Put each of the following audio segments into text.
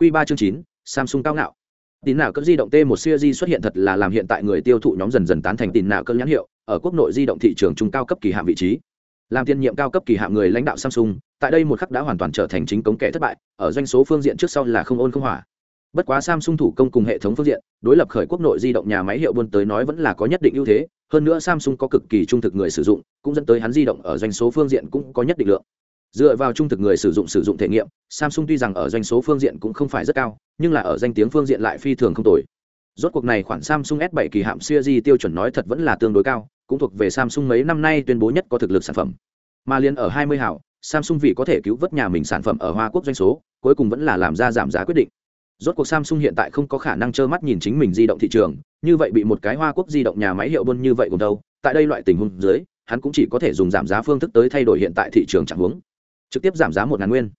Quy 3 chương 9, Samsung cao ngạo. Tín nào cỡ di động T1 series xuất hiện thật là làm hiện tại người tiêu thụ nhóm dần dần tán thành tín nào cỡ nhãn hiệu, ở quốc nội di động thị trường trung cao cấp kỳ hạm vị trí. Làm tiên nhiệm cao cấp kỳ hạm người lãnh đạo Samsung, tại đây một khắc đã hoàn toàn trở thành chính cống kẻ thất bại, ở doanh số phương diện trước sau là không ôn không hỏa. Bất quá Samsung thủ công cùng hệ thống phương diện, đối lập khởi quốc nội di động nhà máy hiệu buôn tới nói vẫn là có nhất định ưu thế, hơn nữa Samsung có cực kỳ trung thực người sử dụng, cũng dẫn tới hắn di động ở doanh số phương diện cũng có nhất định lượng dựa vào trung thực người sử dụng sử dụng thể nghiệm, samsung tuy rằng ở doanh số phương diện cũng không phải rất cao, nhưng là ở danh tiếng phương diện lại phi thường không tồi. Rốt cuộc này khoản samsung s 7 kỳ hạm di tiêu chuẩn nói thật vẫn là tương đối cao, cũng thuộc về samsung mấy năm nay tuyên bố nhất có thực lực sản phẩm. Mà liên ở 20 hảo, samsung vì có thể cứu vớt nhà mình sản phẩm ở hoa quốc doanh số, cuối cùng vẫn là làm ra giảm giá quyết định. Rốt cuộc samsung hiện tại không có khả năng trơ mắt nhìn chính mình di động thị trường, như vậy bị một cái hoa quốc di động nhà máy hiệu buôn như vậy cùng đâu, tại đây loại tình huống dưới, hắn cũng chỉ có thể dùng giảm giá phương thức tới thay đổi hiện tại thị trường trạng huống trực tiếp giảm giá một ngàn nguyên.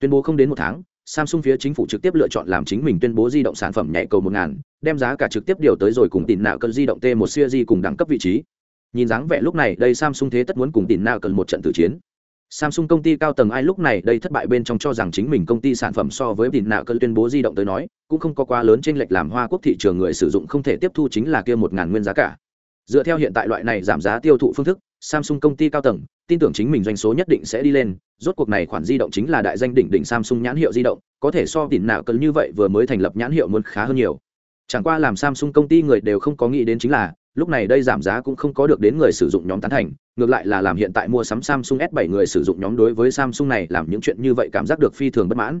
Tuyên bố không đến một tháng, samsung phía chính phủ trực tiếp lựa chọn làm chính mình tuyên bố di động sản phẩm nhẹ cầu một ngàn, đem giá cả trực tiếp điều tới rồi cùng tìm nạo cơn di động t một siêu di cùng đẳng cấp vị trí. Nhìn dáng vẻ lúc này, đây samsung thế tất muốn cùng tìm nạo cơn một trận tử chiến. Samsung công ty cao tầng ai lúc này, đây thất bại bên trong cho rằng chính mình công ty sản phẩm so với tìm nạo cơn tuyên bố di động tới nói, cũng không có quá lớn trên lệch làm hoa quốc thị trường người sử dụng không thể tiếp thu chính là kia một ngàn nguyên giá cả. Dựa theo hiện tại loại này giảm giá tiêu thụ phương thức samsung công ty cao tầng, tin tưởng chính mình doanh số nhất định sẽ đi lên, rốt cuộc này khoản di động chính là đại danh đỉnh đỉnh samsung nhãn hiệu di động, có thể so tỉnh nào cần như vậy vừa mới thành lập nhãn hiệu muốn khá hơn nhiều. Chẳng qua làm samsung công ty người đều không có nghĩ đến chính là, lúc này đây giảm giá cũng không có được đến người sử dụng nhóm tán thành, ngược lại là làm hiện tại mua sắm samsung s 7 người sử dụng nhóm đối với samsung này làm những chuyện như vậy cảm giác được phi thường bất mãn.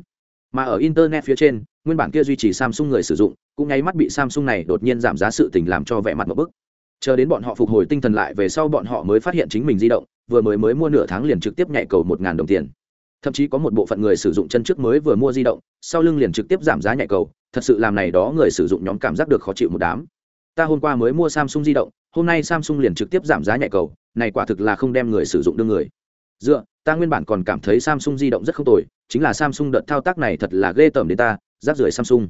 Mà ở internet phía trên, nguyên bản kia duy trì samsung người sử dụng, cũng ngay mắt bị samsung này đột nhiên giảm giá sự tình làm cho vẻ mặt một bức chờ đến bọn họ phục hồi tinh thần lại về sau bọn họ mới phát hiện chính mình di động, vừa mới mới mua nửa tháng liền trực tiếp nhảy cầu một ngàn đồng tiền. Thậm chí có một bộ phận người sử dụng chân trước mới vừa mua di động, sau lưng liền trực tiếp giảm giá nhảy cầu, thật sự làm này đó người sử dụng nhóm cảm giác được khó chịu một đám. Ta hôm qua mới mua samsung di động, hôm nay samsung liền trực tiếp giảm giá nhảy cầu, này quả thực là không đem người sử dụng đương người. Dựa, ta nguyên bản còn cảm thấy samsung di động rất không tồi, chính là samsung đợt thao tác này thật là ghê tởm đến ta, rác rưởi samsung.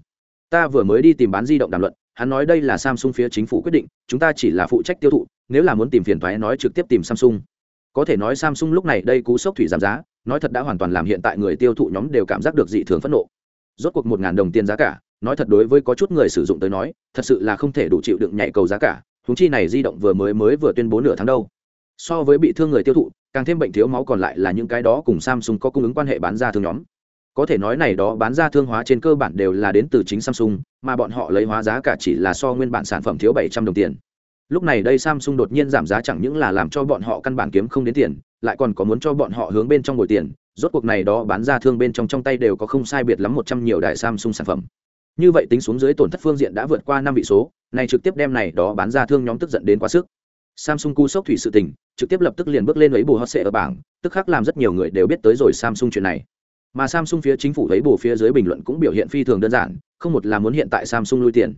Ta vừa mới đi tìm bán di động đàm luận hắn nói đây là samsung phía chính phủ quyết định, chúng ta chỉ là phụ trách tiêu thụ, nếu là muốn tìm phiền thoái nói trực tiếp tìm samsung. Có thể nói samsung lúc này đây cú sốc thủy giảm giá, nói thật đã hoàn toàn làm hiện tại người tiêu thụ nhóm đều cảm giác được dị thường phẫn nộ. Rốt cuộc một ngàn đồng tiền giá cả, nói thật đối với có chút người sử dụng tới nói, thật sự là không thể đủ chịu đựng nhạy cầu giá cả húng chi này di động vừa mới mới vừa tuyên bố nửa tháng đâu. So với bị thương người tiêu thụ, càng thêm bệnh thiếu máu còn lại là những cái đó cùng samsung có cung ứng quan hệ bán ra thương nhóm có thể nói này đó bán ra thương hóa trên cơ bản đều là đến từ chính samsung, mà bọn họ lấy hóa giá cả chỉ là so nguyên bản sản phẩm thiếu bảy trăm đồng tiền. Lúc này đây samsung đột nhiên giảm giá chẳng những là làm cho bọn họ căn bản kiếm không đến tiền, lại còn có muốn cho bọn họ hướng bên trong ngồi tiền, rốt cuộc này đó bán ra thương bên trong trong tay đều có không sai biệt lắm một trăm nhiều đại samsung sản phẩm. Như vậy tính xuống dưới tổn thất phương diện đã vượt qua năm vị số, này trực tiếp đem này đó bán ra thương nhóm tức giận đến quá sức. Samsung cu sốc thủy sự tình, trực tiếp lập tức liền bước lên lấy bù hot sệ ở bảng, tức khắc làm rất nhiều người đều biết tới rồi samsung chuyện này mà samsung phía chính phủ lấy bù phía dưới bình luận cũng biểu hiện phi thường đơn giản, không một là muốn hiện tại samsung lui tiền.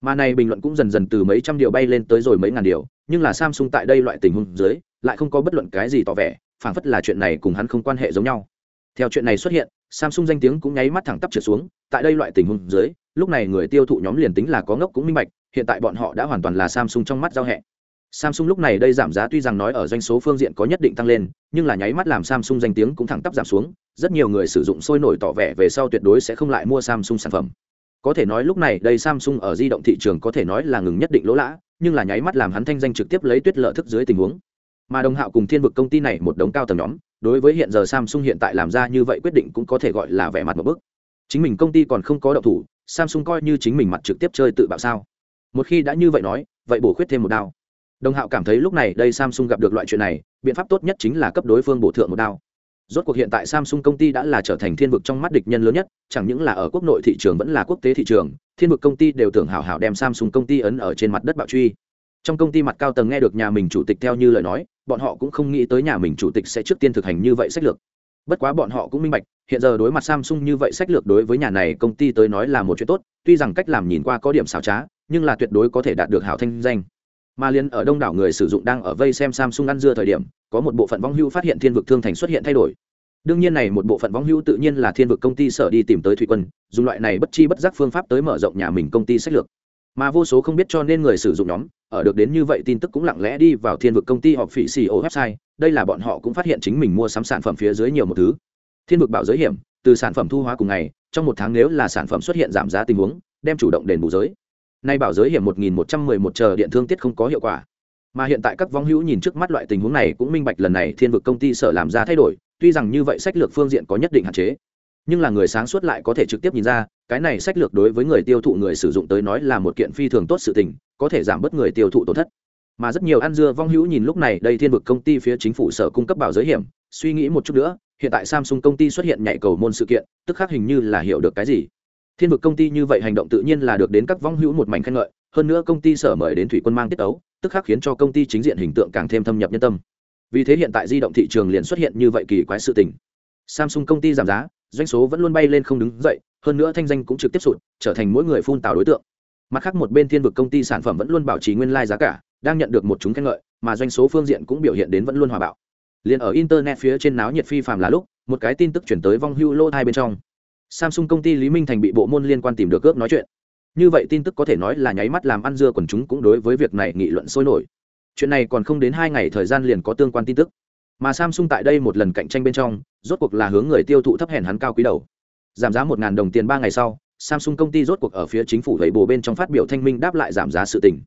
Mà này bình luận cũng dần dần từ mấy trăm điều bay lên tới rồi mấy ngàn điều, nhưng là samsung tại đây loại tình huống dưới, lại không có bất luận cái gì tỏ vẻ, phảng phất là chuyện này cùng hắn không quan hệ giống nhau. Theo chuyện này xuất hiện, samsung danh tiếng cũng nháy mắt thẳng tắp trượt xuống, tại đây loại tình huống dưới, lúc này người tiêu thụ nhóm liền tính là có ngốc cũng minh bạch, hiện tại bọn họ đã hoàn toàn là samsung trong mắt giao hẹ samsung lúc này đây giảm giá tuy rằng nói ở doanh số phương diện có nhất định tăng lên, nhưng là nháy mắt làm samsung danh tiếng cũng thẳng tắp giảm xuống, rất nhiều người sử dụng sôi nổi tỏ vẻ về sau tuyệt đối sẽ không lại mua samsung sản phẩm. Có thể nói lúc này đây samsung ở di động thị trường có thể nói là ngừng nhất định lỗ lã, nhưng là nháy mắt làm hắn thanh danh trực tiếp lấy tuyết lợ thức dưới tình huống. Mà đồng hạo cùng thiên vực công ty này một đống cao tầng nhóm, đối với hiện giờ samsung hiện tại làm ra như vậy quyết định cũng có thể gọi là vẻ mặt một bước. Chính mình công ty còn không có động thủ, samsung coi như chính mình mặt trực tiếp chơi tự bạo sao? Một khi đã như vậy nói, vậy bổ khuyết thêm một đao đồng hạo cảm thấy lúc này đây samsung gặp được loại chuyện này, biện pháp tốt nhất chính là cấp đối phương bổ thượng một đao. Rốt cuộc hiện tại samsung công ty đã là trở thành thiên vực trong mắt địch nhân lớn nhất, chẳng những là ở quốc nội thị trường, vẫn là quốc tế thị trường, thiên vực công ty đều tưởng hảo hảo đem samsung công ty ấn ở trên mặt đất bạo truy. Trong công ty mặt cao tầng nghe được nhà mình chủ tịch theo như lời nói, bọn họ cũng không nghĩ tới nhà mình chủ tịch sẽ trước tiên thực hành như vậy sách lược. Bất quá bọn họ cũng minh bạch, hiện giờ đối mặt samsung như vậy sách lược đối với nhà này công ty tới nói là một chuyện tốt, tuy rằng cách làm nhìn qua có điểm xảo trá, nhưng là tuyệt đối có thể đạt được hảo thanh danh mà liên ở đông đảo người sử dụng đang ở vây xem samsung ăn dưa thời điểm, có một bộ phận vong hưu phát hiện thiên vực thương thành xuất hiện thay đổi. Đương nhiên này một bộ phận vong hưu tự nhiên là thiên vực công ty sở đi tìm tới thủy quân, dùng loại này bất chi bất giác phương pháp tới mở rộng nhà mình công ty sách lược. Mà vô số không biết cho nên người sử dụng nhóm, ở được đến như vậy tin tức cũng lặng lẽ đi vào thiên vực công ty họp phỉ xì ô website, đây là bọn họ cũng phát hiện chính mình mua sắm sản phẩm phía dưới nhiều một thứ. Thiên vực bảo giới hiểm, từ sản phẩm thu hóa cùng ngày, trong một tháng nếu là sản phẩm xuất hiện giảm giá tình huống, đem chủ động đền bù giới nay bảo giới hiểm một nghìn một trăm mười một chờ điện thương tiết không có hiệu quả. Mà hiện tại các vong hữu nhìn trước mắt loại tình huống này cũng minh bạch lần này thiên vực công ty sở làm ra thay đổi, tuy rằng như vậy sách lược phương diện có nhất định hạn chế, nhưng là người sáng suốt lại có thể trực tiếp nhìn ra, cái này sách lược đối với người tiêu thụ người sử dụng tới nói là một kiện phi thường tốt sự tình, có thể giảm bớt người tiêu thụ tổn thất. Mà rất nhiều ăn dưa vong hữu nhìn lúc này, đây thiên vực công ty phía chính phủ sở cung cấp bảo giới hiểm, suy nghĩ một chút nữa, hiện tại samsung công ty xuất hiện nhạy cầu môn sự kiện, tức khác hình như là hiểu được cái gì thiên vực công ty như vậy hành động tự nhiên là được đến các vong hữu một mảnh khen ngợi, hơn nữa công ty sở mời đến thủy quân mang tiết ấu tức khác khiến cho công ty chính diện hình tượng càng thêm thâm nhập nhân tâm. Vì thế hiện tại di động thị trường liền xuất hiện như vậy kỳ quái sự tình. Samsung công ty giảm giá, doanh số vẫn luôn bay lên không đứng dậy, hơn nữa thanh danh cũng trực tiếp sụt, trở thành mỗi người phun tào đối tượng. Mặt khác một bên thiên vực công ty sản phẩm vẫn luôn bảo trì nguyên lai giá cả, đang nhận được một chúng khen ngợi, mà doanh số phương diện cũng biểu hiện đến vẫn luôn hòa bạo. Liền ở internet phía trên náo nhiệt phi phàm là lúc, một cái tin tức chuyển tới vong hưu lô hai bên trong samsung công ty lý minh thành bị bộ môn liên quan tìm được cướp nói chuyện. Như vậy tin tức có thể nói là nháy mắt làm ăn dưa quần chúng cũng đối với việc này nghị luận sôi nổi. Chuyện này còn không đến hai ngày thời gian liền có tương quan tin tức. Mà samsung tại đây một lần cạnh tranh bên trong, rốt cuộc là hướng người tiêu thụ thấp hèn hắn cao quý đầu. Giảm giá một đồng tiền ba ngày sau, samsung công ty rốt cuộc ở phía chính phủ gậy bồ bên trong phát biểu thanh minh đáp lại giảm giá sự tình.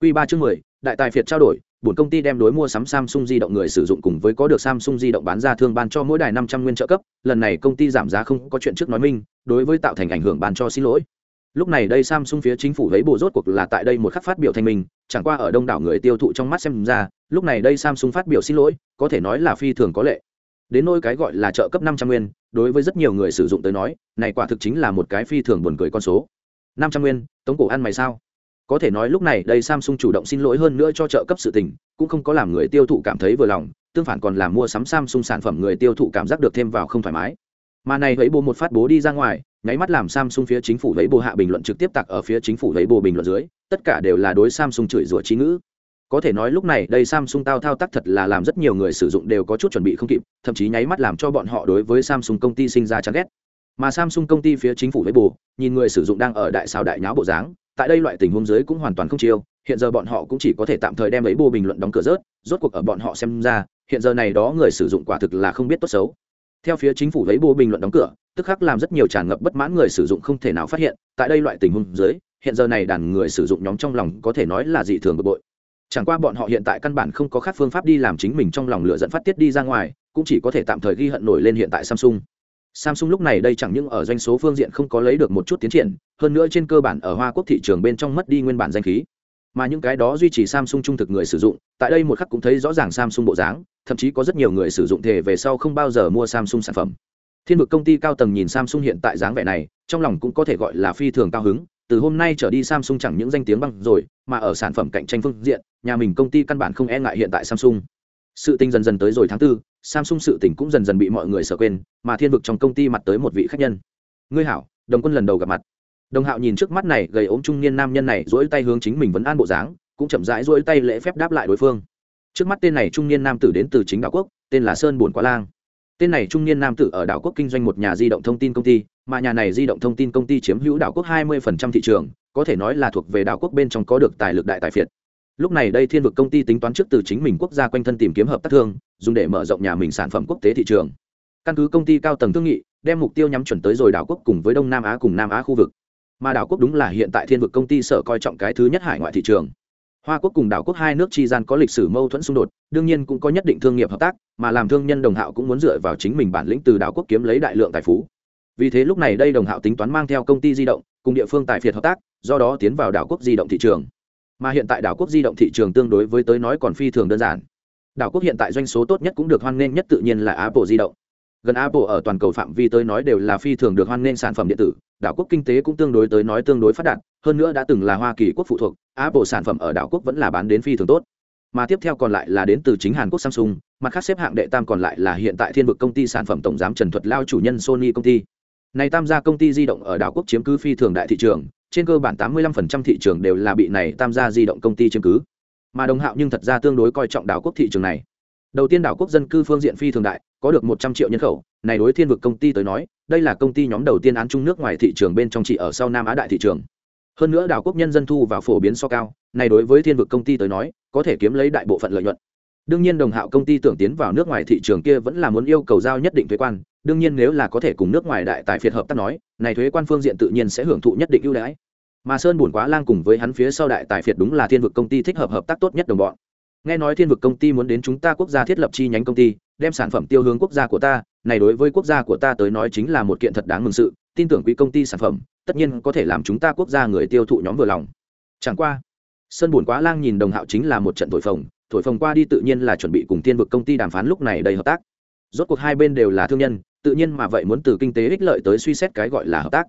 Q ba chương mười, đại tài phiệt trao đổi bổn công ty đem đối mua sắm Samsung di động người sử dụng cùng với có được Samsung di động bán ra thương ban cho mỗi đài 500 nguyên trợ cấp, lần này công ty giảm giá không có chuyện trước nói minh, đối với tạo thành ảnh hưởng bán cho xin lỗi. Lúc này đây Samsung phía chính phủ lấy bộ rốt cuộc là tại đây một khắc phát biểu thanh minh, chẳng qua ở đông đảo người tiêu thụ trong mắt xem ra, lúc này đây Samsung phát biểu xin lỗi, có thể nói là phi thường có lệ. Đến nỗi cái gọi là trợ cấp 500 nguyên, đối với rất nhiều người sử dụng tới nói, này quả thực chính là một cái phi thường buồn cười con số. 500 nguyên, tống cổ ăn mày sao? Có thể nói lúc này đây samsung chủ động xin lỗi hơn nữa cho trợ cấp sự tình, cũng không có làm người tiêu thụ cảm thấy vừa lòng, tương phản còn làm mua sắm samsung sản phẩm người tiêu thụ cảm giác được thêm vào không thoải mái. Mà này lấy bồ một phát bố đi ra ngoài, nháy mắt làm samsung phía chính phủ lấy bồ hạ bình luận trực tiếp tặc ở phía chính phủ lấy bồ bình luận dưới, tất cả đều là đối samsung chửi rủa trí ngữ. Có thể nói lúc này đây samsung tao thao tác thật là làm rất nhiều người sử dụng đều có chút chuẩn bị không kịp, thậm chí nháy mắt làm cho bọn họ đối với samsung công ty sinh ra chán ghét. Mà samsung công ty phía chính phủ lấy bồ nhìn người sử dụng đang ở đại xào đại nháo bộ dáng tại đây loại tình huống dưới cũng hoàn toàn không chiêu, hiện giờ bọn họ cũng chỉ có thể tạm thời đem lấy bô bình luận đóng cửa rớt, rốt cuộc ở bọn họ xem ra, hiện giờ này đó người sử dụng quả thực là không biết tốt xấu. Theo phía chính phủ lấy bô bình luận đóng cửa, tức khắc làm rất nhiều tràn ngập bất mãn người sử dụng không thể nào phát hiện, tại đây loại tình huống dưới, hiện giờ này đàn người sử dụng nhóm trong lòng có thể nói là dị thường bực bội. Chẳng qua bọn họ hiện tại căn bản không có khác phương pháp đi làm chính mình trong lòng lựa dẫn phát tiết đi ra ngoài, cũng chỉ có thể tạm thời ghi hận nổi lên hiện tại samsung. Samsung lúc này đây chẳng những ở doanh số phương diện không có lấy được một chút tiến triển, hơn nữa trên cơ bản ở Hoa Quốc thị trường bên trong mất đi nguyên bản danh khí. Mà những cái đó duy trì Samsung trung thực người sử dụng, tại đây một khắc cũng thấy rõ ràng Samsung bộ dáng, thậm chí có rất nhiều người sử dụng thể về sau không bao giờ mua Samsung sản phẩm. Thiên vực công ty cao tầng nhìn Samsung hiện tại dáng vẻ này, trong lòng cũng có thể gọi là phi thường cao hứng, từ hôm nay trở đi Samsung chẳng những danh tiếng băng rồi, mà ở sản phẩm cạnh tranh phương diện, nhà mình công ty căn bản không e ngại hiện tại Samsung. Sự tình dần dần tới rồi tháng 4, samsung sự tình cũng dần dần bị mọi người sợ quên, mà thiên vực trong công ty mặt tới một vị khách nhân. Ngươi hảo, đồng quân lần đầu gặp mặt. Đồng hạo nhìn trước mắt này, gầy ốm trung niên nam nhân này dỗi tay hướng chính mình vẫn an bộ dáng, cũng chậm rãi dỗi tay lễ phép đáp lại đối phương. Trước mắt tên này trung niên nam tử đến từ chính đảo quốc, tên là sơn Buồn quá lang. Tên này trung niên nam tử ở đảo quốc kinh doanh một nhà di động thông tin công ty, mà nhà này di động thông tin công ty chiếm hữu đảo quốc 20% thị trường, có thể nói là thuộc về đảo quốc bên trong có được tài lực đại tài phiệt lúc này đây thiên vực công ty tính toán trước từ chính mình quốc gia quanh thân tìm kiếm hợp tác thương, dùng để mở rộng nhà mình sản phẩm quốc tế thị trường. Căn cứ công ty cao tầng thương nghị, đem mục tiêu nhắm chuẩn tới rồi đảo quốc cùng với đông nam á cùng nam á khu vực. Mà đảo quốc đúng là hiện tại thiên vực công ty sở coi trọng cái thứ nhất hải ngoại thị trường. Hoa quốc cùng đảo quốc hai nước tri gian có lịch sử mâu thuẫn xung đột, đương nhiên cũng có nhất định thương nghiệp hợp tác, mà làm thương nhân đồng hạo cũng muốn dựa vào chính mình bản lĩnh từ đảo quốc kiếm lấy đại lượng tài phú. Vì thế lúc này đây đồng hạo tính toán mang theo công ty di động, cùng địa phương tài phiệt hợp tác, do đó tiến vào đảo quốc di động thị trường mà hiện tại đảo quốc di động thị trường tương đối với tới nói còn phi thường đơn giản. Đảo quốc hiện tại doanh số tốt nhất cũng được hoan nghênh nhất tự nhiên là apple di động. Gần apple ở toàn cầu phạm vi tới nói đều là phi thường được hoan nghênh sản phẩm điện tử, đảo quốc kinh tế cũng tương đối tới nói tương đối phát đạt, hơn nữa đã từng là hoa kỳ quốc phụ thuộc, apple sản phẩm ở đảo quốc vẫn là bán đến phi thường tốt. Mà tiếp theo còn lại là đến từ chính hàn quốc samsung, mặt khác xếp hạng đệ tam còn lại là hiện tại thiên vực công ty sản phẩm tổng giám trần thuật lao chủ nhân sony công ty. Này tam gia công ty di động ở đảo quốc chiếm cứ phi thường đại thị trường trên cơ bản 85% thị trường đều là bị này tam gia di động công ty chiếm cứ. Mà đồng hạo nhưng thật ra tương đối coi trọng đảo quốc thị trường này. Đầu tiên đảo quốc dân cư phương diện phi thường đại, có được 100 triệu nhân khẩu. Này đối thiên vực công ty tới nói, đây là công ty nhóm đầu tiên án trung nước ngoài thị trường bên trong chỉ ở sau nam á đại thị trường. Hơn nữa đảo quốc nhân dân thu vào phổ biến so cao, này đối với thiên vực công ty tới nói, có thể kiếm lấy đại bộ phận lợi nhuận đương nhiên đồng hạo công ty tưởng tiến vào nước ngoài thị trường kia vẫn là muốn yêu cầu giao nhất định thuế quan, đương nhiên nếu là có thể cùng nước ngoài đại tài phiệt hợp tác nói, này thuế quan phương diện tự nhiên sẽ hưởng thụ nhất định ưu đãi. Mà sơn buồn quá lang cùng với hắn phía sau đại tài phiệt đúng là thiên vực công ty thích hợp hợp tác tốt nhất đồng bọn. Nghe nói thiên vực công ty muốn đến chúng ta quốc gia thiết lập chi nhánh công ty, đem sản phẩm tiêu hướng quốc gia của ta, này đối với quốc gia của ta tới nói chính là một kiện thật đáng mừng sự, tin tưởng quý công ty sản phẩm, tất nhiên có thể làm chúng ta quốc gia người tiêu thụ nhóm vừa lòng. Chẳng qua, sơn buồn quá lang nhìn đồng hạo chính là một trận thổi phồng thổi phồng qua đi tự nhiên là chuẩn bị cùng thiên vực công ty đàm phán lúc này đầy hợp tác. Rốt cuộc hai bên đều là thương nhân, tự nhiên mà vậy muốn từ kinh tế ích lợi tới suy xét cái gọi là hợp tác.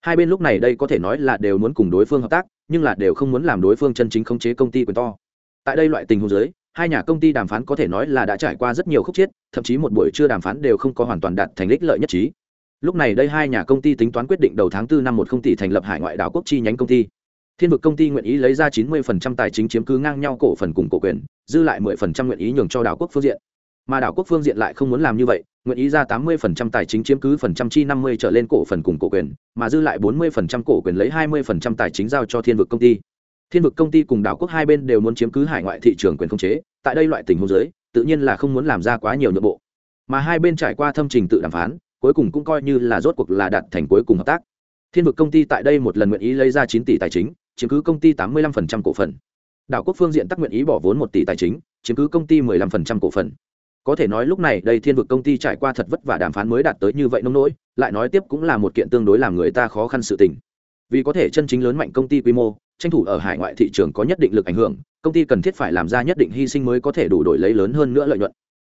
Hai bên lúc này đây có thể nói là đều muốn cùng đối phương hợp tác, nhưng là đều không muốn làm đối phương chân chính khống chế công ty quyền to. Tại đây loại tình huống dưới, hai nhà công ty đàm phán có thể nói là đã trải qua rất nhiều khúc chiết thậm chí một buổi trưa đàm phán đều không có hoàn toàn đạt thành ích lợi nhất trí. Lúc này đây hai nhà công ty tính toán quyết định đầu tháng 4 năm một không tỷ thành lập hải ngoại đảo quốc chi nhánh công ty. Thiên vực công ty nguyện ý lấy ra 90% tài chính chiếm cứ ngang nhau cổ phần cùng cổ quyền dư lại 10% nguyện ý nhường cho đảo quốc phương diện. Mà đảo quốc phương diện lại không muốn làm như vậy, nguyện ý ra 80% tài chính chiếm cứ phần trăm chi 50 trở lên cổ phần cùng cổ quyền, mà dư lại 40% cổ quyền lấy 20% tài chính giao cho thiên vực công ty. Thiên vực công ty cùng đảo quốc hai bên đều muốn chiếm cứ hải ngoại thị trường quyền khống chế, tại đây loại tình huống giới tự nhiên là không muốn làm ra quá nhiều nhượng bộ. Mà hai bên trải qua thâm trình tự đàm phán, cuối cùng cũng coi như là rốt cuộc là đạt thành cuối cùng hợp tác. Thiên vực công ty tại đây một lần nguyện ý lấy ra 9 tỷ tài chính, chiếm cứ công ty 85% cổ phần đảo quốc phương diện tắc nguyện ý bỏ vốn một tỷ tài chính, chiếm cứ công ty 15% cổ phần. Có thể nói lúc này đây thiên vực công ty trải qua thật vất vả đàm phán mới đạt tới như vậy nông nỗi, lại nói tiếp cũng là một kiện tương đối làm người ta khó khăn sự tình. Vì có thể chân chính lớn mạnh công ty quy mô, tranh thủ ở hải ngoại thị trường có nhất định lực ảnh hưởng, công ty cần thiết phải làm ra nhất định hy sinh mới có thể đủ đổi lấy lớn hơn nữa lợi nhuận.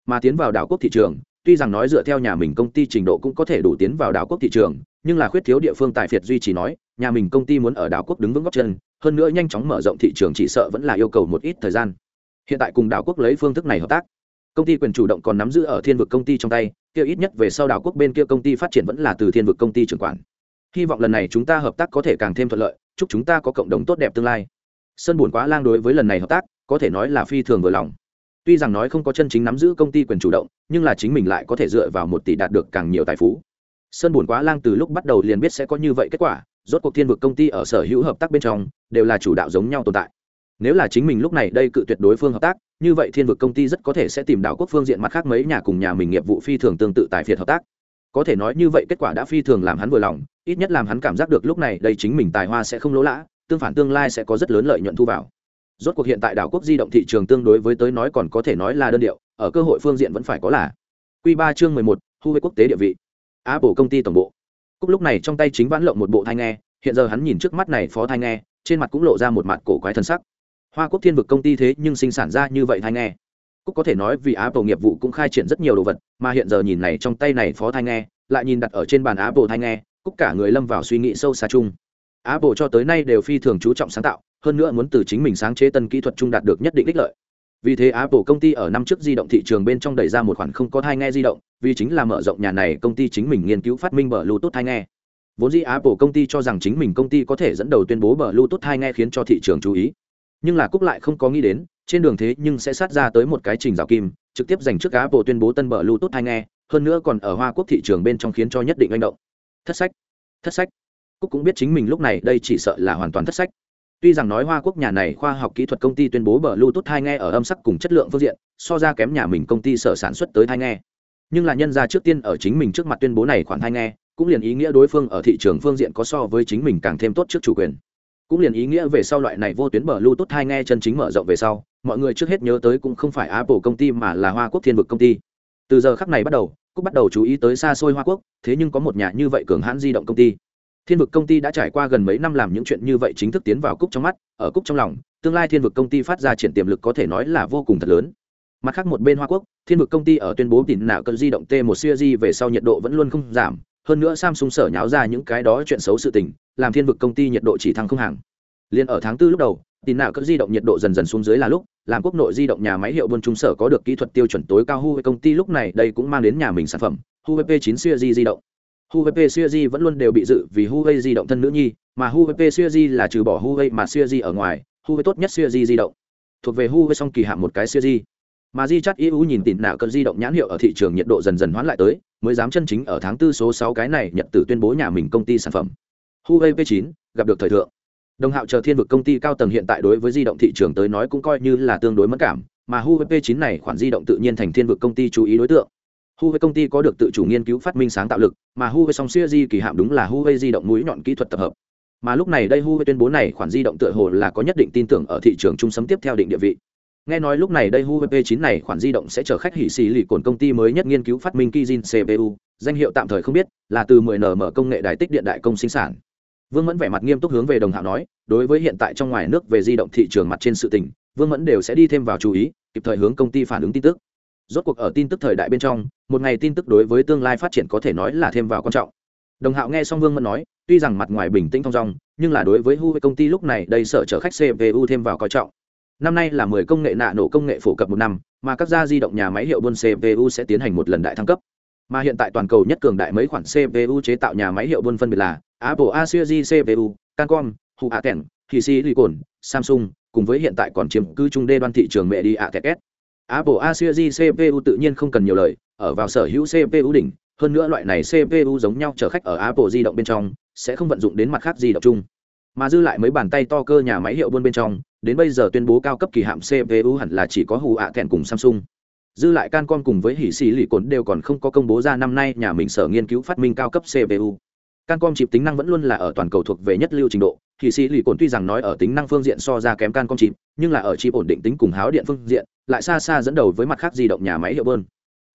Mà tiến vào đảo quốc thị trường, tuy rằng nói dựa theo nhà mình công ty trình độ cũng có thể đủ tiến vào đảo quốc thị trường, nhưng là khuyết thiếu địa phương tài phiệt duy trì nói, nhà mình công ty muốn ở đảo quốc đứng vững góc chân hơn nữa nhanh chóng mở rộng thị trường chỉ sợ vẫn là yêu cầu một ít thời gian. Hiện tại cùng đảo quốc lấy phương thức này hợp tác. Công ty quyền chủ động còn nắm giữ ở thiên vực công ty trong tay kia ít nhất về sau đảo quốc bên kia công ty phát triển vẫn là từ thiên vực công ty trưởng quản. Hy vọng lần này chúng ta hợp tác có thể càng thêm thuận lợi, chúc chúng ta có cộng đồng tốt đẹp tương lai. Sơn buồn quá lang đối với lần này hợp tác, có thể nói là phi thường vừa lòng. Tuy rằng nói không có chân chính nắm giữ công ty quyền chủ động, nhưng là chính mình lại có thể dựa vào một tỷ đạt được càng nhiều tài phú. Sơn buồn quá lang từ lúc bắt đầu liền biết sẽ có như vậy kết quả, rốt cuộc thiên vực công ty ở sở hữu hợp tác bên trong đều là chủ đạo giống nhau tồn tại. Nếu là chính mình lúc này đây cự tuyệt đối phương hợp tác, như vậy thiên vực công ty rất có thể sẽ tìm đảo quốc phương diện mặt khác mấy nhà cùng nhà mình nghiệp vụ phi thường tương tự tại phiệt hợp tác. Có thể nói như vậy kết quả đã phi thường làm hắn vừa lòng, ít nhất làm hắn cảm giác được lúc này đây chính mình tài hoa sẽ không lỗ lã, tương phản tương lai sẽ có rất lớn lợi nhuận thu vào. Rốt cuộc hiện tại đảo quốc di động thị trường tương đối với tới nói còn có thể nói là đơn điệu, ở cơ hội phương diện vẫn phải có là. Q ba chương mười một thu về quốc tế địa vị. Apple công ty tổng bộ. Cúc lúc này trong tay chính vãn lộng một bộ thai nghe, hiện giờ hắn nhìn trước mắt này phó thai nghe trên mặt cũng lộ ra một mặt cổ quái thân sắc. Hoa quốc thiên vực công ty thế nhưng sinh sản ra như vậy thai nghe. Cúc có thể nói vì apple nghiệp vụ cũng khai triển rất nhiều đồ vật, mà hiện giờ nhìn này trong tay này phó thai nghe, lại nhìn đặt ở trên bàn apple thai nghe, cúc cả người lâm vào suy nghĩ sâu xa chung. Apple cho tới nay đều phi thường chú trọng sáng tạo, hơn nữa muốn từ chính mình sáng chế tân kỹ thuật chung đạt được nhất định ích lợi. Vì thế apple công ty ở năm trước di động thị trường bên trong đẩy ra một khoản không có thai nghe di động, vì chính là mở rộng nhà này công ty chính mình nghiên cứu phát minh bờ bluetooth thai nghe vốn dĩ apple công ty cho rằng chính mình công ty có thể dẫn đầu tuyên bố bờ bluetooth hai nghe khiến cho thị trường chú ý. Nhưng là cúc lại không có nghĩ đến, trên đường thế nhưng sẽ sát ra tới một cái trình rào kim, trực tiếp dành trước apple tuyên bố tân bờ bluetooth hai nghe, hơn nữa còn ở hoa quốc thị trường bên trong khiến cho nhất định manh động. Thất sách thất sách. Cúc cũng biết chính mình lúc này đây chỉ sợ là hoàn toàn thất sách. Tuy rằng nói hoa quốc nhà này khoa học kỹ thuật công ty tuyên bố bờ bluetooth hai nghe ở âm sắc cùng chất lượng phương diện, so ra kém nhà mình công ty sở sản xuất tới hai nghe. Nhưng là nhân ra trước tiên ở chính mình trước mặt tuyên bố này khoản thai nghe cũng liền ý nghĩa đối phương ở thị trường phương diện có so với chính mình càng thêm tốt trước chủ quyền. Cũng liền ý nghĩa về sau loại này vô tuyến bờ tốt hai nghe chân chính mở rộng về sau, mọi người trước hết nhớ tới cũng không phải apple công ty mà là hoa quốc thiên vực công ty. Từ giờ khắc này bắt đầu cúc bắt đầu chú ý tới xa xôi hoa quốc, thế nhưng có một nhà như vậy cường hãn di động công ty. Thiên vực công ty đã trải qua gần mấy năm làm những chuyện như vậy chính thức tiến vào cúc trong mắt, ở cúc trong lòng, tương lai thiên vực công ty phát ra triển tiềm lực có thể nói là vô cùng thật lớn. Mặt khác một bên hoa quốc, thiên vực công ty ở tuyên bố tỉn nạo cơn di động t một series về sau nhiệt độ vẫn luôn không giảm hơn nữa samsung sở nháo ra những cái đó chuyện xấu sự tình, làm thiên vực công ty nhiệt độ chỉ thăng không hàng. Liền ở tháng tư lúc đầu, tin nào cỡ di động nhiệt độ dần dần xuống dưới là lúc, làm quốc nội di động nhà máy hiệu buôn trung sở có được kỹ thuật tiêu chuẩn tối cao Huawei công ty lúc này đây cũng mang đến nhà mình sản phẩm, Huawei P9 series di động. Huawei series vẫn luôn đều bị dự vì Huawei di động thân nữ nhi, mà Huawei series là trừ bỏ Huawei mà series ở ngoài, Huawei tốt nhất series di động. Thuộc về Huawei song kỳ hạng một cái series mà di chắt eu nhìn tỉn nạ cơn di động nhãn hiệu ở thị trường nhiệt độ dần dần hoán lại tới mới dám chân chính ở tháng tư số sáu cái này nhận từ tuyên bố nhà mình công ty sản phẩm huawei p 9 gặp được thời thượng đồng hạo chờ thiên vực công ty cao tầng hiện tại đối với di động thị trường tới nói cũng coi như là tương đối mất cảm mà Huawei P9 này khoản di động tự nhiên thành thiên vực công ty chú ý đối tượng. Huawei công ty có được tự chủ nghiên cứu phát minh sáng tạo lực, mà Huawei song series kỳ hạm đúng là Huawei di động mũi nhọn kỹ thuật tập hợp. Mà lúc này đây Huawei tuyên bố này khoản di động tựa hồ là có nhất định tin tưởng ở thị trường trung sấm tiếp theo định địa vị. Nghe nói lúc này đây Huawei P9 này khoản di động sẽ chở khách hỉ xì lì cồn công ty mới nhất nghiên cứu phát minh Kijin CPU, danh hiệu tạm thời không biết, là từ 10nm công nghệ đài tích điện đại công sinh sản. Vương Mẫn vẻ mặt nghiêm túc hướng về Đồng Hạo nói, đối với hiện tại trong ngoài nước về di động thị trường mặt trên sự tình, Vương Mẫn đều sẽ đi thêm vào chú ý, kịp thời hướng công ty phản ứng tin tức. Rốt cuộc ở tin tức thời đại bên trong, một ngày tin tức đối với tương lai phát triển có thể nói là thêm vào quan trọng. Đồng Hạo nghe xong Vương Mẫn nói, tuy rằng mặt ngoài bình tĩnh thong dong, nhưng là đối với Huawei công ty lúc này đây sợ chở khách CPU thêm vào coi trọng năm nay là 10 công nghệ nạ nổ công nghệ phổ cập một năm, mà các gia di động nhà máy hiệu buôn cpu sẽ tiến hành một lần đại thăng cấp. Mà hiện tại toàn cầu nhất cường đại mấy khoản cpu chế tạo nhà máy hiệu buôn phân biệt là apple a cpu cancom, hụ hạ tẻn thì silicon samsung, cùng với hiện tại còn chiếm cứ trung đê đoan thị trường mẹ đi ạ kẹt apple a cpu tự nhiên không cần nhiều lời, ở vào sở hữu cpu đỉnh, hơn nữa loại này cpu giống nhau chở khách ở apple di động bên trong, sẽ không vận dụng đến mặt khác di động chung. Mà dư lại mấy bàn tay to cơ nhà máy hiệu buôn bên trong đến bây giờ tuyên bố cao cấp kỳ hạm cpu hẳn là chỉ có hù ạ à thẹn cùng samsung. Dư lại cancom cùng với hỉ xì lì cồn đều còn không có công bố ra năm nay nhà mình sở nghiên cứu phát minh cao cấp cpu cancom chip tính năng vẫn luôn là ở toàn cầu thuộc về nhất lưu trình độ. Hỉ xì lì cồn tuy rằng nói ở tính năng phương diện so ra kém cancom chip, nhưng là ở chip ổn định tính cùng háo điện phương diện, lại xa xa dẫn đầu với mặt khác di động nhà máy hiệu bơn.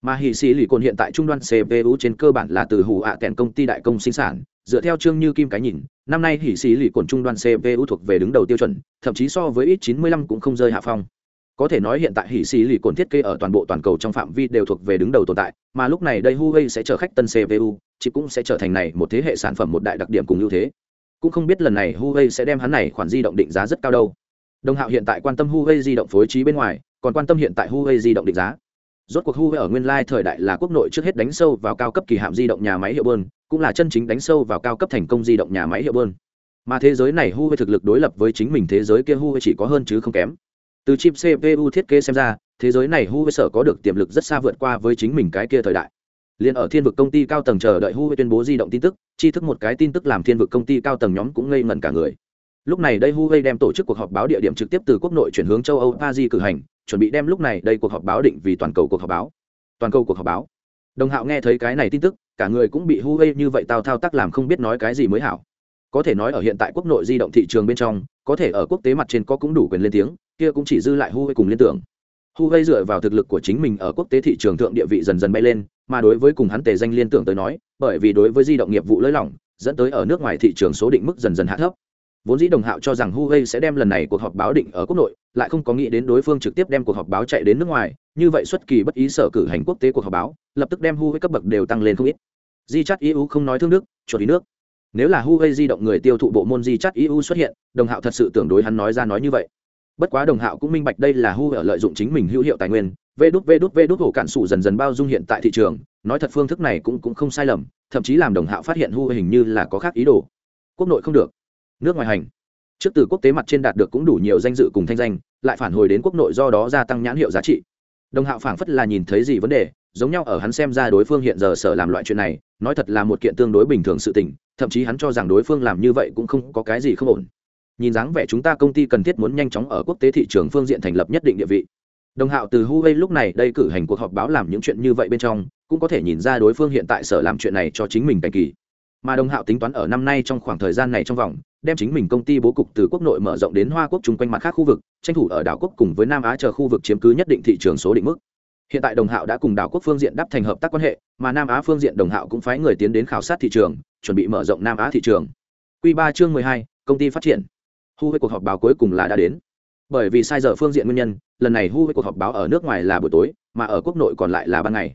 Mà Hì xì lì cồn hiện tại trung đoan cpu trên cơ bản là từ hù ạ à kèn công ty đại công sinh sản, dựa theo chương như kim cái nhìn năm nay hỉ xì lì cồn trung đoàn cpu thuộc về đứng đầu tiêu chuẩn, thậm chí so với ít 95 cũng không rơi hạ phong. Có thể nói hiện tại hỉ xì lì cồn thiết kế ở toàn bộ toàn cầu trong phạm vi đều thuộc về đứng đầu tồn tại, mà lúc này đây huawei sẽ trở khách tân cpu chỉ cũng sẽ trở thành này một thế hệ sản phẩm một đại đặc điểm cùng ưu thế. Cũng không biết lần này huawei sẽ đem hắn này khoản di động định giá rất cao đâu. Đồng hạo hiện tại quan tâm huawei di động phối trí bên ngoài, còn quan tâm hiện tại huawei di động định giá rốt cuộc huawei ở nguyên lai thời đại là quốc nội trước hết đánh sâu vào cao cấp kỳ hạm di động nhà máy hiệu bơn, cũng là chân chính đánh sâu vào cao cấp thành công di động nhà máy hiệu bơn. Mà thế giới này huawei thực lực đối lập với chính mình thế giới kia huawei chỉ có hơn chứ không kém. Từ chip cpu thiết kế xem ra, thế giới này huawei sở có được tiềm lực rất xa vượt qua với chính mình cái kia thời đại. Liên ở thiên vực công ty cao tầng chờ đợi huawei tuyên bố di động tin tức chi thức một cái tin tức làm thiên vực công ty cao tầng nhóm cũng ngây ngẩn cả người. Lúc này đây huawei đem tổ chức cuộc họp báo địa điểm trực tiếp từ quốc nội chuyển hướng châu âu paris cử hành chuẩn bị đem lúc này đây cuộc họp báo định vì toàn cầu cuộc họp báo. Toàn cầu cuộc họp báo. Đồng hạo nghe thấy cái này tin tức, cả người cũng bị Hu huawei như vậy tao thao tác làm không biết nói cái gì mới hảo. Có thể nói ở hiện tại quốc nội di động thị trường bên trong, có thể ở quốc tế mặt trên có cũng đủ quyền lên tiếng, kia cũng chỉ dư lại Hu huawei cùng liên tưởng. Hu huawei dựa vào thực lực của chính mình ở quốc tế thị trường thượng địa vị dần dần bay lên, mà đối với cùng hắn tề danh liên tưởng tới nói, bởi vì đối với di động nghiệp vụ lơi lỏng, dẫn tới ở nước ngoài thị trường số định mức dần dần hạ thấp. Vốn dĩ đồng hạo cho rằng Hu huawei sẽ đem lần này cuộc họp báo định ở quốc nội lại không có nghĩ đến đối phương trực tiếp đem cuộc họp báo chạy đến nước ngoài, như vậy xuất kỳ bất ý sở cử hành quốc tế cuộc họp báo, lập tức đem huawei cấp bậc đều tăng lên không ít. Di chắt eu không nói thương nước chuột ý nước. Nếu là huawei di động người tiêu thụ bộ môn di chắt eu xuất hiện, đồng hạo thật sự tưởng đối hắn nói ra nói như vậy. Bất quá đồng hạo cũng minh bạch đây là huawei lợi dụng chính mình hữu hiệu tài nguyên, vê đút vê đút vê đút hổ cạn sụ dần dần bao dung hiện tại thị trường, nói thật phương thức này cũng cũng không sai lầm, thậm chí làm đồng hạo phát hiện huawei hình như là có khác ý đồ. Quốc nội không được. Nước ngoài hành trước từ quốc tế mặt trên đạt được cũng đủ nhiều danh dự cùng thanh danh, lại phản hồi đến quốc nội do đó gia tăng nhãn hiệu giá trị. Đồng hạo phảng phất là nhìn thấy gì vấn đề, giống nhau ở hắn xem ra đối phương hiện giờ sở làm loại chuyện này, nói thật là một kiện tương đối bình thường sự tình, thậm chí hắn cho rằng đối phương làm như vậy cũng không có cái gì không ổn. Nhìn dáng vẻ chúng ta công ty cần thiết muốn nhanh chóng ở quốc tế thị trường phương diện thành lập nhất định địa vị. Đồng hạo từ huawei lúc này đây cử hành cuộc họp báo làm những chuyện như vậy bên trong, cũng có thể nhìn ra đối phương hiện tại sở làm chuyện này cho chính mình cảnh kỳ. Mà đồng hạo tính toán ở năm nay trong khoảng thời gian này trong vòng đem chính mình công ty bố cục từ quốc nội mở rộng đến hoa quốc chung quanh mặt khác khu vực, tranh thủ ở đảo quốc cùng với nam á chờ khu vực chiếm cứ nhất định thị trường số định mức. Hiện tại đồng hạo đã cùng đảo quốc phương diện đắp thành hợp tác quan hệ, mà nam á phương diện đồng hạo cũng phái người tiến đến khảo sát thị trường, chuẩn bị mở rộng nam á thị trường. Q ba chương mười hai, công ty phát triển. Hu với cuộc họp báo cuối cùng là đã đến. Bởi vì sai giờ phương diện nguyên nhân, lần này hu với cuộc họp báo ở nước ngoài là buổi tối, mà ở quốc nội còn lại là ban ngày.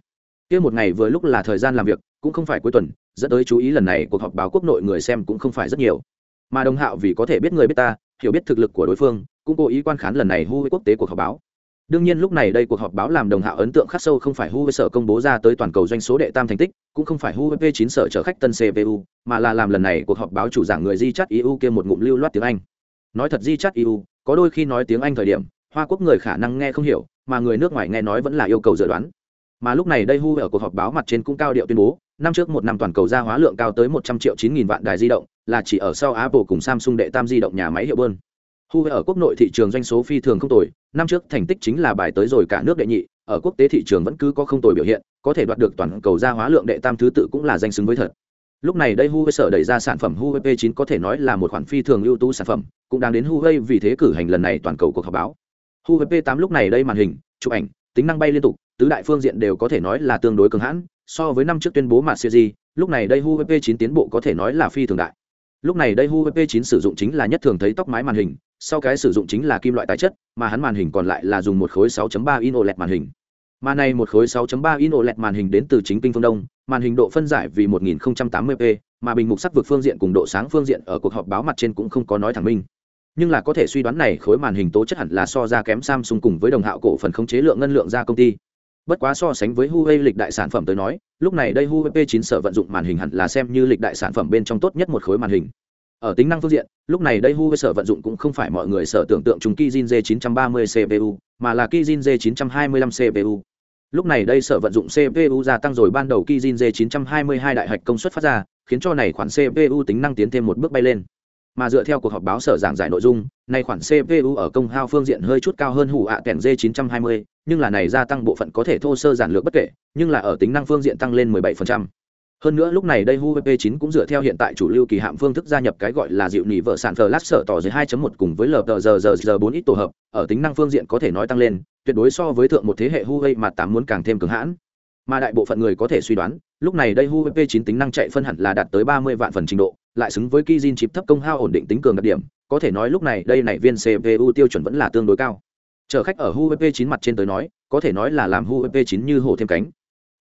Kia một ngày vừa lúc là thời gian làm việc, cũng không phải cuối tuần, dẫn tới chú ý lần này cuộc họp báo quốc nội người xem cũng không phải rất nhiều mà đồng hạo vì có thể biết người biết ta, hiểu biết thực lực của đối phương, cũng cố ý quan khán lần này hu với quốc tế cuộc họp báo. Đương nhiên lúc này đây cuộc họp báo làm đồng hạo ấn tượng khắc sâu không phải hu với sở công bố ra tới toàn cầu doanh số đệ tam thành tích, cũng không phải hu với p 9 sở chở khách tân cpu mà là làm lần này cuộc họp báo chủ giảng người di chắt eu kia một ngụm lưu loát tiếng anh. Nói thật di chắt eu có đôi khi nói tiếng anh thời điểm, hoa quốc người khả năng nghe không hiểu, mà người nước ngoài nghe nói vẫn là yêu cầu dự đoán. Mà lúc này đây hu ở cuộc họp báo mặt trên cũng cao điệu tuyên bố năm trước một năm toàn cầu ra hóa lượng cao tới một trăm triệu chín nghìn vạn đài di động, là chỉ ở sau apple cùng samsung đệ tam di động nhà máy hiệu bơn. Huawei ở quốc nội thị trường doanh số phi thường không tồi, năm trước thành tích chính là bài tới rồi cả nước đệ nhị, ở quốc tế thị trường vẫn cứ có không tồi biểu hiện, có thể đoạt được toàn cầu gia hóa lượng đệ tam thứ tự cũng là danh xứng với thật. Lúc này đây huawei sở đẩy ra sản phẩm huawei p 9 có thể nói là một khoản phi thường ưu tú sản phẩm, cũng đang đến huawei vì thế cử hành lần này toàn cầu cuộc họp báo. Huawei p 8 lúc này đây màn hình, chụp ảnh, tính năng bay liên tục, tứ đại phương diện đều có thể nói là tương đối cường hãn so với năm trước tuyên bố mà series lúc này đây huawei p 9 tiến bộ có thể nói là phi thường đại. Lúc này đây huawei p 9 sử dụng chính là nhất thường thấy tóc mái màn hình, sau cái sử dụng chính là kim loại tái chất, mà hắn màn hình còn lại là dùng một khối 6.3 in OLED màn hình. Mà này một khối 6.3 in OLED màn hình đến từ chính kinh phương đông, màn hình độ phân giải vì 1080p mà bình mục sắc vực phương diện cùng độ sáng phương diện ở cuộc họp báo mặt trên cũng không có nói thẳng minh. Nhưng là có thể suy đoán này khối màn hình tố chất hẳn là so ra kém Samsung cùng với đồng hạo cổ phần khống chế lượng ngân lượng ra công ty bất quá so sánh với Huawei lịch đại sản phẩm tới nói, lúc này đây Huawei P9 sở vận dụng màn hình hẳn là xem như lịch đại sản phẩm bên trong tốt nhất một khối màn hình. Ở tính năng phương diện, lúc này đây Huawei sở vận dụng cũng không phải mọi người sở tưởng tượng chúng Kijin J930 CPU mà là Kijin J925 CPU lúc này đây sở vận dụng cpu gia tăng rồi ban đầu Kijin J922 đại hạch công suất phát ra, khiến cho này khoản cpu tính năng tiến thêm một bước bay lên mà dựa theo cuộc họp báo sở giảng giải nội dung, nay khoản cpu ở công hao phương diện hơi chút cao hơn hủ ạ kèn g 920 nhưng là này gia tăng bộ phận có thể thô sơ giản lược bất kể, nhưng là ở tính năng phương diện tăng lên 17% hơn nữa lúc này đây hu p 9 cũng dựa theo hiện tại chủ lưu kỳ hạm phương thức gia nhập cái gọi là dịu nỉ vợ sản flash sở tỏ dưới 2.1 cùng với ltr 4 ít tổ hợp, ở tính năng phương diện có thể nói tăng lên, tuyệt đối so với thượng một thế hệ huawei mà tám muốn càng thêm cứng hãn. Mà đại bộ phận người có thể suy đoán, lúc này đây huawei p 9 tính năng chạy phân hẳn là đạt tới 30 vạn phần trình độ lại xứng với Kijin chip thấp công hao ổn định tính cường đặc điểm, có thể nói lúc này đây này viên cpu tiêu chuẩn vẫn là tương đối cao. Chở khách ở huawei p 9 mặt trên tới nói, có thể nói là làm huawei p 9 như hổ thêm cánh.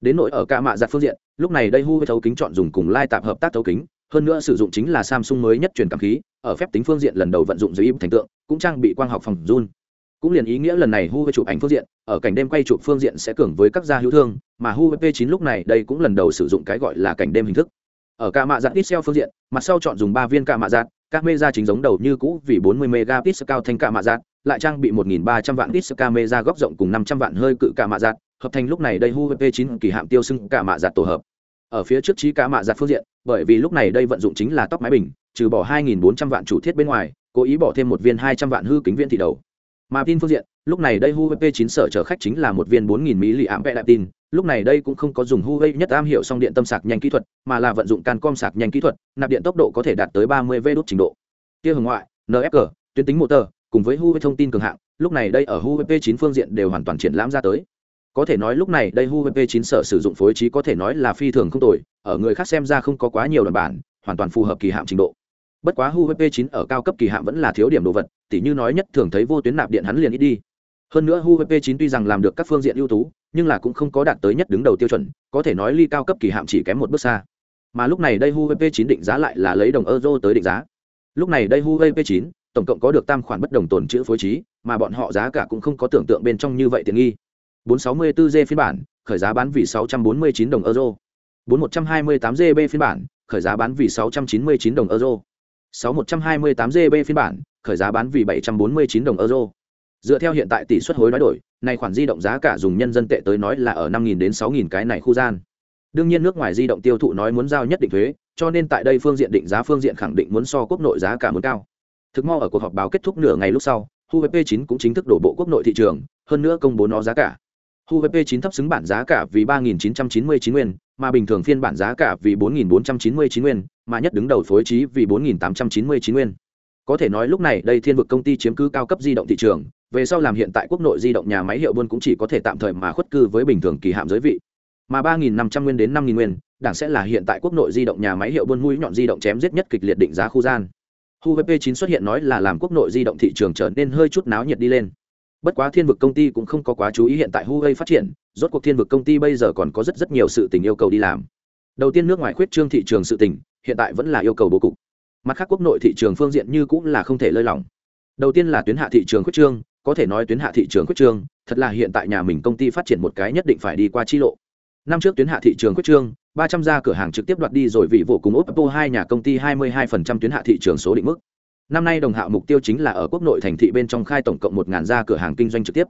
Đến nỗi ở cả mạ giặt phương diện, lúc này đây huawei thấu kính chọn dùng cùng lai tạp hợp tác thấu kính, hơn nữa sử dụng chính là samsung mới nhất truyền cảm khí, ở phép tính phương diện lần đầu vận dụng dưới im thành tượng, cũng trang bị quang học phòng run cũng liền ý nghĩa lần này huawei chụp ảnh phương diện, ở cảnh đêm quay chụp phương diện sẽ cường với các gia hữu thương, mà huawei p 9 lúc này đây cũng lần đầu sử dụng cái gọi là cảnh đêm hình thức ở cả mạ giặt ít xeo phương diện, mặt sau chọn dùng ba viên cả mạ giặt, các mê ra chính giống đầu như cũ vì 40 megapixel cao thành cả mạ giặt, lại trang bị 1.300 vạn pixel camera góc rộng cùng 500 vạn hơi cự cả mạ giặt, hợp thành lúc này đây huawei p 9 kỳ hạm tiêu xưng cả mạ giặt tổ hợp. Ở phía trước trí cả mạ giặt phương diện, bởi vì lúc này đây vận dụng chính là tóc máy bình, trừ bỏ 2.400 vạn chủ thiết bên ngoài, cố ý bỏ thêm một viên 200 vạn hư kính viễn thị đầu. Mà tin phương diện, lúc này đây huawei p 9 sở chở khách chính là một viên 4.000 mAh đại tin lúc này đây cũng không có dùng huawei nhất am hiểu song điện tâm sạc nhanh kỹ thuật, mà là vận dụng cancom sạc nhanh kỹ thuật, nạp điện tốc độ có thể đạt tới 30 v đốt trình độ. Tia hưởng ngoại nfg tuyến tính motor, cùng với huawei thông tin cường hạng, lúc này đây ở huawei p 9 phương diện đều hoàn toàn triển lãm ra tới. Có thể nói lúc này đây huawei p 9 sở sử dụng phối trí có thể nói là phi thường không tồi, ở người khác xem ra không có quá nhiều đoạn bản, hoàn toàn phù hợp kỳ hạm trình độ. Bất quá huawei p 9 ở cao cấp kỳ hạm vẫn là thiếu điểm đồ vật, tỉ như nói nhất thường thấy vô tuyến nạp điện hắn liền ít đi. Hơn nữa huawei p 9 tuy rằng làm được các phương diện ưu tú nhưng là cũng không có đạt tới nhất đứng đầu tiêu chuẩn có thể nói ly cao cấp kỳ hạm chỉ kém một bước xa. Mà lúc này đây huawei p 9 định giá lại là lấy đồng euro tới định giá. Lúc này đây huawei p 9 tổng cộng có được tam khoản bất đồng tồn chữ phối trí mà bọn họ giá cả cũng không có tưởng tượng bên trong như vậy tiện nghi. 464G phiên bản khởi giá bán vì 649 đồng euro. 4128GB phiên bản khởi giá bán vì 699 đồng euro. 6128GB phiên bản, khởi giá bán vì 749 đồng euro. Dựa theo hiện tại tỷ suất hối đoái đổi, này khoản di động giá cả dùng nhân dân tệ tới nói là ở 5000 đến 6000 cái này khu gian. Đương nhiên nước ngoài di động tiêu thụ nói muốn giao nhất định thuế, cho nên tại đây phương diện định giá phương diện khẳng định muốn so quốc nội giá cả muốn cao. Thực mo ở cuộc họp báo kết thúc nửa ngày lúc sau, Huawei P9 cũng chính thức đổ bộ quốc nội thị trường, hơn nữa công bố nó giá cả. Huawei P9 thấp xứng bản giá cả vì 3999 nguyên, mà bình thường phiên bản giá cả vì 4499 nguyên, mà nhất đứng đầu phối trí vì 4899 nguyên. Có thể nói lúc này đây Thiên vực công ty chiếm cứ cao cấp di động thị trường, về sau làm hiện tại quốc nội di động nhà máy hiệu buôn cũng chỉ có thể tạm thời mà khuất cư với bình thường kỳ hạm giới vị. Mà 3500 nguyên đến 5000 nguyên, đảng sẽ là hiện tại quốc nội di động nhà máy hiệu buôn mũi nhọn di động chém giết nhất kịch liệt định giá khu gian. Huawei P9 xuất hiện nói là làm quốc nội di động thị trường trở nên hơi chút náo nhiệt đi lên bất quá thiên vực công ty cũng không có quá chú ý hiện tại huawei phát triển rốt cuộc thiên vực công ty bây giờ còn có rất rất nhiều sự tình yêu cầu đi làm đầu tiên nước ngoài khuyết trương thị trường sự tình hiện tại vẫn là yêu cầu bố cục mặt khác quốc nội thị trường phương diện như cũng là không thể lơi lỏng đầu tiên là tuyến hạ thị trường khuyết trương có thể nói tuyến hạ thị trường quyết trương, thật là hiện tại nhà mình công ty phát triển một cái nhất định phải đi qua chi lộ. Năm trước tuyến hạ thị trường quyết trương, ba trăm gia cửa hàng trực tiếp đoạt đi rồi vị vụ cùng oppo hai nhà công ty hai mươi hai tuyến hạ thị trường số định mức. Năm nay đồng hạo mục tiêu chính là ở quốc nội thành thị bên trong khai tổng cộng một ngàn gia cửa hàng kinh doanh trực tiếp.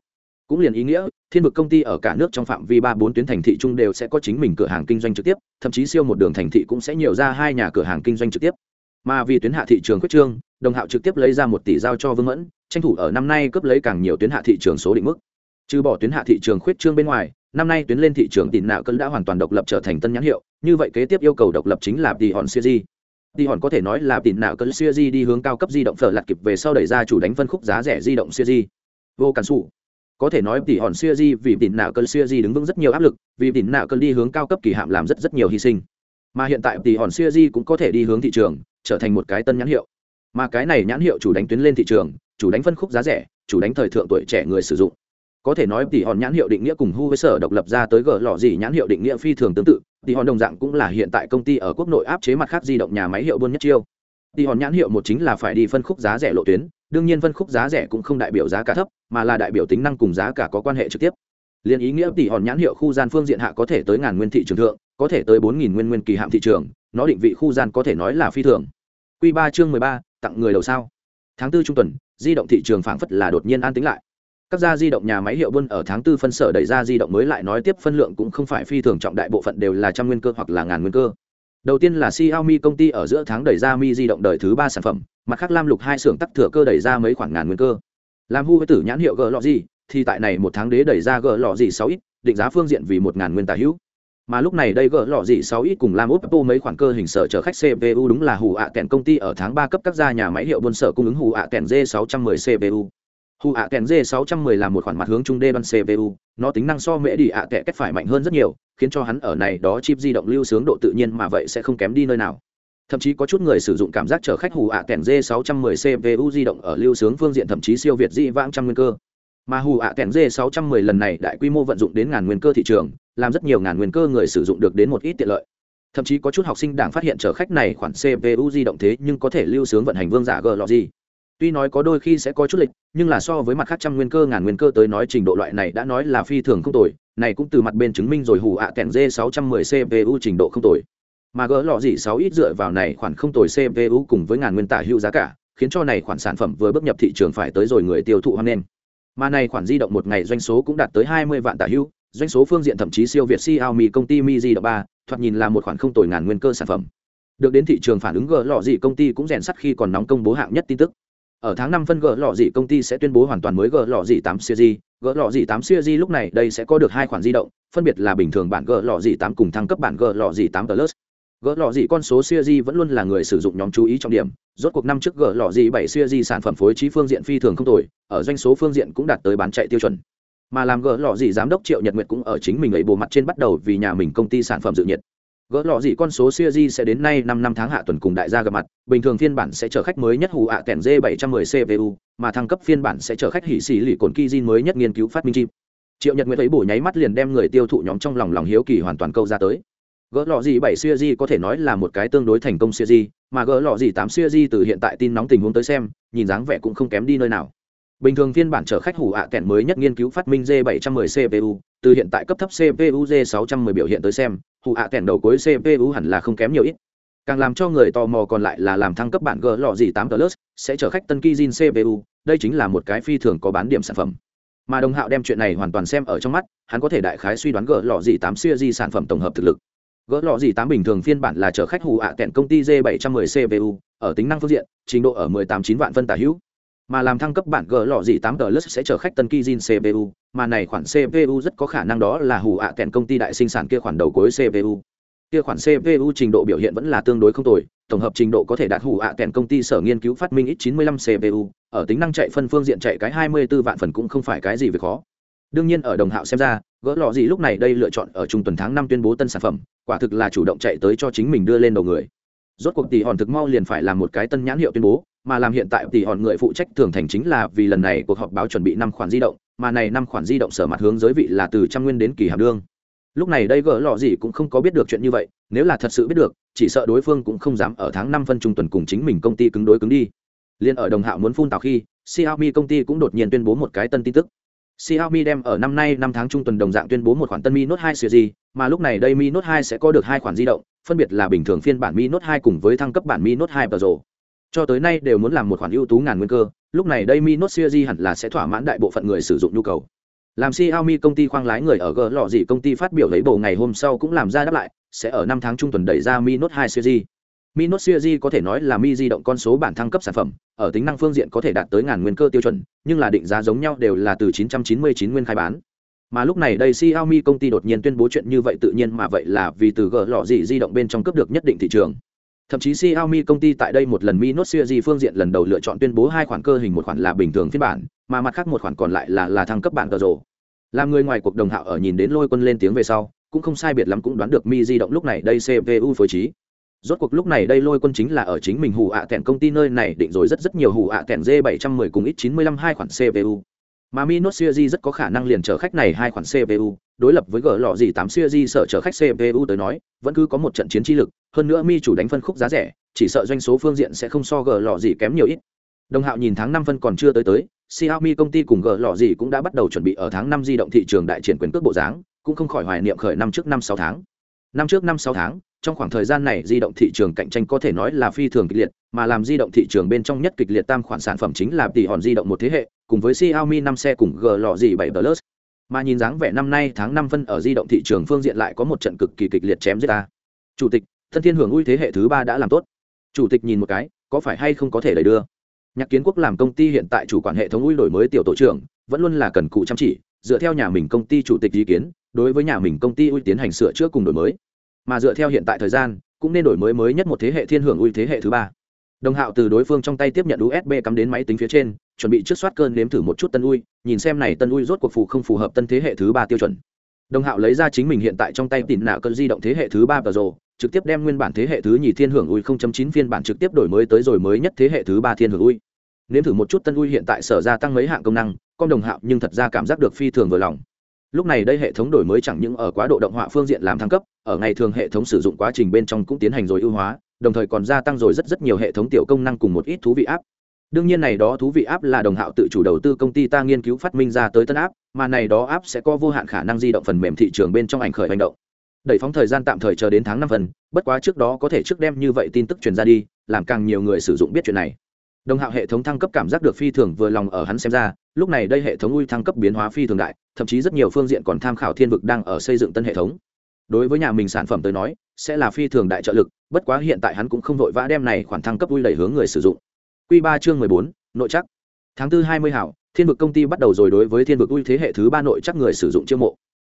Cũng liền ý nghĩa, thiên vực công ty ở cả nước trong phạm vi ba bốn tuyến thành thị chung đều sẽ có chính mình cửa hàng kinh doanh trực tiếp, thậm chí siêu một đường thành thị cũng sẽ nhiều ra hai nhà cửa hàng kinh doanh trực tiếp. Mà vì tuyến hạ thị trường quyết trương, đồng hạo trực tiếp lấy ra một tỷ giao cho vương mẫn tranh thủ ở năm nay cướp lấy càng nhiều tuyến hạ thị trường số định mức. Trừ bỏ tuyến hạ thị trường khuyết trương bên ngoài, năm nay tuyến lên thị trường tịn nạo cân đã hoàn toàn độc lập trở thành tân nhãn hiệu, như vậy kế tiếp yêu cầu độc lập chính là tỷ hòn siêu di. Tỷ hòn có thể nói là tịn nạo cân siêu di đi hướng cao cấp di động phở lặt kịp về sau đẩy ra chủ đánh phân khúc giá rẻ di động siêu di. Vô cản sụ có thể nói tỷ hòn siêu di vì tịn nạo cân siêu di đứng vững rất nhiều áp lực, vì tịn nạo cân đi hướng cao cấp kỳ hạm làm rất rất nhiều hy sinh. Mà hiện tại tỷ hòn siêu di cũng có thể đi hướng thị trường, trở thành một cái tân nhãn hiệu. Mà cái này nhãn hiệu chủ đánh tuyến lên thị trường chủ đánh phân khúc giá rẻ, chủ đánh thời thượng tuổi trẻ người sử dụng. Có thể nói tỷ hòn nhãn hiệu định nghĩa cùng hu với sở độc lập ra tới gỡ lò gì nhãn hiệu định nghĩa phi thường tương tự, tỷ hòn đồng dạng cũng là hiện tại công ty ở quốc nội áp chế mặt khác di động nhà máy hiệu buôn nhất chiêu. Tỷ hòn nhãn hiệu một chính là phải đi phân khúc giá rẻ lộ tuyến, đương nhiên phân khúc giá rẻ cũng không đại biểu giá cả thấp, mà là đại biểu tính năng cùng giá cả có quan hệ trực tiếp. Liên ý nghĩa tỷ hòn nhãn hiệu khu gian phương diện hạ có thể tới ngàn nguyên thị trường thượng, có thể tới bốn nghìn nguyên nguyên kỳ hạm thị trường, nó định vị khu gian có thể nói là phi thường. Q ba chương mười ba, tặng người đầu sao. Tháng tư trung tuần di động thị trường phảng phất là đột nhiên an tính lại. Các gia di động nhà máy hiệu buôn ở tháng tư phân sở đẩy ra di động mới lại nói tiếp phân lượng cũng không phải phi thường trọng đại, bộ phận đều là trăm nguyên cơ hoặc là ngàn nguyên cơ. Đầu tiên là Xiaomi công ty ở giữa tháng đẩy ra Mi di động đời thứ ba sản phẩm, mặt khác Lam Lục hai xưởng tắc thừa cơ đẩy ra mấy khoảng ngàn nguyên cơ. Làm hu với tử nhãn hiệu g lọ gì thì tại này một tháng đế đẩy ra g lọ gì sáu ít, định giá phương diện vì một ngàn nguyên tả hữu mà lúc này đây gỡ lọ dị sáu ít cùng làm oppo mấy khoản cơ hình sở chở khách cpu đúng là hù ạ kèn công ty ở tháng ba cấp các gia nhà máy hiệu buôn sở cung ứng hù ạ kèn g 610 cpu hù ạ kèn g 610 là một khoản mặt hướng trung đê đoan cpu nó tính năng so mễ đi ạ kẹ cách phải mạnh hơn rất nhiều, khiến cho hắn ở này đó chip di động lưu sướng độ tự nhiên mà vậy sẽ không kém đi nơi nào. Thậm chí có chút người sử dụng cảm giác chở khách hù ạ kèn g 610 cpu di động ở lưu sướng phương diện thậm chí siêu việt di vãng trăm nguyên cơ mà hù ạ kèn g 610 lần này đại quy mô vận dụng đến ngàn nguyên cơ thị trường, làm rất nhiều ngàn nguyên cơ người sử dụng được đến một ít tiện lợi. Thậm chí có chút học sinh đảng phát hiện chở khách này khoản cpu di động thế nhưng có thể lưu sướng vận hành vương giả g lọ gì tuy nói có đôi khi sẽ có chút lịch, nhưng là so với mặt khác trăm nguyên cơ, ngàn nguyên cơ tới nói trình độ loại này đã nói là phi thường không tồi, này cũng từ mặt bên chứng minh rồi hù ạ kèn d 610 cpu trình độ không tồi. Mà gỡ lọ gì 6 ít dựa vào này khoản không tồi cpu cùng với ngàn nguyên tả hữu giá cả, khiến cho này khoản sản phẩm vừa bước nhập thị trường phải tới rồi người tiêu thụ hoang lên mà này khoản di động một ngày doanh số cũng đạt tới 20 vạn tả hữu doanh số phương diện thậm chí siêu việt Xiaomi công ty Mi Di động 3, thoạt nhìn là một khoản không tồi ngàn nguyên cơ sản phẩm. Được đến thị trường phản ứng gỡ lọ gì công ty cũng rèn sắt khi còn nóng công bố hạng nhất tin tức. Ở tháng 5 phân gỡ lọ gì công ty sẽ tuyên bố hoàn toàn mới gỡ lọ gì 8 series, gỡ lọ gì 8 series lúc này đây sẽ có được hai khoản di động, phân biệt là bình thường bản gỡ lọ gì 8 cùng thăng cấp bản gỡ lọ gì 8 Plus. Gỡ lọ gì con số series vẫn luôn là người sử dụng nhóm chú ý trọng điểm, rốt cuộc năm trước gỡ lọ gì bảy siêu di sản phẩm phối trí phương diện phi thường không tồi, ở doanh số phương diện cũng đạt tới bán chạy tiêu chuẩn. Mà làm gỡ lọ gì giám đốc triệu nhật nguyệt cũng ở chính mình ấy bộ mặt trên bắt đầu vì nhà mình công ty sản phẩm dự nhiệt. Gỡ lọ gì con số siêu di sẽ đến nay năm năm tháng hạ tuần cùng đại gia gặp mặt bình thường phiên bản sẽ chở khách mới nhất hù ạ kèn d 710 cpu mà thăng cấp phiên bản sẽ chở khách hỉ xì lì cồn kizin mới nhất nghiên cứu phát minh chip. Triệu nhật nguyệt ấy bổ nháy mắt liền đem người tiêu thụ nhóm trong lòng lòng hiếu kỳ hoàn toàn câu ra tới gỡ lọ gì bảy siêu di có thể nói là một cái tương đối thành công siêu di mà gỡ lọ gì tám siêu di từ hiện tại tin nóng tình huống tới xem, nhìn dáng vẻ cũng không kém đi nơi nào. Bình thường phiên bản chở khách hủ ạ kẹn mới nhất nghiên cứu phát minh g 710 cpu từ hiện tại cấp thấp cpu g 610 biểu hiện tới xem, hủ ạ kẹn đầu cuối cpu hẳn là không kém nhiều ít. Càng làm cho người tò mò còn lại là làm thăng cấp bản g lọ gì 8 plus, sẽ chở khách tân kizin cpu đây chính là một cái phi thường có bán điểm sản phẩm. Mà đồng hạo đem chuyện này hoàn toàn xem ở trong mắt, hắn có thể đại khái suy đoán g lọ gì 8 series sản phẩm tổng hợp thực lực gỡ lọ gì tám bình thường phiên bản là chở khách hù ạ kẹn công ty g 710 cpu ở tính năng phương diện, trình độ ở 18 vạn phân tả hữu. Mà làm thăng cấp bản g lọ gì tám tờ lus sẽ chở khách tân kizin cpu mà này khoản cpu rất có khả năng đó là hù ạ kẹn công ty đại sinh sản kia khoản đầu cuối cpu kia khoản cpu trình độ biểu hiện vẫn là tương đối không tồi, tổng hợp trình độ có thể đạt hủ ạ kèn công ty sở nghiên cứu phát minh x 95 cpu ở tính năng chạy phân phương diện chạy cái 24 vạn phần cũng không phải cái gì về khó đương nhiên ở đồng hạo xem ra, gỡ lọ gì lúc này đây lựa chọn ở trung tuần tháng năm tuyên bố tân sản phẩm, quả thực là chủ động chạy tới cho chính mình đưa lên đầu người. Rốt cuộc tỷ hòn thực mau liền phải làm một cái tân nhãn hiệu tuyên bố, mà làm hiện tại tỷ hòn người phụ trách thường thành chính là vì lần này cuộc họp báo chuẩn bị năm khoản di động, mà này năm khoản di động sở mặt hướng giới vị là từ trăm nguyên đến kỳ hàm đương. Lúc này đây gỡ lọ gì cũng không có biết được chuyện như vậy, nếu là thật sự biết được, chỉ sợ đối phương cũng không dám ở tháng năm phân trung tuần cùng chính mình công ty cứng đối cứng đi. Liên ở đồng hạo muốn phun tào khi, Xiaomi công ty cũng đột nhiên tuyên bố một cái tân tin tức. Xiaomi đem ở năm nay năm tháng trung tuần đồng dạng tuyên bố một khoản tân Mi Note 2 series, mà lúc này đây Mi Note 2 sẽ có được hai khoản di động, phân biệt là bình thường phiên bản Mi Note 2 cùng với thăng cấp bản Mi Note 2 Pro cho tới nay đều muốn làm một khoản ưu tú ngàn nguyên cơ lúc này đây mi note series hẳn là sẽ thỏa mãn đại bộ phận người sử dụng nhu cầu làm Xiaomi công ty khoang lái người ở G lọ gì công ty phát biểu lấy bầu ngày hôm sau cũng làm ra đáp lại, sẽ ở năm tháng trung tuần đẩy ra Mi Note 2 series. Mi Note series có thể nói là mi di động con số bản thăng cấp sản phẩm, ở tính năng phương diện có thể đạt tới ngàn nguyên cơ tiêu chuẩn, nhưng là định giá giống nhau đều là từ 999 nguyên khai bán. Mà lúc này đây Xiaomi công ty đột nhiên tuyên bố chuyện như vậy tự nhiên mà vậy là vì từ gỡ lọ gì di động bên trong cấp được nhất định thị trường. Thậm chí Xiaomi công ty tại đây một lần Mi Note series phương diện lần đầu lựa chọn tuyên bố hai khoản cơ hình một khoản là bình thường phiên bản, mà mặt khác một khoản còn lại là là thăng cấp bản Pro. Làm người ngoài cuộc đồng hạo ở nhìn đến lôi quân lên tiếng về sau, cũng không sai biệt lắm cũng đoán được Mi di động lúc này đây CPU phối trí rốt cuộc lúc này đây lôi quân chính là ở chính mình hù ạ à kèn công ty nơi này định rồi rất rất nhiều hù ạ à kèn d 710 cùng x 95 hai khoản cpu mà mi note series rất có khả năng liền chở khách này hai khoản cpu đối lập với g lọ gì tám series sợ chở khách cpu tới nói, vẫn cứ có một trận chiến chi lực, hơn nữa mi chủ đánh phân khúc giá rẻ, chỉ sợ doanh số phương diện sẽ không so g lọ gì kém nhiều ít. Đồng hạo nhìn tháng năm phân còn chưa tới tới, xiaomi công ty cùng g lọ gì cũng đã bắt đầu chuẩn bị ở tháng năm di động thị trường đại triển quyền cước bộ dáng, cũng không khỏi hoài niệm khởi năm trước năm sáu tháng năm trước năm sáu tháng trong khoảng thời gian này di động thị trường cạnh tranh có thể nói là phi thường kịch liệt mà làm di động thị trường bên trong nhất kịch liệt tam khoản sản phẩm chính là tỷ hòn di động một thế hệ cùng với Xiaomi năm xe cùng G lọ gì bảy Plus. Mà nhìn dáng vẻ năm nay tháng năm phân ở di động thị trường phương diện lại có một trận cực kỳ kịch liệt chém giết ta. Chủ tịch, thân thiên hưởng ui thế hệ thứ ba đã làm tốt. Chủ tịch nhìn một cái, có phải hay không có thể đẩy đưa. Nhạc Kiến Quốc làm công ty hiện tại chủ quản hệ thống ui đổi mới tiểu tổ trưởng, vẫn luôn là cần cụ chăm chỉ, dựa theo nhà mình công ty chủ tịch ý kiến, đối với nhà mình công ty ui tiến hành sửa chữa cùng đổi mới mà dựa theo hiện tại thời gian, cũng nên đổi mới mới nhất một thế hệ thiên hưởng ui thế hệ thứ ba. Đồng hạo từ đối phương trong tay tiếp nhận usb cắm đến máy tính phía trên, chuẩn bị trước soát cơn nếm thử một chút tân ui nhìn xem này tân ui rốt cuộc phù không phù hợp tân thế hệ thứ ba tiêu chuẩn. Đồng hạo lấy ra chính mình hiện tại trong tay tỉn nạo cơn di động thế hệ thứ ba và rồ trực tiếp đem nguyên bản thế hệ thứ nhì thiên hưởng ui 0.9 phiên bản trực tiếp đổi mới tới rồi mới nhất thế hệ thứ ba thiên hưởng ui. Nếm thử một chút tân ui hiện tại sở ra tăng mấy hạng công năng, con đồng hạo nhưng thật ra cảm giác được phi thường vừa lòng lúc này đây hệ thống đổi mới chẳng những ở quá độ động họa phương diện làm thăng cấp, ở ngày thường hệ thống sử dụng quá trình bên trong cũng tiến hành rồi ưu hóa, đồng thời còn gia tăng rồi rất rất nhiều hệ thống tiểu công năng cùng một ít thú vị áp đương nhiên này đó thú vị áp là đồng hạo tự chủ đầu tư công ty ta nghiên cứu phát minh ra tới tân áp mà này đó áp sẽ có vô hạn khả năng di động phần mềm thị trường bên trong ảnh khởi hành động. Đẩy phóng thời gian tạm thời chờ đến tháng năm phần, bất quá trước đó có thể trước đem như vậy tin tức truyền ra đi, làm càng nhiều người sử dụng biết chuyện này đồng hạo hệ thống thăng cấp cảm giác được phi thường vừa lòng ở hắn xem ra, lúc này đây hệ thống ui thăng cấp biến hóa phi thường đại, thậm chí rất nhiều phương diện còn tham khảo thiên vực đang ở xây dựng tân hệ thống. Đối với nhà mình sản phẩm tới nói, sẽ là phi thường đại trợ lực, bất quá hiện tại hắn cũng không vội vã đem này khoản thăng cấp ui đẩy hướng người sử dụng. Q ba chương mười bốn, nội chắc. Tháng tư hai mươi hảo, thiên vực công ty bắt đầu rồi đối với thiên vực ui thế hệ thứ ba nội chắc người sử dụng chiêu mộ.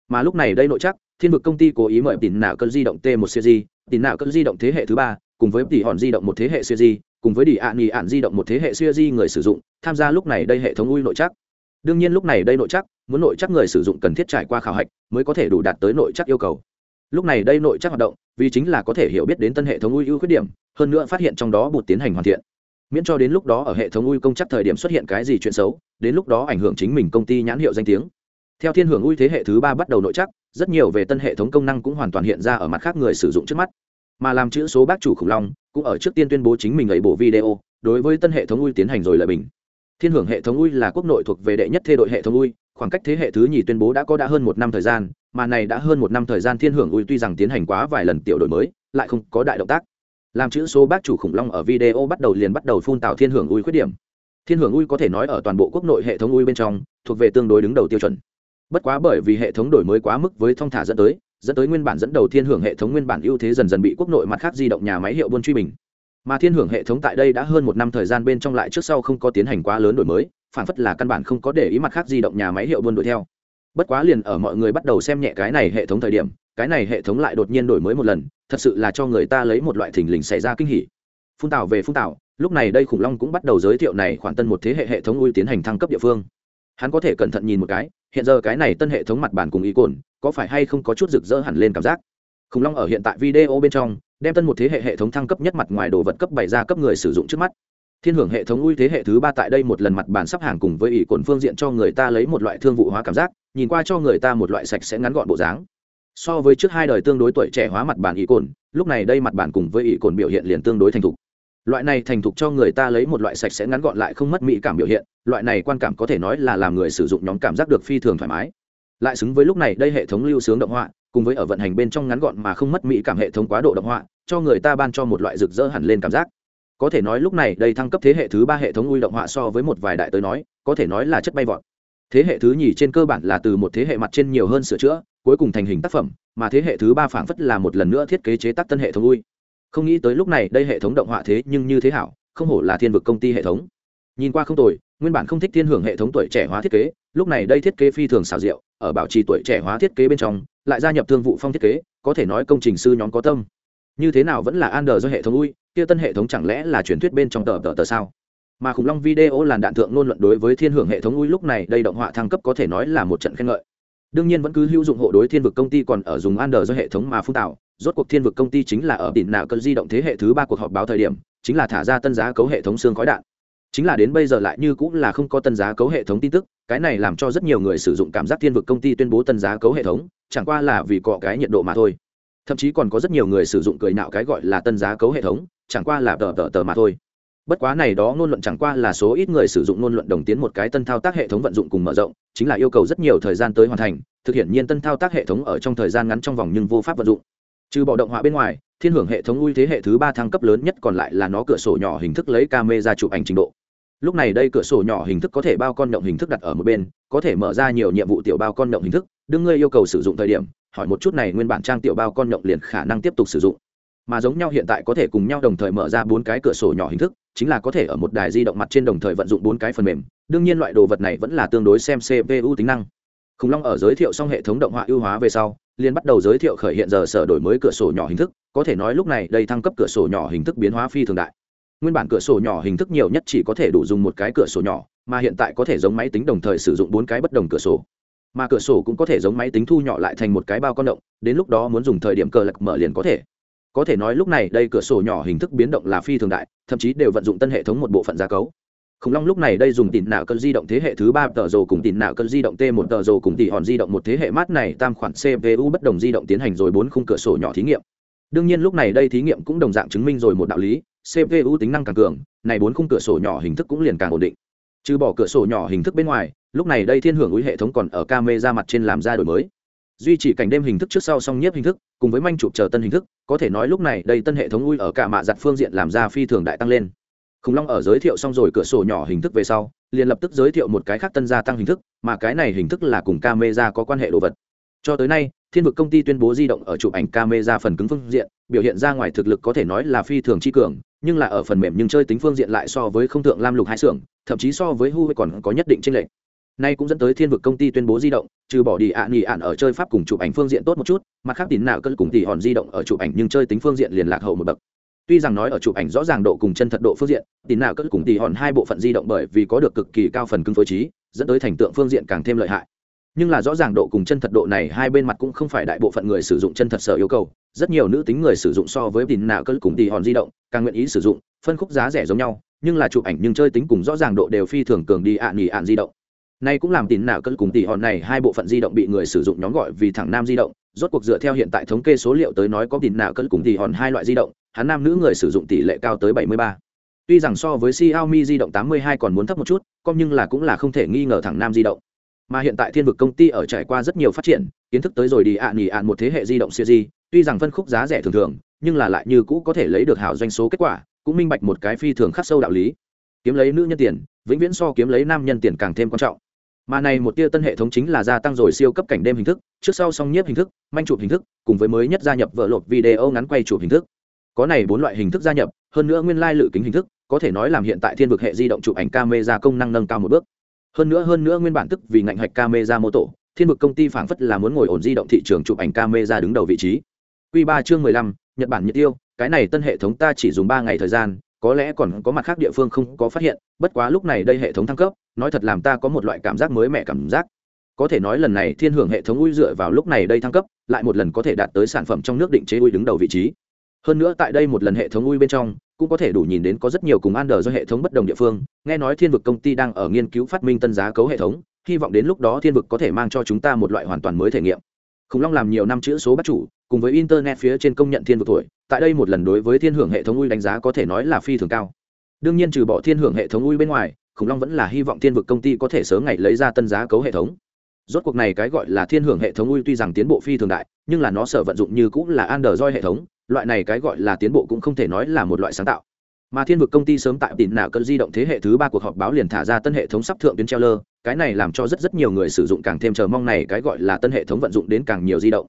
Mà lúc này đây nội chắc, thiên vực công ty cố ý mời tỉn nạo cơn di động t một cg tỉn nạo cơn di động thế hệ thứ ba, cùng với tỉ hòn di động một thế hệ cg cùng với đi ạ nghỉ ạn di động một thế hệ series người sử dụng, tham gia lúc này đây hệ thống ui nội chắc. Đương nhiên lúc này đây nội chắc, muốn nội chắc người sử dụng cần thiết trải qua khảo hạch mới có thể đủ đạt tới nội chắc yêu cầu. Lúc này đây nội chắc hoạt động, vì chính là có thể hiểu biết đến tân hệ thống ui ưu khuyết điểm, hơn nữa phát hiện trong đó bụt tiến hành hoàn thiện. Miễn cho đến lúc đó ở hệ thống ui công chắc thời điểm xuất hiện cái gì chuyện xấu, đến lúc đó ảnh hưởng chính mình công ty nhãn hiệu danh tiếng. Theo thiên hưởng ui thế hệ thứ ba bắt đầu nội chắc, rất nhiều về tân hệ thống công năng cũng hoàn toàn hiện ra ở mặt khác người sử dụng trước mắt mà làm chữ số bác chủ khủng long cũng ở trước tiên tuyên bố chính mình ấy bộ video, đối với tân hệ thống ui tiến hành rồi lợi bình. Thiên hưởng hệ thống ui là quốc nội thuộc về đệ nhất thê đội hệ thống ui, khoảng cách thế hệ thứ nhì tuyên bố đã có đã hơn một năm thời gian, mà này đã hơn một năm thời gian thiên hưởng ui tuy rằng tiến hành quá vài lần tiểu đổi mới, lại không có đại động tác. Làm chữ số bác chủ khủng long ở video bắt đầu liền bắt đầu phun tạo thiên hưởng ui khuyết điểm. Thiên hưởng ui có thể nói ở toàn bộ quốc nội hệ thống ui bên trong, thuộc về tương đối đứng đầu tiêu chuẩn. Bất quá bởi vì hệ thống đổi mới quá mức với thông thả dẫn tới dẫn tới nguyên bản dẫn đầu thiên hưởng hệ thống nguyên bản ưu thế dần dần bị quốc nội mặt khác di động nhà máy hiệu buôn truy bình. Mà thiên hưởng hệ thống tại đây đã hơn một năm thời gian bên trong lại trước sau không có tiến hành quá lớn đổi mới, phản phất là căn bản không có để ý mặt khác di động nhà máy hiệu buôn đuổi theo. Bất quá liền ở mọi người bắt đầu xem nhẹ cái này hệ thống thời điểm, cái này hệ thống lại đột nhiên đổi mới một lần, thật sự là cho người ta lấy một loại thình lình xảy ra kinh hỉ. Phun tạo về phun tạo lúc này đây khủng long cũng bắt đầu giới thiệu này khoản tân một thế hệ hệ thống ui tiến hành thăng cấp địa phương. Hắn có thể cẩn thận nhìn một cái hiện giờ cái này tân hệ thống mặt bản cùng ý cồn, có phải hay không có chút rực rỡ hẳn lên cảm giác? Khủng long ở hiện tại video bên trong, đem tân một thế hệ hệ thống thăng cấp nhất mặt ngoài đồ vật cấp bày ra cấp người sử dụng trước mắt. Thiên hưởng hệ thống ui thế hệ thứ ba tại đây một lần mặt bản sắp hàng cùng với ỷ cồn phương diện cho người ta lấy một loại thương vụ hóa cảm giác, nhìn qua cho người ta một loại sạch sẽ ngắn gọn bộ dáng. So với trước hai đời tương đối tuổi trẻ hóa mặt bản ỷ cồn, lúc này đây mặt bản cùng với ỷ cồn biểu hiện liền tương đối thành thục loại này thành thục cho người ta lấy một loại sạch sẽ ngắn gọn lại không mất mỹ cảm biểu hiện, loại này quan cảm có thể nói là làm người sử dụng nhóm cảm giác được phi thường thoải mái. Lại xứng với lúc này đây hệ thống lưu sướng động họa, cùng với ở vận hành bên trong ngắn gọn mà không mất mỹ cảm hệ thống quá độ động họa, cho người ta ban cho một loại rực rỡ hẳn lên cảm giác. Có thể nói lúc này đây thăng cấp thế hệ thứ ba hệ thống ui động họa so với một vài đại tới nói, có thể nói là chất bay vọt. Thế hệ thứ nhì trên cơ bản là từ một thế hệ mặt trên nhiều hơn sửa chữa, cuối cùng thành hình tác phẩm, mà thế hệ thứ ba phảng phất là một lần nữa thiết kế chế tác tân hệ thống ui không nghĩ tới lúc này đây hệ thống động họa thế nhưng như thế hảo, không hổ là thiên vực công ty hệ thống. Nhìn qua không tồi, nguyên bản không thích thiên hưởng hệ thống tuổi trẻ hóa thiết kế, lúc này đây thiết kế phi thường xào rượu ở bảo trì tuổi trẻ hóa thiết kế bên trong, lại gia nhập thương vụ phong thiết kế, có thể nói công trình sư nhóm có tâm. Như thế nào vẫn là an do hệ thống ui, kia tân hệ thống chẳng lẽ là truyền thuyết bên trong tờ tờ tờ sao? Mà khủng long video làn đạn thượng ngôn luận đối với thiên hưởng hệ thống ui lúc này đây động họa thăng cấp có thể nói là một trận khen ngợi đương nhiên vẫn cứ hữu dụng hộ đối thiên vực công ty còn ở dùng an do hệ thống mà phun tạo, rốt cuộc thiên vực công ty chính là ở đỉnh nào cơn di động thế hệ thứ ba cuộc họp báo thời điểm, chính là thả ra tân giá cấu hệ thống xương khói đạn. Chính là đến bây giờ lại như cũng là không có tân giá cấu hệ thống tin tức, cái này làm cho rất nhiều người sử dụng cảm giác thiên vực công ty tuyên bố tân giá cấu hệ thống, chẳng qua là vì cọ cái nhiệt độ mà thôi. Thậm chí còn có rất nhiều người sử dụng cười nạo cái gọi là tân giá cấu hệ thống, chẳng qua là tờ tờ tờ mà thôi bất quá này đó ngôn luận chẳng qua là số ít người sử dụng ngôn luận đồng tiến một cái tân thao tác hệ thống vận dụng cùng mở rộng, chính là yêu cầu rất nhiều thời gian tới hoàn thành, thực hiện nhiên tân thao tác hệ thống ở trong thời gian ngắn trong vòng nhưng vô pháp vận dụng. Trừ bộ động họa bên ngoài, thiên hưởng hệ thống ui thế hệ thứ ba thăng cấp lớn nhất còn lại là nó cửa sổ nhỏ hình thức lấy camera chụp ảnh trình độ. Lúc này đây cửa sổ nhỏ hình thức có thể bao con động hình thức đặt ở một bên, có thể mở ra nhiều nhiệm vụ tiểu bao con động hình thức, đương ngươi yêu cầu sử dụng thời điểm, hỏi một chút này nguyên bản trang tiểu bao con động liền khả năng tiếp tục sử dụng. Mà giống nhau hiện tại có thể cùng nhau đồng thời mở ra bốn cái cửa sổ nhỏ hình thức chính là có thể ở một đài di động mặt trên đồng thời vận dụng bốn cái phần mềm, đương nhiên loại đồ vật này vẫn là tương đối xem cpu tính năng. Khủng long ở giới thiệu xong hệ thống động họa ưu hóa về sau, liền bắt đầu giới thiệu khởi hiện giờ sở đổi mới cửa sổ nhỏ hình thức, có thể nói lúc này đây thăng cấp cửa sổ nhỏ hình thức biến hóa phi thường đại. Nguyên bản cửa sổ nhỏ hình thức nhiều nhất chỉ có thể đủ dùng một cái cửa sổ nhỏ, mà hiện tại có thể giống máy tính đồng thời sử dụng bốn cái bất đồng cửa sổ. Mà cửa sổ cũng có thể giống máy tính thu nhỏ lại thành một cái bao con động, đến lúc đó muốn dùng thời điểm cờ lạc mở liền có thể có thể nói lúc này đây cửa sổ nhỏ hình thức biến động là phi thường đại, thậm chí đều vận dụng tân hệ thống một bộ phận gia cấu. Khủng long lúc này đây dùng tỉn nạo cơn di động thế hệ thứ ba, tờ rồ cùng tỉn nạo cơn di động t một, tờ rồ cùng tỉ hòn di động một thế hệ mát này tam khoản cpu bất đồng di động tiến hành rồi bốn khung cửa sổ nhỏ thí nghiệm. Đương nhiên lúc này đây thí nghiệm cũng đồng dạng chứng minh rồi một đạo lý cpu tính năng càng cường, này bốn khung cửa sổ nhỏ hình thức cũng liền càng ổn định. Trừ bỏ cửa sổ nhỏ hình thức bên ngoài, lúc này đây thiên hưởng úi hệ thống còn ở camera mặt trên làm ra đổi mới duy trì cảnh đêm hình thức trước sau song nhiếp hình thức, cùng với manh chụp chờ tân hình thức, có thể nói lúc này đây tân hệ thống ui ở cả mạ giặt phương diện làm ra phi thường đại tăng lên. Khủng long ở giới thiệu xong rồi cửa sổ nhỏ hình thức về sau, liền lập tức giới thiệu một cái khác tân gia tăng hình thức, mà cái này hình thức là cùng camera có quan hệ đồ vật. Cho tới nay, thiên vực công ty tuyên bố di động ở chụp ảnh camera phần cứng phương diện, biểu hiện ra ngoài thực lực có thể nói là phi thường chi cường, nhưng là ở phần mềm nhưng chơi tính phương diện lại so với không thượng lam lục hai xưởng, thậm chí so với huawei còn có nhất định tranh lệch nay cũng dẫn tới thiên vực công ty tuyên bố di động, trừ bỏ đi ạ à nghỉ ạn ở chơi pháp cùng chụp ảnh phương diện tốt một chút, mặt khác tín nào cân cùng tỷ hòn di động ở chụp ảnh nhưng chơi tính phương diện liền lạc hậu một bậc. Tuy rằng nói ở chụp ảnh rõ ràng độ cùng chân thật độ phương diện, tín nào cân cùng tỷ hòn hai bộ phận di động bởi vì có được cực kỳ cao phần cứng phối trí, dẫn tới thành tượng phương diện càng thêm lợi hại. Nhưng là rõ ràng độ cùng chân thật độ này hai bên mặt cũng không phải đại bộ phận người sử dụng chân thật sở yêu cầu, rất nhiều nữ tính người sử dụng so với tín nào cân cùng tỷ hòn di động, càng nguyện ý sử dụng, phân khúc giá rẻ giống nhau, nhưng là chụp ảnh nhưng chơi tính cùng rõ ràng độ đều phi thường cường đi ạ à nghỉ ạn di động. Nay cũng làm tín nào cỡ cùng tỷ hòn này hai bộ phận di động bị người sử dụng nhóm gọi vì thẳng nam di động, rốt cuộc dựa theo hiện tại thống kê số liệu tới nói có tín nào cỡ cùng tỷ hòn hai loại di động, hắn nam nữ người sử dụng tỷ lệ cao tới 73. Tuy rằng so với Xiaomi di động 82 còn muốn thấp một chút, còn nhưng là cũng là không thể nghi ngờ thẳng nam di động. Mà hiện tại thiên vực công ty ở trải qua rất nhiều phát triển, kiến thức tới rồi đi ạ nhỉ ạn một thế hệ di động series, tuy rằng phân khúc giá rẻ thường thường, nhưng là lại như cũ có thể lấy được hảo doanh số kết quả, cũng minh bạch một cái phi thường khắc sâu đạo lý. Kiếm lấy nữ nhân tiền, vĩnh viễn so kiếm lấy nam nhân tiền càng thêm quan trọng mà này một tia tân hệ thống chính là gia tăng rồi siêu cấp cảnh đêm hình thức, trước sau song nhiếp hình thức, manh chụp hình thức, cùng với mới nhất gia nhập vợ lột video ngắn quay chụp hình thức. Có này bốn loại hình thức gia nhập, hơn nữa nguyên lai lự kính hình thức, có thể nói làm hiện tại thiên vực hệ di động chụp ảnh camera công năng nâng cao một bước. Hơn nữa hơn nữa nguyên bản tức vì ngạnh hạch camera mô tổ, thiên vực công ty phảng phất là muốn ngồi ổn di động thị trường chụp ảnh camera đứng đầu vị trí. Quy ba chương mười lăm, nhật bản nhiệt tiêu, cái này tân hệ thống ta chỉ dùng ba ngày thời gian có lẽ còn có mặt khác địa phương không có phát hiện, bất quá lúc này đây hệ thống thăng cấp, nói thật làm ta có một loại cảm giác mới mẻ cảm giác. Có thể nói lần này thiên hưởng hệ thống ui dựa vào lúc này đây thăng cấp, lại một lần có thể đạt tới sản phẩm trong nước định chế ui đứng đầu vị trí. Hơn nữa tại đây một lần hệ thống ui bên trong, cũng có thể đủ nhìn đến có rất nhiều cùng an đờ do hệ thống bất đồng địa phương, nghe nói thiên vực công ty đang ở nghiên cứu phát minh tân giá cấu hệ thống, hy vọng đến lúc đó thiên vực có thể mang cho chúng ta một loại hoàn toàn mới thể nghiệm khủng long làm nhiều năm chữ số bắt chủ, cùng với internet phía trên công nhận thiên vực tuổi, tại đây một lần đối với thiên hưởng hệ thống ui đánh giá có thể nói là phi thường cao. Đương nhiên trừ bỏ thiên hưởng hệ thống ui bên ngoài, khủng long vẫn là hy vọng thiên vực công ty có thể sớm ngày lấy ra tân giá cấu hệ thống. Rốt cuộc này cái gọi là thiên hưởng hệ thống ui tuy rằng tiến bộ phi thường đại, nhưng là nó sở vận dụng như cũng là android hệ thống, loại này cái gọi là tiến bộ cũng không thể nói là một loại sáng tạo. Mà thiên vực công ty sớm tại tỉnh nào cơn di động thế hệ thứ ba cuộc họp báo liền thả ra tân hệ thống sắp thượng tuyến treo lơ cái này làm cho rất rất nhiều người sử dụng càng thêm chờ mong này cái gọi là tân hệ thống vận dụng đến càng nhiều di động.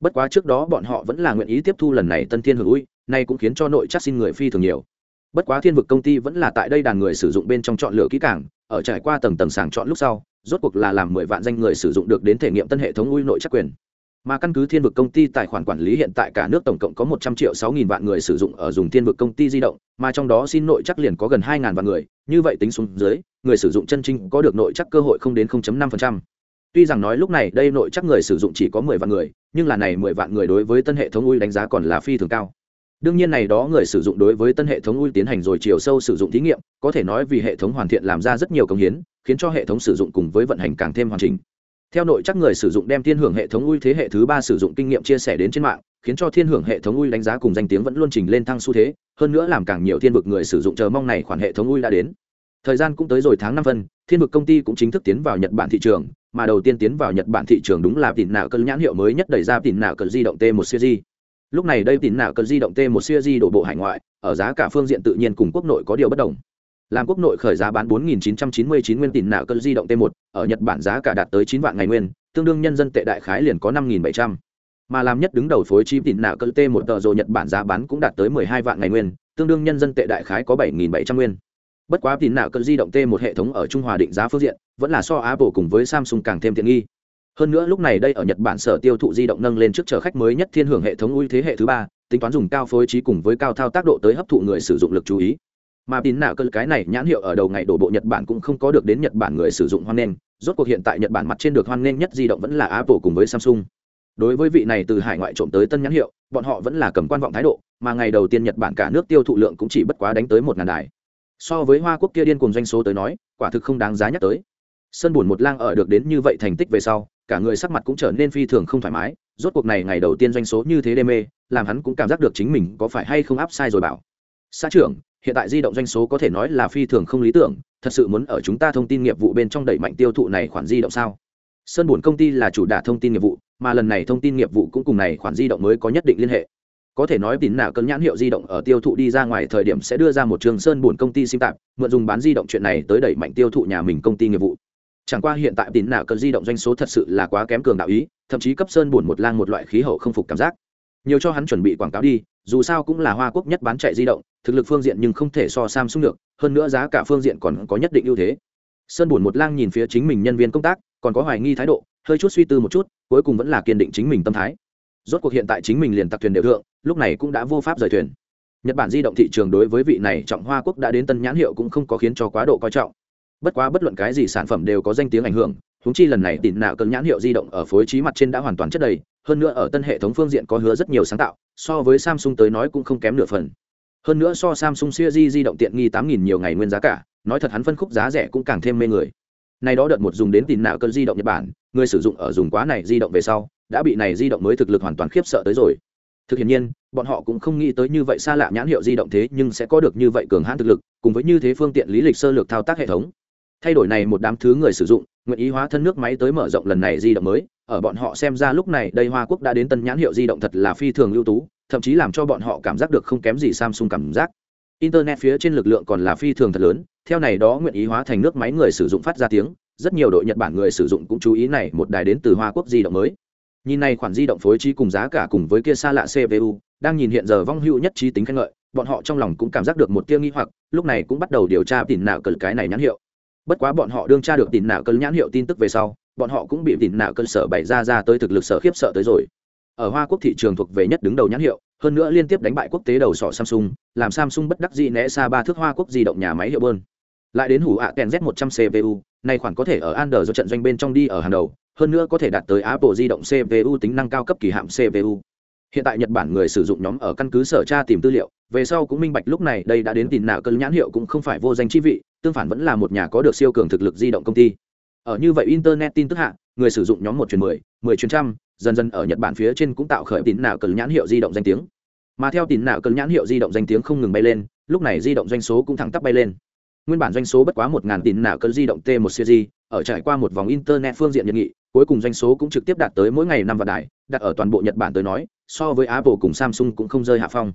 Bất quá trước đó bọn họ vẫn là nguyện ý tiếp thu lần này tân thiên hưởng ui nay cũng khiến cho nội chắc xin người phi thường nhiều. Bất quá thiên vực công ty vẫn là tại đây đàn người sử dụng bên trong chọn lựa kỹ càng, ở trải qua tầng tầng sàng chọn lúc sau, rốt cuộc là làm mười vạn danh người sử dụng được đến thể nghiệm tân hệ thống ui nội chắc quyền. Mà căn cứ thiên vực công ty tài khoản quản lý hiện tại cả nước tổng cộng có một trăm triệu sáu nghìn vạn người sử dụng ở dùng thiên vực công ty di động, mà trong đó xin nội chắc liền có gần hai ngàn vạn người, như vậy tính xuống dưới người sử dụng chân chính có được nội chắc cơ hội không đến 0.5%. tuy rằng nói lúc này đây nội chắc người sử dụng chỉ có mười vạn người, nhưng là này mười vạn người đối với tân hệ thống ui đánh giá còn là phi thường cao. Đương nhiên này đó người sử dụng đối với tân hệ thống ui tiến hành rồi chiều sâu sử dụng thí nghiệm, có thể nói vì hệ thống hoàn thiện làm ra rất nhiều công hiến, khiến cho hệ thống sử dụng cùng với vận hành càng thêm hoàn chỉnh. Theo nội chắc người sử dụng đem thiên hưởng hệ thống ui thế hệ thứ ba sử dụng kinh nghiệm chia sẻ đến trên mạng, khiến cho thiên hưởng hệ thống ui đánh giá cùng danh tiếng vẫn luôn trình lên thăng xu thế, hơn nữa làm càng nhiều thiên vực người sử dụng chờ mong này khoản hệ thống ui đã đến thời gian cũng tới rồi tháng năm phân thiên vực công ty cũng chính thức tiến vào nhật bản thị trường mà đầu tiên tiến vào nhật bản thị trường đúng là tỉn nạo cơn nhãn hiệu mới nhất đẩy ra tỉn nạo cơn di động t một series lúc này đây tỉn nạo cơn di động t một series đổ bộ hải ngoại ở giá cả phương diện tự nhiên cùng quốc nội có điều bất đồng làm quốc nội khởi giá bán 4.999 nguyên tiền nạo cơn di động T1, ở Nhật Bản giá cả đạt tới 9 vạn ngày nguyên, tương đương nhân dân tệ đại khái liền có 5.700. Mà làm nhất đứng đầu phối chi tiền nạo cơn T1 tờ rồi Nhật Bản giá bán cũng đạt tới 12 vạn ngày nguyên, tương đương nhân dân tệ đại khái có 7.700 nguyên. Bất quá tín nạo cơn di động t một hệ thống ở Trung Hòa định giá phương diện, vẫn là so Apple cùng với Samsung càng thêm tiện nghi. Hơn nữa lúc này đây ở Nhật Bản sở tiêu thụ di động nâng lên trước chở khách mới nhất thiên hưởng hệ thống ui thế hệ thứ ba, tính toán dùng cao phối trí cùng với cao thao tác độ tới hấp thụ người sử dụng lực chú ý. Mà tín nạo cơ cái này nhãn hiệu ở đầu ngày đổ bộ nhật bản cũng không có được đến nhật bản người sử dụng hoan nghênh rốt cuộc hiện tại nhật bản mặt trên được hoan nghênh nhất di động vẫn là apple cùng với samsung. Đối với vị này từ hải ngoại trộm tới tân nhãn hiệu bọn họ vẫn là cầm quan vọng thái độ mà ngày đầu tiên nhật bản cả nước tiêu thụ lượng cũng chỉ bất quá đánh tới một ngàn đài so với hoa quốc kia điên cùng doanh số tới nói, quả thực không đáng giá nhắc tới. Sơn buồn một lang ở được đến như vậy thành tích về sau, cả người sắc mặt cũng trở nên phi thường không thoải mái, rốt cuộc này ngày đầu tiên doanh số như thế đê mê, làm hắn cũng cảm giác được chính mình có phải hay không áp sai rồi bảo. Xã trưởng, hiện tại di động doanh số có thể nói là phi thường không lý tưởng, thật sự muốn ở chúng ta thông tin nghiệp vụ bên trong đẩy mạnh tiêu thụ này khoản di động sao? Sơn bổn công ty là chủ đả thông tin nghiệp vụ, mà lần này thông tin nghiệp vụ cũng cùng này khoản di động mới có nhất định liên hệ có thể nói tín nào cân nhãn hiệu di động ở tiêu thụ đi ra ngoài thời điểm sẽ đưa ra một trường sơn buồn công ty sim tạp, mượn dùng bán di động chuyện này tới đẩy mạnh tiêu thụ nhà mình công ty nghiệp vụ. Chẳng qua hiện tại tín nào cân di động doanh số thật sự là quá kém cường đạo ý, thậm chí cấp sơn buồn một lang một loại khí hậu không phục cảm giác. Nhiều cho hắn chuẩn bị quảng cáo đi, dù sao cũng là hoa quốc nhất bán chạy di động, thực lực phương diện nhưng không thể so samsung được, hơn nữa giá cả phương diện còn có nhất định ưu thế. Sơn buồn một lang nhìn phía chính mình nhân viên công tác, còn có hoài nghi thái độ, hơi chút suy tư một chút, cuối cùng vẫn là kiên định chính mình tâm thái rốt cuộc hiện tại chính mình liền tặc thuyền đều thượng, lúc này cũng đã vô pháp rời thuyền. Nhật bản di động thị trường đối với vị này trọng hoa quốc đã đến tân nhãn hiệu cũng không có khiến cho quá độ coi trọng. Bất quá bất luận cái gì sản phẩm đều có danh tiếng ảnh hưởng húng chi lần này tỉn nạo cân nhãn hiệu di động ở phối trí mặt trên đã hoàn toàn chất đầy, hơn nữa ở tân hệ thống phương diện có hứa rất nhiều sáng tạo, so với samsung tới nói cũng không kém nửa phần. Hơn nữa so samsung siêu di di động tiện nghi tám nghìn nhiều ngày nguyên giá cả, nói thật hắn phân khúc giá rẻ cũng càng thêm mê người này đó đợt một dùng đến tỉn nạo cơn di động nhật bản, người sử dụng ở dùng quá này di động về sau, đã bị này di động mới thực lực hoàn toàn khiếp sợ tới rồi. Thực hiện nhiên, bọn họ cũng không nghĩ tới như vậy xa lạ nhãn hiệu di động thế nhưng sẽ có được như vậy cường hãn thực lực, cùng với như thế phương tiện lý lịch sơ lược thao tác hệ thống. Thay đổi này một đám thứ người sử dụng, nguyện ý hóa thân nước máy tới mở rộng lần này di động mới, ở bọn họ xem ra lúc này đây hoa quốc đã đến tân nhãn hiệu di động thật là phi thường ưu tú, thậm chí làm cho bọn họ cảm giác được không kém gì samsung cảm giác. Internet phía trên lực lượng còn là phi thường thật lớn theo này đó nguyện ý hóa thành nước máy người sử dụng phát ra tiếng, rất nhiều đội nhật bản người sử dụng cũng chú ý này, một đài đến từ hoa quốc di động mới. Nhìn này khoản di động phối trí cùng giá cả cùng với kia xa lạ cpu đang nhìn hiện giờ vong hữu nhất trí tính khen ngợi, bọn họ trong lòng cũng cảm giác được một tia nghi hoặc, lúc này cũng bắt đầu điều tra tìm nào cờ cái này nhãn hiệu. Bất quá bọn họ đương tra được tìm nào cơn nhãn hiệu tin tức về sau, bọn họ cũng bị tìm nào cơn sở bày ra ra tới thực lực sở khiếp sợ tới rồi. Ở hoa quốc thị trường thuộc về nhất đứng đầu nhãn hiệu, hơn nữa liên tiếp đánh bại quốc tế đầu sỏ samsung, làm samsung bất đắc dĩ né xa ba thước hoa quốc di động nhà máy hiệu bơn lại đến hủ ạ kèn z 100 cpu này khoản có thể ở Android do trận doanh bên trong đi ở hàng đầu, hơn nữa có thể đạt tới apple di động cpu tính năng cao cấp kỳ hạm cpu hiện tại nhật bản người sử dụng nhóm ở căn cứ sở tra tìm tư liệu, về sau cũng minh bạch lúc này đây đã đến tìm nào cân nhãn hiệu cũng không phải vô danh chi vị, tương phản vẫn là một nhà có được siêu cường thực lực di động công ty. Ở như vậy internet tin tức hạ, người sử dụng nhóm một chuyến mười mười chuyến trăm, dần dần ở nhật bản phía trên cũng tạo khởi tín nào cân nhãn hiệu di động danh tiếng. Mà theo tín nào cân nhãn hiệu di động danh tiếng không ngừng bay lên, lúc này di động doanh số cũng thẳng tắp bay lên nguyên bản doanh số bất quá một ngàn tín nào cơn di động t một series, ở trải qua một vòng internet phương diện nhật nghị, cuối cùng doanh số cũng trực tiếp đạt tới mỗi ngày năm vạn đại đặt ở toàn bộ nhật bản tới nói, so với apple cùng samsung cũng không rơi hạ phong.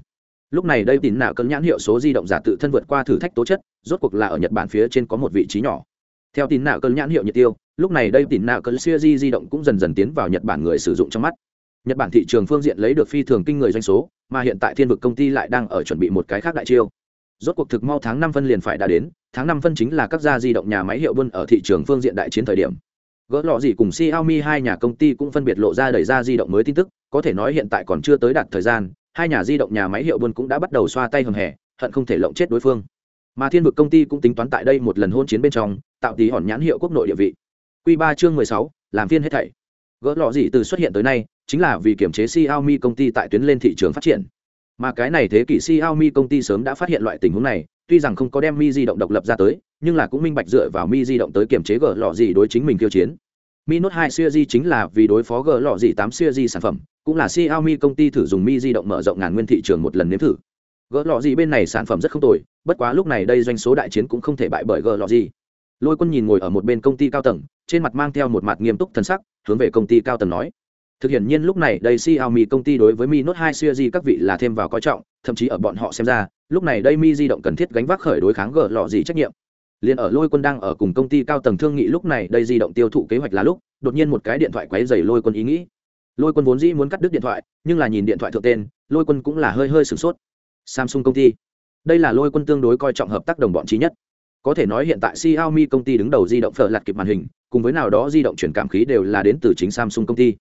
Lúc này đây tín nào cơn nhãn hiệu số di động giả tự thân vượt qua thử thách tố chất, rốt cuộc là ở nhật bản phía trên có một vị trí nhỏ. Theo tín nào cơn nhãn hiệu nhiệt tiêu, lúc này đây tín nào cơn siêu di di động cũng dần dần tiến vào nhật bản người sử dụng trong mắt. Nhật bản thị trường phương diện lấy được phi thường kinh người doanh số, mà hiện tại thiên vực công ty lại đang ở chuẩn bị một cái khác đại chiêu rốt cuộc thực mau tháng năm phân liền phải đã đến, tháng năm phân chính là các gia di động nhà máy hiệu buôn ở thị trường phương diện đại chiến thời điểm. Gỡ lọ gì cùng Xiaomi hai nhà công ty cũng phân biệt lộ ra đẩy ra di động mới tin tức, có thể nói hiện tại còn chưa tới đạt thời gian, hai nhà di động nhà máy hiệu buôn cũng đã bắt đầu xoa tay hầm hè, hận không thể lộng chết đối phương. Mà thiên vực công ty cũng tính toán tại đây một lần hôn chiến bên trong, tạo tí hòn nhãn hiệu quốc nội địa vị. Quy ba chương mười sáu, làm phiên hết thảy. Gỡ lọ gì từ xuất hiện tới nay, chính là vì kiểm chế Xiaomi công ty tại tuyến lên thị trường phát triển mà cái này thế kỷ Xiaomi công ty sớm đã phát hiện loại tình huống này, tuy rằng không có đem mi di động độc lập ra tới, nhưng là cũng minh bạch dựa vào mi di động tới kiểm chế gỡ lọ gì đối chính mình tiêu chiến. Mi note 2 series chính là vì đối phó gỡ lọ gì 8 series sản phẩm, cũng là Xiaomi công ty thử dùng mi di động mở rộng ngàn nguyên thị trường một lần nếm thử. Gỡ lọ gì bên này sản phẩm rất không tồi, bất quá lúc này đây doanh số đại chiến cũng không thể bại bởi gỡ lọ gì. Lôi quân nhìn ngồi ở một bên công ty cao tầng, trên mặt mang theo một mặt nghiêm túc thần sắc, hướng về công ty cao tầng nói thực hiện nhiên lúc này đây Xiaomi công ty đối với Mi Note 2 series các vị là thêm vào coi trọng, thậm chí ở bọn họ xem ra, lúc này đây Mi di động cần thiết gánh vác khởi đối kháng gỡ lọ gì trách nhiệm. Liên ở Lôi Quân đang ở cùng công ty cao tầng thương nghị lúc này đây di động tiêu thụ kế hoạch là lúc, đột nhiên một cái điện thoại quấy rầy Lôi Quân ý nghĩ. Lôi Quân vốn dĩ muốn cắt đứt điện thoại, nhưng là nhìn điện thoại thượng tên, Lôi Quân cũng là hơi hơi sửng sốt. Samsung công ty. Đây là Lôi Quân tương đối coi trọng hợp tác đồng bọn chí nhất. Có thể nói hiện tại Xiaomi công ty đứng đầu di động phở lật kịp màn hình, cùng với nào đó di động chuyển cảm khí đều là đến từ chính Samsung công ty.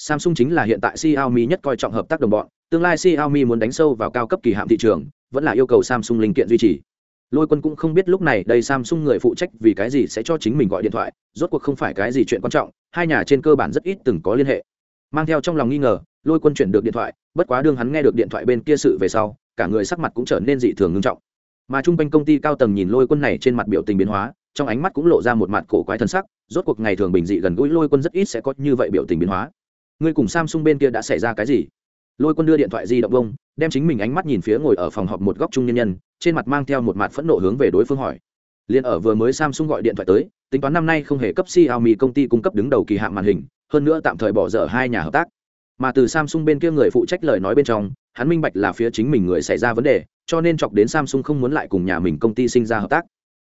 Samsung chính là hiện tại Xiaomi nhất coi trọng hợp tác đồng bọn, tương lai Xiaomi muốn đánh sâu vào cao cấp kỳ hạm thị trường, vẫn là yêu cầu Samsung linh kiện duy trì. Lôi Quân cũng không biết lúc này đây Samsung người phụ trách vì cái gì sẽ cho chính mình gọi điện thoại, rốt cuộc không phải cái gì chuyện quan trọng, hai nhà trên cơ bản rất ít từng có liên hệ. Mang theo trong lòng nghi ngờ, Lôi Quân chuyển được điện thoại, bất quá đương hắn nghe được điện thoại bên kia sự về sau, cả người sắc mặt cũng trở nên dị thường nghiêm trọng. Mà trung quanh công ty cao tầng nhìn Lôi Quân này trên mặt biểu tình biến hóa, trong ánh mắt cũng lộ ra một mặt cổ quái thân sắc, rốt cuộc ngày thường bình dị gần gũi Lôi Quân rất ít sẽ có như vậy biểu tình biến hóa ngươi cùng samsung bên kia đã xảy ra cái gì? Lôi quân đưa điện thoại di động bông, đem chính mình ánh mắt nhìn phía ngồi ở phòng họp một góc trung nhân nhân, trên mặt mang theo một mặt phẫn nộ hướng về đối phương hỏi. Liền ở vừa mới samsung gọi điện thoại tới, tính toán năm nay không hề cấp xiaomi công ty cung cấp đứng đầu kỳ hạn màn hình, hơn nữa tạm thời bỏ dở hai nhà hợp tác. Mà từ samsung bên kia người phụ trách lời nói bên trong, hắn minh bạch là phía chính mình người xảy ra vấn đề, cho nên chọc đến samsung không muốn lại cùng nhà mình công ty sinh ra hợp tác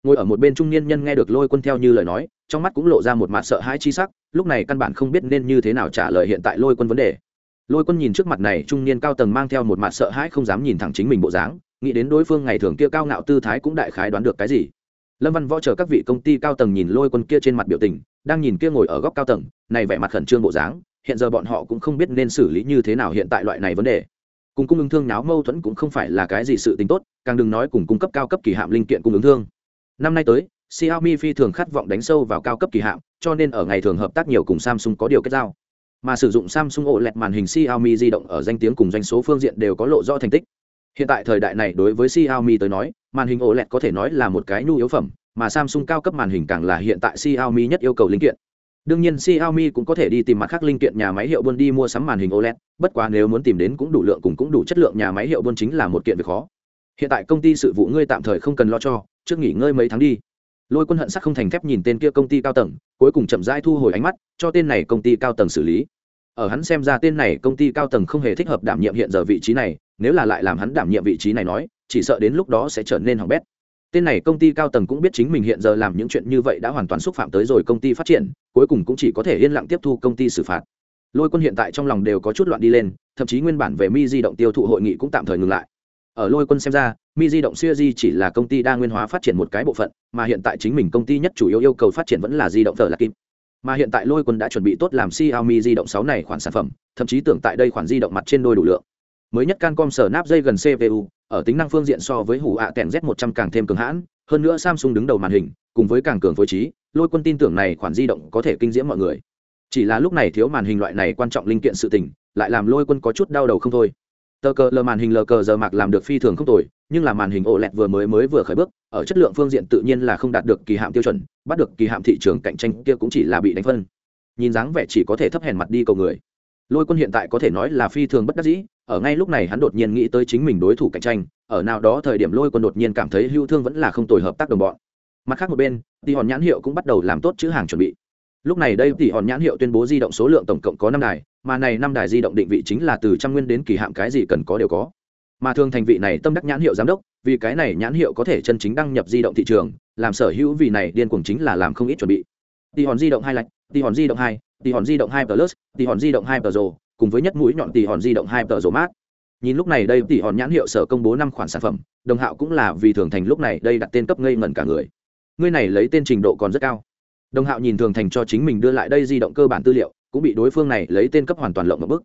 ngồi ở một bên trung niên nhân nghe được lôi quân theo như lời nói, trong mắt cũng lộ ra một mặt sợ hãi chi sắc, lúc này căn bản không biết nên như thế nào trả lời hiện tại lôi quân vấn đề. Lôi quân nhìn trước mặt này, trung niên cao tầng mang theo một mặt sợ hãi không dám nhìn thẳng chính mình bộ dáng, nghĩ đến đối phương ngày thường kia cao ngạo tư thái cũng đại khái đoán được cái gì. Lâm văn võ chờ các vị công ty cao tầng nhìn lôi quân kia trên mặt biểu tình, đang nhìn kia ngồi ở góc cao tầng, này vẻ mặt khẩn trương bộ dáng, hiện giờ bọn họ cũng không biết nên xử lý như thế nào hiện tại loại này vấn đề. Cùng cung ứng thương náo mâu thuẫn cũng không phải là cái gì sự tính tốt, càng đừng nói cùng cung cấp cao cấp kỳ hạm linh kiện cung ứng thương năm nay tới, xiaomi phi thường khát vọng đánh sâu vào cao cấp kỳ hạm cho nên ở ngày thường hợp tác nhiều cùng samsung có điều kết giao. Mà sử dụng samsung oled màn hình xiaomi di động ở danh tiếng cùng doanh số phương diện đều có lộ rõ thành tích. Hiện tại thời đại này đối với xiaomi tới nói, màn hình oled có thể nói là một cái nhu yếu phẩm, mà samsung cao cấp màn hình càng là hiện tại xiaomi nhất yêu cầu linh kiện. Đương nhiên xiaomi cũng có thể đi tìm mặt khác linh kiện nhà máy hiệu buôn đi mua sắm màn hình oled, bất quá nếu muốn tìm đến cũng đủ lượng cùng cũng đủ chất lượng nhà máy hiệu buôn chính là một kiện việc khó. Hiện tại công ty sự vụ ngươi tạm thời không cần lo cho trước nghỉ ngơi mấy tháng đi. Lôi quân hận sắc không thành thép nhìn tên kia công ty cao tầng, cuối cùng chậm rãi thu hồi ánh mắt, cho tên này công ty cao tầng xử lý. Ở hắn xem ra tên này công ty cao tầng không hề thích hợp đảm nhiệm hiện giờ vị trí này, nếu là lại làm hắn đảm nhiệm vị trí này nói, chỉ sợ đến lúc đó sẽ trở nên hỏng bét. Tên này công ty cao tầng cũng biết chính mình hiện giờ làm những chuyện như vậy đã hoàn toàn xúc phạm tới rồi công ty phát triển, cuối cùng cũng chỉ có thể yên lặng tiếp thu công ty xử phạt. Lôi quân hiện tại trong lòng đều có chút loạn đi lên, thậm chí nguyên bản về mi di động tiêu thụ hội nghị cũng tạm thời ngừng lại ở lôi quân xem ra mi di động siêu di chỉ là công ty đa nguyên hóa phát triển một cái bộ phận, mà hiện tại chính mình công ty nhất chủ yếu yêu cầu phát triển vẫn là di động thờ là kim. Mà hiện tại lôi quân đã chuẩn bị tốt làm xiaomi di động 6 này khoản sản phẩm, thậm chí tưởng tại đây khoản di động mặt trên đôi đủ lượng. Mới nhất cancom sở nắp dây gần cpu ở tính năng phương diện so với hủ ạ kèn z 100 càng thêm cường hãn, hơn nữa samsung đứng đầu màn hình, cùng với càng cường phối trí, lôi quân tin tưởng này khoản di động có thể kinh diễm mọi người. Chỉ là lúc này thiếu màn hình loại này quan trọng linh kiện sự tình, lại làm lôi quân có chút đau đầu không thôi tờ cờ lờ màn hình lờ cờ giờ mạc làm được phi thường không tồi, nhưng là màn hình ổ lẹt vừa mới mới vừa khởi bước, ở chất lượng phương diện tự nhiên là không đạt được kỳ hạm tiêu chuẩn, bắt được kỳ hạm thị trường cạnh tranh kia cũng chỉ là bị đánh phân. Nhìn dáng vẻ chỉ có thể thấp hèn mặt đi cầu người. Lôi quân hiện tại có thể nói là phi thường bất đắc dĩ, ở ngay lúc này hắn đột nhiên nghĩ tới chính mình đối thủ cạnh tranh, ở nào đó thời điểm lôi quân đột nhiên cảm thấy hưu thương vẫn là không tồi hợp tác đồng bọn. Mặt khác một bên thì hòn nhãn hiệu cũng bắt đầu làm tốt chữ hàng chuẩn bị. Lúc này đây thì hòn nhãn hiệu tuyên bố di động số lượng tổng cộng có năm đài mà này năm đài di động định vị chính là từ trăm nguyên đến kỳ hạm cái gì cần có đều có. Mà thường thành vị này tâm đắc nhãn hiệu giám đốc, vì cái này nhãn hiệu có thể chân chính đăng nhập di động thị trường, làm sở hữu vì này điên cuồng chính là làm không ít chuẩn bị. Tỷ hòn di động hai lạch, tỷ hòn di động hai, tỷ hòn di động hai plus, tỷ hòn di động hai pro, cùng với nhất mũi nhọn tỷ hòn di động hai pro mát nhìn lúc này đây, tỷ hòn nhãn hiệu sở công bố năm khoản sản phẩm, đồng hạo cũng là vì thường thành lúc này đây đặt tên cấp ngây ngẩn cả người. Ngươi này lấy tên trình độ còn rất cao. Đồng hạo nhìn thường thành cho chính mình đưa lại đây di động cơ bản tư liệu cũng bị đối phương này lấy tên cấp hoàn toàn lộng một bức.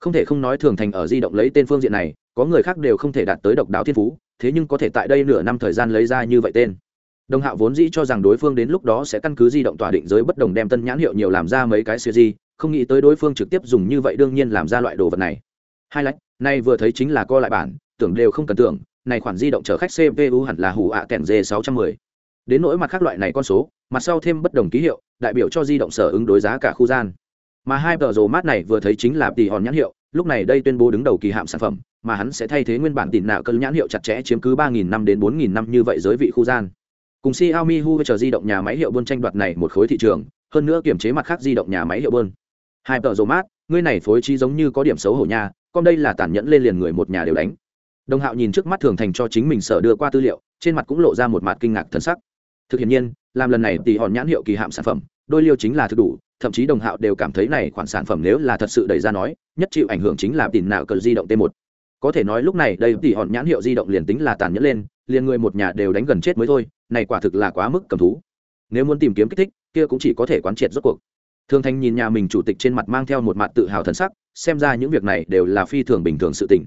Không thể không nói thường thành ở di động lấy tên phương diện này, có người khác đều không thể đạt tới độc đáo thiên phú, thế nhưng có thể tại đây nửa năm thời gian lấy ra như vậy tên. Đồng hạo vốn dĩ cho rằng đối phương đến lúc đó sẽ căn cứ di động tỏa định giới bất đồng đem tân nhãn hiệu nhiều làm ra mấy cái siêu di, không nghĩ tới đối phương trực tiếp dùng như vậy đương nhiên làm ra loại đồ vật này. Hai lách nay vừa thấy chính là co lại bản, tưởng đều không cần tưởng, này khoản di động chở khách cpu hẳn là hủ ạ à kèn d 610 đến nỗi mặt khác loại này con số, mặt sau thêm bất đồng ký hiệu, đại biểu cho di động sở ứng đối giá cả khu gian mà hai tờ rồ mát này vừa thấy chính là tỷ hòn nhãn hiệu, lúc này đây tuyên bố đứng đầu kỳ hạm sản phẩm, mà hắn sẽ thay thế nguyên bản tiền nạo cân nhãn hiệu chặt chẽ chiếm cứ ba nghìn năm đến bốn nghìn năm như vậy giới vị khu gian. Cùng Xiaomi Hu chờ di động nhà máy hiệu buôn tranh đoạt này một khối thị trường, hơn nữa kiểm chế mặt khác di động nhà máy hiệu buôn. Hai tờ rồ mát, ngươi này phối trí giống như có điểm xấu hổ nha, con đây là tàn nhẫn lên liền người một nhà đều đánh. Đồng hạo nhìn trước mắt thường thành cho chính mình sở đưa qua tư liệu, trên mặt cũng lộ ra một mặt kinh ngạc thân sắc. Thực hiện nhiên, làm lần này tỷ hòn nhãn hiệu kỳ hạm sản phẩm, đôi liêu chính là thực đủ thậm chí đồng hạo đều cảm thấy này khoản sản phẩm nếu là thật sự đẩy ra nói, nhất chịu ảnh hưởng chính là tiền nào cờ di động t 1 có thể nói lúc này đây tỷ hòn nhãn hiệu di động liền tính là tàn nhẫn lên, liền người một nhà đều đánh gần chết mới thôi, này quả thực là quá mức cầm thú. Nếu muốn tìm kiếm kích thích, kia cũng chỉ có thể quán triệt rốt cuộc. Thường thanh nhìn nhà mình chủ tịch trên mặt mang theo một mặt tự hào thần sắc, xem ra những việc này đều là phi thường bình thường sự tình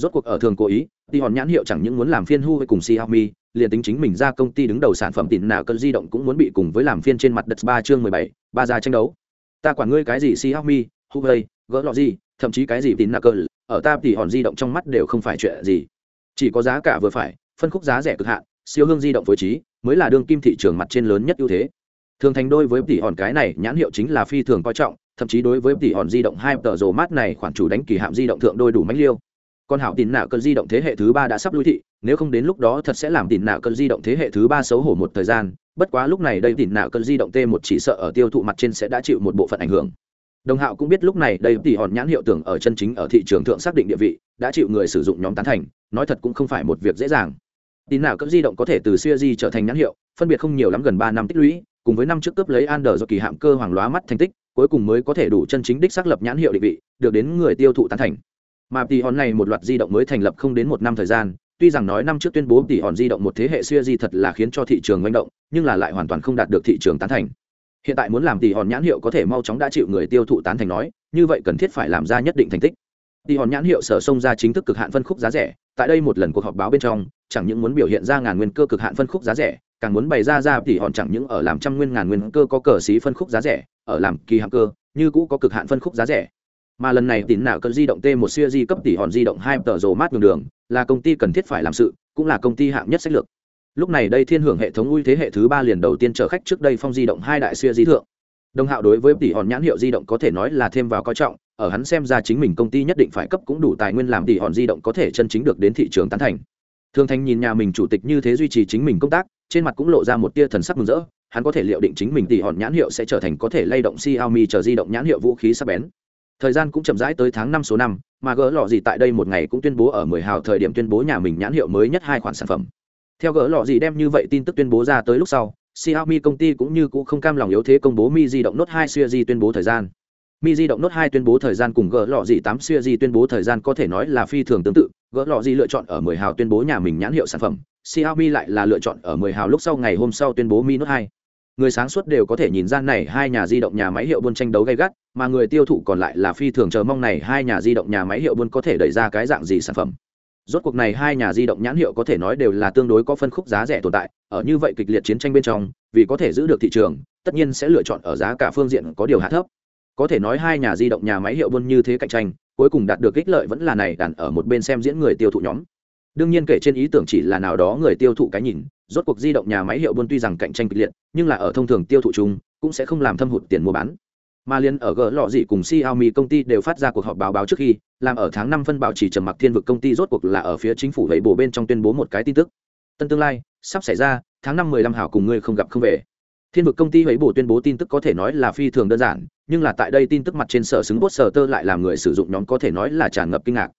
rốt cuộc ở thường cố ý, thì hòn nhãn hiệu chẳng những muốn làm phiên hu với cùng xiaomi, liền tính chính mình ra công ty đứng đầu sản phẩm tịn nào cơn di động cũng muốn bị cùng với làm phiên trên mặt đất ba chương mười bảy, ba ra tranh đấu. Ta quản ngươi cái gì xiaomi, huawei gỡ lọ gì thậm chí cái gì tịn nào cơn ở ta thì hòn di động trong mắt đều không phải chuyện gì. Chỉ có giá cả vừa phải, phân khúc giá rẻ cực hạn, siêu hương di động phối trí, mới là đương kim thị trường mặt trên lớn nhất ưu thế. Thường thành đôi với tỷ hòn cái này nhãn hiệu chính là phi thường coi trọng, thậm chí đối với tỷ hòn di động hai tờ rồ mát này khoản chủ đánh kỳ hạm di động thượng đôi đủ mánh liêu con hảo tín nạo cơn di động thế hệ thứ ba đã sắp lui thị, nếu không đến lúc đó thật sẽ làm tín nạo cơn di động thế hệ thứ ba xấu hổ một thời gian, bất quá lúc này đây tín nạo cơn di động t một chỉ sợ ở tiêu thụ mặt trên sẽ đã chịu một bộ phận ảnh hưởng. Đồng hạo cũng biết lúc này đây tỷ hòn nhãn hiệu tưởng ở chân chính ở thị trường thượng xác định địa vị, đã chịu người sử dụng nhóm tán thành, nói thật cũng không phải một việc dễ dàng. Tín nạ cơn di động có thể từ siêu di trở thành nhãn hiệu, phân biệt không nhiều lắm gần ba năm tích lũy, cùng với năm trước cướp lấy an do kỳ hạm cơ hoàng lóa mắt thành tích, cuối cùng mới có thể đủ chân chính đích xác lập nhãn hiệu định vị, được đến người tiêu thụ tán thành mà tỷ hòn này một loạt di động mới thành lập không đến một năm thời gian, tuy rằng nói năm trước tuyên bố tỷ hòn di động một thế hệ xưa di thật là khiến cho thị trường manh động, nhưng là lại hoàn toàn không đạt được thị trường tán thành. Hiện tại muốn làm tỷ hòn nhãn hiệu có thể mau chóng đã chịu người tiêu thụ tán thành nói, như vậy cần thiết phải làm ra nhất định thành tích. Tỷ hòn nhãn hiệu sở xông ra chính thức cực hạn phân khúc giá rẻ, tại đây một lần cuộc họp báo bên trong, chẳng những muốn biểu hiện ra ngàn nguyên cơ cực hạn phân khúc giá rẻ, càng muốn bày ra ra tỷ hòn chẳng những ở làm trăm nguyên ngàn nguyên cơ có cờ xí phân khúc giá rẻ, ở làm kỳ hạng cơ, như cũ có cực hạn phân khúc giá rẻ mà lần này tín nào cần di động t một siêu di cấp tỷ hòn di động hai tờ rồ mát đường đường, là công ty cần thiết phải làm sự, cũng là công ty hạng nhất sách lược. Lúc này đây thiên hưởng hệ thống ui thế hệ thứ ba liền đầu tiên chở khách trước đây phong di động hai đại siêu di thượng. Đồng hạo đối với tỷ hòn nhãn hiệu di động có thể nói là thêm vào coi trọng, ở hắn xem ra chính mình công ty nhất định phải cấp cũng đủ tài nguyên làm tỷ hòn di động có thể chân chính được đến thị trường tán thành. Thương thành nhìn nhà mình chủ tịch như thế duy trì chính mình công tác, trên mặt cũng lộ ra một tia thần sắc mừng rỡ, hắn có thể liệu định chính mình tỷ hòn nhãn hiệu sẽ trở thành có thể lay động Xiaomi chờ di động nhãn hiệu vũ khí sắc bén thời gian cũng chậm rãi tới tháng năm số năm mà gỡ lọ gì tại đây một ngày cũng tuyên bố ở mười hào thời điểm tuyên bố nhà mình nhãn hiệu mới nhất hai khoản sản phẩm theo gỡ lọ gì đem như vậy tin tức tuyên bố ra tới lúc sau Xiaomi công ty cũng như cũng không cam lòng yếu thế công bố Mi di động Note 2 series tuyên bố thời gian. Mi di động Note 2 tuyên bố thời gian cùng gỡ lọ gì 8 series tuyên bố thời gian có thể nói là phi thường tương tự, gỡ lọ gì lựa chọn ở 10 hào tuyên bố nhà mình nhãn hiệu sản phẩm, Xiaomi lại là lựa chọn ở 10 hào lúc sau ngày hôm sau tuyên bố Mi Note 2. Người sáng suốt đều có thể nhìn ra này hai nhà di động nhà máy hiệu buôn tranh đấu gay gắt, mà người tiêu thụ còn lại là phi thường chờ mong này hai nhà di động nhà máy hiệu buôn có thể đẩy ra cái dạng gì sản phẩm. Rốt cuộc này hai nhà di động nhãn hiệu có thể nói đều là tương đối có phân khúc giá rẻ tồn tại ở như vậy kịch liệt chiến tranh bên trong vì có thể giữ được thị trường tất nhiên sẽ lựa chọn ở giá cả phương diện có điều hạ thấp. Có thể nói hai nhà di động nhà máy hiệu buôn như thế cạnh tranh cuối cùng đạt được ích lợi vẫn là này đàn ở một bên xem diễn người tiêu thụ nhóm. Đương nhiên kể trên ý tưởng chỉ là nào đó người tiêu thụ cái nhìn rốt cuộc di động nhà máy hiệu buôn tuy rằng cạnh tranh kịch liệt, nhưng là ở thông thường tiêu thụ chung, cũng sẽ không làm thâm hụt tiền mua bán. Mà liên ở gỡ lọ gì cùng Xiaomi công ty đều phát ra cuộc họp báo báo trước khi, làm ở tháng năm phân báo chỉ trầm mặc thiên vực công ty rốt cuộc là ở phía chính phủ vậy bổ bên trong tuyên bố một cái tin tức. Tân tương lai, sắp xảy ra, tháng năm mười lăm hảo cùng ngươi không gặp không về. Thiên vực công ty vậy bổ tuyên bố tin tức có thể nói là phi thường đơn giản, nhưng là tại đây tin tức mặt trên sở xứng bốt sở tơ lại làm người sử dụng nhóm có thể nói là tràn ngập kinh ngạc.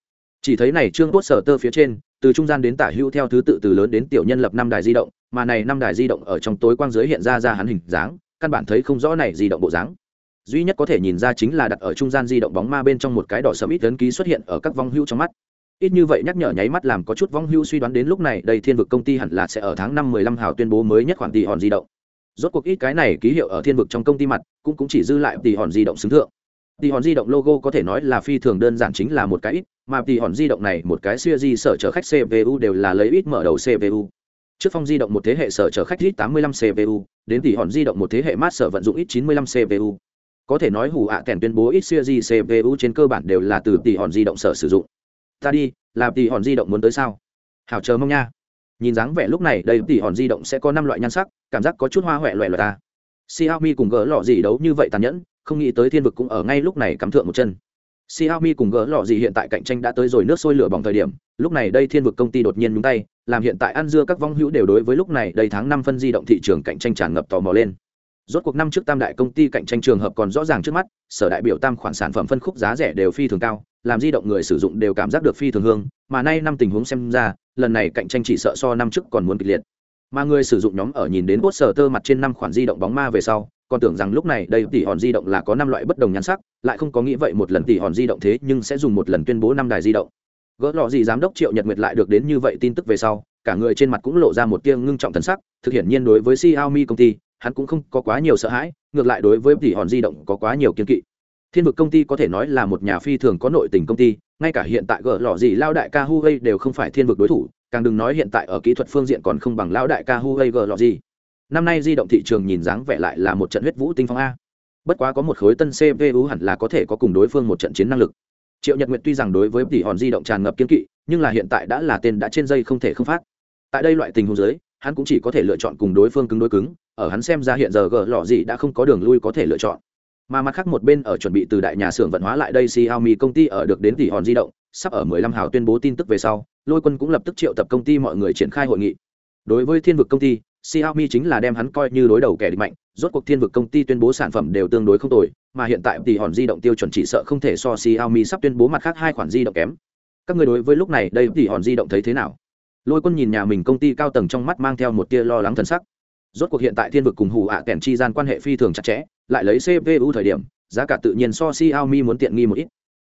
Chỉ thấy này trương bốt sở tơ phía trên từ trung gian đến tả hữu theo thứ tự từ lớn đến tiểu nhân lập năm đài di động, mà này năm đài di động ở trong tối quang giới hiện ra ra hắn hình dáng, căn bản thấy không rõ này di động bộ dáng. Duy nhất có thể nhìn ra chính là đặt ở trung gian di động bóng ma bên trong một cái đỏ sẫm ít ấn ký xuất hiện ở các vong hữu trong mắt. Ít như vậy nhắc nhở nháy mắt làm có chút vong hữu suy đoán đến lúc này, đây thiên vực công ty hẳn là sẽ ở tháng năm mười lăm hào tuyên bố mới nhất khoản tỷ hòn di động. Rốt cuộc ít cái này ký hiệu ở thiên vực trong công ty mặt, cũng cũng chỉ dư lại tỷ hòn di động xứng thượng tỷ hòn di động logo có thể nói là phi thường đơn giản chính là một cái ít, mà tỷ hòn di động này một cái xưa di sở chở khách cpu đều là lấy ít mở đầu cpu trước phong di động một thế hệ sở chở khách ít 85 cpu đến tỷ hòn di động một thế hệ mát sở vận dụng ít 95 cpu có thể nói hù ạ à kèn tuyên bố ít xưa di cpu trên cơ bản đều là từ tỷ hòn di động sở sử dụng. Ta đi làm tỷ hòn di động muốn tới sao? Hào chờ mong nha. Nhìn dáng vẻ lúc này, đây tỷ hòn di động sẽ có năm loại nhan sắc, cảm giác có chút hoa huệ loẹ loẹ ta. Xiaomi cùng gỡ lọ gì đấu như vậy tàn nhẫn không nghĩ tới thiên vực cũng ở ngay lúc này cắm thượng một chân Xiaomi cùng gỡ lọ gì hiện tại cạnh tranh đã tới rồi nước sôi lửa bỏng thời điểm, lúc này đây thiên vực công ty đột nhiên nhúng tay, làm hiện tại ăn dưa các vong hữu đều đối với lúc này đây tháng năm phân di động thị trường cạnh tranh tràn ngập tò mò lên. Rốt cuộc năm trước tam đại công ty cạnh tranh trường hợp còn rõ ràng trước mắt, sở đại biểu tam khoản sản phẩm phân khúc giá rẻ đều phi thường cao, làm di động người sử dụng đều cảm giác được phi thường hương, mà nay năm tình huống xem ra, lần này cạnh tranh chỉ sợ so năm trước còn muốn kịch liệt. Mà người sử dụng nhóm ở nhìn đến sở tơ mặt trên năm khoản di động bóng ma về sau, còn tưởng rằng lúc này đây tỷ hòn di động là có năm loại bất đồng nhan sắc lại không có nghĩ vậy một lần tỷ hòn di động thế nhưng sẽ dùng một lần tuyên bố năm đài di động. Gỡ lọ gì giám đốc triệu nhật nguyệt lại được đến như vậy tin tức về sau cả người trên mặt cũng lộ ra một tia ngưng trọng thần sắc thực hiện nhiên đối với xiaomi công ty hắn cũng không có quá nhiều sợ hãi ngược lại đối với tỷ hòn di động có quá nhiều kiên kỵ. Thiên vực công ty có thể nói là một nhà phi thường có nội tình công ty ngay cả hiện tại gỡ lọ gì lao đại ca huawei đều không phải thiên vực đối thủ càng đừng nói hiện tại ở kỹ thuật phương diện còn không bằng lão đại ca huawei G lọ gì năm nay di động thị trường nhìn dáng vẻ lại là một trận huyết vũ tinh phong a. Bất quá có một khối tân cpu hẳn là có thể có cùng đối phương một trận chiến năng lực. Triệu nhật Nguyệt tuy rằng đối với tỷ hòn di động tràn ngập kiên kỵ, nhưng là hiện tại đã là tên đã trên dây không thể không phát. Tại đây loại tình huống dưới, hắn cũng chỉ có thể lựa chọn cùng đối phương cứng đối cứng, ở hắn xem ra hiện giờ gờ lọ gì đã không có đường lui có thể lựa chọn. Mà mặt khác một bên ở chuẩn bị từ đại nhà xưởng vận hóa lại đây Xiaomi công ty ở được đến tỷ hòn di động sắp ở 15 hào tuyên bố tin tức về sau lôi quân cũng lập tức triệu tập công ty mọi người triển khai hội nghị đối với thiên vực công ty Xiaomi chính là đem hắn coi như đối đầu kẻ địch mạnh, rốt cuộc thiên vực công ty tuyên bố sản phẩm đều tương đối không tồi, mà hiện tại thì hòn di động tiêu chuẩn chỉ sợ không thể so Xiaomi sắp tuyên bố mặt khác hai khoản di động kém. Các người đối với lúc này đây thì hòn di động thấy thế nào? Lôi Quân nhìn nhà mình công ty cao tầng trong mắt mang theo một tia lo lắng thần sắc. Rốt cuộc hiện tại thiên vực cùng hù ạ à kèn chi gian quan hệ phi thường chặt chẽ, lại lấy CPU thời điểm, giá cả tự nhiên so Xiaomi muốn tiện nghi một ít.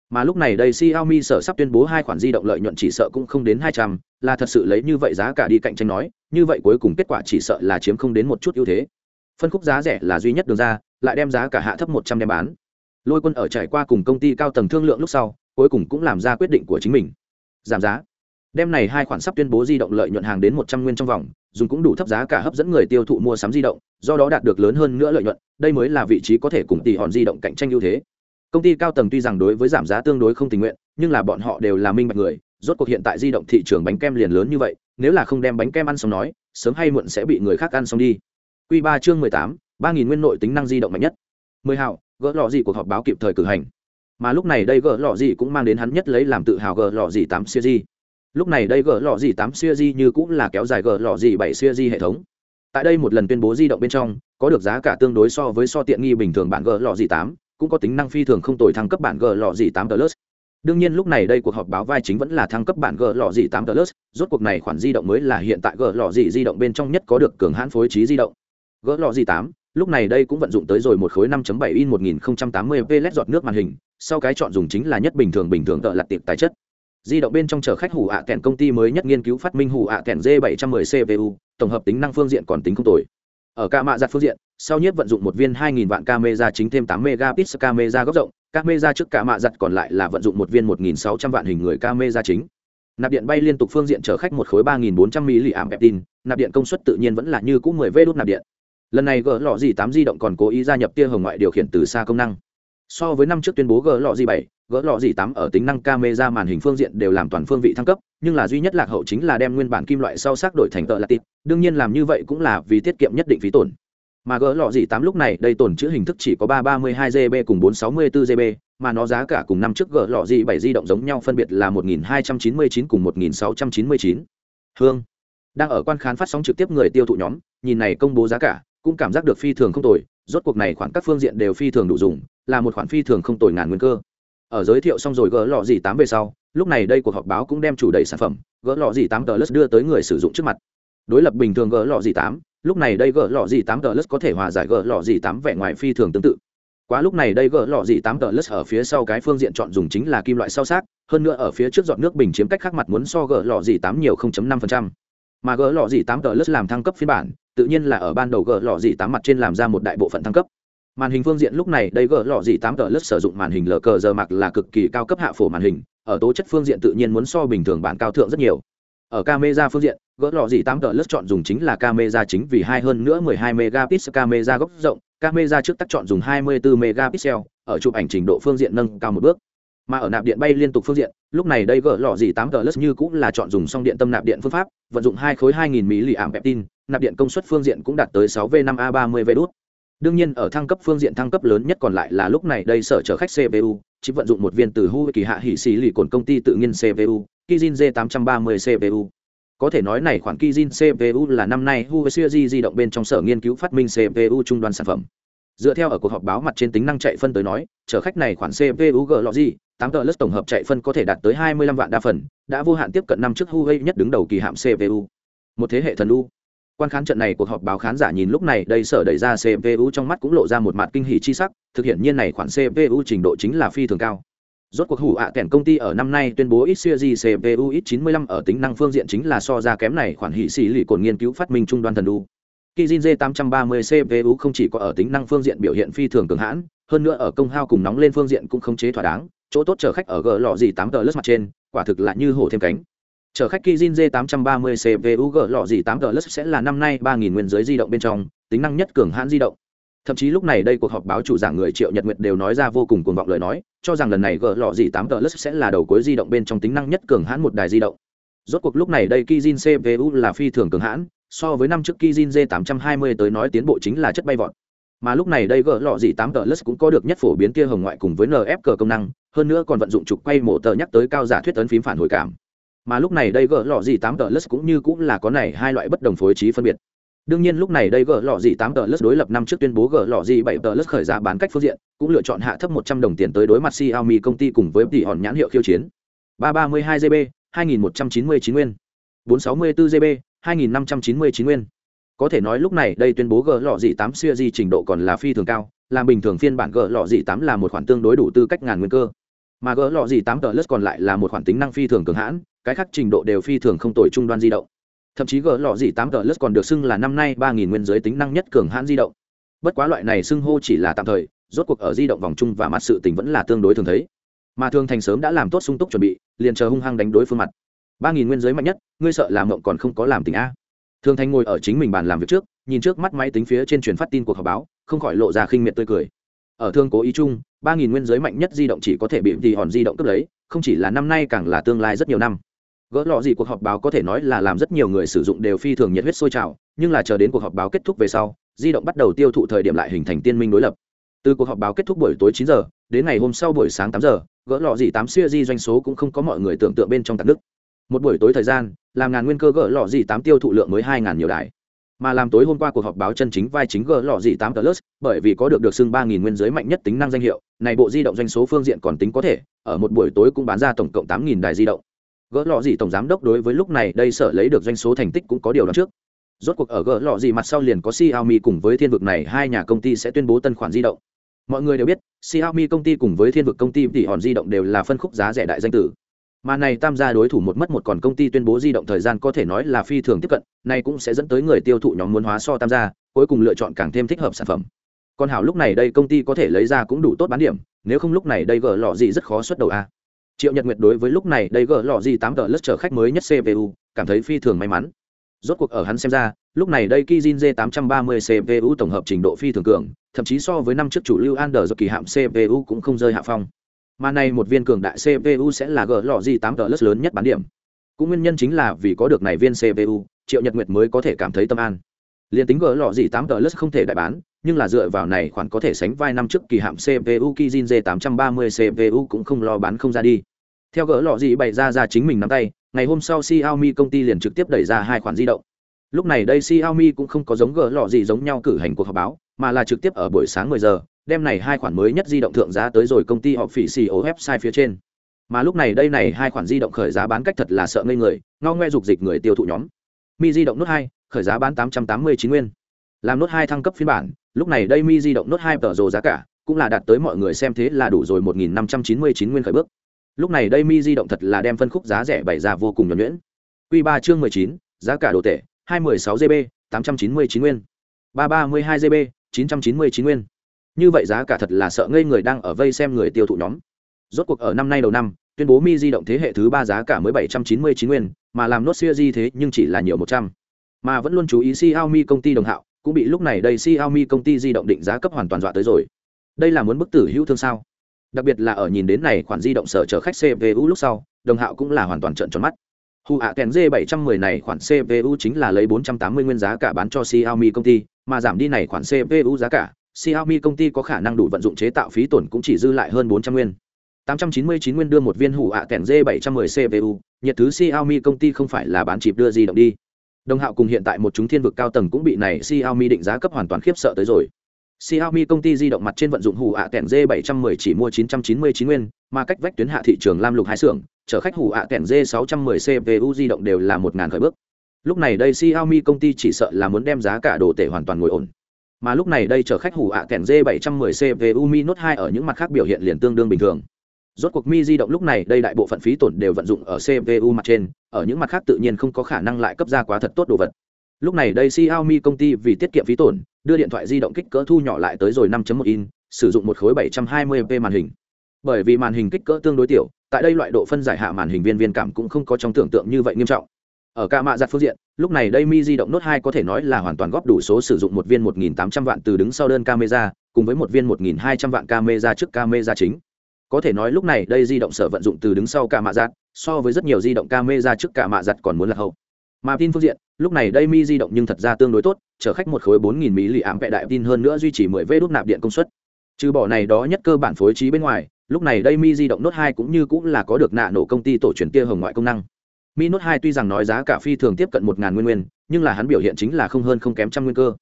Mà lúc này đây Xiaomi sở sắp tuyên bố hai khoản di động lợi nhuận chỉ sợ cũng không đến 200, là thật sự lấy như vậy giá cả đi cạnh tranh nói, như vậy cuối cùng kết quả chỉ sợ là chiếm không đến một chút ưu thế. Phân khúc giá rẻ là duy nhất đường ra lại đem giá cả hạ thấp một trăm đem bán. Lôi quân ở trải qua cùng công ty cao tầng thương lượng lúc sau cuối cùng cũng làm ra quyết định của chính mình. Giảm giá. Đem này hai khoản sắp tuyên bố di động lợi nhuận hàng đến một trăm nguyên trong vòng dùng cũng đủ thấp giá cả hấp dẫn người tiêu thụ mua sắm di động do đó đạt được lớn hơn nữa lợi nhuận đây mới là vị trí có thể cùng tỷ hòn di động cạnh tranh ưu thế công ty cao tầng tuy rằng đối với giảm giá tương đối không tình nguyện, nhưng là bọn họ đều là minh bạch người, rốt cuộc hiện tại di động thị trường bánh kem liền lớn như vậy, nếu là không đem bánh kem ăn xong nói, sớm hay muộn sẽ bị người khác ăn xong đi. Q ba chương mười tám, ba nghìn nguyên nội tính năng di động mạnh nhất. Mười hào, gỡ lọ gì cuộc họp báo kịp thời cử hành. Mà lúc này đây gỡ lọ gì cũng mang đến hắn nhất lấy làm tự hào gỡ lọ gì tám siêu di. Lúc này đây gỡ lọ gì tám siêu di như cũng là kéo dài gỡ lọ gì bảy siêu di hệ thống. Tại đây một lần tuyên bố di động bên trong, có được giá cả tương đối so với so tiện nghi bình thường bản gỡ lọ gì tám cũng có tính năng phi thường không tồi thăng cấp bản g lọ dì tám plus. Đương nhiên lúc này đây cuộc họp báo vai chính vẫn là thăng cấp bản g lọ dị tám plus, rốt cuộc này khoản di động mới là hiện tại g lọ dị di động bên trong nhất có được cường hãn phối trí di động. G lọ dị tám, lúc này đây cũng vận dụng tới rồi một khối 5.7 in 1080 p led giọt nước màn hình, sau cái chọn dùng chính là nhất bình thường bình thường tợ lặt tiệp tài chất. Di động bên trong chở khách hủ ạ à kèn công ty mới nhất nghiên cứu phát minh hủ ạ à kèn g 710 cpu tổng hợp tính năng phương diện còn tính không tồi. Ở ca mạ giặt phương diện sau nhất vận dụng một viên 2000 vạn camera chính thêm 8 megapixel camera góc rộng camera trước cả mạ giặt còn lại là vận dụng một viên 1600 vạn hình người camera chính. Nạp điện bay liên tục phương diện chở khách một khối 3400 mAh pin nạp điện công suất tự nhiên vẫn là như cũ 10 v đốt nạp điện. Lần này gỡ lọ gì 8 di động còn cố ý gia nhập tia hồng ngoại điều khiển từ xa công năng. So với năm trước tuyên bố gỡ lọ gì 7 gỡ lọ gì 8 ở tính năng camera màn hình phương diện đều làm toàn phương vị thăng cấp nhưng là duy nhất lạc hậu chính là đem nguyên bản kim loại sau sắc đổi thành tợ là tịt, đương nhiên làm như vậy cũng là vì tiết kiệm nhất định phí tổn mà gỡ lọ gì tám lúc này, đây tổn chữ hình thức chỉ có ba ba mươi hai gb cùng bốn sáu mươi bốn gb mà nó giá cả cùng năm trước gỡ lọ gì bảy di động giống nhau phân biệt là một nghìn hai trăm chín mươi chín cùng một nghìn sáu trăm chín mươi chín. Hương. Đang ở quan khán phát sóng trực tiếp người tiêu thụ nhóm, nhìn này công bố giá cả, cũng cảm giác được phi thường không tồi, rốt cuộc này khoản các phương diện đều phi thường đủ dùng, là một khoản phi thường không tồi ngàn nguyên cơ. Ở giới thiệu xong rồi gỡ lọ gì tám về sau, lúc này đây cuộc họp báo cũng đem chủ đầy sản phẩm, gỡ lọ gì tám tờ lất đưa tới người sử dụng trước mặt. Đối lập bình thường gỡ lọ gì tám lúc này đây gỡ lọ gì tám tờ lất có thể hòa giải gỡ lọ gì tám vẻ ngoài phi thường tương tự. Quá lúc này đây gỡ lọ gì tám tờ lất ở phía sau cái phương diện chọn dùng chính là kim loại sau sát hơn nữa ở phía trước dọn nước bình chiếm cách khác mặt muốn so gỡ lọ gì tám nhiều 0.5%. mà gỡ lọ gì tám tờ lất làm thăng cấp phiên bản, tự nhiên là ở ban đầu gỡ lọ gì tám mặt trên làm ra một đại bộ phận thăng cấp. Màn hình phương diện lúc này đây gỡ lọ gì tám tờ lướt sử dụng màn hình lờ cờ giờ mặc là cực kỳ cao cấp hạ phổ màn hình, ở tố chất phương diện tự nhiên muốn so bình thường bản cao thượng rất nhiều ở camera phương diện, gỡ lọ gì tám tờ lớp chọn dùng chính là camera chính vì hai hơn nữa 12 megapixel camera góc rộng, camera trước tắt chọn dùng 24 megapixel, ở chụp ảnh trình độ phương diện nâng cao một bước. Mà ở nạp điện bay liên tục phương diện, lúc này đây gỡ lọ gì tám tờ lớp như cũng là chọn dùng song điện tâm nạp điện phương pháp, vận dụng hai khối 2000 mAh peptin nạp điện công suất phương diện cũng đạt tới 6 v 5 a 30 v đút đương nhiên, ở thăng cấp phương diện thăng cấp lớn nhất còn lại là lúc này đây sở chở khách cpu chỉ vận dụng một viên từ hu kỳ hạ hỉ xì lì cồn công ty tự nhiên cpu kizin g 830 cpu có thể nói này khoản kizin cpu là năm nay hu series di động bên trong sở nghiên cứu phát minh cpu trung đoàn sản phẩm. Dựa theo ở cuộc họp báo mặt trên tính năng chạy phân tới nói, chở khách này khoản cpu g lọ gì, tám tờ lớp tổng hợp chạy phân có thể đạt tới 25 vạn đa phần, đã vô hạn tiếp cận năm trước huawei nhất đứng đầu kỳ hạm cpu một thế hệ thần u quan khán trận này cuộc họp báo khán giả nhìn lúc này đây sở đẩy ra cpu trong mắt cũng lộ ra một mặt kinh hỉ chi sắc thực hiện nhiên này khoản cpu trình độ chính là phi thường cao. Rốt cuộc hủ ạ à kèn công ty ở năm nay tuyên bố ít series cpu ít 95 ở tính năng phương diện chính là so ra kém này khoản hỉ xì lì cồn nghiên cứu phát minh trung đoan thần đu. Kijin J830 CPU không chỉ có ở tính năng phương diện biểu hiện phi thường cường hãn, hơn nữa ở công hao cùng nóng lên phương diện cũng không chế thỏa đáng, chỗ tốt chở khách ở G lọ gì 8 tờ lớp mặt trên, quả thực là như hổ thêm cánh chở khách Kijin J830 CPU g lọ gì 8 Plus sẽ là năm nay 3000 nguyên giới di động bên trong, tính năng nhất cường hãn di động. Thậm chí lúc này đây cuộc họp báo chủ giảng người Triệu Nhật Nguyệt đều nói ra vô cùng cuồng vọng lời nói, cho rằng lần này g lọ gì 8 Plus sẽ là đầu cuối di động bên trong tính năng nhất cường hãn một đài di động. Rốt cuộc lúc này đây Kijin CPU là phi thường cường hãn, so với năm trước Kijin J820 tới nói tiến bộ chính là chất bay vọt. Mà lúc này đây g lọ gì 8 Plus cũng có được nhất phổ biến kia hồng ngoại cùng với NF công năng, hơn nữa còn vận dụng trục quay mổ tờ nhắc tới cao giả thuyết ấn phím phản hồi cảm mà lúc này đây gỡ lọ gì tám tờ lus cũng như cũng là có này hai loại bất đồng phối trí phân biệt. Đương nhiên lúc này đây gỡ lọ gì tám tờ lus đối lập năm trước tuyên bố gỡ lọ gì bảy tờ lus khởi giá bán cách phương diện, cũng lựa chọn hạ thấp một trăm đồng tiền tới đối mặt Xiaomi công ty cùng với tỷ hòn nhãn hiệu khiêu chiến. Ba ba mươi hai gb hai nghìn một trăm chín mươi chín nguyên. Bốn sáu mươi bốn gb hai nghìn năm trăm chín mươi chín nguyên. Có thể nói lúc này đây tuyên bố gỡ lọ gì tám siêu di trình độ còn là phi thường cao, làm bình thường phiên bản gỡ lọ gì tám là một khoản tương đối đủ tư cách ngàn nguyên cơ. Mà gỡ lọ gì tám tờ lus còn lại là một khoản tính năng phi thường cường hãn cái khác trình độ đều phi thường không tồi trung đoan di động. Thậm chí gỡ lọ gì tám gỡ lướt còn được xưng là năm nay ba nghìn nguyên giới tính năng nhất cường hãn di động. Bất quá loại này xưng hô chỉ là tạm thời, rốt cuộc ở di động vòng chung và mặt sự tình vẫn là tương đối thường thấy. Mà thường thành sớm đã làm tốt sung túc chuẩn bị, liền chờ hung hăng đánh đối phương mặt. ba nghìn nguyên giới mạnh nhất, ngươi sợ làm mộng còn không có làm tình a. Thường thành ngồi ở chính mình bàn làm việc trước, nhìn trước mắt máy tính phía trên truyền phát tin cuộc họp báo, không khỏi lộ ra khinh miệt tươi cười. Ở thương cố ý chung, ba nghìn nguyên giới mạnh nhất di động chỉ có thể bị thì hòn di động cướp lấy, không chỉ là năm nay càng là tương lai rất nhiều năm gỡ lọ gì cuộc họp báo có thể nói là làm rất nhiều người sử dụng đều phi thường nhiệt huyết sôi trào, nhưng là chờ đến cuộc họp báo kết thúc về sau, di động bắt đầu tiêu thụ thời điểm lại hình thành tiên minh đối lập. Từ cuộc họp báo kết thúc buổi tối chín giờ, đến ngày hôm sau buổi sáng tám giờ, gỡ lọ gì tám siêu di doanh số cũng không có mọi người tưởng tượng bên trong tạc đức một buổi tối thời gian, làm ngàn nguyên cơ gỡ lọ gì tám tiêu thụ lượng mới hai ngàn nhiều đài. Mà làm tối hôm qua cuộc họp báo chân chính vai chính gỡ lọ gì tám plus, bởi vì có được được xưng ba nghìn nguyên giới mạnh nhất tính năng danh hiệu, này bộ di động doanh số phương diện còn tính có thể, ở một buổi tối cũng bán ra tổng cộng tám nghìn đài di động gỡ lọ gì tổng giám đốc đối với lúc này đây sở lấy được doanh số thành tích cũng có điều đó trước. Rốt cuộc ở gỡ lọ gì mặt sau liền có Xiaomi cùng với thiên vực này, hai nhà công ty sẽ tuyên bố tân khoản di động. Mọi người đều biết, Xiaomi công ty cùng với thiên vực công ty tỷ hòn di động đều là phân khúc giá rẻ đại danh tử. Mà này tam gia đối thủ một mất một còn công ty tuyên bố di động thời gian có thể nói là phi thường tiếp cận, này cũng sẽ dẫn tới người tiêu thụ nhóm muốn hóa so tam gia, cuối cùng lựa chọn càng thêm thích hợp sản phẩm. Còn hảo lúc này đây công ty có thể lấy ra cũng đủ tốt bán điểm, nếu không lúc này đây gỡ lọ gì rất khó xuất đầu a triệu nhật nguyệt đối với lúc này đây gỡ lọ gì tám tờ lất chở khách mới nhất cpu cảm thấy phi thường may mắn rốt cuộc ở hắn xem ra lúc này đây Kijin J830 CPU tổng hợp trình độ phi thường cường, thậm chí so với năm trước chủ lưu Android kỳ hạm CPU cũng không rơi hạ phong. Mà này một viên cường đại CPU sẽ là gỡ lọ gì 8 plus lớn nhất bán điểm. Cũng nguyên nhân chính là vì có được này viên CPU, Triệu Nhật Nguyệt mới có thể cảm thấy tâm an. Liên tính gỡ lọ gì 8 plus không thể đại bán, nhưng là dựa vào này khoản có thể sánh vai năm trước kỳ hạm CPU Kijin J830 CPU cũng không lo bán không ra đi. Theo gỡ lọ gì bày ra ra chính mình nắm tay, ngày hôm sau Xiaomi công ty liền trực tiếp đẩy ra hai khoản di động. Lúc này đây Xiaomi cũng không có giống gỡ lọ gì giống nhau cử hành cuộc họp báo, mà là trực tiếp ở buổi sáng 10 giờ, đem này hai khoản mới nhất di động thượng giá tới rồi công ty họ phỉ xì ổ website phía trên mà lúc này đây này hai khoản di động khởi giá bán cách thật là sợ ngây người ngo ngoe dục dịch người tiêu thụ nhóm mi di động nốt hai khởi giá bán tám trăm tám mươi chín nguyên làm nốt hai thăng cấp phiên bản lúc này đây mi di động nốt hai tờ rồ giá cả, cũng là đạt tới mọi người xem thế là đủ rồi một nghìn năm trăm chín mươi chín nguyên khởi bước. Lúc này đây mi di động thật là đem phân khúc giá rẻ bày ra vô cùng nhuẩn nhuyễn. Q ba chương mười chín, giá cả đồ tệ, hai mươi sáu gb tám trăm chín mươi chín nguyên. Ba ba mươi hai gb chín trăm chín mươi chín nguyên. Như vậy giá cả thật là sợ ngây người đang ở vây xem người tiêu thụ nhóm. Rốt cuộc ở năm nay đầu năm, tuyên bố mi di động thế hệ thứ ba giá cả mới bảy trăm chín mươi chín nguyên, mà làm nốt siêu di thế nhưng chỉ là nhiều một trăm. Mà vẫn luôn chú ý Xiaomi công ty đồng hạo cũng bị lúc này đây Xiaomi công ty di động định giá cấp hoàn toàn dọa tới rồi. Đây là muốn bức tử hữu thương sao? Đặc biệt là ở nhìn đến này khoản di động sở chở khách cpu lúc sau, đồng hạo cũng là hoàn toàn trợn tròn mắt. Hu ạ kèn d 710 này khoản cpu chính là lấy 480 nguyên giá cả bán cho xiaomi công ty, mà giảm đi này khoản cpu giá cả, xiaomi công ty có khả năng đủ vận dụng chế tạo phí tổn cũng chỉ dư lại hơn 400 nguyên. 899 nguyên đưa một viên hủ ạ kèn d 710 cpu nhiệt thứ xiaomi công ty không phải là bán chịp đưa di động đi đồng hạo cùng hiện tại một chúng thiên vực cao tầng cũng bị này xiaomi định giá cấp hoàn toàn khiếp sợ tới rồi Xiaomi công ty di động mặt trên vận dụng hủ ạ kèn D710 chỉ mua 999 nguyên, mà cách vách tuyến hạ thị trường Lam Lục hai xưởng, chở khách hủ ạ kèn D610 CPU di động đều là 1000 khởi bước. Lúc này đây Xiaomi công ty chỉ sợ là muốn đem giá cả đồ tệ hoàn toàn ngồi ổn. Mà lúc này đây chở khách hủ ạ kèn D710 CPU Mi Note 2 ở những mặt khác biểu hiện liền tương đương bình thường. Rốt cuộc Mi di động lúc này đây đại bộ phận phí tổn đều vận dụng ở CPU mặt trên, ở những mặt khác tự nhiên không có khả năng lại cấp ra quá thật tốt đồ vật. Lúc này đây xiaomi công ty vì tiết kiệm phí tổn đưa điện thoại di động kích cỡ thu nhỏ lại tới rồi 5.1 in sử dụng một khối 720p màn hình. Bởi vì màn hình kích cỡ tương đối tiểu tại đây loại độ phân giải hạ màn hình viên viên cảm cũng không có trong tưởng tượng như vậy nghiêm trọng. Ở cả mạ giặt phương diện lúc này đây mi di động note 2 có thể nói là hoàn toàn góp đủ số sử dụng một viên 1.800 vạn từ đứng sau đơn camera cùng với một viên 1.200 vạn camera trước camera chính có thể nói lúc này đây di động sở vận dụng từ đứng sau cả mạ giặt, so với rất nhiều di động camera trước cả mạ giặt còn muốn là hậu. Mà tin phương diện, lúc này đây mi di động nhưng thật ra tương đối tốt, chở khách một khối bốn nghìn mỹ lì ảm vẹ đại tin hơn nữa duy trì mười vê đốt nạp điện công suất. Trừ bỏ này đó nhất cơ bản phối trí bên ngoài, lúc này đây mi di động nốt hai cũng như cũng là có được nạ nổ công ty tổ truyền tia hồng ngoại công năng. Mi nốt hai tuy rằng nói giá cả phi thường tiếp cận một ngàn nguyên nguyên, nhưng là hắn biểu hiện chính là không hơn không kém trăm nguyên cơ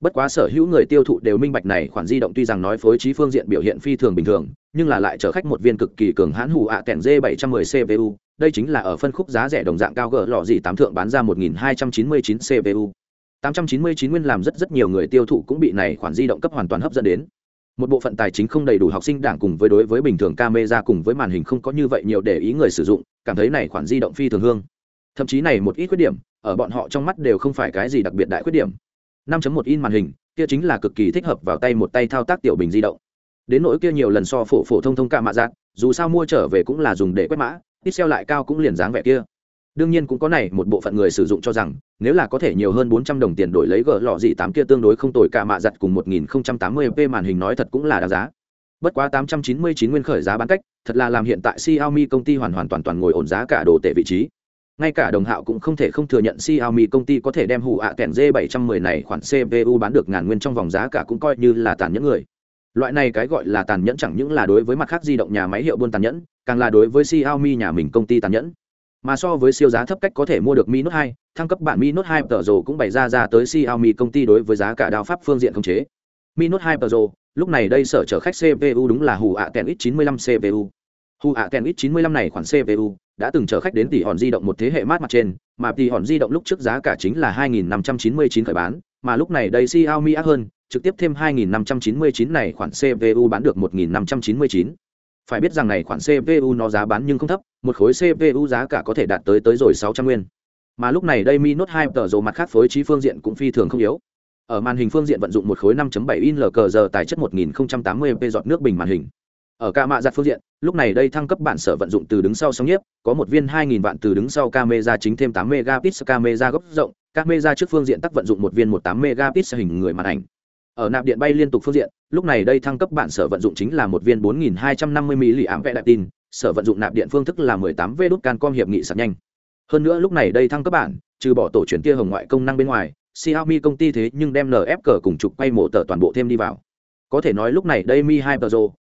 bất quá sở hữu người tiêu thụ đều minh bạch này khoản di động tuy rằng nói phối trí phương diện biểu hiện phi thường bình thường, nhưng là lại chở khách một viên cực kỳ cường hãn hủ ạ kèn d 710 cpu đây chính là ở phân khúc giá rẻ đồng dạng cao gỡ lọ gì tám thượng bán ra 1299 cpu 899 nguyên làm rất rất nhiều người tiêu thụ cũng bị này khoản di động cấp hoàn toàn hấp dẫn đến. Một bộ phận tài chính không đầy đủ học sinh đảng cùng với đối với bình thường camera cùng với màn hình không có như vậy nhiều để ý người sử dụng, cảm thấy này khoản di động phi thường hương. Thậm chí này một ít khuyết điểm, ở bọn họ trong mắt đều không phải cái gì đặc biệt đại khuyết điểm. 5.1 in màn hình kia chính là cực kỳ thích hợp vào tay một tay thao tác tiểu bình di động. Đến nỗi kia nhiều lần so phổ phổ thông thông cả mạ dạng, dù sao mua trở về cũng là dùng để quét mã ít xeo lại cao cũng liền dáng vẻ kia. Đương nhiên cũng có này một bộ phận người sử dụng cho rằng nếu là có thể nhiều hơn 400 đồng tiền đổi lấy gỡ lọ gì tám kia tương đối không tồi cả mạ giặt cùng 1080p màn hình nói thật cũng là đáng giá. Bất quá 899 nguyên khởi giá bán cách thật là làm hiện tại Xiaomi công ty hoàn hoàn toàn toàn ngồi ổn giá cả đồ tệ vị trí ngay cả đồng hạo cũng không thể không thừa nhận Xiaomi công ty có thể đem hủ ạ kẹn D710 này khoản CPU bán được ngàn nguyên trong vòng giá cả cũng coi như là tàn nhẫn người. Loại này cái gọi là tàn nhẫn chẳng những là đối với mặt khác di động nhà máy hiệu buôn tàn nhẫn, càng là đối với Xiaomi nhà mình công ty tàn nhẫn. Mà so với siêu giá thấp cách có thể mua được Mi Note 2, thăng cấp bản Mi Note 2 Pro cũng bày ra ra tới Xiaomi công ty đối với giá cả đao pháp phương diện khống chế. Mi Note 2 Pro, lúc này đây sở trở khách CPU đúng là hủ ạ kẹn X95 CPU. Hu ạ Ken X95 này khoản CPU đã từng chở khách đến tỷ hòn di động một thế hệ mát mặt trên, mà tỷ hòn di động lúc trước giá cả chính là 2.599 khởi bán, mà lúc này đây Xiaomi ác hơn, trực tiếp thêm 2.599 này khoản CPU bán được 1.599 phải biết rằng này khoản CPU nó giá bán nhưng không thấp, một khối CPU giá cả có thể đạt tới tới rồi 600 nguyên. Mà lúc này đây Mi Note 2 tờ rồ mặt khác phối trí phương diện cũng phi thường không yếu. Ở màn hình phương diện vận dụng một khối 5.7 in LCD tài chất 1080p giọt nước bình màn hình ở ca mạ giặt phương diện, lúc này đây thăng cấp bản sở vận dụng từ đứng sau sóng nhiếp, có một viên 2.000 vạn từ đứng sau camera chính thêm 8 megapixel camera góc rộng camera trước phương diện tắc vận dụng một viên 18 megapixel hình người màn ảnh. Ở nạp điện bay liên tục phương diện, lúc này đây thăng cấp bản sở vận dụng chính là một viên 4.250 mAh đại tin, sở vận dụng nạp điện phương thức là 18 v đốt cancom hiệp nghị sạc nhanh. Hơn nữa lúc này đây thăng cấp bản, trừ bỏ tổ truyền tia hồng ngoại công năng bên ngoài, Xiaomi công ty thế nhưng đem NF cờ cùng trục quay mổ tờ toàn bộ thêm đi vào. Có thể nói lúc này đây Mi 2 Pro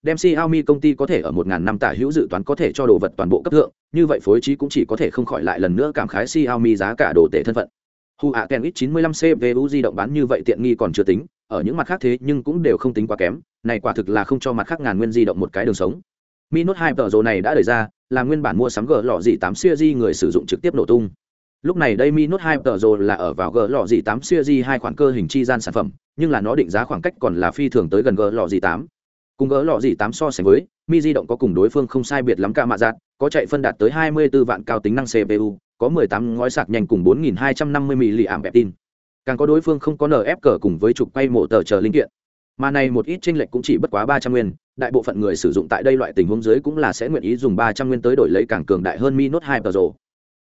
đem Xiaomi công ty có thể ở 1000 năm tả hữu dự toán có thể cho đồ vật toàn bộ cấp thượng, như vậy phối trí cũng chỉ có thể không khỏi lại lần nữa cảm khái Xiaomi giá cả đồ tệ thân phận. Hua Ken X95 CPU di động bán như vậy tiện nghi còn chưa tính, ở những mặt khác thế nhưng cũng đều không tính quá kém, này quả thực là không cho mặt khác ngàn nguyên di động một cái đường sống. Mi Note 2 Pro này đã đẩy ra, là nguyên bản mua sắm gỡ lọ gì 8 series người sử dụng trực tiếp nổ tung. Lúc này đây Mi Note 2 Pro là ở vào gỡ lọ gì 8 series hai khoản cơ hình chi gian sản phẩm, nhưng là nó định giá khoảng cách còn là phi thường tới gần gỡ lọ gì 8 cùng gỡ lọ gì tám so sánh với, mi di động có cùng đối phương không sai biệt lắm cả mạ giạt có chạy phân đạt tới 24 vạn cao tính năng cpu có 18 ngói sạc nhanh cùng 4250 mAh tin. Càng có đối phương không có nf cờ cùng với trục quay mộ tờ chờ linh kiện. Mà này một ít chênh lệch cũng chỉ bất quá 300 nguyên, đại bộ phận người sử dụng tại đây loại tình huống dưới cũng là sẽ nguyện ý dùng 300 nguyên tới đổi lấy càng cường đại hơn mi note 2 Pro.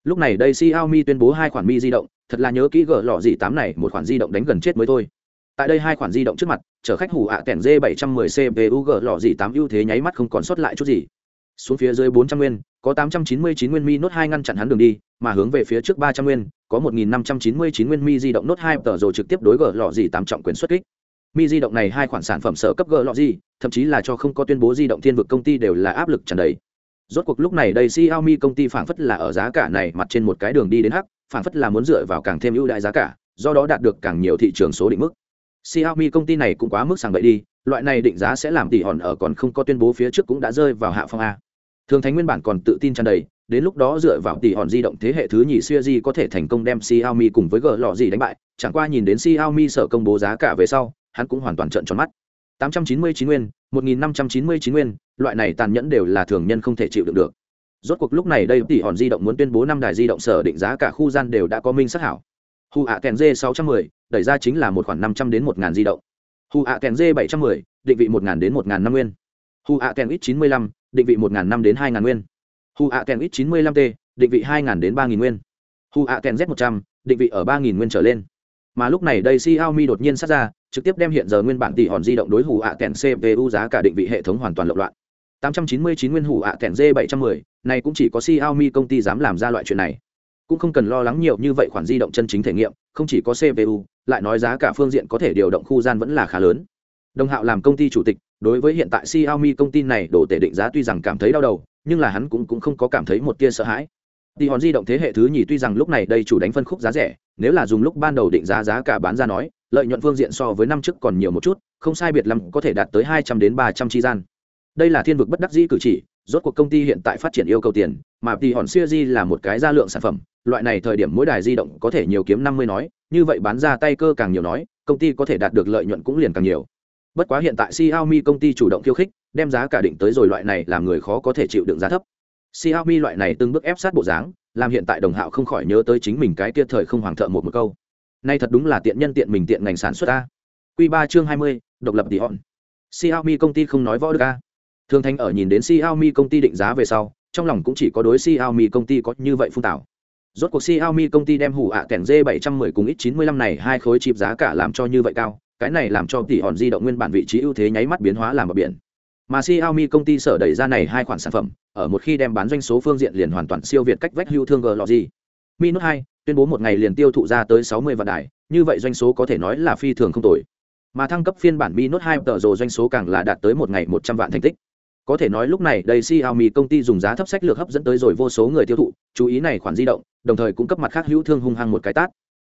Lúc này đây Xiaomi tuyên bố hai khoản mi di động, thật là nhớ kỹ gỡ lọ gì tám này, một khoản di động đánh gần chết mới thôi tại đây hai khoản di động trước mặt, chở khách hủ ạ kèn d 710 cpu g lọ gì tám ưu thế nháy mắt không còn sót lại chút gì. Xuống phía dưới 400 nguyên, có 899 nguyên mi nốt hai ngăn chặn hắn đường đi, mà hướng về phía trước 300 nguyên, có 1599 nguyên mi di động nốt hai tờ rồi trực tiếp đối gỡ lọ gì tám trọng quyền xuất kích. Mi di động này hai khoản sản phẩm sở cấp gỡ lọ gì, thậm chí là cho không có tuyên bố di động thiên vực công ty đều là áp lực tràn đầy. Rốt cuộc lúc này đây Xiaomi công ty phảng phất là ở giá cả này mặt trên một cái đường đi đến hắc, phảng phất là muốn dựa vào càng thêm ưu đại giá cả, do đó đạt được càng nhiều thị trường số định mức. Xiaomi công ty này cũng quá mức sàng bậy đi, loại này định giá sẽ làm tỷ hòn ở còn không có tuyên bố phía trước cũng đã rơi vào hạ phong a. Thường Thánh nguyên bản còn tự tin tràn đầy, đến lúc đó dựa vào tỷ hòn di động thế hệ thứ nhì series có thể thành công đem Xiaomi cùng với gỡ lọ gì đánh bại, chẳng qua nhìn đến Xiaomi sợ công bố giá cả về sau, hắn cũng hoàn toàn trợn tròn mắt. 899 nguyên, 1599 nguyên, loại này tàn nhẫn đều là thường nhân không thể chịu đựng được. Rốt cuộc lúc này đây tỷ hòn di động muốn tuyên bố năm đài di động sở định giá cả khu gian đều đã có minh xác hảo hù ạ kèn D 610, đẩy ra chính là một khoản 500 đến 1000 di động. hù ạ kèn D 710, định vị 1000 đến 1000 năm nguyên. hù ạ kèn X95, định vị 1000 năm đến 2000 nguyên. hù ạ kèn X95T, định vị 2000 đến 3000 nguyên. hù ạ kèn Z100, định vị ở 3000 nguyên trở lên. Mà lúc này đây Xiaomi đột nhiên sát ra, trực tiếp đem hiện giờ nguyên bản tỷ hòn di động đối hủ ạ kèn CPU giá cả định vị hệ thống hoàn toàn lộn loạn. 899 nguyên hủ ạ kèn D710, này cũng chỉ có Xiaomi công ty dám làm ra loại chuyện này. Cũng không cần lo lắng nhiều như vậy khoản di động chân chính thể nghiệm, không chỉ có CPU, lại nói giá cả phương diện có thể điều động khu gian vẫn là khá lớn. Đồng Hạo làm công ty chủ tịch, đối với hiện tại Xiaomi công ty này đổ tệ định giá tuy rằng cảm thấy đau đầu, nhưng là hắn cũng cũng không có cảm thấy một tia sợ hãi. Tỷ hòn di động thế hệ thứ nhì tuy rằng lúc này đây chủ đánh phân khúc giá rẻ, nếu là dùng lúc ban đầu định giá giá cả bán ra nói, lợi nhuận phương diện so với năm trước còn nhiều một chút, không sai biệt lắm có thể đạt tới 200 đến 300 chi gian. Đây là thiên vực bất đắc dĩ cử chỉ, rốt cuộc công ty hiện tại phát triển yêu cầu tiền, mà tỷ hòn di là một cái gia lượng sản phẩm, loại này thời điểm mỗi đài di động có thể nhiều kiếm 50 nói, như vậy bán ra tay cơ càng nhiều nói, công ty có thể đạt được lợi nhuận cũng liền càng nhiều. Bất quá hiện tại Xiaomi công ty chủ động khiêu khích, đem giá cả định tới rồi loại này làm người khó có thể chịu đựng giá thấp. Xiaomi loại này từng bước ép sát bộ dáng, làm hiện tại đồng hạo không khỏi nhớ tới chính mình cái kia thời không hoàng thợ một một câu. Nay thật đúng là tiện nhân tiện mình tiện ngành sản xuất a. Quy 3 chương 20, độc lập tỷ hòn. Xiaomi công ty không nói võ được a. Thường Thanh ở nhìn đến Xiaomi công ty định giá về sau, trong lòng cũng chỉ có đối Xiaomi công ty có như vậy phun tảo. Rốt cuộc Xiaomi công ty đem hủ ạ à kèn D710 cùng X95 này hai khối chip giá cả làm cho như vậy cao, cái này làm cho tỷ hòn di động nguyên bản vị trí ưu thế nháy mắt biến hóa làm bờ biển. Mà Xiaomi công ty sở đẩy ra này hai khoản sản phẩm, ở một khi đem bán doanh số phương diện liền hoàn toàn siêu việt cách vách hưu thương G lọ gì. Mi Note 2 tuyên bố một ngày liền tiêu thụ ra tới 60 vạn đài, như vậy doanh số có thể nói là phi thường không tồi. Mà thăng cấp phiên bản Mi Note 2 tờ rồ doanh số càng là đạt tới một ngày 100 vạn thành tích. Có thể nói lúc này đây Xiaomi công ty dùng giá thấp sách lược hấp dẫn tới rồi vô số người tiêu thụ, chú ý này khoản di động, đồng thời cung cấp mặt khác hữu thương hung hăng một cái tát.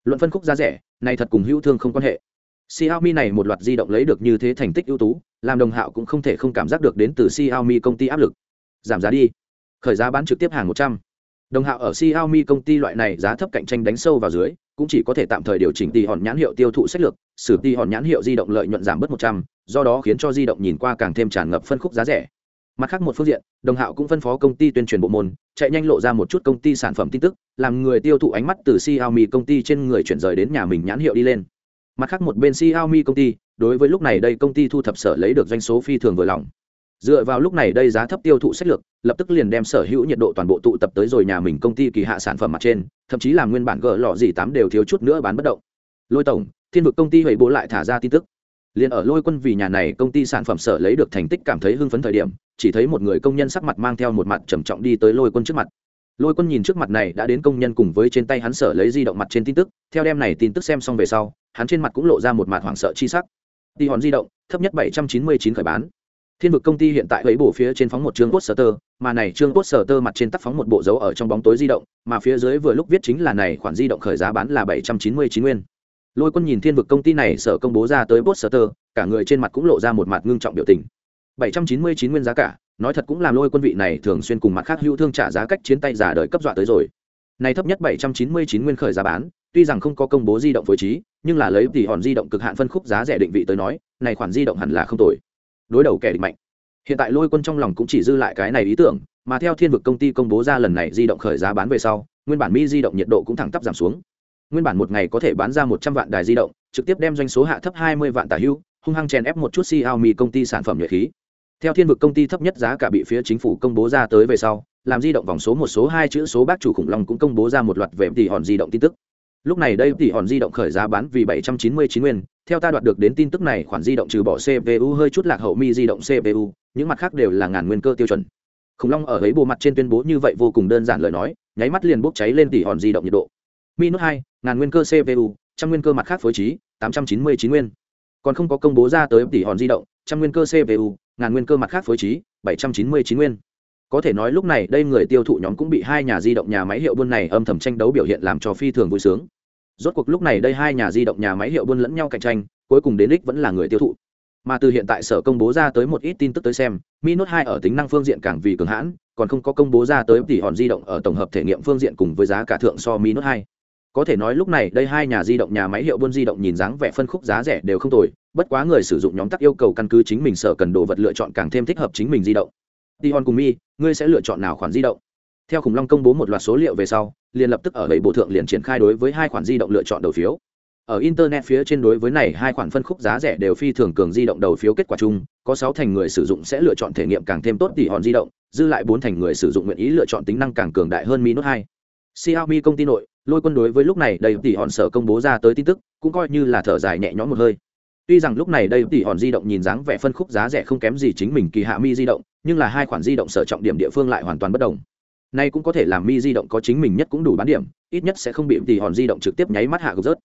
Luận phân khúc giá rẻ, này thật cùng hữu thương không quan hệ. Xiaomi này một loạt di động lấy được như thế thành tích ưu tú, làm đồng hạo cũng không thể không cảm giác được đến từ Xiaomi công ty áp lực. Giảm giá đi. Khởi giá bán trực tiếp hàng 100. Đồng hạo ở Xiaomi công ty loại này giá thấp cạnh tranh đánh sâu vào dưới, cũng chỉ có thể tạm thời điều chỉnh tỷ hòn nhãn hiệu tiêu thụ sách lược, xử tỷ hòn nhãn hiệu di động lợi nhuận giảm bớt 100, do đó khiến cho di động nhìn qua càng thêm tràn ngập phân khúc giá rẻ mặt khác một phương diện, đồng hạo cũng phân phó công ty tuyên truyền bộ môn, chạy nhanh lộ ra một chút công ty sản phẩm tin tức, làm người tiêu thụ ánh mắt từ xiaomi công ty trên người chuyển rời đến nhà mình nhãn hiệu đi lên. Mặt khác một bên xiaomi công ty, đối với lúc này đây công ty thu thập sở lấy được doanh số phi thường vừa lòng. Dựa vào lúc này đây giá thấp tiêu thụ sách lược, lập tức liền đem sở hữu nhiệt độ toàn bộ tụ tập tới rồi nhà mình công ty kỳ hạ sản phẩm mặt trên, thậm chí làm nguyên bản gỡ lọ gì tám đều thiếu chút nữa bán bất động. Lôi tổng, thiên vực công ty hủy bố lại thả ra tin tức. Liền ở lôi quân vì nhà này công ty sản phẩm sở lấy được thành tích cảm thấy hưng phấn thời điểm chỉ thấy một người công nhân sắc mặt mang theo một mặt trầm trọng đi tới lôi quân trước mặt. Lôi quân nhìn trước mặt này đã đến công nhân cùng với trên tay hắn sở lấy di động mặt trên tin tức, theo đem này tin tức xem xong về sau, hắn trên mặt cũng lộ ra một mặt hoảng sợ chi sắc. Đi hòn di động, thấp nhất bảy trăm chín mươi chín khởi bán. Thiên vực công ty hiện tại lấy bổ phía trên phóng một chương cốt sở tơ mà này chương cốt sở tơ mặt trên tắt phóng một bộ dấu ở trong bóng tối di động, mà phía dưới vừa lúc viết chính là này khoản di động khởi giá bán là bảy trăm chín mươi chín nguyên. Lôi quân nhìn thiên vực công ty này sở công bố ra tới cốt sở tơ cả người trên mặt cũng lộ ra một mặt ngưng trọng biểu tình. 799 nguyên giá cả, nói thật cũng làm lôi quân vị này thường xuyên cùng mặt khác hữu thương trả giá cách chiến tay giả đời cấp dọa tới rồi. Này thấp nhất 799 nguyên khởi giá bán, tuy rằng không có công bố di động phối trí, nhưng là lấy tỷ hòn di động cực hạn phân khúc giá rẻ định vị tới nói, này khoản di động hẳn là không tồi. Đối đầu kẻ địch mạnh. Hiện tại lôi quân trong lòng cũng chỉ dư lại cái này ý tưởng, mà theo thiên vực công ty công bố ra lần này di động khởi giá bán về sau, nguyên bản mi di động nhiệt độ cũng thẳng tắp giảm xuống. Nguyên bản một ngày có thể bán ra một trăm vạn đài di động, trực tiếp đem doanh số hạ thấp hai mươi vạn tả hưu, hung hăng chèn ép một chút xiaomi công ty sản phẩm nhuệ khí theo thiên vực công ty thấp nhất giá cả bị phía chính phủ công bố ra tới về sau, làm di động vòng số một số hai chữ số bác chủ khủng long cũng công bố ra một loạt về tỷ hòn di động tin tức. Lúc này đây tỷ hòn di động khởi giá bán vì bảy trăm chín mươi chín nguyên, theo ta đoạt được đến tin tức này, khoản di động trừ bỏ cpu hơi chút lạc hậu mi di động cpu những mặt khác đều là ngàn nguyên cơ tiêu chuẩn. Khủng long ở ấy bộ mặt trên tuyên bố như vậy vô cùng đơn giản lời nói, nháy mắt liền bốc cháy lên tỷ hòn di động nhiệt độ. Mi nốt hai, ngàn nguyên cơ cpu trăm nguyên cơ mặt khác phối trí, tám trăm chín mươi chín nguyên. Còn không có công bố ra tới tỷ hòn di động, trăm nguyên cơ cpu ngàn nguyên cơ mặt khác phối trí, bảy trăm chín mươi chín nguyên. Có thể nói lúc này đây người tiêu thụ nhóm cũng bị hai nhà di động nhà máy hiệu buôn này âm thầm tranh đấu biểu hiện làm cho phi thường vui sướng. Rốt cuộc lúc này đây hai nhà di động nhà máy hiệu buôn lẫn nhau cạnh tranh, cuối cùng đến đích vẫn là người tiêu thụ. Mà từ hiện tại sở công bố ra tới một ít tin tức tới xem mi note 2 ở tính năng phương diện càng vì cường hãn, còn không có công bố ra tới tỷ hòn di động ở tổng hợp thể nghiệm phương diện cùng với giá cả thượng so mi note 2 có thể nói lúc này đây hai nhà di động nhà máy hiệu buôn di động nhìn dáng vẻ phân khúc giá rẻ đều không tồi bất quá người sử dụng nhóm tắc yêu cầu căn cứ chính mình sở cần đồ vật lựa chọn càng thêm thích hợp chính mình di động. Tỷ hòn cùng mi, ngươi sẽ lựa chọn nào khoản di động? Theo khủng long công bố một loạt số liệu về sau, liền lập tức ở bảy bộ thượng liền triển khai đối với hai khoản di động lựa chọn đầu phiếu. Ở internet phía trên đối với này, hai khoản phân khúc giá rẻ đều phi thường cường di động đầu phiếu kết quả chung, có sáu thành người sử dụng sẽ lựa chọn thể nghiệm càng thêm tốt tỷ hòn di động, dư lại bốn thành người sử dụng nguyện ý lựa chọn tính năng càng cường đại hơn mi note hai. Xiaomi công ty nội, lôi quân đối với lúc này đầy tỷ hòn sở công bố ra tới tin tức, cũng coi như là thở dài nhẹ nhõm một hơi tuy rằng lúc này đây tỷ hòn di động nhìn dáng vẻ phân khúc giá rẻ không kém gì chính mình kỳ hạ mi di động, nhưng là hai khoản di động sở trọng điểm địa phương lại hoàn toàn bất đồng. Nay cũng có thể làm mi di động có chính mình nhất cũng đủ bán điểm, ít nhất sẽ không bị tỷ hòn di động trực tiếp nháy mắt hạ gục rớt.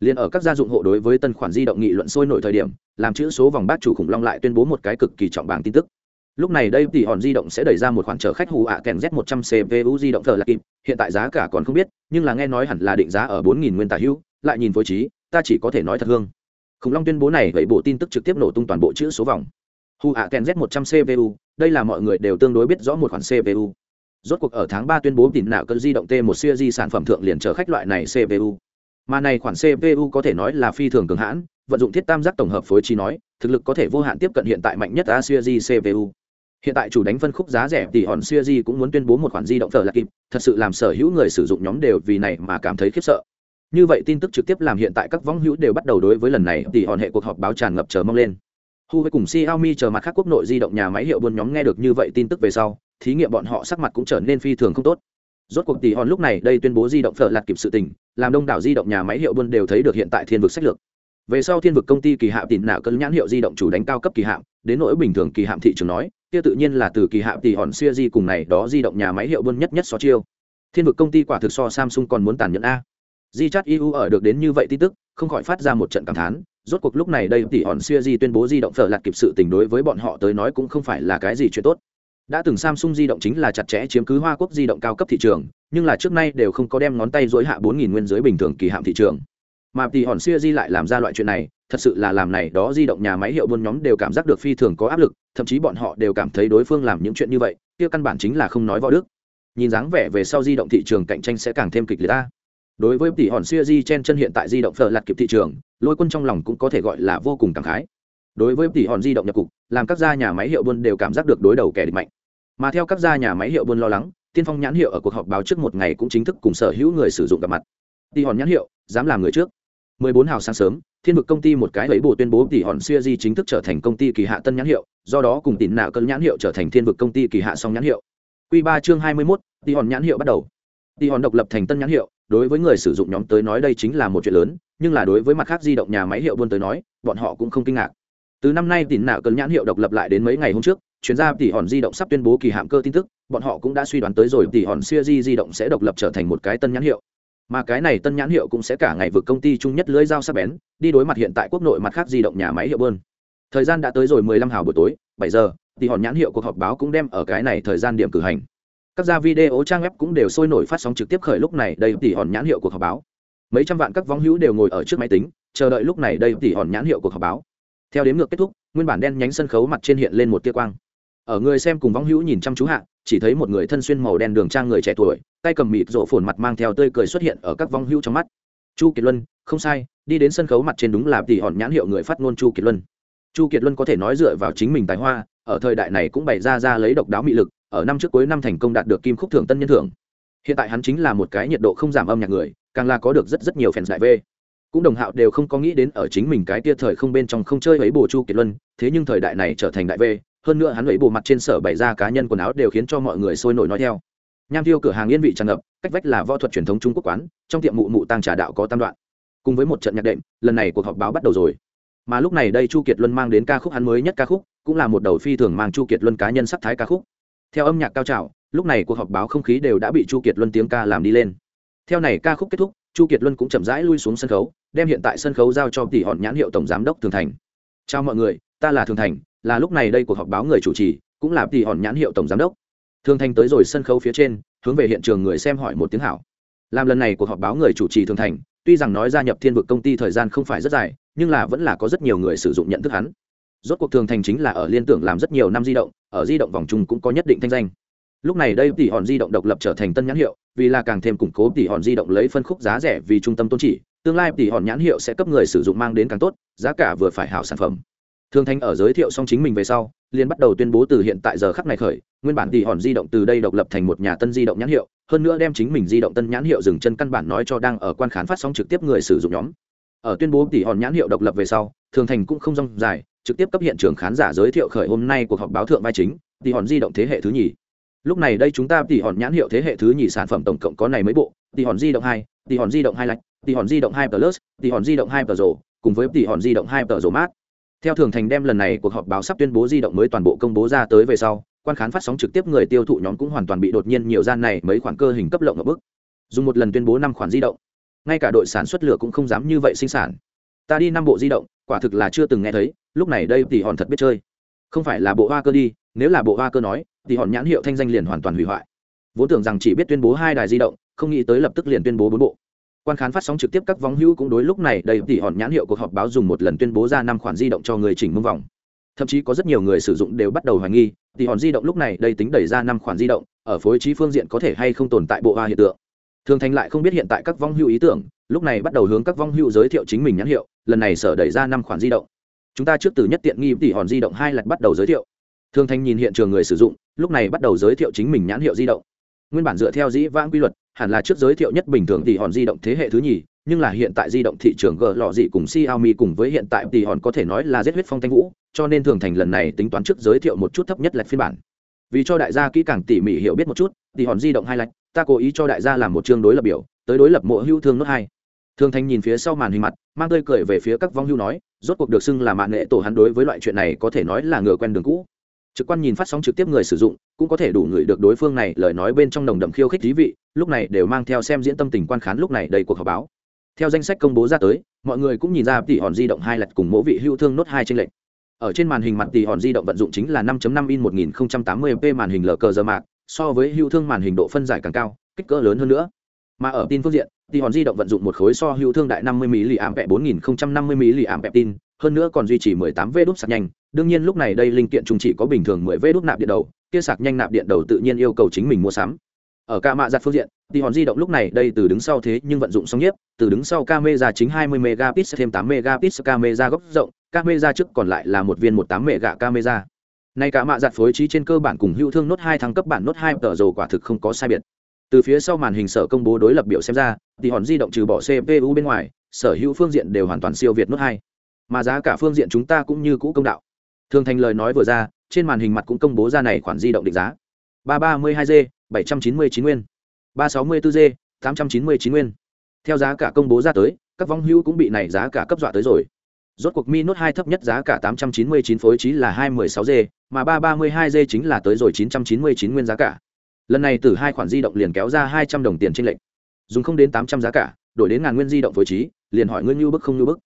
Liền ở các gia dụng hộ đối với tân khoản di động nghị luận sôi nổi thời điểm, làm chữ số vòng bát chủ khủng long lại tuyên bố một cái cực kỳ trọng bảng tin tức. Lúc này đây tỷ hòn di động sẽ đẩy ra một khoản chở khách hù ạ kèn z 100 cpu di động thờ là kịp, hiện tại giá cả còn không biết, nhưng là nghe nói hẳn là định giá ở 4.000 nguyên tả hữu, lại nhìn phối trí, ta chỉ có thể nói thật hương khủng long tuyên bố này vậy bộ tin tức trực tiếp nổ tung toàn bộ chữ số vòng. Hù ạ kèn z 100 cpu đây là mọi người đều tương đối biết rõ một khoản cpu rốt cuộc ở tháng ba tuyên bố tìm nạo cơn di động t một di sản phẩm thượng liền chở khách loại này cpu mà này khoản cpu có thể nói là phi thường cường hãn, vận dụng thiết tam giác tổng hợp phối trí nói, thực lực có thể vô hạn tiếp cận hiện tại mạnh nhất a di cpu hiện tại chủ đánh phân khúc giá rẻ thì hòn siêu di cũng muốn tuyên bố một khoản di động thờ là kịp, thật sự làm sở hữu người sử dụng nhóm đều vì này mà cảm thấy khiếp sợ như vậy tin tức trực tiếp làm hiện tại các võng hữu đều bắt đầu đối với lần này thì hòn hệ cuộc họp báo tràn ngập chờ mong lên. Hu với cùng xiaomi chờ mặt khác quốc nội di động nhà máy hiệu buôn nhóm nghe được như vậy tin tức về sau, thí nghiệm bọn họ sắc mặt cũng trở nên phi thường không tốt. Rốt cuộc tỷ hòn lúc này đây tuyên bố di động phở lạt kịp sự tình, làm đông đảo di động nhà máy hiệu buôn đều thấy được hiện tại thiên vực sách lược. Về sau thiên vực công ty kỳ hạ tìm nạo cân nhãn hiệu di động chủ đánh cao cấp kỳ hạm, đến nỗi bình thường kỳ hạm thị trường nói, kia tự nhiên là từ kỳ hạm tỷ hòn xuya di cùng này đó di động nhà máy hiệu buôn nhất nhất so chiêu. Thiên vực công ty quả thực so samsung còn muốn tàn nhẫn a di chat eu ở được đến như vậy tin tức, không khỏi phát ra một trận cảm thán, rốt cuộc lúc này đây tỷ hòn xuya di tuyên bố di động phở lạt kịp sự tình đối với bọn họ tới nói cũng không phải là cái gì chuyện tốt. Đã từng samsung di động chính là chặt chẽ chiếm cứ hoa quốc di động cao cấp thị trường, nhưng là trước nay đều không có đem ngón tay dối hạ bốn nghìn nguyên dưới bình thường kỳ hạm thị trường. Mà tỷ hòn xuya di lại làm ra loại chuyện này, thật sự là làm này đó di động nhà máy hiệu buôn nhóm đều cảm giác được phi thường có áp lực, thậm chí bọn họ đều cảm thấy đối phương làm những chuyện như vậy, kia căn bản chính là không nói võ đức. Nhìn dáng vẻ về sau di động thị trường cạnh tranh sẽ càng thêm kịch liệt ta đối với tỷ hòn siêu di chen chân hiện tại di động phở lạt kịp thị trường lôi quân trong lòng cũng có thể gọi là vô cùng cảm khái. Đối với tỷ hòn di động nhập cục làm các gia nhà máy hiệu buôn đều cảm giác được đối đầu kẻ địch mạnh. Mà theo các gia nhà máy hiệu buôn lo lắng tiên phong nhãn hiệu ở cuộc họp báo trước một ngày cũng chính thức cùng sở hữu người sử dụng gặp mặt. Tỷ hòn nhãn hiệu dám làm người trước. 14 hào sáng sớm thiên vực công ty một cái lấy bộ tuyên bố tỷ hòn siêu di chính thức trở thành công ty kỳ hạ tân nhãn hiệu do đó cùng tín nạo cân nhãn hiệu trở thành thiên vực công ty kỳ hạ song nhãn hiệu. Quy ba chương 21, tỷ hòn nhãn hiệu bắt đầu. Tỷ hòn độc lập thành tân nhãn hiệu đối với người sử dụng nhóm tới nói đây chính là một chuyện lớn, nhưng là đối với mặt khác di động nhà máy hiệu buôn tới nói, bọn họ cũng không kinh ngạc. Từ năm nay tỉn nạo cơn nhãn hiệu độc lập lại đến mấy ngày hôm trước, chuyên gia tỷ hòn di động sắp tuyên bố kỳ hạm cơ tin tức, bọn họ cũng đã suy đoán tới rồi tỷ hòn siêu di di động sẽ độc lập trở thành một cái tân nhãn hiệu. Mà cái này tân nhãn hiệu cũng sẽ cả ngày vượt công ty chung nhất lưới dao sắp bén, đi đối mặt hiện tại quốc nội mặt khác di động nhà máy hiệu bơn thời gian đã tới rồi 15 hào buổi tối 7 giờ tỷ hòn nhãn hiệu cuộc họp báo cũng đem ở cái này thời gian điểm cử hành các gia video trang web cũng đều sôi nổi phát sóng trực tiếp khởi lúc này, đây tỷ hòn nhãn hiệu cuộc họp báo mấy trăm vạn các vong hữu đều ngồi ở trước máy tính, chờ đợi lúc này đây tỷ hòn nhãn hiệu cuộc họp báo theo đếm ngược kết thúc, nguyên bản đen nhánh sân khấu mặt trên hiện lên một tia quang. Ở người xem cùng vong hữu nhìn chăm chú hạ, chỉ thấy một người thân xuyên màu đen đường trang người trẻ tuổi, tay cầm mịt rộ phồn mặt mang theo tươi cười xuất hiện ở các vong hữu trong mắt. Chu kiệt luân, không sai, đi đến sân khấu mặt trên đúng là tỷ hòn nhãn hiệu người phát ngôn chu kiệt luân. Chu kiệt luân có thể nói dựa vào chính mình tài hoa, ở thời đại này cũng bày ra ra lấy độc đáo mị lực ở năm trước cuối năm thành công đạt được kim khúc thưởng tân nhân thưởng. Hiện tại hắn chính là một cái nhiệt độ không giảm âm nhạc người, càng là có được rất rất nhiều fans đại v. Cũng đồng hạo đều không có nghĩ đến ở chính mình cái tia thời không bên trong không chơi ấy bồ chu kiệt luân, thế nhưng thời đại này trở thành đại v, hơn nữa hắn ấy bồ mặt trên sở bày ra cá nhân quần áo đều khiến cho mọi người sôi nổi nói theo. Nham thiêu cửa hàng yên vị tràn ngập, cách vách là võ thuật truyền thống trung quốc quán, trong tiệm mụ mụ tăng trà đạo có tam đoạn. Cùng với một trận nhạc đệm, lần này cuộc họp báo bắt đầu rồi. Mà lúc này đây chu kiệt luân mang đến ca khúc hắn mới nhất ca khúc, cũng là một đầu phi thường mang chu kiệt luân cá nhân sắc thái ca khúc theo âm nhạc cao trào, lúc này cuộc họp báo không khí đều đã bị chu kiệt luân tiếng ca làm đi lên. Theo này ca khúc kết thúc, chu kiệt luân cũng chậm rãi lui xuống sân khấu, đem hiện tại sân khấu giao cho tỷ hòn nhãn hiệu tổng giám đốc thường thành. Chào mọi người, ta là thường thành, là lúc này đây cuộc họp báo người chủ trì, cũng là tỷ hòn nhãn hiệu tổng giám đốc. Thường thành tới rồi sân khấu phía trên, hướng về hiện trường người xem hỏi một tiếng hảo. Làm lần này cuộc họp báo người chủ trì thường thành, tuy rằng nói gia nhập thiên vực công ty thời gian không phải rất dài, nhưng là vẫn là có rất nhiều người sử dụng nhận thức hắn rốt cuộc thường thành chính là ở liên tưởng làm rất nhiều năm di động, ở di động vòng chung cũng có nhất định thanh danh. Lúc này đây tỷ hòn di động độc lập trở thành tân nhãn hiệu, vì là càng thêm củng cố tỷ hòn di động lấy phân khúc giá rẻ vì trung tâm tôn chỉ, tương lai tỷ hòn nhãn hiệu sẽ cấp người sử dụng mang đến càng tốt, giá cả vừa phải hảo sản phẩm. Thường thành ở giới thiệu xong chính mình về sau liên bắt đầu tuyên bố từ hiện tại giờ khắc này khởi, nguyên bản tỷ hòn di động từ đây độc lập thành một nhà tân di động nhãn hiệu, hơn nữa đem chính mình di động tân nhãn hiệu dừng chân căn bản nói cho đang ở quan khán phát sóng trực tiếp người sử dụng nhóm. Ở tuyên bố tỷ hòn nhãn hiệu độc lập về sau, thường thành cũng không rong dài trực tiếp cấp hiện trường khán giả giới thiệu khởi hôm nay cuộc họp báo thượng vai chính, tỷ hòn di động thế hệ thứ nhì. Lúc này đây chúng ta tỷ hòn nhãn hiệu thế hệ thứ nhì sản phẩm tổng cộng có này mấy bộ, tỷ hòn di động hai, tỷ hòn di động hai lạch, tỷ hòn di động hai plus, tỷ hòn di động hai pro, cùng với tỷ hòn di động hai pro mát theo thường thành đem lần này cuộc họp báo sắp tuyên bố di động mới toàn bộ công bố ra tới về sau, quan khán phát sóng trực tiếp người tiêu thụ nhóm cũng hoàn toàn bị đột nhiên nhiều gian này mấy khoản cơ hình cấp lộng ở bức. Dùng một lần tuyên bố năm khoản di động. Ngay cả đội sản xuất lửa cũng không dám như vậy sinh sản. Ta đi năm bộ di động, quả thực là chưa từng nghe thấy lúc này đây thì hòn thật biết chơi. Không phải là bộ hoa cơ đi, nếu là bộ hoa cơ nói, thì hòn nhãn hiệu thanh danh liền hoàn toàn hủy hoại. Vốn tưởng rằng chỉ biết tuyên bố hai đài di động, không nghĩ tới lập tức liền tuyên bố bốn bộ. Quan khán phát sóng trực tiếp các vong hữu cũng đối lúc này đây thì hòn nhãn hiệu cuộc họp báo dùng một lần tuyên bố ra năm khoản di động cho người chỉnh mông vòng. Thậm chí có rất nhiều người sử dụng đều bắt đầu hoài nghi, thì hòn di động lúc này đây tính đẩy ra năm khoản di động, ở phối trí phương diện có thể hay không tồn tại bộ hoa hiện tượng. Thường thành lại không biết hiện tại các vong hữu ý tưởng, lúc này bắt đầu hướng các vong hữu giới thiệu chính mình nhãn hiệu, lần này sở đẩy ra năm khoản di động chúng ta trước từ nhất tiện nghi tỷ hòn di động hai lạch bắt đầu giới thiệu. Thường thành nhìn hiện trường người sử dụng, lúc này bắt đầu giới thiệu chính mình nhãn hiệu di động. Nguyên bản dựa theo dĩ vãng quy luật, hẳn là trước giới thiệu nhất bình thường tỷ hòn di động thế hệ thứ nhì, nhưng là hiện tại di động thị trường g lọ dị cùng Xiaomi cùng với hiện tại tỷ hòn có thể nói là giết huyết phong thanh vũ, cho nên thường thành lần này tính toán trước giới thiệu một chút thấp nhất lạch phiên bản. Vì cho đại gia kỹ càng tỉ mỉ hiểu biết một chút, tỷ hòn di động hai lạch ta cố ý cho đại gia làm một chương đối lập biểu, tới đối lập mộ hưu thương nốt hai thường thành nhìn phía sau màn hình mặt, mang tươi cười về phía các vong hưu nói, rốt cuộc được xưng là mạng nghệ tổ hắn đối với loại chuyện này có thể nói là ngựa quen đường cũ. Trực quan nhìn phát sóng trực tiếp người sử dụng, cũng có thể đủ người được đối phương này lời nói bên trong nồng đậm khiêu khích thí vị, lúc này đều mang theo xem diễn tâm tình quan khán lúc này đầy cuộc họp báo. Theo danh sách công bố ra tới, mọi người cũng nhìn ra tỷ hòn di động hai lật cùng mỗi vị hưu thương nốt hai trên lệnh ở trên màn hình mặt tỷ hòn di động vận dụng chính là 5.5 in 1080p màn hình lờ cờ giờ mạc so với hưu thương màn hình độ phân giải càng cao, kích cỡ lớn hơn nữa. Mà ở tin phương diện thì hòn di động vận dụng một khối so hữu thương đại 50 mAh 4050 vẹ tin, hơn nữa còn duy trì 18 v đúc sạc nhanh. Đương nhiên lúc này đây linh kiện chúng chỉ có bình thường 10 v đúc nạp điện đầu, kia sạc nhanh nạp điện đầu tự nhiên yêu cầu chính mình mua sắm. Ở ca mạ giặt phương diện thì hòn di động lúc này đây từ đứng sau thế nhưng vận dụng song nhiếp, từ đứng sau camera chính 20 megapixel thêm 8 megapixel camera góc rộng, camera trước còn lại là một viên 18 mega camera. Nay cả mạ giặt phối trí trên cơ bản cùng hữu thương nốt hai thăng cấp bản nốt hai tờ dầu quả thực không có sai biệt từ phía sau màn hình sở công bố đối lập biểu xem ra, thì hòn di động trừ bỏ cpu bên ngoài, sở hữu phương diện đều hoàn toàn siêu việt nốt hai. Mà giá cả phương diện chúng ta cũng như cũ công đạo. Thường thành lời nói vừa ra, trên màn hình mặt cũng công bố ra này khoản di động định giá. ba ba mươi hai g, bảy trăm chín mươi chín nguyên. ba sáu mươi bốn g, tám trăm chín mươi chín nguyên. Theo giá cả công bố ra tới, các vong hữu cũng bị này giá cả cấp dọa tới rồi. Rốt cuộc mi nốt hai thấp nhất giá cả tám trăm chín mươi chín phối trí là hai mươi sáu g, mà ba ba mươi hai g chính là tới rồi chín trăm chín mươi chín nguyên giá cả lần này từ hai khoản di động liền kéo ra hai trăm đồng tiền trên lệnh dùng không đến tám trăm giá cả, đổi đến ngàn nguyên di động phối trí, liền hỏi ngươi như bức không như bức.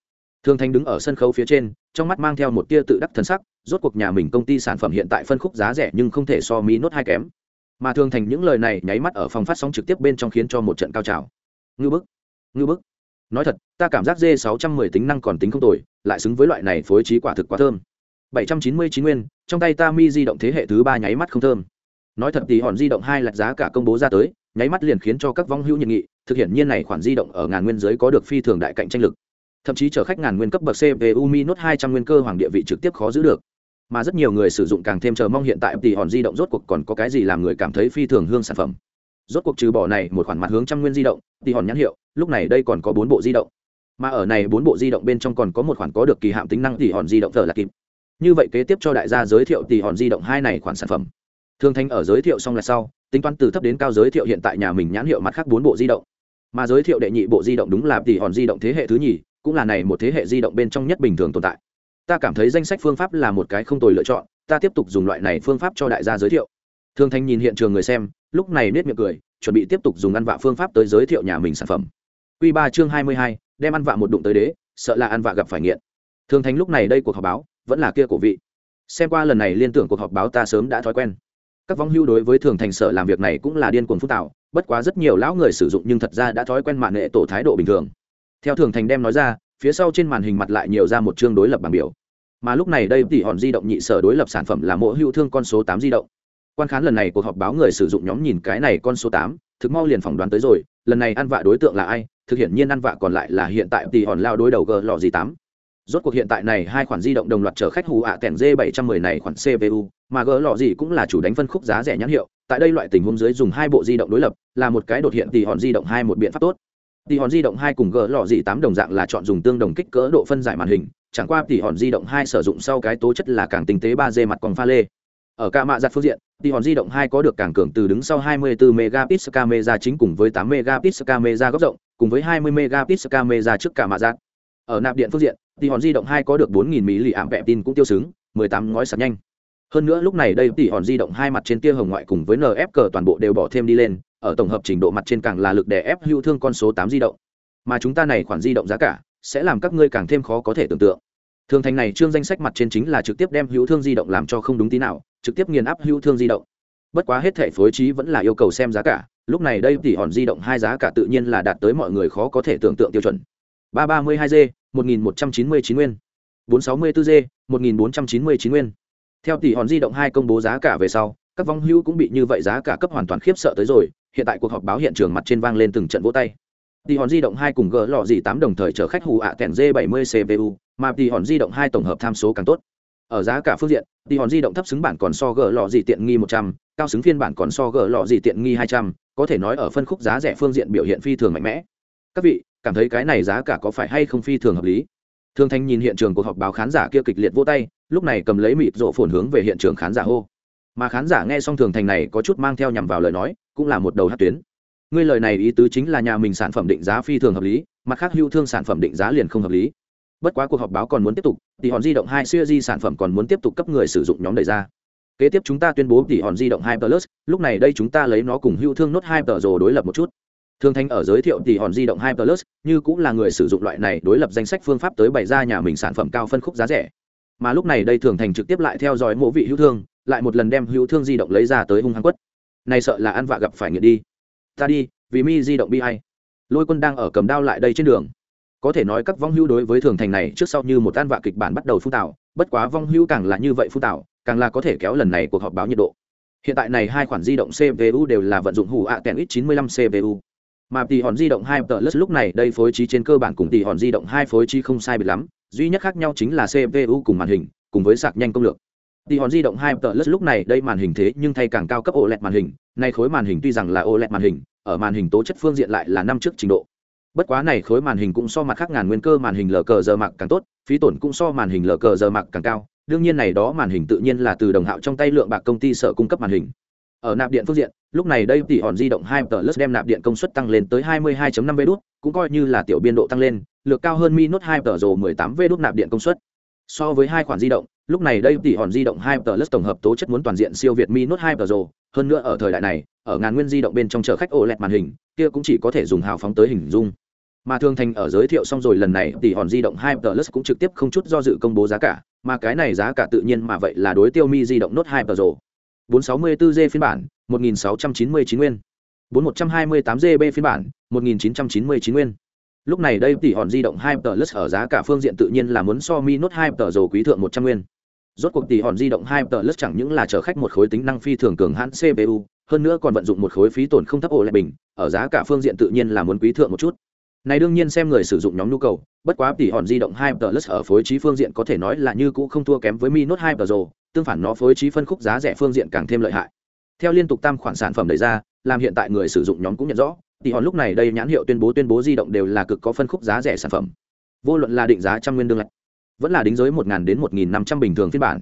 Thương thanh đứng ở sân khấu phía trên, trong mắt mang theo một tia tự đắc thân sắc, rốt cuộc nhà mình công ty sản phẩm hiện tại phân khúc giá rẻ nhưng không thể so mỹ nốt hai kém. Mà thường thành những lời này nháy mắt ở phòng phát sóng trực tiếp bên trong khiến cho một trận cao trào. Ngư bức ngư bức. Nói thật, ta cảm giác d 610 tính năng còn tính không tồi, lại xứng với loại này phối trí quả thực quá thơm. 799 nguyên, trong tay ta mi di động thế hệ thứ ba nháy mắt không thơm nói thật thì hòn di động hai lạch giá cả công bố ra tới, nháy mắt liền khiến cho các vong hữu nhiệt nghị, thực hiện nhiên này khoản di động ở ngàn nguyên giới có được phi thường đại cạnh tranh lực. Thậm chí chở khách ngàn nguyên cấp bậc cpu mi nốt hai trăm nguyên cơ hoàng địa vị trực tiếp khó giữ được. Mà rất nhiều người sử dụng càng thêm chờ mong hiện tại thì hòn di động rốt cuộc còn có cái gì làm người cảm thấy phi thường hương sản phẩm. Rốt cuộc trừ bỏ này một khoản mặt hướng trăm nguyên di động, thì hòn nhãn hiệu, lúc này đây còn có bốn bộ di động. Mà ở này bốn bộ di động bên trong còn có một khoản có được kỳ hạm tính năng thì hòn di động thờ là kịp. Như vậy kế tiếp cho đại gia giới thiệu thì hòn di động hai này khoản sản phẩm thương thanh ở giới thiệu xong là sau, tính toán từ thấp đến cao giới thiệu hiện tại nhà mình nhãn hiệu mặt khác bốn bộ di động. Mà giới thiệu đệ nhị bộ di động đúng là tỷ hòn di động thế hệ thứ nhì, cũng là này một thế hệ di động bên trong nhất bình thường tồn tại. Ta cảm thấy danh sách phương pháp là một cái không tồi lựa chọn, ta tiếp tục dùng loại này phương pháp cho đại gia giới thiệu. Thương thanh nhìn hiện trường người xem, lúc này nết miệng cười, chuẩn bị tiếp tục dùng ăn vạ phương pháp tới giới thiệu nhà mình sản phẩm. Q ba chương hai mươi hai, đem ăn vạ một đụng tới đế, sợ là ăn vạ gặp phải nghiện. Thương thanh lúc này đây cuộc họp báo, vẫn là kia cổ vị. Xem qua lần này liên tưởng cuộc họp báo ta sớm đã thói quen các vong hưu đối với thường thành sở làm việc này cũng là điên cuồng phúc tạo, bất quá rất nhiều lão người sử dụng nhưng thật ra đã thói quen mạng nghệ tổ thái độ bình thường. Theo thường thành đem nói ra, phía sau trên màn hình mặt lại nhiều ra một chương đối lập bảng biểu. Mà lúc này đây tỷ hòn di động nhị sở đối lập sản phẩm là mỗi hữu thương con số tám di động. Quan khán lần này cuộc họp báo người sử dụng nhóm nhìn cái này con số tám, thực mau liền phỏng đoán tới rồi, lần này ăn vạ đối tượng là ai? Thực hiện nhiên ăn vạ còn lại là hiện tại tỷ hòn lao đối đầu g lò gì tám rốt cuộc hiện tại này hai khoản di động đồng loạt chở khách hù ạ à tẻn d 710 này khoản cpu mà gỡ lọ gì cũng là chủ đánh phân khúc giá rẻ nhãn hiệu. Tại đây loại tình huống dưới dùng hai bộ di động đối lập là một cái đột hiện tỷ hòn di động hai một biện pháp tốt. Tỷ hòn di động hai cùng gỡ lọ gì tám đồng dạng là chọn dùng tương đồng kích cỡ độ phân giải màn hình, chẳng qua tỷ hòn di động hai sử dụng sau cái tố chất là càng tinh tế ba d mặt còn pha lê. Ở cả mạ giặt phương diện, tỷ hòn di động hai có được càng cường từ đứng sau 24 megapixel camera chính cùng với 8 megapixel camera góc rộng, cùng với 20 megapixel camera trước cả mạ giặt ở nạp điện phương diện tỷ hòn di động hai có được bốn nghìn mỹ lì ảm vẹp tin cũng tiêu xứng 18 ngói sạc nhanh. Hơn nữa lúc này đây tỷ hòn di động hai mặt trên tia hồng ngoại cùng với nf cờ toàn bộ đều bỏ thêm đi lên, ở tổng hợp trình độ mặt trên càng là lực đè ép hữu thương con số tám di động. Mà chúng ta này khoản di động giá cả sẽ làm các ngươi càng thêm khó có thể tưởng tượng. Thường thành này trương danh sách mặt trên chính là trực tiếp đem hữu thương di động làm cho không đúng tí nào, trực tiếp nghiền áp hữu thương di động. Bất quá hết thể phối trí vẫn là yêu cầu xem giá cả, lúc này đây tỷ hòn di động hai giá cả tự nhiên là đạt tới mọi người khó có thể tưởng tượng tiêu chuẩn ba ba mươi hai g, một nghìn một trăm chín mươi chín nguyên. bốn sáu mươi bốn g, một nghìn bốn trăm chín mươi chín nguyên. Theo tỷ hòn di động hai công bố giá cả về sau, các vong hữu cũng bị như vậy giá cả cấp hoàn toàn khiếp sợ tới rồi, hiện tại cuộc họp báo hiện trường mặt trên vang lên từng trận vỗ tay. Tỷ hòn di động hai cùng gỡ lọ gì tám đồng thời chở khách hù ạ kèn d bảy mươi cpu mà tỷ hòn di động hai tổng hợp tham số càng tốt. Ở giá cả phương diện, tỷ hòn di động thấp xứng bản còn so gỡ lọ gì tiện nghi một trăm, cao xứng phiên bản còn so gỡ lọ gì tiện nghi hai trăm, có thể nói ở phân khúc giá rẻ phương diện biểu hiện phi thường mạnh mẽ các vị, cảm thấy cái này giá cả có phải hay không phi thường hợp lý? Thường thanh nhìn hiện trường cuộc họp báo khán giả kia kịch liệt vô tay, lúc này cầm lấy mịt rộ phồn hướng về hiện trường khán giả hô. Mà khán giả nghe xong thường thành này có chút mang theo nhằm vào lời nói, cũng là một đầu hát tuyến. Ngươi lời này ý tứ chính là nhà mình sản phẩm định giá phi thường hợp lý, mặt khác hưu thương sản phẩm định giá liền không hợp lý. Bất quá cuộc họp báo còn muốn tiếp tục, thì hòn di động hai siêu di sản phẩm còn muốn tiếp tục cấp người sử dụng nhóm đề ra. Kế tiếp chúng ta tuyên bố tỷ hòn di động hai plus, lúc này đây chúng ta lấy nó cùng hưu thương nốt hai tờ rồ đối lập một chút thương thanh ở giới thiệu tỷ hòn di động 2 plus như cũng là người sử dụng loại này đối lập danh sách phương pháp tới bày ra nhà mình sản phẩm cao phân khúc giá rẻ. Mà lúc này đây thường thành trực tiếp lại theo dõi mộ vị hữu thương, lại một lần đem hữu thương di động lấy ra tới hung hăng quất. Này sợ là ăn vạ gặp phải nghiện đi. Ta đi, vì mi di động bi ai. lôi quân đang ở cầm đao lại đây trên đường. Có thể nói các vong hữu đối với thường thành này trước sau như một ăn vạ kịch bản bắt đầu phun tạo bất quá vong hữu càng là như vậy phun tạo càng là có thể kéo lần này cuộc họp báo nhiệt độ. Hiện tại này hai khoản di động cpu đều là vận dụng hủ ạ tèn ít 95 cpu mà tỷ hòn di động hai tờ lúc này đây phối trí trên cơ bản cùng tỷ hòn di động hai phối trí không sai biệt lắm, duy nhất khác nhau chính là cpu cùng màn hình, cùng với sạc nhanh công lược. Tỷ hòn di động hai tờ lúc này đây màn hình thế nhưng thay càng cao cấp oled màn hình, nay khối màn hình tuy rằng là oled màn hình, ở màn hình tố chất phương diện lại là năm trước trình độ. Bất quá này khối màn hình cũng so mặt khác ngàn nguyên cơ màn hình lờ cờ giờ mặc càng tốt, phí tổn cũng so màn hình lờ cờ giờ mặc càng cao, đương nhiên này đó màn hình tự nhiên là từ đồng hạo trong tay lượng bạc công ty sở cung cấp màn hình ở nạp điện phương diện, lúc này đây tỷ hòn di động hai tờ lus đem nạp điện công suất tăng lên tới 22.5 v đút, cũng coi như là tiểu biên độ tăng lên, lược cao hơn mi nốt hai tờ rồ 18 v đút nạp điện công suất. So với hai khoản di động, lúc này đây tỷ hòn di động hai tờ lus tổng hợp tố chất muốn toàn diện siêu việt mi nốt hai tờ rồ, hơn nữa ở thời đại này, ở ngàn nguyên di động bên trong chợ khách OLED màn hình, kia cũng chỉ có thể dùng hào phóng tới hình dung. Mà thường thành ở giới thiệu xong rồi lần này tỷ hòn di động hai plus cũng trực tiếp không chút do dự công bố giá cả, mà cái này giá cả tự nhiên mà vậy là đối tiêu mi di động nốt hai pro 464G phiên bản 1699 nguyên. 4128GB phiên bản 1999 nguyên. Lúc này đây tỷ hòn di động 2 Plus ở giá cả phương diện tự nhiên là muốn so mi nốt hai tờ dầu quý thượng 100 nguyên. Rốt cuộc tỷ hòn di động 2 Plus chẳng những là chở khách một khối tính năng phi thường cường hãn cpu hơn nữa còn vận dụng một khối phí tổn không thấp ổ lại bình, ở giá cả phương diện tự nhiên là muốn quý thượng một chút. Này đương nhiên xem người sử dụng nhóm nhu cầu, bất quá tỷ hòn di động 2 Plus ở phối trí phương diện có thể nói là như cũ không thua kém với mi note hai pro tương phản nó phối trí phân khúc giá rẻ phương diện càng thêm lợi hại. Theo liên tục tam khoản sản phẩm đẩy ra, làm hiện tại người sử dụng nhóm cũng nhận rõ tỷ hòn lúc này đây nhãn hiệu tuyên bố tuyên bố di động đều là cực có phân khúc giá rẻ sản phẩm. Vô luận là định giá trăm nguyên đương lạnh vẫn là đính giới một đến một năm trăm bình thường phiên bản,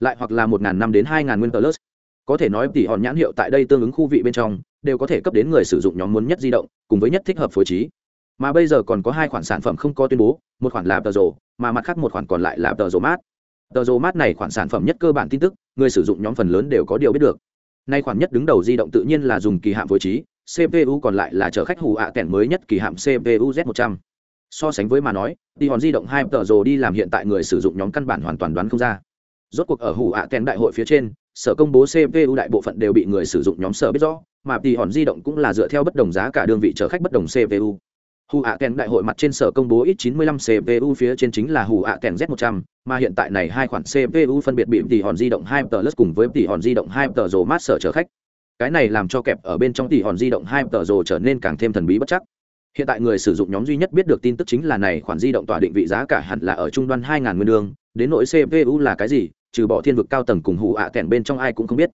lại hoặc là một năm đến hai nguyên plus có thể nói tỷ hòn nhãn hiệu tại đây tương ứng khu vị bên trong, đều có thể cấp đến người sử dụng nhóm muốn nhất di động, cùng với nhất thích hợp phối trí. Mà bây giờ còn có hai khoản sản phẩm không có tuyên bố, một khoản là tờ rồ mà mặt khác một khoản còn lại là tờ rồ mát tờ rồ mát này khoản sản phẩm nhất cơ bản tin tức, người sử dụng nhóm phần lớn đều có điều biết được. Nay khoản nhất đứng đầu di động tự nhiên là dùng kỳ hạm phối trí cpu còn lại là chở khách hù ạ à kèn mới nhất kỳ hạm cpu z 100 so sánh với mà nói đi hòn di động hai tờ rồ đi làm hiện tại người sử dụng nhóm căn bản hoàn toàn đoán không ra. Rốt cuộc ở hủ ạ à kèn đại hội phía trên, sở công bố cpu đại bộ phận đều bị người sử dụng nhóm sở biết rõ, mà đi hòn di động cũng là dựa theo bất đồng giá cả đơn vị chở khách bất đồng cpu hù ạ kèn đại hội mặt trên sở công bố ít 95 cpu phía trên chính là hù ạ kèn z 100 mà hiện tại này hai khoản cpu phân biệt bị tỷ hòn di động hai tờ lus cùng với tỷ hòn di động hai tờ rồ mát sở chở khách. Cái này làm cho kẹp ở bên trong tỷ hòn di động hai tờ rồ trở nên càng thêm thần bí bất chắc. Hiện tại người sử dụng nhóm duy nhất biết được tin tức chính là này khoản di động tỏa định vị giá cả hẳn là ở trung đoan 2.000 nguyên đương. đến nỗi cpu là cái gì, trừ bỏ thiên vực cao tầng cùng hù ạ kèn bên trong ai cũng không biết.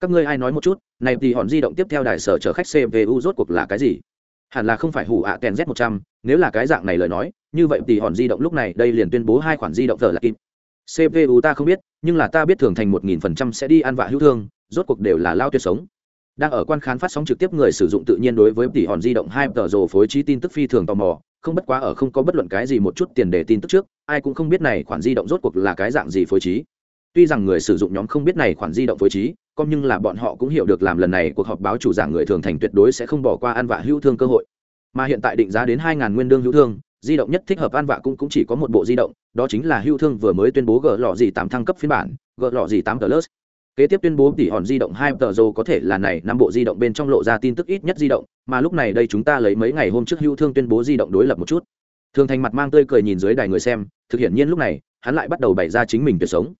Các ngươi ai nói một chút, này tỷ hòn di động tiếp theo đại sở chở khách cpu rốt cuộc là cái gì? Hẳn là không phải hủ ạ kèn z 100 nếu là cái dạng này lời nói, như vậy thì hòn di động lúc này đây liền tuyên bố hai khoản di động giờ là kim cpu ta không biết, nhưng là ta biết thường thành một nghìn phần trăm sẽ đi ăn vạ hữu thương, rốt cuộc đều là lao tuyệt sống. Đang ở quan khán phát sóng trực tiếp người sử dụng tự nhiên đối với tỷ hòn di động hai tờ rồ phối trí tin tức phi thường tò mò, không bất quá ở không có bất luận cái gì một chút tiền để tin tức trước, ai cũng không biết này khoản di động rốt cuộc là cái dạng gì phối trí. Tuy rằng người sử dụng nhóm không biết này khoản di động phối trí com nhưng là bọn họ cũng hiểu được làm lần này cuộc họp báo chủ giảng người thường thành tuyệt đối sẽ không bỏ qua ăn vạ hữu thương cơ hội. Mà hiện tại định giá đến hai ngàn nguyên đương hữu thương di động nhất thích hợp ăn vạ cũng, cũng chỉ có một bộ di động đó chính là hữu thương vừa mới tuyên bố gỡ lọ gì tám thăng cấp phiên bản gỡ lọ gì tám plus. Kế tiếp tuyên bố tỷ hòn di động hai tờ rồ có thể là này năm bộ di động bên trong lộ ra tin tức ít nhất di động mà lúc này đây chúng ta lấy mấy ngày hôm trước hữu thương tuyên bố di động đối lập một chút. Thường thành mặt mang tươi cười nhìn dưới đài người xem thực hiện nhiên lúc này hắn lại bắt đầu bày ra chính mình tuyệt sống.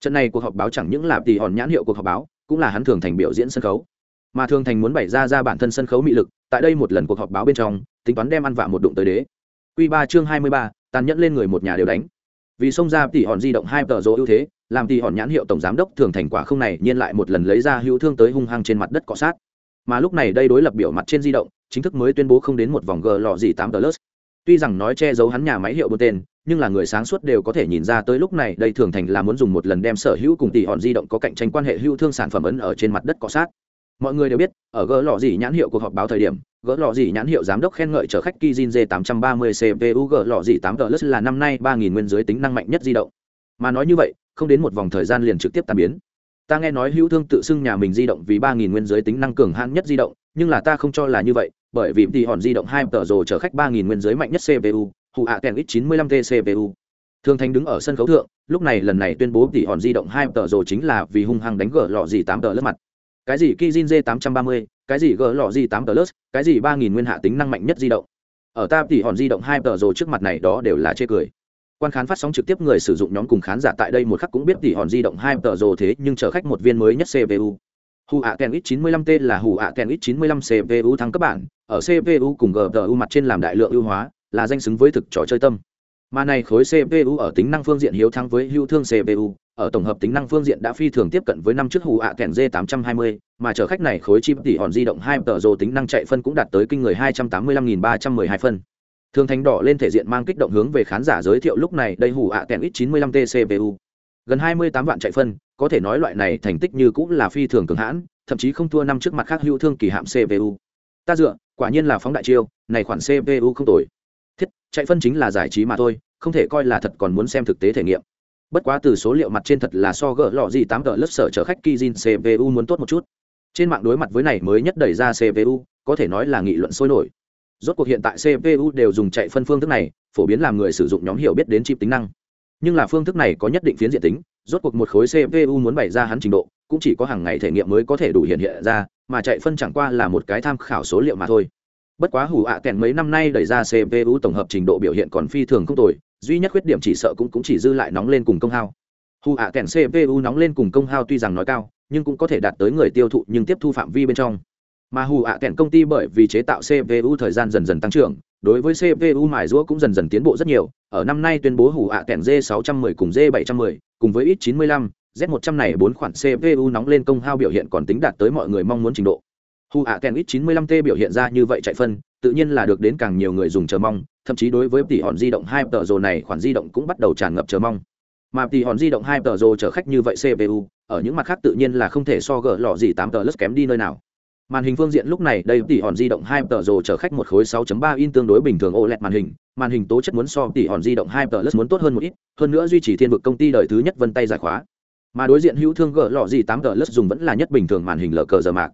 Trận này cuộc họp báo chẳng những là tỷ hòn nhãn hiệu cuộc họp báo cũng là hắn thường thành biểu diễn sân khấu. Mà thường thành muốn bày ra ra bản thân sân khấu mị lực, tại đây một lần cuộc họp báo bên trong, tính toán đem ăn vạ một đụng tới đế. Q ba chương hai mươi ba, tàn nhẫn lên người một nhà đều đánh. Vì xông ra tỷ hòn di động hai tờ rỗ ưu thế, làm tỷ hòn nhãn hiệu tổng giám đốc thường thành quả không này, nhiên lại một lần lấy ra hữu thương tới hung hăng trên mặt đất cọ sát. Mà lúc này đây đối lập biểu mặt trên di động, chính thức mới tuyên bố không đến một vòng g lọ gì tám tờ lớt tuy rằng nói che giấu hắn nhà máy hiệu bốn tên nhưng là người sáng suốt đều có thể nhìn ra tới lúc này đây thường thành là muốn dùng một lần đem sở hữu cùng tỷ hòn di động có cạnh tranh quan hệ hữu thương sản phẩm ấn ở trên mặt đất cọ sát mọi người đều biết ở gỡ lọ gì nhãn hiệu cuộc họp báo thời điểm gỡ lọ gì nhãn hiệu giám đốc khen ngợi chở khách Kijin J830 CPU gỡ lọ gì 8 Plus là năm nay 3.000 nguyên giới tính năng mạnh nhất di động. Mà nói như vậy, không đến một vòng thời gian liền trực tiếp tạm biến. Ta nghe nói hữu thương tự xưng nhà mình di động vì 3.000 nguyên giới tính năng cường hãn nhất di động, nhưng là ta không cho là như vậy, bởi vì thì hòn di động hai tờ rồi chở khách 3.000 nguyên giới mạnh nhất CPU, hụ ạ kèn X95T CPU. Thương Thành đứng ở sân khấu thượng, lúc này lần này tuyên bố tỷ hòn di động 2 tờ rồi chính là vì hung hăng đánh gỡ lọ gì 8 tờ lớp mặt cái gì Kijin J830, cái gì gỡ lọ gì 8 lớp cái gì 3000 nguyên hạ tính năng mạnh nhất di động. Ở ta tỷ hòn di động 2 tờ rồi trước mặt này đó đều là chê cười. Quan khán phát sóng trực tiếp người sử dụng nhóm cùng khán giả tại đây một khắc cũng biết tỷ hòn di động 2 tờ rồi thế nhưng chở khách một viên mới nhất CPU. Hù ạ Ken X95T là Hù ạ Ken X95 CPU thăng cấp bản, ở CPU cùng GPU mặt trên làm đại lượng ưu hóa, là danh xứng với thực trò chơi tâm. Mà này khối CPU ở tính năng phương diện hiếu thắng với hữu thương CPU, ở tổng hợp tính năng phương diện đã phi thường tiếp cận với năm chiếc hù ạ kèn d 820 mà chở khách này khối chip tỷ hòn di động hai tờ rồ tính năng chạy phân cũng đạt tới kinh người 285.312 phân. Thường thành đỏ lên thể diện mang kích động hướng về khán giả giới thiệu lúc này đây hù ạ kèn ít 95 t cpu gần 28 vạn chạy phân có thể nói loại này thành tích như cũng là phi thường cường hãn thậm chí không thua năm trước mặt khác hữu thương kỳ hạm cpu ta dựa quả nhiên là phóng đại chiêu này khoản cpu không tồi chạy phân chính là giải trí mà thôi, không thể coi là thật còn muốn xem thực tế thể nghiệm. Bất quá từ số liệu mặt trên thật là so gỡ lọ gì tám gỡ lớp sở chở khách Kizin CPU muốn tốt một chút. Trên mạng đối mặt với này mới nhất đẩy ra CPU có thể nói là nghị luận sôi nổi. Rốt cuộc hiện tại CPU đều dùng chạy phân phương thức này, phổ biến làm người sử dụng nhóm hiểu biết đến chip tính năng. Nhưng là phương thức này có nhất định phiến diện tính, rốt cuộc một khối CPU muốn bày ra hắn trình độ, cũng chỉ có hàng ngày thể nghiệm mới có thể đủ hiện hiện ra, mà chạy phân chẳng qua là một cái tham khảo số liệu mà thôi bất quá hủ ạ à kèn mấy năm nay đẩy ra cpu tổng hợp trình độ biểu hiện còn phi thường không tồi duy nhất khuyết điểm chỉ sợ cũng, cũng chỉ dư lại nóng lên cùng công hao. Hủ ạ à kèn cpu nóng lên cùng công hao tuy rằng nói cao nhưng cũng có thể đạt tới người tiêu thụ nhưng tiếp thu phạm vi bên trong. Mà hủ ạ kèn công ty bởi vì chế tạo cpu thời gian dần dần tăng trưởng đối với cpu mài rũa cũng dần dần tiến bộ rất nhiều. Ở năm nay tuyên bố hủ ạ kèn g 610 cùng g 710 cùng với x 95 z 100 này bốn khoản cpu nóng lên công hao biểu hiện còn tính đạt tới mọi người mong muốn trình độ hù ạ kèn ít 95 t biểu hiện ra như vậy chạy phân, tự nhiên là được đến càng nhiều người dùng chờ mong, thậm chí đối với tỷ hòn di động hai tờ rồ này khoản di động cũng bắt đầu tràn ngập chờ mong. Mà tỷ hòn di động hai tờ rồ chở khách như vậy cpu ở những mặt khác tự nhiên là không thể so gỡ lọ gì tám tờ lất kém đi nơi nào. Màn hình phương diện lúc này đây tỷ hòn di động hai tờ rồ chở khách một khối 6.3 in tương đối bình thường OLED màn hình màn hình tố chất muốn so tỷ hòn di động hai tờ lất muốn tốt hơn một ít, hơn nữa duy trì thiên vực công ty đời thứ nhất vân tay giải khóa. Mà đối diện hữu thương gỡ lọ gì tám tờ lất dùng vẫn là nhất bình thường màn hình lờ cờ giờ mạc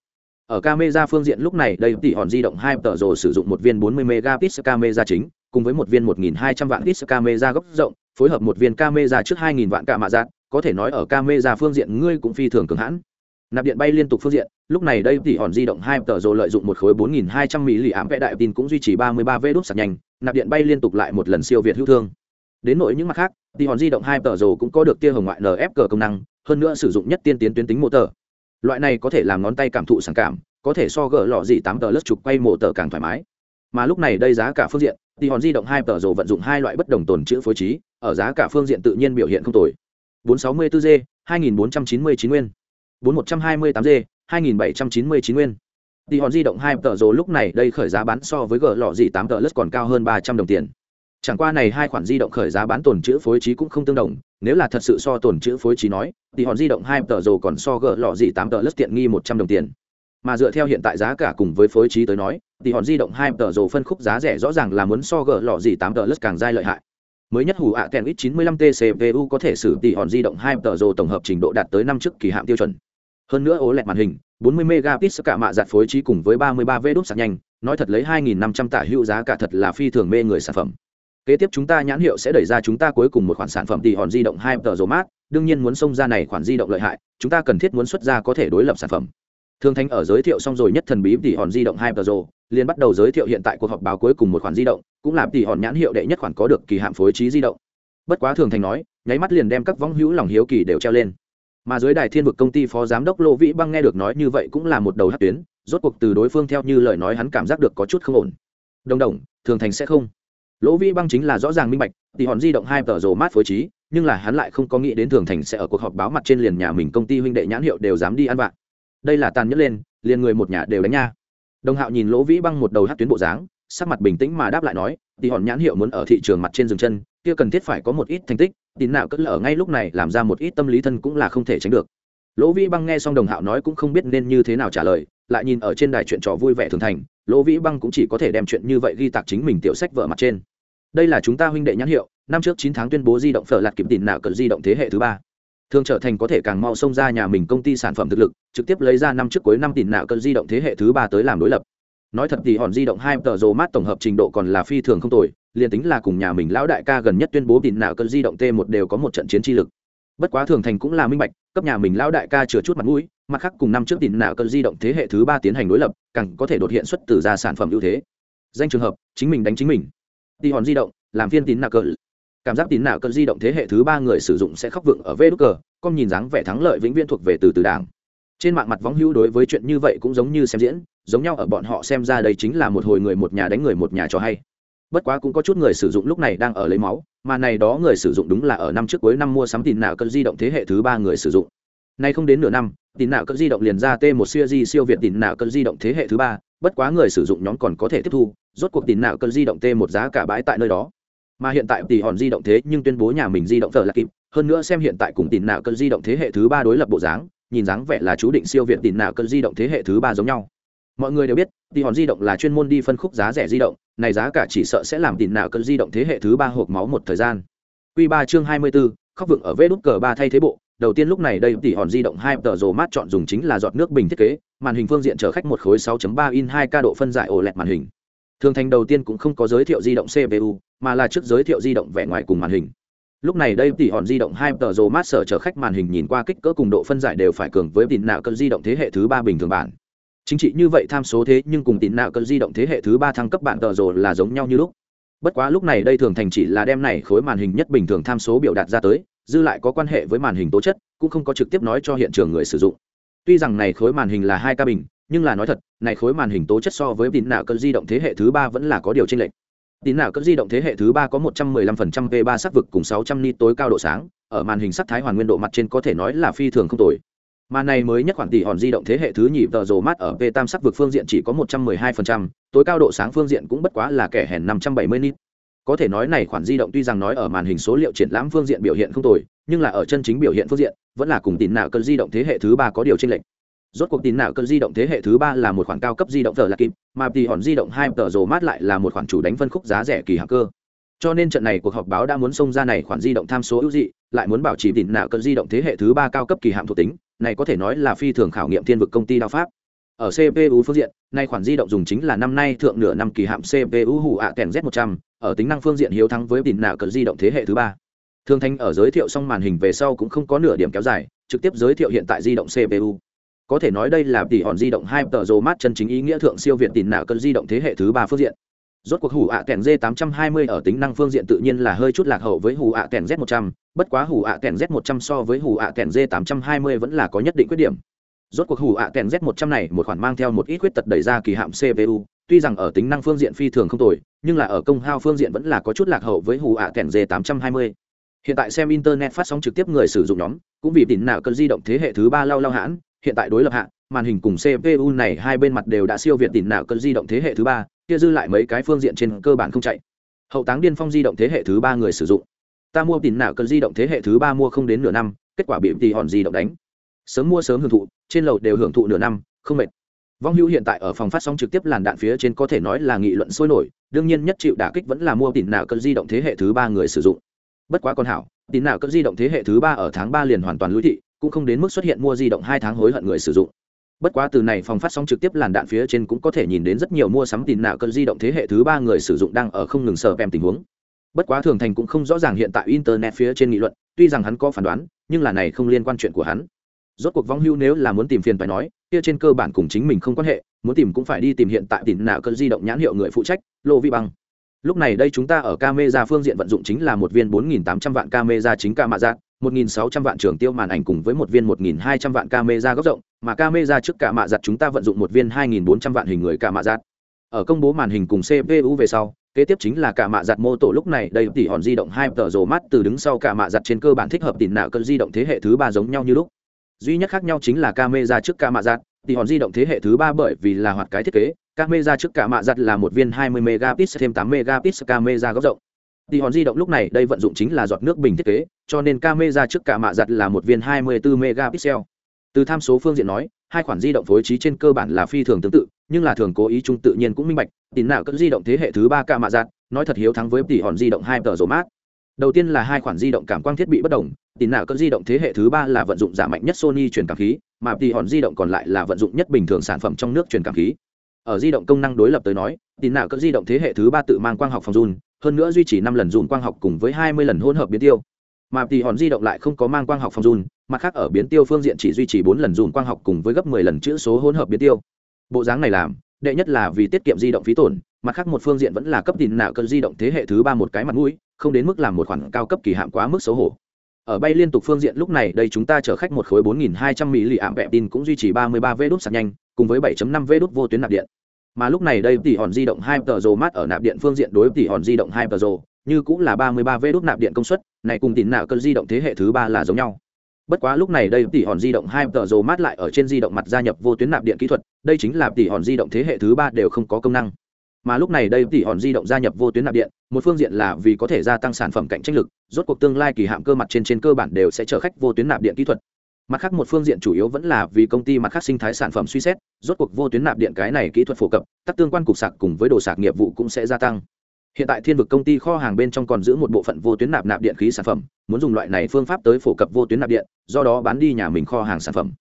ở camera phương diện lúc này, đây tỷ hòn di động hai tờ rồ sử dụng một viên 40 megapixel camera chính, cùng với một viên 1200 vạn pixel camera góc rộng, phối hợp một viên camera trước 2000 vạn cả mạ dạng có thể nói ở camera phương diện ngươi cũng phi thường cường hãn. Nạp điện bay liên tục phương diện, lúc này đây tỷ hòn di động hai tờ rồ lợi dụng một khối 4200 mili ám vẽ đại tin cũng duy trì 33 v đốt sạc nhanh, nạp điện bay liên tục lại một lần siêu việt hữu thương. Đến nội những mặt khác, tỷ hòn di động hai tờ rồ cũng có được tia hồng ngoại nfg công năng, hơn nữa sử dụng nhất tiên tiến tuyến tính motor loại này có thể làm ngón tay cảm thụ sảng cảm, có thể so gỡ lọ gì tám tờ lớp chụp quay mổ tờ càng thoải mái. Mà lúc này đây giá cả phương diện, thì hòn di động hai tờ rồ vận dụng hai loại bất đồng tồn chữ phối trí, ở giá cả phương diện tự nhiên biểu hiện không tồi. 464 g 2499 nguyên. 4128 g 2799 nguyên. Thì hòn di động hai tờ rồ lúc này đây khởi giá bán so với gỡ lọ gì tám tờ lớp còn cao hơn 300 đồng tiền chẳng qua này hai khoản di động khởi giá bán tồn chữ phối trí cũng không tương đồng, nếu là thật sự so tồn chữ phối trí nói, thì hòn di động hai tờ rồ còn so gỡ lọ gì tám tờ lất tiện nghi 100 đồng tiền. Mà dựa theo hiện tại giá cả cùng với phối trí tới nói, thì hòn di động hai tờ rồ phân khúc giá rẻ rõ ràng là muốn so gỡ lọ gì tám tờ lất càng dai lợi hại. Mới nhất hủ ạ kèn ít chín mươi lăm tcpu có thể sử tỷ hòn di động hai tờ rồ tổng hợp trình độ đạt tới năm trước kỳ hạn tiêu chuẩn. Hơn nữa ố lẹt màn hình 40 megapixel cả mạ giặt phối trí cùng với 33 v đốt sạc nhanh, nói thật lấy 2.500 tả hữu giá cả thật là phi thường mê người sản phẩm kế tiếp chúng ta nhãn hiệu sẽ đẩy ra chúng ta cuối cùng một khoản sản phẩm tỷ hòn di động hai tờ dầu mát đương nhiên muốn xông ra này khoản di động lợi hại chúng ta cần thiết muốn xuất ra có thể đối lập sản phẩm Thương Thánh ở giới thiệu xong rồi nhất thần bí tỷ hòn di động hai tờ dầu liền bắt đầu giới thiệu hiện tại cuộc họp báo cuối cùng một khoản di động, cũng là tỷ hòn nhãn hiệu đệ nhất khoản có được kỳ hạn phối trí di động. Bất quá Thường Thành nói, nháy mắt liền đem các vong hữu lòng hiếu kỳ đều treo lên. Mà dưới đài Thiên vực công ty phó giám đốc Lô Vĩ Băng nghe được nói như vậy cũng là một đầu hất tuyến, rốt cuộc từ đối phương theo như lời nói hắn cảm giác được có chút không ổn. Đồng đồng, Thường Thành sẽ không. Lỗ Vi Băng chính là rõ ràng minh bạch, tỷ hòn di động hai Pro mát phối trí, nhưng là hắn lại không có nghĩ đến Thường Thành sẽ ở cuộc họp báo mặt trên liền nhà mình công ty huynh đệ nhãn hiệu đều dám đi ăn vạ. Đây là tàn nhẫn lên liền người một nhà đều đánh nha. Đồng hạo nhìn lỗ vĩ băng một đầu hát tuyến bộ dáng sắc mặt bình tĩnh mà đáp lại nói thì hòn nhãn hiệu muốn ở thị trường mặt trên rừng chân kia cần thiết phải có một ít thành tích tín nào cất lỡ ngay lúc này làm ra một ít tâm lý thân cũng là không thể tránh được. Lỗ vĩ băng nghe xong đồng hạo nói cũng không biết nên như thế nào trả lời lại nhìn ở trên đài chuyện trò vui vẻ thường thành lỗ vĩ băng cũng chỉ có thể đem chuyện như vậy ghi tạc chính mình tiểu sách vợ mặt trên đây là chúng ta huynh đệ nhãn hiệu, năm trước chín tháng tuyên bố di động phở lạt kịp tìm nào cỡ di động thế hệ thứ ba. Thường trở thành có thể càng mau xông ra nhà mình công ty sản phẩm thực lực, trực tiếp lấy ra năm trước cuối năm tìm nạo cơn di động thế hệ thứ ba tới làm đối lập. Nói thật thì hòn di động hai tờ rồ mát tổng hợp trình độ còn là phi thường không tồi, liền tính là cùng nhà mình lão đại ca gần nhất tuyên bố tìm nạo cơn di động t một đều có một trận chiến chi lực. Bất quá thường thành cũng là minh bạch, cấp nhà mình lão đại ca chừa chút mặt mũi, mặt khác cùng năm trước tìm nạo cơn di động thế hệ thứ ba tiến hành đối lập, càng có thể đột hiện xuất từ ra sản phẩm ưu thế. Danh trường hợp, chính mình đánh chính mình đi hòn di động, làm phiên tín nạo cỡ cảm giác tín nào cỡ di động thế hệ thứ ba người sử dụng sẽ khóc vượng ở vê đ cờ, con nhìn dáng vẻ thắng lợi vĩnh viễn thuộc về từ từ đảng. Trên mạng mặt vóng hữu đối với chuyện như vậy cũng giống như xem diễn, giống nhau ở bọn họ xem ra đây chính là một hồi người một nhà đánh người một nhà cho hay. Bất quá cũng có chút người sử dụng lúc này đang ở lấy máu, mà này đó người sử dụng đúng là ở năm trước cuối năm mua sắm tín nào cỡ di động thế hệ thứ ba người sử dụng. Nay không đến nửa năm, tín nào cỡ di động liền ra t một siêu di siêu việt tín nào cỡ di động thế hệ thứ ba, bất quá người sử dụng nhóm còn có thể tiếp thu rốt cuộc tín nào cần di động t một giá cả bãi tại nơi đó. Mà hiện tại tỷ hòn di động thế nhưng tuyên bố nhà mình di động thờ là kịp hơn nữa xem hiện tại cùng tiền nạo cần di động thế hệ thứ ba đối lập bộ dáng nhìn dáng vẻ là chú định siêu việt tiền nạo cần di động thế hệ thứ ba giống nhau. Mọi người đều biết tỷ hòn di động là chuyên môn đi phân khúc giá rẻ di động này giá cả chỉ sợ sẽ làm tiền nạo cần di động thế hệ thứ ba hộp máu một thời gian. Quy ba chương hai mươi 24, khóc vượng ở vê đút cờ ba thay thế bộ đầu tiên lúc này đây tỷ hòn di động hai tờ rồ mát chọn dùng chính là giọt nước bình thiết kế màn hình phương diện chở khách một khối 6.3 in 2 k độ phân giải OLED màn hình thường thành đầu tiên cũng không có giới thiệu di động cpu mà là trước giới thiệu di động vẻ ngoài cùng màn hình. Lúc này đây tỷ hòn di động hai tờ rồ mát sở chở khách màn hình nhìn qua kích cỡ cùng độ phân giải đều phải cường với tín nạo cân di động thế hệ thứ ba bình thường bản. Chính trị như vậy tham số thế nhưng cùng tín nạo cân di động thế hệ thứ ba thăng cấp bản tờ rồ là giống nhau như lúc. Bất quá lúc này đây thường thành chỉ là đem này khối màn hình nhất bình thường tham số biểu đạt ra tới, dư lại có quan hệ với màn hình tố chất, cũng không có trực tiếp nói cho hiện trường người sử dụng. Tuy rằng này khối màn hình là hai ca bình nhưng là nói thật này khối màn hình tố chất so với tín nào cơn di động thế hệ thứ ba vẫn là có điều chênh lệch. Tín nào cơn di động thế hệ thứ ba có 115% v 3 sắc vực cùng 600 nit tối cao độ sáng ở màn hình sắc thái hoàn nguyên độ mặt trên có thể nói là phi thường không tồi. Mà này mới nhất khoản tỷ hòn di động thế hệ thứ nhì tờ rồ mát ở v tam sắc vực phương diện chỉ có 112%, tối cao độ sáng phương diện cũng bất quá là kẻ hèn 570 nit. Có thể nói này khoản di động tuy rằng nói ở màn hình số liệu triển lãm phương diện biểu hiện không tồi nhưng là ở chân chính biểu hiện phương diện vẫn là cùng tín nào cơn di động thế hệ thứ ba có điều chênh lệch rốt cuộc tín nạo cơn di động thế hệ thứ ba là một khoản cao cấp di động tờ là kịp mà tỷ hòn di động hai tờ rồ mát lại là một khoản chủ đánh phân khúc giá rẻ kỳ hạng cơ cho nên trận này cuộc họp báo đã muốn xông ra này khoản di động tham số ưu dị lại muốn bảo trì tín nạo cơn di động thế hệ thứ ba cao cấp kỳ hạng thuộc tính này có thể nói là phi thường khảo nghiệm thiên vực công ty đao pháp ở CPU phương diện, nay khoản di động dùng chính là năm nay thượng nửa năm kỳ hạm CPU hủ ạ kèn Z100, ở tính năng phương diện hiếu thắng với đỉnh nạo cỡ di động thế hệ thứ ba. Thương Thanh ở giới thiệu xong màn hình về sau cũng không có nửa điểm kéo dài, trực tiếp giới thiệu hiện tại di động CPU. Có thể nói đây là tỷ hòn di động hai tờ rồ mát chân chính ý nghĩa thượng siêu việt đỉnh nạ cơn di động thế hệ thứ ba phương diện. Rốt cuộc hủ ạ kèn Z820 ở tính năng phương diện tự nhiên là hơi chút lạc hậu với hủ ạ kèn Z100, bất quá hủ ạ kèn Z100 so với hủ ạ kèn Z820 vẫn là có nhất định khuyết điểm rốt cuộc hủ ạ kèn z 100 này một khoản mang theo một ít khuyết tật đẩy ra kỳ hạm cpu tuy rằng ở tính năng phương diện phi thường không tồi nhưng là ở công hao phương diện vẫn là có chút lạc hậu với hủ ạ kèn g 820 hiện tại xem internet phát sóng trực tiếp người sử dụng nhóm cũng vì tín nào cơn di động thế hệ thứ ba lao lao hãn hiện tại đối lập hạ, màn hình cùng cpu này hai bên mặt đều đã siêu việt tỉn nào cơn di động thế hệ thứ ba, kia dư lại mấy cái phương diện trên cơ bản không chạy. Hậu táng điên phong di động thế hệ thứ ba người sử dụng. Ta mua tỉn nào cơn di động thế hệ thứ ba mua không đến nửa năm, kết quả bị tỉ hòn di động đánh. Sớm mua sớm hưởng thụ, trên lầu đều hưởng thụ nửa năm, không mệt. Vong hữu hiện tại ở phòng phát sóng trực tiếp làn đạn phía trên có thể nói là nghị luận sôi nổi, đương nhiên nhất chịu đả kích vẫn là mua tỉn nào cơn di động thế hệ thứ ba người sử dụng. Bất quá con hảo tín nào cơn di động thế hệ thứ ba ở tháng ba liền hoàn toàn lũy thị cũng không đến mức xuất hiện mua di động hai tháng hối hận người sử dụng. Bất quá từ này phòng phát sóng trực tiếp làn đạn phía trên cũng có thể nhìn đến rất nhiều mua sắm tín nào cơn di động thế hệ thứ ba người sử dụng đang ở không ngừng sờ pem tình huống. Bất quá thường thành cũng không rõ ràng hiện tại internet phía trên nghị luận, tuy rằng hắn có phán đoán, nhưng là này không liên quan chuyện của hắn. Rốt cuộc vong hưu nếu là muốn tìm phiền phải nói, kia trên cơ bản cùng chính mình không quan hệ, muốn tìm cũng phải đi tìm hiện tại tìm nào cơn di động nhãn hiệu người phụ trách, lô vi băng. Lúc này đây chúng ta ở camera phương diện vận dụng chính là một viên 4.800 vạn camera chính ca mạ dạ. 1.600 vạn trường tiêu màn ảnh cùng với một viên 1.200 vạn camera góc rộng, mà camera trước cả mạ giặt chúng ta vận dụng một viên 2.400 vạn hình người cả mạ giặt. Ở công bố màn hình cùng cpu về sau, kế tiếp chính là cả mạ giặt mô tổ lúc này, đây tỷ hòn di động hai tờ rồ mắt từ đứng sau cả mạ giặt trên cơ bản thích hợp tiền nạo cơn di động thế hệ thứ ba giống nhau như lúc. Duy nhất khác nhau chính là camera trước cả mạ giặt, tỷ hòn di động thế hệ thứ ba bởi vì là hoạt cái thiết kế, camera trước cả mạ giặt là một viên 20 megapixel thêm 8 megapixel camera góc rộng. Tỷ hòn di động lúc này đây vận dụng chính là giọt nước bình thiết kế, cho nên camera trước cả mạ giặt là một viên 24 megapixel. Từ tham số phương diện nói, hai khoản di động phối trí trên cơ bản là phi thường tương tự, nhưng là thường cố ý chung tự nhiên cũng minh bạch tín nào cỡ di động thế hệ thứ ba cả mạ giặt, nói thật hiếu thắng với tỷ hòn di động hai tờ rổ mát. Đầu tiên là hai khoản di động cảm quang thiết bị bất đồng tín nào cỡ di động thế hệ thứ ba là vận dụng giả mạnh nhất sony truyền cảm khí, mà tỷ hòn di động còn lại là vận dụng nhất bình thường sản phẩm trong nước truyền cảm khí. Ở di động công năng đối lập tới nói tín nào cỡ di động thế hệ thứ ba tự mang quang học phòng run hơn nữa duy trì năm lần dùng quang học cùng với hai mươi lần hỗn hợp biến tiêu. Mà tỷ hòn di động lại không có mang quang học phòng run mặt khác ở biến tiêu phương diện chỉ duy trì bốn lần dùng quang học cùng với gấp mười lần chữ số hỗn hợp biến tiêu. Bộ dáng này làm, đệ nhất là vì tiết kiệm di động phí tổn, mặt khác một phương diện vẫn là cấp tin nạo cơn di động thế hệ thứ ba một cái mặt mũi, không đến mức làm một khoản cao cấp kỳ hạn quá mức xấu hổ. Ở bay liên tục phương diện lúc này đây chúng ta chở khách một khối 4.200 mili ảm vẹ tin cũng duy trì 33 v đốt sạc nhanh, cùng với 7.5 v đốt vô tuyến nạp điện mà lúc này đây tỷ hòn di động hai tờ rồ mát ở nạp điện phương diện đối tỷ hòn di động hai tờ rồ, như cũng là 33 v đốt nạp điện công suất, này cùng tín nạo cơn di động thế hệ thứ ba là giống nhau. Bất quá lúc này đây tỷ hòn di động hai tờ rồ mát lại ở trên di động mặt gia nhập vô tuyến nạp điện kỹ thuật, đây chính là tỷ hòn di động thế hệ thứ ba đều không có công năng. Mà lúc này đây tỷ hòn di động gia nhập vô tuyến nạp điện, một phương diện là vì có thể gia tăng sản phẩm cạnh tranh lực, rốt cuộc tương lai kỳ hạm cơ mặt trên trên cơ bản đều sẽ chở khách vô tuyến nạp điện kỹ thuật mặt khác một phương diện chủ yếu vẫn là vì công ty mặt khác sinh thái sản phẩm suy xét, rốt cuộc vô tuyến nạp điện cái này kỹ thuật phổ cập, tắc tương quan cục sạc cùng với đồ sạc nghiệp vụ cũng sẽ gia tăng. Hiện tại thiên vực công ty kho hàng bên trong còn giữ một bộ phận vô tuyến nạp nạp điện khí sản phẩm, muốn dùng loại này phương pháp tới phổ cập vô tuyến nạp điện, do đó bán đi nhà mình kho hàng sản phẩm.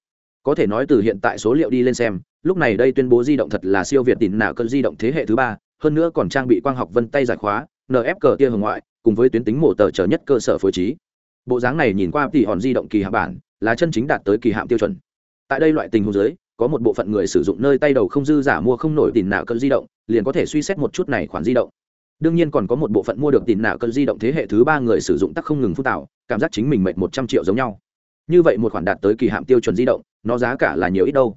Có thể nói từ hiện tại số liệu đi lên xem, lúc này đây tuyên bố di động thật là siêu việt tìm nào cơn di động thế hệ thứ ba, hơn nữa còn trang bị quang học vân tay giải khóa nf cờ tia hồng ngoại, cùng với tuyến tính mổ tờ trở nhất cơ sở phối trí. Bộ dáng này nhìn qua tỷ hòn di động kỳ hạ bản là chân chính đạt tới kỳ hạm tiêu chuẩn. Tại đây loại tình huống dưới, có một bộ phận người sử dụng nơi tay đầu không dư giả mua không nổi tiền nào cơn di động, liền có thể suy xét một chút này khoản di động. Đương nhiên còn có một bộ phận mua được tiền nào cơn di động thế hệ thứ ba người sử dụng tắc không ngừng phúc tạo, cảm giác chính mình mệnh một trăm triệu giống nhau. Như vậy một khoản đạt tới kỳ hạm tiêu chuẩn di động, nó giá cả là nhiều ít đâu.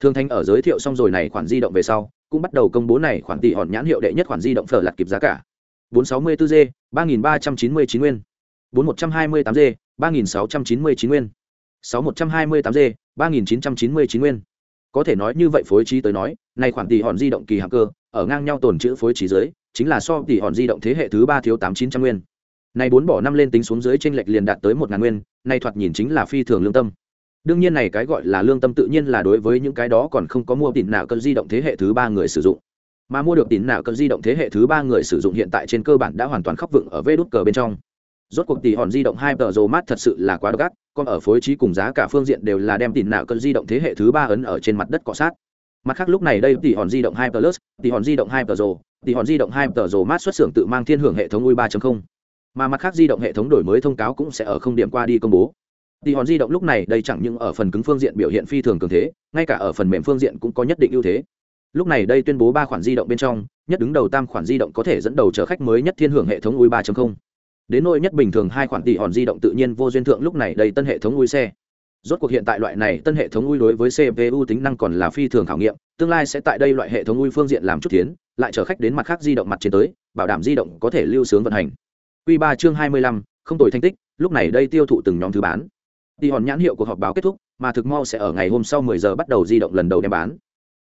Thương thanh ở giới thiệu xong rồi này khoản di động về sau, cũng bắt đầu công bố này khoản tỷ hòn nhãn hiệu đệ nhất khoản di động phở lặt kịp giá cả. 464 g 3.399 nguyên. 4128 g 3.699 nguyên. 6128 g 3.999 nguyên. Có thể nói như vậy phối trí tới nói, này khoản tỷ hòn di động kỳ hạng cơ, ở ngang nhau tồn chữ phối trí dưới, chính là so tỷ hòn di động thế hệ thứ ba thiếu tám chín trăm nguyên. Này bốn bỏ năm lên tính xuống dưới tranh lệch liền đạt tới một ngàn nguyên, này thoạt nhìn chính là phi thường lương tâm. Đương nhiên này cái gọi là lương tâm tự nhiên là đối với những cái đó còn không có mua tỉn nạo cần di động thế hệ thứ ba người sử dụng. Mà mua được tỉn nạo cần di động thế hệ thứ ba người sử dụng hiện tại trên cơ bản đã hoàn toàn khóc vựng ở vê đút cờ bên trong rốt cuộc tỷ hòn di động hai tờ rồ mát thật sự là quá độc ác, còn ở phối trí cùng giá cả phương diện đều là đem tiền nạo cơn di động thế hệ thứ ba ấn ở trên mặt đất cọ sát. Mặt khác lúc này đây tỷ hòn di động hai plus tỷ hòn di động hai tờ rồ tỷ hòn di động hai tờ rồ mát xuất xưởng tự mang thiên hưởng hệ thống ui 3.0 mà mặt khác di động hệ thống đổi mới thông cáo cũng sẽ ở không điểm qua đi công bố. Tỷ hòn di động lúc này đây chẳng những ở phần cứng phương diện biểu hiện phi thường cường thế, ngay cả ở phần mềm phương diện cũng có nhất định ưu thế. Lúc này đây tuyên bố ba khoản di động bên trong, nhất đứng đầu tam khoản di động có thể dẫn đầu chở khách mới nhất thiên hưởng hệ thống ui 3.0 đến nỗi nhất bình thường hai khoản tỷ hòn di động tự nhiên vô duyên thượng lúc này đây tân hệ thống ui xe. Rốt cuộc hiện tại loại này tân hệ thống ui đối với cpu tính năng còn là phi thường khảo nghiệm, tương lai sẽ tại đây loại hệ thống ui phương diện làm chút tiến, lại chở khách đến mặt khác di động mặt trên tới, bảo đảm di động có thể lưu sướng vận hành. Q ba chương hai mươi lăm, không tồi thành tích, lúc này đây tiêu thụ từng nhóm thứ bán. Tỷ hòn nhãn hiệu cuộc họp báo kết thúc, mà thực mau sẽ ở ngày hôm sau 10 giờ bắt đầu di động lần đầu đem bán.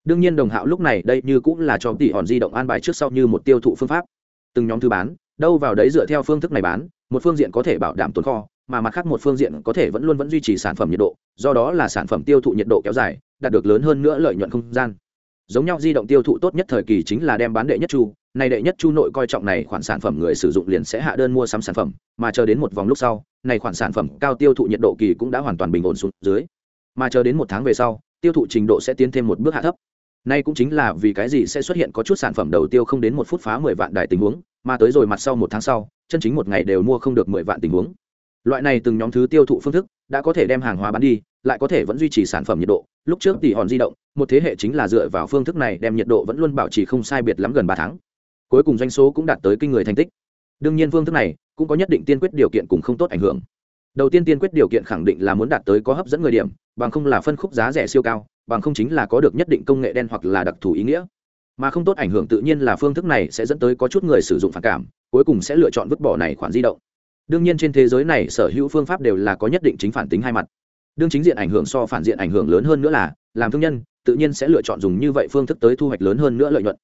Đương nhiên đồng hạo lúc này đây như cũng là cho tỷ hòn di động an bài trước sau như một tiêu thụ phương pháp. Từng nhóm thứ bán đâu vào đấy dựa theo phương thức này bán một phương diện có thể bảo đảm tồn kho mà mặt khác một phương diện có thể vẫn luôn vẫn duy trì sản phẩm nhiệt độ do đó là sản phẩm tiêu thụ nhiệt độ kéo dài đạt được lớn hơn nữa lợi nhuận không gian. Giống nhau di động tiêu thụ tốt nhất thời kỳ chính là đem bán đệ nhất chu này đệ nhất chu nội coi trọng này khoản sản phẩm người sử dụng liền sẽ hạ đơn mua sắm sản phẩm mà chờ đến một vòng lúc sau này khoản sản phẩm cao tiêu thụ nhiệt độ kỳ cũng đã hoàn toàn bình ổn xuống dưới. Mà chờ đến một tháng về sau tiêu thụ trình độ sẽ tiến thêm một bước hạ thấp. Nay cũng chính là vì cái gì sẽ xuất hiện có chút sản phẩm đầu tiêu không đến một phút phá mười vạn đại tình huống, mà tới rồi mặt sau một tháng sau, chân chính một ngày đều mua không được mười vạn tình huống. Loại này từng nhóm thứ tiêu thụ phương thức, đã có thể đem hàng hóa bán đi, lại có thể vẫn duy trì sản phẩm nhiệt độ. Lúc trước tỷ hòn di động, một thế hệ chính là dựa vào phương thức này đem nhiệt độ vẫn luôn bảo trì không sai biệt lắm gần ba tháng. Cuối cùng doanh số cũng đạt tới kinh người thành tích. Đương nhiên phương thức này cũng có nhất định tiên quyết điều kiện cùng không tốt ảnh hưởng. Đầu tiên tiên quyết điều kiện khẳng định là muốn đạt tới có hấp dẫn người điểm, bằng không là phân khúc giá rẻ siêu cao, bằng không chính là có được nhất định công nghệ đen hoặc là đặc thù ý nghĩa mà không tốt ảnh hưởng tự nhiên là phương thức này sẽ dẫn tới có chút người sử dụng phản cảm, cuối cùng sẽ lựa chọn vứt bỏ này khoản di động. Đương nhiên trên thế giới này sở hữu phương pháp đều là có nhất định chính phản tính hai mặt. Đương chính diện ảnh hưởng so phản diện ảnh hưởng lớn hơn nữa là, làm thương nhân, tự nhiên sẽ lựa chọn dùng như vậy phương thức tới thu hoạch lớn hơn nữa lợi nhuận.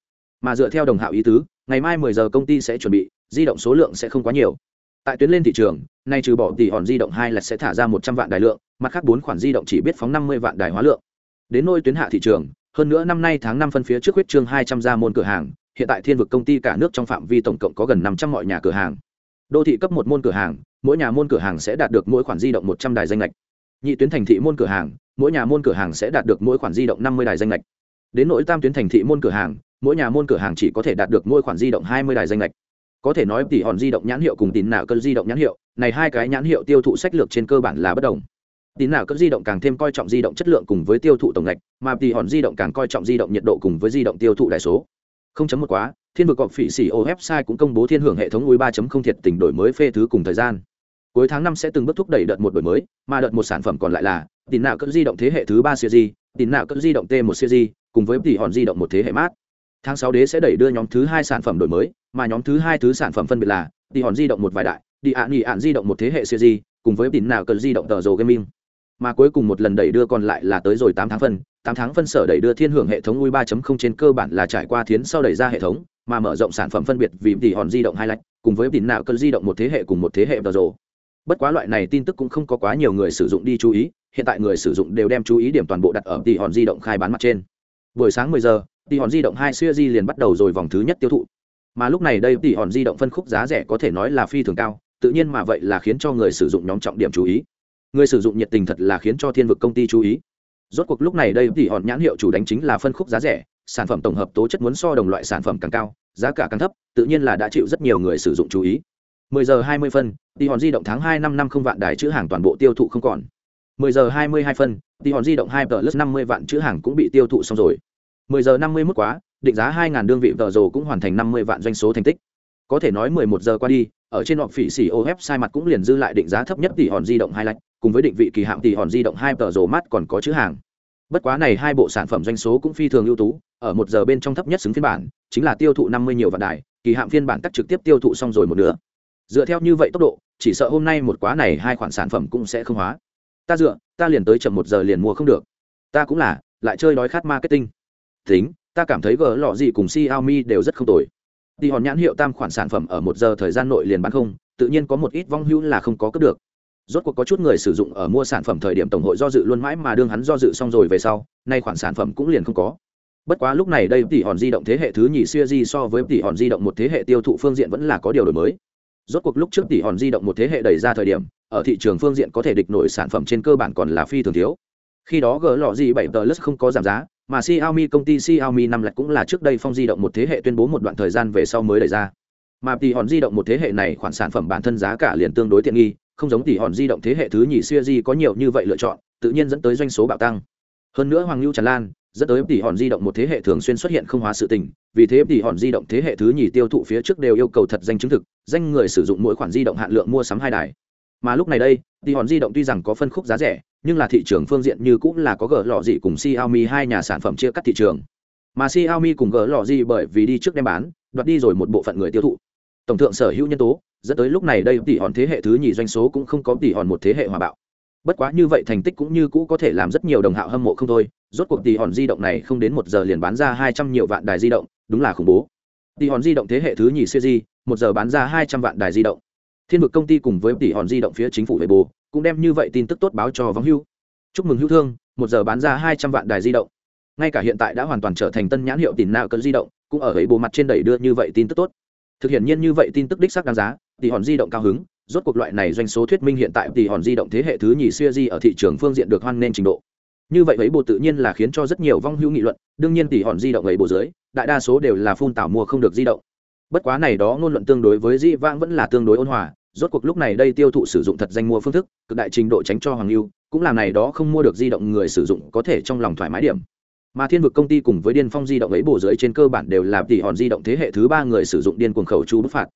Mà dựa theo đồng hạo ý tứ, ngày mai 10 giờ công ty sẽ chuẩn bị, di động số lượng sẽ không quá nhiều. Tại tuyến lên thị trường, nay trừ bỏ tỷ hòn di động hai là sẽ thả ra 100 vạn đài lượng, mặt khác bốn khoản di động chỉ biết phóng 50 vạn đài hóa lượng. Đến nôi tuyến hạ thị trường hơn nữa năm nay tháng năm phân phía trước huyết trương hai trăm gia môn cửa hàng, hiện tại thiên vực công ty cả nước trong phạm vi tổng cộng có gần năm trăm mọi nhà cửa hàng. Đô thị cấp một môn cửa hàng, mỗi nhà môn cửa hàng sẽ đạt được mỗi khoản di động một trăm đài danh lệch. Nhị tuyến thành thị môn cửa hàng, mỗi nhà môn cửa hàng sẽ đạt được mỗi khoản di động năm mươi đài danh lệch. Đến nội tam tuyến thành thị môn cửa hàng, mỗi nhà môn cửa hàng chỉ có thể đạt được mỗi khoản di động hai mươi đài danh lệch. Có thể nói tỷ hòn di động nhãn hiệu cùng tín nào cân di động nhãn hiệu, này hai cái nhãn hiệu tiêu thụ sách lược trên cơ bản là bất đồng tín nào cấp di động càng thêm coi trọng di động chất lượng cùng với tiêu thụ tổng ngạch mà tỷ hòn di động càng coi trọng di động nhiệt độ cùng với di động tiêu thụ đại số không chấm một quá thiên vực cọp phỉ xỉ ô website cũng công bố thiên hưởng hệ thống ui ba không thiệt tình đổi mới phê thứ cùng thời gian cuối tháng năm sẽ từng bước thúc đẩy đợt một đổi mới mà đợt một sản phẩm còn lại là tín nào cấp di động thế hệ thứ ba siêu di tín nào cấp di động t một siêu di cùng với tỷ hòn di động một thế hệ mát tháng sáu đế sẽ đẩy đưa nhóm thứ hai sản phẩm đổi mới mà nhóm thứ hai thứ sản phẩm phân biệt là tỷ hòn di động một vài đại đi ạ nghỉ ạn di động một thế hệ siêu di cùng với tín nào cần di động tờ rồ gaming mà cuối cùng một lần đẩy đưa còn lại là tới rồi tám tháng phân. Tám tháng phân sở đẩy đưa thiên hưởng hệ thống ui ba trên cơ bản là trải qua thiến sau đẩy ra hệ thống, mà mở rộng sản phẩm phân biệt vì tỷ hòn di động hai lạch cùng với tỷ nạo cơn di động một thế hệ cùng một thế hệ vào rồ bất quá loại này tin tức cũng không có quá nhiều người sử dụng đi chú ý, hiện tại người sử dụng đều đem chú ý điểm toàn bộ đặt ở tỷ hòn di động khai bán mặt trên. Buổi sáng 10 giờ, tỷ hòn di động hai siêu di liền bắt đầu rồi vòng thứ nhất tiêu thụ. Mà lúc này đây tỷ hòn di động phân khúc giá rẻ có thể nói là phi thường cao, tự nhiên mà vậy là khiến cho người sử dụng nhóm trọng điểm chú ý người sử dụng nhiệt tình thật là khiến cho thiên vực công ty chú ý. Rốt cuộc lúc này đây thì hòn nhãn hiệu chủ đánh chính là phân khúc giá rẻ, sản phẩm tổng hợp tố chất muốn so đồng loại sản phẩm càng cao, giá cả càng thấp, tự nhiên là đã chịu rất nhiều người sử dụng chú ý. 10 giờ 20 phân, thì hòn di động tháng 2 năm năm không vạn đài chữ hàng toàn bộ tiêu thụ không còn. 10 giờ 22 phân, thì hòn di động 2 plus 50 vạn chữ hàng cũng bị tiêu thụ xong rồi. 10 giờ 51 quá, định giá 2.000 đơn vị tờ rồ cũng hoàn thành 50 vạn doanh số thành tích. Có thể nói 11 giờ qua đi, ở trên họp phỉ xỉ ô sai mặt cũng liền dư lại định giá thấp nhất tỷ hòn di động hai lạch cùng với định vị kỳ hạm tỷ hòn di động hai tờ rồ mát còn có chữ hàng. Bất quá này hai bộ sản phẩm doanh số cũng phi thường ưu tú, ở một giờ bên trong thấp nhất xứng phiên bản, chính là tiêu thụ năm mươi nhiều vạn đài, kỳ hạm phiên bản tắt trực tiếp tiêu thụ xong rồi một nửa. Dựa theo như vậy tốc độ, chỉ sợ hôm nay một quá này hai khoản sản phẩm cũng sẽ không hóa. Ta dựa, ta liền tới chậm một giờ liền mua không được. Ta cũng là, lại chơi đói khát marketing. Tính, ta cảm thấy gỡ lọ gì cùng Xiaomi đều rất không tồi. Thì hòn nhãn hiệu tam khoản sản phẩm ở một giờ thời gian nội liền bán không, tự nhiên có một ít vong hữu là không có cướp được rốt cuộc có chút người sử dụng ở mua sản phẩm thời điểm tổng hội do dự luôn mãi mà đương hắn do dự xong rồi về sau, nay khoản sản phẩm cũng liền không có. Bất quá lúc này đây tỷ hòn di động thế hệ thứ nhì xuya di so với tỷ hòn di động một thế hệ tiêu thụ phương diện vẫn là có điều đổi mới. Rốt cuộc lúc trước tỷ hòn di động một thế hệ đẩy ra thời điểm, ở thị trường phương diện có thể địch nổi sản phẩm trên cơ bản còn là phi thường thiếu. Khi đó gỡ lọ gì bảy tờ lus không có giảm giá, mà Xiaomi công ty Xiaomi năm lạch cũng là trước đây phong di động một thế hệ tuyên bố một đoạn thời gian về sau mới đẩy ra. Mà tỷ hòn di động một thế hệ này khoản sản phẩm bản thân giá cả liền tương đối tiện nghi không giống tỷ hòn di động thế hệ thứ nhì xuya di có nhiều như vậy lựa chọn, tự nhiên dẫn tới doanh số bạo tăng. Hơn nữa hoàng lưu tràn lan dẫn tới tỷ hòn di động một thế hệ thường xuyên xuất hiện không hóa sự tình, vì thế tỷ hòn di động thế hệ thứ nhì tiêu thụ phía trước đều yêu cầu thật danh chứng thực, danh người sử dụng mỗi khoản di động hạn lượng mua sắm hai đài. Mà lúc này đây tỷ hòn di động tuy rằng có phân khúc giá rẻ, nhưng là thị trường phương diện như cũng là có gỡ lọ gì cùng Xiaomi hai nhà sản phẩm chia cắt thị trường. Mà Xiaomi cùng gỡ lọ gì bởi vì đi trước đem bán, đoạt đi rồi một bộ phận người tiêu thụ. Tổng thượng sở hữu nhân tố dẫn tới lúc này đây tỷ hòn thế hệ thứ nhì doanh số cũng không có tỷ hòn một thế hệ hòa bạo. Bất quá như vậy thành tích cũng như cũ có thể làm rất nhiều đồng hạo hâm mộ không thôi, rốt cuộc tỷ hòn di động này không đến một giờ liền bán ra hai trăm nhiều vạn đài di động, đúng là khủng bố. Tỷ hòn di động thế hệ thứ nhì siêu di, một giờ bán ra hai trăm vạn đài di động. Thiên vực công ty cùng với tỷ hòn di động phía chính phủ về bồ cũng đem như vậy tin tức tốt báo cho vắng hưu. Chúc mừng hữu thương, một giờ bán ra hai trăm vạn đài di động. Ngay cả hiện tại đã hoàn toàn trở thành tân nhãn hiệu tìm nào cơn di động, cũng ở ấy bộ mặt trên đẩy đưa như vậy tin tức tốt. Thực hiện nhiên như vậy tin tức đích xác đáng giá tỷ hòn di động cao hứng, rốt cuộc loại này doanh số thuyết minh hiện tại tỷ hòn di động thế hệ thứ nhì siêu di ở thị trường phương diện được hoan nên trình độ. Như vậy ấy bộ tự nhiên là khiến cho rất nhiều vong hữu nghị luận, đương nhiên tỷ hòn di động ấy bộ dưới, đại đa số đều là phun tảo mua không được di động. Bất quá này đó ngôn luận tương đối với di vãng vẫn là tương đối ôn hòa, rốt cuộc lúc này đây tiêu thụ sử dụng thật danh mua phương thức, cực đại trình độ tránh cho hoàng lưu cũng làm này đó không mua được di động người sử dụng có thể trong lòng thoải mái điểm. Mà thiên vực công ty cùng với điên phong di động ấy bổ dưới trên cơ bản đều là tỷ hòn di động thế hệ thứ ba người sử dụng điên cuồng khẩu chu bức phạt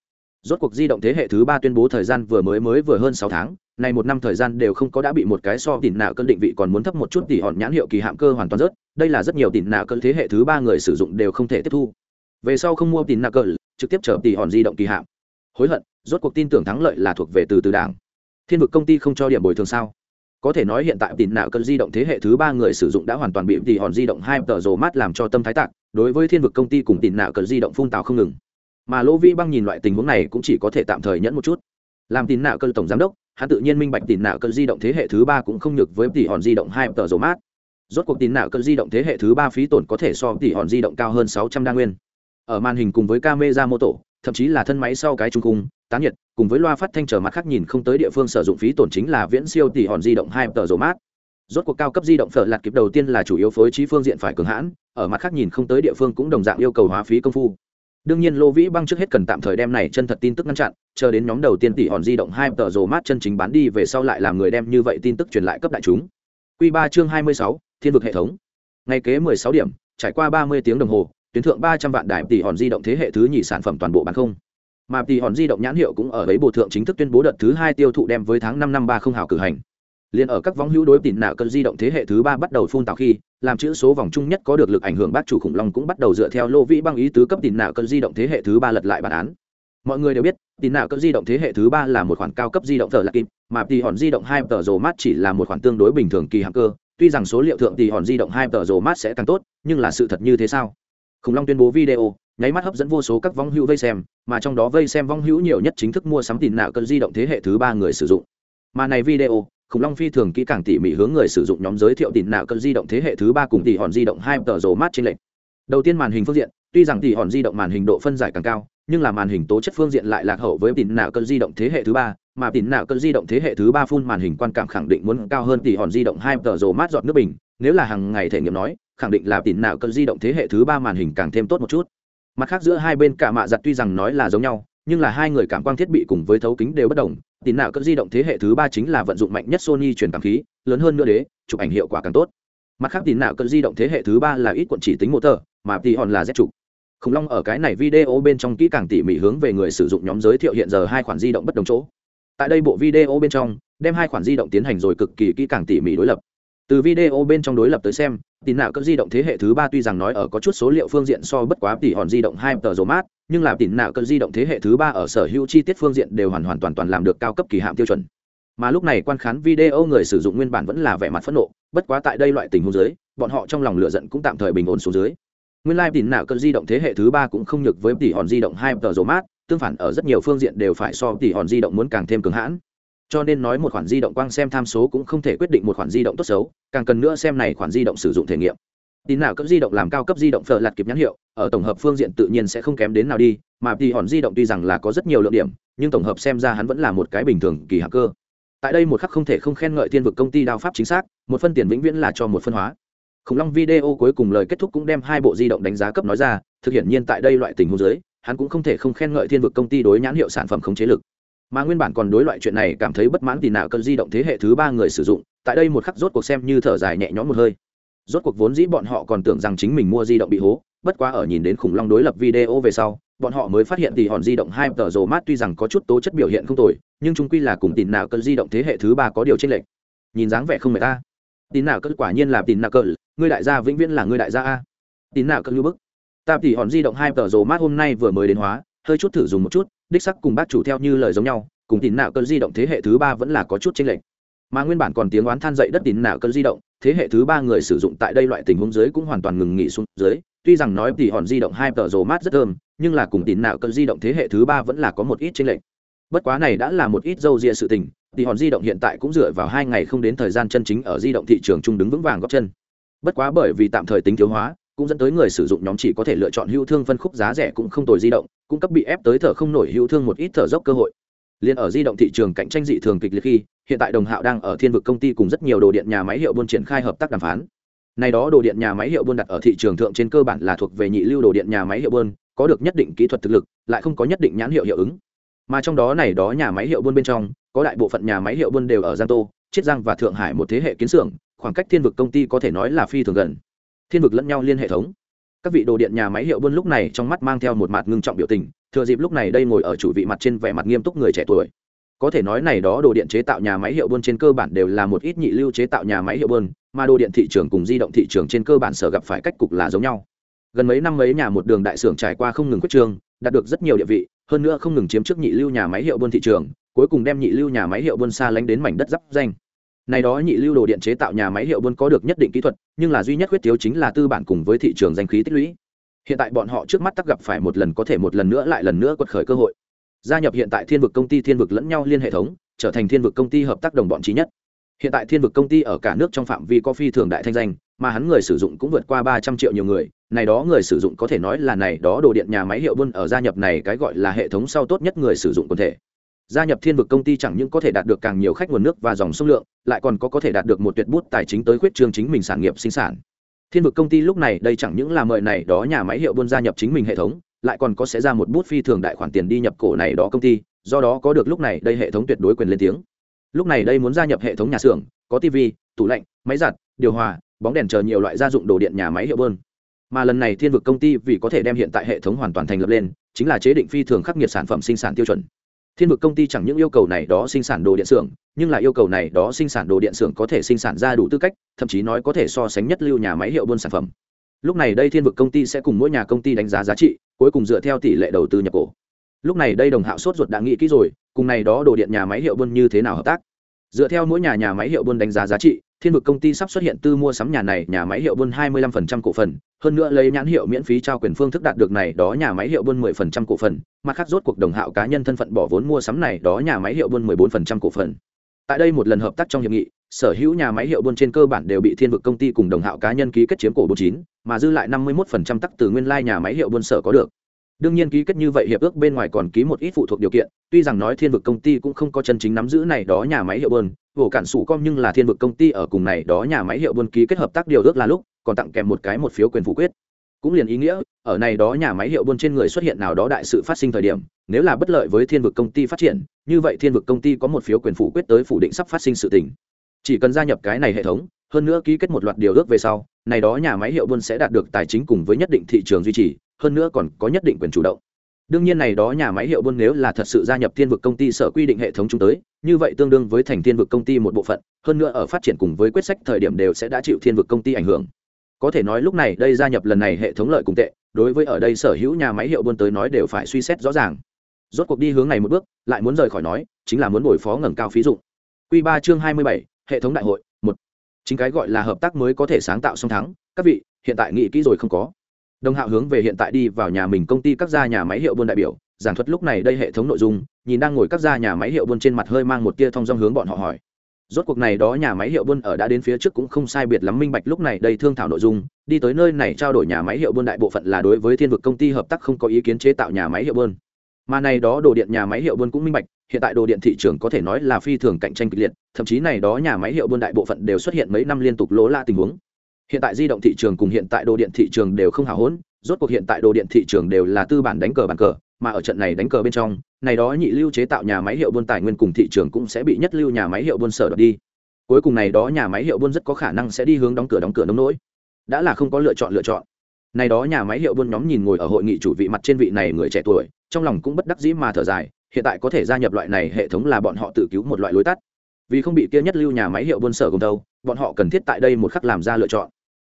rốt cuộc di động thế hệ thứ ba tuyên bố thời gian vừa mới mới vừa hơn sáu tháng này một năm thời gian đều không có đã bị một cái so tỉn nạo cân định vị còn muốn thấp một chút tỷ hòn nhãn hiệu kỳ hạm cơ hoàn toàn rớt, đây là rất nhiều tỉn nạo cân thế hệ thứ ba người sử dụng đều không thể tiếp thu. Về sau không mua tỉn nạo cân, trực tiếp chở tỷ hòn di động kỳ hạm. Hối hận, rốt cuộc tin tưởng thắng lợi là thuộc về từ từ đảng. Thiên vực công ty không cho điểm bồi thường sao? Có thể nói hiện tại tỉn nạo cân di động thế hệ thứ ba người sử dụng đã hoàn toàn bị tỷ hòn di động hai tờ rồ mát làm cho tâm thái tạc, đối với thiên vực công ty cùng tỉn nạo cân di động phun tào không ngừng mà lỗ vĩ băng nhìn loại tình huống này cũng chỉ có thể tạm thời nhẫn một chút. Làm tín nạo cơ tổng giám đốc, hắn tự nhiên minh bạch tín nạo cơ di động thế hệ thứ ba cũng không nhược với tỷ hòn di động hai tờ dầu mát. Rốt cuộc tín nạo cơ di động thế hệ thứ ba phí tổn có thể so tỷ hòn di động cao hơn sáu trăm đa nguyên. Ở màn hình cùng với camera mô tổ thậm chí là thân máy sau cái trung cung, tán nhiệt, cùng với loa phát thanh trở mặt khác nhìn không tới địa phương sử dụng phí tổn chính là viễn siêu tỷ hòn di động hai tờ dầu mát. Rốt cuộc cao cấp di động phở lạt kịp đầu tiên là chủ yếu phối trí phương diện phải cường hãn, ở mặt khác nhìn không tới địa phương cũng đồng dạng yêu cầu hóa phí công phu đương nhiên, lô vĩ băng trước hết cần tạm thời đem này chân thật tin tức ngăn chặn, chờ đến nhóm đầu tiên tỷ hòn di động hai tờ rồ mát chân chính bán đi về sau lại làm người đem như vậy tin tức truyền lại cấp đại chúng. Q ba chương hai mươi sáu, thiên vực hệ thống. Ngày kế mười sáu điểm, trải qua ba mươi tiếng đồng hồ, tuyến thượng ba trăm vạn đại tỷ hòn di động thế hệ thứ nhì sản phẩm toàn bộ bán không. Mà tỷ hòn di động nhãn hiệu cũng ở ấy bộ thượng chính thức tuyên bố đợt thứ hai tiêu thụ đem với tháng năm năm ba không hào cử hành liền ở các vong hữu đối tỉn nạ cơn di động thế hệ thứ ba bắt đầu phun tạo khi, làm chữ số vòng chung nhất có được lực ảnh hưởng bác chủ khủng long cũng bắt đầu dựa theo lô vĩ băng ý tứ cấp tỉn nạ cơn di động thế hệ thứ ba lật lại bản án. Mọi người đều biết tỉn nạ cơn di động thế hệ thứ ba là một khoản cao cấp di động thờ lạc kim mà tỉ hòn di động hai tờ rồ mát chỉ là một khoản tương đối bình thường kỳ hạng cơ. Tuy rằng số liệu thượng tỉ hòn di động hai tờ rồ mát sẽ càng tốt, nhưng là sự thật như thế sao? Khủng long tuyên bố video, nháy mắt hấp dẫn vô số các vong hữu vây xem, mà trong đó vây xem vong hữu nhiều nhất chính thức mua sắm tiền nạ cơn di động thế hệ thứ ba người sử dụng. Mà này video khủng long phi thường kỹ càng tỉ mỉ hướng người sử dụng nhóm giới thiệu tỉ nạo cơn di động thế hệ thứ ba cùng tỷ hòn di động hai tờ rồ mát trên lệnh đầu tiên màn hình phương diện, tuy rằng tỷ hòn di động màn hình độ phân giải càng cao, nhưng là màn hình tố chất phương diện lại lạc hậu với tỉ nạo cơn di động thế hệ thứ ba, mà tỉ nạo cơn di động thế hệ thứ ba phun màn hình quan cảm khẳng định muốn cao hơn tỷ hòn di động hai tờ rồ mát giọt nước bình, nếu là hàng ngày thể nghiệm nói, khẳng định là tỉ nạo cơn di động thế hệ thứ ba màn hình càng thêm tốt một chút. Mặt khác giữa hai bên cả mạ giặt tuy rằng nói là giống nhau nhưng là hai người cảm quang thiết bị cùng với thấu kính đều bất đồng, tín nào cỡ di động thế hệ thứ ba chính là vận dụng mạnh nhất sony truyền cảm khí, lớn hơn nữa đế, chụp ảnh hiệu quả càng tốt. Mặt khác tín nào cỡ di động thế hệ thứ ba là ít quận chỉ tính motor, mà thì hòn là z chụp. Khủng long ở cái này video bên trong kỹ càng tỉ mỉ hướng về người sử dụng nhóm giới thiệu hiện giờ hai khoản di động bất đồng chỗ. Tại đây bộ video bên trong, đem hai khoản di động tiến hành rồi cực kỳ kỹ càng tỉ mỉ đối lập. Từ video bên trong đối lập tới xem, tín nào cỡ di động thế hệ thứ ba tuy rằng nói ở có chút số liệu phương diện so bất quá tỷ hòn di động hai tờ dầu mát nhưng là tín nào cơn di động thế hệ thứ ba ở sở hữu chi tiết phương diện đều hoàn hoàn toàn toàn làm được cao cấp kỳ hạm tiêu chuẩn. Mà lúc này quan khán video người sử dụng nguyên bản vẫn là vẻ mặt phẫn nộ, bất quá tại đây loại tình huống dưới, bọn họ trong lòng lựa giận cũng tạm thời bình ổn xuống dưới. Nguyên lai tín nào cơn di động thế hệ thứ ba cũng không nhược với tỷ hòn di động hai tờ rồ mát, tương phản ở rất nhiều phương diện đều phải so tỷ hòn di động muốn càng thêm cứng hãn. Cho nên nói một khoản di động quang xem tham số cũng không thể quyết định một khoản di động tốt xấu, càng cần nữa xem này khoản di động sử dụng thể nghiệm tin nào cấp di động làm cao cấp di động phở lạt kịp nhãn hiệu, ở tổng hợp phương diện tự nhiên sẽ không kém đến nào đi, mà thì hòn di động tuy rằng là có rất nhiều lượng điểm, nhưng tổng hợp xem ra hắn vẫn là một cái bình thường kỳ hạ cơ. Tại đây một khắc không thể không khen ngợi thiên vực công ty đao pháp chính xác, một phân tiền vĩnh viễn là cho một phân hóa. Khủng long video cuối cùng lời kết thúc cũng đem hai bộ di động đánh giá cấp nói ra, thực hiện nhiên tại đây loại tình huống dưới, hắn cũng không thể không khen ngợi thiên vực công ty đối nhãn hiệu sản phẩm không chế lực. Mà nguyên bản còn đối loại chuyện này cảm thấy bất mãn thì nào cơn di động thế hệ thứ ba người sử dụng, tại đây một khắc rốt cuộc xem như thở dài nhẹ nhõm một hơi rốt cuộc vốn dĩ bọn họ còn tưởng rằng chính mình mua di động bị hố, bất quá ở nhìn đến khủng long đối lập video về sau, bọn họ mới phát hiện thì hòn di động hai tờ rồ mát tuy rằng có chút tố chất biểu hiện không tồi, nhưng chúng quy là cùng tin nào cơn di động thế hệ thứ ba có điều chênh lệch. Nhìn dáng vẻ không mệt ta. Tin nào cơn quả nhiên là tin nào cơn, ngươi đại gia vĩnh viễn là ngươi đại gia a. Tin nào cơn lưu bức. Ta thì hòn di động hai tờ rồ mát hôm nay vừa mới đến hóa, hơi chút thử dùng một chút, đích sắc cùng bác chủ theo như lời giống nhau, cùng tín nào cơn di động thế hệ thứ ba vẫn là có chút chênh lệch mà nguyên bản còn tiếng oán than dậy đất tín nạo cơn di động, thế hệ thứ ba người sử dụng tại đây loại tình huống dưới cũng hoàn toàn ngừng nghỉ xuống dưới. Tuy rằng nói thì hòn di động hai tờ rồ mát rất thơm, nhưng là cùng tín nạo cơn di động thế hệ thứ ba vẫn là có một ít chênh lệch. Bất quá này đã là một ít dâu ria sự tình thì hòn di động hiện tại cũng dựa vào hai ngày không đến thời gian chân chính ở di động thị trường chung đứng vững vàng góp chân. Bất quá bởi vì tạm thời tính thiếu hóa, cũng dẫn tới người sử dụng nhóm chỉ có thể lựa chọn hữu thương phân khúc giá rẻ cũng không tồi di động cung cấp bị ép tới thở không nổi hữu thương một ít thở dốc cơ hội liên ở di động thị trường cạnh tranh dị thường kịch liệt khi, hiện tại đồng hạo đang ở thiên vực công ty cùng rất nhiều đồ điện nhà máy hiệu buôn triển khai hợp tác đàm phán. Này đó đồ điện nhà máy hiệu buôn đặt ở thị trường thượng trên cơ bản là thuộc về nhị lưu đồ điện nhà máy hiệu buôn, có được nhất định kỹ thuật thực lực, lại không có nhất định nhãn hiệu hiệu ứng. Mà trong đó này đó nhà máy hiệu buôn bên trong, có đại bộ phận nhà máy hiệu buôn đều ở giang tô, chiết giang và thượng hải một thế hệ kiến xưởng, khoảng cách thiên vực công ty có thể nói là phi thường gần. Thiên vực lẫn nhau liên hệ thống các vị đồ điện nhà máy hiệu buôn lúc này trong mắt mang theo một mặt ngưng trọng biểu tình, thừa dịp lúc này đây ngồi ở chủ vị mặt trên vẻ mặt nghiêm túc người trẻ tuổi. Có thể nói này đó đồ điện chế tạo nhà máy hiệu buôn trên cơ bản đều là một ít nhị lưu chế tạo nhà máy hiệu buôn, mà đồ điện thị trường cùng di động thị trường trên cơ bản sở gặp phải cách cục là giống nhau. Gần mấy năm mấy nhà một đường đại xưởng trải qua không ngừng quyết trường đạt được rất nhiều địa vị, hơn nữa không ngừng chiếm trước nhị lưu nhà máy hiệu buôn thị trường, cuối cùng đem nhị lưu nhà máy hiệu buôn xa lánh đến mảnh đất giáp danh này đó nhị lưu đồ điện chế tạo nhà máy hiệu buôn có được nhất định kỹ thuật, nhưng là duy nhất khuyết thiếu chính là tư bản cùng với thị trường danh khí tích lũy. Hiện tại bọn họ trước mắt tắc gặp phải một lần có thể một lần nữa lại lần nữa quật khởi cơ hội. Gia nhập hiện tại thiên vực công ty, thiên vực lẫn nhau liên hệ thống, trở thành thiên vực công ty hợp tác đồng bọn trí nhất. Hiện tại thiên vực công ty ở cả nước trong phạm vi có phi thường đại thanh danh, mà hắn người sử dụng cũng vượt qua ba trăm triệu nhiều người. Này đó người sử dụng có thể nói là này đó đồ điện nhà máy hiệu buôn ở gia nhập này cái gọi là hệ thống sau tốt nhất người sử dụng quần thể gia nhập thiên vực công ty chẳng những có thể đạt được càng nhiều khách nguồn nước và dòng số lượng, lại còn có có thể đạt được một tuyệt bút tài chính tới khuyết trương chính mình sản nghiệp sinh sản. Thiên vực công ty lúc này đây chẳng những là mời này đó nhà máy hiệu buôn gia nhập chính mình hệ thống, lại còn có sẽ ra một bút phi thường đại khoản tiền đi nhập cổ này đó công ty, do đó có được lúc này đây hệ thống tuyệt đối quyền lên tiếng. Lúc này đây muốn gia nhập hệ thống nhà xưởng, có tv tủ lạnh, máy giặt, điều hòa, bóng đèn chờ nhiều loại gia dụng đồ điện nhà máy hiệu bơn mà lần này thiên vực công ty vì có thể đem hiện tại hệ thống hoàn toàn thành lập lên, chính là chế định phi thường khắc nghiệt sản phẩm sinh sản tiêu chuẩn thiên vực công ty chẳng những yêu cầu này đó sinh sản đồ điện xưởng, nhưng là yêu cầu này đó sinh sản đồ điện xưởng có thể sinh sản ra đủ tư cách, thậm chí nói có thể so sánh nhất lưu nhà máy hiệu buôn sản phẩm. Lúc này đây thiên vực công ty sẽ cùng mỗi nhà công ty đánh giá giá trị, cuối cùng dựa theo tỷ lệ đầu tư nhập cổ. Lúc này đây đồng hạo sốt ruột đã nghĩ kỹ rồi, cùng này đó đồ điện nhà máy hiệu buôn như thế nào hợp tác? Dựa theo mỗi nhà nhà máy hiệu buôn đánh giá giá trị thiên vực công ty sắp xuất hiện tư mua sắm nhà này nhà máy hiệu buôn 25% cổ phần hơn nữa lấy nhãn hiệu miễn phí trao quyền phương thức đạt được này đó nhà máy hiệu buôn 10% cổ phần mặt khác rốt cuộc đồng hạo cá nhân thân phận bỏ vốn mua sắm này đó nhà máy hiệu buôn 14% cổ phần. Tại đây một lần hợp tác trong hiệp nghị sở hữu nhà máy hiệu buôn trên cơ bản đều bị thiên vực công ty cùng đồng hạo cá nhân ký kết chiếm cổ 49, mà dư lại 51% tắc từ nguyên lai nhà máy hiệu buôn sở có được. Đương nhiên ký kết như vậy hiệp ước bên ngoài còn ký một ít phụ thuộc điều kiện tuy rằng nói thiên vực công ty cũng không có chân chính nắm giữ này đó nhà máy hiệu bơn vổ cản sủ com nhưng là thiên vực công ty ở cùng này đó nhà máy hiệu buôn ký kết hợp tác điều ước là lúc, còn tặng kèm một cái một phiếu quyền phủ quyết. Cũng liền ý nghĩa, ở này đó nhà máy hiệu buôn trên người xuất hiện nào đó đại sự phát sinh thời điểm, nếu là bất lợi với thiên vực công ty phát triển, như vậy thiên vực công ty có một phiếu quyền phủ quyết tới phủ định sắp phát sinh sự tình. Chỉ cần gia nhập cái này hệ thống, hơn nữa ký kết một loạt điều ước về sau, này đó nhà máy hiệu buôn sẽ đạt được tài chính cùng với nhất định thị trường duy trì, hơn nữa còn có nhất định quyền chủ động đương nhiên này đó nhà máy hiệu buôn nếu là thật sự gia nhập thiên vực công ty sở quy định hệ thống chúng tới, như vậy tương đương với thành thiên vực công ty một bộ phận, hơn nữa ở phát triển cùng với quyết sách thời điểm đều sẽ đã chịu thiên vực công ty ảnh hưởng. Có thể nói lúc này đây gia nhập lần này hệ thống lợi cùng tệ, đối với ở đây sở hữu nhà máy hiệu buôn tới nói đều phải suy xét rõ ràng. Rốt cuộc đi hướng này một bước, lại muốn rời khỏi nói, chính là muốn bồi phó ngẩng cao phí dụng. Q ba chương hai mươi bảy, hệ thống đại hội, một. Chính cái gọi là hợp tác mới có thể sáng tạo song thắng. Các vị, hiện tại nghĩ kỹ rồi không có đồng hạo hướng về hiện tại đi vào nhà mình công ty các gia nhà máy hiệu buôn đại biểu, giảng thuật lúc này đây hệ thống nội dung, nhìn đang ngồi các gia nhà máy hiệu buôn trên mặt hơi mang một tia thông dong hướng bọn họ hỏi. Rốt cuộc này đó nhà máy hiệu buôn ở đã đến phía trước cũng không sai biệt lắm minh bạch lúc này đây thương thảo nội dung, đi tới nơi này trao đổi nhà máy hiệu buôn đại bộ phận là đối với thiên vực công ty hợp tác không có ý kiến chế tạo nhà máy hiệu buôn. Mà này đó đồ điện nhà máy hiệu buôn cũng minh bạch, hiện tại đồ điện thị trường có thể nói là phi thường cạnh tranh kịch liệt, thậm chí này đó nhà máy hiệu buôn đại bộ phận đều xuất hiện mấy năm liên tục lỗ la tình huống hiện tại di động thị trường cùng hiện tại đồ điện thị trường đều không hào hốn, rốt cuộc hiện tại đồ điện thị trường đều là tư bản đánh cờ bàn cờ, mà ở trận này đánh cờ bên trong, này đó nhị lưu chế tạo nhà máy hiệu buôn tài nguyên cùng thị trường cũng sẽ bị nhất lưu nhà máy hiệu buôn sở đoạt đi. Cuối cùng này đó nhà máy hiệu buôn rất có khả năng sẽ đi hướng đóng cửa đóng cửa nông nỗi. Đã là không có lựa chọn lựa chọn. Này đó nhà máy hiệu buôn nhóm nhìn ngồi ở hội nghị chủ vị mặt trên vị này người trẻ tuổi, trong lòng cũng bất đắc dĩ mà thở dài, hiện tại có thể gia nhập loại này hệ thống là bọn họ tự cứu một loại lối tắt. Vì không bị kia nhất lưu nhà máy hiệu buôn sở cùng đâu bọn họ cần thiết tại đây một khắc làm ra lựa chọn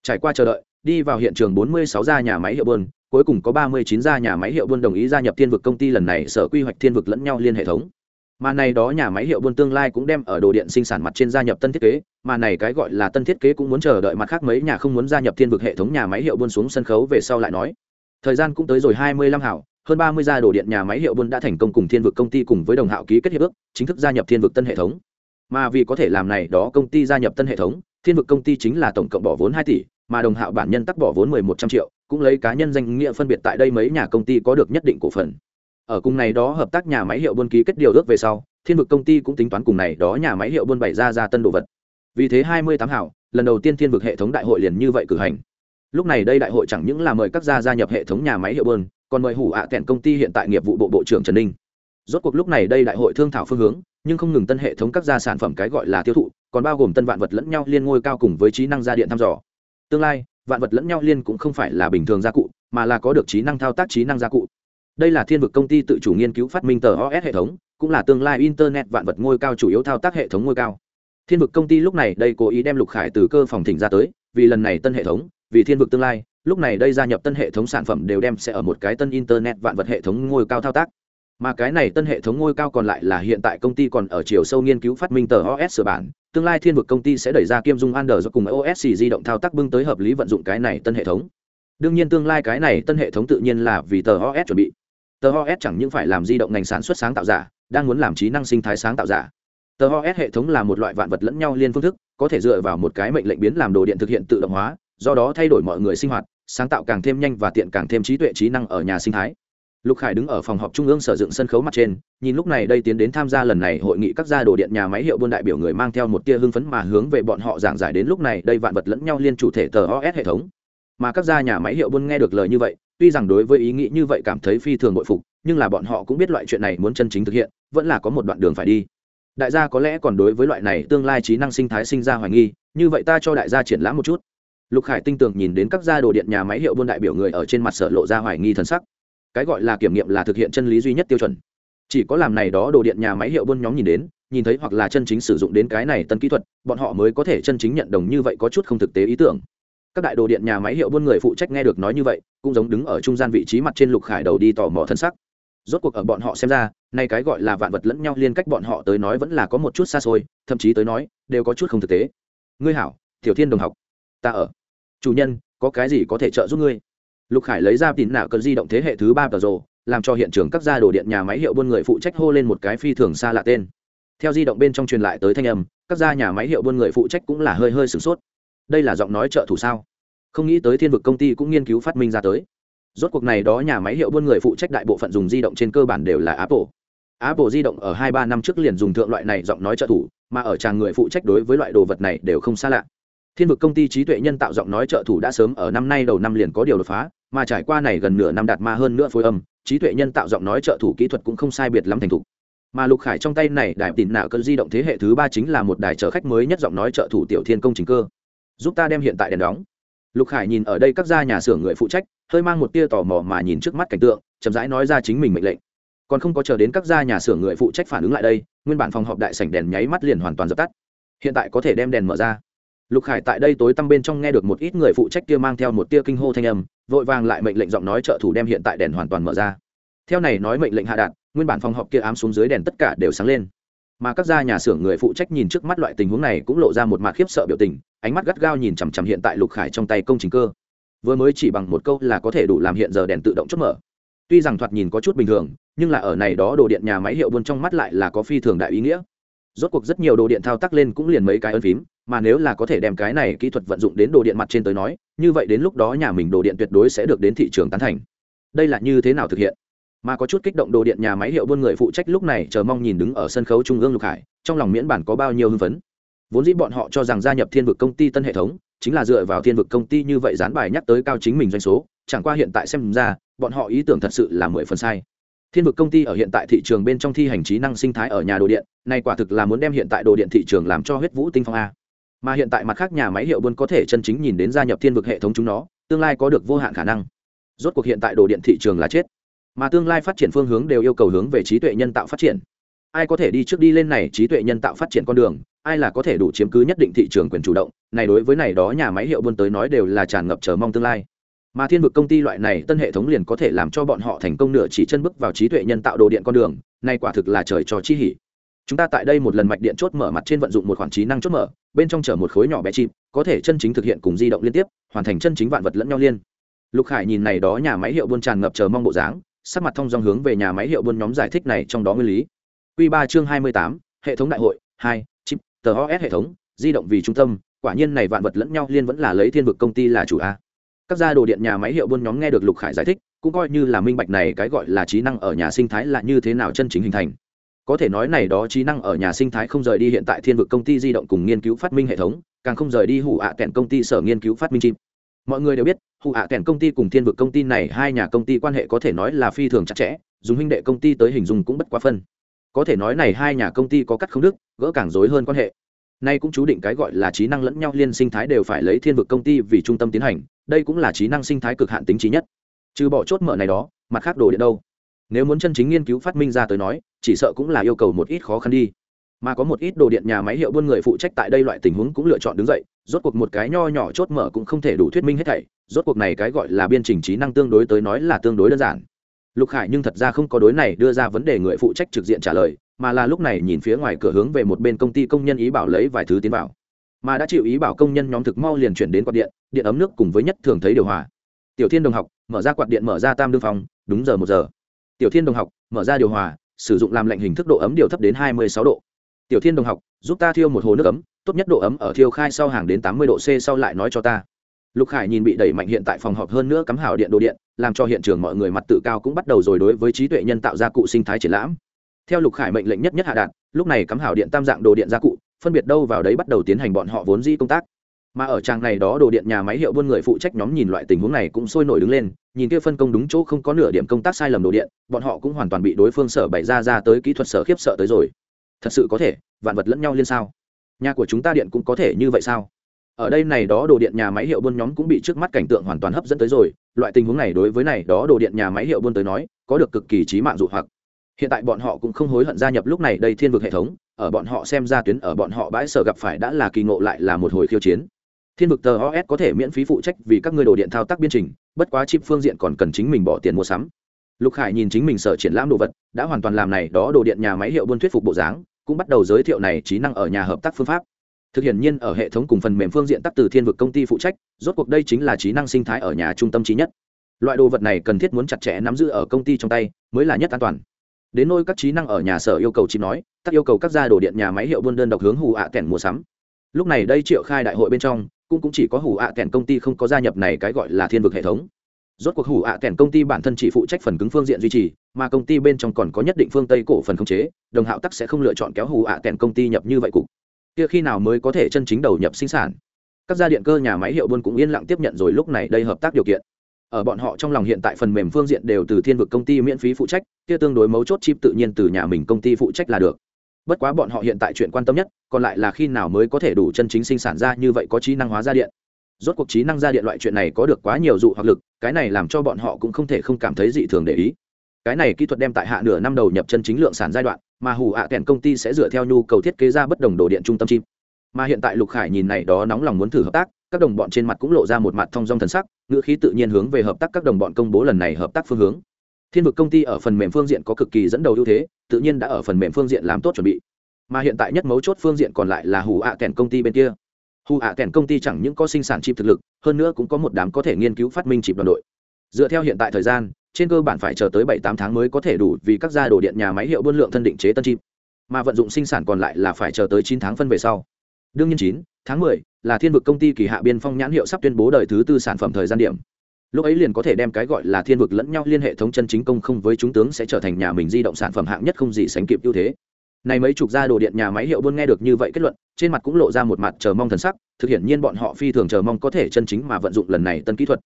trải qua chờ đợi, đi vào hiện trường 46 gia nhà máy hiệu buôn, cuối cùng có 39 gia nhà máy hiệu buôn đồng ý gia nhập thiên vực công ty lần này sở quy hoạch thiên vực lẫn nhau liên hệ thống. Mà này đó nhà máy hiệu buôn tương lai cũng đem ở đồ điện sinh sản mặt trên gia nhập tân thiết kế, mà này cái gọi là tân thiết kế cũng muốn chờ đợi mặt khác mấy nhà không muốn gia nhập thiên vực hệ thống nhà máy hiệu buôn xuống sân khấu về sau lại nói. Thời gian cũng tới rồi 25 hảo, hơn 30 gia đồ điện nhà máy hiệu buôn đã thành công cùng thiên vực công ty cùng với đồng hạo ký kết hiệp ước, chính thức gia nhập thiên vực tân hệ thống. Mà vì có thể làm này đó công ty gia nhập tân hệ thống, thiên vực công ty chính là tổng cộng bỏ vốn 2 tỷ mà đồng hạo bản nhân tắc bỏ vốn 1100 triệu, cũng lấy cá nhân danh nghĩa phân biệt tại đây mấy nhà công ty có được nhất định cổ phần. Ở cùng này đó hợp tác nhà máy hiệu buôn ký kết điều ước về sau, thiên vực công ty cũng tính toán cùng này đó nhà máy hiệu buôn bày ra ra tân đồ vật. Vì thế hai mươi tám hảo, lần đầu tiên thiên vực hệ thống đại hội liền như vậy cử hành. Lúc này đây đại hội chẳng những là mời các gia gia nhập hệ thống nhà máy hiệu buôn, còn mời hủ ạ à kẹn công ty hiện tại nghiệp vụ bộ bộ trưởng trần ninh. Rốt cuộc lúc này đây đại hội thương thảo phương hướng, nhưng không ngừng tân hệ thống các gia sản phẩm cái gọi là tiêu thụ, còn bao gồm tân vạn vật lẫn nhau liên ngôi cao cùng với trí năng gia điện thăm dò tương lai, vạn vật lẫn nhau liên cũng không phải là bình thường gia cụ, mà là có được trí năng thao tác trí năng gia cụ. Đây là thiên vực công ty tự chủ nghiên cứu phát minh tờ os hệ thống, cũng là tương lai internet vạn vật ngôi cao chủ yếu thao tác hệ thống ngôi cao. Thiên vực công ty lúc này đây cố ý đem lục khải từ cơ phòng thỉnh ra tới, vì lần này tân hệ thống, vì thiên vực tương lai, lúc này đây gia nhập tân hệ thống sản phẩm đều đem sẽ ở một cái tân internet vạn vật hệ thống ngôi cao thao tác mà cái này tân hệ thống ngôi cao còn lại là hiện tại công ty còn ở chiều sâu nghiên cứu phát minh tờ os sửa bản. Tương lai thiên vực công ty sẽ đẩy ra kiêm dung Android do cùng OS di động thao tác bưng tới hợp lý vận dụng cái này tân hệ thống. Đương nhiên tương lai cái này tân hệ thống tự nhiên là vì tờ os chuẩn bị. Tờ os chẳng những phải làm di động ngành sản xuất sáng tạo giả, đang muốn làm trí năng sinh thái sáng tạo giả. Tờ os hệ thống là một loại vạn vật lẫn nhau liên phương thức, có thể dựa vào một cái mệnh lệnh biến làm đồ điện thực hiện tự động hóa, do đó thay đổi mọi người sinh hoạt, sáng tạo càng thêm nhanh và tiện càng thêm trí tuệ trí năng ở nhà sinh thái lục khải đứng ở phòng họp trung ương sở dựng sân khấu mặt trên, nhìn lúc này đây tiến đến tham gia lần này hội nghị các gia đồ điện nhà máy hiệu buôn đại biểu người mang theo một tia hưng phấn mà hướng về bọn họ giảng giải đến lúc này đây vạn vật lẫn nhau liên chủ thể tờ os hệ thống. Mà các gia nhà máy hiệu buôn nghe được lời như vậy, tuy rằng đối với ý nghĩ như vậy cảm thấy phi thường bội phục, nhưng là bọn họ cũng biết loại chuyện này muốn chân chính thực hiện, vẫn là có một đoạn đường phải đi. Đại gia có lẽ còn đối với loại này tương lai trí năng sinh thái sinh ra hoài nghi, như vậy ta cho đại gia triển lãm một chút. Lục khải tinh tường nhìn đến các gia đồ điện nhà máy hiệu buôn đại biểu người ở trên mặt sở lộ ra hoài nghi thần sắc cái gọi là kiểm nghiệm là thực hiện chân lý duy nhất tiêu chuẩn. Chỉ có làm này đó đồ điện nhà máy hiệu buôn nhóm nhìn đến, nhìn thấy hoặc là chân chính sử dụng đến cái này tân kỹ thuật, bọn họ mới có thể chân chính nhận đồng như vậy có chút không thực tế ý tưởng. Các đại đồ điện nhà máy hiệu buôn người phụ trách nghe được nói như vậy, cũng giống đứng ở trung gian vị trí mặt trên lục khải đầu đi tò mò thân sắc. Rốt cuộc ở bọn họ xem ra, nay cái gọi là vạn vật lẫn nhau liên cách bọn họ tới nói vẫn là có một chút xa xôi, thậm chí tới nói, đều có chút không thực tế. Ngươi hảo, tiểu thiên đồng học, ta ở. Chủ nhân, có cái gì có thể trợ giúp ngươi? Lục khải lấy ra tín nạo cơn di động thế hệ thứ ba tờ rồ, làm cho hiện trường các gia đồ điện nhà máy hiệu buôn người phụ trách hô lên một cái phi thường xa lạ tên. Theo di động bên trong truyền lại tới thanh âm, các gia nhà máy hiệu buôn người phụ trách cũng là hơi hơi sửng sốt. Đây là giọng nói trợ thủ sao? Không nghĩ tới thiên vực công ty cũng nghiên cứu phát minh ra tới. Rốt cuộc này đó nhà máy hiệu buôn người phụ trách đại bộ phận dùng di động trên cơ bản đều là apple. Apple di động ở hai ba năm trước liền dùng thượng loại này giọng nói trợ thủ, mà ở tràng người phụ trách đối với loại đồ vật này đều không xa lạ. Thiên vực công ty trí tuệ nhân tạo giọng nói trợ thủ đã sớm ở năm nay đầu năm liền có điều đột phá mà trải qua này gần nửa năm đạt ma hơn nữa phối âm, trí tuệ nhân tạo giọng nói trợ thủ kỹ thuật cũng không sai biệt lắm thành thục. Mà lục khải trong tay này đài tỉn nạo cơn di động thế hệ thứ ba chính là một đài chở khách mới nhất giọng nói trợ thủ tiểu thiên công trình cơ. Giúp ta đem hiện tại đèn đóng. Lục khải nhìn ở đây các gia nhà xưởng người phụ trách, hơi mang một tia tò mò mà nhìn trước mắt cảnh tượng, chậm rãi nói ra chính mình mệnh lệnh. Còn không có chờ đến các gia nhà xưởng người phụ trách phản ứng lại đây, nguyên bản phòng họp đại sảnh đèn nháy mắt liền hoàn toàn dập tắt. Hiện tại có thể đem đèn mở ra. Lục khải tại đây tối tăm bên trong nghe được một ít người phụ trách kia mang theo một tia kinh hô thanh âm vội vàng lại mệnh lệnh giọng nói trợ thủ đem hiện tại đèn hoàn toàn mở ra. Theo này nói mệnh lệnh hạ đạt, nguyên bản phòng họp kia ám xuống dưới đèn tất cả đều sáng lên. Mà các gia nhà xưởng người phụ trách nhìn trước mắt loại tình huống này cũng lộ ra một mặt khiếp sợ biểu tình, ánh mắt gắt gao nhìn chằm chằm hiện tại lục khải trong tay công trình cơ. Vừa mới chỉ bằng một câu là có thể đủ làm hiện giờ đèn tự động chốt mở. Tuy rằng thoạt nhìn có chút bình thường, nhưng là ở này đó đồ điện nhà máy hiệu buôn trong mắt lại là có phi thường đại ý nghĩa rốt cuộc rất nhiều đồ điện thao tác lên cũng liền mấy cái ấn phím, mà nếu là có thể đem cái này kỹ thuật vận dụng đến đồ điện mặt trên tới nói, như vậy đến lúc đó nhà mình đồ điện tuyệt đối sẽ được đến thị trường tán thành. Đây là như thế nào thực hiện? Mà có chút kích động đồ điện nhà máy hiệu buôn người phụ trách lúc này chờ mong nhìn đứng ở sân khấu trung ương lục hải, trong lòng miễn bản có bao nhiêu hưng phấn. Vốn dĩ bọn họ cho rằng gia nhập thiên vực công ty tân hệ thống, chính là dựa vào thiên vực công ty như vậy dán bài nhắc tới cao chính mình doanh số, chẳng qua hiện tại xem ra, bọn họ ý tưởng thật sự là mười phần sai thiên vực công ty ở hiện tại thị trường bên trong thi hành trí năng sinh thái ở nhà đồ điện này quả thực là muốn đem hiện tại đồ điện thị trường làm cho huyết vũ tinh phong a. Mà hiện tại mặt khác nhà máy hiệu buôn có thể chân chính nhìn đến gia nhập thiên vực hệ thống chúng nó, tương lai có được vô hạn khả năng. Rốt cuộc hiện tại đồ điện thị trường là chết. Mà tương lai phát triển phương hướng đều yêu cầu hướng về trí tuệ nhân tạo phát triển. Ai có thể đi trước đi lên này trí tuệ nhân tạo phát triển con đường, ai là có thể đủ chiếm cứ nhất định thị trường quyền chủ động, này đối với này đó nhà máy hiệu buôn tới nói đều là tràn ngập chờ mong tương lai mà thiên vực công ty loại này tân hệ thống liền có thể làm cho bọn họ thành công nửa chỉ chân bước vào trí tuệ nhân tạo đồ điện con đường, nay quả thực là trời cho chi hỉ. Chúng ta tại đây một lần mạch điện chốt mở mặt trên vận dụng một khoản trí năng chốt mở, bên trong chở một khối nhỏ bé chim, có thể chân chính thực hiện cùng di động liên tiếp, hoàn thành chân chính vạn vật lẫn nhau liên. Lục khải nhìn này đó nhà máy hiệu buôn tràn ngập chờ mong bộ dáng, sắc mặt thông dòng hướng về nhà máy hiệu buôn nhóm giải thích này trong đó nguyên lý. Quy ba chương hai mươi tám, hệ thống đại hội, hai, chip, tờ os hệ thống, di động vì trung tâm, quả nhiên này vạn vật lẫn nhau liên vẫn là lấy thiên vực công ty là chủ a các gia đồ điện nhà máy hiệu buôn nhóm nghe được lục khải giải thích, cũng coi như là minh bạch này cái gọi là trí năng ở nhà sinh thái là như thế nào chân chính hình thành. Có thể nói này đó trí năng ở nhà sinh thái không rời đi hiện tại thiên vực công ty di động cùng nghiên cứu phát minh hệ thống, càng không rời đi hủ ạ à kèn công ty sở nghiên cứu phát minh chip. Mọi người đều biết, hủ ạ à kèn công ty cùng thiên vực công ty này hai nhà công ty quan hệ có thể nói là phi thường chặt chẽ, dùng huynh đệ công ty tới hình dung cũng bất quá phân. Có thể nói này hai nhà công ty có cắt không đức gỡ càng rối hơn quan hệ. Nay cũng chú định cái gọi là trí năng lẫn nhau liên sinh thái đều phải lấy thiên vực công ty vì trung tâm tiến hành đây cũng là trí năng sinh thái cực hạn tính trí nhất. Trừ bỏ chốt mở này đó, mặt khác đồ điện đâu? Nếu muốn chân chính nghiên cứu phát minh ra tới nói, chỉ sợ cũng là yêu cầu một ít khó khăn đi. Mà có một ít đồ điện nhà máy hiệu buôn người phụ trách tại đây loại tình huống cũng lựa chọn đứng dậy, rốt cuộc một cái nho nhỏ chốt mở cũng không thể đủ thuyết minh hết thảy, rốt cuộc này cái gọi là biên trình trí năng tương đối tới nói là tương đối đơn giản. Lục khải nhưng thật ra không có đối này đưa ra vấn đề người phụ trách trực diện trả lời, mà là lúc này nhìn phía ngoài cửa hướng về một bên công ty công nhân ý bảo lấy vài thứ tiến vào mà đã chịu ý bảo công nhân nhóm thực mau liền chuyển đến quạt điện điện ấm nước cùng với nhất thường thấy điều hòa. Tiểu thiên đồng học, mở ra quạt điện mở ra tam đương phòng, đúng giờ một giờ. Tiểu thiên đồng học, mở ra điều hòa, sử dụng làm lạnh hình thức độ ấm điều thấp đến hai mươi sáu độ. Tiểu thiên đồng học, giúp ta thiêu một hồ nước ấm, tốt nhất độ ấm ở thiêu khai sau hàng đến tám mươi độ c sau lại nói cho ta. Lục khải nhìn bị đẩy mạnh hiện tại phòng họp hơn nữa cắm hảo điện đồ điện, làm cho hiện trường mọi người mặt tự cao cũng bắt đầu rồi đối với trí tuệ nhân tạo ra cụ sinh thái triển lãm. Theo lục khải mệnh lệnh nhất nhất hạ đạt, lúc này cắm hảo điện tam dạng đồ điện gia cụ phân biệt đâu vào đấy bắt đầu tiến hành bọn họ vốn di công tác. Mà ở trang này đó đồ điện nhà máy hiệu buôn người phụ trách nhóm nhìn loại tình huống này cũng sôi nổi đứng lên, nhìn kia phân công đúng chỗ không có nửa điểm công tác sai lầm đồ điện, bọn họ cũng hoàn toàn bị đối phương sở bày ra ra tới kỹ thuật sở khiếp sợ tới rồi. Thật sự có thể, vạn vật lẫn nhau liên sao? Nhà của chúng ta điện cũng có thể như vậy sao? Ở đây này đó đồ điện nhà máy hiệu buôn nhóm cũng bị trước mắt cảnh tượng hoàn toàn hấp dẫn tới rồi, loại tình huống này đối với này đó đồ điện nhà máy hiệu buôn tới nói, có được cực kỳ trí mạng dụ hoặc. Hiện tại bọn họ cũng không hối hận gia nhập lúc này đây thiên vực hệ thống ở bọn họ xem ra tuyến ở bọn họ bãi sở gặp phải đã là kỳ ngộ lại là một hồi khiêu chiến. Thiên vực tờ os có thể miễn phí phụ trách vì các ngươi đồ điện thao tác biên trình, bất quá chip phương diện còn cần chính mình bỏ tiền mua sắm. Lục khải nhìn chính mình sở triển lãm đồ vật, đã hoàn toàn làm này, đó đồ điện nhà máy hiệu buôn thuyết phục bộ dáng, cũng bắt đầu giới thiệu này trí năng ở nhà hợp tác phương pháp. Thực hiện nhiên ở hệ thống cùng phần mềm phương diện tắc từ thiên vực công ty phụ trách, rốt cuộc đây chính là trí năng sinh thái ở nhà trung tâm trí nhất. Loại đồ vật này cần thiết muốn chặt chẽ nắm giữ ở công ty trong tay, mới là nhất an toàn đến nôi các trí năng ở nhà sở yêu cầu chỉ nói tắc yêu cầu các gia đồ điện nhà máy hiệu buôn đơn độc hướng hù ạ à kèn mua sắm. Lúc này đây triệu khai đại hội bên trong, cũng cũng chỉ có hủ ạ kèn công ty không có gia nhập này cái gọi là thiên vực hệ thống. Rốt cuộc hủ ạ kèn công ty bản thân chỉ phụ trách phần cứng phương diện duy trì, mà công ty bên trong còn có nhất định phương tây cổ phần khống chế, đồng hạo tắc sẽ không lựa chọn kéo hủ ạ kèn công ty nhập như vậy cục. Kia khi nào mới có thể chân chính đầu nhập sinh sản? Các gia điện cơ nhà máy hiệu buôn cũng yên lặng tiếp nhận rồi, lúc này đây hợp tác điều kiện ở bọn họ trong lòng hiện tại phần mềm phương diện đều từ thiên vực công ty miễn phí phụ trách, kia tương đối mấu chốt chip tự nhiên từ nhà mình công ty phụ trách là được. Bất quá bọn họ hiện tại chuyện quan tâm nhất, còn lại là khi nào mới có thể đủ chân chính sinh sản ra như vậy có trí năng hóa ra điện. Rốt cuộc trí năng ra điện loại chuyện này có được quá nhiều dụ hoặc lực, cái này làm cho bọn họ cũng không thể không cảm thấy dị thường để ý. Cái này kỹ thuật đem tại hạ nửa năm đầu nhập chân chính lượng sản giai đoạn, mà hủ ạ à kèn công ty sẽ dựa theo nhu cầu thiết kế ra bất đồng đồ điện trung tâm chim mà hiện tại lục khải nhìn này đó nóng lòng muốn thử hợp tác các đồng bọn trên mặt cũng lộ ra một mặt thông dong thần sắc, ngữ khí tự nhiên hướng về hợp tác các đồng bọn công bố lần này hợp tác phương hướng. Thiên vực công ty ở phần mềm phương diện có cực kỳ dẫn đầu ưu thế, tự nhiên đã ở phần mềm phương diện làm tốt chuẩn bị. Mà hiện tại nhất mấu chốt phương diện còn lại là hù ạ à kèn công ty bên kia. Hù ạ à kèn công ty chẳng những có sinh sản chip thực lực, hơn nữa cũng có một đám có thể nghiên cứu phát minh chip đoàn đội. Dựa theo hiện tại thời gian, trên cơ bản phải chờ tới bảy tám tháng mới có thể đủ vì các gia đồ điện nhà máy hiệu buôn lượng thân định chế tân chip. Mà vận dụng sinh sản còn lại là phải chờ tới chín tháng phân về sau. Đương nhiên chín, tháng mười là thiên vực công ty kỳ hạ biên phong nhãn hiệu sắp tuyên bố đời thứ tư sản phẩm thời gian điểm. Lúc ấy liền có thể đem cái gọi là thiên vực lẫn nhau liên hệ thống chân chính công không với chúng tướng sẽ trở thành nhà mình di động sản phẩm hạng nhất không gì sánh kịp ưu thế. Này mấy chục gia đồ điện nhà máy hiệu buôn nghe được như vậy kết luận, trên mặt cũng lộ ra một mặt chờ mong thần sắc, thực hiện nhiên bọn họ phi thường chờ mong có thể chân chính mà vận dụng lần này tân kỹ thuật.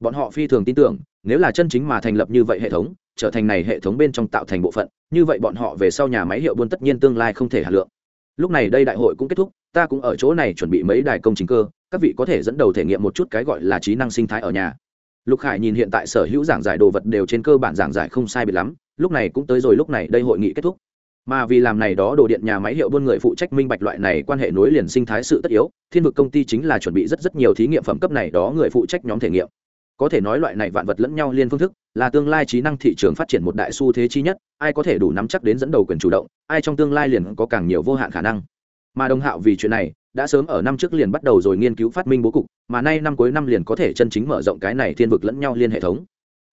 Bọn họ phi thường tin tưởng, nếu là chân chính mà thành lập như vậy hệ thống, trở thành này hệ thống bên trong tạo thành bộ phận, như vậy bọn họ về sau nhà máy hiệu buôn tất nhiên tương lai không thể hạt lượng. Lúc này đây đại hội cũng kết thúc ta cũng ở chỗ này chuẩn bị mấy đài công trình cơ, các vị có thể dẫn đầu thể nghiệm một chút cái gọi là trí năng sinh thái ở nhà. Lục khải nhìn hiện tại sở hữu giảng giải đồ vật đều trên cơ bản giảng giải không sai biệt lắm, lúc này cũng tới rồi, lúc này đây hội nghị kết thúc. Mà vì làm này đó đồ điện nhà máy hiệu buôn người phụ trách minh bạch loại này quan hệ nối liền sinh thái sự tất yếu, thiên vực công ty chính là chuẩn bị rất rất nhiều thí nghiệm phẩm cấp này đó người phụ trách nhóm thể nghiệm. Có thể nói loại này vạn vật lẫn nhau liên phương thức, là tương lai trí năng thị trường phát triển một đại xu thế chi nhất, ai có thể đủ nắm chắc đến dẫn đầu quyền chủ động, ai trong tương lai liền có càng nhiều vô hạn khả năng mà đồng hạo vì chuyện này đã sớm ở năm trước liền bắt đầu rồi nghiên cứu phát minh bố cục, mà nay năm cuối năm liền có thể chân chính mở rộng cái này thiên vực lẫn nhau liên hệ thống.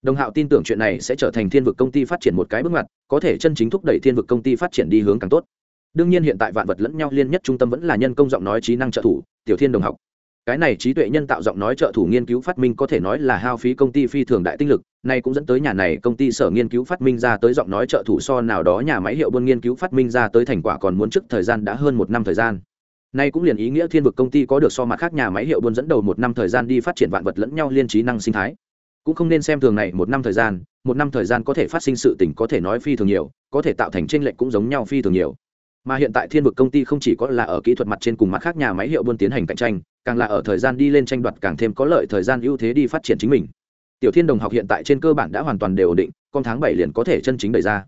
Đồng hạo tin tưởng chuyện này sẽ trở thành thiên vực công ty phát triển một cái bước ngoặt, có thể chân chính thúc đẩy thiên vực công ty phát triển đi hướng càng tốt. Đương nhiên hiện tại vạn vật lẫn nhau liên nhất trung tâm vẫn là nhân công giọng nói trí năng trợ thủ, tiểu thiên đồng học. Cái này trí tuệ nhân tạo giọng nói trợ thủ nghiên cứu phát minh có thể nói là hao phí công ty phi thường đại tinh lực nay cũng dẫn tới nhà này công ty sở nghiên cứu phát minh ra tới giọng nói trợ thủ so nào đó nhà máy hiệu buôn nghiên cứu phát minh ra tới thành quả còn muốn trước thời gian đã hơn một năm thời gian. Nay cũng liền ý nghĩa thiên vực công ty có được so mặt khác nhà máy hiệu buôn dẫn đầu một năm thời gian đi phát triển vạn vật lẫn nhau liên trí năng sinh thái. Cũng không nên xem thường này một năm thời gian, một năm thời gian có thể phát sinh sự tình có thể nói phi thường nhiều, có thể tạo thành tranh lệch cũng giống nhau phi thường nhiều. Mà hiện tại thiên vực công ty không chỉ có là ở kỹ thuật mặt trên cùng mặt khác nhà máy hiệu buôn tiến hành cạnh tranh, càng là ở thời gian đi lên tranh đoạt càng thêm có lợi thời gian ưu thế đi phát triển chính mình tiểu thiên đồng học hiện tại trên cơ bản đã hoàn toàn đều ổn định, con tháng bảy liền có thể chân chính đẩy ra.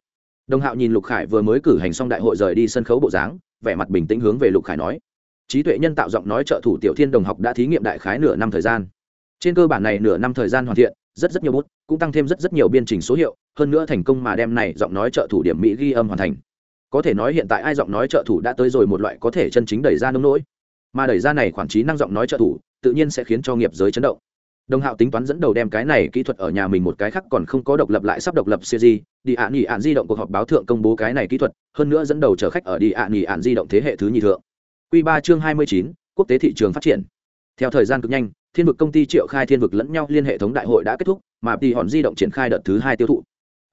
Đồng hạo nhìn lục khải vừa mới cử hành xong đại hội rời đi sân khấu bộ dáng, vẻ mặt bình tĩnh hướng về lục khải nói, trí tuệ nhân tạo giọng nói trợ thủ tiểu thiên đồng học đã thí nghiệm đại khái nửa năm thời gian. Trên cơ bản này nửa năm thời gian hoàn thiện, rất rất nhiều bút, cũng tăng thêm rất rất nhiều biên trình số hiệu, hơn nữa thành công mà đem này giọng nói trợ thủ điểm mỹ ghi âm hoàn thành. Có thể nói hiện tại ai giọng nói trợ thủ đã tới rồi một loại có thể chân chính đẩy ra nông nỗi. Mà đẩy ra này khoản trí năng giọng nói trợ thủ, tự nhiên sẽ khiến cho nghiệp giới chấn động đồng hạo tính toán dẫn đầu đem cái này kỹ thuật ở nhà mình một cái khác còn không có độc lập lại sắp độc lập siêu di, đi ạ nghỉ ạn di động cuộc họp báo thượng công bố cái này kỹ thuật, hơn nữa dẫn đầu chở khách ở đi ạ nghỉ ạn di động thế hệ thứ nhì thượng. Q ba chương hai mươi chín, quốc tế thị trường phát triển. Theo thời gian cực nhanh, thiên vực công ty triệu khai thiên vực lẫn nhau liên hệ thống đại hội đã kết thúc, mà đi hòn di động triển khai đợt thứ hai tiêu thụ.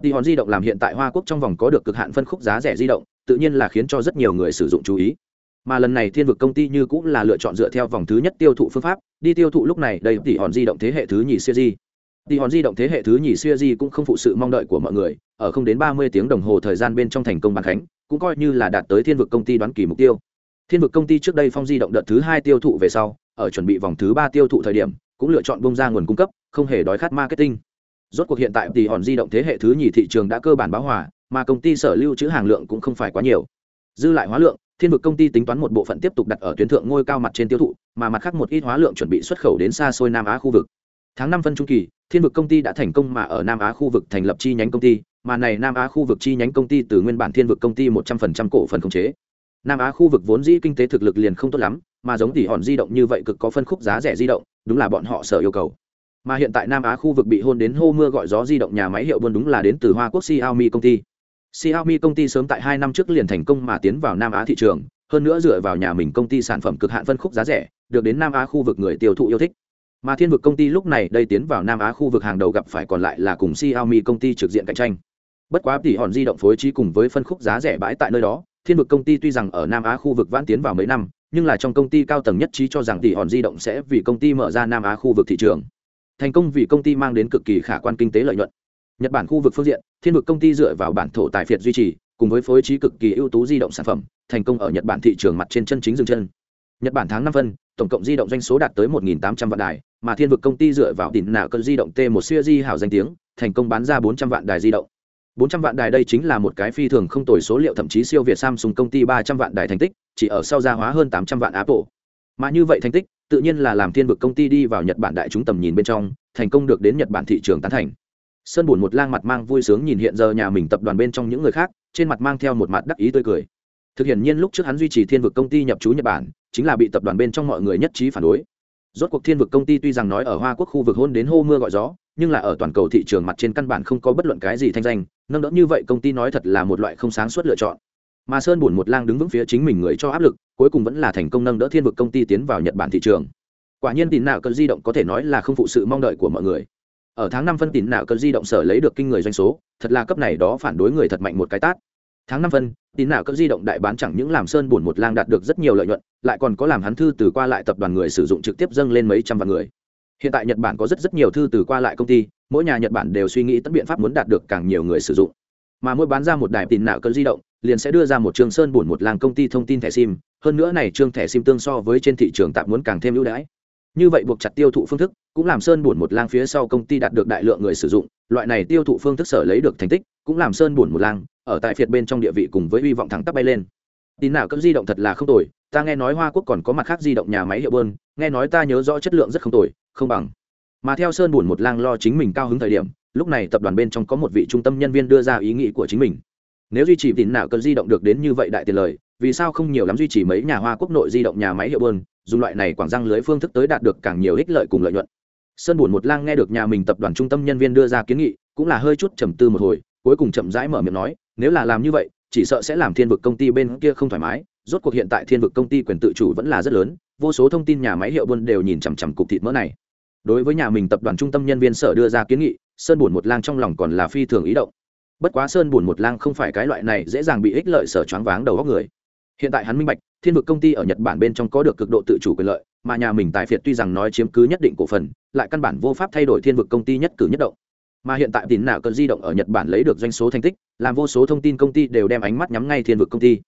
Đi hòn di động làm hiện tại hoa quốc trong vòng có được cực hạn phân khúc giá rẻ di động, tự nhiên là khiến cho rất nhiều người sử dụng chú ý mà lần này thiên vực công ty như cũng là lựa chọn dựa theo vòng thứ nhất tiêu thụ phương pháp, đi tiêu thụ lúc này đây tỷ hòn di động thế hệ thứ nhì siêu di tỷ hòn di động thế hệ thứ nhì siêu di cũng không phụ sự mong đợi của mọi người, ở không đến ba mươi tiếng đồng hồ thời gian bên trong thành công bàn khánh, cũng coi như là đạt tới thiên vực công ty đoán kỳ mục tiêu. Thiên vực công ty trước đây phong di động đợt thứ hai tiêu thụ về sau, ở chuẩn bị vòng thứ ba tiêu thụ thời điểm, cũng lựa chọn bông ra nguồn cung cấp, không hề đói khát marketing. Rốt cuộc hiện tại tỷ hòn di động thế hệ thứ nhì thị trường đã cơ bản báo hòa, mà công ty sở lưu trữ hàng lượng cũng không phải quá nhiều. Dư lại hóa lượng thiên vực công ty tính toán một bộ phận tiếp tục đặt ở tuyến thượng ngôi cao mặt trên tiêu thụ, mà mặt khác một ít hóa lượng chuẩn bị xuất khẩu đến xa xôi nam á khu vực. Tháng năm phân trung kỳ, thiên vực công ty đã thành công mà ở nam á khu vực thành lập chi nhánh công ty, mà này nam á khu vực chi nhánh công ty từ nguyên bản thiên vực công ty một trăm phần trăm cổ phần khống chế. Nam á khu vực vốn dĩ kinh tế thực lực liền không tốt lắm, mà giống tỷ hòn di động như vậy cực có phân khúc giá rẻ di động, đúng là bọn họ sở yêu cầu. Mà hiện tại nam á khu vực bị hôn đến hô mưa gọi gió di động nhà máy hiệu buôn đúng là đến từ hoa quốc xiaomi công ty xiaomi công ty sớm tại hai năm trước liền thành công mà tiến vào nam á thị trường, hơn nữa dựa vào nhà mình công ty sản phẩm cực hạn phân khúc giá rẻ, được đến nam á khu vực người tiêu thụ yêu thích. Mà thiên vực công ty lúc này đây tiến vào nam á khu vực hàng đầu gặp phải còn lại là cùng xiaomi công ty trực diện cạnh tranh. Bất quá tỷ hòn di động phối trí cùng với phân khúc giá rẻ bãi tại nơi đó, thiên vực công ty tuy rằng ở nam á khu vực vãn tiến vào mấy năm, nhưng là trong công ty cao tầng nhất trí cho rằng tỷ hòn di động sẽ vì công ty mở ra nam á khu vực thị trường. Thành công vì công ty mang đến cực kỳ khả quan kinh tế lợi nhuận nhật bản khu vực phương diện thiên vực công ty dựa vào bản thổ tài phiệt duy trì cùng với phối trí cực kỳ ưu tú di động sản phẩm thành công ở nhật bản thị trường mặt trên chân chính dừng chân nhật bản tháng năm phân tổng cộng di động doanh số đạt tới 1.800 vạn đài mà thiên vực công ty dựa vào đỉnh nạo cơn di động t một siêu di hảo danh tiếng thành công bán ra 400 vạn đài di động 400 vạn đài đây chính là một cái phi thường không tồi số liệu thậm chí siêu việt Samsung công ty 300 vạn đài thành tích, chỉ ở sau gia hóa hơn 800 vạn Apple. Mà như vậy thành tích, tự nhiên là làm thiên vực công ty đi vào Nhật Bản đại chúng tầm nhìn bên trong, thành công được đến Nhật Bản thị trường tán thành. Sơn buồn một lang mặt mang vui sướng nhìn hiện giờ nhà mình tập đoàn bên trong những người khác, trên mặt mang theo một mặt đắc ý tươi cười. Thực hiện nhiên lúc trước hắn duy trì thiên vực công ty nhập trú Nhật Bản, chính là bị tập đoàn bên trong mọi người nhất trí phản đối. Rốt cuộc thiên vực công ty tuy rằng nói ở Hoa Quốc khu vực hôn đến hô mưa gọi gió, nhưng là ở toàn cầu thị trường mặt trên căn bản không có bất luận cái gì thanh danh, nâng đỡ như vậy công ty nói thật là một loại không sáng suốt lựa chọn mà sơn bùn một lang đứng vững phía chính mình người cho áp lực cuối cùng vẫn là thành công nâng đỡ thiên vực công ty tiến vào nhật bản thị trường quả nhiên tín nạo cần di động có thể nói là không phụ sự mong đợi của mọi người ở tháng năm phân tín nạo cơn di động sở lấy được kinh người doanh số, thật là cấp này đó phản đối người thật mạnh một cái tát. Tháng năm phân, tín nạo cơn di động đại bán chẳng những làm sơn buồn một lang đạt được rất nhiều lợi nhuận, lại còn có làm hắn thư từ qua lại tập đoàn người sử dụng trực tiếp dâng lên mấy trăm vạn người. Hiện tại nhật bản có rất rất nhiều thư từ qua lại công ty, mỗi nhà nhật bản đều suy nghĩ tất biện pháp muốn đạt được càng nhiều người sử dụng. Mà mỗi bán ra một đài tin nạo cơn di động, liền sẽ đưa ra một trường sơn buồn một làng công ty thông tin thẻ sim, hơn nữa này trương thẻ sim tương so với trên thị trường tạm muốn càng thêm ưu đãi như vậy buộc chặt tiêu thụ phương thức, cũng làm sơn buồn một lang phía sau công ty đạt được đại lượng người sử dụng, loại này tiêu thụ phương thức sở lấy được thành tích, cũng làm sơn buồn một lang, ở tại phiệt bên trong địa vị cùng với hy vọng thẳng tắp bay lên. Tin nào cấp di động thật là không tồi, ta nghe nói hoa quốc còn có mặt khác di động nhà máy hiệu bơn, nghe nói ta nhớ rõ chất lượng rất không tồi, không bằng. Mà theo sơn buồn một lang lo chính mình cao hứng thời điểm, lúc này tập đoàn bên trong có một vị trung tâm nhân viên đưa ra ý nghĩ của chính mình. Nếu duy trì tin nào cấp di động được đến như vậy đại tiền lời, vì sao không nhiều lắm duy trì mấy nhà hoa quốc nội di động nhà máy hiệu bơn dùng loại này quảng răng lưới phương thức tới đạt được càng nhiều ích lợi cùng lợi nhuận. Sơn buồn một lang nghe được nhà mình tập đoàn trung tâm nhân viên đưa ra kiến nghị, cũng là hơi chút trầm tư một hồi, cuối cùng chậm rãi mở miệng nói, nếu là làm như vậy, chỉ sợ sẽ làm thiên vực công ty bên kia không thoải mái, rốt cuộc hiện tại thiên vực công ty quyền tự chủ vẫn là rất lớn, vô số thông tin nhà máy hiệu buôn đều nhìn chằm chằm cục thịt mỡ này. Đối với nhà mình tập đoàn trung tâm nhân viên sở đưa ra kiến nghị, sơn buồn một lang trong lòng còn là phi thường ý động. Bất quá sơn buồn một lang không phải cái loại này dễ dàng bị ích lợi sở choáng váng đầu góc người. Hiện tại hắn minh bạch thiên vực công ty ở nhật bản bên trong có được cực độ tự chủ quyền lợi, mà nhà mình tài phiệt tuy rằng nói chiếm cứ nhất định cổ phần, lại căn bản vô pháp thay đổi thiên vực công ty nhất cử nhất động. Mà hiện tại tín nào cần di động ở nhật bản lấy được doanh số thành tích, làm vô số thông tin công ty đều đem ánh mắt nhắm ngay thiên vực công ty.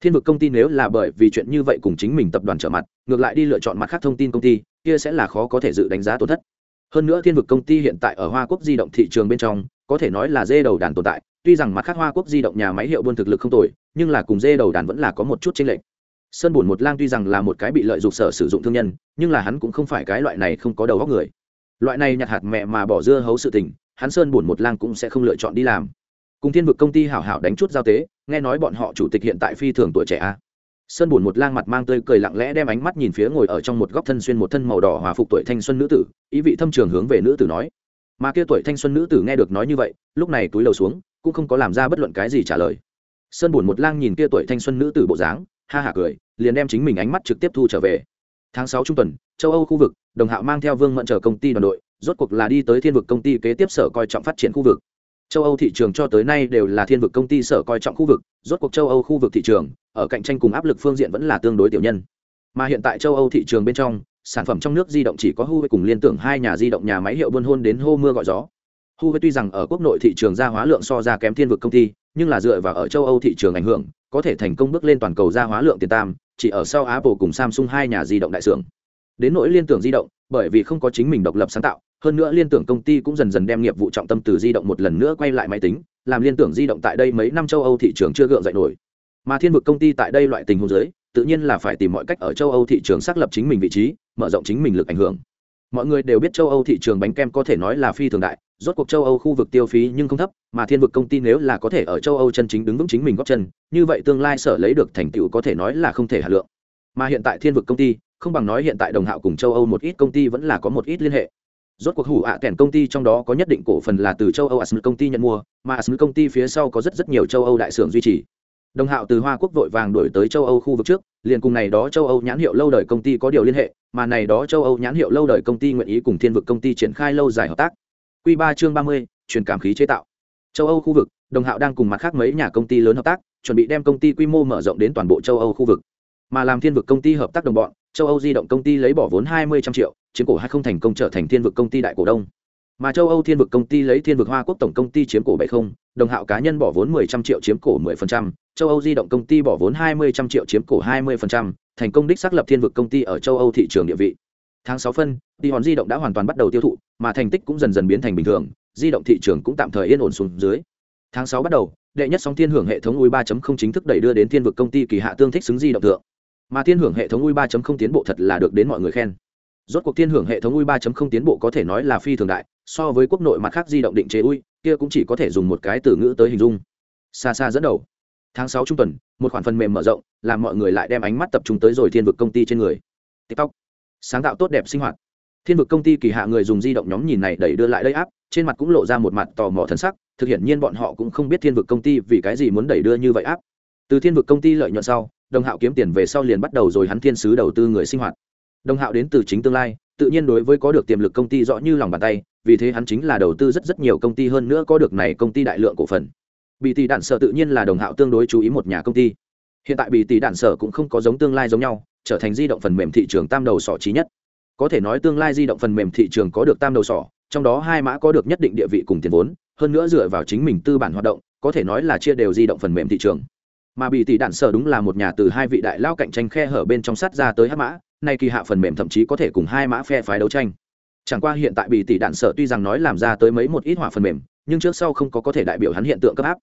Thiên vực công ty nếu là bởi vì chuyện như vậy cùng chính mình tập đoàn trở mặt, ngược lại đi lựa chọn mặt khác thông tin công ty, kia sẽ là khó có thể dự đánh giá tổn thất. Hơn nữa thiên vực công ty hiện tại ở hoa quốc di động thị trường bên trong, có thể nói là dê đầu đàn tồn tại, tuy rằng mặt khác hoa quốc di động nhà máy hiệu buôn thực lực không tồi, nhưng là cùng dê đầu đàn vẫn là có một chút chênh lệch sơn bùn một lang tuy rằng là một cái bị lợi dụng sở sử dụng thương nhân, nhưng là hắn cũng không phải cái loại này không có đầu góc người. Loại này nhặt hạt mẹ mà bỏ dưa hấu sự tình, hắn sơn bùn một lang cũng sẽ không lựa chọn đi làm. Cùng thiên vực công ty hảo hảo đánh chút giao tế, nghe nói bọn họ chủ tịch hiện tại phi thường tuổi trẻ a. Sơn buồn một lang mặt mang tươi cười lặng lẽ đem ánh mắt nhìn phía ngồi ở trong một góc thân xuyên một thân màu đỏ hòa phục tuổi thanh xuân nữ tử, ý vị thâm trường hướng về nữ tử nói. Mà kia tuổi thanh xuân nữ tử nghe được nói như vậy, lúc này túi lầu xuống, cũng không có làm ra bất luận cái gì trả lời. Sơn buồn một lang nhìn kia tuổi thanh xuân nữ tử bộ dáng ha hả cười, liền đem chính mình ánh mắt trực tiếp thu trở về. Tháng sáu trung tuần, châu âu khu vực, đồng hạo mang theo vương mận chờ công ty đoàn đội, rốt cuộc là đi tới thiên vực công ty kế tiếp sở coi trọng phát triển khu vực. Châu âu thị trường cho tới nay đều là thiên vực công ty sở coi trọng khu vực, rốt cuộc châu âu khu vực thị trường, ở cạnh tranh cùng áp lực phương diện vẫn là tương đối tiểu nhân. Mà hiện tại châu âu thị trường bên trong, sản phẩm trong nước di động chỉ có Huawei cùng liên tưởng hai nhà di động nhà máy hiệu buôn hôn đến hô mưa gọi gió. Huawei tuy rằng ở quốc nội thị trường gia hóa lượng so ra kém thiên vực công ty, nhưng là dựa vào ở châu âu thị trường ảnh hưởng có thể thành công bước lên toàn cầu gia hóa lượng tiền tam, chỉ ở sau apple cùng samsung hai nhà di động đại xưởng. Đến nỗi liên tưởng di động, bởi vì không có chính mình độc lập sáng tạo, hơn nữa liên tưởng công ty cũng dần dần đem nghiệp vụ trọng tâm từ di động một lần nữa quay lại máy tính, làm liên tưởng di động tại đây mấy năm châu âu thị trường chưa gượng dậy nổi. Mà thiên vực công ty tại đây loại tình huống giới tự nhiên là phải tìm mọi cách ở châu âu thị trường xác lập chính mình vị trí, mở rộng chính mình lực ảnh hưởng mọi người đều biết châu âu thị trường bánh kem có thể nói là phi thường đại, rốt cuộc châu âu khu vực tiêu phí nhưng không thấp, mà thiên vực công ty nếu là có thể ở châu âu chân chính đứng vững chính mình góp chân, như vậy tương lai sở lấy được thành tựu có thể nói là không thể hà lượng. Mà hiện tại thiên vực công ty, không bằng nói hiện tại đồng hạo cùng châu âu một ít công ty vẫn là có một ít liên hệ. Rốt cuộc hủ ạ à kèn công ty trong đó có nhất định cổ phần là từ châu âu asm công ty nhận mua, mà asm công ty phía sau có rất rất nhiều châu âu đại xưởng duy trì đồng hạo từ hoa quốc vội vàng đổi tới châu âu khu vực trước, liền cùng này đó châu âu nhãn hiệu lâu đời công ty có điều liên hệ, mà này đó châu âu nhãn hiệu lâu đời công ty nguyện ý cùng thiên vực công ty triển khai lâu dài hợp tác. Q ba chương ba mươi, truyền cảm khí chế tạo. Châu âu khu vực, đồng hạo đang cùng mặt khác mấy nhà công ty lớn hợp tác, chuẩn bị đem công ty quy mô mở rộng đến toàn bộ châu âu khu vực. Mà làm thiên vực công ty hợp tác đồng bọn, châu âu di động công ty lấy bỏ vốn hai mươi trăm triệu chiếm cổ hay không thành công trở thành thiên vực công ty đại cổ đông mà châu âu thiên vực công ty lấy thiên vực hoa quốc tổng công ty chiếm cổ bảy không, đồng hạo cá nhân bỏ vốn mười trăm triệu chiếm cổ mười phần trăm, châu âu di động công ty bỏ vốn hai mươi trăm triệu chiếm cổ hai mươi phần trăm, thành công đích xác lập thiên vực công ty ở châu âu thị trường địa vị. Tháng sáu phân đi hòn di động đã hoàn toàn bắt đầu tiêu thụ, mà thành tích cũng dần dần biến thành bình thường, di động thị trường cũng tạm thời yên ổn xuống dưới. Tháng sáu bắt đầu, đệ nhất sóng thiên hưởng hệ thống ui 3.0 chính thức đẩy đưa đến thiên vực công ty kỳ hạ tương thích xứng di động thượng. Mà thiên hưởng hệ thống ui 3.0 tiến bộ thật là được đến mọi người khen rốt cuộc thiên hưởng hệ thống ui 3.0 tiến bộ có thể nói là phi thường đại, so với quốc nội mặt khác di động định chế ui kia cũng chỉ có thể dùng một cái từ ngữ tới hình dung. Xa xa dẫn đầu. Tháng sáu trung tuần, một khoản phần mềm mở rộng, làm mọi người lại đem ánh mắt tập trung tới rồi thiên vực công ty trên người. Tiktok. Sáng tạo tốt đẹp sinh hoạt. Thiên vực công ty kỳ hạ người dùng di động nhóm nhìn này đẩy đưa lại đây áp trên mặt cũng lộ ra một mặt tò mò thân sắc, thực hiện nhiên bọn họ cũng không biết thiên vực công ty vì cái gì muốn đẩy đưa như vậy áp từ thiên vực công ty lợi nhuận sau, đồng hạo kiếm tiền về sau liền bắt đầu rồi hắn thiên sứ đầu tư người sinh hoạt đồng hạo đến từ chính tương lai, tự nhiên đối với có được tiềm lực công ty rõ như lòng bàn tay, vì thế hắn chính là đầu tư rất rất nhiều công ty hơn nữa có được này công ty đại lượng cổ phần. Bị tỷ đạn sở tự nhiên là đồng hạo tương đối chú ý một nhà công ty. Hiện tại bị tỷ đạn sở cũng không có giống tương lai giống nhau, trở thành di động phần mềm thị trường tam đầu sỏ trí nhất. Có thể nói tương lai di động phần mềm thị trường có được tam đầu sỏ, trong đó hai mã có được nhất định địa vị cùng tiền vốn, hơn nữa dựa vào chính mình tư bản hoạt động, có thể nói là chia đều di động phần mềm thị trường. Mà bị tỷ đạn sở đúng là một nhà từ hai vị đại lao cạnh tranh khe hở bên trong sắt ra tới hát mã nay kỳ hạ phần mềm thậm chí có thể cùng hai mã phe phái đấu tranh. Chẳng qua hiện tại bị tỷ đạn sở tuy rằng nói làm ra tới mấy một ít hỏa phần mềm, nhưng trước sau không có có thể đại biểu hắn hiện tượng cấp áp.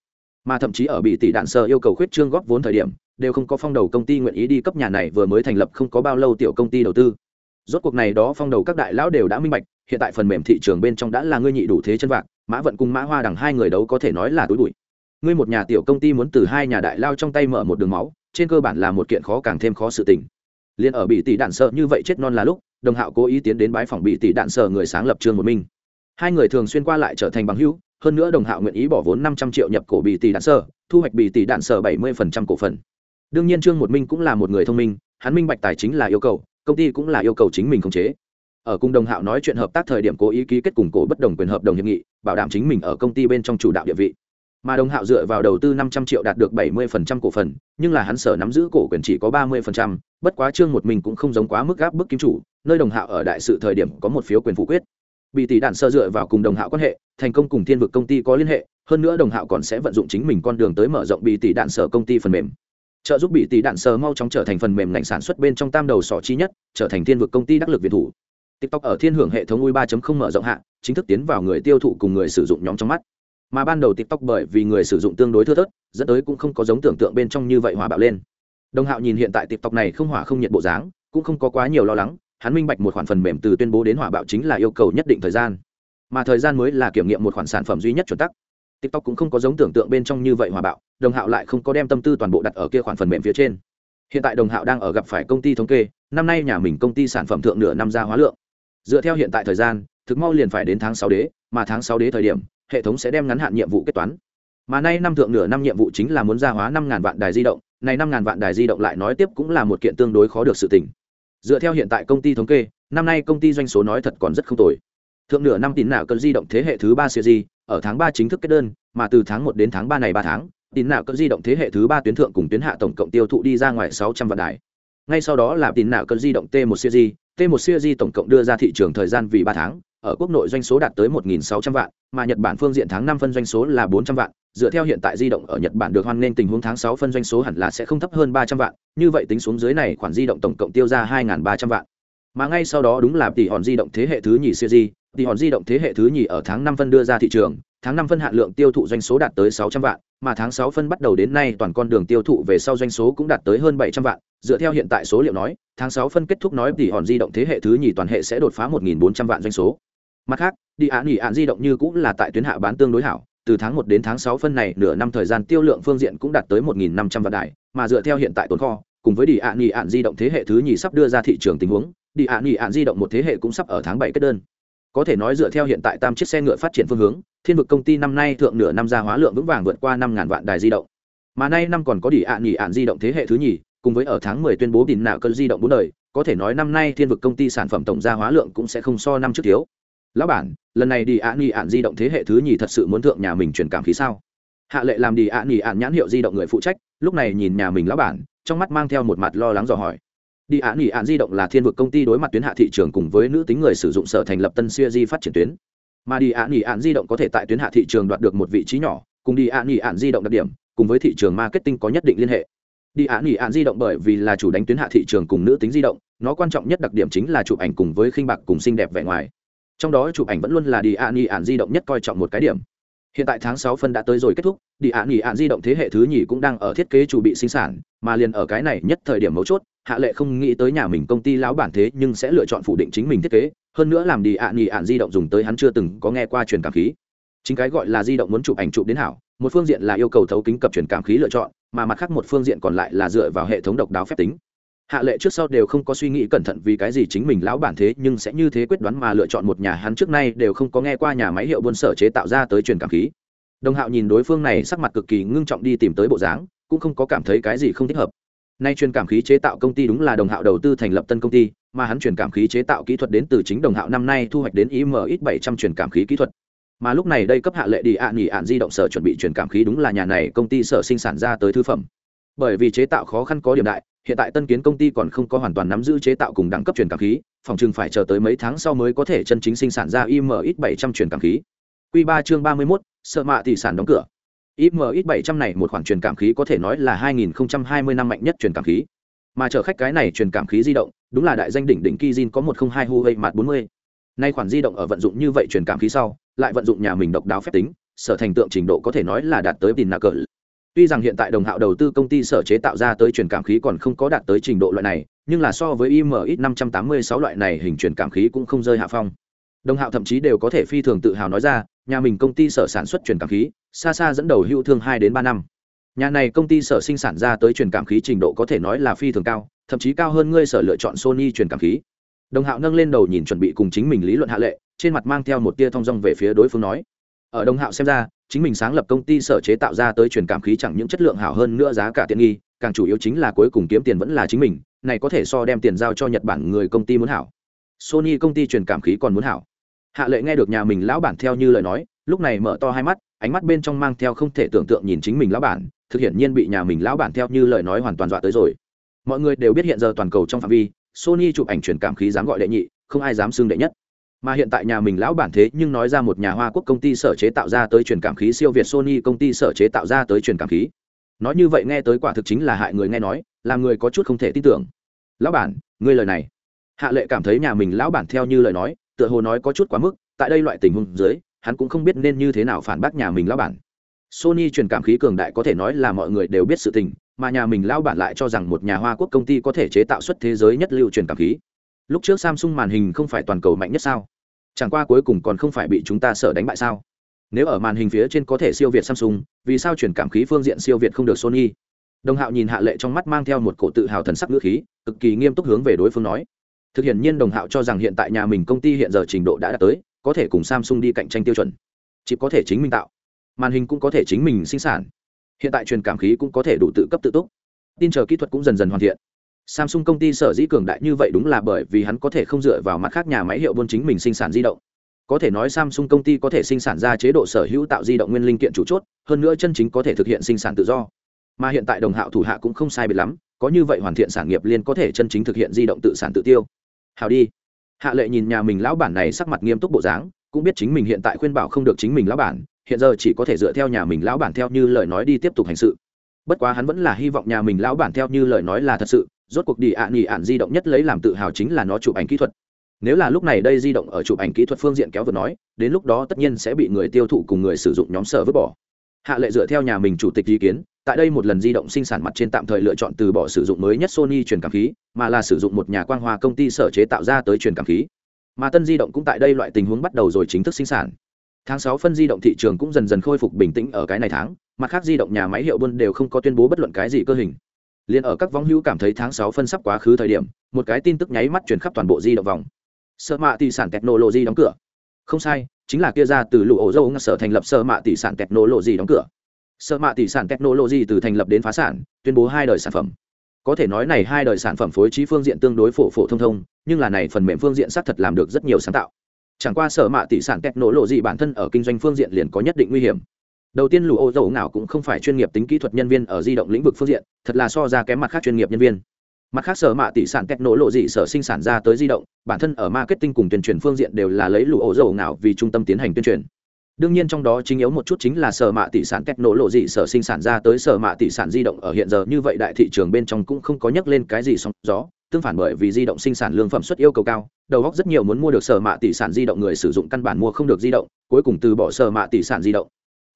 Mà thậm chí ở bị tỷ đạn sở yêu cầu khuyết trương góp vốn thời điểm, đều không có phong đầu công ty nguyện ý đi cấp nhà này vừa mới thành lập không có bao lâu tiểu công ty đầu tư. Rốt cuộc này đó phong đầu các đại lão đều đã minh bạch, hiện tại phần mềm thị trường bên trong đã là ngươi nhị đủ thế chân vạc, mã vận cùng mã hoa đằng hai người đấu có thể nói là túi bụi. Ngươi một nhà tiểu công ty muốn từ hai nhà đại lao trong tay mở một đường máu, trên cơ bản là một kiện khó càng thêm khó sự tình liền ở bị tỷ đạn sợ như vậy chết non là lúc, đồng hạo cố ý tiến đến bái phòng bị tỷ đạn sợ người sáng lập trương một minh hai người thường xuyên qua lại trở thành bằng hữu, hơn nữa đồng hạo nguyện ý bỏ vốn năm trăm triệu nhập cổ bị tỷ đạn sợ, thu hoạch bị tỷ đạn sợ bảy mươi phần trăm cổ phần. Đương nhiên trương một minh cũng là một người thông minh, hắn minh bạch tài chính là yêu cầu, công ty cũng là yêu cầu chính mình khống chế. Ở cùng đồng hạo nói chuyện hợp tác thời điểm cố ý ký kết cùng cổ bất đồng quyền hợp đồng hiệp nghị, bảo đảm chính mình ở công ty bên trong chủ đạo địa vị mà đồng hạo dựa vào đầu tư năm trăm triệu đạt được bảy mươi phần trăm cổ phần, nhưng là hắn sở nắm giữ cổ quyền chỉ có ba mươi phần trăm, bất quá trương một mình cũng không giống quá mức gáp bức kim chủ, nơi đồng hạo ở đại sự thời điểm có một phiếu quyền phủ quyết. Bị tỷ đạn sơ dựa vào cùng đồng hạo quan hệ, thành công cùng thiên vực công ty có liên hệ, hơn nữa đồng hạo còn sẽ vận dụng chính mình con đường tới mở rộng bị tỷ đạn sở công ty phần mềm. Trợ giúp bị tỷ đạn sơ mau chóng trở thành phần mềm ngành sản xuất bên trong tam đầu sỏ chi nhất, trở thành thiên vực công ty đắc lực việt thủ. Tiktok ở thiên hưởng hệ thống ui 3.0 mở rộng hạ, chính thức tiến vào người tiêu thụ cùng người sử dụng nhóm trong mắt mà ban đầu tiktok bởi vì người sử dụng tương đối thưa thớt, dẫn tới cũng không có giống tưởng tượng bên trong như vậy hòa bạo lên. Đồng hạo nhìn hiện tại tiktok này không hỏa không nhiệt bộ dáng, cũng không có quá nhiều lo lắng, hắn minh bạch một khoản phần mềm từ tuyên bố đến hỏa bạo chính là yêu cầu nhất định thời gian. Mà thời gian mới là kiểm nghiệm một khoản sản phẩm duy nhất chuẩn tắc. Tiktok cũng không có giống tưởng tượng bên trong như vậy hòa bạo, đồng hạo lại không có đem tâm tư toàn bộ đặt ở kia khoản phần mềm phía trên. Hiện tại đồng hạo đang ở gặp phải công ty thống kê, năm nay nhà mình công ty sản phẩm thượng nửa năm ra hóa lượng. Dựa theo hiện tại thời gian, thực mau liền phải đến tháng sáu đế, mà tháng sáu đế thời điểm hệ thống sẽ đem ngắn hạn nhiệm vụ kết toán. Mà nay năm thượng nửa năm nhiệm vụ chính là muốn gia hóa năm ngàn vạn đài di động, này năm ngàn vạn đài di động lại nói tiếp cũng là một kiện tương đối khó được sự tình. Dựa theo hiện tại công ty thống kê, năm nay công ty doanh số nói thật còn rất không tồi. Thượng nửa năm tín nào cơn di động thế hệ thứ ba series ở tháng ba chính thức kết đơn, mà từ tháng một đến tháng ba này ba tháng, tín nào cơn di động thế hệ thứ ba tuyến thượng cùng tuyến hạ tổng cộng tiêu thụ đi ra ngoài sáu trăm vạn đài. Ngay sau đó là tín nào cơn di động t 1 di, t 1 di tổng cộng đưa ra thị trường thời gian vì ba tháng ở quốc nội doanh số đạt tới 1.600 vạn, mà Nhật Bản phương diện tháng 5 phân doanh số là 400 vạn, dựa theo hiện tại di động ở Nhật Bản được hoan nên tình huống tháng 6 phân doanh số hẳn là sẽ không thấp hơn 300 vạn, như vậy tính xuống dưới này khoản di động tổng cộng tiêu ra 2.300 vạn. Mà ngay sau đó đúng là tỷ hòn di động thế hệ thứ nhì series, tỷ hòn di động thế hệ thứ nhì ở tháng 5 phân đưa ra thị trường, tháng 5 phân hạn lượng tiêu thụ doanh số đạt tới 600 vạn, mà tháng 6 phân bắt đầu đến nay toàn con đường tiêu thụ về sau doanh số cũng đạt tới hơn 700 vạn, dựa theo hiện tại số liệu nói, tháng 6 phân kết thúc nói tỷ hòn di động thế hệ thứ nhì toàn hệ sẽ đột phá 1400 vạn doanh số mặt khác đi ạ nghỉ ạn di động như cũng là tại tuyến hạ bán tương đối hảo từ tháng một đến tháng sáu phân này nửa năm thời gian tiêu lượng phương diện cũng đạt tới một nghìn năm trăm vạn đài, mà dựa theo hiện tại tồn kho cùng với đi ạ nghỉ ạn di động thế hệ thứ nhì sắp đưa ra thị trường tình huống đi ạ nghỉ ạn di động một thế hệ cũng sắp ở tháng bảy kết đơn. Có thể nói dựa theo hiện tại tam chiếc xe ngựa phát triển phương hướng thiên vực công ty năm nay thượng nửa năm ra hóa lượng vững vàng vượt qua năm ngàn vạn đài di động. Mà nay năm còn có đi ạ nghỉ ạn di động thế hệ thứ nhì cùng với ở tháng mười tuyên bố đỉnh nạo cơn di động bốn đời có thể nói năm nay thiên vực công ty sản phẩm tổng gia hóa lượng cũng sẽ không so năm trước thiếu lão bản, lần này đi ạ nghỉ ạn di động thế hệ thứ nhì thật sự muốn thượng nhà mình truyền cảm khí sao? Hạ lệ làm đi ạ nghỉ ạn nhãn hiệu di động người phụ trách, lúc này nhìn nhà mình lão bản, trong mắt mang theo một mặt lo lắng dò hỏi. Đi ạ nghỉ ạn di động là thiên vực công ty đối mặt tuyến hạ thị trường cùng với nữ tính người sử dụng sở thành lập tân siêu di phát triển tuyến. Mà đi ạ nghỉ ạn di động có thể tại tuyến hạ thị trường đoạt được một vị trí nhỏ, cùng đi ạ nghỉ ạn di động đặc điểm, cùng với thị trường marketing có nhất định liên hệ. Đi ạ nghỉ ạn di động bởi vì là chủ đánh tuyến hạ thị trường cùng nữ tính di động, nó quan trọng nhất đặc điểm chính là chụp ảnh cùng với khinh bạc cùng xinh đẹp vẻ ngoài trong đó chụp ảnh vẫn luôn là đi ạ nghỉ ạn di động nhất coi trọng một cái điểm. Hiện tại tháng sáu phân đã tới rồi kết thúc đi ạ nghỉ ạn di động thế hệ thứ nhì cũng đang ở thiết kế chủ bị sinh sản, mà liền ở cái này nhất thời điểm mấu chốt, hạ lệ không nghĩ tới nhà mình công ty lão bản thế nhưng sẽ lựa chọn phủ định chính mình thiết kế, hơn nữa làm đi ạ nghỉ ạn di động dùng tới hắn chưa từng có nghe qua truyền cảm khí. Chính cái gọi là di động muốn chụp ảnh chụp đến hảo, một phương diện là yêu cầu thấu kính cập truyền cảm khí lựa chọn, mà mặt khác một phương diện còn lại là dựa vào hệ thống độc đáo phép tính hạ lệ trước sau đều không có suy nghĩ cẩn thận vì cái gì chính mình lão bản thế, nhưng sẽ như thế quyết đoán mà lựa chọn một nhà hắn trước nay đều không có nghe qua nhà máy hiệu buôn sở chế tạo ra tới truyền cảm khí. Đồng hạo nhìn đối phương này, sắc mặt cực kỳ ngưng trọng đi tìm tới bộ dáng, cũng không có cảm thấy cái gì không thích hợp. Nay truyền cảm khí chế tạo công ty đúng là đồng hạo đầu tư thành lập tân công ty, mà hắn truyền cảm khí chế tạo kỹ thuật đến từ chính đồng hạo năm nay thu hoạch đến im ít bảy trăm truyền cảm khí kỹ thuật. Mà lúc này đây cấp hạ lệ đi ạ nghỉ ạn di động sở chuẩn bị truyền cảm khí đúng là nhà này công ty sở sinh sản ra tới thư phẩm. Bởi vì chế tạo khó khăn có điểm đại hiện tại tân kiến công ty còn không có hoàn toàn nắm giữ chế tạo cùng đẳng cấp truyền cảm khí phòng chừng phải chờ tới mấy tháng sau mới có thể chân chính sinh sản ra imx bảy trăm truyền cảm khí q ba chương ba mươi mốt sợ mạ tỷ sản đóng cửa imx bảy trăm này một khoản truyền cảm khí có thể nói là hai nghìn hai mươi năm mạnh nhất truyền cảm khí mà chở khách cái này truyền cảm khí di động đúng là đại danh đỉnh đỉnh Kizin có một không hai Huawei bốn 40. Nay khoản di động ở vận dụng như vậy truyền cảm khí sau, lại vận dụng nhà mình độc đáo phép tính, sở thành tượng trình độ có thể nói là đạt tới tiền nạc cỡ. Tuy rằng hiện tại đồng hạo đầu tư công ty sở chế tạo ra tới truyền cảm khí còn không có đạt tới trình độ loại này, nhưng là so với IMX 586 loại này hình truyền cảm khí cũng không rơi hạ phong. Đồng hạo thậm chí đều có thể phi thường tự hào nói ra, nhà mình công ty sở sản xuất truyền cảm khí, xa xa dẫn đầu hữu thương 2 đến 3 năm. Nhà này công ty sở sinh sản ra tới truyền cảm khí trình độ có thể nói là phi thường cao, thậm chí cao hơn ngươi sở lựa chọn Sony truyền cảm khí. Đồng Hạo nâng lên đầu nhìn chuẩn bị cùng chính mình lý luận hạ lệ, trên mặt mang theo một tia thong dong về phía đối phương nói. Ở Đồng Hạo xem ra, chính mình sáng lập công ty sở chế tạo ra tới truyền cảm khí chẳng những chất lượng hảo hơn nữa giá cả tiện nghi, càng chủ yếu chính là cuối cùng kiếm tiền vẫn là chính mình, này có thể so đem tiền giao cho Nhật Bản người công ty muốn hảo. Sony công ty truyền cảm khí còn muốn hảo. Hạ Lệ nghe được nhà mình lão bản theo như lời nói, lúc này mở to hai mắt, ánh mắt bên trong mang theo không thể tưởng tượng nhìn chính mình lão bản, thực hiện nhiên bị nhà mình lão bản theo như lời nói hoàn toàn dọa tới rồi. Mọi người đều biết hiện giờ toàn cầu trong phạm vi, Sony chụp ảnh truyền cảm khí dám gọi đệ nhị, không ai dám xưng đệ nhất. Mà hiện tại nhà mình lão bản thế nhưng nói ra một nhà Hoa Quốc công ty sở chế tạo ra tới truyền cảm khí siêu việt Sony công ty sở chế tạo ra tới truyền cảm khí. Nói như vậy nghe tới quả thực chính là hại người nghe nói, làm người có chút không thể tin tưởng. Lão bản, ngươi lời này. Hạ Lệ cảm thấy nhà mình lão bản theo như lời nói, tựa hồ nói có chút quá mức, tại đây loại tình huống dưới, hắn cũng không biết nên như thế nào phản bác nhà mình lão bản. Sony truyền cảm khí cường đại có thể nói là mọi người đều biết sự tình, mà nhà mình lão bản lại cho rằng một nhà Hoa Quốc công ty có thể chế tạo xuất thế giới nhất lưu truyền cảm khí. Lúc trước Samsung màn hình không phải toàn cầu mạnh nhất sao? Chẳng qua cuối cùng còn không phải bị chúng ta sợ đánh bại sao? Nếu ở màn hình phía trên có thể siêu việt Samsung, vì sao truyền cảm khí phương diện siêu việt không được Sony? Đồng Hạo nhìn Hạ Lệ trong mắt mang theo một cổ tự hào thần sắc ngữ khí, cực kỳ nghiêm túc hướng về đối phương nói. Thực hiện nhiên Đồng Hạo cho rằng hiện tại nhà mình công ty hiện giờ trình độ đã đạt tới, có thể cùng Samsung đi cạnh tranh tiêu chuẩn. Chỉ có thể chính mình tạo màn hình cũng có thể chính mình sinh sản hiện tại truyền cảm khí cũng có thể đủ tự cấp tự túc tin chờ kỹ thuật cũng dần dần hoàn thiện samsung công ty sở dĩ cường đại như vậy đúng là bởi vì hắn có thể không dựa vào mặt khác nhà máy hiệu buôn chính mình sinh sản di động. Có thể nói samsung công ty có thể sinh sản ra chế độ sở hữu tạo di động nguyên linh kiện chủ chốt, hơn nữa chân chính có thể thực hiện sinh sản tự do. Mà hiện tại đồng hạo thủ hạ cũng không sai biệt lắm, có như vậy hoàn thiện sản nghiệp liên có thể chân chính thực hiện di động tự sản tự tiêu. Hào đi. Hạ lệ nhìn nhà mình lão bản này sắc mặt nghiêm túc bộ dáng, cũng biết chính mình hiện tại khuyên bảo không được chính mình lão bản, hiện giờ chỉ có thể dựa theo nhà mình lão bản theo như lời nói đi tiếp tục hành sự. Bất quá hắn vẫn là hy vọng nhà mình lão bản theo như lời nói là thật sự rốt cuộc đi ạ à, nghỉ ạn di động nhất lấy làm tự hào chính là nó chụp ảnh kỹ thuật. Nếu là lúc này đây di động ở chụp ảnh kỹ thuật phương diện kéo vượt nói đến lúc đó tất nhiên sẽ bị người tiêu thụ cùng người sử dụng nhóm sở vứt bỏ. Hạ lệ dựa theo nhà mình chủ tịch ý kiến tại đây một lần di động sinh sản mặt trên tạm thời lựa chọn từ bỏ sử dụng mới nhất sony truyền cảm khí mà là sử dụng một nhà quang hoa công ty sở chế tạo ra tới truyền cảm khí. Mà tân di động cũng tại đây loại tình huống bắt đầu rồi chính thức sinh sản. Tháng sáu phân di động thị trường cũng dần dần khôi phục bình tĩnh ở cái này tháng mặt khác di động nhà máy hiệu buôn đều không có tuyên bố bất luận cái gì cơ hình liền ở các vong hữu cảm thấy tháng sáu phân sắp quá khứ thời điểm, một cái tin tức nháy mắt chuyển khắp toàn bộ di động vòng. Sợ mạ tỷ sản technology đóng cửa. Không sai, chính là kia ra từ lũ ổ dâu sở thành lập sợ mạ tỷ sản technology đóng cửa. Sợ mạ tỷ sản technology từ thành lập đến phá sản, tuyên bố hai đời sản phẩm. Có thể nói này hai đời sản phẩm phối trí phương diện tương đối phổ phổ thông thông, nhưng là này phần mềm phương diện xác thật làm được rất nhiều sáng tạo. Chẳng qua sở mạ tỷ sản kẹt nổ lộ gì bản thân ở kinh doanh phương diện liền có nhất định nguy hiểm đầu tiên lù ô dầu nào cũng không phải chuyên nghiệp tính kỹ thuật nhân viên ở di động lĩnh vực phương diện, thật là so ra kém mặt khác chuyên nghiệp nhân viên. Mặt khác sở mạ tỷ sản kẹt nổ lộ dị sở sinh sản ra tới di động, bản thân ở marketing cùng tuyên truyền phương diện đều là lấy lù ô dầu nào vì trung tâm tiến hành tuyên truyền. Đương nhiên trong đó chính yếu một chút chính là sở mạ tỷ sản kẹt nổ lộ dị sở sinh sản ra tới sở mạ tỷ sản di động ở hiện giờ như vậy đại thị trường bên trong cũng không có nhắc lên cái gì sóng gió, tương phản bởi vì di động sinh sản lương phẩm suất yêu cầu cao, đầu góc rất nhiều muốn mua được sở mạ tỷ sản di động người sử dụng căn bản mua không được di động, cuối cùng từ bỏ sở mạ tỷ sản di động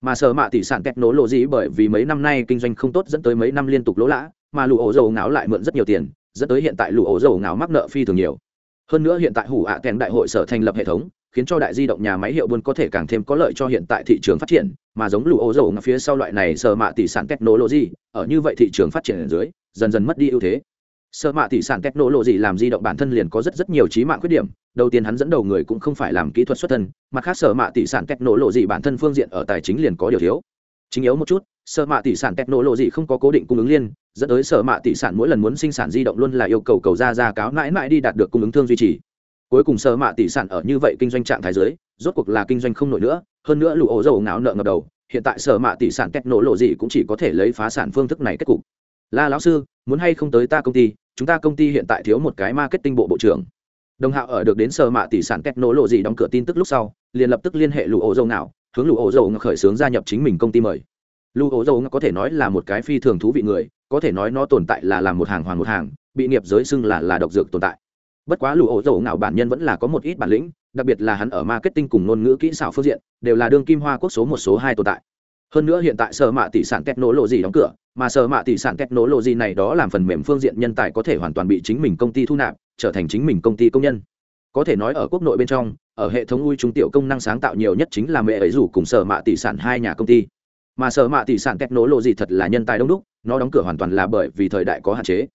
mà sở mạ tỷ sản kẹt nổ lộ gì bởi vì mấy năm nay kinh doanh không tốt dẫn tới mấy năm liên tục lỗ lã, mà lụ ổ dầu ngáo lại mượn rất nhiều tiền, dẫn tới hiện tại lụ ổ dầu ngáo mắc nợ phi thường nhiều. Hơn nữa hiện tại hủ ạ kèn đại hội sở thành lập hệ thống, khiến cho đại di động nhà máy hiệu buôn có thể càng thêm có lợi cho hiện tại thị trường phát triển, mà giống lụ ổ dầu phía sau loại này sở mạ tỷ sản technology ở như vậy thị trường phát triển ở dưới, dần dần mất đi ưu thế sở mạ tỷ sản technology làm di động bản thân liền có rất rất nhiều trí mạng khuyết điểm. Đầu tiên hắn dẫn đầu người cũng không phải làm kỹ thuật xuất thân, mặt khác sở mạ tỷ sản technology bản thân phương diện ở tài chính liền có điều thiếu. Chính yếu một chút sở mạ tỷ sản technology không có cố định cung ứng liên, dẫn tới sở mạ tỷ sản mỗi lần muốn sinh sản di động luôn là yêu cầu cầu ra ra cáo mãi mãi đi đạt được cung ứng thương duy trì. Cuối cùng sở mạ tỷ sản ở như vậy kinh doanh trạng thái giới rốt cuộc là kinh doanh không nổi nữa, hơn nữa lũ ổ dầu ngáo nợ ngập đầu, hiện tại sở mạ tỷ sản kết nổ lộ gì cũng chỉ có thể lấy phá sản phương thức này kết cục. La lão sư muốn hay không tới ta công ty, chúng ta công ty hiện tại thiếu một cái marketing bộ bộ trưởng. Đồng hạo ở được đến sở mạ tỷ sản kết nổ lộ gì đóng cửa tin tức lúc sau, liền lập tức liên hệ lụ ổ dầu nào hướng lụ ổ dầu khởi xướng gia nhập chính mình công ty mời. Lụ ổ dầu có thể nói là một cái phi thường thú vị người, có thể nói nó tồn tại là làm một hàng hoàn một hàng, bị nghiệp giới xưng là là độc dược tồn tại. Bất quá lụ ổ dầu nào bản nhân vẫn là có một ít bản lĩnh, đặc biệt là hắn ở marketing cùng ngôn ngữ kỹ xảo phương diện, đều là đương kim hoa quốc số một số hai tồn tại. Hơn nữa hiện tại sở mạ tỷ sản kết nổ lộ gì đóng cửa mà sở mạ tỷ sản kết lộ gì này đó làm phần mềm phương diện nhân tài có thể hoàn toàn bị chính mình công ty thu nạp, trở thành chính mình công ty công nhân. Có thể nói ở quốc nội bên trong, ở hệ thống ui trung tiểu công năng sáng tạo nhiều nhất chính là mẹ ấy rủ cùng sở mạ tỷ sản hai nhà công ty. Mà sở mạ tỷ sản kết lộ gì thật là nhân tài đông đúc, nó đóng cửa hoàn toàn là bởi vì thời đại có hạn chế.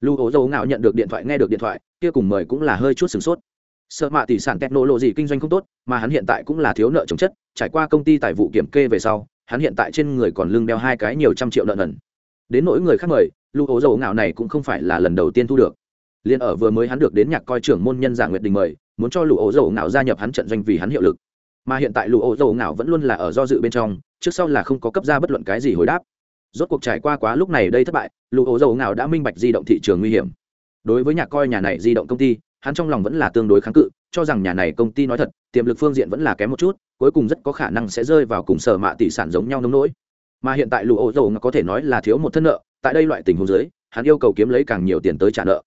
Lưu ố dấu ngạo nhận được điện thoại, nghe được điện thoại, kia cùng mời cũng là hơi chút sửng sốt. Sợ mạ tỷ sản technology kinh doanh không tốt, mà hắn hiện tại cũng là thiếu nợ chống chất, trải qua công ty tài vụ kiểm kê về sau, hắn hiện tại trên người còn lưng đeo hai cái nhiều trăm triệu nợ nần đến nỗi người khác mời lưu ố dầu ngạo này cũng không phải là lần đầu tiên thu được. Liền ở vừa mới hắn được đến nhạc coi trưởng môn nhân giả nguyệt đình mời, muốn cho lũ ố dầu ngạo gia nhập hắn trận doanh vì hắn hiệu lực. Mà hiện tại lũ ố dầu ngạo vẫn luôn là ở do dự bên trong, trước sau là không có cấp ra bất luận cái gì hồi đáp. Rốt cuộc trải qua quá lúc này đây thất bại, lũ ố dầu ngạo đã minh bạch di động thị trường nguy hiểm. Đối với nhạc coi nhà này di động công ty, hắn trong lòng vẫn là tương đối kháng cự, cho rằng nhà này công ty nói thật, tiềm lực phương diện vẫn là kém một chút, cuối cùng rất có khả năng sẽ rơi vào cùng sở mạ tỷ sản giống nhau nông nỗi mà hiện tại lũ ô dầu có thể nói là thiếu một thân nợ tại đây loại tình huống dưới hắn yêu cầu kiếm lấy càng nhiều tiền tới trả nợ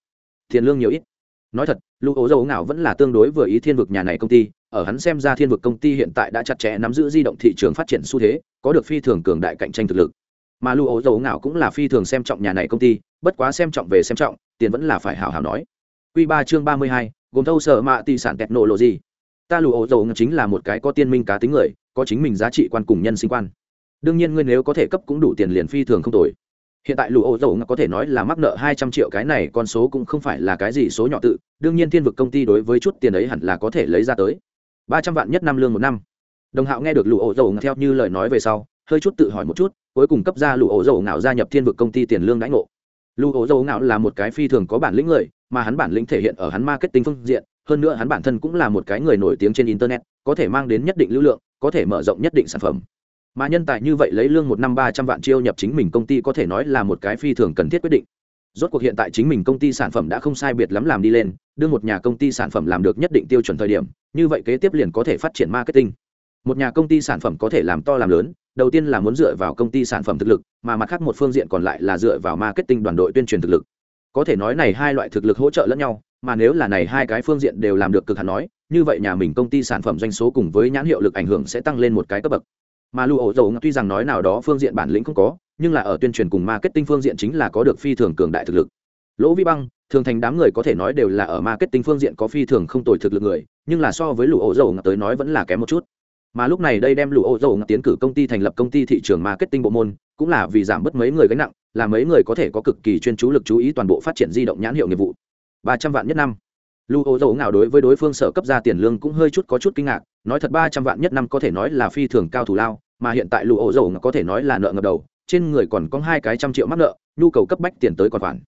tiền lương nhiều ít nói thật lũ ô dầu nào vẫn là tương đối vừa ý thiên vực nhà này công ty ở hắn xem ra thiên vực công ty hiện tại đã chặt chẽ nắm giữ di động thị trường phát triển xu thế có được phi thường cường đại cạnh tranh thực lực mà lũ ô dầu nào cũng là phi thường xem trọng nhà này công ty bất quá xem trọng về xem trọng tiền vẫn là phải hào hào nói Quy ba chương 32, gồm thâu sở mạ tỷ sản kẹt nổ lộ gì. Ta lũ ổ dầu chính là một cái có tiên minh cá tính người, có chính mình giá trị quan cùng nhân sinh quan. Đương nhiên ngươi nếu có thể cấp cũng đủ tiền liền phi thường không tồi. Hiện tại lũ ô dầu có thể nói là mắc nợ 200 triệu cái này con số cũng không phải là cái gì số nhỏ tự, đương nhiên thiên vực công ty đối với chút tiền ấy hẳn là có thể lấy ra tới. 300 vạn nhất năm lương một năm. Đồng Hạo nghe được lũ ô dầu theo như lời nói về sau, hơi chút tự hỏi một chút, cuối cùng cấp ra lũ ổ dầu ngạo gia nhập thiên vực công ty tiền lương đãi ngộ lũ ổ dầu ngạo là một cái phi thường có bản lĩnh người mà hắn bản lĩnh thể hiện ở hắn marketing phương diện hơn nữa hắn bản thân cũng là một cái người nổi tiếng trên internet có thể mang đến nhất định lưu lượng có thể mở rộng nhất định sản phẩm mà nhân tài như vậy lấy lương một năm ba trăm vạn chiêu nhập chính mình công ty có thể nói là một cái phi thường cần thiết quyết định. Rốt cuộc hiện tại chính mình công ty sản phẩm đã không sai biệt lắm làm đi lên, đưa một nhà công ty sản phẩm làm được nhất định tiêu chuẩn thời điểm, như vậy kế tiếp liền có thể phát triển marketing. Một nhà công ty sản phẩm có thể làm to làm lớn, đầu tiên là muốn dựa vào công ty sản phẩm thực lực, mà mặt khác một phương diện còn lại là dựa vào marketing đoàn đội tuyên truyền thực lực. Có thể nói này hai loại thực lực hỗ trợ lẫn nhau, mà nếu là này hai cái phương diện đều làm được cực hẳn nói, như vậy nhà mình công ty sản phẩm doanh số cùng với nhãn hiệu lực ảnh hưởng sẽ tăng lên một cái cấp bậc mà lưu ổ dầu tuy rằng nói nào đó phương diện bản lĩnh không có, nhưng là ở tuyên truyền cùng marketing phương diện chính là có được phi thường cường đại thực lực. Lỗ vi băng, thường thành đám người có thể nói đều là ở marketing phương diện có phi thường không tồi thực lực người, nhưng là so với lũ ổ dầu tới nói vẫn là kém một chút. Mà lúc này đây đem lũ ô dầu tiến cử công ty thành lập công ty thị trường marketing bộ môn, cũng là vì giảm bớt mấy người gánh nặng, là mấy người có thể có cực kỳ chuyên chú lực chú ý toàn bộ phát triển di động nhãn hiệu nghiệp vụ. Ba trăm vạn nhất năm. Lưu ô dầu Ngạo đối với đối phương sở cấp ra tiền lương cũng hơi chút có chút kinh ngạc nói thật ba trăm vạn nhất năm có thể nói là phi thường cao thủ lao, mà hiện tại lưu Ổ dầu có thể nói là nợ ngập đầu, trên người còn có hai cái trăm triệu mắc nợ, nhu cầu cấp bách tiền tới còn khoản.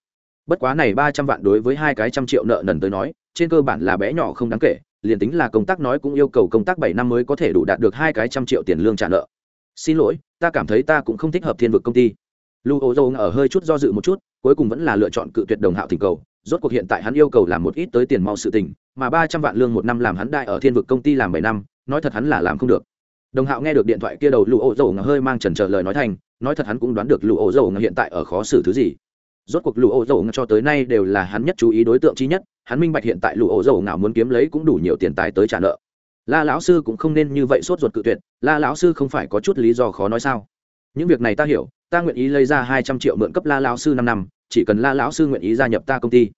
Bất quá này ba trăm vạn đối với hai cái trăm triệu nợ nần tới nói, trên cơ bản là bé nhỏ không đáng kể, liền tính là công tác nói cũng yêu cầu công tác bảy năm mới có thể đủ đạt được hai cái trăm triệu tiền lương trả nợ. Xin lỗi, ta cảm thấy ta cũng không thích hợp thiên vực công ty. Lu ô dâu ở hơi chút do dự một chút, cuối cùng vẫn là lựa chọn cự tuyệt đồng hạo thỉnh cầu rốt cuộc hiện tại hắn yêu cầu làm một ít tới tiền mau sự tình, mà ba trăm vạn lương một năm làm hắn đại ở thiên vực công ty làm bảy năm, nói thật hắn là làm không được. Đồng hạo nghe được điện thoại kia đầu lụ ổ dầu ngà hơi mang trần trợ lời nói thành, nói thật hắn cũng đoán được lụ ổ dầu ngà hiện tại ở khó xử thứ gì. Rốt cuộc lụ ổ dầu ngà cho tới nay đều là hắn nhất chú ý đối tượng chi nhất, hắn minh bạch hiện tại lụ ổ dầu ngà muốn kiếm lấy cũng đủ nhiều tiền tài tới trả nợ. La lão sư cũng không nên như vậy sốt ruột cự tuyệt, la lão sư không phải có chút lý do khó nói sao? Những việc này ta hiểu, ta nguyện ý lấy ra hai trăm triệu mượn cấp la lão sư năm năm chỉ cần la lão sư nguyện ý gia nhập ta công ty.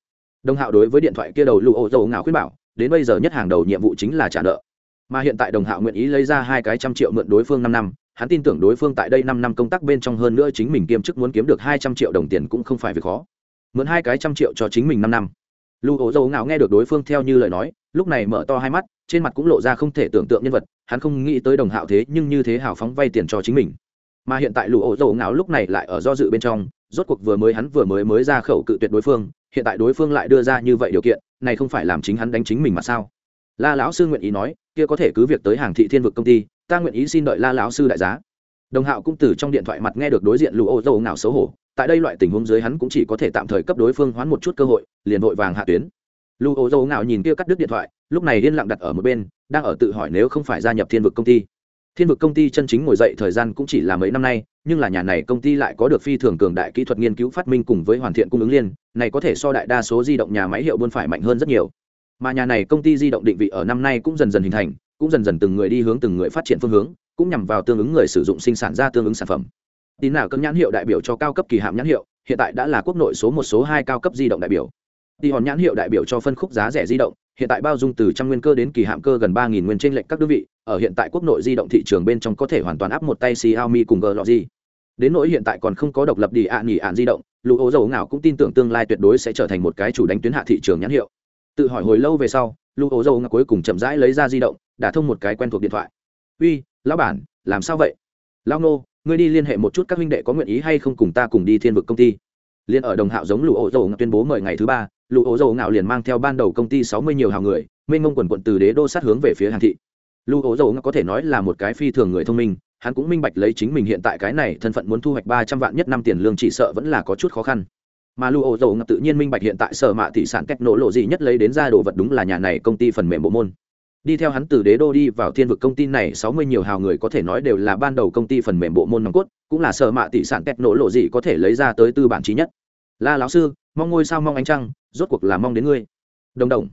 Đồng hạo đối với điện thoại kia đầu lụ ô dầu ngạo khuyên bảo, đến bây giờ nhất hàng đầu nhiệm vụ chính là trả nợ. Mà hiện tại đồng hạo nguyện ý lấy ra hai cái trăm triệu mượn đối phương năm năm, hắn tin tưởng đối phương tại đây năm năm công tác bên trong hơn nữa chính mình kiêm chức muốn kiếm được hai trăm triệu đồng tiền cũng không phải việc khó. Mượn hai cái trăm triệu cho chính mình năm năm. Lụ ô dầu ngạo nghe được đối phương theo như lời nói, lúc này mở to hai mắt, trên mặt cũng lộ ra không thể tưởng tượng nhân vật, hắn không nghĩ tới đồng hạo thế nhưng như thế hào phóng vay tiền cho chính mình. Mà hiện tại lụ ổ dầu ngáo lúc này lại ở do dự bên trong rốt cuộc vừa mới hắn vừa mới mới ra khẩu cự tuyệt đối phương, hiện tại đối phương lại đưa ra như vậy điều kiện, này không phải làm chính hắn đánh chính mình mà sao? La lão sư nguyện ý nói, kia có thể cứ việc tới hàng thị thiên vực công ty, ta nguyện ý xin đợi la lão sư đại giá. Đồng hạo cũng từ trong điện thoại mặt nghe được đối diện lũ ô dầu nào xấu hổ, tại đây loại tình huống dưới hắn cũng chỉ có thể tạm thời cấp đối phương hoán một chút cơ hội, liền vội vàng hạ tuyến. Lũ ô dầu nào nhìn kia cắt đứt điện thoại, lúc này liên lặng đặt ở một bên, đang ở tự hỏi nếu không phải gia nhập thiên vực công ty thiên vực công ty chân chính ngồi dậy thời gian cũng chỉ là mấy năm nay, nhưng là nhà này công ty lại có được phi thường cường đại kỹ thuật nghiên cứu phát minh cùng với hoàn thiện cung ứng liên, này có thể so đại đa số di động nhà máy hiệu buôn phải mạnh hơn rất nhiều. Mà nhà này công ty di động định vị ở năm nay cũng dần dần hình thành, cũng dần dần từng người đi hướng từng người phát triển phương hướng, cũng nhằm vào tương ứng người sử dụng sinh sản ra tương ứng sản phẩm. Tin nào cân nhãn hiệu đại biểu cho cao cấp kỳ hạm nhãn hiệu, hiện tại đã là quốc nội số một, số hai cao cấp di động đại biểu. Đi hòn nhãn hiệu đại biểu cho phân khúc giá rẻ di động hiện tại bao dung từ trăm nguyên cơ đến kỳ hạm cơ gần ba nghìn nguyên trên lệnh các đơn vị, ở hiện tại quốc nội di động thị trường bên trong có thể hoàn toàn áp một tay xiaomi cùng glogy đến nỗi hiện tại còn không có độc lập đi ạ nghỉ ạn di động, lũ ố dầu nào cũng tin tưởng tương lai tuyệt đối sẽ trở thành một cái chủ đánh tuyến hạ thị trường nhãn hiệu. Tự hỏi hồi lâu về sau, lũ ố dầu ngạo cuối cùng chậm rãi lấy ra di động, đã thông một cái quen thuộc điện thoại. Uy, lão bản, làm sao vậy? Lão nô, ngươi đi liên hệ một chút các huynh đệ có nguyện ý hay không cùng ta cùng đi thiên vực công ty liên ở đồng hạo giống Lũ Ổ dầu tuyên bố mời ngày thứ ba, Lũ Ổ dầu ngạo liền mang theo ban đầu công ty sáu mươi nhiều hào người, mênh mông quần quận từ đế đô sát hướng về phía hàng thị. Lũ Ổ dầu ngạo có thể nói là một cái phi thường người thông minh, hắn cũng minh bạch lấy chính mình hiện tại cái này thân phận muốn thu hoạch ba trăm vạn nhất năm tiền lương chỉ sợ vẫn là có chút khó khăn. Mà Lũ Ổ dầu tự nhiên minh bạch hiện tại sở mạ thị sản cách nổ lộ gì nhất lấy đến ra đồ vật đúng là nhà này công ty phần mềm bộ môn đi theo hắn từ đế đô đi vào thiên vực công ty này, sáu mươi nhiều hào người có thể nói đều là ban đầu công ty phần mềm bộ môn nòng cốt, cũng là sở mạ tỷ sản kẹt nổ lộ gì có thể lấy ra tới tư bản trí nhất. La lão sư, mong ngôi sao mong ánh trăng, rốt cuộc là mong đến ngươi. Đồng đồng.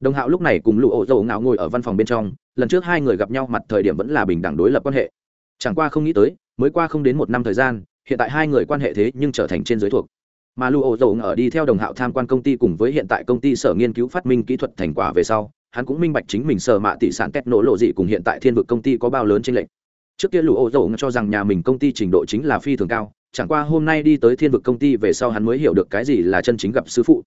Đồng hạo lúc này cùng lụ ổ dầu ngạo ngồi ở văn phòng bên trong, lần trước hai người gặp nhau mặt thời điểm vẫn là bình đẳng đối lập quan hệ. Chẳng qua không nghĩ tới, mới qua không đến một năm thời gian, hiện tại hai người quan hệ thế nhưng trở thành trên giới thuộc. Mà lụ ổ dầu ở đi theo đồng hạo tham quan công ty cùng với hiện tại công ty sở nghiên cứu phát minh kỹ thuật thành quả về sau hắn cũng minh bạch chính mình sở mạ tỷ sản kết nổ lộ dị cùng hiện tại thiên vực công ty có bao lớn trên lệnh trước kia lũ ô dầu cho rằng nhà mình công ty trình độ chính là phi thường cao, chẳng qua hôm nay đi tới thiên vực công ty về sau hắn mới hiểu được cái gì là chân chính gặp sư phụ.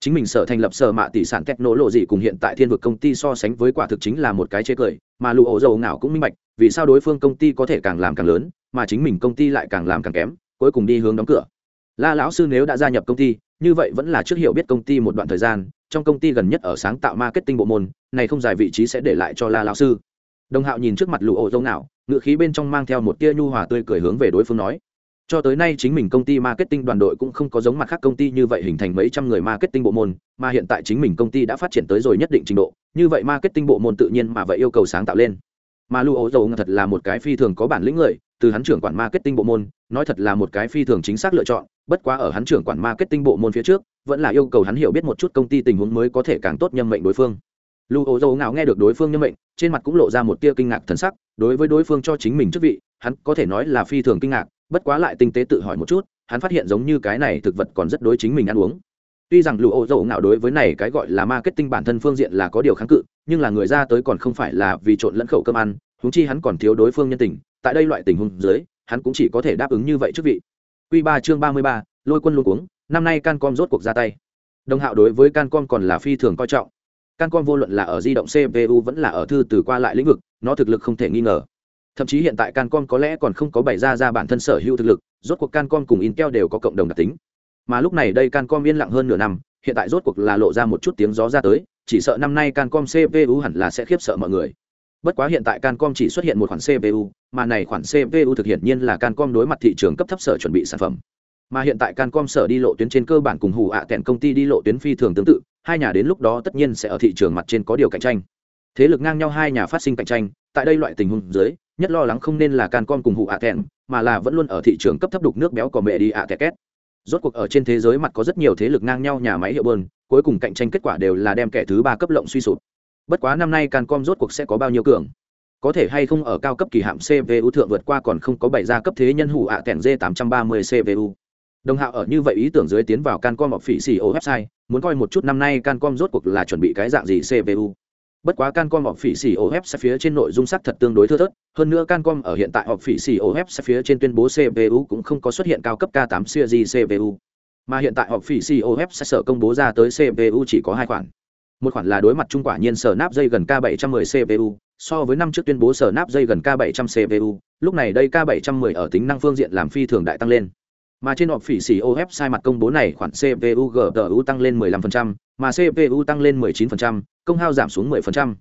Chính mình sở thành lập sở mạ tỷ sản kết nổ lộ dị cùng hiện tại thiên vực công ty so sánh với quả thực chính là một cái chế cười, mà lũ ô dầu ngạo cũng minh bạch, vì sao đối phương công ty có thể càng làm càng lớn, mà chính mình công ty lại càng làm càng kém, cuối cùng đi hướng đóng cửa. La lão sư nếu đã gia nhập công ty, như vậy vẫn là trước hiểu biết công ty một đoạn thời gian trong công ty gần nhất ở sáng tạo marketing bộ môn, này không dài vị trí sẽ để lại cho la lão sư. Đồng hạo nhìn trước mặt lụ ổ dâu nào ngự khí bên trong mang theo một tia nhu hòa tươi cười hướng về đối phương nói. Cho tới nay chính mình công ty marketing đoàn đội cũng không có giống mặt khác công ty như vậy hình thành mấy trăm người marketing bộ môn, mà hiện tại chính mình công ty đã phát triển tới rồi nhất định trình độ, như vậy marketing bộ môn tự nhiên mà vậy yêu cầu sáng tạo lên. Mà lụ ổ dầu thật là một cái phi thường có bản lĩnh người từ hắn trưởng quản marketing bộ môn, nói thật là một cái phi thường chính xác lựa chọn, bất quá ở hắn trưởng quản marketing bộ môn phía trước, vẫn là yêu cầu hắn hiểu biết một chút công ty tình huống mới có thể càng tốt nhâm mệnh đối phương. Lu ô dầu ngạo nghe được đối phương nhâm mệnh, trên mặt cũng lộ ra một tia kinh ngạc thần sắc, đối với đối phương cho chính mình chức vị, hắn có thể nói là phi thường kinh ngạc, bất quá lại tinh tế tự hỏi một chút, hắn phát hiện giống như cái này thực vật còn rất đối chính mình ăn uống. Tuy rằng lưu ô dầu ngạo đối với này cái gọi là marketing bản thân phương diện là có điều kháng cự, nhưng là người ra tới còn không phải là vì trộn lẫn khẩu cơm ăn, huống chi hắn còn thiếu đối phương nhân tình tại đây loại tình huống dưới, hắn cũng chỉ có thể đáp ứng như vậy trước vị. Quy ba chương ba mươi ba, lôi quân luôn cuống, năm nay cancom rốt cuộc ra tay. Đồng hạo đối với cancom còn là phi thường coi trọng. Cancom vô luận là ở di động cpu vẫn là ở thư từ qua lại lĩnh vực, nó thực lực không thể nghi ngờ. Thậm chí hiện tại cancom có lẽ còn không có bày ra ra bản thân sở hữu thực lực, rốt cuộc cancom cùng intel đều có cộng đồng đặc tính. Mà lúc này đây cancom yên lặng hơn nửa năm, hiện tại rốt cuộc là lộ ra một chút tiếng gió ra tới, chỉ sợ năm nay cancom cpu hẳn là sẽ khiếp sợ mọi người. Bất quá hiện tại cancom chỉ xuất hiện một khoản cpu mà này khoản cpu thực hiện nhiên là cancom đối mặt thị trường cấp thấp sở chuẩn bị sản phẩm. Mà hiện tại cancom sở đi lộ tuyến trên cơ bản cùng hủ ạ à công ty đi lộ tuyến phi thường tương tự, hai nhà đến lúc đó tất nhiên sẽ ở thị trường mặt trên có điều cạnh tranh. Thế lực ngang nhau hai nhà phát sinh cạnh tranh, tại đây loại tình huống dưới, nhất lo lắng không nên là cancom cùng hụ ạ thẹn mà là vẫn luôn ở thị trường cấp thấp đục nước béo cò mẹ đi ạ Kẹt két. Rốt cuộc ở trên thế giới mặt có rất nhiều thế lực ngang nhau nhà máy hiệu bơn, cuối cùng cạnh tranh kết quả đều là đem kẻ thứ ba cấp lộng suy sụp. Bất quá năm nay cancom rốt cuộc sẽ có bao nhiêu cường? Có thể hay không ở cao cấp kỳ hạm cpu thượng vượt qua còn không có bảy gia cấp thế nhân hủ ạ kèn d 830 cpu đồng hạo ở như vậy ý tưởng dưới tiến vào cancom hoặc phỉ xì ô website, muốn coi một chút năm nay cancom rốt cuộc là chuẩn bị cái dạng gì cpu bất quá cancom hoặc phỉ xì ô website phía trên nội dung sắc thật tương đối thưa thớt, hơn nữa cancom ở hiện tại hoặc phỉ xì ô website phía trên tuyên bố cpu cũng không có xuất hiện cao cấp k 8 series cpu mà hiện tại hoặc phỉ xì ô website sở công bố ra tới cpu chỉ có hai khoản. Một khoản là đối mặt trung quả nhiên sở nắp dây gần k 710 cpu so với năm trước tuyên bố sở nắp dây gần k 700 cpu lúc này đây k 710 ở tính năng phương diện làm phi thường đại tăng lên mà trên họp phỉ xỉ of sai mặt công bố này khoản cpu gpu tăng lên 15%, mà cpu tăng lên 19%, công hao giảm xuống 10%.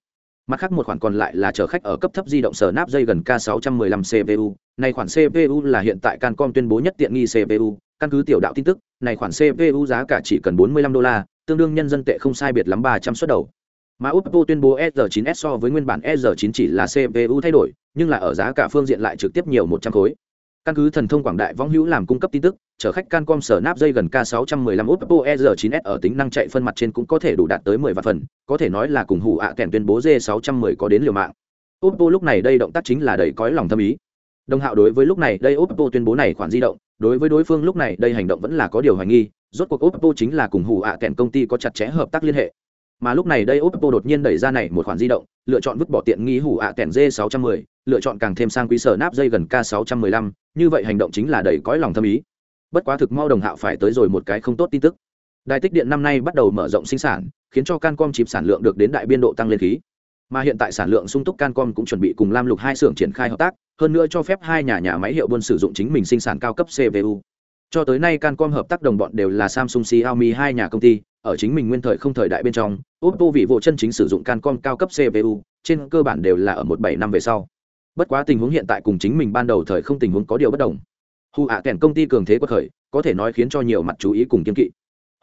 mặt khác một khoản còn lại là chở khách ở cấp thấp di động sở nắp dây gần k 615 cpu này khoản cpu là hiện tại cancom tuyên bố nhất tiện nghi cpu căn cứ tiểu đạo tin tức này khoản cpu giá cả chỉ cần 45 đô la tương đương nhân dân tệ không sai biệt lắm 300 suất đầu mà Oppo tuyên bố S9s so với nguyên bản S9 chỉ là CPU thay đổi, nhưng là ở giá cả phương diện lại trực tiếp nhiều 100 khối. Căn cứ thần thông quảng đại võng hữu làm cung cấp tin tức, chở khách Cancom sở nạp dây gần K615 Oppo S9s ở tính năng chạy phân mặt trên cũng có thể đủ đạt tới 10 vạn phần, có thể nói là cùng hủ ạ à kèn tuyên bố G610 có đến liều mạng. Oppo lúc này đây động tác chính là đầy cõi lòng thâm ý. Đồng hạo đối với lúc này đây Oppo tuyên bố này khoản di động, đối với đối phương lúc này đây hành động vẫn là có điều hoài nghi, rốt cuộc Oppo chính là cùng hủ ạ à kèn công ty có chặt chẽ hợp tác liên hệ, mà lúc này đây oppo đột nhiên đẩy ra này một khoản di động, lựa chọn vứt bỏ tiện nghi hủ ạ à kèn d 610 lựa chọn càng thêm sang quý sở nắp dây gần k 615 như vậy hành động chính là đẩy cõi lòng thâm ý. Bất quá thực mau đồng hạo phải tới rồi một cái không tốt tin tức. Đài tích điện năm nay bắt đầu mở rộng sinh sản, khiến cho cancom chịp sản lượng được đến đại biên độ tăng lên khí. Mà hiện tại sản lượng sung túc cancom cũng chuẩn bị cùng lam lục hai xưởng triển khai hợp tác, hơn nữa cho phép hai nhà nhà máy hiệu buôn sử dụng chính mình sinh sản cao cấp cvu cho tới nay cancom hợp tác đồng bọn đều là samsung, xiaomi hai nhà công ty, ở chính mình nguyên thời không thời đại bên trong, oppo vị vô chân chính sử dụng cancom cao cấp cpu trên cơ bản đều là ở một bảy năm về sau. Bất quá tình huống hiện tại cùng chính mình ban đầu thời không tình huống có điều bất đồng. Hù ạ kèn công ty cường thế quật khởi, có thể nói khiến cho nhiều mặt chú ý cùng kiên kỵ.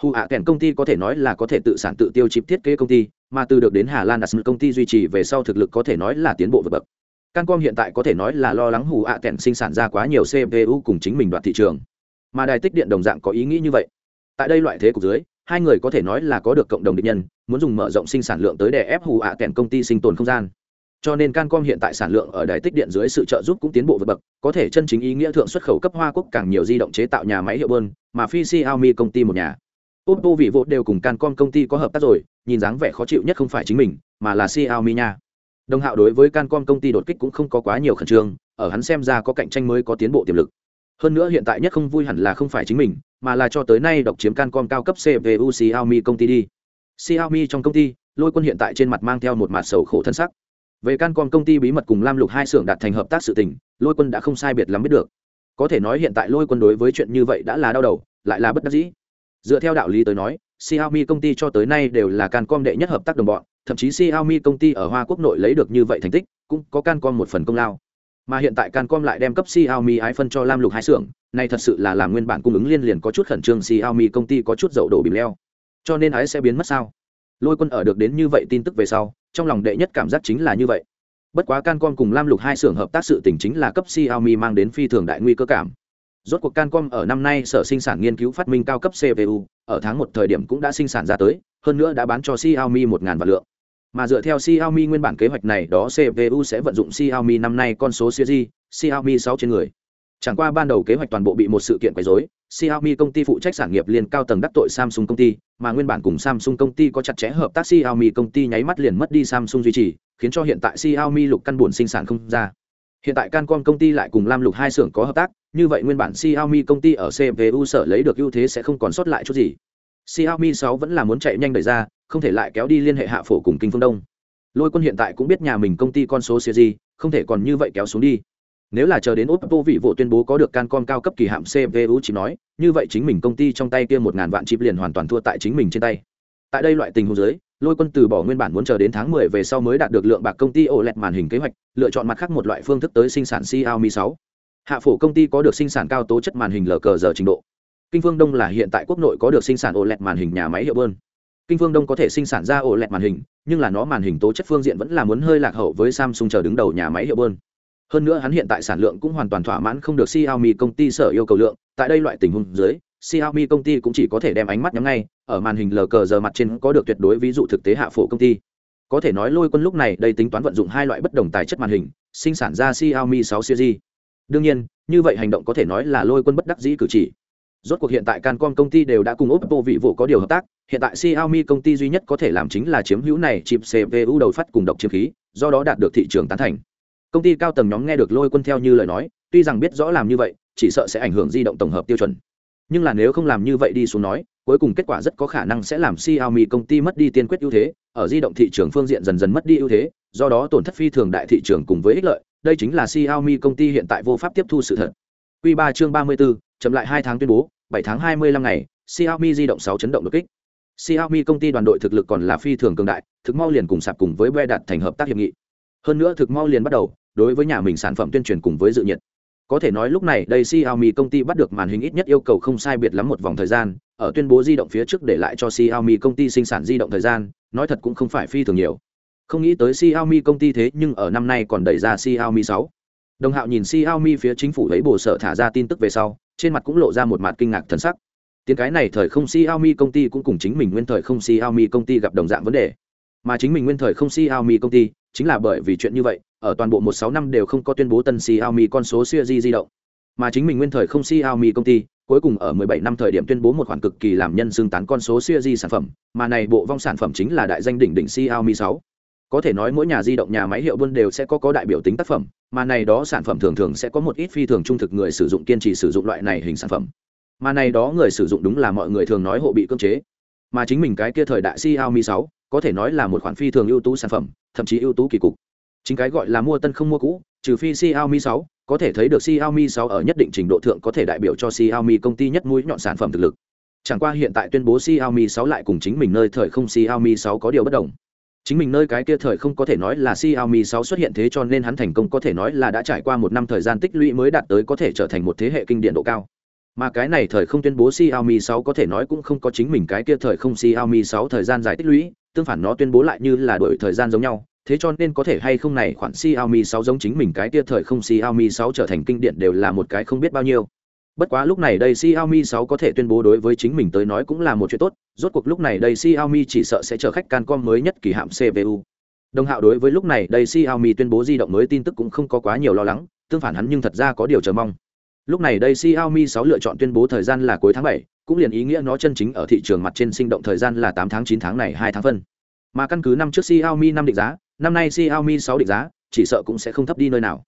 Hù ạ kèn công ty có thể nói là có thể tự sản tự tiêu chip thiết kế công ty, mà từ được đến hà lan đặt công ty duy trì về sau thực lực có thể nói là tiến bộ vượt bậc. Cancom hiện tại có thể nói là lo lắng hù ạ kèn sinh sản ra quá nhiều cpu cùng chính mình đoạt thị trường mà đài tích điện đồng dạng có ý nghĩ như vậy. Tại đây loại thế cục dưới, hai người có thể nói là có được cộng đồng định nhân, muốn dùng mở rộng sinh sản lượng tới để ép hù ạ kèn công ty sinh tồn không gian. Cho nên cancom hiện tại sản lượng ở đài tích điện dưới sự trợ giúp cũng tiến bộ vượt bậc, có thể chân chính ý nghĩa thượng xuất khẩu cấp hoa quốc càng nhiều di động chế tạo nhà máy hiệu bơn, mà phi xiaomi công ty một nhà. Oppo vị vội đều cùng cancom công ty có hợp tác rồi, nhìn dáng vẻ khó chịu nhất không phải chính mình, mà là xiaomi nha. Đồng hạo đối với cancom công ty đột kích cũng không có quá nhiều khẩn trương, ở hắn xem ra có cạnh tranh mới có tiến bộ tiềm lực hơn nữa hiện tại nhất không vui hẳn là không phải chính mình mà là cho tới nay độc chiếm cancom cao cấp cpu xiaomi công ty đi. Xiaomi trong công ty lôi quân hiện tại trên mặt mang theo một mặt sầu khổ thân sắc. Về cancom công ty bí mật cùng lam lục hai xưởng đạt thành hợp tác sự tình lôi quân đã không sai biệt lắm biết được. Có thể nói hiện tại lôi quân đối với chuyện như vậy đã là đau đầu lại là bất đắc dĩ. Dựa theo đạo lý tới nói Xiaomi công ty cho tới nay đều là Cancom đệ nhất hợp tác đồng bọn, thậm chí Xiaomi công ty ở Hoa Quốc nội lấy được như vậy thành tích, cũng có Cancom một phần công lao mà hiện tại cancom lại đem cấp xiaomi ái phân cho lam lục hai xưởng, này thật sự là làm nguyên bản cung ứng liên liền có chút khẩn trương xiaomi công ty có chút dậu đổ bìm leo. Cho nên ái sẽ biến mất sao? Lôi quân ở được đến như vậy tin tức về sau, trong lòng đệ nhất cảm giác chính là như vậy. Bất quá cancom cùng lam lục hai xưởng hợp tác sự tình chính là cấp xiaomi mang đến phi thường đại nguy cơ cảm. Rốt cuộc cancom ở năm nay sở sinh sản nghiên cứu phát minh cao cấp cpu ở tháng một thời điểm cũng đã sinh sản ra tới, hơn nữa đã bán cho xiaomi một ngàn vạn lượng mà dựa theo Xiaomi nguyên bản kế hoạch này đó CPU sẽ vận dụng Xiaomi năm nay con số series Xiaomi 6 trên người. Chẳng qua ban đầu kế hoạch toàn bộ bị một sự kiện quấy rối, Xiaomi công ty phụ trách sản nghiệp liên cao tầng đắc tội Samsung công ty, mà nguyên bản cùng Samsung công ty có chặt chẽ hợp tác Xiaomi công ty nháy mắt liền mất đi Samsung duy trì, khiến cho hiện tại Xiaomi lục căn buồn sinh sản không ra. Hiện tại Cancom công ty lại cùng Lam Lục hai xưởng có hợp tác, như vậy nguyên bản Xiaomi công ty ở CPU sở lấy được ưu thế sẽ không còn sót lại chút gì. Xiaomi 6 vẫn là muốn chạy nhanh đẩy ra, không thể lại kéo đi liên hệ hạ phổ cùng kinh phương đông lôi quân hiện tại cũng biết nhà mình công ty con số siêu không thể còn như vậy kéo xuống đi nếu là chờ đến oppo vị vụ tuyên bố có được cancom cao cấp kỳ hạm cpu chỉ nói như vậy chính mình công ty trong tay kia một ngàn vạn chip liền hoàn toàn thua tại chính mình trên tay tại đây loại tình huống dưới lôi quân từ bỏ nguyên bản muốn chờ đến tháng 10 về sau mới đạt được lượng bạc công ty OLED màn hình kế hoạch, lựa chọn mặt khác một loại phương thức tới sinh sản Xiaomi 6. Hạ phổ công ty có được sinh sản cao tố chất màn hình LCD trình độ. Kinh Phương Đông là hiện tại quốc nội có được sinh sản ổ lẹt màn hình nhà máy hiệu bơn. Kinh phương đông có thể sinh sản ra ổ lẹt màn hình, nhưng là nó màn hình tố chất phương diện vẫn là muốn hơi lạc hậu với samsung chờ đứng đầu nhà máy hiệu bơn. Hơn nữa hắn hiện tại sản lượng cũng hoàn toàn thỏa mãn không được xiaomi công ty sở yêu cầu lượng, tại đây loại tình huống dưới, xiaomi công ty cũng chỉ có thể đem ánh mắt nhắm ngay, ở màn hình lờ cờ giờ mặt trên có được tuyệt đối ví dụ thực tế hạ phổ công ty. Có thể nói lôi quân lúc này đây tính toán vận dụng hai loại bất đồng tài chất màn hình, sinh sản ra xiaomi 6 series. Đương nhiên, như vậy hành động có thể nói là lôi quân bất đắc dĩ cử chỉ rốt cuộc hiện tại cancom công ty đều đã cùng oppo vị vụ có điều hợp tác. Hiện tại xiaomi công ty duy nhất có thể làm chính là chiếm hữu này chip cpu đầu phát cùng độc chiếm khí do đó đạt được thị trường tán thành. Công ty cao tầng nhóm nghe được lôi quân theo như lời nói tuy rằng biết rõ làm như vậy chỉ sợ sẽ ảnh hưởng di động tổng hợp tiêu chuẩn. Nhưng là nếu không làm như vậy đi xuống nói cuối cùng kết quả rất có khả năng sẽ làm Xiaomi công ty mất đi tiên quyết ưu thế, ở di động thị trường phương diện dần dần mất đi ưu thế, do đó tổn thất phi thường đại thị trường cùng với ích lợi, đây chính là Xiaomi công ty hiện tại vô pháp tiếp thu sự thật. Quy 3 chương 34, chậm lại 2 tháng tuyên bố, 7 tháng 25 ngày, Xiaomi di động 6 chấn động đột kích. Xiaomi công ty đoàn đội thực lực còn là phi thường cường đại, thực mau liền cùng sạp cùng với Be đạt thành hợp tác hiệp nghị. Hơn nữa thực mau liền bắt đầu, đối với nhà mình sản phẩm tuyên truyền cùng với dự nhiệt. Có thể nói lúc này đây Xiaomi công ty bắt được màn hình ít nhất yêu cầu không sai biệt lắm một vòng thời gian, ở tuyên bố di động phía trước để lại cho Xiaomi công ty sinh sản di động thời gian, nói thật cũng không phải phi thường nhiều. Không nghĩ tới Xiaomi công ty thế nhưng ở năm nay còn đẩy ra Xiaomi 6. Đồng Hạo nhìn Xiaomi phía chính phủ lấy bổ sở thả ra tin tức về sau, trên mặt cũng lộ ra một mặt kinh ngạc thần sắc. Tiến cái này thời không Xiaomi công ty cũng cùng chính mình nguyên thời không Xiaomi công ty gặp đồng dạng vấn đề. Mà chính mình nguyên thời không Xiaomi công ty, chính là bởi vì chuyện như vậy, ở toàn bộ một sáu năm đều không có tuyên bố tân Xiaomi con số series di động. Mà chính mình nguyên thời không Xiaomi công ty, cuối cùng ở 17 năm thời điểm tuyên bố một khoản cực kỳ làm nhân xương tán con số series sản phẩm, mà này bộ vong sản phẩm chính là đại danh đỉnh đỉnh Xiaomi 6. Có thể nói mỗi nhà di động nhà máy hiệu buôn đều sẽ có có đại biểu tính tác phẩm, mà này đó sản phẩm thường thường sẽ có một ít phi thường trung thực người sử dụng kiên trì sử dụng loại này hình sản phẩm. Mà này đó người sử dụng đúng là mọi người thường nói hộ bị cưỡng chế. Mà chính mình cái kia thời đại Xiaomi 6, có thể nói là một khoản phi thường ưu tú sản phẩm, thậm chí ưu tú kỳ cục. Chính cái gọi là mua tân không mua cũ, trừ phi Xiaomi 6, có thể thấy được Xiaomi 6 ở nhất định trình độ thượng có thể đại biểu cho Xiaomi công ty nhất mũi nhọn sản phẩm thực lực. Chẳng qua hiện tại tuyên bố Xiaomi 6 lại cùng chính mình nơi thời không Xiaomi 6 có điều bất đồng. Chính mình nơi cái kia thời không có thể nói là Xiaomi 6 xuất hiện thế cho nên hắn thành công có thể nói là đã trải qua một năm thời gian tích lũy mới đạt tới có thể trở thành một thế hệ kinh điển độ cao. Mà cái này thời không tuyên bố Xiaomi 6 có thể nói cũng không có chính mình cái kia thời không Xiaomi 6 thời gian dài tích lũy, tương phản nó tuyên bố lại như là đổi thời gian giống nhau, thế cho nên có thể hay không này khoản Xiaomi 6 giống chính mình cái kia thời không Xiaomi 6 trở thành kinh điển đều là một cái không biết bao nhiêu. Bất quá lúc này đây Xiaomi 6 có thể tuyên bố đối với chính mình tới nói cũng là một chuyện tốt, rốt cuộc lúc này đây Xiaomi chỉ sợ sẽ trở khách Cancom mới nhất kỳ hạm CPU. Đồng Hạo đối với lúc này đây Xiaomi tuyên bố di động mới tin tức cũng không có quá nhiều lo lắng, tương phản hắn nhưng thật ra có điều chờ mong. Lúc này đây Xiaomi 6 lựa chọn tuyên bố thời gian là cuối tháng 7, cũng liền ý nghĩa nó chân chính ở thị trường mặt trên sinh động thời gian là 8 tháng 9 tháng này 2 tháng phân. Mà căn cứ năm trước Xiaomi năm định giá, năm nay Xiaomi 6 định giá, chỉ sợ cũng sẽ không thấp đi nơi nào.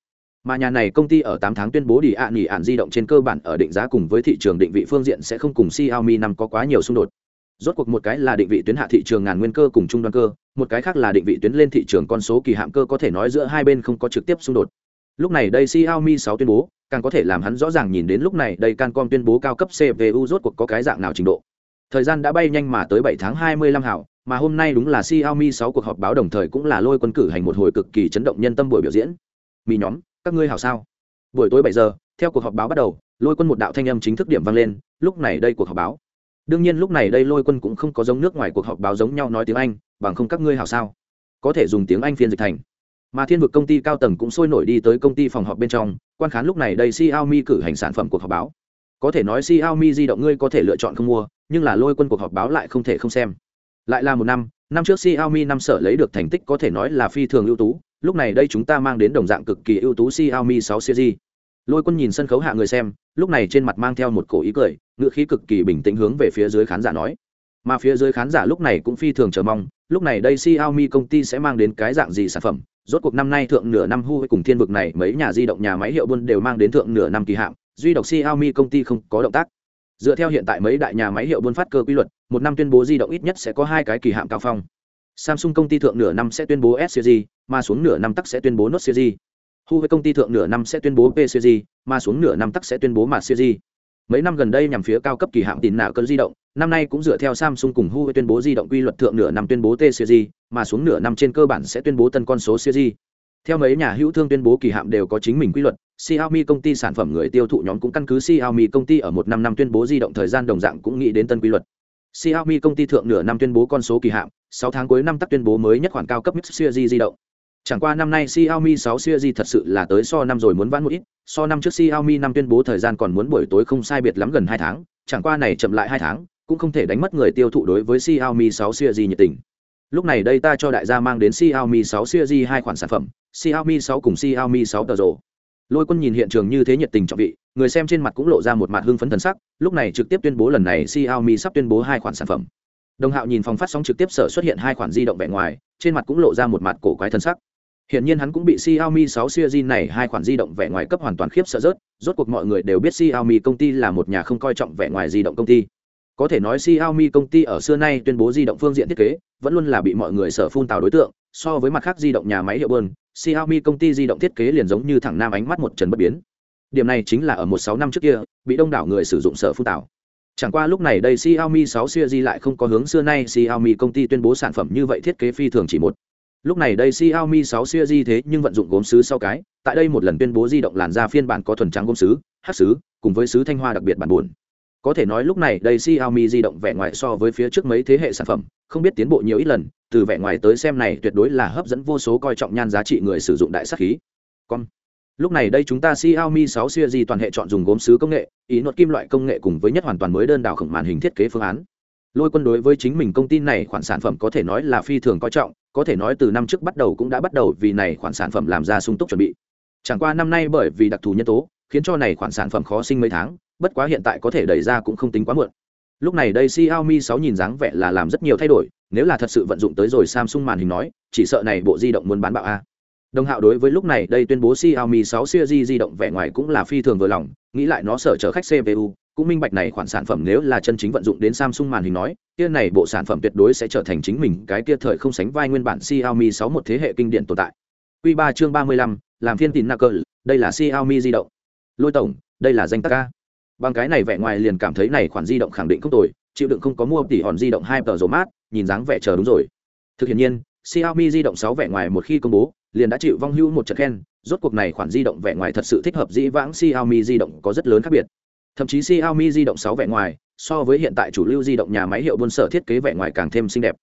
Mà nhà này công ty ở 8 tháng tuyên bố đi ạ nghỉ ạn di động trên cơ bản ở định giá cùng với thị trường định vị phương diện sẽ không cùng Xiaomi năm có quá nhiều xung đột. Rốt cuộc một cái là định vị tuyến hạ thị trường ngàn nguyên cơ cùng trung đoan cơ, một cái khác là định vị tuyến lên thị trường con số kỳ hạm cơ có thể nói giữa hai bên không có trực tiếp xung đột. Lúc này đây Xiaomi 6 tuyên bố, càng có thể làm hắn rõ ràng nhìn đến lúc này đây Cancom tuyên bố cao cấp CPU rốt cuộc có cái dạng nào trình độ. Thời gian đã bay nhanh mà tới 7 tháng 25 hảo, mà hôm nay đúng là Xiaomi 6 cuộc họp báo đồng thời cũng là lôi quân cử hành một hồi cực kỳ chấn động nhân tâm buổi biểu diễn. Mì nhóm, các ngươi hảo sao? Buổi tối bảy giờ, theo cuộc họp báo bắt đầu, lôi quân một đạo thanh âm chính thức điểm vang lên, lúc này đây cuộc họp báo. Đương nhiên lúc này đây lôi quân cũng không có giống nước ngoài cuộc họp báo giống nhau nói tiếng Anh, bằng không các ngươi hảo sao? Có thể dùng tiếng Anh phiên dịch thành. Mà thiên vực công ty cao tầng cũng sôi nổi đi tới công ty phòng họp bên trong, quan khán lúc này đây Xiaomi cử hành sản phẩm cuộc họp báo. Có thể nói Xiaomi di động ngươi có thể lựa chọn không mua, nhưng là lôi quân cuộc họp báo lại không thể không xem lại là một năm năm trước xiaomi năm sở lấy được thành tích có thể nói là phi thường ưu tú lúc này đây chúng ta mang đến đồng dạng cực kỳ ưu tú xiaomi 6 series. Lôi quân nhìn sân khấu hạ người xem, lúc này trên mặt mang theo một cổ ý cười, ngữ khí cực kỳ bình tĩnh hướng về phía dưới khán giả nói. Mà phía dưới khán giả lúc này cũng phi thường chờ mong, lúc này đây xiaomi công ty sẽ mang đến cái dạng gì sản phẩm? Rốt cuộc năm nay thượng nửa năm hu cùng thiên vực này mấy nhà di động nhà máy hiệu buôn đều mang đến thượng nửa năm kỳ hạn duy độc xiaomi công ty không có động tác. Dựa theo hiện tại mấy đại nhà máy hiệu buôn phát cơ quy luật, một năm tuyên bố di động ít nhất sẽ có hai cái kỳ hạn cao phong. Samsung công ty thượng nửa năm sẽ tuyên bố s series mà xuống nửa năm tắc sẽ tuyên bố note series hu với công ty thượng nửa năm sẽ tuyên bố p series mà xuống nửa năm tắc sẽ tuyên bố mặt series mấy năm gần đây nhằm phía cao cấp kỳ hạn tín nạo cơn di động năm nay cũng dựa theo samsung cùng hu với tuyên bố di động quy luật thượng nửa năm tuyên bố t series mà xuống nửa năm trên cơ bản sẽ tuyên bố tân con số series theo mấy nhà hữu thương tuyên bố kỳ hạn đều có chính mình quy luật Xiaomi công ty sản phẩm người tiêu thụ nhóm cũng căn cứ Xiaomi công ty ở một năm năm tuyên bố di động thời gian đồng dạng cũng nghĩ đến tân quy luật. Xiaomi công ty thượng nửa năm tuyên bố con số kỳ hạn, 6 tháng cuối năm tắc tuyên bố mới nhất khoản cao cấp Mix Series di động. Chẳng qua năm nay Xiaomi 6 series thật sự là tới so năm rồi muốn vãn một ít, so năm trước Xiaomi năm tuyên bố thời gian còn muốn buổi tối không sai biệt lắm gần 2 tháng, chẳng qua này chậm lại 2 tháng, cũng không thể đánh mất người tiêu thụ đối với Xiaomi 6 series nhiệt tình. Lúc này đây ta cho đại gia mang đến Xiaomi 6 series hai khoản sản phẩm, Xiaomi 6 cùng Xiaomi 6 Pro. Lôi Quân nhìn hiện trường như thế nhiệt tình trọng vị, người xem trên mặt cũng lộ ra một mặt hưng phấn thần sắc, lúc này trực tiếp tuyên bố lần này Xiaomi sắp tuyên bố hai khoản sản phẩm. Đồng Hạo nhìn phòng phát sóng trực tiếp sở xuất hiện hai khoản di động vẻ ngoài, trên mặt cũng lộ ra một mặt cổ quái thần sắc. Hiện nhiên hắn cũng bị Xiaomi 6 series này hai khoản di động vẻ ngoài cấp hoàn toàn khiếp sợ rớt, rốt cuộc mọi người đều biết Xiaomi công ty là một nhà không coi trọng vẻ ngoài di động công ty. Có thể nói Xiaomi công ty ở xưa nay tuyên bố di động phương diện thiết kế, vẫn luôn là bị mọi người sở phun tào đối tượng, so với mặt khác di động nhà máy hiệu bơn, Xiaomi công ty di động thiết kế liền giống như thẳng nam ánh mắt một trần bất biến. Điểm này chính là ở một sáu năm trước kia, bị đông đảo người sử dụng sở phun tào. Chẳng qua lúc này đây Xiaomi 6 series lại không có hướng xưa nay Xiaomi công ty tuyên bố sản phẩm như vậy thiết kế phi thường chỉ một. Lúc này đây Xiaomi 6 series thế nhưng vận dụng gốm sứ sau cái, tại đây một lần tuyên bố di động làn da phiên bản có thuần trắng gốm sứ, hắc sứ, cùng với sứ thanh hoa đặc biệt bản buồn. Có thể nói lúc này đây Xiaomi di động vẻ ngoài so với phía trước mấy thế hệ sản phẩm, không biết tiến bộ nhiều ít lần, từ vẻ ngoài tới xem này tuyệt đối là hấp dẫn vô số coi trọng nhan giá trị người sử dụng đại sắc khí. Con lúc này đây chúng ta Xiaomi 6 series toàn hệ chọn dùng gốm sứ công nghệ ý nốt kim loại công nghệ cùng với nhất hoàn toàn mới đơn đảo khổng màn hình thiết kế phương án lôi quân đối với chính mình công ty này khoản sản phẩm có thể nói là phi thường coi trọng có thể nói từ năm trước bắt đầu cũng đã bắt đầu vì này khoản sản phẩm làm ra sung túc chuẩn bị. Chẳng qua năm nay bởi vì đặc thù nhân tố khiến cho này khoản sản phẩm khó sinh mấy tháng bất quá hiện tại có thể đẩy ra cũng không tính quá muộn. Lúc này đây Xiaomi 6 nhìn dáng vẻ là làm rất nhiều thay đổi nếu là thật sự vận dụng tới rồi Samsung màn hình nói chỉ sợ này bộ di động muốn bán bạo a. Đồng Hạo đối với lúc này đây tuyên bố Xiaomi 6 series di động vẻ ngoài cũng là phi thường vừa lòng, nghĩ lại nó sở chở khách CPU, cũng minh bạch này khoản sản phẩm nếu là chân chính vận dụng đến Samsung màn hình nói, kia này bộ sản phẩm tuyệt đối sẽ trở thành chính mình cái kia thời không sánh vai nguyên bản Xiaomi 6 một thế hệ kinh điển tồn tại. Quy 3 chương 35, làm phiên tín nạc đây là Xiaomi di động. Lôi tổng, đây là danh tác Bằng cái này vẻ ngoài liền cảm thấy này khoản di động khẳng định không tồi, chịu đựng không có mua tỷ hòn di động hai tờ rồ mát, nhìn dáng vẻ chờ đúng rồi. Thực hiện nhiên, Xiaomi di động 6 vẻ ngoài một khi công bố, liền đã chịu vong hưu một trận khen rốt cuộc này khoản di động vẻ ngoài thật sự thích hợp dĩ vãng Xiaomi di động có rất lớn khác biệt thậm chí Xiaomi di động 6 vẻ ngoài, so với hiện tại chủ lưu di động nhà máy hiệu buôn sở thiết kế vẻ ngoài càng thêm xinh đẹp.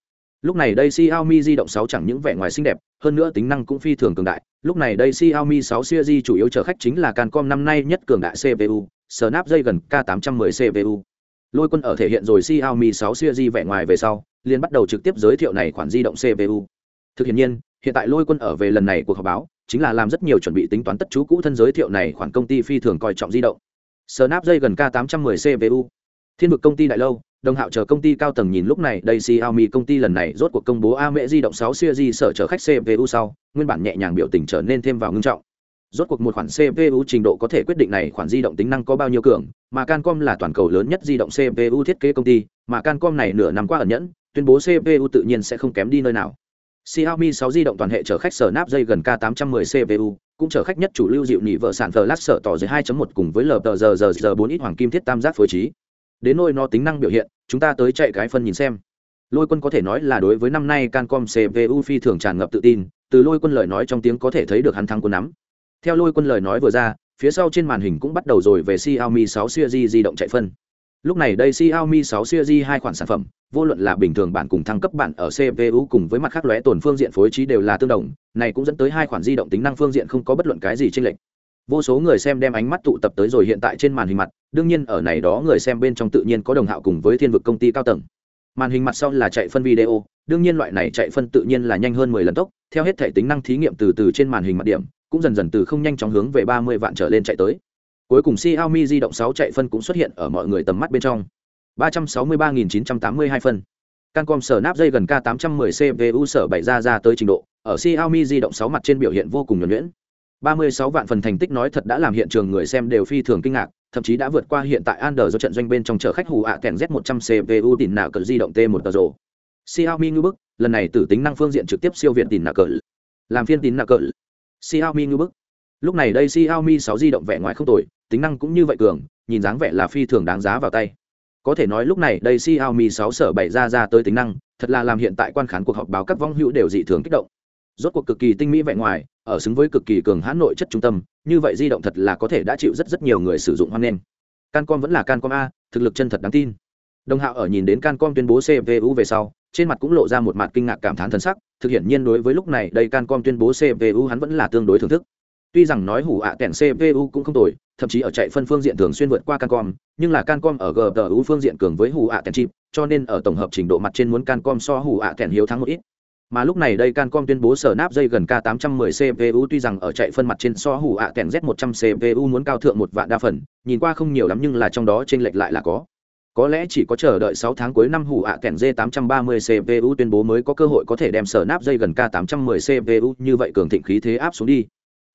Lúc này đây Xiaomi di động 6 chẳng những vẻ ngoài xinh đẹp, hơn nữa tính năng cũng phi thường cường đại. Lúc này đây Xiaomi 6 series chủ yếu chở khách chính là Cancom năm nay nhất cường đại CPU Snapdragon K810 CPU lôi quân ở thể hiện rồi Xiaomi 6 series vẻ ngoài về sau, liền bắt đầu trực tiếp giới thiệu này khoản di động CPU thực hiện nhiên, hiện tại lôi quân ở về lần này cuộc họp báo, chính là làm rất nhiều chuẩn bị tính toán tất chú cũ thân giới thiệu này khoản công ty phi thường coi trọng di động snap dây gần k 810 cpu thiên vực công ty đại lâu, đồng hạo chờ công ty cao tầng nhìn lúc này, đây xiaomi công ty lần này rốt cuộc công bố a mẹ di động 6 series sở chở khách cpu sau, nguyên bản nhẹ nhàng biểu tình trở nên thêm vào ngưng trọng. Rốt cuộc một khoản cpu trình độ có thể quyết định này khoản di động tính năng có bao nhiêu cường, mà cancom là toàn cầu lớn nhất di động cpu thiết kế công ty, mà cancom này nửa năm qua ẩn nhẫn, tuyên bố cpu tự nhiên sẽ không kém đi nơi nào. Xiaomi 6 di động toàn hệ chở khách sở nắp dây gần K810 CPU, cũng chở khách nhất chủ lưu dịu nhị vợ sản Flash sở tỏ dưới 2.1 cùng với LTZZZ 4 ít hoàng kim thiết tam giác phối trí. Đến nôi nó tính năng biểu hiện, chúng ta tới chạy cái phân nhìn xem. Lôi Quân có thể nói là đối với năm nay Cancom CPU phi thường tràn ngập tự tin, từ Lôi Quân lời nói trong tiếng có thể thấy được hắn thắng quân nắm. Theo Lôi Quân lời nói vừa ra, phía sau trên màn hình cũng bắt đầu rồi về Xiaomi 6 series di động chạy phân. Lúc này đây Xiaomi 6 series hai khoản sản phẩm, vô luận là bình thường bản cùng thăng cấp bản ở CPU cùng với mặt khác lóe tổn phương diện phối trí đều là tương đồng, này cũng dẫn tới hai khoản di động tính năng phương diện không có bất luận cái gì chênh lệch. Vô số người xem đem ánh mắt tụ tập tới rồi hiện tại trên màn hình mặt, đương nhiên ở này đó người xem bên trong tự nhiên có đồng hạo cùng với thiên vực công ty cao tầng. Màn hình mặt sau là chạy phân video, đương nhiên loại này chạy phân tự nhiên là nhanh hơn 10 lần tốc, theo hết thể tính năng thí nghiệm từ từ trên màn hình mặt điểm, cũng dần dần từ không nhanh chóng hướng về 30 vạn trở lên chạy tới. Cuối cùng Xiaomi di động 6 chạy phân cũng xuất hiện ở mọi người tầm mắt bên trong. 363.982 phân. Cancom sở nắp dây gần K810 CPU sở bày ra ra tới trình độ, ở Xiaomi di động 6 mặt trên biểu hiện vô cùng nhuần nhuyễn. 36 vạn phần thành tích nói thật đã làm hiện trường người xem đều phi thường kinh ngạc, thậm chí đã vượt qua hiện tại Android do trận doanh bên trong chở khách hù ạ kèn Z100 CPU tỉn nạ cỡ di động T1 tờ rồ. Xiaomi ngư bức, lần này tử tính năng phương diện trực tiếp siêu việt tỉn nạ cỡ. Làm phiên tỉn nạ cỡ. Xiaomi ngư bức. Lúc này đây Xiaomi 6 di động vẻ ngoài không tồi, tính năng cũng như vậy cường, nhìn dáng vẻ là phi thường đáng giá vào tay có thể nói lúc này đây Xiaomi 6 sở bày ra ra tới tính năng, thật là làm hiện tại quan khán cuộc họp báo các vong hữu đều dị thường kích động. Rốt cuộc cực kỳ tinh mỹ vẻ ngoài, ở xứng với cực kỳ cường hãn nội chất trung tâm, như vậy di động thật là có thể đã chịu rất rất nhiều người sử dụng hoan nghênh. Cancom vẫn là Cancom a, thực lực chân thật đáng tin. Đồng Hạo ở nhìn đến Cancom tuyên bố CPU về sau, trên mặt cũng lộ ra một mặt kinh ngạc cảm thán thần sắc thực hiện nhiên đối với lúc này đây cancom tuyên bố cpu hắn vẫn là tương đối thưởng thức tuy rằng nói hủ ạ à kèn cpu cũng không tồi, thậm chí ở chạy phân phương diện thường xuyên vượt qua cancom, nhưng là cancom ở gpu phương diện cường với hủ ạ à kèn chip, cho nên ở tổng hợp trình độ mặt trên muốn cancom so hủ ạ à kèn hiếu thắng một ít mà lúc này đây cancom tuyên bố sở nắp dây gần k 810 cpu tuy rằng ở chạy phân mặt trên so hủ ạ kèn z 100 cpu muốn cao thượng một vạn đa phần, nhìn qua không nhiều lắm nhưng là trong đó t r ê n lệch lại là có có lẽ chỉ có chờ đợi 6 tháng cuối năm hủ ạ kèn D830 CPU tuyên bố mới có cơ hội có thể đem sở nắp dây gần K810 CPU như vậy cường thịnh khí thế áp xuống đi.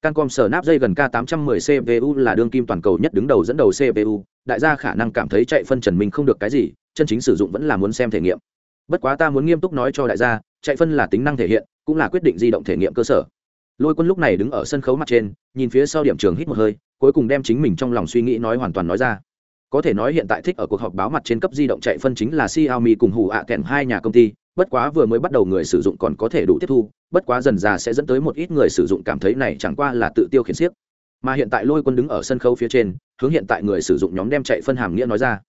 Cancom sở nắp dây gần K810 CPU là đương kim toàn cầu nhất đứng đầu dẫn đầu CPU, đại gia khả năng cảm thấy chạy phân trần mình không được cái gì, chân chính sử dụng vẫn là muốn xem thể nghiệm. Bất quá ta muốn nghiêm túc nói cho đại gia, chạy phân là tính năng thể hiện, cũng là quyết định di động thể nghiệm cơ sở. Lôi Quân lúc này đứng ở sân khấu mặt trên, nhìn phía sau điểm trường hít một hơi, cuối cùng đem chính mình trong lòng suy nghĩ nói hoàn toàn nói ra có thể nói hiện tại thích ở cuộc họp báo mặt trên cấp di động chạy phân chính là Xiaomi cùng hủ ạ kèn hai nhà công ty, bất quá vừa mới bắt đầu người sử dụng còn có thể đủ tiếp thu, bất quá dần già sẽ dẫn tới một ít người sử dụng cảm thấy này chẳng qua là tự tiêu khiển xiếc. Mà hiện tại Lôi Quân đứng ở sân khấu phía trên, hướng hiện tại người sử dụng nhóm đem chạy phân hàm nghĩa nói ra.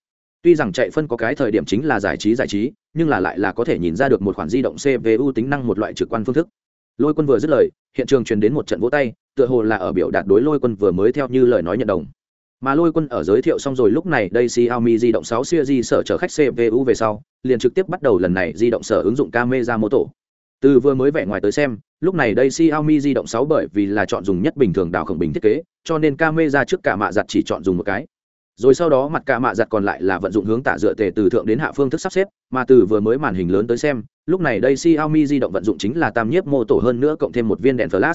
Tuy rằng chạy phân có cái thời điểm chính là giải trí giải trí, nhưng là lại là có thể nhìn ra được một khoản di động CPU tính năng một loại trực quan phương thức. Lôi Quân vừa dứt lời, hiện trường truyền đến một trận vỗ tay, tựa hồ là ở biểu đạt đối Lôi Quân vừa mới theo như lời nói nhận đồng mà lôi quân ở giới thiệu xong rồi lúc này đây Xiaomi di động 6 series sở chở khách CPU về sau, liền trực tiếp bắt đầu lần này di động sở ứng dụng camera mô tổ từ vừa mới vẻ ngoài tới xem, lúc này đây Xiaomi di động 6 bởi vì là chọn dùng nhất bình thường đào khổng bình thiết kế, cho nên camera trước cả mạ giặt chỉ chọn dùng một cái. Rồi sau đó mặt cả mạ giặt còn lại là vận dụng hướng tả dựa tề từ thượng đến hạ phương thức sắp xếp, mà từ vừa mới màn hình lớn tới xem, lúc này đây Xiaomi di động vận dụng chính là tam nhiếp mô tổ hơn nữa cộng thêm một viên đèn flash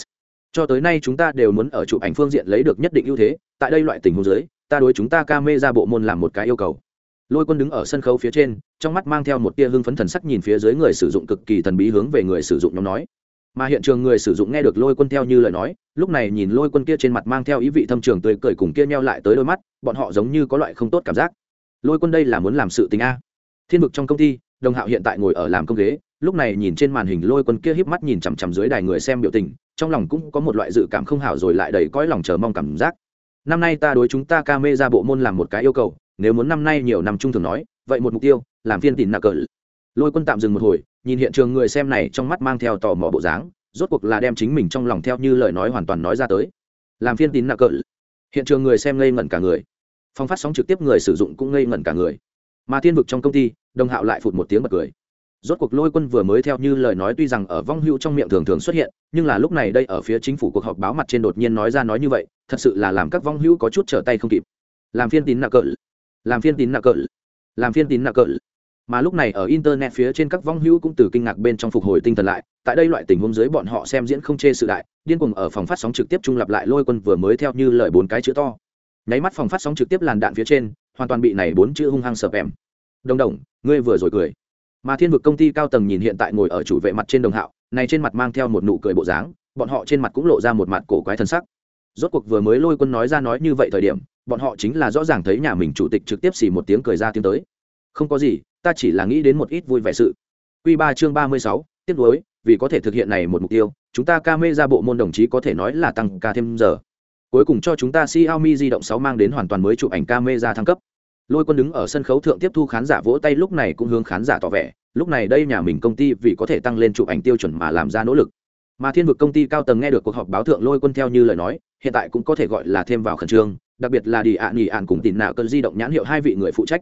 cho tới nay chúng ta đều muốn ở chụp ảnh phương diện lấy được nhất định ưu thế, tại đây loại tình huống dưới, ta đối chúng ta ca mê ra bộ môn làm một cái yêu cầu. Lôi quân đứng ở sân khấu phía trên, trong mắt mang theo một tia hưng phấn thần sắc nhìn phía dưới người sử dụng cực kỳ thần bí hướng về người sử dụng nhóm nói. Mà hiện trường người sử dụng nghe được lôi quân theo như lời nói, lúc này nhìn lôi quân kia trên mặt mang theo ý vị thâm trường tươi cười cùng kia nheo lại tới đôi mắt, bọn họ giống như có loại không tốt cảm giác. Lôi quân đây là muốn làm sự tình a. Thiên vực trong công ty, đồng hạo hiện tại ngồi ở làm công ghế, lúc này nhìn trên màn hình lôi quân kia híp mắt nhìn chằm chằm dưới đài người xem biểu tình trong lòng cũng có một loại dự cảm không hảo rồi lại đầy cõi lòng chờ mong cảm giác. Năm nay ta đối chúng ta ca mê ra bộ môn làm một cái yêu cầu, nếu muốn năm nay nhiều năm trung thường nói, vậy một mục tiêu, làm phiên tìm nạc cờ. Lôi quân tạm dừng một hồi, nhìn hiện trường người xem này trong mắt mang theo tò mò bộ dáng, rốt cuộc là đem chính mình trong lòng theo như lời nói hoàn toàn nói ra tới. Làm phiên tín nạc cờ. Hiện trường người xem ngây ngẩn cả người. Phong phát sóng trực tiếp người sử dụng cũng ngây ngẩn cả người. Mà thiên vực trong công ty đồng hạo lại phụt một tiếng bật cười rốt cuộc lôi quân vừa mới theo như lời nói tuy rằng ở vong hưu trong miệng thường thường xuất hiện, nhưng là lúc này đây ở phía chính phủ cuộc họp báo mặt trên đột nhiên nói ra nói như vậy, thật sự là làm các vong hưu có chút trở tay không kịp. Làm phiên tín nạ cỡ làm phiên tín nạ cỡ làm phiên tín nạ cỡ mà lúc này ở internet phía trên các vong hưu cũng từ kinh ngạc bên trong phục hồi tinh thần lại, tại đây loại tình huống dưới bọn họ xem diễn không chê sự đại, điên cuồng ở phòng phát sóng trực tiếp trung lập lại lôi quân vừa mới theo như lời bốn cái chữ to. Nháy mắt phòng phát sóng trực tiếp làn đạn phía trên, hoàn toàn bị này bốn chữ hung hăng sập em đồng đồng, ngươi vừa rồi cười mà thiên vực công ty cao tầng nhìn hiện tại ngồi ở chủ vệ mặt trên đồng hạo, này trên mặt mang theo một nụ cười bộ dáng, bọn họ trên mặt cũng lộ ra một mặt cổ quái thân sắc. Rốt cuộc vừa mới lôi quân nói ra nói như vậy thời điểm, bọn họ chính là rõ ràng thấy nhà mình chủ tịch trực tiếp xì một tiếng cười ra tiếng tới. Không có gì, ta chỉ là nghĩ đến một ít vui vẻ sự. Q ba chương ba mươi sáu, tiếp nối, vì có thể thực hiện này một mục tiêu, chúng ta ca mê ra bộ môn đồng chí có thể nói là tăng ca thêm giờ. Cuối cùng cho chúng ta Xiaomi di động 6 mang đến hoàn toàn mới chụp ảnh camera thăng cấp lôi quân đứng ở sân khấu thượng tiếp thu khán giả vỗ tay, lúc này cũng hướng khán giả tỏ vẻ, lúc này đây nhà mình công ty vì có thể tăng lên chụp ảnh tiêu chuẩn mà làm ra nỗ lực. Mà thiên vực công ty cao tầng nghe được cuộc họp báo thượng lôi quân theo như lời nói, hiện tại cũng có thể gọi là thêm vào khẩn trương, đặc biệt là đi ạ nghỉ ạn cùng tìm nạo cơn di động nhãn hiệu hai vị người phụ trách.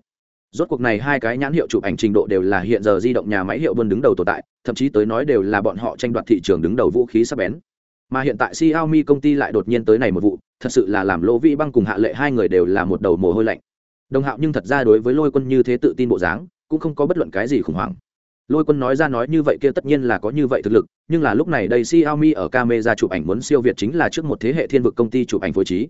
Rốt cuộc này hai cái nhãn hiệu chụp ảnh trình độ đều là hiện giờ di động nhà máy hiệu buôn đứng đầu tồn tại, thậm chí tới nói đều là bọn họ tranh đoạt thị trường đứng đầu vũ khí sắp bén. Mà hiện tại Xiaomi công ty lại đột nhiên tới này một vụ, thật sự là làm lỗ vĩ băng cùng hạ lệ hai người đều là một đầu mồ hôi lạnh đồng hạo nhưng thật ra đối với lôi quân như thế tự tin bộ dáng, cũng không có bất luận cái gì khủng hoảng. Lôi quân nói ra nói như vậy kia tất nhiên là có như vậy thực lực, nhưng là lúc này đây xiaomi ở camera chụp ảnh muốn siêu việt chính là trước một thế hệ thiên vực công ty chụp ảnh phối trí.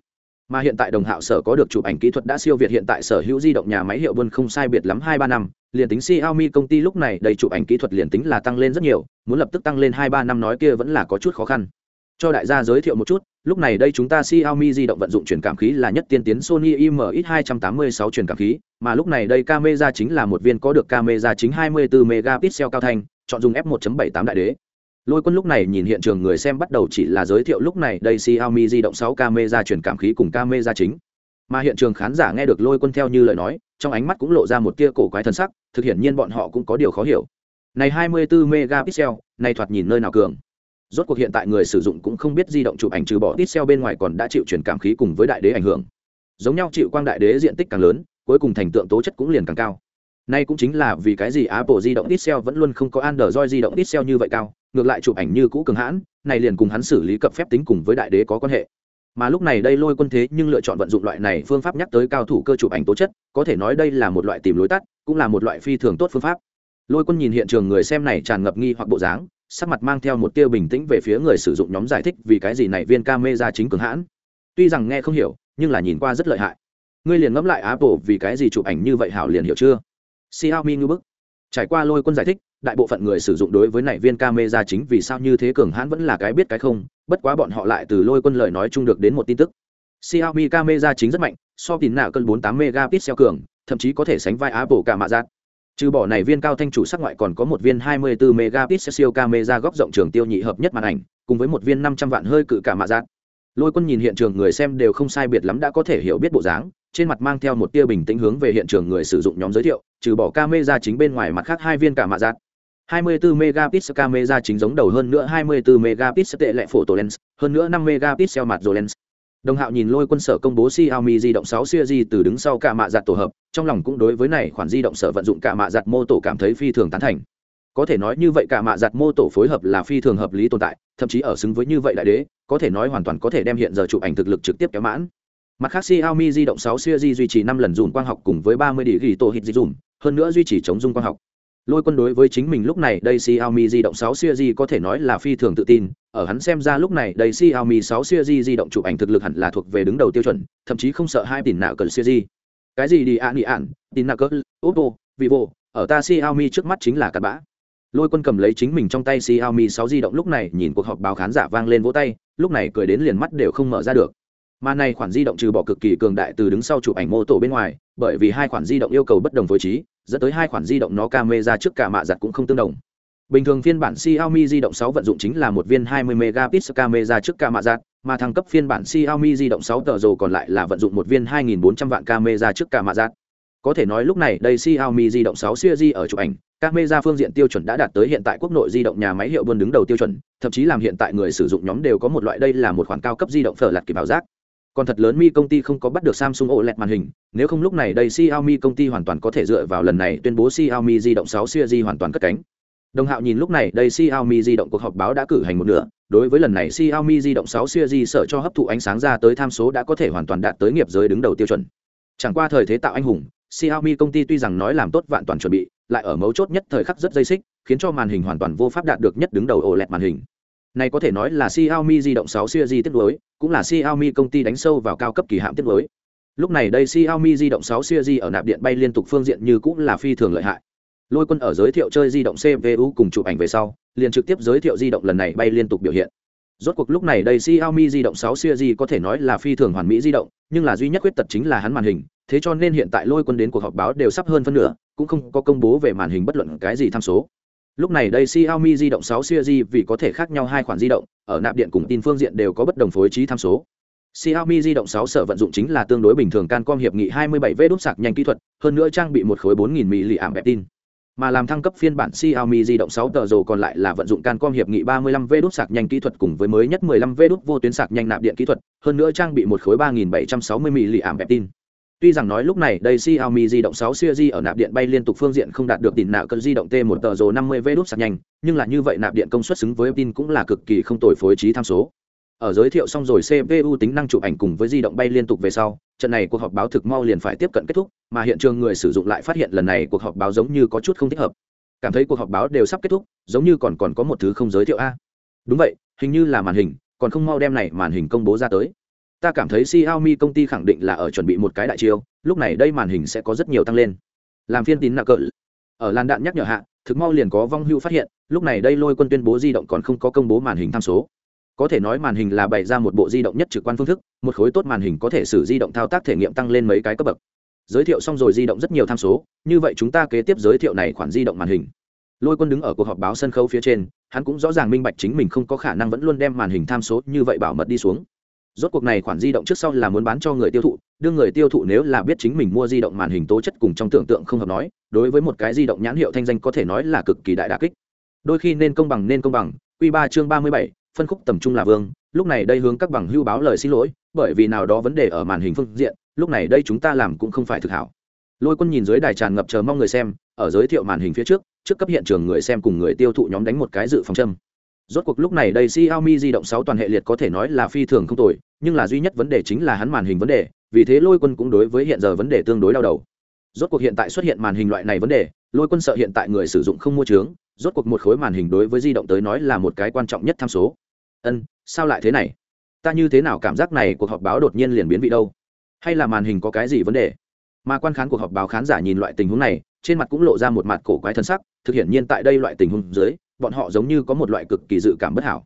Mà hiện tại đồng hạo sở có được chụp ảnh kỹ thuật đã siêu việt hiện tại sở hữu di động nhà máy hiệu buôn không sai biệt lắm hai ba năm, liền tính xiaomi công ty lúc này đầy chụp ảnh kỹ thuật liền tính là tăng lên rất nhiều, muốn lập tức tăng lên hai ba năm nói kia vẫn là có chút khó khăn cho đại gia giới thiệu một chút lúc này đây chúng ta Xiaomi di động vận dụng truyền cảm khí là nhất tiên tiến Sony IMX286 truyền cảm khí, mà lúc này đây camera chính là một viên có được camera chính 24 megapixel cao thanh, chọn dùng f1.78 đại đế. Lôi Quân lúc này nhìn hiện trường người xem bắt đầu chỉ là giới thiệu lúc này đây Xiaomi di động 6 camera truyền cảm khí cùng camera chính. Mà hiện trường khán giả nghe được Lôi Quân theo như lời nói, trong ánh mắt cũng lộ ra một tia cổ quái thần sắc, thực hiện nhiên bọn họ cũng có điều khó hiểu. này 24 megapixel này thoạt nhìn nơi nào cường rốt cuộc hiện tại người sử dụng cũng không biết di động chụp ảnh trừ bỏ tít xeo bên ngoài còn đã chịu truyền cảm khí cùng với đại đế ảnh hưởng giống nhau chịu quang đại đế diện tích càng lớn cuối cùng thành tượng tố chất cũng liền càng cao Nay cũng chính là vì cái gì Apple di động Pixel vẫn luôn không có Android di động Pixel như vậy cao, ngược lại chụp ảnh như cũ cường hãn, này liền cùng hắn xử lý cập phép tính cùng với đại đế có quan hệ. Mà lúc này đây lôi quân thế nhưng lựa chọn vận dụng loại này phương pháp nhắc tới cao thủ cơ chụp ảnh tố chất, có thể nói đây là một loại tìm lối tắt, cũng là một loại phi thường tốt phương pháp. Lôi quân nhìn hiện trường người xem này tràn ngập nghi hoặc bộ dáng, sắc mặt mang theo một tia bình tĩnh về phía người sử dụng nhóm giải thích vì cái gì này viên camera chính cường hãn. Tuy rằng nghe không hiểu, nhưng là nhìn qua rất lợi hại. Ngươi liền ngẫm lại Apple vì cái gì chụp ảnh như vậy hảo liền hiểu chưa? Xiaomi như bức. Trải qua lôi quân giải thích, đại bộ phận người sử dụng đối với này viên camera chính vì sao như thế cường hãn vẫn là cái biết cái không, bất quá bọn họ lại từ lôi quân lời nói chung được đến một tin tức. Xiaomi camera chính rất mạnh, so tín nạ cân 48 megapixel cường, thậm chí có thể sánh vai Apple cả mạ giác. Trừ bỏ này viên cao thanh chủ sắc ngoại còn có một viên 24 megapixel camera góc rộng trường tiêu nhị hợp nhất màn ảnh, cùng với một viên 500 vạn hơi cự cả mạ giác. Lôi Quân nhìn hiện trường người xem đều không sai biệt lắm đã có thể hiểu biết bộ dáng, trên mặt mang theo một tia bình tĩnh hướng về hiện trường người sử dụng nhóm giới thiệu, trừ bỏ camera chính bên ngoài mặt khác hai viên cả mạ giác. 24 megapixel camera chính giống đầu hơn nữa 24 megapixel tệ lệ photo lens, hơn nữa 5 megapixel mặt rồi lens. Đồng Hạo nhìn lôi quân sở công bố Xiaomi di động 6 series từ đứng sau cả mạ giặt tổ hợp, trong lòng cũng đối với này khoản di động sở vận dụng cả mạ giặt mô tổ cảm thấy phi thường tán thành. Có thể nói như vậy cả mạ giặt mô tổ phối hợp là phi thường hợp lý tồn tại, thậm chí ở xứng với như vậy đại đế, có thể nói hoàn toàn có thể đem hiện giờ chụp ảnh thực lực trực tiếp kéo mãn. Mặt khác Xiaomi di động 6 series duy trì 5 lần dùng quang học cùng với 30 điểm ghi tổ hit dùng hơn nữa duy trì chống dung quang học lôi quân đối với chính mình lúc này đây Xiaomi di động 6 series có thể nói là phi thường tự tin ở hắn xem ra lúc này đây Xiaomi 6 series di động chụp ảnh thực lực hẳn là thuộc về đứng đầu tiêu chuẩn, thậm chí không sợ hai tiền nào cần series. Cái gì đi ạ nị ạn tin nào cỡ oppo, vivo, ở ta Xiaomi trước mắt chính là cặn bã. Lôi quân cầm lấy chính mình trong tay Xiaomi 6 di động lúc này nhìn cuộc họp báo khán giả vang lên vỗ tay, lúc này cười đến liền mắt đều không mở ra được. Mà này khoản di động trừ bỏ cực kỳ cường đại từ đứng sau chụp ảnh mô tổ bên ngoài, bởi vì hai khoản di động yêu cầu bất đồng phối trí, dẫn tới hai khoản di động nó camera trước cả mạ giặt cũng không tương đồng bình thường phiên bản Xiaomi di động 6 vận dụng chính là một viên 20 megapixel camera trước camera mà thăng cấp phiên bản Xiaomi di động 6 tờ rồ còn lại là vận dụng một viên 2400 vạn camera trước camera có thể nói lúc này đây Xiaomi di động 6 series ở chụp ảnh, camera phương diện tiêu chuẩn đã đạt tới hiện tại quốc nội di động nhà máy hiệu buôn đứng đầu tiêu chuẩn, thậm chí làm hiện tại người sử dụng nhóm đều có một loại đây là một khoản cao cấp di động phở lạt kịp bảo giác. Còn thật lớn mi công ty không có bắt được samsung oled màn hình, nếu không lúc này đây xiaomi công ty hoàn toàn có thể dựa vào lần này tuyên bố xiaomi di động 6 series hoàn toàn cất cánh đồng hạo nhìn lúc này đây xiaomi di động cuộc họp báo đã cử hành một nửa đối với lần này xiaomi di động 6 series sở cho hấp thụ ánh sáng ra tới tham số đã có thể hoàn toàn đạt tới nghiệp giới đứng đầu tiêu chuẩn chẳng qua thời thế tạo anh hùng xiaomi công ty tuy rằng nói làm tốt vạn toàn chuẩn bị lại ở mấu chốt nhất thời khắc rất dây xích khiến cho màn hình hoàn toàn vô pháp đạt được nhất đứng đầu oled màn hình này có thể nói là Xiaomi di động 6 series tiết đối, cũng là Xiaomi công ty đánh sâu vào cao cấp kỳ hạm tiết đối. Lúc này đây Xiaomi di động 6 series ở nạp điện bay liên tục phương diện như cũng là phi thường lợi hại. Lôi Quân ở giới thiệu chơi di động CPU cùng chụp ảnh về sau, liền trực tiếp giới thiệu di động lần này bay liên tục biểu hiện. Rốt cuộc lúc này đây Xiaomi di động 6 series có thể nói là phi thường hoàn mỹ di động, nhưng là duy nhất khuyết tật chính là hắn màn hình, thế cho nên hiện tại Lôi Quân đến cuộc họp báo đều sắp hơn phân nửa, cũng không có công bố về màn hình bất luận cái gì tham số. Lúc này đây Xiaomi di động 6 series vì có thể khác nhau hai khoản di động, ở nạp điện cùng tin phương diện đều có bất đồng phối trí tham số. Xiaomi di động 6 sở vận dụng chính là tương đối bình thường Cancom hiệp nghị 27V đúc sạc nhanh kỹ thuật, hơn nữa trang bị một khối 4000 mAh tin. Mà làm thăng cấp phiên bản Xiaomi di động 6 tờ rồ còn lại là vận dụng Cancom hiệp nghị 35V đút sạc nhanh kỹ thuật cùng với mới nhất 15V đút vô tuyến sạc nhanh nạp điện kỹ thuật, hơn nữa trang bị một khối 3760 mAh tin. Tuy rằng nói lúc này đây Xiaomi di động 6 series ở nạp điện bay liên tục phương diện không đạt được tiền nạo cân di động T1 tờ rồ 50V đút sạc nhanh, nhưng là như vậy nạp điện công suất xứng với tin cũng là cực kỳ không tồi phối trí tham số. Ở giới thiệu xong rồi CPU tính năng chụp ảnh cùng với di động bay liên tục về sau, trận này cuộc họp báo thực mau liền phải tiếp cận kết thúc, mà hiện trường người sử dụng lại phát hiện lần này cuộc họp báo giống như có chút không thích hợp. Cảm thấy cuộc họp báo đều sắp kết thúc, giống như còn còn có một thứ không giới thiệu a. Đúng vậy, hình như là màn hình, còn không mau đem này màn hình công bố ra tới ta cảm thấy Xiaomi công ty khẳng định là ở chuẩn bị một cái đại chiêu, lúc này đây màn hình sẽ có rất nhiều tăng lên. Làm phiên tín nạ cỡ. Ở làn đạn nhắc nhở hạ, thực mau liền có vong hưu phát hiện, lúc này đây lôi quân tuyên bố di động còn không có công bố màn hình tham số. Có thể nói màn hình là bày ra một bộ di động nhất trực quan phương thức, một khối tốt màn hình có thể sử di động thao tác thể nghiệm tăng lên mấy cái cấp bậc. Giới thiệu xong rồi di động rất nhiều tham số, như vậy chúng ta kế tiếp giới thiệu này khoản di động màn hình. Lôi Quân đứng ở cuộc họp báo sân khấu phía trên, hắn cũng rõ ràng minh bạch chính mình không có khả năng vẫn luôn đem màn hình tham số như vậy bảo mật đi xuống rốt cuộc này khoản di động trước sau là muốn bán cho người tiêu thụ đương người tiêu thụ nếu là biết chính mình mua di động màn hình tố chất cùng trong tưởng tượng không hợp nói đối với một cái di động nhãn hiệu thanh danh có thể nói là cực kỳ đại đà kích đôi khi nên công bằng nên công bằng q ba chương ba mươi bảy phân khúc tầm trung là vương, lúc này đây hướng các bằng hưu báo lời xin lỗi, bởi vì nào đó vấn đề ở màn hình phương diện, lúc này đây chúng ta làm cũng không phải thực hảo. Lôi quân nhìn dưới đài tràn ngập chờ mong người xem, ở giới thiệu màn hình phía trước trước cấp hiện trường người xem cùng người tiêu thụ nhóm đánh một cái dự phòng châm. Rốt cuộc lúc này đây Xiaomi di động 6 toàn hệ liệt có thể nói là phi thường không tồi, nhưng là duy nhất vấn đề chính là hắn màn hình vấn đề, vì thế lôi quân cũng đối với hiện giờ vấn đề tương đối đau đầu. Rốt cuộc hiện tại xuất hiện màn hình loại này vấn đề, lôi quân sợ hiện tại người sử dụng không mua trướng rốt cuộc một khối màn hình đối với di động tới nói là một cái quan trọng nhất tham số ân, sao lại thế này? Ta như thế nào cảm giác này cuộc họp báo đột nhiên liền biến vị đâu? Hay là màn hình có cái gì vấn đề? Mà quan khán cuộc họp báo khán giả nhìn loại tình huống này, trên mặt cũng lộ ra một mặt cổ quái thân sắc, thực hiện nhiên tại đây loại tình huống dưới, bọn họ giống như có một loại cực kỳ dự cảm bất hảo.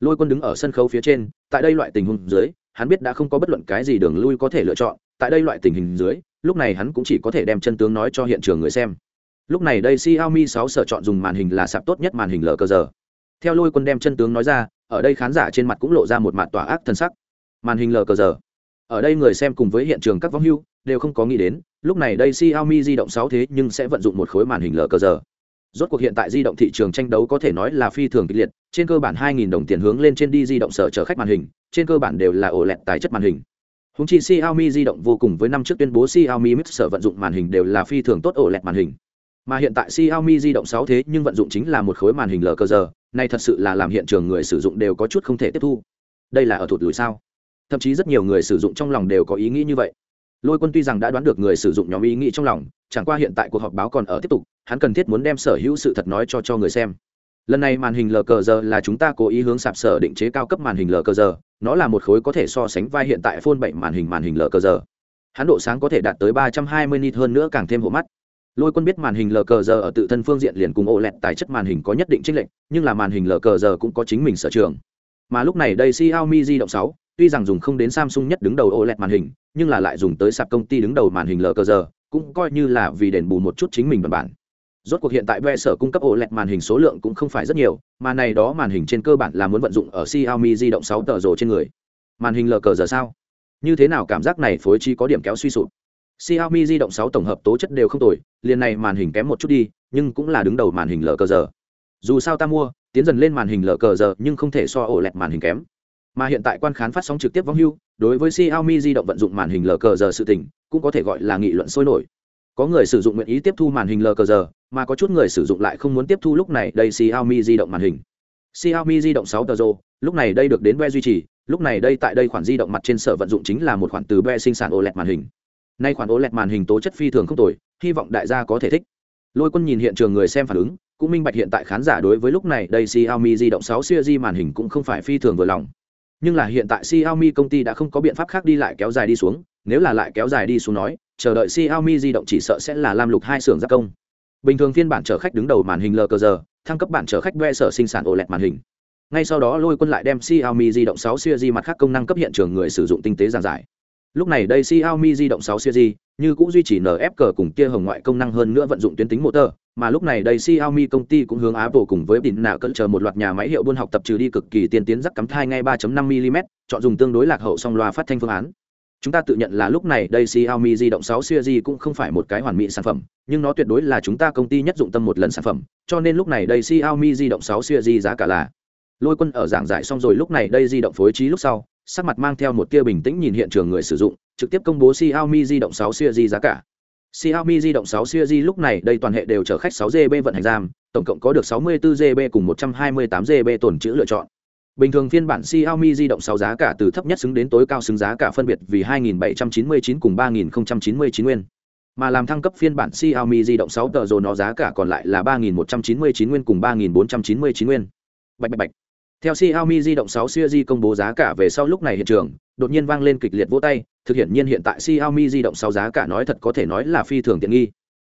Lôi quân đứng ở sân khấu phía trên, tại đây loại tình huống dưới, hắn biết đã không có bất luận cái gì đường lui có thể lựa chọn, tại đây loại tình hình dưới, lúc này hắn cũng chỉ có thể đem chân tướng nói cho hiện trường người xem. Lúc này đây Xiaomi 6 sở chọn dùng màn hình là sạp tốt nhất màn hình lờ cờ giờ. Theo lôi quân đem chân tướng nói ra ở đây khán giả trên mặt cũng lộ ra một mặt tỏa ác thân sắc. Màn hình lờ cờ giờ. Ở đây người xem cùng với hiện trường các vong hưu đều không có nghĩ đến, lúc này đây Xiaomi di động 6 thế nhưng sẽ vận dụng một khối màn hình lờ cờ giờ. Rốt cuộc hiện tại di động thị trường tranh đấu có thể nói là phi thường kịch liệt, trên cơ bản 2.000 đồng tiền hướng lên trên đi di động sở chở khách màn hình, trên cơ bản đều là ổ lẹt tài chất màn hình. Húng chi Xiaomi di động vô cùng với năm trước tuyên bố Xiaomi Mix sở vận dụng màn hình đều là phi thường tốt ổ lẹt màn hình mà hiện tại Xiaomi di động 6 thế nhưng vận dụng chính là một khối màn hình LCD, này thật sự là làm hiện trường người sử dụng đều có chút không thể tiếp thu. Đây là ở thụt lùi sao? Thậm chí rất nhiều người sử dụng trong lòng đều có ý nghĩ như vậy. Lôi Quân tuy rằng đã đoán được người sử dụng nhóm ý nghĩ trong lòng, chẳng qua hiện tại cuộc họp báo còn ở tiếp tục, hắn cần thiết muốn đem sở hữu sự thật nói cho cho người xem. Lần này màn hình LCD là chúng ta cố ý hướng sạp sở định chế cao cấp màn hình LCD, nó là một khối có thể so sánh vai hiện tại phone 7 màn hình màn hình LCD. Hắn độ sáng có thể đạt tới 320 nit hơn nữa càng thêm hộ mắt lôi quân biết màn hình lờ cờ giờ ở tự thân phương diện liền cùng ô lẹt tài chất màn hình có nhất định trích lệnh nhưng là màn hình lờ cờ giờ cũng có chính mình sở trường. Mà lúc này đây xiaomi di động 6, tuy rằng dùng không đến samsung nhất đứng đầu oled màn hình nhưng là lại dùng tới sạp công ty đứng đầu màn hình lờ cờ giờ cũng coi như là vì đền bù một chút chính mình bản bản. Rốt cuộc hiện tại ve sở cung cấp oled màn hình số lượng cũng không phải rất nhiều mà này đó màn hình trên cơ bản là muốn vận dụng ở xiaomi di động 6 tờ rồ trên người. Màn hình lờ cờ giờ sao? Như thế nào cảm giác này phối chi có điểm kéo suy sụp? Xiaomi di động 6 tổng hợp tố chất đều không tồi, liền này màn hình kém một chút đi, nhưng cũng là đứng đầu màn hình lờ cờ giờ. Dù sao ta mua, tiến dần lên màn hình lờ cờ giờ nhưng không thể so lẹt màn hình kém. Mà hiện tại quan khán phát sóng trực tiếp vong hưu, đối với Xiaomi di động vận dụng màn hình lờ cờ giờ sự tình, cũng có thể gọi là nghị luận sôi nổi. Có người sử dụng nguyện ý tiếp thu màn hình lờ cờ giờ, mà có chút người sử dụng lại không muốn tiếp thu lúc này đây Xiaomi di động màn hình. Xiaomi di động 6 Pro, lúc này đây được đến Be duy trì, lúc này đây tại đây khoản di động mặt trên sở vận dụng chính là một khoản từ Be sinh sản OLED màn hình nay khoản OLED màn hình tố chất phi thường không tồi, hy vọng đại gia có thể thích. Lôi quân nhìn hiện trường người xem phản ứng, cũng minh bạch hiện tại khán giả đối với lúc này đây Xiaomi di động 6 series màn hình cũng không phải phi thường vừa lòng. Nhưng là hiện tại Xiaomi công ty đã không có biện pháp khác đi lại kéo dài đi xuống, nếu là lại kéo dài đi xuống nói, chờ đợi Xiaomi di động chỉ sợ sẽ là lam lục hai xưởng gia công. Bình thường phiên bản chở khách đứng đầu màn hình LCD thăng cấp bản chở khách ve sở sinh sản OLED màn hình. Ngay sau đó lôi quân lại đem Xiaomi di động 6 series mặt khác công năng cấp hiện trường người sử dụng tinh tế giản giải lúc này đây Xiaomi di động 6 series như cũng duy trì NFC cùng kia hồng ngoại công năng hơn nữa vận dụng tuyến tính motor, mà lúc này đây Xiaomi công ty cũng hướng Apple cùng với đỉnh nạo cỡ chờ một loạt nhà máy hiệu buôn học tập trừ đi cực kỳ tiên tiến rắc cắm thai ngay 3.5 mm chọn dùng tương đối lạc hậu song loa phát thanh phương án. Chúng ta tự nhận là lúc này đây Xiaomi di động 6 series cũng không phải một cái hoàn mỹ sản phẩm, nhưng nó tuyệt đối là chúng ta công ty nhất dụng tâm một lần sản phẩm, cho nên lúc này đây Xiaomi di động 6 series giá cả là lôi quân ở giảng giải xong rồi lúc này đây di động phối trí lúc sau sắc mặt mang theo một tia bình tĩnh nhìn hiện trường người sử dụng, trực tiếp công bố Xiaomi di động 6 series giá cả. Xiaomi di động 6 series lúc này đây toàn hệ đều chở khách 6GB vận hành RAM, tổng cộng có được 64GB cùng 128GB tồn trữ lựa chọn. Bình thường phiên bản Xiaomi di động 6 giá cả từ thấp nhất xứng đến tối cao xứng giá cả phân biệt vì 2799 cùng 3099 nguyên. Mà làm thăng cấp phiên bản Xiaomi di động 6 tờ rồi nó giá cả còn lại là 3199 nguyên cùng 3499 nguyên. Bạch bạch bạch. Theo Xiaomi di động 6 series công bố giá cả về sau lúc này hiện trường, đột nhiên vang lên kịch liệt vỗ tay, thực hiện nhiên hiện tại Xiaomi di động 6 giá cả nói thật có thể nói là phi thường tiện nghi.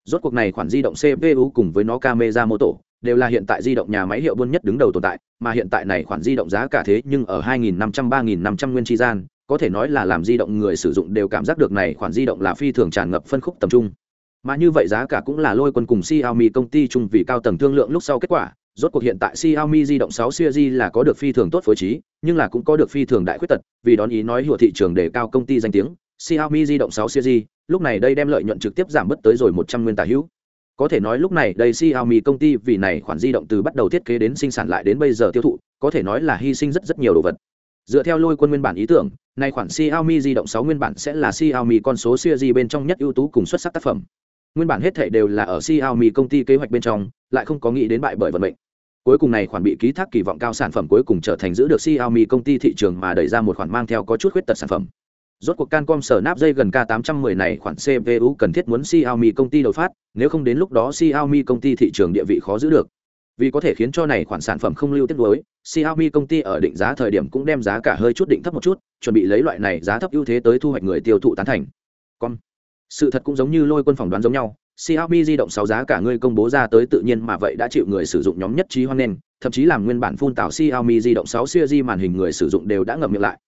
Rốt cuộc này khoản di động CPU cùng với nó camera mô tổ, đều là hiện tại di động nhà máy hiệu buôn nhất đứng đầu tồn tại, mà hiện tại này khoản di động giá cả thế nhưng ở 2500 3500 nguyên chi gian, có thể nói là làm di động người sử dụng đều cảm giác được này khoản di động là phi thường tràn ngập phân khúc tầm trung. Mà như vậy giá cả cũng là lôi quân cùng Xiaomi công ty chung vì cao tầng thương lượng lúc sau kết quả, rốt cuộc hiện tại Xiaomi di động 6 series là có được phi thường tốt phối trí, nhưng là cũng có được phi thường đại khuyết tật, vì đón ý nói hùa thị trường để cao công ty danh tiếng, Xiaomi di động 6 series, lúc này đây đem lợi nhuận trực tiếp giảm bớt tới rồi 100 nguyên tả hữu. Có thể nói lúc này đây Xiaomi công ty vì này khoản di động từ bắt đầu thiết kế đến sinh sản lại đến bây giờ tiêu thụ, có thể nói là hy sinh rất rất nhiều đồ vật. Dựa theo lôi quân nguyên bản ý tưởng, nay khoản Xiaomi di động 6 nguyên bản sẽ là Xiaomi con số series bên trong nhất ưu tú cùng xuất sắc tác phẩm. Nguyên bản hết thảy đều là ở Xiaomi công ty kế hoạch bên trong, lại không có nghĩ đến bại bởi vận mệnh cuối cùng này khoản bị ký thác kỳ vọng cao sản phẩm cuối cùng trở thành giữ được Xiaomi công ty thị trường mà đẩy ra một khoản mang theo có chút khuyết tật sản phẩm. Rốt cuộc Cancom sở nắp dây gần K810 này khoản CPU cần thiết muốn Xiaomi công ty đầu phát, nếu không đến lúc đó Xiaomi công ty thị trường địa vị khó giữ được. Vì có thể khiến cho này khoản sản phẩm không lưu tiết đối, Xiaomi công ty ở định giá thời điểm cũng đem giá cả hơi chút định thấp một chút, chuẩn bị lấy loại này giá thấp ưu thế tới thu hoạch người tiêu thụ tán thành. Con. Sự thật cũng giống như lôi quân phỏng đoán giống nhau, Xiaomi di động 6 giá cả ngươi công bố ra tới tự nhiên mà vậy đã chịu người sử dụng nhóm nhất trí hoan nghênh, thậm chí làm nguyên bản phun tạo Xiaomi di động 6 series màn hình người sử dụng đều đã ngậm miệng lại.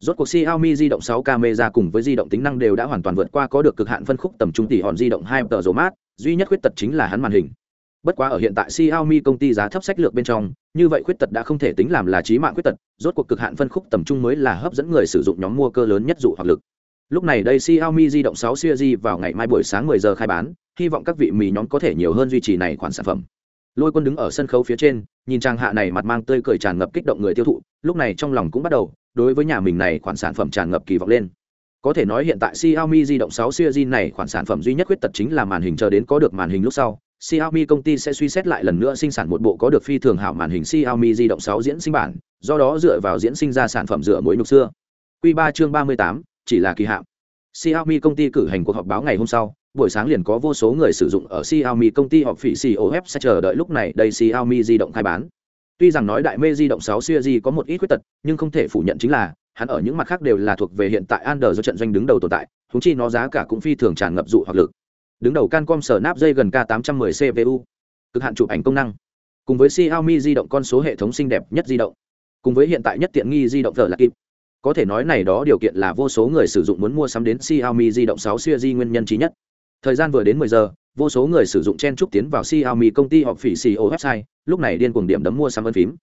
Rốt cuộc Xiaomi di động 6 camera cùng với di động tính năng đều đã hoàn toàn vượt qua có được cực hạn phân khúc tầm trung tỷ hòn di động 2 tờ mát, duy nhất khuyết tật chính là hắn màn hình. Bất quá ở hiện tại Xiaomi công ty giá thấp sách lược bên trong, như vậy khuyết tật đã không thể tính làm là chí mạng khuyết tật, rốt cuộc cực hạn phân khúc tầm trung mới là hấp dẫn người sử dụng nhóm mua cơ lớn nhất dụ hoặc lực. Lúc này đây Xiaomi di động 6 series vào ngày mai buổi sáng 10 giờ khai bán, hy vọng các vị mì nhóm có thể nhiều hơn duy trì này khoản sản phẩm. Lôi quân đứng ở sân khấu phía trên nhìn trang hạ này mặt mang tươi cười tràn ngập kích động người tiêu thụ lúc này trong lòng cũng bắt đầu đối với nhà mình này khoản sản phẩm tràn ngập kỳ vọng lên. Có thể nói hiện tại Xiaomi di động 6 series này khoản sản phẩm duy nhất khuyết tật chính là màn hình chờ đến có được màn hình lúc sau. Xiaomi công ty sẽ suy xét lại lần nữa sinh sản một bộ có được phi thường hảo màn hình Xiaomi di động 6 diễn sinh bản do đó dựa vào diễn sinh ra sản phẩm dựa mỗi nhục xưa. Quy 3 chương 38, chỉ là kỳ hạn Xiaomi công ty cử hành cuộc họp báo ngày hôm sau, buổi sáng liền có vô số người sử dụng ở Xiaomi công ty họp phỉ COF sẽ chờ đợi lúc này đây Xiaomi di động khai bán. Tuy rằng nói đại mê di động 6 series có một ít khuyết tật, nhưng không thể phủ nhận chính là hắn ở những mặt khác đều là thuộc về hiện tại Android do trận doanh đứng đầu tồn tại, huống chi nó giá cả cũng phi thường tràn ngập dụ hoặc lực. Đứng đầu Cancom sở nắp dây gần K810 CPU, cực hạn chụp ảnh công năng, cùng với Xiaomi di động con số hệ thống xinh đẹp nhất di động, cùng với hiện tại nhất tiện nghi di động giờ là kịp. Có thể nói này đó điều kiện là vô số người sử dụng muốn mua sắm đến Xiaomi di động 6 series nguyên nhân chí nhất. Thời gian vừa đến 10 giờ, vô số người sử dụng chen chúc tiến vào Xiaomi công ty họp phỉ CEO website, lúc này điên cuồng điểm đấm mua sắm ấn phím.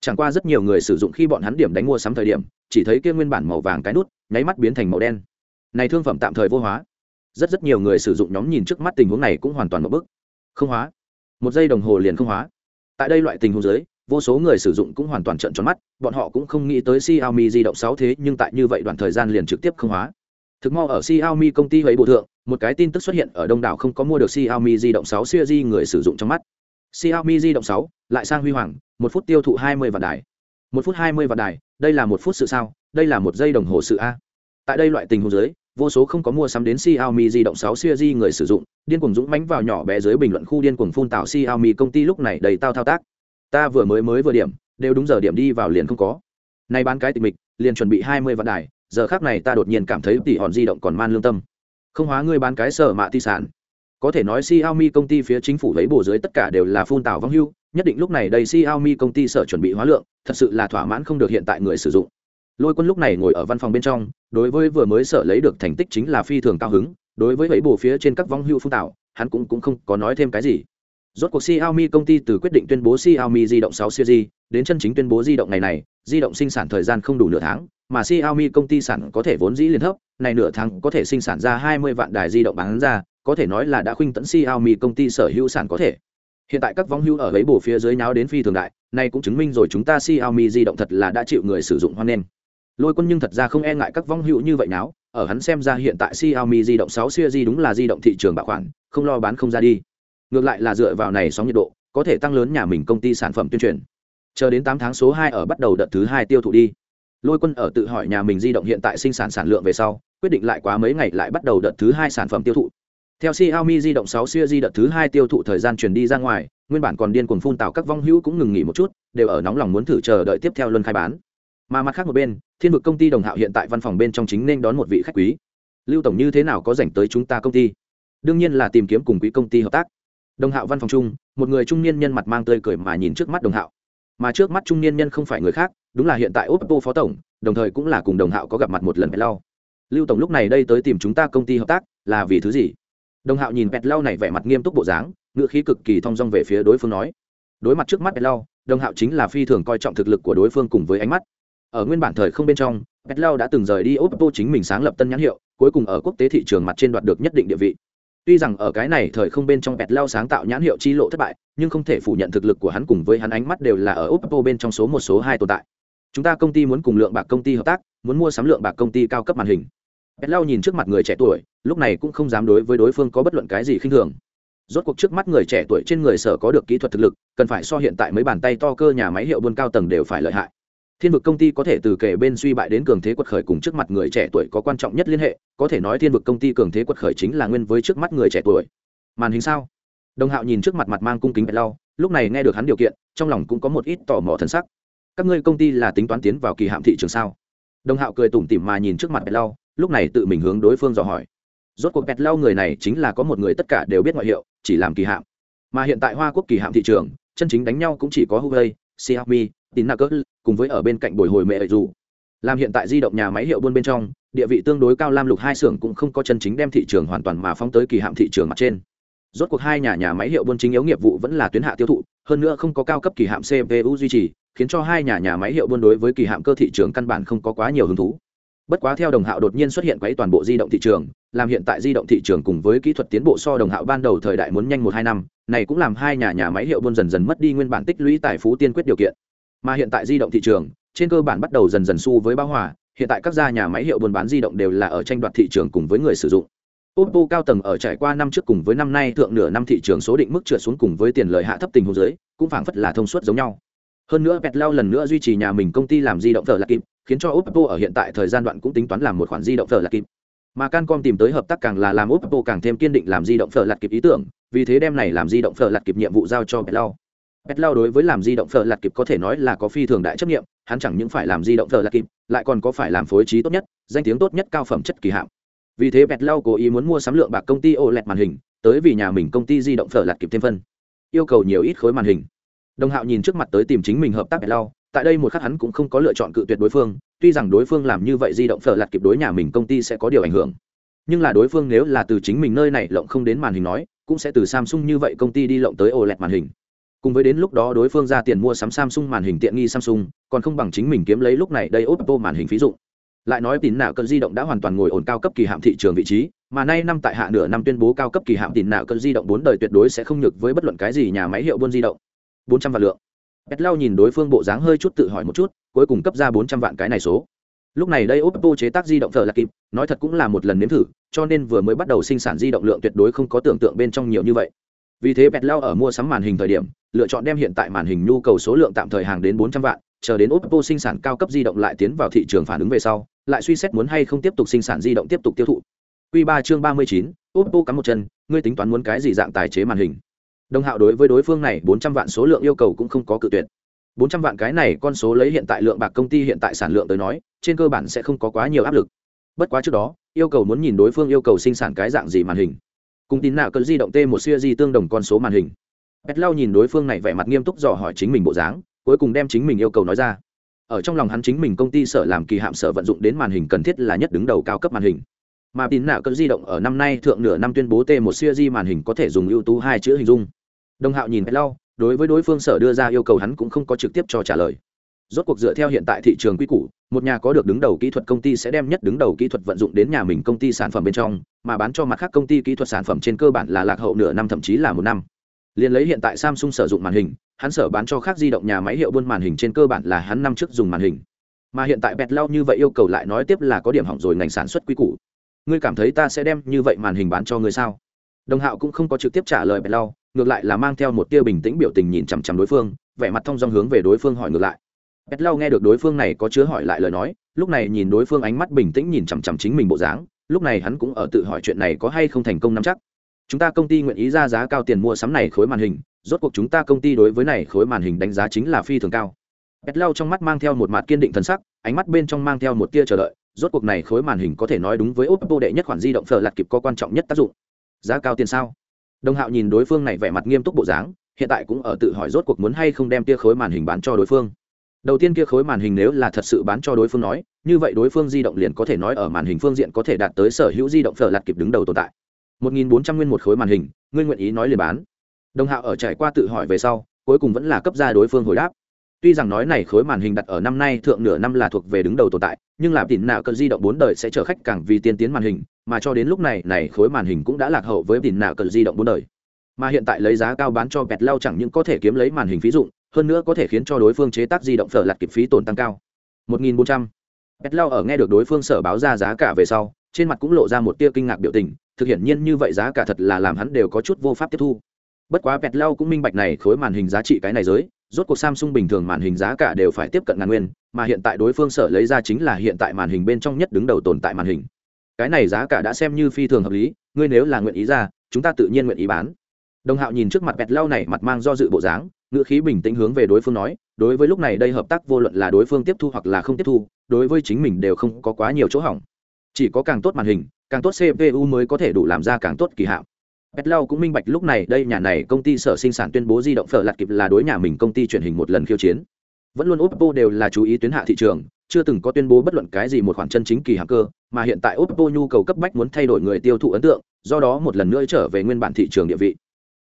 Chẳng qua rất nhiều người sử dụng khi bọn hắn điểm đánh mua sắm thời điểm, chỉ thấy kia nguyên bản màu vàng cái nút, nháy mắt biến thành màu đen. Này thương phẩm tạm thời vô hóa. Rất rất nhiều người sử dụng nhóm nhìn trước mắt tình huống này cũng hoàn toàn một bức. Không hóa. Một giây đồng hồ liền không hóa. Tại đây loại tình huống dưới, vô số người sử dụng cũng hoàn toàn trợn tròn mắt, bọn họ cũng không nghĩ tới Xiaomi di động 6 thế nhưng tại như vậy đoạn thời gian liền trực tiếp không hóa. Thực mau ở Xiaomi công ty ấy bộ thượng, một cái tin tức xuất hiện ở đông đảo không có mua được Xiaomi di động 6 series người sử dụng trong mắt. Xiaomi di động 6 lại sang huy hoàng, một phút tiêu thụ 20 vạn đài. Một phút 20 vạn đài, đây là một phút sự sao? Đây là một giây đồng hồ sự a. Tại đây loại tình huống dưới, vô số không có mua sắm đến Xiaomi di động 6 series người sử dụng, điên cuồng dũng mãnh vào nhỏ bé dưới bình luận khu điên cuồng phun tạo Xiaomi công ty lúc này đầy tao thao tác. Ta vừa mới mới vừa điểm, đều đúng giờ điểm đi vào liền không có. nay bán cái tịch mịch, liền chuẩn bị 20 vạn đài, giờ khác này ta đột nhiên cảm thấy tỷ hòn di động còn man lương tâm. Không hóa ngươi bán cái sở mạ ti sản. Có thể nói Xiaomi công ty phía chính phủ lấy bổ dưới tất cả đều là phun tảo vong hưu nhất định lúc này đây Xiaomi công ty sở chuẩn bị hóa lượng thật sự là thỏa mãn không được hiện tại người sử dụng. Lôi quân lúc này ngồi ở văn phòng bên trong đối với vừa mới sở lấy được thành tích chính là phi thường cao hứng đối với lấy bổ phía trên các vong hưu phun tảo hắn cũng cũng không có nói thêm cái gì rốt cuộc Xiaomi công ty từ quyết định tuyên bố Xiaomi di động 6 series đến chân chính tuyên bố di động ngày này di động sinh sản thời gian không đủ nửa tháng mà Xiaomi công ty sản có thể vốn dĩ liên thấp, này nửa tháng có thể sinh sản ra 20 vạn đài di động bán ra, có thể nói là đã khuynh tận Xiaomi công ty sở hữu sản có thể. Hiện tại các vong hưu ở lấy bổ phía dưới nháo đến phi thường đại, này cũng chứng minh rồi chúng ta Xiaomi di động thật là đã chịu người sử dụng hoan nghênh. Lôi Quân nhưng thật ra không e ngại các vong hữu như vậy nháo, ở hắn xem ra hiện tại Xiaomi di động 6 series đúng là di động thị trường bạo khoản, không lo bán không ra đi. Ngược lại là dựa vào này sóng nhiệt độ, có thể tăng lớn nhà mình công ty sản phẩm tuyên truyền. Chờ đến tám tháng số hai ở bắt đầu đợt thứ hai tiêu thụ đi. Lôi quân ở tự hỏi nhà mình di động hiện tại sinh sản sản lượng về sau quyết định lại quá mấy ngày lại bắt đầu đợt thứ hai sản phẩm tiêu thụ. Theo xiaomi di động 6 di đợt thứ hai tiêu thụ thời gian truyền đi ra ngoài nguyên bản còn điên cuồng phun tạo các vong hữu cũng ngừng nghỉ một chút đều ở nóng lòng muốn thử chờ đợi tiếp theo luân khai bán. Mà mặt khác một bên thiên vực công ty đồng hạo hiện tại văn phòng bên trong chính nên đón một vị khách quý. Lưu tổng như thế nào có dành tới chúng ta công ty? Đương nhiên là tìm kiếm cùng quỹ công ty hợp tác đồng hạo văn phòng chung, một người trung niên nhân mặt mang tươi cười mà nhìn trước mắt đồng hạo. Mà trước mắt trung niên nhân không phải người khác, đúng là hiện tại oppo phó tổng, đồng thời cũng là cùng đồng hạo có gặp mặt một lần pet lau lưu tổng lúc này đây tới tìm chúng ta công ty hợp tác, là vì thứ gì? Đồng hạo nhìn pet lau này vẻ mặt nghiêm túc bộ dáng, ngựa khí cực kỳ thong dong về phía đối phương nói. Đối mặt trước mắt petlau, đồng hạo chính là phi thường coi trọng thực lực của đối phương cùng với ánh mắt. Ở nguyên bản thời không bên trong, petlau đã từng rời đi oppo chính mình sáng lập tân nhãn hiệu, cuối cùng ở quốc tế thị trường mặt trên đoạt được nhất định địa vị tuy rằng ở cái này thời không bên trong petlau sáng tạo nhãn hiệu chi lộ thất bại, nhưng không thể phủ nhận thực lực của hắn cùng với hắn ánh mắt đều là ở oppo bên trong số một, số hai tồn tại. Chúng ta công ty muốn cùng lượng bạc công ty hợp tác, muốn mua sắm lượng bạc công ty cao cấp màn hình. Petlau nhìn trước mặt người trẻ tuổi, lúc này cũng không dám đối với đối phương có bất luận cái gì khinh thường. Rốt cuộc trước mắt người trẻ tuổi trên người sở có được kỹ thuật thực lực, cần phải so hiện tại mấy bàn tay to cơ nhà máy hiệu buôn cao tầng đều phải lợi hại thiên vực công ty có thể từ kể bên suy bại đến cường thế quật khởi cùng trước mặt người trẻ tuổi có quan trọng nhất liên hệ, có thể nói thiên vực công ty cường thế quật khởi chính là nguyên với trước mắt người trẻ tuổi. Màn hình sao? Đồng hạo nhìn trước mặt mặt mang cung kính bạch lau lúc này nghe được hắn điều kiện, trong lòng cũng có một ít tò mò thần sắc. Các ngươi công ty là tính toán tiến vào kỳ hạm thị trường sao? Đồng hạo cười tủm tỉm mà nhìn trước mặt bạch lau lúc này tự mình hướng đối phương dò hỏi. Rốt cuộc bẹt lau người này chính là có một người tất cả đều biết ngoại hiệu, chỉ làm kỳ hạm. Mà hiện tại hoa quốc kỳ hạm thị trường, chân chính đánh nhau cũng chỉ có huawei, xiaomi tinakus cùng với ở bên cạnh bồi hồi mẹ ấy dù. Làm hiện tại di động nhà máy hiệu buôn bên trong, địa vị tương đối cao lam lục hai xưởng cũng không có chân chính đem thị trường hoàn toàn mà phóng tới kỳ hạm thị trường mặt trên. Rốt cuộc hai nhà nhà máy hiệu buôn chính yếu nghiệp vụ vẫn là tuyến hạ tiêu thụ, hơn nữa không có cao cấp kỳ hạm cpu duy trì, khiến cho hai nhà nhà máy hiệu buôn đối với kỳ hạm cơ thị trường căn bản không có quá nhiều hứng thú. Bất quá theo đồng hạo đột nhiên xuất hiện quấy toàn bộ di động thị trường, làm hiện tại di động thị trường cùng với kỹ thuật tiến bộ so đồng hạo ban đầu thời đại muốn nhanh một hai năm, này cũng làm hai nhà nhà máy hiệu buôn dần dần mất đi nguyên bản tích lũy tài phú tiên quyết điều kiện mà hiện tại di động thị trường trên cơ bản bắt đầu dần dần xu với bão hòa hiện tại các gia nhà máy hiệu buôn bán di động đều là ở tranh đoạt thị trường cùng với người sử dụng Oppo cao tầng ở trải qua năm trước cùng với năm nay thượng nửa năm thị trường số định mức trượt xuống cùng với tiền lợi hạ thấp tình huống dưới, cũng phảng phất là thông suốt giống nhau. Hơn nữa Petlao lần nữa duy trì nhà mình công ty làm di động thở là kịp, khiến cho Oppo ở hiện tại thời gian đoạn cũng tính toán làm một khoản di động thở là kịp. Mà Cancom tìm tới hợp tác càng là làm Oppo càng thêm kiên định làm di động phở lật kịp ý tưởng, vì thế đem này làm di động phở lật kịp nhiệm vụ giao cho Petlao. Petlao đối với làm di động phở lạt kịp có thể nói là có phi thường đại chấp nhiệm, hắn chẳng những phải làm di động phở lạt kịp, lại còn có phải làm phối trí tốt nhất, danh tiếng tốt nhất cao phẩm chất kỳ hạm. Vì thế Petlao cố ý muốn mua sắm lượng bạc công ty OLED màn hình, tới vì nhà mình công ty di động phở lạt kịp thêm phân. Yêu cầu nhiều ít khối màn hình. Đồng Hạo nhìn trước mặt tới tìm chính mình hợp tác Petlao, tại đây một khắc hắn cũng không có lựa chọn cự tuyệt đối phương tuy rằng đối phương làm như vậy di động phở lạt kịp đối nhà mình công ty sẽ có điều ảnh hưởng nhưng là đối phương nếu là từ chính mình nơi này lộng không đến màn hình nói cũng sẽ từ samsung như vậy công ty đi lộng tới oled màn hình cùng với đến lúc đó đối phương ra tiền mua sắm samsung màn hình tiện nghi samsung còn không bằng chính mình kiếm lấy lúc này đây oppo màn hình phí dụng lại nói tín nạo cơn di động đã hoàn toàn ngồi ổn cao cấp kỳ hạm thị trường vị trí mà nay năm tại hạ nửa năm tuyên bố cao cấp kỳ hạm tín nạo cơn di động bốn đời tuyệt đối sẽ không nhược với bất luận cái gì nhà máy hiệu buôn di động bốn trăm vạn lượng Bét Lau nhìn đối phương bộ dáng hơi chút tự hỏi một chút, cuối cùng cấp ra bốn trăm vạn cái này số. Lúc này đây Oppo chế tác di động thở là kịp, nói thật cũng là một lần nếm thử, cho nên vừa mới bắt đầu sinh sản di động lượng tuyệt đối không có tưởng tượng bên trong nhiều như vậy. Vì thế Bét Lau ở mua sắm màn hình thời điểm, lựa chọn đem hiện tại màn hình nhu cầu số lượng tạm thời hàng đến bốn trăm vạn, chờ đến Oppo sinh sản cao cấp di động lại tiến vào thị trường phản ứng về sau, lại suy xét muốn hay không tiếp tục sinh sản di động tiếp tục tiêu thụ. Quy 3 chương 39, Oppo cắm một chân, ngươi tính toán muốn cái gì dạng tài chế màn hình? đồng hạo đối với đối phương này bốn trăm vạn số lượng yêu cầu cũng không có cự tuyệt bốn trăm vạn cái này con số lấy hiện tại lượng bạc công ty hiện tại sản lượng tới nói trên cơ bản sẽ không có quá nhiều áp lực bất quá trước đó yêu cầu muốn nhìn đối phương yêu cầu sinh sản cái dạng gì màn hình cùng tin nào cần di động t một siêu tương đồng con số màn hình bét lau nhìn đối phương này vẻ mặt nghiêm túc dò hỏi chính mình bộ dáng, cuối cùng đem chính mình yêu cầu nói ra. Ở trong lòng hắn chính mình công ty sở làm kỳ hạm sở vận dụng đến màn hình cần thiết là nhất đứng đầu cao cấp màn hình. Mà tin nào cơn di động ở năm nay thượng nửa năm tuyên bố t một siêu di màn hình có thể dùng ưu tú hai chữ hình dung. Đồng hạo nhìn lau, đối với đối phương sở đưa ra yêu cầu hắn cũng không có trực tiếp cho trả lời. Rốt cuộc dựa theo hiện tại thị trường quy củ, một nhà có được đứng đầu kỹ thuật công ty sẽ đem nhất đứng đầu kỹ thuật vận dụng đến nhà mình công ty sản phẩm bên trong, mà bán cho mặt khác công ty kỹ thuật sản phẩm trên cơ bản là lạc hậu nửa năm thậm chí là một năm liền lấy hiện tại samsung sử dụng màn hình, hắn sở bán cho khác di động nhà máy hiệu buôn màn hình trên cơ bản là hắn năm trước dùng màn hình. Mà hiện tại bẹt lau như vậy yêu cầu lại nói tiếp là có điểm hỏng rồi ngành sản xuất quy củ. Ngươi cảm thấy ta sẽ đem như vậy màn hình bán cho ngươi sao? Đồng hạo cũng không có trực tiếp trả lời bẹt lau ngược lại là mang theo một tia bình tĩnh biểu tình nhìn chằm chằm đối phương, vẻ mặt thông dong hướng về đối phương hỏi ngược lại. Bẹt lau nghe được đối phương này có chứa hỏi lại lời nói, lúc này nhìn đối phương ánh mắt bình tĩnh nhìn chằm chằm chính mình bộ dáng, lúc này hắn cũng ở tự hỏi chuyện này có hay không thành công nắm chắc chúng ta công ty nguyện ý ra giá cao tiền mua sắm này khối màn hình, rốt cuộc chúng ta công ty đối với này khối màn hình đánh giá chính là phi thường cao. Bét lau trong mắt mang theo một mặt kiên định thân sắc, ánh mắt bên trong mang theo một tia chờ đợi, rốt cuộc này khối màn hình có thể nói đúng với oppo đệ nhất khoản di động phở lạt kịp có quan trọng nhất tác dụng. Giá cao tiền sao? Đồng hạo nhìn đối phương này vẻ mặt nghiêm túc bộ dáng, hiện tại cũng ở tự hỏi rốt cuộc muốn hay không đem tia khối màn hình bán cho đối phương. Đầu tiên kia khối màn hình nếu là thật sự bán cho đối phương nói, như vậy đối phương di động liền có thể nói ở màn hình phương diện có thể đạt tới sở hữu di động phở lạt kịp đứng đầu tồn tại một nghìn bốn trăm nguyên một khối màn hình, ngươi nguyện ý nói liền bán. Đồng hạo ở trải qua tự hỏi về sau, cuối cùng vẫn là cấp ra đối phương hồi đáp. Tuy rằng nói này khối màn hình đặt ở năm nay thượng nửa năm là thuộc về đứng đầu tồn tại, nhưng là tìm nạo cơn di động bốn đời sẽ chở khách càng vì tiên tiến màn hình, mà cho đến lúc này này khối màn hình cũng đã lạc hậu với tìm nạo cơn di động bốn đời. Mà hiện tại lấy giá cao bán cho bẹt Lao chẳng những có thể kiếm lấy màn hình phí dụng, hơn nữa có thể khiến cho đối phương chế tác di động phở lặt kịp phí tổn tăng cao. 1.400 bẹt Lao ở nghe được đối phương sở báo ra giá cả về sau, trên mặt cũng lộ ra một tia kinh ngạc biểu tình thực hiện nhiên như vậy giá cả thật là làm hắn đều có chút vô pháp tiếp thu. Bất quá bẹt lau cũng minh bạch này khối màn hình giá trị cái này giới, rốt cuộc samsung bình thường màn hình giá cả đều phải tiếp cận ngàn nguyên, mà hiện tại đối phương sở lấy ra chính là hiện tại màn hình bên trong nhất đứng đầu tồn tại màn hình. Cái này giá cả đã xem như phi thường hợp lý, ngươi nếu là nguyện ý ra, chúng ta tự nhiên nguyện ý bán. Đồng hạo nhìn trước mặt bẹt lau này, mặt mang do dự bộ dáng, ngữ khí bình tĩnh hướng về đối phương nói, đối với lúc này đây hợp tác vô luận là đối phương tiếp thu hoặc là không tiếp thu, đối với chính mình đều không có quá nhiều chỗ hỏng. Chỉ có càng tốt màn hình càng tốt cpu mới có thể đủ làm ra càng tốt kỳ hạn Petlau cũng minh bạch lúc này đây nhà này công ty sở sinh sản tuyên bố di động phở lạt kịp là đối nhà mình công ty truyền hình một lần khiêu chiến. Vẫn luôn Oppo đều là chú ý tuyến hạ thị trường, chưa từng có tuyên bố bất luận cái gì một khoản chân chính kỳ hàng cơ, mà hiện tại Oppo nhu cầu cấp bách muốn thay đổi người tiêu thụ ấn tượng, do đó một lần nữa trở về nguyên bản thị trường địa vị.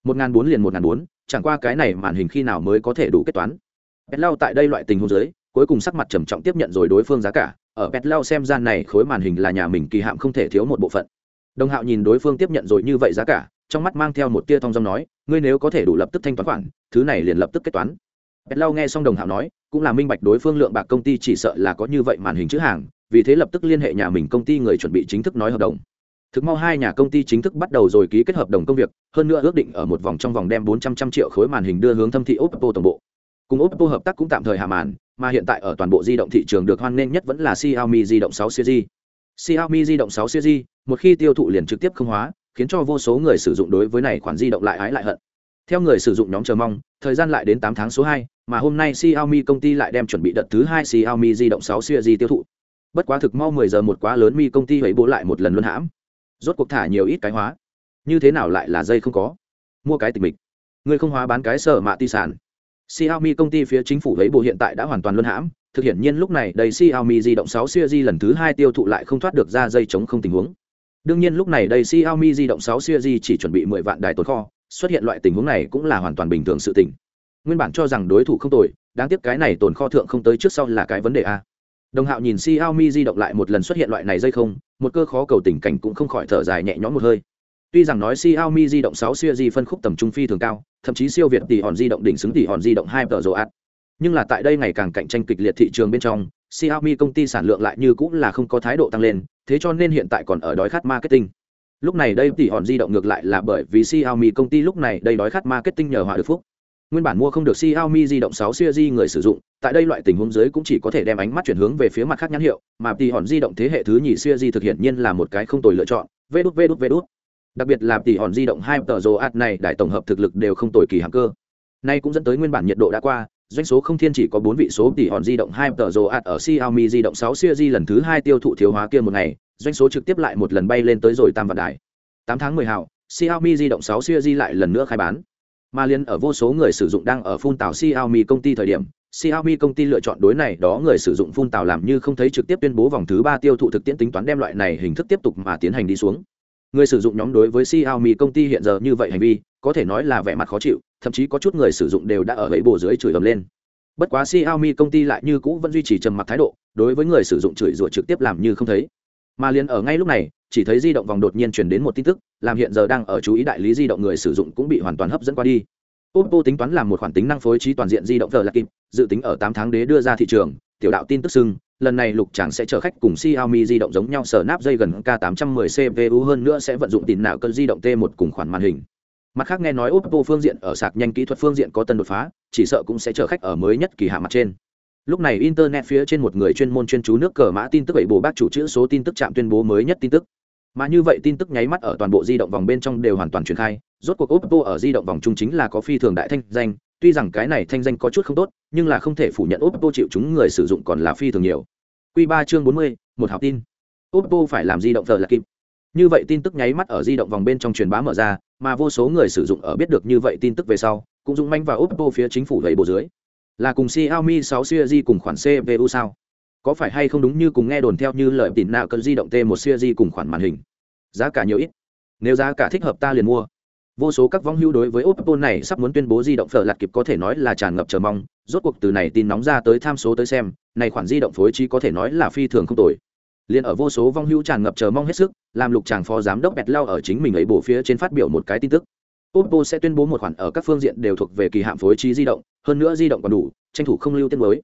1004 liền 1004, chẳng qua cái này màn hình khi nào mới có thể đủ kết toán. Petlau tại đây loại tình huống dưới, cuối cùng sắc mặt trầm trọng tiếp nhận rồi đối phương giá cả, ở Petlau xem gian này khối màn hình là nhà mình kỳ hạm không thể thiếu một bộ phận. Đồng Hạo nhìn đối phương tiếp nhận rồi như vậy giá cả, trong mắt mang theo một tia thong dong nói ngươi nếu có thể đủ lập tức thanh toán khoản thứ này liền lập tức kết toán. Pet lau nghe xong đồng hạo nói cũng là minh bạch đối phương lượng bạc công ty chỉ sợ là có như vậy màn hình chữ hàng vì thế lập tức liên hệ nhà mình công ty người chuẩn bị chính thức nói hợp đồng. Thực mau hai nhà công ty chính thức bắt đầu rồi ký kết hợp đồng công việc hơn nữa ước định ở một vòng trong vòng đem bốn trăm trăm triệu khối màn hình đưa hướng thâm thị oppo tổng bộ cùng oppo hợp tác cũng tạm thời hạ màn, mà hiện tại ở toàn bộ di động thị trường được hoan nghênh nhất vẫn là xiaomi di động 6 series xiaomi di động 6 series một khi tiêu thụ liền trực tiếp không hóa, khiến cho vô số người sử dụng đối với này khoản di động lại ái lại hận. Theo người sử dụng nhóm chờ mong, thời gian lại đến tám tháng số hai, mà hôm nay Xiaomi công ty lại đem chuẩn bị đợt thứ hai Xiaomi di động 6 series tiêu thụ. Bất quá thực mau 10 giờ một quá lớn mi công ty hãy bố lại một lần luôn hãm. Rốt cuộc thả nhiều ít cái hóa. Như thế nào lại là dây không có? Mua cái tịch mịch. Người không hóa bán cái sở mạ ti sản. Xiaomi công ty phía chính phủ lấy bộ hiện tại đã hoàn toàn luân hãm thực hiện nhiên lúc này đây Xiaomi di động 6 series lần thứ hai tiêu thụ lại không thoát được ra dây chống không tình huống Đương nhiên lúc này đây Xiaomi di động 6 series chỉ chuẩn bị 10 vạn đài tồn kho, xuất hiện loại tình huống này cũng là hoàn toàn bình thường sự tình. Nguyên bản cho rằng đối thủ không tồi, đáng tiếc cái này tồn kho thượng không tới trước sau là cái vấn đề a. Đồng Hạo nhìn Xiaomi di động lại một lần xuất hiện loại này dây không, một cơ khó cầu tình cảnh cũng không khỏi thở dài nhẹ nhõm một hơi. Tuy rằng nói Xiaomi di động 6 series phân khúc tầm trung phi thường cao, thậm chí siêu việt tỷ hòn di động đỉnh xứng tỷ hòn di động 2 tờ ạt. Nhưng là tại đây ngày càng cạnh tranh kịch liệt thị trường bên trong, Xiaomi công ty sản lượng lại như cũng là không có thái độ tăng lên, thế cho nên hiện tại còn ở đói khát marketing. Lúc này đây tỷ hòn di động ngược lại là bởi vì Xiaomi công ty lúc này đây đói khát marketing nhờ hòa được phúc. Nguyên bản mua không được Xiaomi di động 6 series người sử dụng, tại đây loại tình huống dưới cũng chỉ có thể đem ánh mắt chuyển hướng về phía mặt khác nhãn hiệu, mà tỷ hòn di động thế hệ thứ nhì series thực hiện nhiên là một cái không tồi lựa chọn. Vê đút vê đút vê đút. Đặc biệt là tỷ hòn di động hai tờ ad này đại tổng hợp thực lực đều không tồi kỳ hạng cơ. Nay cũng dẫn tới nguyên bản nhiệt độ đã qua, doanh số không thiên chỉ có bốn vị số tỷ hòn di động hai tờ rồ ạt ở Xiaomi di động 6 series lần thứ hai tiêu thụ thiếu hóa kia một ngày, doanh số trực tiếp lại một lần bay lên tới rồi tam vạn đài. tám tháng 10 hào, Xiaomi di động 6 series lại lần nữa khai bán. Mà liên ở vô số người sử dụng đang ở phun tàu Xiaomi công ty thời điểm, Xiaomi công ty lựa chọn đối này đó người sử dụng phun tàu làm như không thấy trực tiếp tuyên bố vòng thứ ba tiêu thụ thực tiễn tính toán đem loại này hình thức tiếp tục mà tiến hành đi xuống. Người sử dụng nhóm đối với Xiaomi công ty hiện giờ như vậy hành vi, có thể nói là vẻ mặt khó chịu, thậm chí có chút người sử dụng đều đã ở bẫy bổ dưới chửi ầm lên. Bất quá Xiaomi công ty lại như cũ vẫn duy trì trầm mặc thái độ, đối với người sử dụng chửi rủa trực tiếp làm như không thấy. Mà liền ở ngay lúc này, chỉ thấy di động vòng đột nhiên truyền đến một tin tức, làm hiện giờ đang ở chú ý đại lý di động người sử dụng cũng bị hoàn toàn hấp dẫn qua đi. Oppo tính toán làm một khoản tính năng phối trí toàn diện di động giờ là kịp, dự tính ở 8 tháng đế đưa ra thị trường, tiểu đạo tin tức xưng, lần này lục chàng sẽ chở khách cùng Xiaomi di động giống nhau sở nắp dây gần K810 CPU hơn nữa sẽ vận dụng tín nào cân di động T1 cùng khoản màn hình. Mặt khác nghe nói oppo phương diện ở sạc nhanh kỹ thuật phương diện có tân đột phá, chỉ sợ cũng sẽ chở khách ở mới nhất kỳ hạ mặt trên. Lúc này internet phía trên một người chuyên môn chuyên chú nước cờ mã tin tức bảy bộ bác chủ chữ số tin tức chạm tuyên bố mới nhất tin tức. Mà như vậy tin tức nháy mắt ở toàn bộ di động vòng bên trong đều hoàn toàn truyền khai, rốt cuộc oppo ở di động vòng trung chính là có phi thường đại thanh danh tuy rằng cái này thanh danh có chút không tốt, nhưng là không thể phủ nhận oppo chịu chúng người sử dụng còn là phi thường nhiều. Q ba chương bốn mươi, một học tin. Oppo phải làm di động thờ là kịp. Như vậy tin tức nháy mắt ở di động vòng bên trong truyền bá mở ra, mà vô số người sử dụng ở biết được như vậy tin tức về sau, cũng dũng manh vào oppo phía chính phủ gầy bộ dưới. Là cùng xiaomi 6 series cùng khoản cpu sao? Có phải hay không đúng như cùng nghe đồn theo như lời tỉn nạo cơn di động t một series cùng khoản màn hình? Giá cả nhiều ít. Nếu giá cả thích hợp ta liền mua vô số các vong hưu đối với oppo này sắp muốn tuyên bố di động phở lạt kịp có thể nói là tràn ngập chờ mong, rốt cuộc từ này tin nóng ra tới tham số tới xem, này khoản di động phối trí có thể nói là phi thường không tồi. Liền ở vô số vong hưu tràn ngập chờ mong hết sức, làm lục chàng phó giám đốc bẹt lao ở chính mình ấy bổ phía trên phát biểu một cái tin tức. Oppo sẽ tuyên bố một khoản ở các phương diện đều thuộc về kỳ hạn phối trí di động, hơn nữa di động còn đủ, tranh thủ không lưu tiết mới.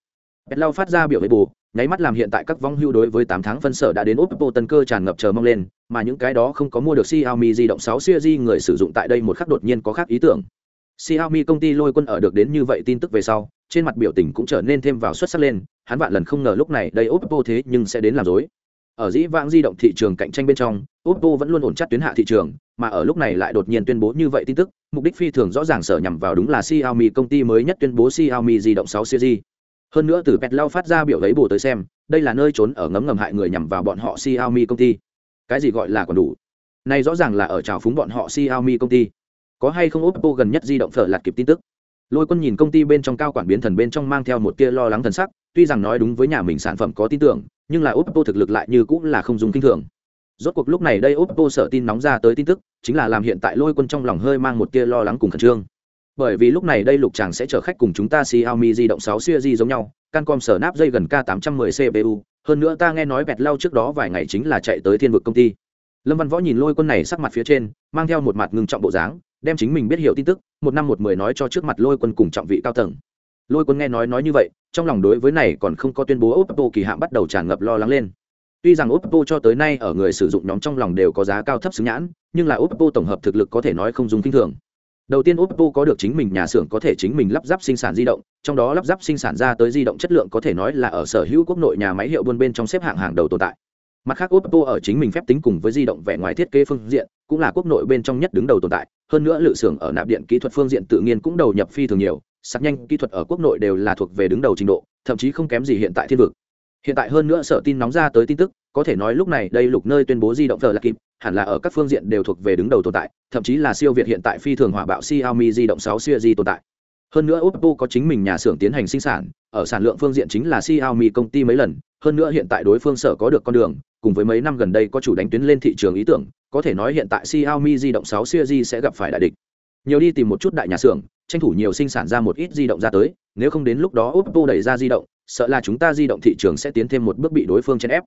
Bẹt lao phát ra biểu với bù nháy mắt làm hiện tại các vong hưu đối với tám tháng phân sở đã đến oppo tân cơ tràn ngập chờ mong lên, mà những cái đó không có mua được xiaomi di động 6 series người sử dụng tại đây một khắc đột nhiên có khác ý tưởng. Xiaomi công ty lôi quân ở được đến như vậy tin tức về sau, trên mặt biểu tình cũng trở nên thêm vào xuất sắc lên, hắn vạn lần không ngờ lúc này đây oppo thế nhưng sẽ đến làm dối. Ở dĩ vãng di động thị trường cạnh tranh bên trong, oppo vẫn luôn ổn chắc tuyến hạ thị trường, mà ở lúc này lại đột nhiên tuyên bố như vậy tin tức, mục đích phi thường rõ ràng sở nhằm vào đúng là xiaomi công ty mới nhất tuyên bố xiaomi di động 6 series hơn nữa từ pet lao phát ra biểu lấy bồ tới xem, đây là nơi trốn ở ngấm ngầm hại người nhằm vào bọn họ xiaomi công ty. Cái gì gọi là còn đủ? Này rõ ràng là ở trào phúng bọn họ xiaomi công ty. Có hay không oppo gần nhất di động phở lạt kịp tin tức? Lôi quân nhìn công ty bên trong cao quản biến thần bên trong mang theo một tia lo lắng thần sắc, tuy rằng nói đúng với nhà mình sản phẩm có tin tưởng, nhưng là oppo thực lực lại như cũng là không dùng kinh thường. Rốt cuộc lúc này đây oppo sợ tin nóng ra tới tin tức, chính là làm hiện tại lôi quân trong lòng hơi mang một tia lo lắng cùng khẩn trương bởi vì lúc này đây lục chàng sẽ chở khách cùng chúng ta Xiaomi di động 6 series giống nhau, Cancom sở nắp dây gần K810 CPU, hơn nữa ta nghe nói bẹt lao trước đó vài ngày chính là chạy tới thiên vực công ty. Lâm Văn Võ nhìn lôi quân này sắc mặt phía trên, mang theo một mặt ngưng trọng bộ dáng, đem chính mình biết hiểu tin tức, một năm một mười nói cho trước mặt lôi quân cùng trọng vị cao tầng. Lôi quân nghe nói nói như vậy, trong lòng đối với này còn không có tuyên bố Oppo kỳ hạn bắt đầu tràn ngập lo lắng lên. Tuy rằng Oppo cho tới nay ở người sử dụng nhóm trong lòng đều có giá cao thấp xứng nhãn, nhưng là Oppo tổng hợp thực lực có thể nói không dùng kinh thường đầu tiên oppo có được chính mình nhà xưởng có thể chính mình lắp ráp sinh sản di động, trong đó lắp ráp sinh sản ra tới di động chất lượng có thể nói là ở sở hữu quốc nội nhà máy hiệu buôn bên trong xếp hạng hàng đầu tồn tại. Mặt khác oppo ở chính mình phép tính cùng với di động vẻ ngoài thiết kế phương diện, cũng là quốc nội bên trong nhất đứng đầu tồn tại. Hơn nữa lự xưởng ở nạp điện kỹ thuật phương diện tự nhiên cũng đầu nhập phi thường nhiều sắc nhanh kỹ thuật ở quốc nội đều là thuộc về đứng đầu trình độ, thậm chí không kém gì hiện tại thiên vực. Hiện tại hơn nữa sở tin nóng ra tới tin tức, có thể nói lúc này đây lục nơi tuyên bố di động giờ là kịp hẳn là ở các phương diện đều thuộc về đứng đầu tồn tại, thậm chí là siêu việt hiện tại phi thường hỏa bạo xiaomi di động 6 series tồn tại. Hơn nữa oppo có chính mình nhà xưởng tiến hành sinh sản, ở sản lượng phương diện chính là xiaomi công ty mấy lần, hơn nữa hiện tại đối phương sở có được con đường, cùng với mấy năm gần đây có chủ đánh tuyến lên thị trường ý tưởng, có thể nói hiện tại xiaomi di động 6 series sẽ gặp phải đại địch. Nhiều đi tìm một chút đại nhà xưởng, tranh thủ nhiều sinh sản ra một ít di động ra tới, nếu không đến lúc đó oppo đẩy ra di động, sợ là chúng ta di động thị trường sẽ tiến thêm một bước bị đối phương chèn ép.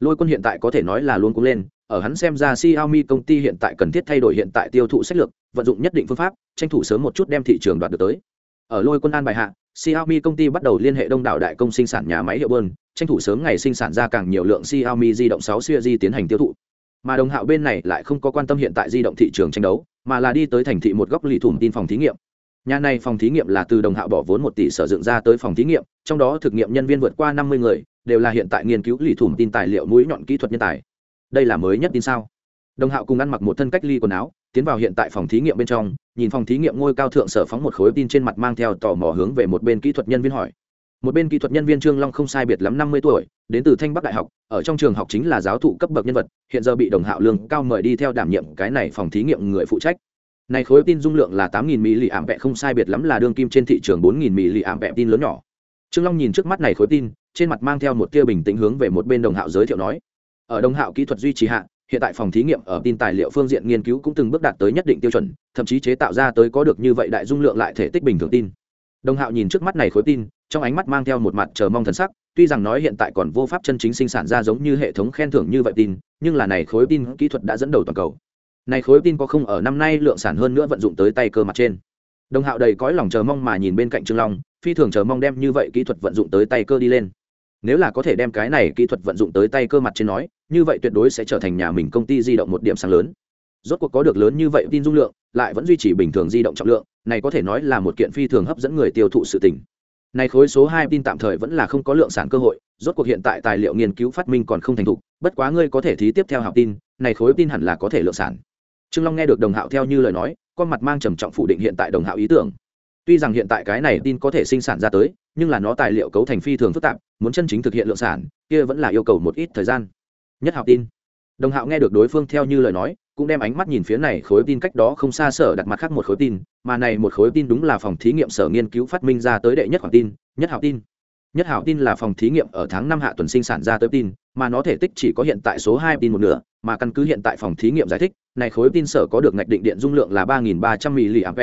Lôi quân hiện tại có thể nói là luôn cũng lên ở hắn xem ra Xiaomi công ty hiện tại cần thiết thay đổi hiện tại tiêu thụ sách lược, vận dụng nhất định phương pháp, tranh thủ sớm một chút đem thị trường đoạt được tới. Ở lôi quân an bài hạ, Xiaomi công ty bắt đầu liên hệ đông đảo đại công sinh sản nhà máy hiệu bơn, tranh thủ sớm ngày sinh sản ra càng nhiều lượng Xiaomi di động 6 series tiến hành tiêu thụ. Mà đồng hạo bên này lại không có quan tâm hiện tại di động thị trường tranh đấu, mà là đi tới thành thị một góc lì thủng tin phòng thí nghiệm. Nhà này phòng thí nghiệm là từ đồng hạo bỏ vốn một tỷ sở dựng ra tới phòng thí nghiệm, trong đó thực nghiệm nhân viên vượt qua năm mươi người, đều là hiện tại nghiên cứu lì thủng tin tài liệu mũi nhọn kỹ thuật nhân tài đây là mới nhất tin sao? Đồng hạo cùng ăn mặc một thân cách ly quần áo, tiến vào hiện tại phòng thí nghiệm bên trong, nhìn phòng thí nghiệm ngôi cao thượng sở phóng một khối tin trên mặt mang theo tò mò hướng về một bên kỹ thuật nhân viên hỏi. Một bên kỹ thuật nhân viên trương long không sai biệt lắm năm mươi tuổi, đến từ thanh bắc đại học, ở trong trường học chính là giáo thụ cấp bậc nhân vật, hiện giờ bị đồng hạo lương cao mời đi theo đảm nhiệm cái này phòng thí nghiệm người phụ trách. Này khối tin dung lượng là tám nghìn mỹ lì ảm vẹ, không sai biệt lắm là đương kim trên thị trường bốn nghìn mỹ lì ảm vẹ tin lớn nhỏ. Trương long nhìn trước mắt này khối tin, trên mặt mang theo một tia bình tĩnh hướng về một bên đồng hạo giới thiệu nói ở đồng hạo kỹ thuật duy trì hạ, hiện tại phòng thí nghiệm ở tin tài liệu phương diện nghiên cứu cũng từng bước đạt tới nhất định tiêu chuẩn, thậm chí chế tạo ra tới có được như vậy đại dung lượng lại thể tích bình thường tin. Đồng hạo nhìn trước mắt này khối tin, trong ánh mắt mang theo một mặt chờ mong thần sắc, tuy rằng nói hiện tại còn vô pháp chân chính sinh sản ra giống như hệ thống khen thưởng như vậy tin, nhưng là này khối tin kỹ thuật đã dẫn đầu toàn cầu. Này khối tin có không ở năm nay lượng sản hơn nữa vận dụng tới tay cơ mặt trên. Đồng hạo đầy cõi lòng chờ mong mà nhìn bên cạnh trương long, phi thường chờ mong đem như vậy kỹ thuật vận dụng tới tay cơ đi lên nếu là có thể đem cái này kỹ thuật vận dụng tới tay cơ mặt trên nói, như vậy tuyệt đối sẽ trở thành nhà mình công ty di động một điểm sáng lớn. Rốt cuộc có được lớn như vậy tin dung lượng, lại vẫn duy trì bình thường di động trọng lượng, này có thể nói là một kiện phi thường hấp dẫn người tiêu thụ sự tình. Này khối số hai tin tạm thời vẫn là không có lượng sản cơ hội, rốt cuộc hiện tại tài liệu nghiên cứu phát minh còn không thành thục, bất quá ngươi có thể thí tiếp theo học tin, này khối tin hẳn là có thể lượng sản. Trương long nghe được đồng hạo theo như lời nói, con mặt mang trầm trọng phủ định hiện tại đồng hạo ý tưởng tuy rằng hiện tại cái này tin có thể sinh sản ra tới, nhưng là nó tài liệu cấu thành phi thường phức tạp, muốn chân chính thực hiện lượng sản, kia vẫn là yêu cầu một ít thời gian. Nhất học tin. Đồng hạo nghe được đối phương theo như lời nói, cũng đem ánh mắt nhìn phía này khối tin cách đó không xa sở đặt mặt khác một khối tin, mà này một khối tin đúng là phòng thí nghiệm sở nghiên cứu phát minh ra tới đệ nhất khoản tin, nhất học tin. Nhất hảo tin là phòng thí nghiệm ở tháng năm hạ tuần sinh sản ra tới tin, mà nó thể tích chỉ có hiện tại số hai tin một nửa, mà căn cứ hiện tại phòng thí nghiệm giải thích, này khối tin sở có được ngạch định điện dung lượng là ba nghìn ba trăm mAh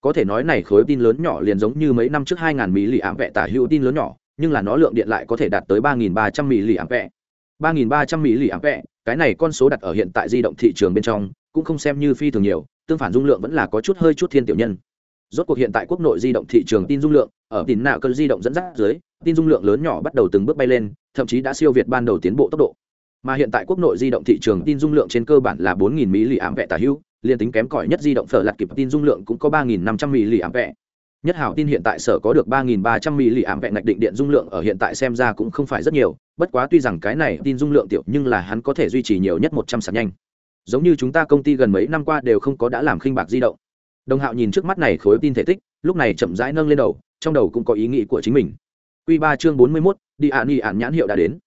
có thể nói này khối tin lớn nhỏ liền giống như mấy năm trước hai nghìn mAh tả hữu tin lớn nhỏ, nhưng là nó lượng điện lại có thể đạt tới ba nghìn ba trăm mAh ba mỹ lì trăm mAh cái này con số đặt ở hiện tại di động thị trường bên trong, cũng không xem như phi thường nhiều, tương phản dung lượng vẫn là có chút hơi chút thiên tiểu nhân. Rốt cuộc hiện tại quốc nội di động thị trường tin dung lượng, ở tin nạo cơn di động dẫn dắt dưới, tin dung lượng lớn nhỏ bắt đầu từng bước bay lên, thậm chí đã siêu việt ban đầu tiến bộ tốc độ. Mà hiện tại quốc nội di động thị trường tin dung lượng trên cơ bản là 4.000 mỹ lì ám vẹ tả hữu liên tính kém cỏi nhất di động phở lạt kịp tin dung lượng cũng có 3.500 trăm lì ảm vẹ nhất hảo tin hiện tại sở có được 3.300 trăm lì ảm vẹ ngạch định điện dung lượng ở hiện tại xem ra cũng không phải rất nhiều bất quá tuy rằng cái này tin dung lượng tiểu nhưng là hắn có thể duy trì nhiều nhất 100 sạc nhanh. Giống như chúng ta công ty gần mấy năm qua đều không có đã làm khinh bạc di động. Đồng hạo nhìn trước mắt này khối tin thể tích lúc này chậm rãi nâng lên đầu trong đầu cũng có ý nghĩ của chính mình. Quy 3 chương 41, đi ạn đi ạn nhãn hiệu đã đến.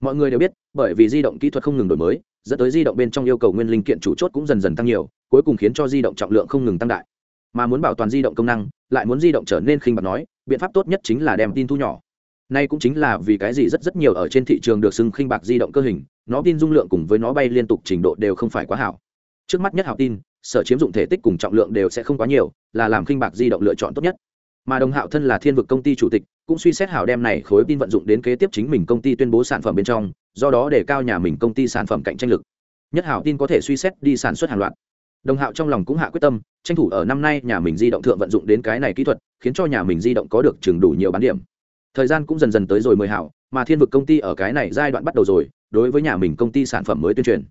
Mọi người đều biết, bởi vì di động kỹ thuật không ngừng đổi mới, dẫn tới di động bên trong yêu cầu nguyên linh kiện chủ chốt cũng dần dần tăng nhiều, cuối cùng khiến cho di động trọng lượng không ngừng tăng đại. Mà muốn bảo toàn di động công năng, lại muốn di động trở nên khinh bạc nói, biện pháp tốt nhất chính là đem tin thu nhỏ. Nay cũng chính là vì cái gì rất rất nhiều ở trên thị trường được xưng khinh bạc di động cơ hình, nó tin dung lượng cùng với nó bay liên tục trình độ đều không phải quá hảo. Trước mắt nhất hảo tin, sở chiếm dụng thể tích cùng trọng lượng đều sẽ không quá nhiều, là làm khinh bạc di động lựa chọn tốt nhất mà đồng hạo thân là thiên vực công ty chủ tịch cũng suy xét hảo đem này khối tin vận dụng đến kế tiếp chính mình công ty tuyên bố sản phẩm bên trong do đó để cao nhà mình công ty sản phẩm cạnh tranh lực. Nhất hảo tin có thể suy xét đi sản xuất hàng loạt. Đồng hạo trong lòng cũng hạ quyết tâm, tranh thủ ở năm nay nhà mình di động thượng vận dụng đến cái này kỹ thuật, khiến cho nhà mình di động có được chừng đủ nhiều bán điểm. Thời gian cũng dần dần tới rồi mười hảo, mà thiên vực công ty ở cái này giai đoạn bắt đầu rồi, đối với nhà mình công ty sản phẩm mới tuyên truyền.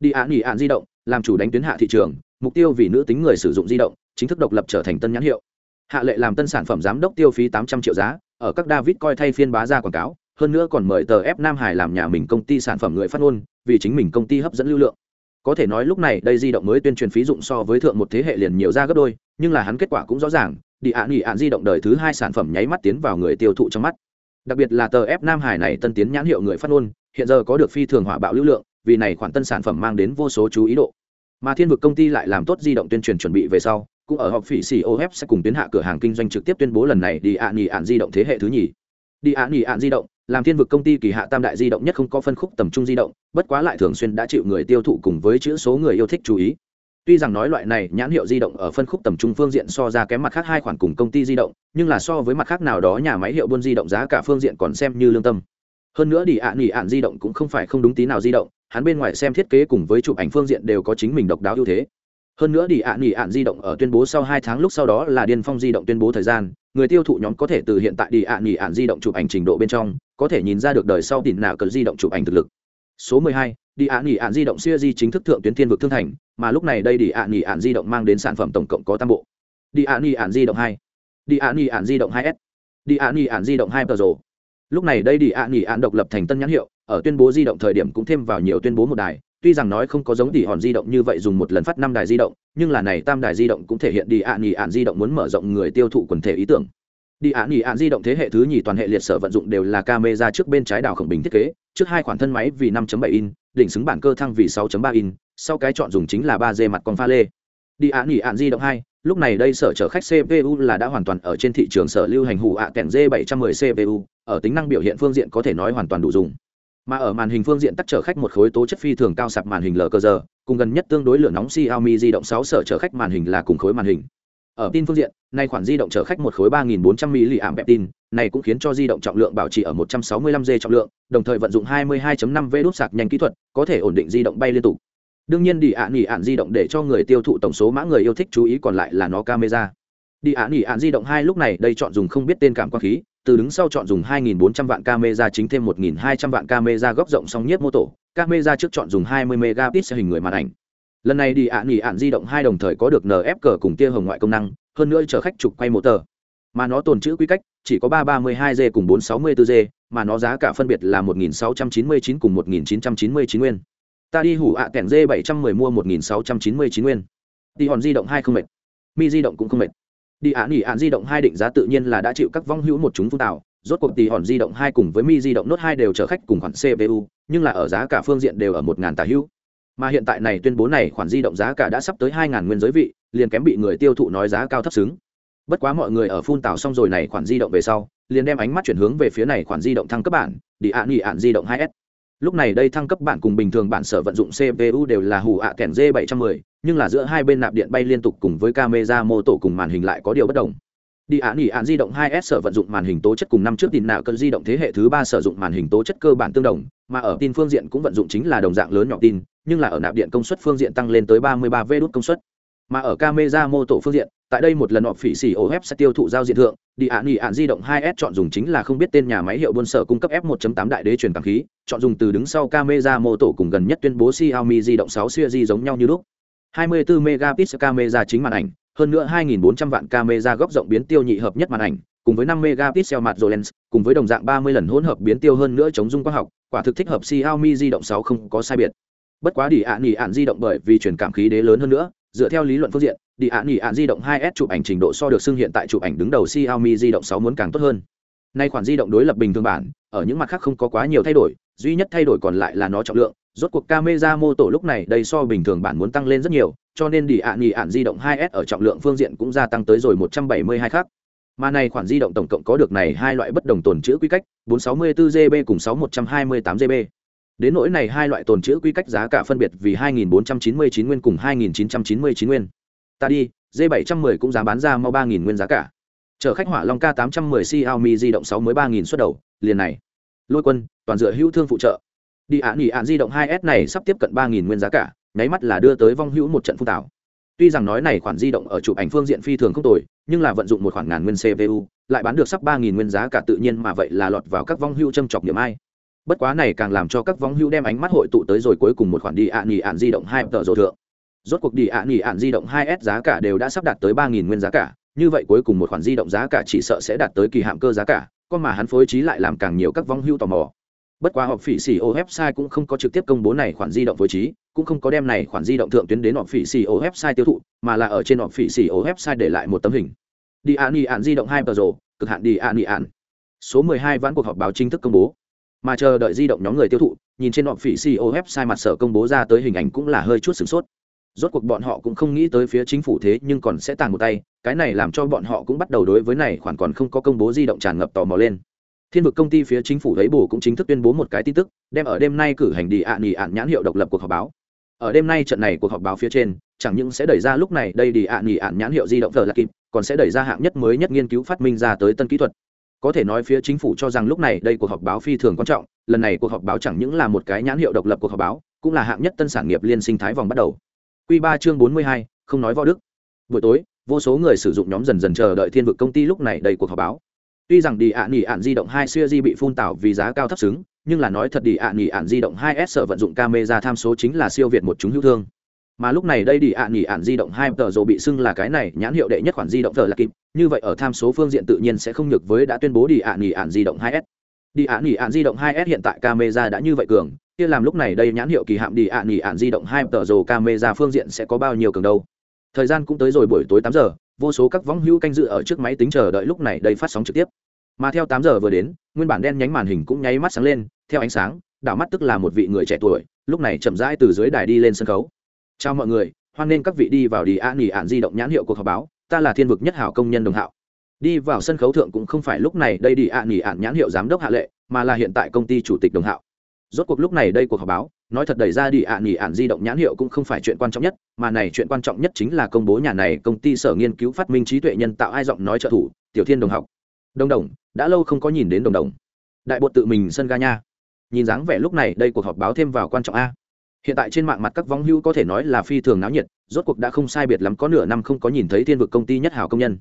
Đi án nghỉ án di động, làm chủ đánh tuyến hạ thị trường, mục tiêu vì nữ tính người sử dụng di động, chính thức độc lập trở thành tân nhãn hiệu. Hạ lệ làm tân sản phẩm giám đốc tiêu phí tám trăm triệu giá, ở các david coi thay phiên bá ra quảng cáo hơn nữa còn mời tờ f nam hải làm nhà mình công ty sản phẩm người phát ngôn vì chính mình công ty hấp dẫn lưu lượng. Có thể nói lúc này đây di động mới tuyên truyền phí dụng so với thượng một thế hệ liền nhiều ra gấp đôi nhưng là hắn kết quả cũng rõ ràng đi ạ nghỉ ạn di động đời thứ hai sản phẩm nháy mắt tiến vào người tiêu thụ trong mắt. Đặc biệt là tờ f nam hải này tân tiến nhãn hiệu người phát ngôn hiện giờ có được phi thường hỏa bạo lưu lượng vì này khoản tân sản phẩm mang đến vô số chú ý độ. Mà thiên vực công ty lại làm tốt di động tuyên truyền chuẩn bị về sau cũng ở họp phỉ xì sẽ cùng tiến hạ cửa hàng kinh doanh trực tiếp tuyên bố lần này đi ạ nghỉ ạn di động thế hệ thứ nhì. Đi ạ nghỉ ạn di động, làm thiên vực công ty kỳ hạ tam đại di động nhất không có phân khúc tầm trung di động, bất quá lại thường xuyên đã chịu người tiêu thụ cùng với chữ số người yêu thích chú ý. Tuy rằng nói loại này nhãn hiệu di động ở phân khúc tầm trung phương diện so ra kém mặt khác hai khoản cùng công ty di động, nhưng là so với mặt khác nào đó nhà máy hiệu buôn di động giá cả phương diện còn xem như lương tâm. Hơn nữa đi ạ nghỉ ạn di động cũng không phải không đúng tí nào di động, hắn bên ngoài xem thiết kế cùng với chụp ảnh phương diện đều có chính mình độc đáo ưu thế hơn nữa đi ạ nghỉ ạn di động ở tuyên bố sau hai tháng lúc sau đó là điên phong di động tuyên bố thời gian người tiêu thụ nhóm có thể từ hiện tại đi ạ nghỉ ạn di động chụp ảnh trình độ bên trong có thể nhìn ra được đời sau tìm nào cần di động chụp ảnh thực lực số 12, đi ạ nghỉ ạn di động siêu di chính thức thượng tuyến thiên vực thương thành mà lúc này đây đi ạ nghỉ ạn di động mang đến sản phẩm tổng cộng có tam bộ đi ạ nghỉ ạn di động hai đi ạ nghỉ ạn di động 2 s đi ạ nghỉ ạn di động hai pro lúc này đây đi ạ nghỉ ạn độc lập thành tân nhãn hiệu ở tuyên bố di động thời điểm cũng thêm vào nhiều tuyên bố một đài tuy rằng nói không có giống tỷ hòn di động như vậy dùng một lần phát năm đài di động, nhưng là này tam đài di động cũng thể hiện đi ạ nghỉ ạn di động muốn mở rộng người tiêu thụ quần thể ý tưởng. Đi ạ nghỉ ạn di động thế hệ thứ nhì toàn hệ liệt sở vận dụng đều là camera trước bên trái đảo khổng bình thiết kế, trước hai khoản thân máy vì 5.7 in, đỉnh xứng bản cơ thăng vì 6.3 in, sau cái chọn dùng chính là ba d mặt con pha lê. Đi ạ nghỉ ạn di động hai, lúc này đây sở chở khách cpu là đã hoàn toàn ở trên thị trường sở lưu hành hủ ạ kèn d 710 cpu ở tính năng biểu hiện phương diện có thể nói hoàn toàn đủ dùng mà ở màn hình phương diện tắt trở khách một khối tố chất phi thường cao sạp màn hình lờ cơ giờ, cùng gần nhất tương đối lửa nóng Xiaomi di động 6 sở chở khách màn hình là cùng khối màn hình. Ở tin phương diện, nay khoản di động chở khách một khối 3.400 mAh tin, này cũng khiến cho di động trọng lượng bảo trì ở 165 g trọng lượng, đồng thời vận dụng 22.5 v đốt sạc nhanh kỹ thuật, có thể ổn định di động bay liên tục. Đương nhiên, đi ạ nghỉ ạn di động để cho người tiêu thụ tổng số mã người yêu thích chú ý còn lại là nó camera đi ạ nghỉ ạn di động hai lúc này, đây chọn dùng không biết tên cảm quang khí, từ đứng sau chọn dùng 2.400 vạn camera chính thêm 1.200 vạn camera góc rộng song nhiếp mô tổ, camera trước chọn dùng 20 megapixel hình người màn ảnh. Lần này đi ạ nghỉ ạn di động hai đồng thời có được nf cờ cùng tia hồng ngoại công năng, hơn nữa chở khách chụp quay motor mà nó tồn chữ quy cách, chỉ có 332 g cùng 464 g, mà nó giá cả phân biệt là 1699 cùng 1999 nguyên. Ta đi hủ ạ à kèn d 710 mua 1699 nguyên. Đi hòn di động 2 không mệt. Mi di động cũng không mệt đi ạ nghỉ ạn di động hai định giá tự nhiên là đã chịu các vong hữu một chúng phun tạo rốt cuộc tỷ hòn di động hai cùng với mi di động nốt hai đều chở khách cùng khoản cpu nhưng là ở giá cả phương diện đều ở một ngàn tà hữu. Mà hiện tại này tuyên bố này khoản di động giá cả đã sắp tới hai ngàn nguyên giới vị, liền kém bị người tiêu thụ nói giá cao thấp xứng. Bất quá mọi người ở phun tạo xong rồi này khoản di động về sau, liền đem ánh mắt chuyển hướng về phía này khoản di động thăng cấp bản, đi ạ nghỉ ạn di động 2S lúc này đây thăng cấp bản cùng bình thường bản sở vận dụng cpu đều là hủ ạ kèn d 710 nhưng là giữa hai bên nạp điện bay liên tục cùng với camera mô tổ cùng màn hình lại có điều bất đồng. Đi án ỉ ạn di động 2S sở vận dụng màn hình tố chất cùng năm trước tin nào cân di động thế hệ thứ ba sử dụng màn hình tố chất cơ bản tương đồng, mà ở tin phương diện cũng vận dụng chính là đồng dạng lớn nhỏ tin, nhưng là ở nạp điện công suất phương diện tăng lên tới 33 v đốt công suất. Mà ở camera mô tổ phương diện, tại đây một lần họ phỉ xỉ OF sẽ tiêu thụ giao diện thượng đi ạ nghỉ ạn di động 2S chọn dùng chính là không biết tên nhà máy hiệu buôn sở cung cấp f 1.8 đại đế truyền cảm khí, chọn dùng từ đứng sau camera mô tổ cùng gần nhất tuyên bố Xiaomi di động 6 series giống nhau như lúc. 24 megapixel camera chính màn ảnh, hơn nữa 2.400 vạn camera góc rộng biến tiêu nhị hợp nhất màn ảnh, cùng với 5 megapixel mặt rồi lens, cùng với đồng dạng 30 lần hỗn hợp biến tiêu hơn nữa chống dung quang học, quả thực thích hợp Xiaomi di động 6 không có sai biệt. Bất quá đi ạ nghỉ ạn di động bởi vì truyền cảm khí đế lớn hơn nữa dựa theo lý luận phương diện, đi ạ nghỉ ạn di động 2S chụp ảnh trình độ so được xưng hiện tại chụp ảnh đứng đầu Xiaomi di động 6 muốn càng tốt hơn. Nay khoản di động đối lập bình thường bản, ở những mặt khác không có quá nhiều thay đổi, duy nhất thay đổi còn lại là nó trọng lượng. Rốt cuộc camera mô tổ lúc này đây so bình thường bản muốn tăng lên rất nhiều, cho nên đi ạ nghỉ ạn di động 2S ở trọng lượng phương diện cũng gia tăng tới rồi 172 khác. Mà này khoản di động tổng cộng có được này hai loại bất đồng tồn chữ quy cách 464 GB cùng 6128 GB đến nỗi này hai loại tồn chữ quy cách giá cả phân biệt vì 2.499 nguyên cùng 2.999 nguyên. Ta đi d 710 cũng giá bán ra mau 3.000 nguyên giá cả. Chở khách hỏa long k 810 xiaomi di động 6 mới 3.000 xuất đầu, liền này. Lôi quân, toàn dựa hữu thương phụ trợ. Đi ạ, nghỉ ạn di động 2 s này sắp tiếp cận 3.000 nguyên giá cả, nháy mắt là đưa tới vong hữu một trận phun tảo. Tuy rằng nói này khoản di động ở chụp ảnh phương diện phi thường không tồi, nhưng là vận dụng một khoản ngàn nguyên cpu lại bán được sắp 3.000 nguyên giá cả tự nhiên mà vậy là lọt vào các vong hữu châm chọc điểm ai bất quá này càng làm cho các vong hữu đem ánh mắt hội tụ tới rồi cuối cùng một khoản đi ạ nghỉ ạn di động hai tờ rổ thượng. Rốt cuộc đi ạ nghỉ ạn di động 2 s giá cả đều đã sắp đạt tới 3.000 nguyên giá cả, như vậy cuối cùng một khoản di động giá cả chỉ sợ sẽ đạt tới kỳ hạm cơ giá cả con mà hắn phối trí lại làm càng nhiều các vong hưu tò mò. Bất quá họp phỉ xì ô website cũng không có trực tiếp công bố này khoản di động phối trí, cũng không có đem này khoản di động thượng tuyến đến họp phỉ xì ô website tiêu thụ, mà là ở trên họp phỉ xì ô website để lại một tấm hình. Đi ạ nghỉ ạn di động 2 tờ rồ cực hạn đi ạ nghỉ ạn. Số 12 vãn cuộc họp báo chính thức công bố mà chờ đợi di động nhóm người tiêu thụ, nhìn trên họp phỉ CEO website mặt sở công bố ra tới hình ảnh cũng là hơi chút sửng sốt. Rốt cuộc bọn họ cũng không nghĩ tới phía chính phủ thế nhưng còn sẽ tàn một tay, cái này làm cho bọn họ cũng bắt đầu đối với này khoản còn không có công bố di động tràn ngập tò mò lên. Thiên vực công ty phía chính phủ lấy bổ cũng chính thức tuyên bố một cái tin tức, đem ở đêm nay cử hành đi ạ nghỉ ạn nhãn hiệu độc lập cuộc họp báo. Ở đêm nay trận này cuộc họp báo phía trên, chẳng những sẽ đẩy ra lúc này đây đi ạ nghỉ ạn nhãn hiệu di động vờ là kịp, còn sẽ đẩy ra hạng nhất mới nhất nghiên cứu phát minh ra tới tân kỹ thuật có thể nói phía chính phủ cho rằng lúc này đây cuộc họp báo phi thường quan trọng lần này cuộc họp báo chẳng những là một cái nhãn hiệu độc lập cuộc họp báo cũng là hạng nhất tân sản nghiệp liên sinh thái vòng bắt đầu Quy ba chương 42, không nói võ đức. Buổi tối, vô số người sử dụng nhóm dần dần chờ đợi thiên vực công ty lúc này đầy cuộc họp báo. Tuy rằng đi ạ nghỉ ạn di động hai siêu di bị phun tảo vì giá cao thấp xứng, nhưng là nói thật đi ạ nghỉ ạn di động hai s sở vận dụng camera tham số chính là siêu việt một chúng hữu thương. Mà lúc này đây đi ạ nghỉ ạn di động 2 tờ dầu bị xưng là cái này nhãn hiệu đệ nhất khoản di động tờ là kịp, như vậy ở tham số phương diện tự nhiên sẽ không nhược với đã tuyên bố đi ạ nghỉ ạn di động 2S. Đi ạ nghỉ ạn di động 2S hiện tại camera đã như vậy cường, kia làm lúc này đây nhãn hiệu kỳ hạm đi ạ nghỉ ạn di động hai tờ rồ camera phương diện sẽ có bao nhiêu cường đâu. Thời gian cũng tới rồi buổi tối tám giờ vô số các võng hữu canh dự ở trước máy tính chờ đợi lúc này đây phát sóng trực tiếp. Mà theo tám giờ vừa đến nguyên bản đen nhánh màn hình cũng nháy mắt sáng lên theo ánh sáng đảo mắt tức là một vị người trẻ tuổi lúc này chậm rãi từ dưới đài đi lên sân khấu chào mọi người, hoan nghênh các vị đi vào đi an nghỉ ạn di động nhãn hiệu cuộc họp báo, ta là thiên vực nhất hảo công nhân đồng hạo. Đi vào sân khấu thượng cũng không phải lúc này đây đi an nghỉ ạn nhãn hiệu giám đốc hạ lệ, mà là hiện tại công ty chủ tịch đồng hạo. Rốt cuộc lúc này đây cuộc họp báo, nói thật đẩy ra đi ạ à nghỉ ạn di động nhãn hiệu cũng không phải chuyện quan trọng nhất, mà này chuyện quan trọng nhất chính là công bố nhà này công ty sở nghiên cứu phát minh trí tuệ nhân tạo ai giọng nói trợ thủ, tiểu thiên đồng học. Đồng đồng, đã lâu không có nhìn đến đồng đồng. Đại bột tự mình sân ga nha. Nhìn dáng vẻ lúc này đây cuộc họp báo thêm vào quan trọng a hiện tại trên mạng mặt các vong hưu có thể nói là phi thường náo nhiệt, rốt cuộc đã không sai biệt lắm có nửa năm không có nhìn thấy thiên vực công ty nhất hảo công nhân.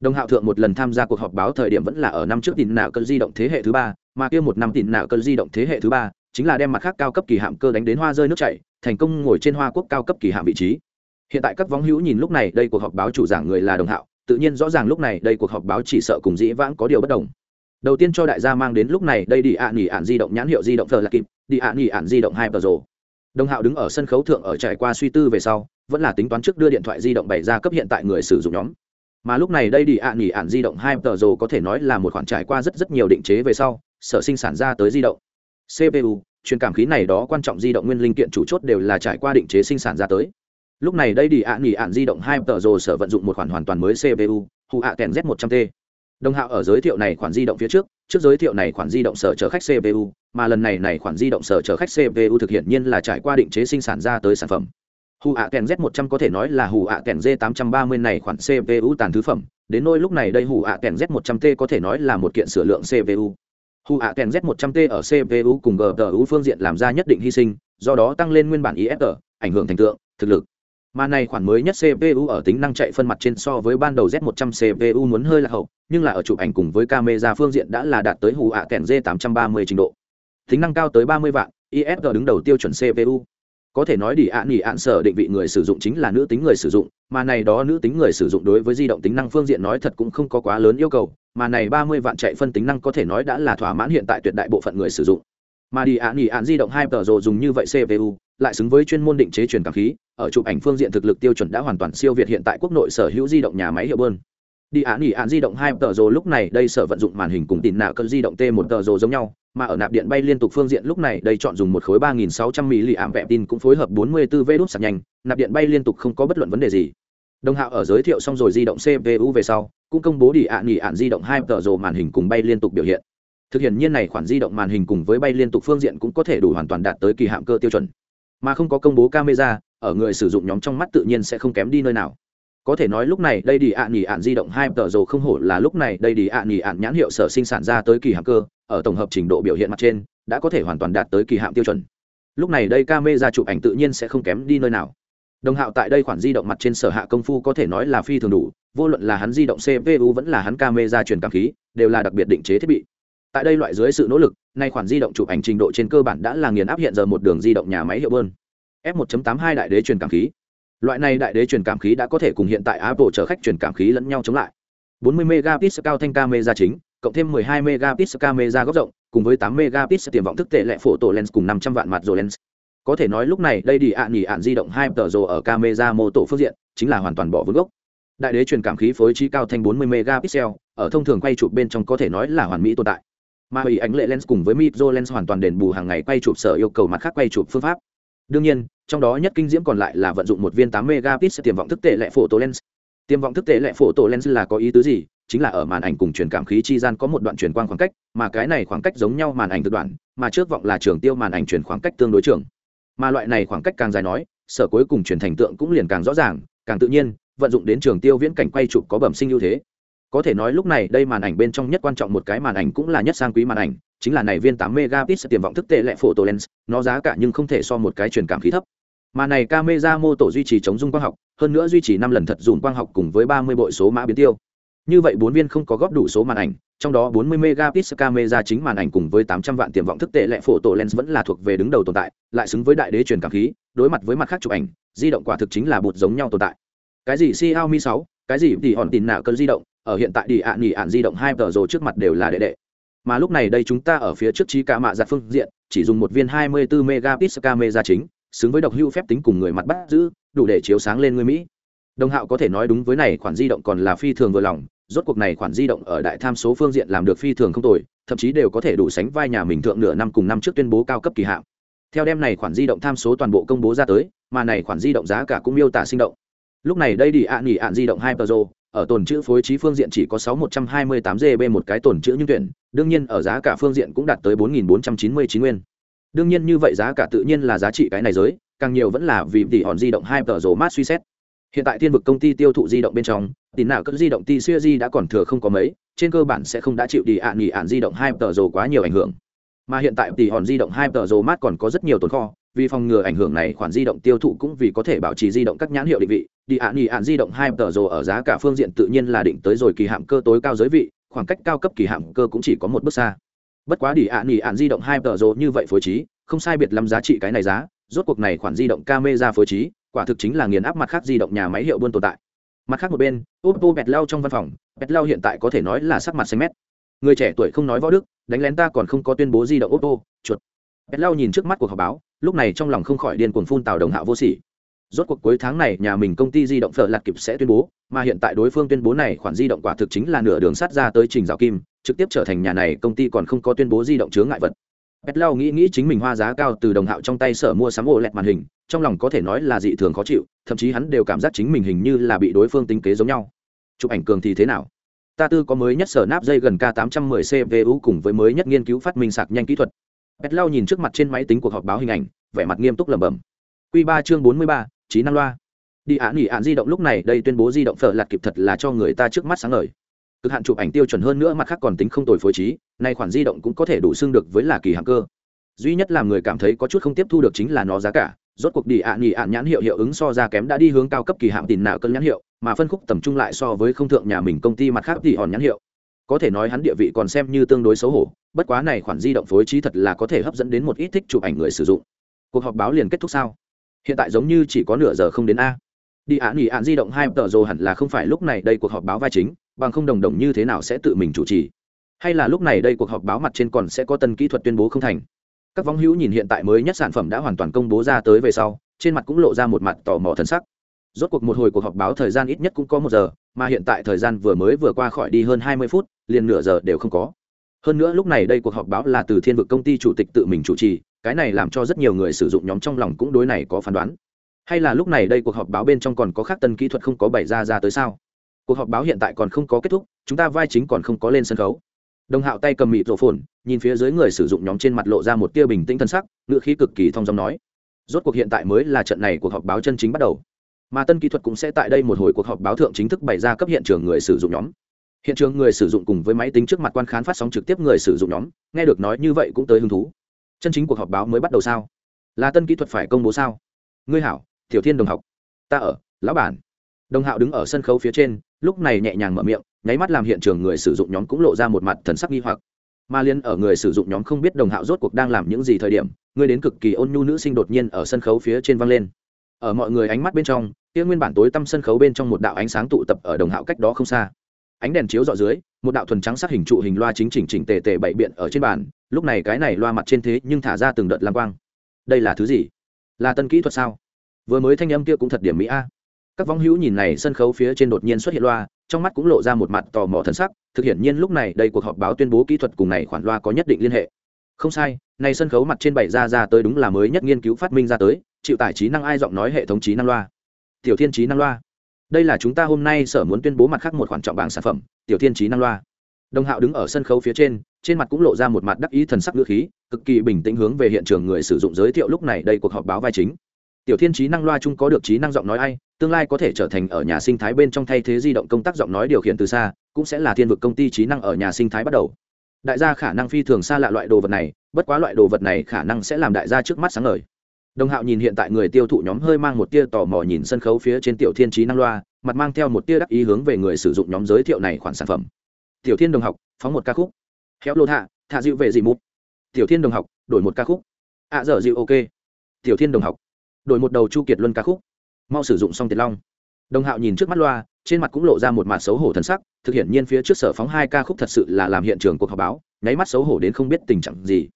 Đồng hạo thượng một lần tham gia cuộc họp báo thời điểm vẫn là ở năm trước tin nạo cơn di động thế hệ thứ ba, mà kia một năm tin nạo cơn di động thế hệ thứ ba chính là đem mặt khác cao cấp kỳ hạm cơ đánh đến hoa rơi nước chảy, thành công ngồi trên hoa quốc cao cấp kỳ hạm vị trí. Hiện tại các vong hữu nhìn lúc này, đây cuộc họp báo chủ giảng người là đồng hạo, tự nhiên rõ ràng lúc này đây cuộc họp báo chỉ sợ cùng dĩ vãng có điều bất đồng. Đầu tiên cho đại gia mang đến lúc này đây đi ạ nghỉ ạn di động nhãn hiệu di động thờ là kịp đi ạ nghỉ ạn di động hai bờ rồ đồng hạo đứng ở sân khấu thượng ở trải qua suy tư về sau, vẫn là tính toán trước đưa điện thoại di động bày ra cấp hiện tại người sử dụng nhóm. Mà lúc này đây đi ạ, nghỉ ạn di động hai tờ rồ có thể nói là một khoản trải qua rất rất nhiều định chế về sau, sở sinh sản ra tới di động. Cpu truyền cảm khí này đó quan trọng di động nguyên linh kiện chủ chốt đều là trải qua định chế sinh sản ra tới. Lúc này đây đi ạ, nghỉ ạn di động hai tờ rồ sở vận dụng một khoản hoàn toàn mới cpu hụ ạ kèn z 1 0 0 t đồng hạo ở giới thiệu này khoản di động phía trước trước giới thiệu này khoản di động sở chở khách cpu mà lần này này khoản di động sở chở khách cpu thực hiện nhiên là trải qua định chế sinh sản ra tới sản phẩm. Hù ạ kèn z 100 có thể nói là hù ạ kèn z 830 này khoản cpu tàn thứ phẩm, đến nôi lúc này đây hù ạ kèn z 100 t có thể nói là một kiện sửa lượng cpu hù ạ kèn z 100 t ở cpu cùng gpu phương diện làm ra nhất định hy sinh, do đó tăng lên nguyên bản ifr ảnh hưởng thành tượng, thực lực mà này khoản mới nhất CPU ở tính năng chạy phân mặt trên so với ban đầu Z100 CPU muốn hơi là hậu, nhưng là ở chụp ảnh cùng với camera phương diện đã là đạt tới hù ạ kèn D830 trình độ. Tính năng cao tới 30 vạn, ISG đứng đầu tiêu chuẩn CPU. Có thể nói đi ạ nghỉ ạn sở định vị người sử dụng chính là nữ tính người sử dụng, mà này đó nữ tính người sử dụng đối với di động tính năng phương diện nói thật cũng không có quá lớn yêu cầu, mà này 30 vạn chạy phân tính năng có thể nói đã là thỏa mãn hiện tại tuyệt đại bộ phận người sử dụng mà đi ạ nghỉ ạn di động hai tờ rồ dùng như vậy cpu lại xứng với chuyên môn định chế truyền cảm khí ở chụp ảnh phương diện thực lực tiêu chuẩn đã hoàn toàn siêu việt hiện tại quốc nội sở hữu di động nhà máy hiệu bơn. Đi án nghỉ án di động hai tờ rồ lúc này, đây sở vận dụng màn hình cùng tỉn nạ cơn di động t một tờ rồ giống nhau, mà ở nạp điện bay liên tục phương diện lúc này, đây chọn dùng một khối ba nghìn sáu trăm mili ảm vẹn tin cũng phối hợp bốn mươi 44 v đốt sạc nhanh, nạp điện bay liên tục không có bất luận vấn đề gì. Đồng hạo ở giới thiệu xong rồi di động cpu về sau, cũng công bố đi ạ nghỉ ạn di động hai tờ rồ màn hình cùng bay liên tục biểu hiện. Thực hiện nhiên này khoản di động màn hình cùng với bay liên tục phương diện cũng có thể đủ hoàn toàn đạt tới kỳ hạm cơ tiêu chuẩn. Mà không có công bố camera ở người sử dụng nhóm trong mắt tự nhiên sẽ không kém đi nơi nào. Có thể nói lúc này đây đi ạ nghỉ ạn di động hai tờ rồ không hổ là lúc này đây đi ạ nghỉ ạn nhãn hiệu sở sinh sản ra tới kỳ hạm cơ, ở tổng hợp trình độ biểu hiện mặt trên, đã có thể hoàn toàn đạt tới kỳ hạm tiêu chuẩn. Lúc này đây camera chụp ảnh tự nhiên sẽ không kém đi nơi nào. Đồng hạo tại đây khoản di động mặt trên sở hạ công phu có thể nói là phi thường đủ, vô luận là hắn di động cpu vẫn là hắn camera truyền cảm khí, đều là đặc biệt định chế thiết bị. Tại đây loại dưới sự nỗ lực, nay khoản di động chụp ảnh trình độ trên cơ bản đã là nghiền áp hiện giờ một đường di động nhà máy hiệu bơn f 1.82 đại đế truyền cảm khí. Loại này đại đế truyền cảm khí đã có thể cùng hiện tại apple chở khách truyền cảm khí lẫn nhau chống lại. 40 megapixel cao thanh camera chính, cộng thêm 12 megapixel camera góc rộng, cùng với 8 megapixel tiềm vọng thức tệ lệ phổ tổ lens cùng 500 vạn mặt rồi lens. Có thể nói lúc này, đây đi ạ nhỉ ạn di động hai tờ rồ ở camera mô tổ phương diện, chính là hoàn toàn bỏ vốn gốc. Đại đế truyền cảm khí phối trí cao thanh 40 megapixel, ở thông thường quay chụp bên trong có thể nói là hoàn mỹ tồn tại. Mà hủy ánh lệ lens cùng với micro lens hoàn toàn đền bù hàng ngày quay chụp sở yêu cầu mặt khác quay chụp phương pháp đương nhiên, trong đó nhất kinh diễm còn lại là vận dụng một viên tám megapixel tiềm vọng thức tệ lệ photo lens. Tiềm vọng thức tệ lệ photo lens là có ý tứ gì? Chính là ở màn ảnh cùng truyền cảm khí chi gian có một đoạn truyền quang khoảng cách, mà cái này khoảng cách giống nhau màn ảnh thực đoạn, mà trước vọng là trường tiêu màn ảnh truyền khoảng cách tương đối trường. Mà loại này khoảng cách càng dài nói, sở cuối cùng truyền thành tượng cũng liền càng rõ ràng, càng tự nhiên, vận dụng đến trường tiêu viễn cảnh quay chụp có bẩm sinh ưu thế. Có thể nói lúc này đây màn ảnh bên trong nhất quan trọng một cái màn ảnh cũng là nhất sang quý màn ảnh chính là này viên 8 megapixel tiềm vọng thức tệ lệ photo lens nó giá cả nhưng không thể so một cái truyền cảm khí thấp. Mà này camera mô tổ duy trì chống dung quang học hơn nữa duy trì năm lần thật dùng quang học cùng với 30 bội số mã biến tiêu. Như vậy bốn viên không có góp đủ số màn ảnh trong đó 40 megapixel camera chính màn ảnh cùng với 800 vạn tiềm vọng thức tệ lệ photo lens vẫn là thuộc về đứng đầu tồn tại lại xứng với đại đế truyền cảm khí đối mặt với mặt khác chụp ảnh di động quả thực chính là bột giống nhau tồn tại. Cái gì Xiaomi 6, cái gì thì hòn tin nào cơn di động ở hiện tại đi ạ nhỉ ạn di động hai tờ rồi trước mặt đều là đệ đệ mà lúc này đây chúng ta ở phía trước trí cả mạ giặt phương diện, chỉ dùng một viên 24 megapixel camera chính, xứng với độc hữu phép tính cùng người mặt bắt giữ, đủ để chiếu sáng lên người mỹ. Đồng hạo có thể nói đúng với này, khoản di động còn là phi thường vừa lòng, rốt cuộc này khoản di động ở đại tham số phương diện làm được phi thường không tồi, thậm chí đều có thể đủ sánh vai nhà mình thượng nửa năm cùng năm trước tuyên bố cao cấp kỳ hạn theo đem này khoản di động tham số toàn bộ công bố ra tới, mà này khoản di động giá cả cũng miêu tả sinh động. Lúc này đây đi ạ nghỉ ạn di động hai pro ở tồn chữ phối trí phương diện chỉ có 6128 GB một cái tồn chữ nhưng tuyển, đương nhiên ở giá cả phương diện cũng đạt tới 4499 nguyên. Đương nhiên như vậy giá cả tự nhiên là giá trị cái này giới, càng nhiều vẫn là vì tỷ hòn di động 2 tờ rồ mát suy xét. Hiện tại thiên vực công ty tiêu thụ di động bên trong, tín nào cỡ di động ti xưa di đã còn thừa không có mấy, trên cơ bản sẽ không đã chịu đi ạn nghỉ ạn di động 2 tờ rồ quá nhiều ảnh hưởng. Mà hiện tại tỷ hòn di động 2 tờ rồ mát còn có rất nhiều tồn kho, vì phòng ngừa ảnh hưởng này khoản di động tiêu thụ cũng vì có thể bảo trì di động các nhãn hiệu định vị. Đi ạ nghỉ ạn di động hai tờ rồ ở giá cả phương diện tự nhiên là định tới rồi kỳ hạm cơ tối cao giới vị, khoảng cách cao cấp kỳ hạm cơ cũng chỉ có một bước xa. Bất quá đi ạ nghỉ ạn di động hai tờ rồ như vậy phối trí, không sai biệt lắm giá trị cái này giá, rốt cuộc này khoản di động camera phối trí, quả thực chính là nghiền áp mặt khác di động nhà máy hiệu buôn tồn tại. Mặt khác một bên, oppo bẹt lao trong văn phòng, bẹt lao hiện tại có thể nói là sắc mặt xanh mét. Người trẻ tuổi không nói võ đức, đánh lén ta còn không có tuyên bố di động oppo, chuột. Bẹt lao nhìn trước mắt cuộc họp báo lúc này trong lòng không khỏi điên cuồng phun tào đồng hạo vô sỉ rốt cuộc cuối tháng này nhà mình công ty di động phở lạt kịp sẽ tuyên bố mà hiện tại đối phương tuyên bố này khoản di động quả thực chính là nửa đường sắt ra tới trình rào kim trực tiếp trở thành nhà này công ty còn không có tuyên bố di động chướng ngại vật Bét lao nghĩ nghĩ chính mình hoa giá cao từ đồng hạo trong tay sở mua sắm ổ lẹt màn hình, trong lòng có thể nói là dị thường khó chịu, thậm chí hắn đều cảm giác chính mình hình như là bị đối phương tính kế giống nhau. Chụp ảnh cường thì thế nào? ta tư có mới nhất sở nắp dây gần k 810 cpu cùng với mới nhất nghiên cứu phát minh sạc nhanh kỹ thuật pet lau nhìn trước mặt trên máy tính cuộc họp báo hình ảnh, vẻ mặt nghiêm túc lẩm bẩm. Q ba chương bốn mươi ba trí năng loa. Đi án nghỉ án di động lúc này, đây tuyên bố di động phở lạt kịp thật là cho người ta trước mắt sáng ngời. Cực hạn chụp ảnh tiêu chuẩn hơn nữa mặt khác còn tính không tồi phối trí, nay khoản di động cũng có thể đủ xưng được với là kỳ hạng cơ. Duy nhất làm người cảm thấy có chút không tiếp thu được chính là nó giá cả. Rốt cuộc đi ạ, nghỉ ạn nhãn hiệu hiệu ứng so ra kém đã đi hướng cao cấp kỳ hạng tiền nạo cân nhãn hiệu, mà phân khúc tầm trung lại so với không thượng nhà mình công ty mặt khác thì hòn nhãn hiệu có thể nói hắn địa vị còn xem như tương đối xấu hổ, bất quá này khoản di động phối trí thật là có thể hấp dẫn đến một ít thích chụp ảnh người sử dụng. Cuộc họp báo liền kết thúc sao? Hiện tại giống như chỉ có nửa giờ không đến a. Đi án nghỉ án di động hai tờ rồ hẳn là không phải lúc này đây cuộc họp báo vai chính, bằng không đồng đồng như thế nào sẽ tự mình chủ trì. Hay là lúc này đây cuộc họp báo mặt trên còn sẽ có tân kỹ thuật tuyên bố không thành. Các vong hữu nhìn hiện tại mới nhất sản phẩm đã hoàn toàn công bố ra tới về sau, trên mặt cũng lộ ra một mặt tò mò thần sắc rốt cuộc một hồi cuộc họp báo thời gian ít nhất cũng có một giờ, mà hiện tại thời gian vừa mới vừa qua khỏi đi hơn hai mươi phút, liền nửa giờ đều không có. Hơn nữa lúc này đây cuộc họp báo là từ thiên vực công ty chủ tịch tự mình chủ trì, cái này làm cho rất nhiều người sử dụng nhóm trong lòng cũng đối này có phán đoán. Hay là lúc này đây cuộc họp báo bên trong còn có khác tân kỹ thuật không có bày ra ra tới sao? Cuộc họp báo hiện tại còn không có kết thúc, chúng ta vai chính còn không có lên sân khấu. Đồng hạo tay cầm mịt rổ phồn, nhìn phía dưới người sử dụng nhóm trên mặt lộ ra một tia bình tĩnh thân sắc ngựa khí cực kỳ thong dong nói. Rốt cuộc hiện tại mới là trận này cuộc họp báo chân chính bắt đầu mà tân kỹ thuật cũng sẽ tại đây một hồi cuộc họp báo thượng chính thức bày ra cấp hiện trường người sử dụng nhóm. Hiện trường người sử dụng cùng với máy tính trước mặt quan khán phát sóng trực tiếp người sử dụng nhóm, nghe được nói như vậy cũng tới hứng thú. Chân chính cuộc họp báo mới bắt đầu sao? Là tân kỹ thuật phải công bố sao? Ngươi hảo, tiểu thiên đồng học. Ta ở, lão bản. Đồng hạo đứng ở sân khấu phía trên, lúc này nhẹ nhàng mở miệng, nháy mắt làm hiện trường người sử dụng nhóm cũng lộ ra một mặt thần sắc nghi hoặc. Mà liên ở người sử dụng nhóm không biết đồng hạo rốt cuộc đang làm những gì thời điểm, người đến cực kỳ ôn nhu nữ sinh đột nhiên ở sân khấu phía trên văng lên ở mọi người ánh mắt bên trong, kia nguyên bản tối tăm sân khấu bên trong một đạo ánh sáng tụ tập ở đồng hạo cách đó không xa. Ánh đèn chiếu dọ dưới, một đạo thuần trắng sắc hình trụ hình loa chính chỉnh chỉnh tề tề bậy biện ở trên bàn, lúc này cái này loa mặt trên thế nhưng thả ra từng đợt lam quang. Đây là thứ gì? Là tân kỹ thuật sao? Vừa mới thanh âm kia cũng thật điểm mỹ a. Các vong hữu nhìn này sân khấu phía trên đột nhiên xuất hiện loa, trong mắt cũng lộ ra một mặt tò mò thần sắc, thực hiện nhiên lúc này đây cuộc họp báo tuyên bố kỹ thuật cùng này khoản loa có nhất định liên hệ. Không sai, này sân khấu mặt trên bảy ra ra tới đúng là mới nhất nghiên cứu phát minh ra tới chịu tải trí năng ai giọng nói hệ thống trí năng loa. Tiểu thiên trí năng loa. Đây là chúng ta hôm nay sở muốn tuyên bố mặt khác một khoản trọng bảng sản phẩm, tiểu thiên trí năng loa. Đồng hạo đứng ở sân khấu phía trên trên mặt cũng lộ ra một mặt đắc ý thần sắc ngữ khí, cực kỳ bình tĩnh hướng về hiện trường người sử dụng giới thiệu lúc này đây cuộc họp báo vai chính. Tiểu thiên trí năng loa chung có được trí năng giọng nói ai, tương lai có thể trở thành ở nhà sinh thái bên trong thay thế di động công tác giọng nói điều khiển từ xa, cũng sẽ là thiên vực công ty trí năng ở nhà sinh thái bắt đầu. Đại gia khả năng phi thường xa lạ loại đồ vật này, bất quá loại đồ vật này khả năng sẽ làm đại gia trước mắt sáng ngời đồng hạo nhìn hiện tại người tiêu thụ nhóm hơi mang một tia tò mò nhìn sân khấu phía trên tiểu thiên trí năng loa mặt mang theo một tia đắc ý hướng về người sử dụng nhóm giới thiệu này khoản sản phẩm. Tiểu thiên đồng học phóng một ca khúc. Khéo lô thạ, thạ dịu về gì mút tiểu thiên đồng học đổi một ca khúc. Ạ à, dở dịu ok. Tiểu thiên đồng học đổi một đầu chu kiệt luân ca khúc. Mau sử dụng xong tiền long. Đồng hạo nhìn trước mắt loa trên mặt cũng lộ ra một mặt xấu hổ thân sắc thực hiện nhiên phía trước sở phóng hai ca khúc thật sự là làm hiện trường cuộc họp báo nháy mắt xấu hổ đến không biết tình trạng gì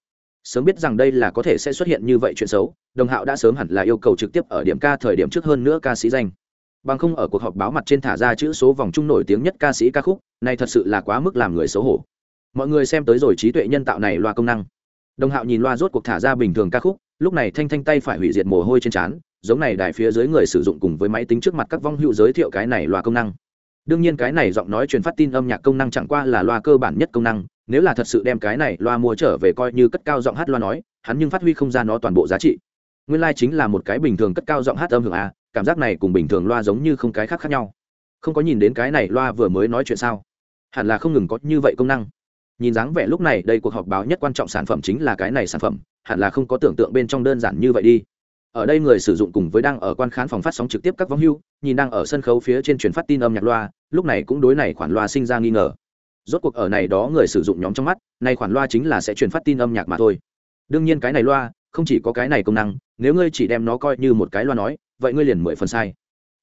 sớm biết rằng đây là có thể sẽ xuất hiện như vậy chuyện xấu, đồng hạo đã sớm hẳn là yêu cầu trực tiếp ở điểm ca thời điểm trước hơn nữa ca sĩ danh. Bằng không ở cuộc họp báo mặt trên thả ra chữ số vòng chung nổi tiếng nhất ca sĩ ca khúc, này thật sự là quá mức làm người xấu hổ. Mọi người xem tới rồi trí tuệ nhân tạo này loa công năng. Đồng hạo nhìn loa rốt cuộc thả ra bình thường ca khúc, lúc này thanh thanh tay phải hủy diệt mồ hôi trên trán, giống này đài phía dưới người sử dụng cùng với máy tính trước mặt các vong hữu giới thiệu cái này loa công năng. Đương nhiên cái này giọng nói truyền phát tin âm nhạc công năng chẳng qua là loa cơ bản nhất công năng nếu là thật sự đem cái này loa mua trở về coi như cất cao giọng hát loa nói, hắn nhưng phát huy không ra nó toàn bộ giá trị. Nguyên lai、like、chính là một cái bình thường cất cao giọng hát âm hưởng a, cảm giác này cùng bình thường loa giống như không cái khác khác nhau. Không có nhìn đến cái này loa vừa mới nói chuyện sao? Hẳn là không ngừng có như vậy công năng. Nhìn dáng vẻ lúc này đây cuộc họp báo nhất quan trọng sản phẩm chính là cái này sản phẩm, hẳn là không có tưởng tượng bên trong đơn giản như vậy đi. Ở đây người sử dụng cùng với đang ở quan khán phòng phát sóng trực tiếp các vong hưu, nhìn đang ở sân khấu phía trên truyền phát tin âm nhạc loa, lúc này cũng đối này khoản loa sinh ra nghi ngờ rốt cuộc ở này đó người sử dụng nhóm trong mắt nay khoản loa chính là sẽ truyền phát tin âm nhạc mà thôi. Đương nhiên cái này loa, không chỉ có cái này công năng, nếu ngươi chỉ đem nó coi như một cái loa nói, vậy ngươi liền mười phần sai.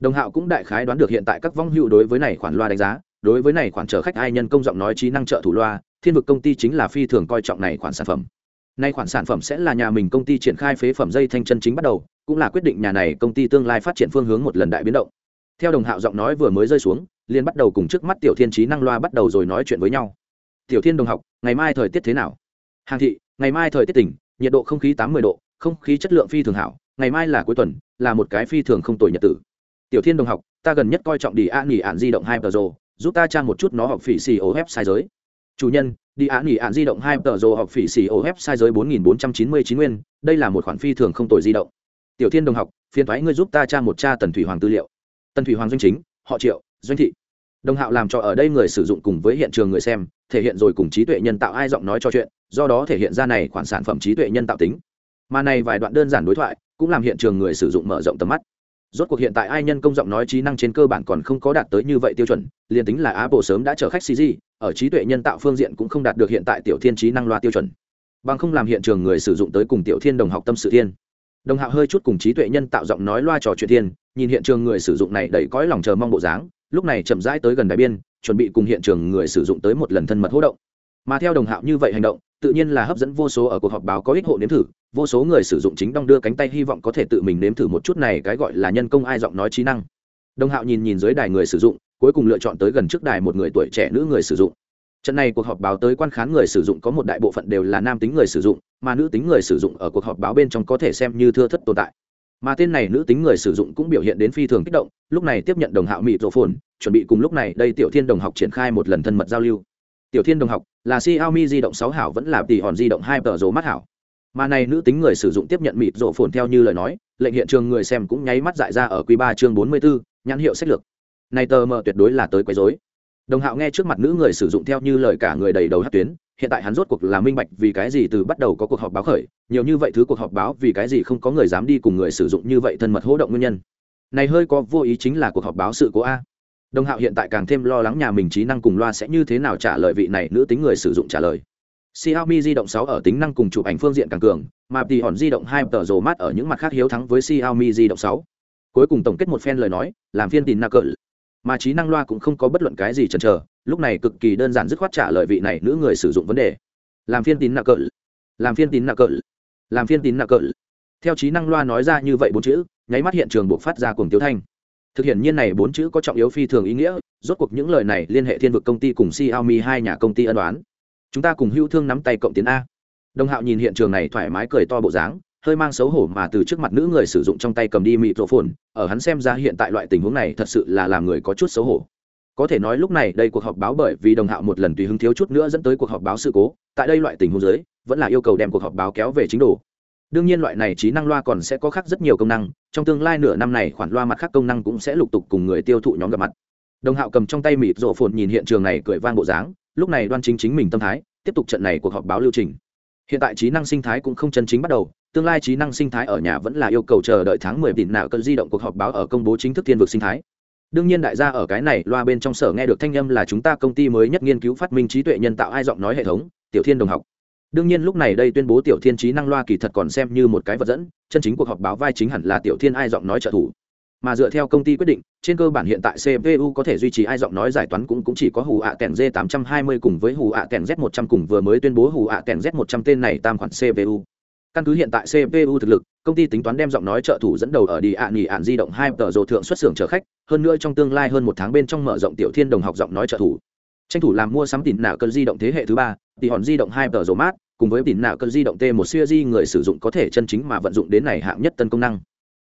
Đồng hạo cũng đại khái đoán được hiện tại các vong hữu đối với này khoản loa đánh giá, đối với này khoản chở khách ai nhân công giọng nói trí năng trợ thủ loa, thiên vực công ty chính là phi thường coi trọng này khoản sản phẩm. Nay khoản sản phẩm sẽ là nhà mình công ty triển khai phế phẩm dây thanh chân chính bắt đầu, cũng là quyết định nhà này công ty tương lai phát triển phương hướng một lần đại biến động. Theo đồng hạo giọng nói vừa mới rơi xuống liền bắt đầu cùng trước mắt tiểu thiên trí năng loa bắt đầu rồi nói chuyện với nhau. Tiểu thiên đồng học, ngày mai thời tiết thế nào? Hàng thị, ngày mai thời tiết tỉnh, nhiệt độ không khí tám mươi độ, không khí chất lượng phi thường hảo, ngày mai là cuối tuần, là một cái phi thường không tồi nhật tử. Tiểu thiên đồng học, ta gần nhất coi trọng đi an nghỉ ạn di động hai tờ rồ, giúp ta tra một chút nó học phỉ xì ô sai giới. Chủ nhân, đi án nghỉ án di động hai tờ rồ học phỉ xì ô sai giới bốn nghìn bốn trăm chín mươi chín nguyên, đây là một khoản phi thường không tồi di động. Tiểu thiên đồng học, phiền thoái ngươi giúp ta tra một tra tần thủy hoàng tư liệu. Tần thủy hoàng doanh chính, họ triệu doanh thị. Đồng hạo làm cho ở đây người sử dụng cùng với hiện trường người xem, thể hiện rồi cùng trí tuệ nhân tạo ai giọng nói cho chuyện, do đó thể hiện ra này khoản sản phẩm trí tuệ nhân tạo tính. Mà này vài đoạn đơn giản đối thoại, cũng làm hiện trường người sử dụng mở rộng tầm mắt. Rốt cuộc hiện tại ai nhân công giọng nói trí năng trên cơ bản còn không có đạt tới như vậy tiêu chuẩn, liền tính là apple sớm đã chở khách cg ở trí tuệ nhân tạo phương diện cũng không đạt được hiện tại tiểu thiên trí năng loa tiêu chuẩn. Bằng không làm hiện trường người sử dụng tới cùng tiểu thiên đồng học tâm sự thiên đồng hạo hơi chút cùng trí tuệ nhân tạo giọng nói loa trò chuyện thiên, nhìn hiện trường người sử dụng này đầy cõi lòng chờ mong bộ dáng, lúc này chậm rãi tới gần đại biên, chuẩn bị cùng hiện trường người sử dụng tới một lần thân mật hỗ động. Mà theo đồng hạo như vậy hành động, tự nhiên là hấp dẫn vô số ở cuộc họp báo có ích hộ nếm thử, vô số người sử dụng chính đong đưa cánh tay hy vọng có thể tự mình nếm thử một chút này cái gọi là nhân công ai giọng nói trí năng. Đồng hạo nhìn nhìn dưới đài người sử dụng, cuối cùng lựa chọn tới gần trước đài một người tuổi trẻ nữ người sử dụng trận này cuộc họp báo tới quan khán người sử dụng có một đại bộ phận đều là nam tính người sử dụng, mà nữ tính người sử dụng ở cuộc họp báo bên trong có thể xem như thưa thất tồn tại. Mà tên này nữ tính người sử dụng cũng biểu hiện đến phi thường kích động, lúc này tiếp nhận đồng hạo mỹ rộ phồn chuẩn bị cùng lúc này đây tiểu thiên đồng học triển khai một lần thân mật giao lưu. Tiểu thiên đồng học là xiaomi di động sáu hảo vẫn là tỷ hòn di động hai tờ rồ mắt hảo. Mà này nữ tính người sử dụng tiếp nhận mịt rộ phồn theo như lời nói, lệnh hiện trường người xem cũng nháy mắt dại ra ở q ba chương bốn mươi bốn nhãn hiệu sách lược. Này tờ mờ tuyệt đối là tới quấy dối đồng hạo nghe trước mặt nữ người sử dụng theo như lời cả người đầy đầu hát tuyến hiện tại hắn rốt cuộc là minh bạch vì cái gì từ bắt đầu có cuộc họp báo khởi nhiều như vậy thứ cuộc họp báo vì cái gì không có người dám đi cùng người sử dụng như vậy thân mật hỗ động nguyên nhân này hơi có vô ý chính là cuộc họp báo sự cố a đồng hạo hiện tại càng thêm lo lắng nhà mình trí năng cùng loa sẽ như thế nào trả lời vị này nữ tính người sử dụng trả lời Xiaomi di động 6 ở tính năng cùng chụp ảnh phương diện càng cường, mà tỷ hòn di động 2 tờ rồ mát ở những mặt khác hiếu thắng với Xiaomi di động 6. Cuối cùng tổng kết một phen lời nói, làm phiên tin nạc cỡ. Mà trí năng loa cũng không có bất luận cái gì chần chờ, lúc này cực kỳ đơn giản dứt khoát trả lời vị này nữ người sử dụng vấn đề. Làm phiên tín nạc cỡ. Làm phiên tín nạc cỡ. Làm phiên tín nạc cỡ. Theo trí năng loa nói ra như vậy bốn chữ, nháy mắt hiện trường buộc phát ra cuồng tiêu thanh thực hiện nhiên này bốn chữ có trọng yếu phi thường ý nghĩa rốt cuộc những lời này liên hệ thiên vực công ty cùng xiaomi hai nhà công ty ân đoán chúng ta cùng hữu thương nắm tay cộng tiến a đồng hạo nhìn hiện trường này thoải mái cười to bộ dáng hơi mang xấu hổ mà từ trước mặt nữ người sử dụng trong tay cầm đi mịt rộ phồn ở hắn xem ra hiện tại loại tình huống này thật sự là làm người có chút xấu hổ. Có thể nói lúc này đây cuộc họp báo bởi vì đồng hạo một lần tùy hứng thiếu chút nữa dẫn tới cuộc họp báo sự cố, tại đây loại tình huống dưới, vẫn là yêu cầu đem cuộc họp báo kéo về chính đồ. Đương nhiên loại này trí năng loa còn sẽ có khác rất nhiều công năng, trong tương lai nửa năm này khoản loa mặt khác công năng cũng sẽ lục tục cùng người tiêu thụ nhóm gặp mặt. Đồng hạo cầm trong tay mịt rổ phồn nhìn hiện trường này cười vang bộ dáng, lúc này đoan chính chính mình tâm thái, tiếp tục trận này cuộc họp báo lưu trình. Hiện tại trí năng sinh thái cũng không chân chính bắt đầu tương lai trí năng sinh thái ở nhà vẫn là yêu cầu chờ đợi tháng mười tỷ nào cơn di động cuộc họp báo ở công bố chính thức thiên vực sinh thái. Đương nhiên đại gia ở cái này loa bên trong sở nghe được thanh âm là chúng ta công ty mới nhất nghiên cứu phát minh trí tuệ nhân tạo ai giọng nói hệ thống tiểu thiên đồng học. Đương nhiên lúc này đây tuyên bố tiểu thiên trí năng loa kỳ thật còn xem như một cái vật dẫn chân chính cuộc họp báo vai chính hẳn là tiểu thiên ai giọng nói trợ thủ. Mà dựa theo công ty quyết định trên cơ bản hiện tại cpu có thể duy trì ai giọng nói giải toán cũng, cũng chỉ có hù ạ kèn g 820 cùng với hù ạ kèn z 100 cùng vừa mới tuyên bố hù ạ kèn z 100 tên này tam khoản cpu căn cứ hiện tại cpu thực lực, công ty tính toán đem giọng nói trợ thủ dẫn đầu ở đi ạ nghỉ ạn di động hai tờ rồ thượng xuất xưởng chở khách, hơn nữa trong tương lai hơn một tháng bên trong mở rộng tiểu thiên đồng học giọng nói trợ thủ. Tranh thủ làm mua sắm tỉn nạo cơn di động thế hệ thứ ba thì hòn di động hai tờ rồ mát, cùng với tỉn nạo cơn di động t một siêu di người sử dụng có thể chân chính mà vận dụng đến này hạng nhất tân công năng.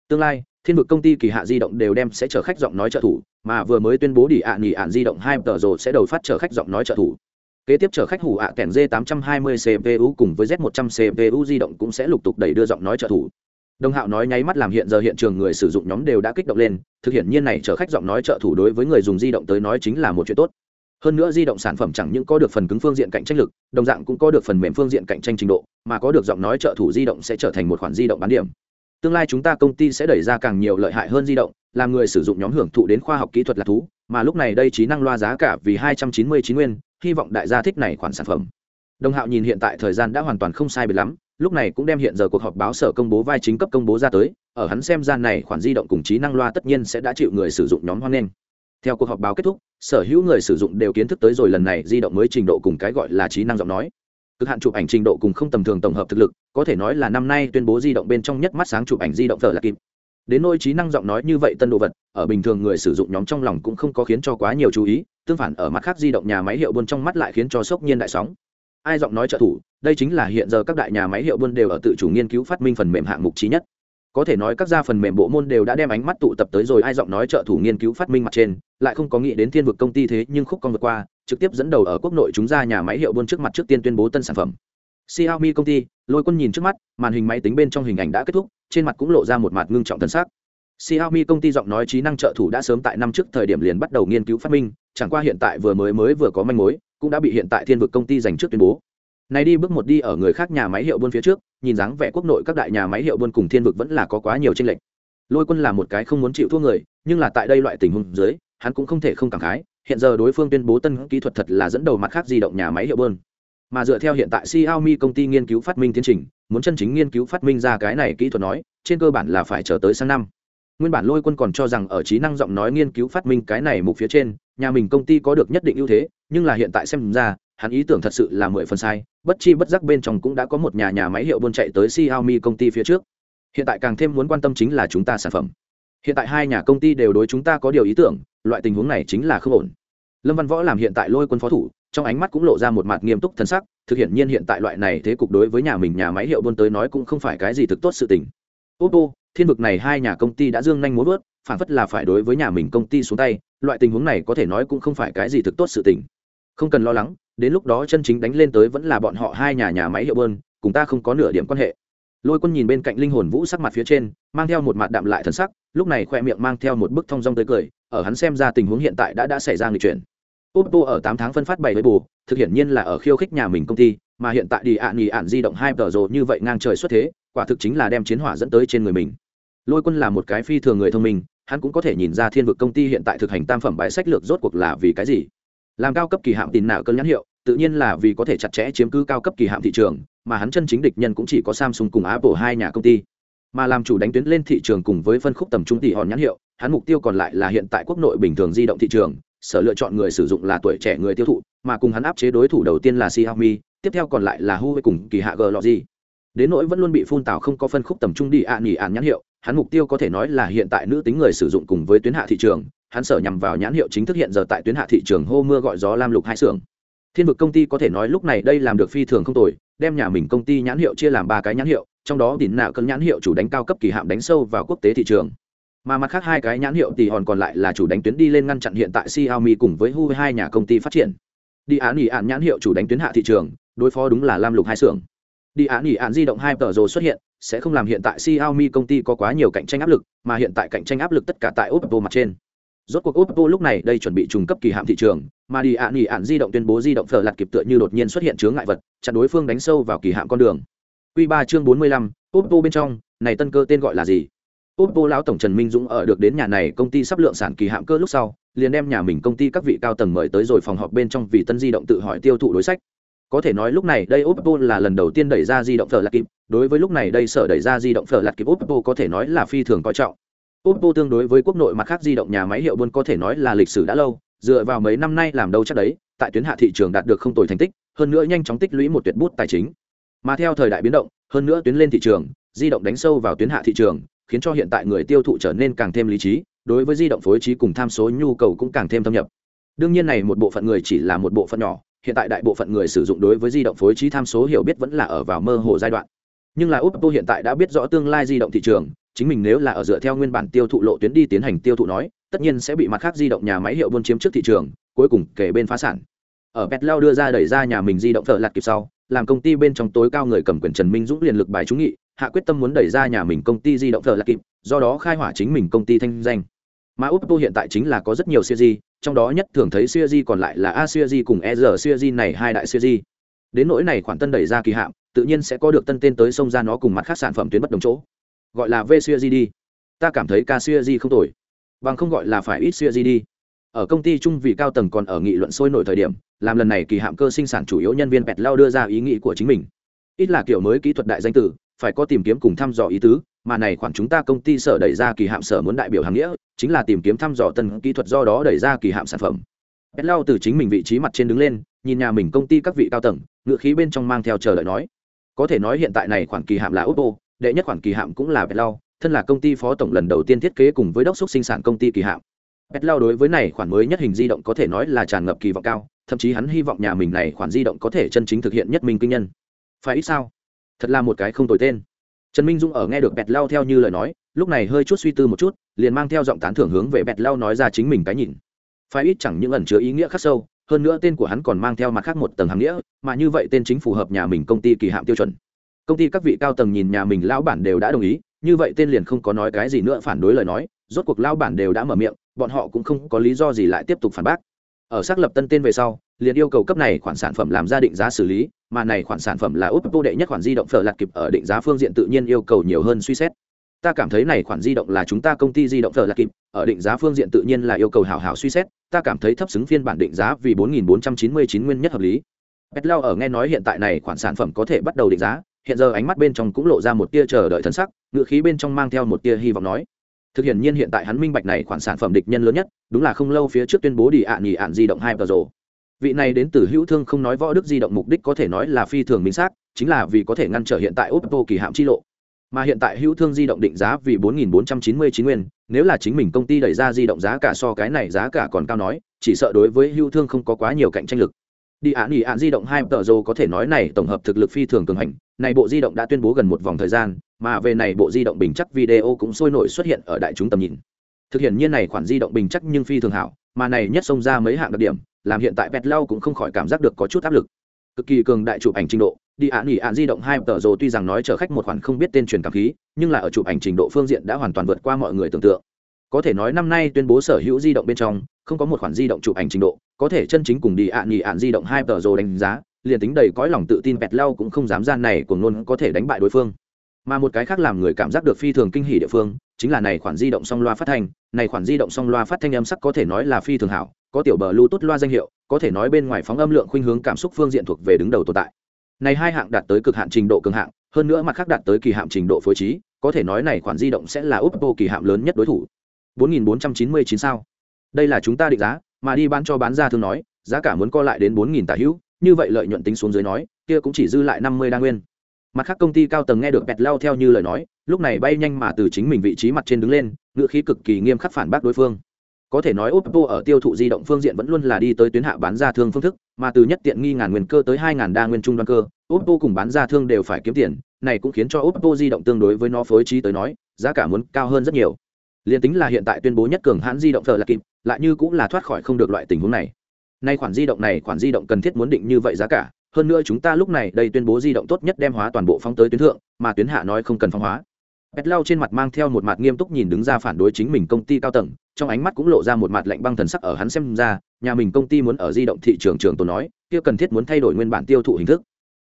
Tương lai, thiên vực công ty kỳ hạ di động đều đem sẽ chở khách giọng nói trợ thủ, mà vừa mới tuyên bố đi ạ nghỉ ạn di động hai tờ rồ sẽ đầu phát chở khách giọng nói trợ thủ kế tiếp chở khách hủ ạ kèn d 820 cpu cùng với z 100 cpu di động cũng sẽ lục tục đẩy đưa giọng nói trợ thủ. Đồng hạo nói nháy mắt làm hiện giờ hiện trường người sử dụng nhóm đều đã kích động lên, thực hiện nhiên này chở khách giọng nói trợ thủ đối với người dùng di động tới nói chính là một chuyện tốt. Hơn nữa di động sản phẩm chẳng những có được phần cứng phương diện cạnh tranh lực, đồng dạng cũng có được phần mềm phương diện cạnh tranh trình độ, mà có được giọng nói trợ thủ di động sẽ trở thành một khoản di động bán điểm. Tương lai chúng ta công ty sẽ đẩy ra càng nhiều lợi hại hơn di động, làm người sử dụng nhóm hưởng thụ đến khoa học kỹ thuật là thú, mà lúc này đây trí năng loa giá cả vì hai trăm chín mươi chín nguyên hy vọng đại gia thích này khoản sản phẩm. Đồng hạo nhìn hiện tại thời gian đã hoàn toàn không sai biệt lắm, lúc này cũng đem hiện giờ cuộc họp báo sở công bố vai chính cấp công bố ra tới, ở hắn xem gian này khoản di động cùng trí năng loa tất nhiên sẽ đã chịu người sử dụng nhóm hoan nghênh. Theo cuộc họp báo kết thúc, sở hữu người sử dụng đều kiến thức tới rồi lần này di động mới trình độ cùng cái gọi là trí năng giọng nói. Cực hạn chụp ảnh trình độ cùng không tầm thường tổng hợp thực lực, có thể nói là năm nay tuyên bố di động bên trong nhất mắt sáng chụp ảnh di động thờ là kịp đến nôi trí năng giọng nói như vậy tân đồ vật, ở bình thường người sử dụng nhóm trong lòng cũng không có khiến cho quá nhiều chú ý, tương phản ở mặt khác di động nhà máy hiệu buôn trong mắt lại khiến cho sốc nhiên đại sóng. Ai giọng nói trợ thủ, đây chính là hiện giờ các đại nhà máy hiệu buôn đều ở tự chủ nghiên cứu phát minh phần mềm hạng mục trí nhất. Có thể nói các gia phần mềm bộ môn đều đã đem ánh mắt tụ tập tới rồi ai giọng nói trợ thủ nghiên cứu phát minh mặt trên, lại không có nghĩ đến thiên vực công ty thế nhưng khúc con vượt qua, trực tiếp dẫn đầu ở quốc nội chúng ra nhà máy hiệu buôn trước mặt trước tiên tuyên bố tân sản phẩm. Xiaomi công ty, lôi quân nhìn trước mắt, màn hình máy tính bên trong hình ảnh đã kết thúc, trên mặt cũng lộ ra một mặt ngưng trọng thần sắc. Xiaomi công ty giọng nói trí năng trợ thủ đã sớm tại năm trước thời điểm liền bắt đầu nghiên cứu phát minh, chẳng qua hiện tại vừa mới mới vừa có manh mối, cũng đã bị hiện tại thiên vực công ty giành trước tuyên bố. Này đi bước một đi ở người khác nhà máy hiệu buôn phía trước, nhìn dáng vẻ quốc nội các đại nhà máy hiệu buôn cùng thiên vực vẫn là có quá nhiều chênh lệch. Lôi quân là một cái không muốn chịu thua người, nhưng là tại đây loại tình huống dưới, hắn cũng không thể không cảm khái, hiện giờ đối phương tuyên bố tân kỹ thuật thật là dẫn đầu mặt khác di động nhà máy hiệu buôn mà dựa theo hiện tại Xiaomi công ty nghiên cứu phát minh tiến trình, muốn chân chính nghiên cứu phát minh ra cái này kỹ thuật nói, trên cơ bản là phải chờ tới sang năm. Nguyên bản lôi quân còn cho rằng ở trí năng giọng nói nghiên cứu phát minh cái này mục phía trên, nhà mình công ty có được nhất định ưu thế, nhưng là hiện tại xem ra, hắn ý tưởng thật sự là mười phần sai, bất chi bất giác bên trong cũng đã có một nhà nhà máy hiệu buôn chạy tới Xiaomi công ty phía trước. Hiện tại càng thêm muốn quan tâm chính là chúng ta sản phẩm. Hiện tại hai nhà công ty đều đối chúng ta có điều ý tưởng, loại tình huống này chính là không ổn. Lâm văn võ làm hiện tại lôi quân phó thủ trong ánh mắt cũng lộ ra một mặt nghiêm túc thân sắc, thực hiện nhiên hiện tại loại này thế cục đối với nhà mình nhà máy hiệu buôn tới nói cũng không phải cái gì thực tốt sự tình. Oppo thiên vực này hai nhà công ty đã dương nhanh muốn vớt, phản phất là phải đối với nhà mình công ty xuống tay, loại tình huống này có thể nói cũng không phải cái gì thực tốt sự tình. Không cần lo lắng, đến lúc đó chân chính đánh lên tới vẫn là bọn họ hai nhà nhà máy hiệu bơn cùng ta không có nửa điểm quan hệ. Lôi quân nhìn bên cạnh linh hồn vũ sắc mặt phía trên, mang theo một mặt đạm lại thần sắc, lúc này khoe miệng mang theo một bức thong dong tới cười, ở hắn xem ra tình huống hiện tại đã đã xảy ra người chuyển oppo ở tám tháng phân phát bảy với bù thực hiện nhiên là ở khiêu khích nhà mình công ty, mà hiện tại đi ạ nhì ạn di động hai tờ rồ như vậy ngang trời xuất thế, quả thực chính là đem chiến hỏa dẫn tới trên người mình. Lôi quân là một cái phi thường người thông minh, hắn cũng có thể nhìn ra thiên vực công ty hiện tại thực hành tam phẩm bài sách lược rốt cuộc là vì cái gì. Làm cao cấp kỳ hạm tin nạo cơn nhãn hiệu, tự nhiên là vì có thể chặt chẽ chiếm cứ cao cấp kỳ hạm thị trường, mà hắn chân chính địch nhân cũng chỉ có samsung cùng apple hai nhà công ty. Mà làm chủ đánh tuyến lên thị trường cùng với phân khúc tầm trung tỷ hòn nhãn hiệu, hắn mục tiêu còn lại là hiện tại quốc nội bình thường di động thị trường sở lựa chọn người sử dụng là tuổi trẻ người tiêu thụ, mà cùng hắn áp chế đối thủ đầu tiên là xiaomi, tiếp theo còn lại là huawei cùng kỳ hạ g lọ gì. Đến nỗi vẫn luôn bị phun tảo không có phân khúc tầm trung đi ạ à nghỉ nhãn hiệu, hắn mục tiêu có thể nói là hiện tại nữ tính người sử dụng cùng với tuyến hạ thị trường, hắn sở nhằm vào nhãn hiệu chính thức hiện giờ tại tuyến hạ thị trường hô mưa gọi gió lam lục hai xưởng thiên vực công ty có thể nói lúc này đây làm được phi thường không tồi, đem nhà mình công ty nhãn hiệu chia làm ba cái nhãn hiệu, trong đó đỉnh nạo cân nhãn hiệu chủ đánh cao cấp kỳ hạm đánh sâu vào quốc tế thị trường mà mặt khác hai cái nhãn hiệu tỷ hòn còn lại là chủ đánh tuyến đi lên ngăn chặn hiện tại Xiaomi cùng với Huawei hai nhà công ty phát triển. Đi án nghỉ án nhãn hiệu chủ đánh tuyến hạ thị trường, đối phó đúng là Lam Lục hai xưởng. Đi án nghỉ án di động hai tờ rồi xuất hiện, sẽ không làm hiện tại Xiaomi công ty có quá nhiều cạnh tranh áp lực, mà hiện tại cạnh tranh áp lực tất cả tại Oppo mặt trên. Rốt cuộc Oppo lúc này đây chuẩn bị trùng cấp kỳ hạm thị trường, mà đi án nghỉ án di động tuyên bố di động phở lật kịp tựa như đột nhiên xuất hiện chướng ngại vật, chặn đối phương đánh sâu vào kỳ hạm con đường. Quy 3 chương 45, Oppo bên trong, này tân cơ tên gọi là gì? Oppo lão tổng Trần Minh Dũng ở được đến nhà này công ty sắp lượng sản kỳ hạm cơ lúc sau, liền đem nhà mình công ty các vị cao tầng mời tới rồi phòng họp bên trong vì tân di động tự hỏi tiêu thụ đối sách. Có thể nói lúc này đây Oppo là lần đầu tiên đẩy ra di động phở lạc kịp, đối với lúc này đây sở đẩy ra di động phở lạc kịp Oppo có thể nói là phi thường coi trọng. Oppo tương đối với quốc nội mặt khác di động nhà máy hiệu buôn có thể nói là lịch sử đã lâu, dựa vào mấy năm nay làm đâu chắc đấy, tại tuyến hạ thị trường đạt được không tồi thành tích, hơn nữa nhanh chóng tích lũy một tuyệt bút tài chính. Mà theo thời đại biến động, hơn nữa tuyến lên thị trường, di động đánh sâu vào tuyến hạ thị trường, khiến cho hiện tại người tiêu thụ trở nên càng thêm lý trí, đối với di động phối trí cùng tham số nhu cầu cũng càng thêm thâm nhập. Đương nhiên này một bộ phận người chỉ là một bộ phận nhỏ, hiện tại đại bộ phận người sử dụng đối với di động phối trí tham số hiểu biết vẫn là ở vào mơ hồ giai đoạn. Nhưng là oppo hiện tại đã biết rõ tương lai di động thị trường, chính mình nếu là ở dựa theo nguyên bản tiêu thụ lộ tuyến đi tiến hành tiêu thụ nói, tất nhiên sẽ bị mặt khác di động nhà máy hiệu buôn chiếm trước thị trường, cuối cùng kể bên phá sản. Ở petlao đưa ra đẩy ra nhà mình di động thợ lặt kịp sau, làm công ty bên trong tối cao người cầm quyền trần minh dũng liền lực bài trúng nghị hạ quyết tâm muốn đẩy ra nhà mình công ty di động thờ là kịp, do đó khai hỏa chính mình công ty thanh danh. Mà oppo hiện tại chính là có rất nhiều siêu di trong đó nhất thường thấy siêu di còn lại là a siêu di cùng e r siêu di này hai đại siêu di đến nỗi này khoản tân đẩy ra kỳ hạn tự nhiên sẽ có được tân tên tới sông ra nó cùng mặt khác sản phẩm tuyến bất đồng chỗ. Gọi là v siêu di đi. Ta cảm thấy ca siêu di không tồi. Bằng không gọi là phải ít siêu di đi. Ở công ty trung vị cao tầng còn ở nghị luận sôi nổi thời điểm, làm lần này kỳ hạm cơ sinh sản chủ yếu nhân viên pẹt lao đưa ra ý nghĩ của chính mình. Ít là kiểu mới kỹ thuật đại danh tử phải có tìm kiếm cùng thăm dò ý tứ, mà này khoản chúng ta công ty sở đẩy ra kỳ hạm sở muốn đại biểu hàng nghĩa, chính là tìm kiếm thăm dò tân kỹ thuật do đó đẩy ra kỳ hạm sản phẩm. Pet lao từ chính mình vị trí mặt trên đứng lên, nhìn nhà mình công ty các vị cao tầng, ngựa khí bên trong mang theo chờ đợi nói. Có thể nói hiện tại này khoản kỳ hạm là oppo, đệ nhất khoản kỳ hạm cũng là pet lao thân là công ty phó tổng lần đầu tiên thiết kế cùng với đốc xúc sinh sản công ty kỳ hạm. Pet lao đối với này khoản mới nhất hình di động có thể nói là tràn ngập kỳ vọng cao, thậm chí hắn hy vọng nhà mình này khoản di động có thể chân chính thực hiện nhất minh kinh nhân. Phải ít sao? Thật là một cái không tồi tên. Trần minh dũng ở nghe được bẹt lao theo như lời nói, lúc này hơi chút suy tư một chút, liền mang theo giọng tán thưởng hướng về bẹt lao nói ra chính mình cái nhìn. Phải ít chẳng những ẩn chứa ý nghĩa khắc sâu, hơn nữa tên của hắn còn mang theo mặt khác một tầng hàm nghĩa, mà như vậy tên chính phù hợp nhà mình công ty kỳ hạm tiêu chuẩn. Công ty các vị cao tầng nhìn nhà mình lão bản đều đã đồng ý, như vậy tên liền không có nói cái gì nữa phản đối lời nói, rốt cuộc lão bản đều đã mở miệng, bọn họ cũng không có lý do gì lại tiếp tục phản bác. Ở xác lập tân tên về sau liền yêu cầu cấp này khoản sản phẩm làm ra định giá xử lý, mà này khoản sản phẩm là Oppo đệ nhất khoản di động phở lạt kịp ở định giá phương diện tự nhiên yêu cầu nhiều hơn suy xét. Ta cảm thấy này khoản di động là chúng ta công ty di động phở lạt kịp, ở định giá phương diện tự nhiên là yêu cầu hảo hảo suy xét, ta cảm thấy thấp xứng phiên bản định giá vì 4.499 nguyên nhất hợp lý. Petlau ở nghe nói hiện tại này khoản sản phẩm có thể bắt đầu định giá, hiện giờ ánh mắt bên trong cũng lộ ra một tia chờ đợi thân sắc, ngựa khí bên trong mang theo một tia hy vọng nói. Thực hiện nhiên hiện tại hắn minh bạch này khoản sản phẩm địch nhân lớn nhất, đúng là không lâu phía trước tuyên bố đi ạ nghỉ ạn di động hai tờ rồ vị này đến từ hữu thương không nói võ đức di động mục đích có thể nói là phi thường minh xác, chính là vì có thể ngăn trở hiện tại oppo kỳ hạm chi lộ. Mà hiện tại hữu thương di động định giá vì 4.499 nguyên, nếu là chính mình công ty đẩy ra di động giá cả so cái này giá cả còn cao nói, chỉ sợ đối với hữu thương không có quá nhiều cạnh tranh lực. Đi án ý án di động hai tờ rồ có thể nói này tổng hợp thực lực phi thường cường hành, này bộ di động đã tuyên bố gần một vòng thời gian, mà về này bộ di động bình chắc video cũng sôi nổi xuất hiện ở đại chúng tầm nhìn. Thực hiện nhiên này khoản di động bình chắc nhưng phi thường hảo, mà này nhất xông ra mấy hạng đặc điểm làm hiện tại pet lau cũng không khỏi cảm giác được có chút áp lực. Cực kỳ cường đại chụp ảnh trình độ, đi án nghỉ án di động hai tờ rồ tuy rằng nói chở khách một khoản không biết tên truyền cảm khí, nhưng là ở chụp ảnh trình độ phương diện đã hoàn toàn vượt qua mọi người tưởng tượng. Có thể nói năm nay tuyên bố sở hữu di động bên trong, không có một khoản di động chụp ảnh trình độ, có thể chân chính cùng đi ạ nghỉ ạn di động hai tờ rồ đánh giá, liền tính đầy cõi lòng tự tin pẹt lau cũng không dám gian này của luôn có thể đánh bại đối phương. Mà một cái khác làm người cảm giác được phi thường kinh hỉ địa phương, chính là này khoản di động song loa phát thanh, này khoản di động song loa phát thanh âm sắc có thể nói là phi thường hảo có tiểu bờ lưu tốt loa danh hiệu, có thể nói bên ngoài phóng âm lượng khuynh hướng cảm xúc phương diện thuộc về đứng đầu tồn tại. Này hai hạng đạt tới cực hạn trình độ cường hạng, hơn nữa mặt khác đạt tới kỳ hạm trình độ phối trí, có thể nói này khoản di động sẽ là Oppo kỳ hạm lớn nhất đối thủ. 4499 sao? Đây là chúng ta định giá, mà đi bán cho bán ra thương nói, giá cả muốn co lại đến 4000 tả hữu, như vậy lợi nhuận tính xuống dưới nói, kia cũng chỉ dư lại 50 đa nguyên. Mặt khác công ty cao tầng nghe được bẹt lao theo như lời nói, lúc này bay nhanh mà từ chính mình vị trí mặt trên đứng lên, ngựa khí cực kỳ nghiêm khắc phản bác đối phương có thể nói oppo ở tiêu thụ di động phương diện vẫn luôn là đi tới tuyến hạ bán ra thương phương thức, mà từ nhất tiện nghi ngàn nguyên cơ tới hai ngàn đa nguyên trung đoan cơ, oppo cùng bán ra thương đều phải kiếm tiền, này cũng khiến cho oppo di động tương đối với nó phối trí tới nói, giá cả muốn cao hơn rất nhiều. Liền tính là hiện tại tuyên bố nhất cường hãn di động thờ là kịp, lại như cũng là thoát khỏi không được loại tình huống này. Nay khoản di động này, khoản di động cần thiết muốn định như vậy giá cả, hơn nữa chúng ta lúc này đây tuyên bố di động tốt nhất đem hóa toàn bộ phóng tới tuyến thượng, mà tuyến hạ nói không cần phóng hóa bét lau trên mặt mang theo một mặt nghiêm túc nhìn đứng ra phản đối chính mình công ty cao tầng, trong ánh mắt cũng lộ ra một mặt lạnh băng thần sắc ở hắn xem ra, nhà mình công ty muốn ở di động thị trường trường tôi nói, kia cần thiết muốn thay đổi nguyên bản tiêu thụ hình thức.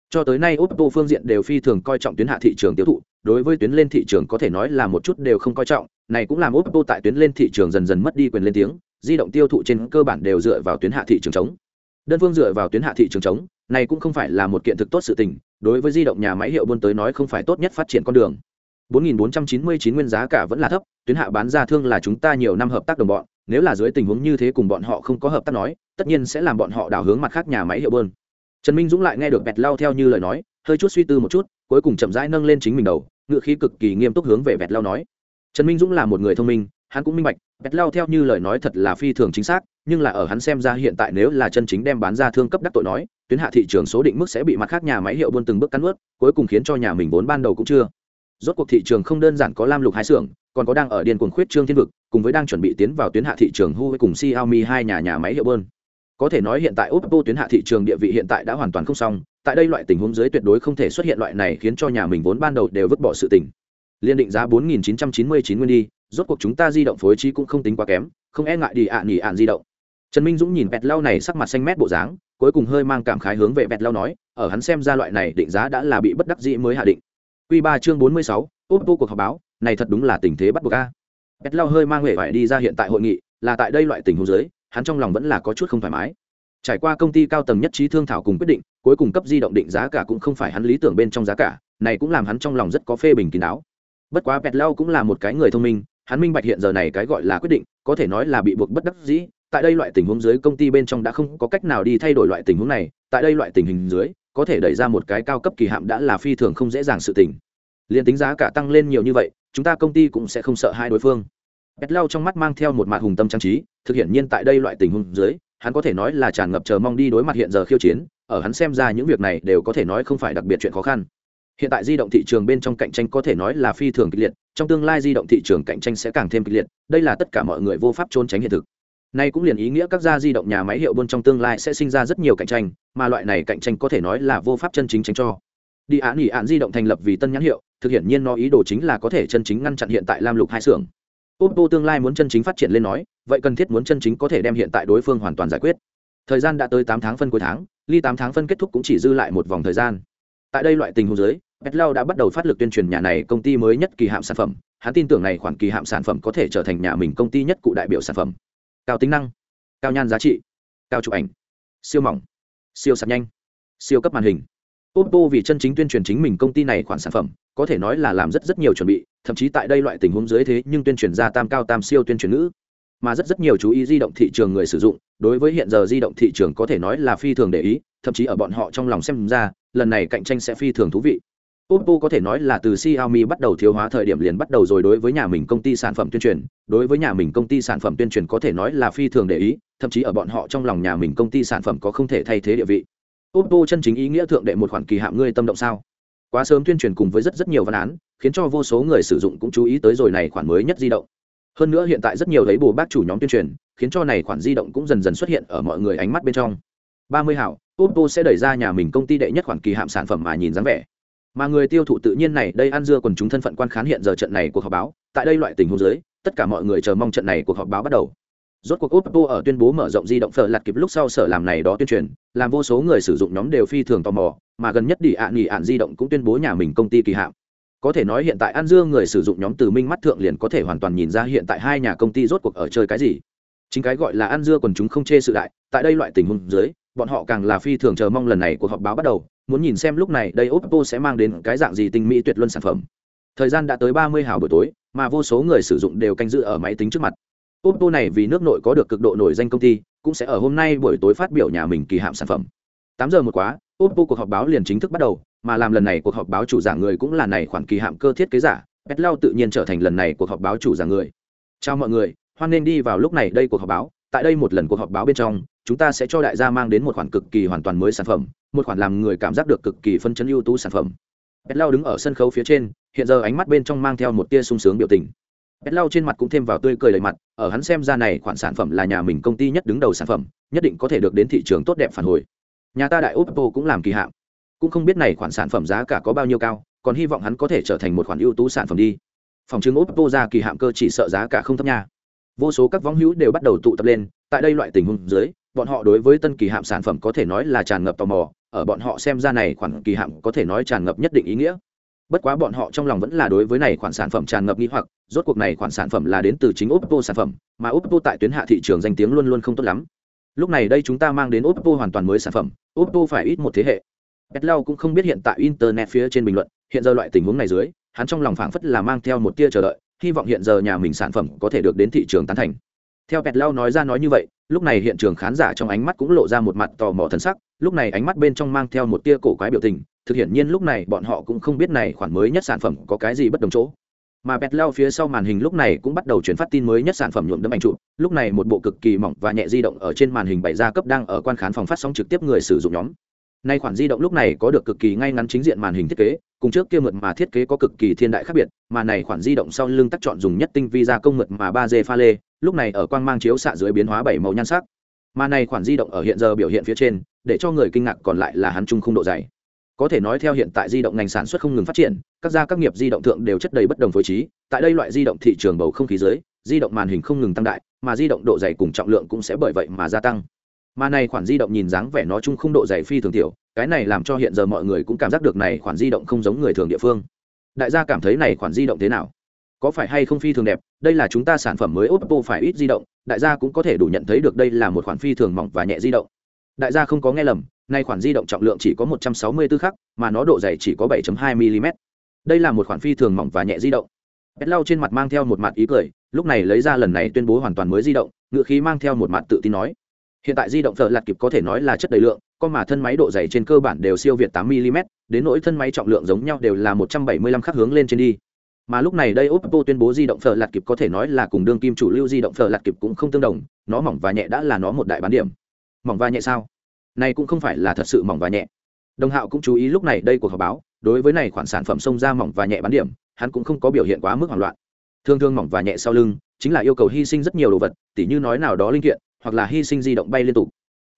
Cho tới nay Oppo phương diện đều phi thường coi trọng tuyến hạ thị trường tiêu thụ, đối với tuyến lên thị trường có thể nói là một chút đều không coi trọng, này cũng làm Oppo tại tuyến lên thị trường dần dần mất đi quyền lên tiếng, di động tiêu thụ trên cơ bản đều dựa vào tuyến hạ thị trường chống. Đơn phương dựa vào tuyến hạ thị trường chống, này cũng không phải là một kiện thực tốt sự tình, đối với di động nhà máy hiệu buôn tới nói không phải tốt nhất phát triển con đường. 4499 nguyên giá cả vẫn là thấp, tuyến hạ bán ra thương là chúng ta nhiều năm hợp tác đồng bọn, nếu là dưới tình huống như thế cùng bọn họ không có hợp tác nói, tất nhiên sẽ làm bọn họ đảo hướng mặt khác nhà máy hiệu bơn Trần Minh Dũng lại nghe được bẹt lao theo như lời nói, hơi chút suy tư một chút, cuối cùng chậm rãi nâng lên chính mình đầu, ngựa khí cực kỳ nghiêm túc hướng về bẹt lao nói. Trần Minh Dũng là một người thông minh, hắn cũng minh bạch, bẹt lao theo như lời nói thật là phi thường chính xác, nhưng là ở hắn xem ra hiện tại nếu là chân chính đem bán ra thương cấp đắc tội nói, tuyến hạ thị trường số định mức sẽ bị mặt khác nhà máy hiệu buôn từng bước cắn nuốt, cuối cùng khiến cho nhà mình vốn ban đầu cũng chưa rốt cuộc thị trường không đơn giản có lam lục hai xưởng còn có đang ở điên cuồng khuyết trương thiên vực, cùng với đang chuẩn bị tiến vào tuyến hạ thị trường huawei cùng xiaomi hai nhà nhà máy hiệu bơn. Có thể nói hiện tại oppo tuyến hạ thị trường địa vị hiện tại đã hoàn toàn không xong, tại đây loại tình huống dưới tuyệt đối không thể xuất hiện loại này khiến cho nhà mình vốn ban đầu đều vứt bỏ sự tình. Liên định giá 4.999 nguyên đi, rốt cuộc chúng ta di động phối trí cũng không tính quá kém, không e ngại đi ạ à nghỉ ạn di động. Trần minh dũng nhìn bẹt lau này sắc mặt xanh mét bộ dáng, cuối cùng hơi mang cảm khái hướng về bẹt lau nói, ở hắn xem ra loại này định giá đã là bị bất đắc dĩ mới hạ định. Quy 3 chương 46, Oppo cuộc họp báo, này thật đúng là tình thế bắt buộc a. Bét Lao hơi mang vẻ vải đi ra hiện tại hội nghị, là tại đây loại tình huống dưới, hắn trong lòng vẫn là có chút không thoải mái. Trải qua công ty cao tầng nhất trí thương thảo cùng quyết định, cuối cùng cấp di động định giá cả cũng không phải hắn lý tưởng bên trong giá cả, này cũng làm hắn trong lòng rất có phê bình kín đáo. Bất quá Bẹt Lao cũng là một cái người thông minh, hắn minh bạch hiện giờ này cái gọi là quyết định, có thể nói là bị buộc bất đắc dĩ, tại đây loại tình huống dưới công ty bên trong đã không có cách nào đi thay đổi loại tình huống này, tại đây loại tình hình dưới, có thể đẩy ra một cái cao cấp kỳ hạm đã là phi thường không dễ dàng sự tình. Liền tính giá cả tăng lên nhiều như vậy, chúng ta công ty cũng sẽ không sợ hai đối phương. Bét lau trong mắt mang theo một mặt hùng tâm trang trí, thực hiện nhiên tại đây loại tình huống dưới, hắn có thể nói là tràn ngập chờ mong đi đối mặt hiện giờ khiêu chiến, ở hắn xem ra những việc này đều có thể nói không phải đặc biệt chuyện khó khăn. Hiện tại di động thị trường bên trong cạnh tranh có thể nói là phi thường kịch liệt, trong tương lai di động thị trường cạnh tranh sẽ càng thêm kịch liệt, đây là tất cả mọi người vô pháp trốn tránh hiện thực. Nay cũng liền ý nghĩa các gia di động nhà máy hiệu buôn trong tương lai sẽ sinh ra rất nhiều cạnh tranh, mà loại này cạnh tranh có thể nói là vô pháp chân chính tránh cho. Đi án nghỉ án di động thành lập vì tân nhãn hiệu, thực hiện nhiên nó ý đồ chính là có thể chân chính ngăn chặn hiện tại Lam Lục hai xưởng. Oppo tương lai muốn chân chính phát triển lên nói, vậy cần thiết muốn chân chính có thể đem hiện tại đối phương hoàn toàn giải quyết. Thời gian đã tới tám tháng phân cuối tháng, ly tám tháng phân kết thúc cũng chỉ dư lại một vòng thời gian. Tại đây loại tình huống dưới, Petlau đã bắt đầu phát lực tuyên truyền nhà này công ty mới nhất kỳ hạm sản phẩm, hắn tin tưởng này khoản kỳ hạm sản phẩm có thể trở thành nhà mình công ty nhất cụ đại biểu sản phẩm. Cao tính năng, cao nhan giá trị. Cao chụp ảnh. Siêu mỏng. Siêu sạc nhanh. Siêu cấp màn hình. Oppo vì chân chính tuyên truyền chính mình công ty này khoản sản phẩm có thể nói là làm rất rất nhiều chuẩn bị thậm chí tại đây loại tình huống dưới thế nhưng tuyên truyền ra tam cao tam siêu tuyên truyền ngữ. Mà rất rất nhiều chú ý di động thị trường người sử dụng đối với hiện giờ di động thị trường có thể nói là phi thường để ý thậm chí ở bọn họ trong lòng xem ra lần này cạnh tranh sẽ phi thường thú vị. Oppo có thể nói là từ Xiaomi bắt đầu thiếu hóa thời điểm liền bắt đầu rồi đối với nhà mình công ty sản phẩm tuyên truyền, đối với nhà mình công ty sản phẩm tuyên truyền có thể nói là phi thường để ý, thậm chí ở bọn họ trong lòng nhà mình công ty sản phẩm có không thể thay thế địa vị. Oppo chân chính ý nghĩa thượng đệ một khoản kỳ hạm ngươi tâm động sao? Quá sớm tuyên truyền cùng với rất rất nhiều văn án, khiến cho vô số người sử dụng cũng chú ý tới rồi này khoản mới nhất di động. Hơn nữa hiện tại rất nhiều thấy bù bác chủ nhóm tuyên truyền, khiến cho này khoản di động cũng dần dần xuất hiện ở mọi người ánh mắt bên trong. 30 hảo, Oppo sẽ đẩy ra nhà mình công ty đệ nhất khoản kỳ hạm sản phẩm mà nhìn dáng vẻ mà người tiêu thụ tự nhiên này, đây ăn dưa còn chúng thân phận quan khán hiện giờ trận này cuộc họp báo. Tại đây loại tình huống dưới, tất cả mọi người chờ mong trận này cuộc họp báo bắt đầu. Rốt cuộc oppo ở tuyên bố mở rộng di động phở lạt kịp lúc sau sở làm này đó tuyên truyền, làm vô số người sử dụng nhóm đều phi thường tò mò, mà gần nhất đi ạ nghỉ ạn di động cũng tuyên bố nhà mình công ty kỳ hạn có thể nói hiện tại ăn dưa người sử dụng nhóm từ minh mắt thượng liền có thể hoàn toàn nhìn ra hiện tại hai nhà công ty rốt cuộc ở chơi cái gì. Chính cái gọi là ăn dưa còn chúng không chê sự đại, tại đây loại tình huống dưới, bọn họ càng là phi thường chờ mong lần này cuộc họp báo bắt đầu muốn nhìn xem lúc này đây oppo sẽ mang đến cái dạng gì tinh mỹ tuyệt luân sản phẩm. Thời gian đã tới ba mươi hào buổi tối, mà vô số người sử dụng đều canh giữ ở máy tính trước mặt. Oppo này vì nước nội có được cực độ nổi danh công ty, cũng sẽ ở hôm nay buổi tối phát biểu nhà mình kỳ hạm sản phẩm. Tám giờ một quá, oppo cuộc họp báo liền chính thức bắt đầu, mà làm lần này cuộc họp báo chủ giảng người cũng là này khoản kỳ hạm cơ thiết kế giả, petlau tự nhiên trở thành lần này cuộc họp báo chủ giảng người. Chào mọi người, hoan nên đi vào lúc này đây cuộc họp báo, tại đây một lần cuộc họp báo bên trong, chúng ta sẽ cho đại gia mang đến một khoản cực kỳ hoàn toàn mới sản phẩm một khoản làm người cảm giác được cực kỳ phân chấn ưu tú sản phẩm. Pet lao đứng ở sân khấu phía trên, hiện giờ ánh mắt bên trong mang theo một tia sung sướng biểu tình. Pet lao trên mặt cũng thêm vào tươi cười đầy mặt, ở hắn xem ra này khoản sản phẩm là nhà mình công ty nhất đứng đầu sản phẩm, nhất định có thể được đến thị trường tốt đẹp phản hồi. Nhà ta đại oppo cũng làm kỳ hạn cũng không biết này khoản sản phẩm giá cả có bao nhiêu cao, còn hy vọng hắn có thể trở thành một khoản ưu tú sản phẩm đi. Phòng chứng oppo ra kỳ hạn cơ chỉ sợ giá cả không thấp nha. Vô số các võng hữu đều bắt đầu tụ tập lên, tại đây loại tình huống dưới, bọn họ đối với tân kỳ hạm sản phẩm có thể nói là tràn ngập tò mò ở bọn họ xem ra này khoản kỳ hạn có thể nói tràn ngập nhất định ý nghĩa. Bất quá bọn họ trong lòng vẫn là đối với này khoản sản phẩm tràn ngập nghi hoặc, rốt cuộc này khoản sản phẩm là đến từ chính oppo sản phẩm, mà oppo tại tuyến hạ thị trường danh tiếng luôn luôn không tốt lắm. Lúc này đây chúng ta mang đến oppo hoàn toàn mới sản phẩm, oppo phải ít một thế hệ. Petlau cũng không biết hiện tại internet phía trên bình luận, hiện giờ loại tình huống này dưới, hắn trong lòng phảng phất là mang theo một tia chờ đợi, hy vọng hiện giờ nhà mình sản phẩm có thể được đến thị trường tán thành. Theo Petlau lao nói ra nói như vậy, lúc này hiện trường khán giả trong ánh mắt cũng lộ ra một mặt tò mò thân sắc lúc này ánh mắt bên trong mang theo một tia cổ quái biểu tình thực hiện nhiên lúc này bọn họ cũng không biết này khoản mới nhất sản phẩm có cái gì bất đồng chỗ. Mà bẹt leo phía sau màn hình lúc này cũng bắt đầu chuyển phát tin mới nhất sản phẩm nhuộm đấm ảnh trụ lúc này một bộ cực kỳ mỏng và nhẹ di động ở trên màn hình bày ra cấp đang ở quan khán phòng phát sóng trực tiếp người sử dụng nhóm. Nay khoản di động lúc này có được cực kỳ ngay ngắn chính diện màn hình thiết kế, cùng trước kia mượt mà thiết kế có cực kỳ thiên đại khác biệt, mà này khoản di động sau lưng tắc chọn dùng nhất tinh vi gia công mượt mà ba d pha lê, lúc này ở quang mang chiếu xạ dưới biến hóa bảy màu nhan sắc. Mà này khoản di động ở hiện giờ biểu hiện phía trên, để cho người kinh ngạc còn lại là hắn trung không độ dày. Có thể nói theo hiện tại di động ngành sản xuất không ngừng phát triển, các gia các nghiệp di động thượng đều chất đầy bất đồng phối trí, tại đây loại di động thị trường bầu không khí dưới, di động màn hình không ngừng tăng đại, mà di động độ dày cùng trọng lượng cũng sẽ bởi vậy mà gia tăng. Mà này khoản di động nhìn dáng vẻ nó chung không độ dày phi thường tiểu cái này làm cho hiện giờ mọi người cũng cảm giác được này khoản di động không giống người thường địa phương. Đại gia cảm thấy này khoản di động thế nào? Có phải hay không phi thường đẹp? Đây là chúng ta sản phẩm mới oppo phải ít di động đại gia cũng có thể đủ nhận thấy được đây là một khoản phi thường mỏng và nhẹ di động. Đại gia không có nghe lầm, nay khoản di động trọng lượng chỉ có một trăm sáu mươi 164 khắc, mà nó độ dày chỉ có 7.2 mm đây là một khoản phi thường mỏng và nhẹ di động. Pet lau trên mặt mang theo một mặt ý cười, lúc này lấy ra lần này tuyên bố hoàn toàn mới di động, ngựa khí mang theo một mặt tự tin nói. Hiện tại di động thợ lạt kịp có thể nói là chất đầy lượng con mà thân máy độ dày trên cơ bản đều siêu việt 8 mm đến nỗi thân máy trọng lượng giống nhau đều là 175 khắc hướng lên trên đi mà lúc này đây oppo tuyên bố di động phở lạt kịp có thể nói là cùng đương kim chủ lưu di động phở lạt kịp cũng không tương đồng, nó mỏng và nhẹ đã là nó một đại bán điểm. Mỏng và nhẹ sao? Này cũng không phải là thật sự mỏng và nhẹ. Đồng hạo cũng chú ý lúc này đây cuộc họp báo, đối với này khoản sản phẩm xông ra mỏng và nhẹ bán điểm, hắn cũng không có biểu hiện quá mức hoảng loạn. Thương thương mỏng và nhẹ sau lưng, chính là yêu cầu hy sinh rất nhiều đồ vật, tỉ như nói nào đó linh kiện, hoặc là hy sinh di động bay liên tục.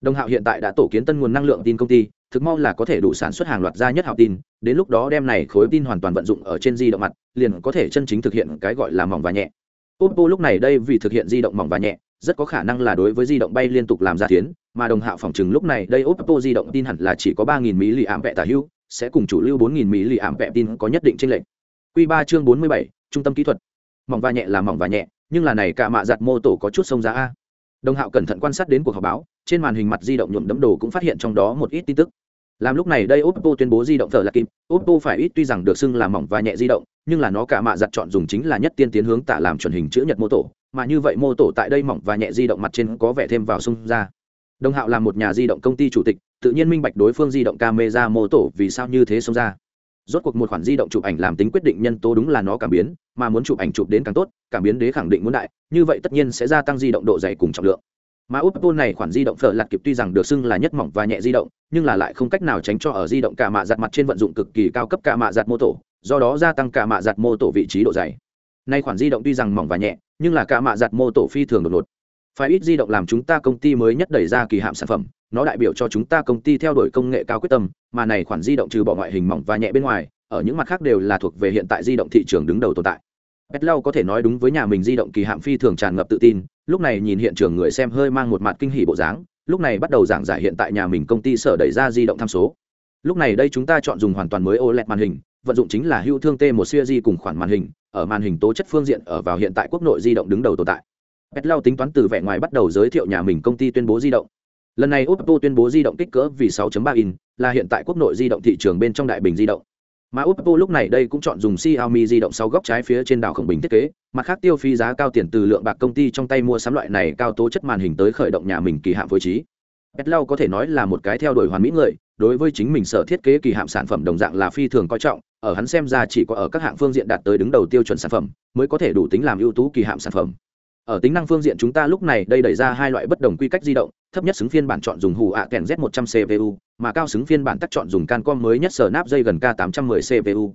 Đồng hạo hiện tại đã tổ kiến tân nguồn năng lượng tin công ty thực mau là có thể đủ sản xuất hàng loạt ra nhất học tin, đến lúc đó đem này khối tin hoàn toàn vận dụng ở trên di động mặt, liền có thể chân chính thực hiện cái gọi là mỏng và nhẹ. Oppo lúc này đây vì thực hiện di động mỏng và nhẹ, rất có khả năng là đối với di động bay liên tục làm ra tiến, mà đồng hạo phòng chừng lúc này đây oppo di động tin hẳn là chỉ có ba nghìn mỹ ảm vẹ tả hưu sẽ cùng chủ lưu bốn nghìn mỹ ảm vẹ tin có nhất định tranh lệch. Q ba chương bốn mươi bảy, trung tâm kỹ thuật. Mỏng và nhẹ là mỏng và nhẹ, nhưng là này cả mạ giặt mô tổ có chút sông giá a. Đồng hạo cẩn thận quan sát đến cuộc họp báo, trên màn hình mặt di động nhuộm đấm đồ cũng phát hiện trong đó một ít tin tức làm lúc này đây oppo tuyên bố di động thờ là kim. Oppo phải ít tuy rằng được xưng là mỏng và nhẹ di động, nhưng là nó cả mạ giặt chọn dùng chính là nhất tiên tiến hướng tả làm chuẩn hình chữ nhật mô tổ. Mà như vậy mô tổ tại đây mỏng và nhẹ di động mặt trên có vẻ thêm vào sung ra. Đồng hạo là một nhà di động công ty chủ tịch, tự nhiên minh bạch đối phương di động camera mô tổ vì sao như thế xông ra. Rốt cuộc một khoản di động chụp ảnh làm tính quyết định nhân tố đúng là nó cảm biến, mà muốn chụp ảnh chụp đến càng tốt, cảm biến đế khẳng định muốn đại, như vậy tất nhiên sẽ gia tăng di động độ dày cùng trọng lượng mà Oppo này khoản di động phở lạt kịp tuy rằng được xưng là nhất mỏng và nhẹ di động nhưng là lại không cách nào tránh cho ở di động cả mạ giặt mặt trên vận dụng cực kỳ cao cấp cả mạ giặt mô tổ do đó gia tăng cả mạ giặt mô tổ vị trí độ dày. Nay khoản di động tuy rằng mỏng và nhẹ nhưng là cả mạ giặt mô tổ phi thường đột ngột. Phải ít di động làm chúng ta công ty mới nhất đẩy ra kỳ hạm sản phẩm nó đại biểu cho chúng ta công ty theo đuổi công nghệ cao quyết tâm mà này khoản di động trừ bỏ ngoại hình mỏng và nhẹ bên ngoài ở những mặt khác đều là thuộc về hiện tại di động thị trường đứng đầu tồn tại. Petlau có thể nói đúng với nhà mình di động kỳ hạm phi thường tràn ngập tự tin, lúc này nhìn hiện trường người xem hơi mang một mặt kinh hỉ bộ dáng, lúc này bắt đầu giảng giải hiện tại nhà mình công ty sở đẩy ra di động tham số. Lúc này đây chúng ta chọn dùng hoàn toàn mới OLED màn hình, vận dụng chính là hữu thương T1 series cùng khoản màn hình, ở màn hình tố chất phương diện ở vào hiện tại quốc nội di động đứng đầu tồn tại. Petlau tính toán từ vẻ ngoài bắt đầu giới thiệu nhà mình công ty tuyên bố di động. Lần này Oppo tuyên bố di động kích cỡ vì 6.3 inch, là hiện tại quốc nội di động thị trường bên trong đại bình di động mà oppo lúc này đây cũng chọn dùng xiaomi di động sau góc trái phía trên đảo khổng bình thiết kế mặt khác tiêu phí giá cao tiền từ lượng bạc công ty trong tay mua sắm loại này cao tố chất màn hình tới khởi động nhà mình kỳ hạm phối trí. Petlau có thể nói là một cái theo đuổi hoàn mỹ người, đối với chính mình sở thiết kế kỳ hạm sản phẩm đồng dạng là phi thường coi trọng, ở hắn xem ra chỉ có ở các hạng phương diện đạt tới đứng đầu tiêu chuẩn sản phẩm, mới có thể đủ tính làm ưu tú kỳ hạm sản phẩm ở tính năng phương diện chúng ta lúc này đây đẩy ra hai loại bất đồng quy cách di động, thấp nhất xứng phiên bản chọn dùng hù ạ kèn z 100 cpu mà cao xứng phiên bản tắt chọn dùng cancom mới nhất sở nắp dây gần k 810 cpu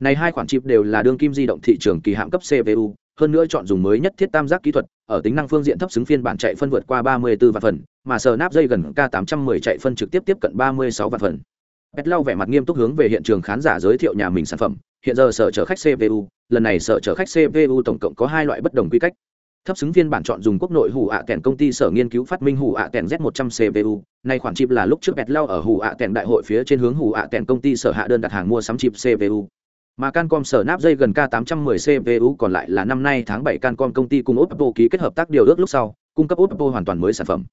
này hai khoản chip đều là đương kim di động thị trường kỳ hạng cấp cpu hơn nữa chọn dùng mới nhất thiết tam giác kỹ thuật, ở tính năng phương diện thấp xứng phiên bản chạy phân vượt qua 34 vạn phần, mà sở nắp dây gần k 810 chạy phân trực tiếp tiếp cận 36 vạn phần. Pet lau vẻ mặt nghiêm túc hướng về hiện trường khán giả giới thiệu nhà mình sản phẩm, hiện giờ sở chở khách cpu lần này sở chở khách cpu tổng cộng có hai loại bất đồng quy cách thấp xứng phiên bản chọn dùng quốc nội hủ ạ kèn công ty sở nghiên cứu phát minh hủ ạ kèn z 100 cpu nay khoản chip là lúc trước bẹt lao ở hủ ạ kèn đại hội phía trên hướng hủ ạ kèn công ty sở hạ đơn đặt hàng mua sắm chip cpu mà cancom sở nắp dây gần k 810 cpu còn lại là năm nay tháng 7 cancom công ty cùng oppo ký kết hợp tác điều ước lúc sau cung cấp oppo hoàn toàn mới sản phẩm.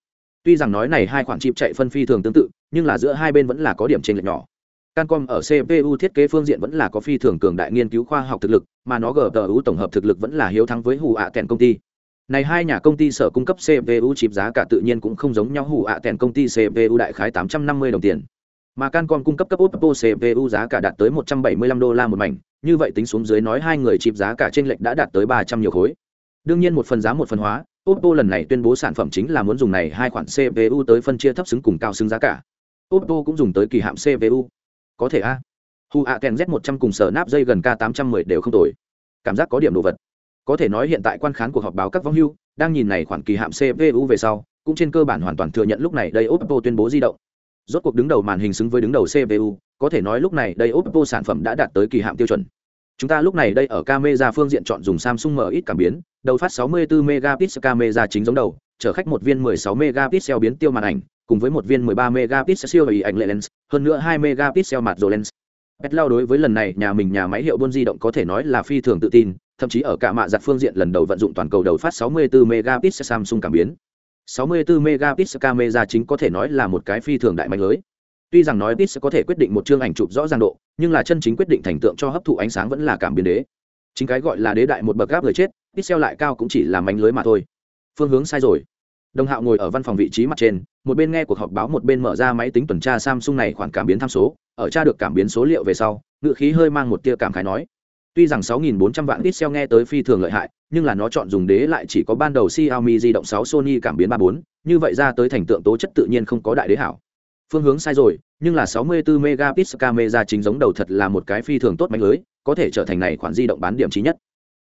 Tuy rằng nói này hai khoản chip chạy phân phi thường tương tự nhưng là giữa hai bên vẫn là có điểm chênh lệch nhỏ. Cancom ở CPU thiết kế phương diện vẫn là có phi thường cường đại nghiên cứu khoa học thực lực, mà nó GPU tổng hợp thực lực vẫn là hiếu thắng với hủ ạ kèn công ty này hai nhà công ty sở cung cấp cpu chip giá cả tự nhiên cũng không giống nhau, hủ ạ à công ty cpu đại khái 850 đồng tiền. Mà cancom cung cấp cấp oppo cpu giá cả đạt tới 175 đô la một mảnh, như vậy tính xuống dưới nói hai người chip giá cả trên lệch đã đạt tới 300 nhiều khối. Đương nhiên một phần giá một phần hóa, oppo lần này tuyên bố sản phẩm chính là muốn dùng này hai khoản cpu tới phân chia thấp xứng cùng cao xứng giá cả. Oppo cũng dùng tới kỳ hạm cpu có thể a. Hu a ken z 100 cùng sở nắp dây gần k 810 đều không tồi. Cảm giác có điểm đồ vật có thể nói hiện tại quan khán cuộc họp báo các vong hưu đang nhìn này khoản kỳ hạm cpu về sau cũng trên cơ bản hoàn toàn thừa nhận lúc này đây oppo tuyên bố di động. Rốt cuộc đứng đầu màn hình xứng với đứng đầu cpu có thể nói lúc này đây oppo sản phẩm đã đạt tới kỳ hạm tiêu chuẩn. Chúng ta lúc này đây ở camera phương diện chọn dùng samsung m ít cảm biến đầu phát 64 megapixel camera chính giống đầu chở khách một viên 16 megapixel biến tiêu màn ảnh cùng với một viên 13 megapixel siêu hình ảnh lens hơn nữa 2 megapixel mặt rồ lens. Petlau đối với lần này nhà mình nhà máy hiệu buôn di động có thể nói là phi thường tự tin, thậm chí ở cả mạ giặt phương diện lần đầu vận dụng toàn cầu đầu phát 64 megapixel Samsung cảm biến. 64 megapixel camera chính có thể nói là một cái phi thường đại mạnh lưới. Tuy rằng nói pixel có thể quyết định một chương ảnh chụp rõ ràng độ, nhưng là chân chính quyết định thành tượng cho hấp thụ ánh sáng vẫn là cảm biến đế. Chính cái gọi là đế đại một bậc gáp người chết, pixel lại cao cũng chỉ là mảnh lưới mà thôi. Phương hướng sai rồi. Đồng Hạo ngồi ở văn phòng vị trí mặt trên, một bên nghe cuộc họp báo một bên mở ra máy tính tuần tra Samsung này khoản cảm biến tham số, ở tra được cảm biến số liệu về sau, ngữ khí hơi mang một tia cảm khái nói: Tuy rằng 6.400 vạn pixel nghe tới phi thường lợi hại, nhưng là nó chọn dùng đế lại chỉ có ban đầu Xiaomi di động 6 Sony cảm biến 34, như vậy ra tới thành tượng tố chất tự nhiên không có đại đế hảo. Phương hướng sai rồi, nhưng là 64 megapixel camera chính giống đầu thật là một cái phi thường tốt mạnh lưới có thể trở thành này khoản di động bán điểm chí nhất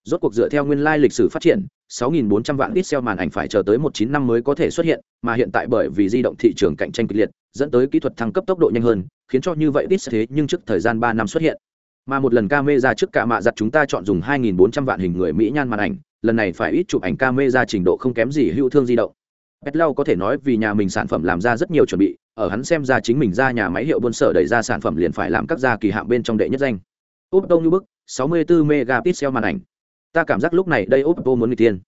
rốt cuộc dựa theo nguyên lai lịch sử phát triển 6.400 vạn pixel màn ảnh phải chờ tới 19 năm mới có thể xuất hiện mà hiện tại bởi vì di động thị trường cạnh tranh kịch liệt dẫn tới kỹ thuật thăng cấp tốc độ nhanh hơn khiến cho như vậy pixel thế nhưng trước thời gian 3 năm xuất hiện mà một lần ca mây ra trước cả mạ giặt chúng ta chọn dùng 2.400 vạn hình người mỹ nhan màn ảnh lần này phải ít chụp ảnh ca mây ra trình độ không kém gì hữu thương di động Petlau có thể nói vì nhà mình sản phẩm làm ra rất nhiều chuẩn bị, ở hắn xem ra chính mình ra nhà máy hiệu buôn sở đẩy ra sản phẩm liền phải làm các gia kỳ hạng bên trong đệ nhất danh. Oppo như bức, 64 megapixel màn ảnh. Ta cảm giác lúc này đây Oppo muốn người tiên.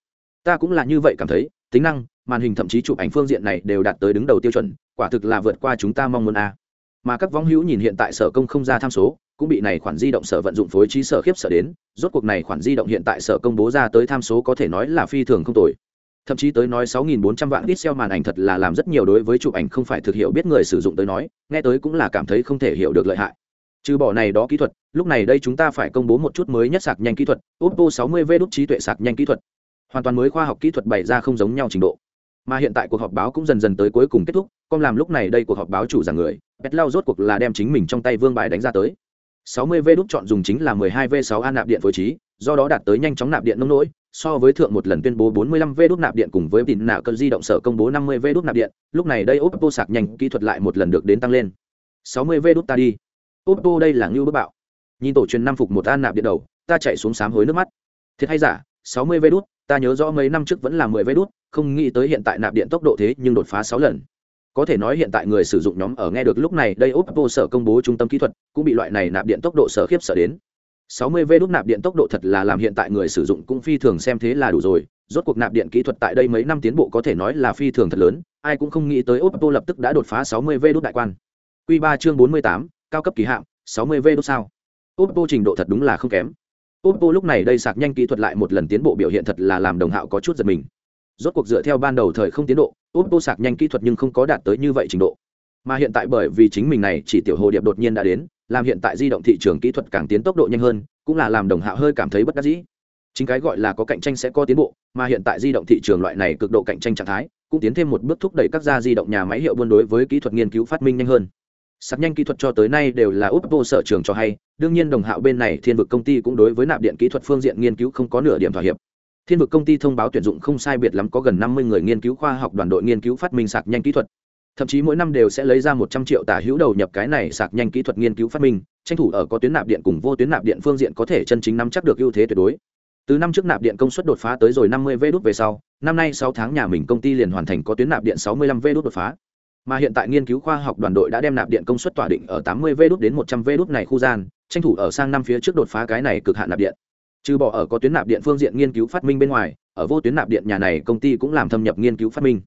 Ta cũng là như vậy cảm thấy, tính năng, màn hình thậm chí chụp ảnh phương diện này đều đạt tới đứng đầu tiêu chuẩn, quả thực là vượt qua chúng ta mong muốn a. Mà các võng hữu nhìn hiện tại sở công không ra tham số, cũng bị này khoản di động sở vận dụng phối trí sở khiếp sở đến, rốt cuộc này khoản di động hiện tại sở công bố ra tới tham số có thể nói là phi thường không tồi. Thậm chí tới nói 6.400 vạn pixel màn ảnh thật là làm rất nhiều đối với chụp ảnh không phải thực hiểu biết người sử dụng tới nói nghe tới cũng là cảm thấy không thể hiểu được lợi hại. Trừ bỏ này đó kỹ thuật lúc này đây chúng ta phải công bố một chút mới nhất sạc nhanh kỹ thuật oppo 60 v đúc trí tuệ sạc nhanh kỹ thuật. Hoàn toàn mới khoa học kỹ thuật bày ra không giống nhau trình độ. Mà hiện tại cuộc họp báo cũng dần dần tới cuối cùng kết thúc con làm lúc này đây cuộc họp báo chủ giảng người pet lao rốt cuộc là đem chính mình trong tay vương bài đánh ra tới. 60 v đúc chọn dùng chính là 12 v 6 a nạp điện phối trí do đó đạt tới nhanh chóng nạp điện nông nỗi so với thượng một lần tuyên bố 45 v đúc nạp điện cùng với tin nạo cơn di động sở công bố 50 v đúc nạp điện lúc này đây oppo sạc nhanh kỹ thuật lại một lần được đến tăng lên. 60 v đúc ta đi. Oppo đây là như bức bạo. Nhìn tổ truyền năm phục một an nạp điện đầu ta chạy xuống sám hối nước mắt. Thiệt hay giả 60 v đúc, ta nhớ rõ mấy năm trước vẫn là 10 v đúc, không nghĩ tới hiện tại nạp điện tốc độ thế nhưng đột phá 6 lần có thể nói hiện tại người sử dụng nhóm ở nghe được lúc này đây oppo sở công bố trung tâm kỹ thuật cũng bị loại này nạp điện tốc độ sở khiếp sợ đến. 60 v đúc nạp điện tốc độ thật là làm hiện tại người sử dụng cũng phi thường xem thế là đủ rồi rốt cuộc nạp điện kỹ thuật tại đây mấy năm tiến bộ có thể nói là phi thường thật lớn ai cũng không nghĩ tới oppo lập tức đã đột phá 60 v đúc đại quan. Q 3 chương 48, cao cấp kỳ hạm, 60 v đúc sao? Oppo trình độ thật đúng là không kém. Oppo lúc này đây sạc nhanh kỹ thuật lại một lần tiến bộ biểu hiện thật là làm đồng hạo có chút giật mình. Rốt cuộc dựa theo ban đầu thời không tiến độ oppo sạc nhanh kỹ thuật nhưng không có đạt tới như vậy trình độ. Mà hiện tại bởi vì chính mình này chỉ tiểu hồ điệp đột nhiên đã đến, làm hiện tại di động thị trường kỹ thuật càng tiến tốc độ nhanh hơn, cũng là làm đồng hạo hơi cảm thấy bất đắc dĩ. Chính cái gọi là có cạnh tranh sẽ có tiến bộ, mà hiện tại di động thị trường loại này cực độ cạnh tranh trạng thái, cũng tiến thêm một bước thúc đẩy các gia di động nhà máy hiệu buôn đối với kỹ thuật nghiên cứu phát minh nhanh hơn. Sạc nhanh kỹ thuật cho tới nay đều là oppo sở trường cho hay, đương nhiên đồng hạo bên này thiên vực công ty cũng đối với nạp điện kỹ thuật phương diện nghiên cứu không có nửa điểm thỏa hiệp thiên vực công ty thông báo tuyển dụng không sai biệt lắm có gần năm mươi người nghiên cứu khoa học đoàn đội nghiên cứu phát minh sạc nhanh kỹ thuật. Thậm chí mỗi năm đều sẽ lấy ra một trăm triệu tả hữu đầu nhập cái này sạc nhanh kỹ thuật nghiên cứu phát minh, tranh thủ ở có tuyến nạp điện cùng vô tuyến nạp điện phương diện có thể chân chính nắm chắc được ưu thế tuyệt đối. Từ năm trước nạp điện công suất đột phá tới rồi năm mươi v đốt về sau, năm nay sáu tháng nhà mình công ty liền hoàn thành có tuyến nạp điện sáu mươi lăm v đốt đột phá. Mà hiện tại nghiên cứu khoa học đoàn đội đã đem nạp điện công suất tỏa định ở tám mươi v đốt đến một trăm v đốt này khu gian, tranh thủ ở sang năm phía trước đột phá cái này cực hạn nạp điện trừ bỏ ở có tuyến nạp điện phương diện nghiên cứu phát minh bên ngoài, ở vô tuyến nạp điện nhà này công ty cũng làm thâm nhập nghiên cứu phát minh.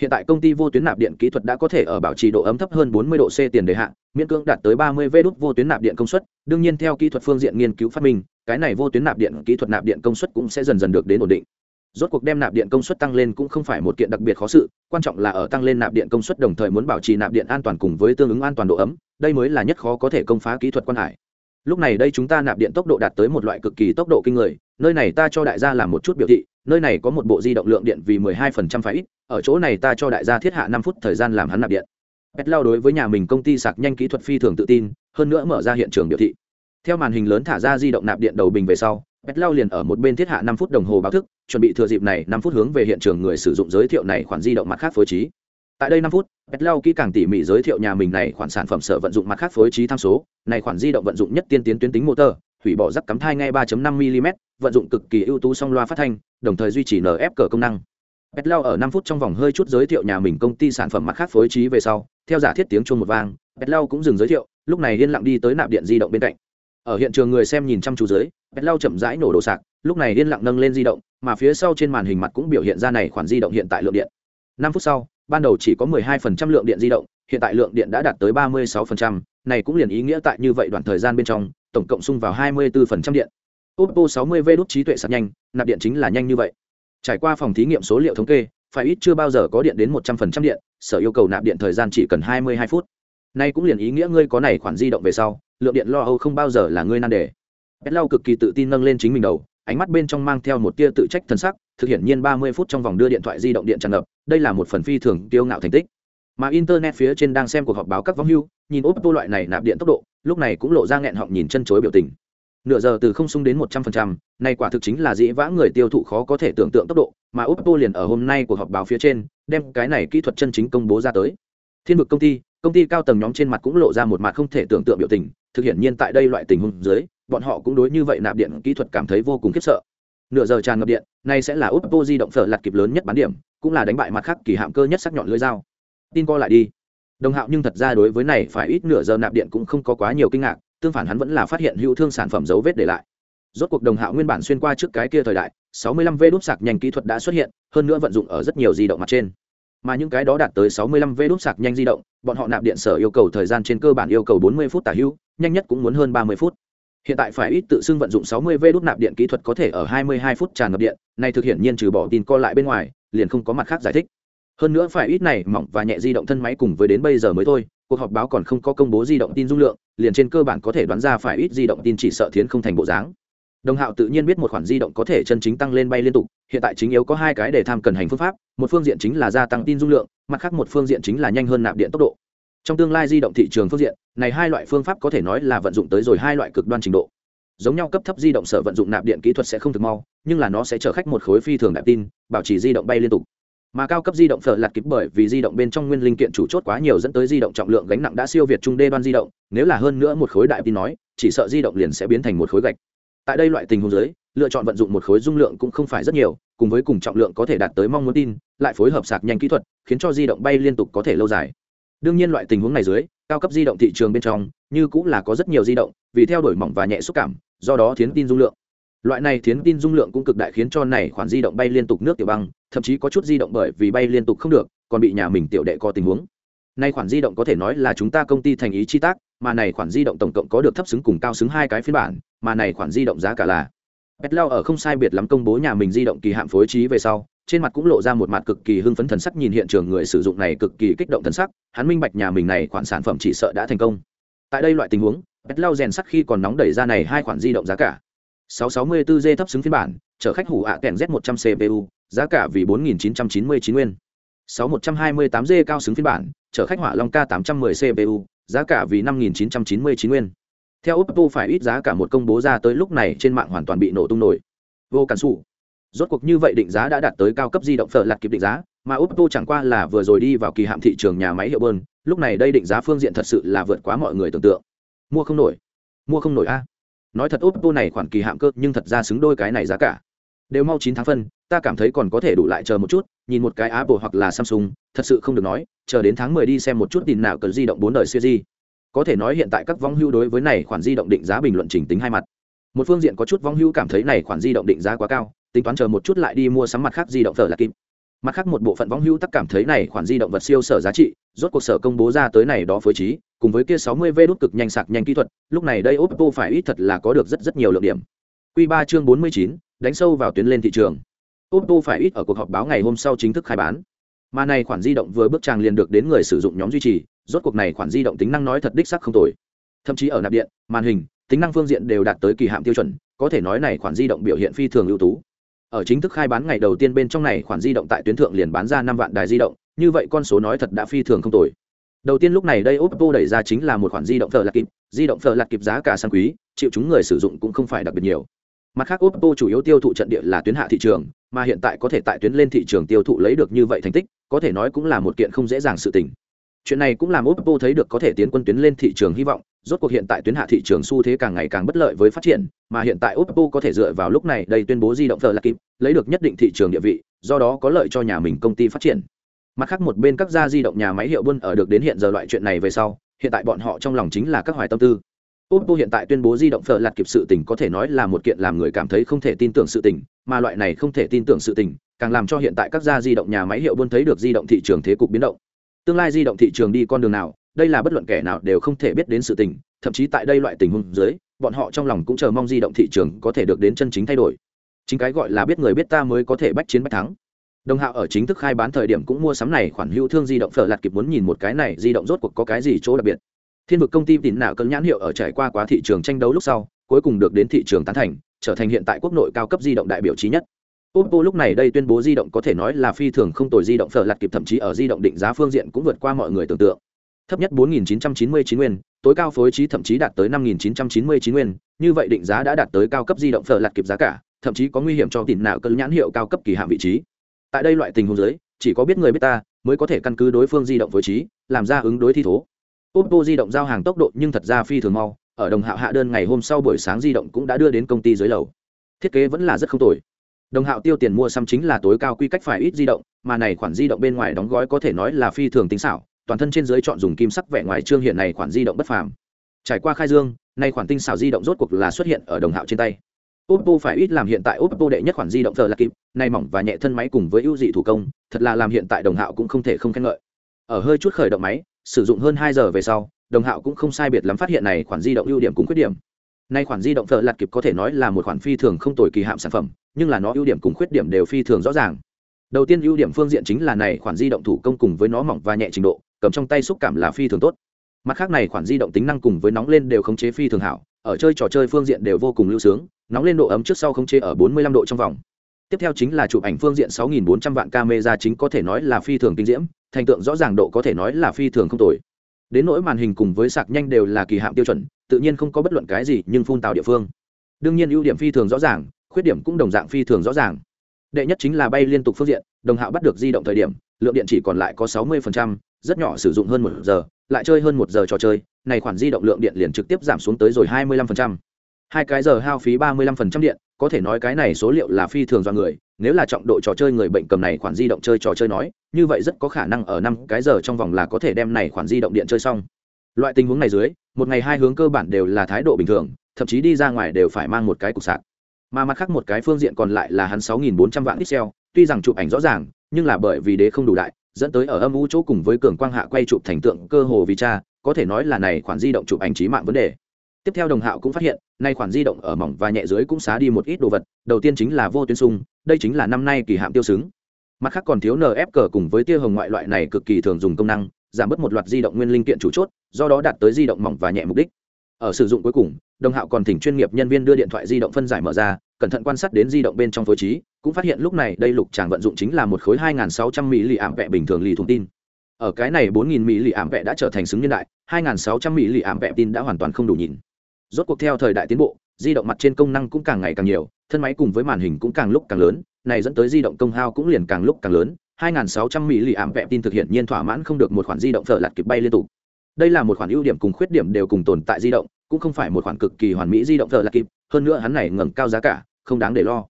Hiện tại công ty vô tuyến nạp điện kỹ thuật đã có thể ở bảo trì độ ấm thấp hơn 40 độ c tiền đề hạn miễn cưỡng đạt tới 30 v đút vô tuyến nạp điện công suất. Đương nhiên theo kỹ thuật phương diện nghiên cứu phát minh, cái này vô tuyến nạp điện, kỹ thuật nạp điện công suất cũng sẽ dần dần được đến ổn định. Rốt cuộc đem nạp điện công suất tăng lên cũng không phải một kiện đặc biệt khó sự, quan trọng là ở tăng lên nạp điện công suất đồng thời muốn bảo trì nạp điện an toàn cùng với tương ứng an toàn độ ấm, đây mới là nhất khó có thể công phá kỹ thuật quan hải lúc này đây chúng ta nạp điện tốc độ đạt tới một loại cực kỳ tốc độ kinh người, nơi này ta cho đại gia làm một chút biểu thị, nơi này có một bộ di động lượng điện vì 12% phải ít, ở chỗ này ta cho đại gia thiết hạ năm phút thời gian làm hắn nạp điện. Pet lao đối với nhà mình công ty sạc nhanh kỹ thuật phi thường tự tin, hơn nữa mở ra hiện trường biểu thị. Theo màn hình lớn thả ra di động nạp điện đầu bình về sau pet lao liền ở một bên thiết hạ năm phút đồng hồ báo thức, chuẩn bị thừa dịp này năm phút hướng về hiện trường người sử dụng giới thiệu này khoản di động mặt khác phối trí tại đây năm phút pet lao kỹ càng tỉ mỉ giới thiệu nhà mình này khoản sản phẩm sở vận dụng mặt khác phối trí tham số, này khoản di động vận dụng nhất tiên tiến tuyến tính motor, hủy bỏ rắc cắm thai ngay 3.5 mm vận dụng cực kỳ ưu tú song loa phát thanh, đồng thời duy trì nf cờ công năng. Pet lao ở năm phút trong vòng hơi chút giới thiệu nhà mình công ty sản phẩm mặt khác phối trí về sau, theo giả thiết tiếng chuông một vang pet lao cũng dừng giới thiệu, lúc này liên lặng đi tới nạp điện di động bên cạnh. Ở hiện trường người xem nhìn chăm chú dưới pet lao chậm rãi nổ đồ sạc, lúc này liên lặng nâng lên di động, mà phía sau trên màn hình mặt cũng biểu hiện ra này khoản di động hiện tại lượng điện năm phút sau ban đầu chỉ có 12% lượng điện di động hiện tại lượng điện đã đạt tới 36%, này cũng liền ý nghĩa tại như vậy đoạn thời gian bên trong tổng cộng sung vào 24% điện. Oppo 60v đốt trí tuệ sạc nhanh nạp điện chính là nhanh như vậy. Trải qua phòng thí nghiệm số liệu thống kê phải ít chưa bao giờ có điện đến 100% điện sở yêu cầu nạp điện thời gian chỉ cần 22 phút. Nay cũng liền ý nghĩa ngươi có này khoản di động về sau lượng điện lo âu không bao giờ là ngươi nan đề. Pet lau cực kỳ tự tin nâng lên chính mình đầu ánh mắt bên trong mang theo một tia tự trách thân sắc, thực hiện nhiên 30 phút trong vòng đưa điện thoại di động điện tràn ngập, đây là một phần phi thường tiêu ngạo thành tích. Mà internet phía trên đang xem cuộc họp báo các vong hưu, nhìn oppo loại này nạp điện tốc độ, lúc này cũng lộ ra nghẹn họng nhìn chân chối biểu tình. Nửa giờ từ không sung đến một trăm phần trăm này quả thực chính là dĩ vã người tiêu thụ khó có thể tưởng tượng tốc độ, mà oppo liền ở hôm nay cuộc họp báo phía trên, đem cái này kỹ thuật chân chính công bố ra tới. Thiên vực công ty công ty cao tầng nhóm trên mặt cũng lộ ra một mặt không thể tưởng tượng biểu tình thực hiện nhiên tại đây loại tình huống dưới, bọn họ cũng đối như vậy nạp điện kỹ thuật cảm thấy vô cùng khiếp sợ. Nửa giờ tràn ngập điện này sẽ là oppo di động phở lặt kịp lớn nhất bán điểm, cũng là đánh bại mặt khác kỳ hạm cơ nhất sắc nhọn lưỡi dao. Tin co lại đi. Đồng hạo nhưng thật ra đối với này phải ít nửa giờ nạp điện cũng không có quá nhiều kinh ngạc, tương phản hắn vẫn là phát hiện hữu thương sản phẩm dấu vết để lại. Rốt cuộc đồng hạo nguyên bản xuyên qua trước cái kia thời đại 65 v đúp sạc nhanh kỹ thuật đã xuất hiện, hơn nữa vận dụng ở rất nhiều di động mặt trên mà những cái đó đạt tới 65 v đúp sạc nhanh di động, bọn họ nạp điện sở yêu cầu thời gian trên cơ bản yêu cầu 40 phút tả hữu, nhanh nhất cũng muốn hơn 30 phút. Hiện tại phải ít tự xưng vận dụng 60 v đúp nạp điện kỹ thuật có thể ở 22 phút tràn ngập điện, này thực hiện nhiên trừ bỏ tin co lại bên ngoài, liền không có mặt khác giải thích. Hơn nữa phải ít này mỏng và nhẹ di động thân máy cùng với đến bây giờ mới thôi, cuộc họp báo còn không có công bố di động tin dung lượng, liền trên cơ bản có thể đoán ra phải ít di động tin chỉ sợ thiến không thành bộ dáng đồng hạo tự nhiên biết một khoản di động có thể chân chính tăng lên bay liên tục, hiện tại chính yếu có hai cái để tham cần hành phương pháp, một phương diện chính là gia tăng tin dung lượng, mặt khác một phương diện chính là nhanh hơn nạp điện tốc độ. Trong tương lai di động thị trường phương diện, này hai loại phương pháp có thể nói là vận dụng tới rồi hai loại cực đoan trình độ. Giống nhau cấp thấp di động sở vận dụng nạp điện kỹ thuật sẽ không thực mau, nhưng là nó sẽ chở khách một khối phi thường đạp tin, bảo trì di động bay liên tục. Mà cao cấp di động phở lạt kịp bởi vì di động bên trong nguyên linh kiện chủ chốt quá nhiều dẫn tới di động trọng lượng gánh nặng đã siêu việt trung đê đoan di động, nếu là hơn nữa một khối đại tin nói, chỉ sợ di động liền sẽ biến thành một khối gạch tại đây loại tình huống dưới, lựa chọn vận dụng một khối dung lượng cũng không phải rất nhiều, cùng với cùng trọng lượng có thể đạt tới mong muốn tin, lại phối hợp sạc nhanh kỹ thuật, khiến cho di động bay liên tục có thể lâu dài. Đương nhiên loại tình huống này dưới, cao cấp di động thị trường bên trong, như cũng là có rất nhiều di động, vì theo đuổi mỏng và nhẹ xúc cảm, do đó thiến tin dung lượng. Loại này thiến tin dung lượng cũng cực đại khiến cho này khoản di động bay liên tục nước tiểu băng, thậm chí có chút di động bởi vì bay liên tục không được, còn bị nhà mình tiểu đệ có tình huống nay khoản di động có thể nói là chúng ta công ty thành ý chi tác mà này khoản di động tổng cộng có được thấp xứng cùng cao xứng hai cái phiên bản mà này khoản di động giá cả là Petlao ở không sai biệt lắm công bố nhà mình di động kỳ hạn phối trí về sau trên mặt cũng lộ ra một mặt cực kỳ hưng phấn thần sắc nhìn hiện trường người sử dụng này cực kỳ kích động thần sắc hắn minh bạch nhà mình này khoản sản phẩm chỉ sợ đã thành công tại đây loại tình huống Petlao rèn sắc khi còn nóng đẩy ra này hai khoản di động giá cả 664G thấp xứng phiên bản, chở khách hủ ạ kèn Z100 CPU, giá cả vì 4.999 nguyên. 6128G cao xứng phiên bản, chở khách hỏa Long K810 CPU, giá cả vì 5.999 nguyên. Theo Oppo phải ít giá cả một công bố ra tới lúc này trên mạng hoàn toàn bị nổ tung nổi. Vô cản sụ. Rốt cuộc như vậy định giá đã đạt tới cao cấp di động phở lạt kịp định giá, mà Oppo chẳng qua là vừa rồi đi vào kỳ hạm thị trường nhà máy hiệu bơn, lúc này đây định giá phương diện thật sự là vượt quá mọi người tưởng tượng. Mua không nổi. Mua không nổi a nói thật oppo này khoản kỳ hạm cơ nhưng thật ra xứng đôi cái này giá cả đều mau chín tháng phân ta cảm thấy còn có thể đủ lại chờ một chút nhìn một cái apple hoặc là samsung thật sự không được nói chờ đến tháng mười đi xem một chút tin nào cần di động bốn đời siêu di. Có thể nói hiện tại các vong hưu đối với này khoản di động định giá bình luận chỉnh tính hai mặt. Một phương diện có chút vong hưu cảm thấy này khoản di động định giá quá cao tính toán chờ một chút lại đi mua sắm mặt khác di động thờ là kim mặt khác một bộ phận vong hưu tắc cảm thấy này khoản di động vật siêu sở giá trị rốt cuộc sở công bố ra tới này đó phối trí cùng với kia 60 v đút cực nhanh sạc nhanh kỹ thuật lúc này đây oppo phải ít thật là có được rất rất nhiều lượng điểm. Q 3 chương 49, đánh sâu vào tuyến lên thị trường. Oppo phải ít ở cuộc họp báo ngày hôm sau chính thức khai bán. Mà này khoản di động vừa bước trang liền được đến người sử dụng nhóm duy trì, rốt cuộc này khoản di động tính năng nói thật đích sắc không tồi. Thậm chí ở nạp điện, màn hình, tính năng phương diện đều đạt tới kỳ hạm tiêu chuẩn, có thể nói này khoản di động biểu hiện phi thường ưu tú. Ở chính thức khai bán ngày đầu tiên bên trong này khoản di động tại tuyến thượng liền bán ra năm vạn đài di động, như vậy con số nói thật đã phi thường không tồi. Đầu tiên lúc này đây oppo đẩy ra chính là một khoản di động thờ lạc kịp, di động thờ lạc kịp giá cả sang quý, chịu chúng người sử dụng cũng không phải đặc biệt nhiều mặt khác, oppo chủ yếu tiêu thụ trận địa là tuyến hạ thị trường, mà hiện tại có thể tại tuyến lên thị trường tiêu thụ lấy được như vậy thành tích, có thể nói cũng là một kiện không dễ dàng sự tình. Chuyện này cũng làm oppo thấy được có thể tiến quân tuyến lên thị trường hy vọng, rốt cuộc hiện tại tuyến hạ thị trường xu thế càng ngày càng bất lợi với phát triển, mà hiện tại oppo có thể dựa vào lúc này đây tuyên bố di động thờ lạc kịp, lấy được nhất định thị trường địa vị, do đó có lợi cho nhà mình công ty phát triển. Mặt khác, một bên các gia di động nhà máy hiệu buôn ở được đến hiện giờ loại chuyện này về sau, hiện tại bọn họ trong lòng chính là các hoài tâm tư oppo hiện tại tuyên bố di động phở lạt kịp sự tình có thể nói là một kiện làm người cảm thấy không thể tin tưởng sự tình, mà loại này không thể tin tưởng sự tình, càng làm cho hiện tại các gia di động nhà máy hiệu buôn thấy được di động thị trường thế cục biến động. Tương lai di động thị trường đi con đường nào, đây là bất luận kẻ nào đều không thể biết đến sự tình, thậm chí tại đây loại tình huống dưới, bọn họ trong lòng cũng chờ mong di động thị trường có thể được đến chân chính thay đổi. Chính cái gọi là biết người biết ta mới có thể bách chiến bách thắng. Đồng hạo ở chính thức khai bán thời điểm cũng mua sắm này, khoản hữu thương di động phở lạt kịp muốn nhìn một cái này, di động rốt cuộc có cái gì chỗ đặc biệt thiên vực công ty tín nào cân nhãn hiệu ở trải qua quá thị trường tranh đấu lúc sau, cuối cùng được đến thị trường tán thành, trở thành hiện tại quốc nội cao cấp di động đại biểu trí nhất. Oppo lúc này đây tuyên bố di động có thể nói là phi thường không tồi di động, phở lạt kịp thậm chí ở di động định giá phương diện cũng vượt qua mọi người tưởng tượng. Thấp nhất 4.999 nguyên, tối cao phối trí thậm chí đạt tới 5.999 nguyên, như vậy định giá đã đạt tới cao cấp di động, phở lạt kịp giá cả, thậm chí có nguy hiểm cho tín nào cân nhãn hiệu cao cấp kỳ hạn vị trí. Tại đây loại tình huống giới chỉ có biết người biết ta, mới có thể căn cứ đối phương di động phối trí, làm ra ứng đối thi thố oppo di động giao hàng tốc độ nhưng thật ra phi thường mau, ở đồng hạo hạ đơn ngày hôm sau buổi sáng di động cũng đã đưa đến công ty dưới lầu. Thiết kế vẫn là rất không tồi. Đồng hạo tiêu tiền mua xăm chính là tối cao quy cách phải ít di động, mà này khoản di động bên ngoài đóng gói có thể nói là phi thường tính xảo, toàn thân trên dưới chọn dùng kim sắc vẽ ngoài trương hiện này khoản di động bất phàm. Trải qua khai dương, nay khoản tinh xảo di động rốt cuộc là xuất hiện ở đồng hạo trên tay. Oppo phải ít làm hiện tại oppo đệ nhất khoản di động thờ là kịp, nay mỏng và nhẹ thân máy cùng với ưu dị thủ công, thật là làm hiện tại đồng hạo cũng không thể không khen ngợi. Ở hơi chút khởi động máy sử dụng hơn hai giờ về sau, đồng hạo cũng không sai biệt lắm phát hiện này khoản di động ưu điểm cũng khuyết điểm. Nay khoản di động thợ lạt kịp có thể nói là một khoản phi thường không tồi kỳ hạm sản phẩm, nhưng là nó ưu điểm cùng khuyết điểm đều phi thường rõ ràng. Đầu tiên ưu điểm phương diện chính là này khoản di động thủ công cùng với nó mỏng và nhẹ trình độ, cầm trong tay xúc cảm là phi thường tốt. Mặt khác này khoản di động tính năng cùng với nóng lên đều khống chế phi thường hảo, ở chơi trò chơi phương diện đều vô cùng lưu sướng, nóng lên độ ấm trước sau khống chế ở 45 độ trong vòng tiếp theo chính là chụp ảnh phương diện 6.400 vạn camera chính có thể nói là phi thường kinh diễm thành tượng rõ ràng độ có thể nói là phi thường không tồi. Đến nỗi màn hình cùng với sạc nhanh đều là kỳ hạm tiêu chuẩn tự nhiên không có bất luận cái gì nhưng phun tạo địa phương. Đương nhiên ưu điểm phi thường rõ ràng khuyết điểm cũng đồng dạng phi thường rõ ràng. Đệ nhất chính là bay liên tục phương diện đồng hạo bắt được di động thời điểm lượng điện chỉ còn lại có 60%, rất nhỏ sử dụng hơn một giờ lại chơi hơn một giờ trò chơi này khoản di động lượng điện liền trực tiếp giảm xuống tới rồi 25% hai cái giờ hao phí 35% điện, có thể nói cái này số liệu là phi thường do người, nếu là trọng độ trò chơi người bệnh cầm này khoản di động chơi trò chơi nói, như vậy rất có khả năng ở năm cái giờ trong vòng là có thể đem này khoản di động điện chơi xong. Loại tình huống này dưới, một ngày hai hướng cơ bản đều là thái độ bình thường, thậm chí đi ra ngoài đều phải mang một cái cục sạc. Mà mặt khác một cái phương diện còn lại là hắn 6.400 vạn pixel, tuy rằng chụp ảnh rõ ràng, nhưng là bởi vì đế không đủ đại, dẫn tới ở âm u chỗ cùng với cường quang hạ quay chụp thành tượng cơ hồ vì cha, có thể nói là này khoản di động chụp ảnh trí mạng vấn đề tiếp theo đồng hạo cũng phát hiện, nay khoản di động ở mỏng và nhẹ dưới cũng xá đi một ít đồ vật, đầu tiên chính là vô tuyến sung, đây chính là năm nay kỳ hạm tiêu xứng. Mặt khác còn thiếu nf cờ cùng với tia hồng ngoại loại này cực kỳ thường dùng công năng, giảm bớt một loạt di động nguyên linh kiện chủ chốt, do đó đạt tới di động mỏng và nhẹ mục đích. Ở sử dụng cuối cùng, đồng hạo còn thỉnh chuyên nghiệp nhân viên đưa điện thoại di động phân giải mở ra, cẩn thận quan sát đến di động bên trong phối trí, cũng phát hiện lúc này đây lục tràng vận dụng chính là một khối 2600 mili ảm vẹ bình thường lì thùng tin. Ở cái này 4000 mili ảm vẹ đã trở thành xứng nhân đại 2600 mili ảm vẹ tin đã hoàn toàn không đủ nhìn rốt cuộc theo thời đại tiến bộ, di động mặt trên công năng cũng càng ngày càng nhiều, thân máy cùng với màn hình cũng càng lúc càng lớn, này dẫn tới di động công hao cũng liền càng lúc càng lớn 2.600 mili ảm vẹ tin thực hiện nhiên thỏa mãn không được một khoản di động thở lạt kịp bay liên tục. Đây là một khoản ưu điểm cùng khuyết điểm đều cùng tồn tại di động, cũng không phải một khoản cực kỳ hoàn mỹ di động phở lạt kịp, hơn nữa hắn này ngẩng cao giá cả, không đáng để lo.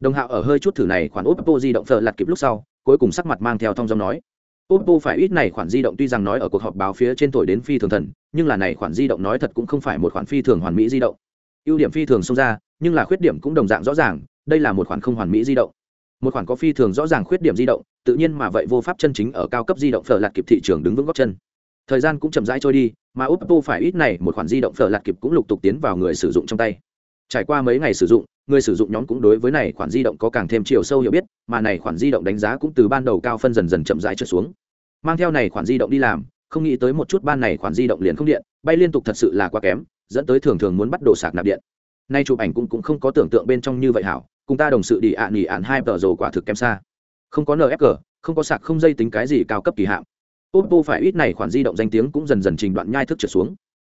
Đồng hạo ở hơi chút thử này khoản oppo di động phở lặt kịp lúc sau, cuối cùng sắc mặt mang theo thông dong nói oppo phải ít này khoản di động tuy rằng nói ở cuộc họp báo phía trên tuổi đến phi thường thần, nhưng là này khoản di động nói thật cũng không phải một khoản phi thường hoàn mỹ di động. Ưu điểm phi thường xông ra, nhưng là khuyết điểm cũng đồng dạng rõ ràng, đây là một khoản không hoàn mỹ di động. Một khoản có phi thường rõ ràng khuyết điểm di động, tự nhiên mà vậy vô pháp chân chính ở cao cấp di động phở lạt kịp thị trường đứng vững gót chân. Thời gian cũng chậm rãi trôi đi, mà oppo phải ít này một khoản di động phở lạt kịp cũng lục tục tiến vào người sử dụng trong tay trải qua mấy ngày sử dụng người sử dụng nhóm cũng đối với này khoản di động có càng thêm chiều sâu hiểu biết mà này khoản di động đánh giá cũng từ ban đầu cao phân dần dần chậm rãi trượt xuống. Mang theo này khoản di động đi làm không nghĩ tới một chút ban này khoản di động liền không điện bay liên tục thật sự là quá kém dẫn tới thường thường muốn bắt đồ sạc nạp điện. Nay chụp ảnh cũng, cũng không có tưởng tượng bên trong như vậy hảo cùng ta đồng sự đi ạ à nghỉ ạn hai tờ rồ quả thực kém xa. Không có nfg không có sạc không dây tính cái gì cao cấp kỳ hạm oppo phải ít này khoản di động danh tiếng cũng dần dần trình đoạn nhai thức trở xuống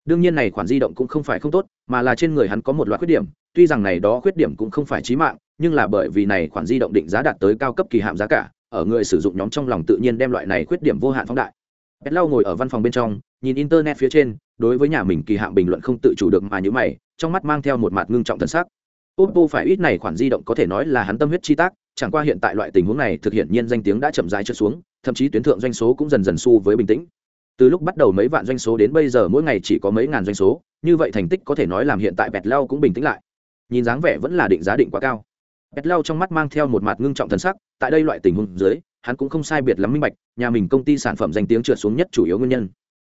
đương nhiên này khoản di động cũng không phải không tốt, mà là trên người hắn có một loạt khuyết điểm, tuy rằng này đó khuyết điểm cũng không phải chí mạng, nhưng là bởi vì này khoản di động định giá đạt tới cao cấp kỳ hạm giá cả, ở người sử dụng nhóm trong lòng tự nhiên đem loại này khuyết điểm vô hạn phóng đại. Pet lau ngồi ở văn phòng bên trong, nhìn internet phía trên, đối với nhà mình kỳ hạm bình luận không tự chủ được mà như mày, trong mắt mang theo một mặt ngưng trọng thân xác oppo phải ít này khoản di động có thể nói là hắn tâm huyết chi tác, chẳng qua hiện tại loại tình huống này thực hiện nhiên danh tiếng đã chậm rãi trượt xuống, thậm chí tuyến thượng doanh số cũng dần dần xu với bình tĩnh từ lúc bắt đầu mấy vạn doanh số đến bây giờ mỗi ngày chỉ có mấy ngàn doanh số, như vậy thành tích có thể nói làm hiện tại bẹt lau cũng bình tĩnh lại. Nhìn dáng vẻ vẫn là định giá định quá cao. Bẹt lau trong mắt mang theo một mặt ngưng trọng thần sắc, tại đây loại tình huống dưới, hắn cũng không sai biệt lắm minh bạch, nhà mình công ty sản phẩm danh tiếng trượt xuống nhất chủ yếu nguyên nhân.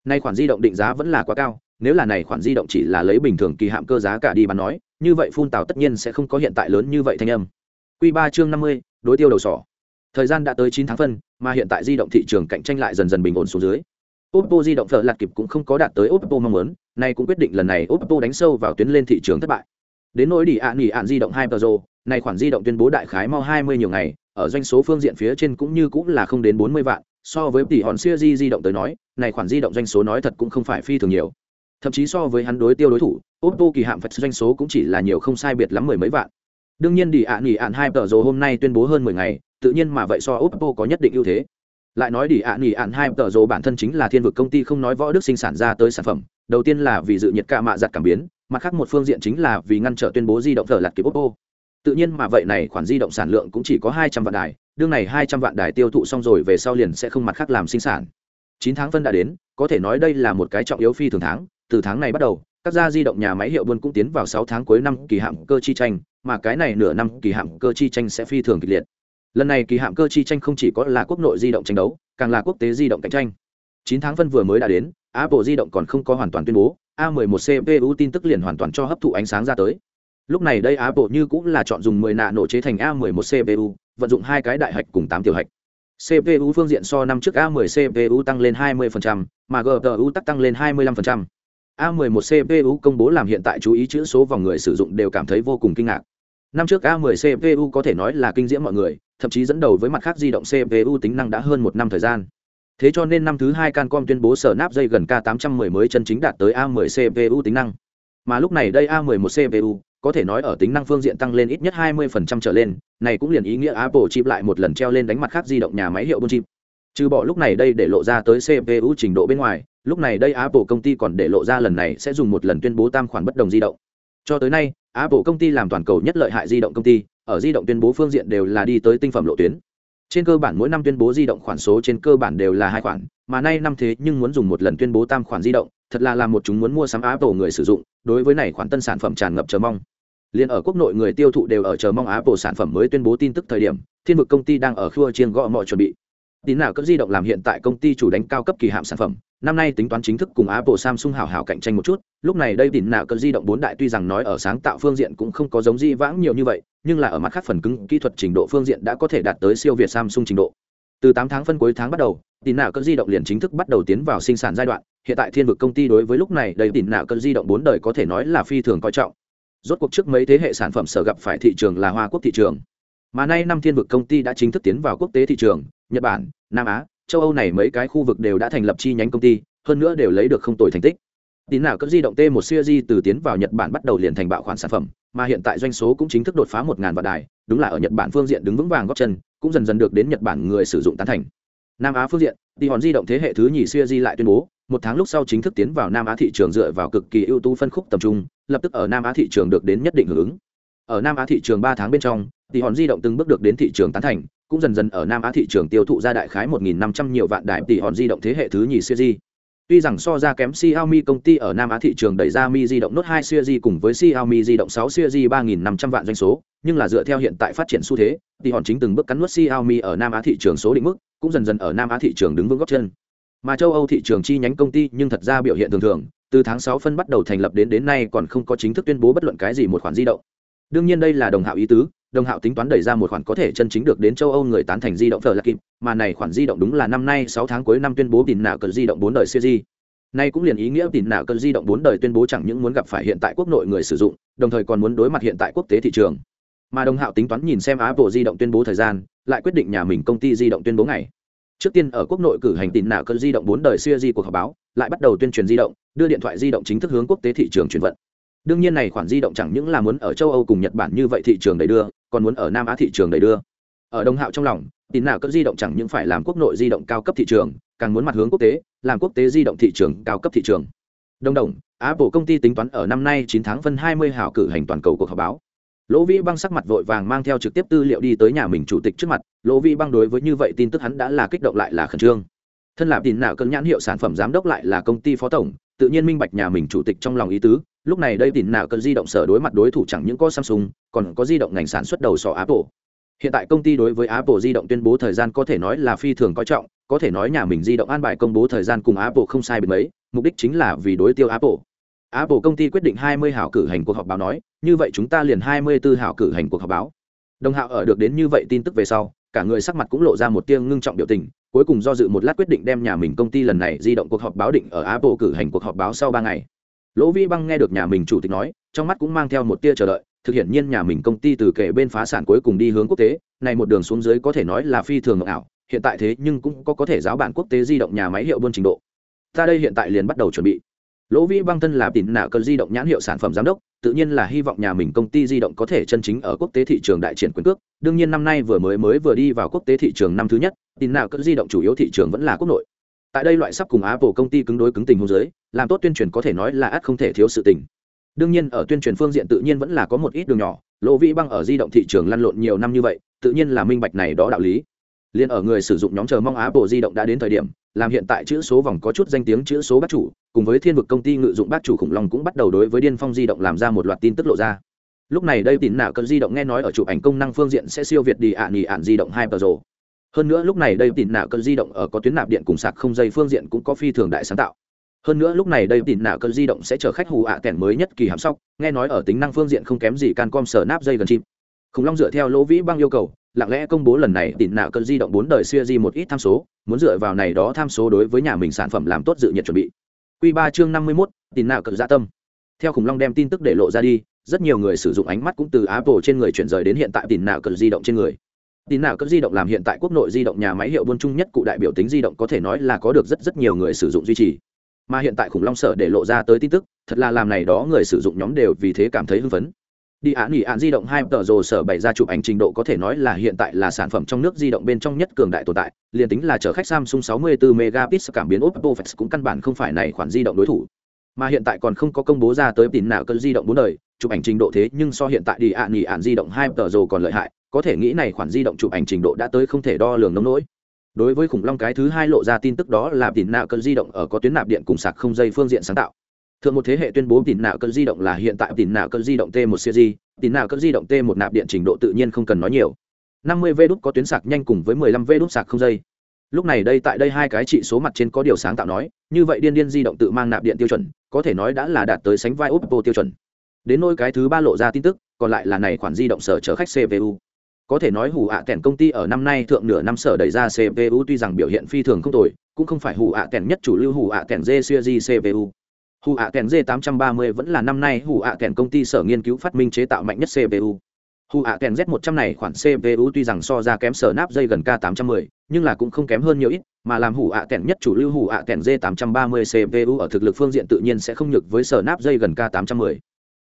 Nay khoản di động định giá vẫn là quá cao, nếu là này khoản di động chỉ là lấy bình thường kỳ hạm cơ giá cả đi bán nói, như vậy phun tào tất nhiên sẽ không có hiện tại lớn như vậy thanh âm. Q ba chương năm mươi, đối tiêu đầu sỏ. Thời gian đã tới chín tháng phân, mà hiện tại di động thị trường cạnh tranh lại dần dần bình ổn xuống dưới oppo di động phở lạt kịp cũng không có đạt tới oppo mong muốn, nay cũng quyết định lần này oppo đánh sâu vào tuyến lên thị trường thất bại. Đến nỗi đi ạn nghỉ ạn di động hai tờ rồ này khoản di động tuyên bố đại khái mau hai mươi nhiều ngày, ở doanh số phương diện phía trên cũng như cũng là không đến bốn mươi vạn, so với tỷ hòn siêu di di động tới nói này khoản di động doanh số nói thật cũng không phải phi thường nhiều. Thậm chí so với hắn đối tiêu đối thủ, oppo kỳ hạm phật doanh số cũng chỉ là nhiều không sai biệt lắm mười mấy vạn. Đương nhiên đi ạn nghỉ ạn hai tờ rồ hôm nay tuyên bố hơn mười ngày, tự nhiên mà vậy so oppo có nhất định ưu thế lại nói đi ạ nghỉ ạn hai tờ rồ bản thân chính là thiên vực công ty không nói võ đức sinh sản ra tới sản phẩm. Đầu tiên là vì dự nhiệt ca mạ giặt cảm biến, mặt khác một phương diện chính là vì ngăn trở tuyên bố di động thờ lặt kịp oppo. Tự nhiên mà vậy này khoản di động sản lượng cũng chỉ có hai trăm vạn đài, đương này hai trăm vạn đài tiêu thụ xong rồi về sau liền sẽ không mặt khác làm sinh sản. Chín tháng phân đã đến, có thể nói đây là một cái trọng yếu phi thường tháng, từ tháng này bắt đầu, các gia di động nhà máy hiệu buôn cũng tiến vào sáu tháng cuối năm kỳ hạng cơ chi tranh, mà cái này nửa năm kỳ hạng cơ chi tranh sẽ phi thường kịch liệt lần này kỳ Hạm cơ chi tranh không chỉ có là quốc nội di động tranh đấu càng là quốc tế di động cạnh tranh. Chín tháng phân vừa mới đã đến apple di động còn không có hoàn toàn tuyên bố a 11 cpu tin tức liền hoàn toàn cho hấp thụ ánh sáng ra tới. Lúc này đây apple như cũng là chọn dùng 10 nạ nổ chế thành a 11 cpu vận dụng hai cái đại hạch cùng tám tiểu hạch. Cpu phương diện so năm trước a 10 cpu tăng lên 20%, mà gpu tắc tăng lên 25%. a 11 cpu công bố làm hiện tại chú ý chữ số vòng người sử dụng đều cảm thấy vô cùng kinh ngạc. Năm trước a 10 cpu có thể nói là kinh diễm mọi người thậm chí dẫn đầu với mặt khác di động cpu tính năng đã hơn một năm thời gian. Thế cho nên năm thứ hai cancom tuyên bố sở nắp dây gần k 810 mới chân chính đạt tới a 10 cpu tính năng. Mà lúc này đây a 11 cpu có thể nói ở tính năng phương diện tăng lên ít nhất 20% trở lên, này cũng liền ý nghĩa apple chip lại một lần treo lên đánh mặt khác di động nhà máy hiệu buôn chip. Trừ bỏ lúc này đây để lộ ra tới cpu trình độ bên ngoài, lúc này đây apple công ty còn để lộ ra lần này sẽ dùng một lần tuyên bố tam khoản bất đồng di động. Cho tới nay, apple công ty làm toàn cầu nhất lợi hại di động công ty ở di động tuyên bố phương diện đều là đi tới tinh phẩm lộ tuyến. Trên cơ bản mỗi năm tuyên bố di động khoản số trên cơ bản đều là hai khoản, mà nay năm thế nhưng muốn dùng một lần tuyên bố tam khoản di động, thật là làm một chúng muốn mua sắm apple người sử dụng, đối với này khoản tân sản phẩm tràn ngập chờ mong. Liền ở quốc nội người tiêu thụ đều ở chờ mong apple sản phẩm mới tuyên bố tin tức thời điểm, thiên vực công ty đang ở khua chiên gõ mọi chuẩn bị. Tín nào cấp di động làm hiện tại công ty chủ đánh cao cấp kỳ hạm sản phẩm năm nay tính toán chính thức cùng apple, samsung hào hào cạnh tranh một chút, lúc này đây tín nào cấp di động bốn đại tuy rằng nói ở sáng tạo phương diện cũng không có giống di vãng nhiều như vậy, nhưng là ở mặt khác phần cứng kỹ thuật trình độ phương diện đã có thể đạt tới siêu việt samsung trình độ. Từ tám tháng phân cuối tháng bắt đầu tín nào cấp di động liền chính thức bắt đầu tiến vào sinh sản giai đoạn, hiện tại thiên vực công ty đối với lúc này đây tín nào cấp di động bốn đời có thể nói là phi thường coi trọng. Rốt cuộc trước mấy thế hệ sản phẩm sở gặp phải thị trường là hoa quốc thị trường. Mà nay năm thiên vực công ty đã chính thức tiến vào quốc tế thị trường, nhật bản, nam á châu âu này mấy cái khu vực đều đã thành lập chi nhánh công ty, hơn nữa đều lấy được không tồi thành tích. Tín nào cấp di động t một series từ tiến vào nhật bản bắt đầu liền thành bạo khoản sản phẩm, mà hiện tại doanh số cũng chính thức đột phá một ngàn vạn đài, đúng là ở nhật bản phương diện đứng vững vàng góp chân, cũng dần dần được đến nhật bản người sử dụng tán thành. Nam á phương diện thì hòn di động thế hệ thứ nhì series lại tuyên bố, một tháng lúc sau chính thức tiến vào nam á thị trường dựa vào cực kỳ ưu tú phân khúc tập trung, lập tức ở nam á thị trường được đến nhất định hưởng ứng. Ở nam á thị trường ba tháng bên trong thì hòn di động từng bước được đến thị trường tán thành cũng dần dần ở nam á thị trường tiêu thụ ra đại khái 1.500 nhiều vạn đại tỷ hòn di động thế hệ thứ nhì series Tuy rằng so ra kém Xiaomi công ty ở Nam Á thị trường đẩy ra Mi di động Note 2 series cùng với Xiaomi di động 6 series 3500 vạn doanh số, nhưng là dựa theo hiện tại phát triển xu thế, thì hòn chính từng bước cắn nuốt Xiaomi ở Nam Á thị trường số định mức, cũng dần dần ở Nam Á thị trường đứng vững gót chân. Mà châu Âu thị trường chi nhánh công ty nhưng thật ra biểu hiện thường thường, từ tháng 6 phân bắt đầu thành lập đến đến nay còn không có chính thức tuyên bố bất luận cái gì một khoản di động. Đương nhiên đây là đồng hạo ý tứ, đồng hạo tính toán đẩy ra một khoản có thể chân chính được đến châu âu người tán thành di động thờ là kịp mà này khoản di động đúng là năm nay sáu tháng cuối năm tuyên bố tìm nạo cờ di động bốn đời siêu di. Nay cũng liền ý nghĩa tìm nạo cờ di động bốn đời tuyên bố chẳng những muốn gặp phải hiện tại quốc nội người sử dụng, đồng thời còn muốn đối mặt hiện tại quốc tế thị trường. Mà đồng hạo tính toán nhìn xem apple di động tuyên bố thời gian, lại quyết định nhà mình công ty di động tuyên bố ngày. Trước tiên ở quốc nội cử hành tìm nạo cờ di động bốn đời siêu di cuộc họp báo, lại bắt đầu tuyên truyền di động, đưa điện thoại di động chính thức hướng quốc tế thị trường chuyển vận đương nhiên này khoản di động chẳng những là muốn ở châu âu cùng nhật bản như vậy thị trường đầy đưa, còn muốn ở nam á thị trường đầy đưa. Ở đông hạo trong lòng, tín nào cấp di động chẳng những phải làm quốc nội di động cao cấp thị trường, càng muốn mặt hướng quốc tế, làm quốc tế di động thị trường cao cấp thị trường. Đồng đồng, apple công ty tính toán ở năm nay chín tháng phân hai mươi hào cử hành toàn cầu cuộc họp báo. Lỗ vĩ băng sắc mặt vội vàng mang theo trực tiếp tư liệu đi tới nhà mình chủ tịch trước mặt, lỗ vĩ băng đối với như vậy tin tức hắn đã là kích động lại là khẩn trương. Thân là tín nào cân nhãn hiệu sản phẩm giám đốc lại là công ty phó tổng tự nhiên minh bạch nhà mình chủ tịch trong lòng ý tứ, lúc này đây tìm nào cần di động sở đối mặt đối thủ chẳng những có samsung, còn có di động ngành sản xuất đầu sọ apple. Hiện tại công ty đối với apple di động tuyên bố thời gian có thể nói là phi thường coi trọng, có thể nói nhà mình di động an bài công bố thời gian cùng apple không sai biệt mấy, mục đích chính là vì đối tiêu apple. Apple công ty quyết định 20 hảo cử hành cuộc họp báo nói, như vậy chúng ta liền 24 hảo cử hành cuộc họp báo. Đồng hạo ở được đến như vậy tin tức về sau cả người sắc mặt cũng lộ ra một tia ngưng trọng biểu tình, cuối cùng do dự một lát quyết định đem nhà mình công ty lần này di động cuộc họp báo định ở apple cử hành cuộc họp báo sau ba ngày. Lỗ Vi băng nghe được nhà mình chủ tịch nói, trong mắt cũng mang theo một tia chờ đợi, thực hiện nhiên nhà mình công ty từ kể bên phá sản cuối cùng đi hướng quốc tế, này một đường xuống dưới có thể nói là phi thường ảo, hiện tại thế nhưng cũng có có thể giáo bản quốc tế di động nhà máy hiệu buôn trình độ. Ta đây hiện tại liền bắt đầu chuẩn bị. Lỗ vĩ băng thân là tín nạ cơn di động nhãn hiệu sản phẩm giám đốc, tự nhiên là hy vọng nhà mình công ty di động có thể chân chính ở quốc tế thị trường đại triển quyền cước đương nhiên năm nay vừa mới mới vừa đi vào quốc tế thị trường năm thứ nhất, tin nào cỡ di động chủ yếu thị trường vẫn là quốc nội. Tại đây loại sắp cùng apple công ty cứng đối cứng tình hôn giới làm tốt tuyên truyền có thể nói là ắt không thể thiếu sự tình. Đương nhiên ở tuyên truyền phương diện tự nhiên vẫn là có một ít đường nhỏ, lỗ vĩ băng ở di động thị trường lăn lộn nhiều năm như vậy, tự nhiên là minh bạch này đó đạo lý. Liên ở người sử dụng nhóm chờ mong apple di động đã đến thời điểm, làm hiện tại chữ số vòng có chút danh tiếng chữ số bác chủ, cùng với thiên vực công ty ngự dụng bác chủ khủng long cũng bắt đầu đối với điên phong di động làm ra một loạt tin tức lộ ra lúc này đây tín nạo cơn di động nghe nói ở chụp ảnh công năng phương diện sẽ siêu việt đi ạn nghỉ ạn di động hai pro hơn nữa lúc này đây tín nạo cơn di động ở có tuyến nạp điện cùng sạc không dây phương diện cũng có phi thường đại sáng tạo. Hơn nữa lúc này đây tín nạo cơn di động sẽ chở khách hù ạ kèn mới nhất kỳ hàm sóc nghe nói ở tính năng phương diện không kém gì cancom sở nắp dây gần chim khủng long dựa theo lỗ vĩ băng yêu cầu lặng lẽ công bố lần này tín nạo cơn di động bốn đời xuya di một ít tham số muốn dựa vào này đó tham số đối với nhà mình sản phẩm làm tốt dự nhiệt chuẩn bị. Quy 3 chương 51, tín nạo cơn dạ tâm. Theo khủng long đem tin tức để lộ ra đi rất nhiều người sử dụng ánh mắt cũng từ apple trên người chuyển rời đến hiện tại tin nào cần di động trên người. Tin nào cần di động làm hiện tại quốc nội di động nhà máy hiệu buôn chung nhất cụ đại biểu tính di động có thể nói là có được rất rất nhiều người sử dụng duy trì. Mà hiện tại khủng long sở để lộ ra tới tin tức, thật là làm này đó người sử dụng nhóm đều vì thế cảm thấy hưng phấn. Đi án nghỉ án di động hai tờ rồ sở bày ra chụp ảnh trình độ có thể nói là hiện tại là sản phẩm trong nước di động bên trong nhất cường đại tồn tại, liền tính là chở khách samsung 64 megapixel cảm biến oppo Flex cũng căn bản không phải này khoản di động đối thủ. Mà hiện tại còn không có công bố ra tới tin nào cần di động bốn đời chụp ảnh trình độ thế nhưng so hiện tại đi ạ, nghỉ ạn di động hai tờ rồ còn lợi hại, có thể nghĩ này khoản di động chụp ảnh trình độ đã tới không thể đo lường nông nỗi. Đối với khủng long cái thứ hai lộ ra tin tức đó là tìm nạo cơn di động ở có tuyến nạp điện cùng sạc không dây phương diện sáng tạo. Thượng một thế hệ tuyên bố tìm nạo cơn di động là hiện tại tìm nạo cơn di động t 1 series tìm nạo cơn di động t 1 nạp điện trình độ tự nhiên không cần nói nhiều. 50 v đút có tuyến sạc nhanh cùng với 15 v đút sạc không dây. Lúc này đây tại đây hai cái trị số mặt trên có điều sáng tạo nói, như vậy điên điên di động tự mang nạp điện tiêu chuẩn, có thể nói đã là đạt tới sánh vai oppo tiêu chuẩn đến nôi cái thứ ba lộ ra tin tức, còn lại là này khoản di động sở chở khách cpu có thể nói hủ ạ à công ty ở năm nay thượng nửa năm sở đẩy ra cpu tuy rằng biểu hiện phi thường không tồi, cũng không phải hủ ạ à nhất chủ lưu hủ ạ kèn xuya series cpu hủ ạ kèn d 830 vẫn là năm nay hủ ạ tẻn công ty sở nghiên cứu phát minh chế tạo mạnh nhất cpu hủ ạ tẻn z 100 này khoản cpu tuy rằng so ra kém sở nắp dây gần k 810 nhưng là cũng không kém hơn nhiều ít, mà làm hủ ạ tẻn nhất chủ lưu hủ ạ kèn d 830 cpu ở thực lực phương diện tự nhiên sẽ không nhược với sở nắp dây gần k 810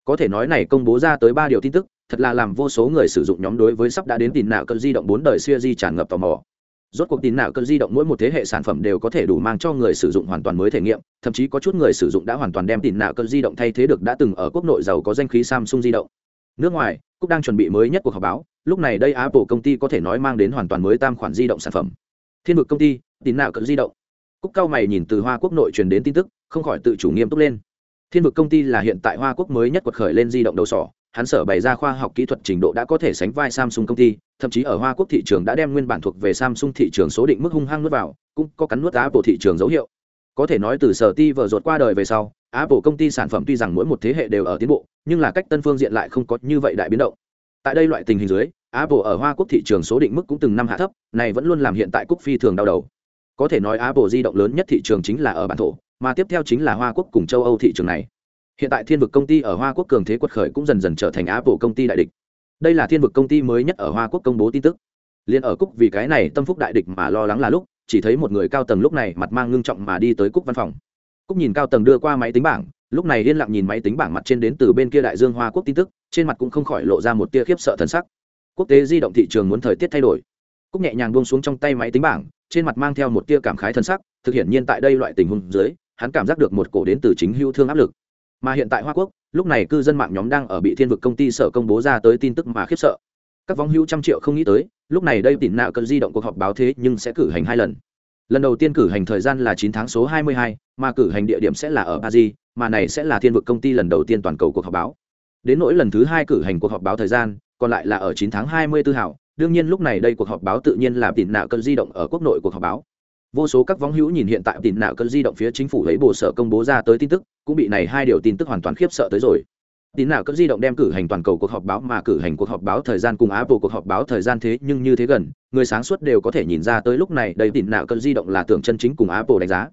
có thể nói này công bố ra tới ba điều tin tức, thật là làm vô số người sử dụng nhóm đối với sắp đã đến tin nạo cơn di động bốn đời xưa di tràn ngập tò mò. Rốt cuộc tin nạo cơn di động mỗi một thế hệ sản phẩm đều có thể đủ mang cho người sử dụng hoàn toàn mới thể nghiệm, thậm chí có chút người sử dụng đã hoàn toàn đem tin nạo cơn di động thay thế được đã từng ở quốc nội giàu có danh khí samsung di động. Nước ngoài, cúc đang chuẩn bị mới nhất cuộc họp báo, lúc này đây apple công ty có thể nói mang đến hoàn toàn mới tam khoản di động sản phẩm. Thiên vực công ty, tin nạo cơn di động. Cúc cao mày nhìn từ hoa quốc nội truyền đến tin tức, không khỏi tự chủ nghiêm túc lên thiên vực công ty là hiện tại hoa quốc mới nhất quật khởi lên di động đầu sỏ hắn sở bày ra khoa học kỹ thuật trình độ đã có thể sánh vai Samsung công ty, thậm chí ở Hoa Quốc thị trường đã đem nguyên bản thuộc về Samsung thị trường số định mức hung hăng nuốt vào, cũng có cắn nuốt Apple thị trường dấu hiệu. Có thể nói từ sở ti vừa ruột qua đời về sau, Apple công ty sản phẩm tuy rằng mỗi một thế hệ đều ở tiến bộ, nhưng là cách tân phương diện lại không có như vậy đại biến động. Tại đây loại tình hình dưới, Apple ở Hoa Quốc thị trường số định mức cũng từng năm hạ thấp, này vẫn luôn làm hiện tại Cúc phi thường đau đầu. Có thể nói Apple di động lớn nhất thị trường chính là ở bản thổ, mà tiếp theo chính là Hoa Quốc cùng châu Âu thị trường này. Hiện tại thiên vực công ty ở hoa quốc cường thế quật khởi cũng dần dần trở thành apple công ty đại địch. Đây là thiên vực công ty mới nhất ở hoa quốc công bố tin tức. Liền ở cúc vì cái này tâm phúc đại địch mà lo lắng là lúc, chỉ thấy một người cao tầng lúc này mặt mang ngưng trọng mà đi tới cúc văn phòng. Cúc nhìn cao tầng đưa qua máy tính bảng, lúc này yên lặng nhìn máy tính bảng mặt trên đến từ bên kia đại dương hoa quốc tin tức, trên mặt cũng không khỏi lộ ra một tia khiếp sợ thần sắc. Quốc tế di động thị trường muốn thời tiết thay đổi. Cúc nhẹ nhàng buông xuống trong tay máy tính bảng, trên mặt mang theo một tia cảm khái thần sắc, thực hiện nhiên tại đây loại tình huống dưới hắn cảm giác được một cổ đến từ chính hưu thương áp lực. Mà hiện tại hoa quốc lúc này cư dân mạng nhóm đang ở bị thiên vực công ty sở công bố ra tới tin tức mà khiếp sợ. Các vong hưu trăm triệu không nghĩ tới lúc này đây tỉn nạo cần di động cuộc họp báo thế nhưng sẽ cử hành hai lần. Lần đầu tiên cử hành thời gian là chín tháng số hai mươi hai, mà cử hành địa điểm sẽ là ở paris mà này sẽ là thiên vực công ty lần đầu tiên toàn cầu cuộc họp báo. Đến nỗi lần thứ hai cử hành cuộc họp báo thời gian còn lại là ở chín tháng hai mươi 24 hảo. Đương nhiên lúc này đây cuộc họp báo tự nhiên là tỉn nạo cần di động ở quốc nội cuộc họp báo vô số các vong hữu nhìn hiện tại tin nạo cơn di động phía chính phủ lấy bộ sở công bố ra tới tin tức, cũng bị này hai điều tin tức hoàn toàn khiếp sợ tới rồi. Tin nạo cơn di động đem cử hành toàn cầu cuộc họp báo mà cử hành cuộc họp báo thời gian cùng apple cuộc họp báo thời gian thế nhưng như thế gần, người sáng suốt đều có thể nhìn ra tới lúc này đây tin nạo cơn di động là tưởng chân chính cùng apple đánh giá.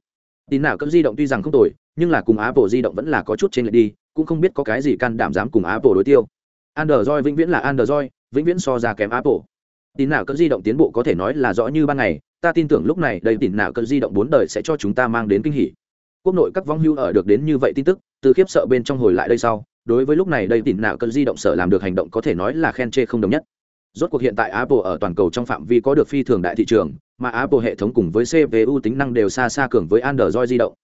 Tin nạo cơn di động tuy rằng không tồi, nhưng là cùng apple di động vẫn là có chút trên lệch đi, cũng không biết có cái gì can đảm dám cùng apple đối tiêu. Android vĩnh viễn là android, vĩnh viễn so ra kém apple. Tin nạo cơn di động tiến bộ có thể nói là rõ như ban ngày ta tin tưởng lúc này đây tin nào cần di động bốn đời sẽ cho chúng ta mang đến kinh hỉ. Quốc nội các vong hưu ở được đến như vậy tin tức, từ khiếp sợ bên trong hồi lại đây sau, đối với lúc này đây tin nào cần di động sở làm được hành động có thể nói là khen chê không đồng nhất. Rốt cuộc hiện tại apple ở toàn cầu trong phạm vi có được phi thường đại thị trường, mà apple hệ thống cùng với cpu tính năng đều xa xa cường với android di động.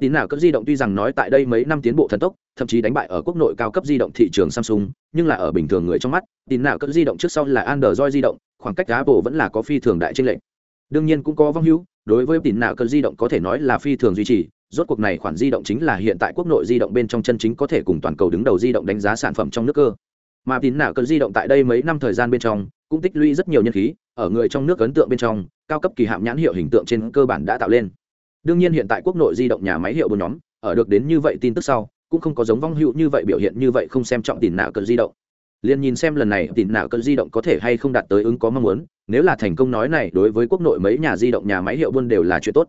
Tín nào cấp di động tuy rằng nói tại đây mấy năm tiến bộ thần tốc, thậm chí đánh bại ở quốc nội cao cấp di động thị trường samsung, nhưng là ở bình thường người trong mắt, tín nào cấp di động trước sau là android di động, khoảng cách apple vẫn là có phi thường đại trên lệnh đương nhiên cũng có vong hữu, đối với tín nạo cấp di động có thể nói là phi thường duy trì, rốt cuộc này khoản di động chính là hiện tại quốc nội di động bên trong chân chính có thể cùng toàn cầu đứng đầu di động đánh giá sản phẩm trong nước cơ. Mà tín nạo cơn di động tại đây mấy năm thời gian bên trong, cũng tích lũy rất nhiều nhân khí, ở người trong nước ấn tượng bên trong, cao cấp kỳ hạm nhãn hiệu hình tượng trên cơ bản đã tạo lên. Đương nhiên hiện tại quốc nội di động nhà máy hiệu bốn nhóm, ở được đến như vậy tin tức sau, cũng không có giống vong hữu như vậy biểu hiện như vậy không xem trọng tín nạo cơn di động. Liền nhìn xem lần này tín nạo cơn di động có thể hay không đạt tới ứng có mong muốn nếu là thành công nói này, đối với quốc nội mấy nhà di động nhà máy hiệu buôn đều là chuyện tốt.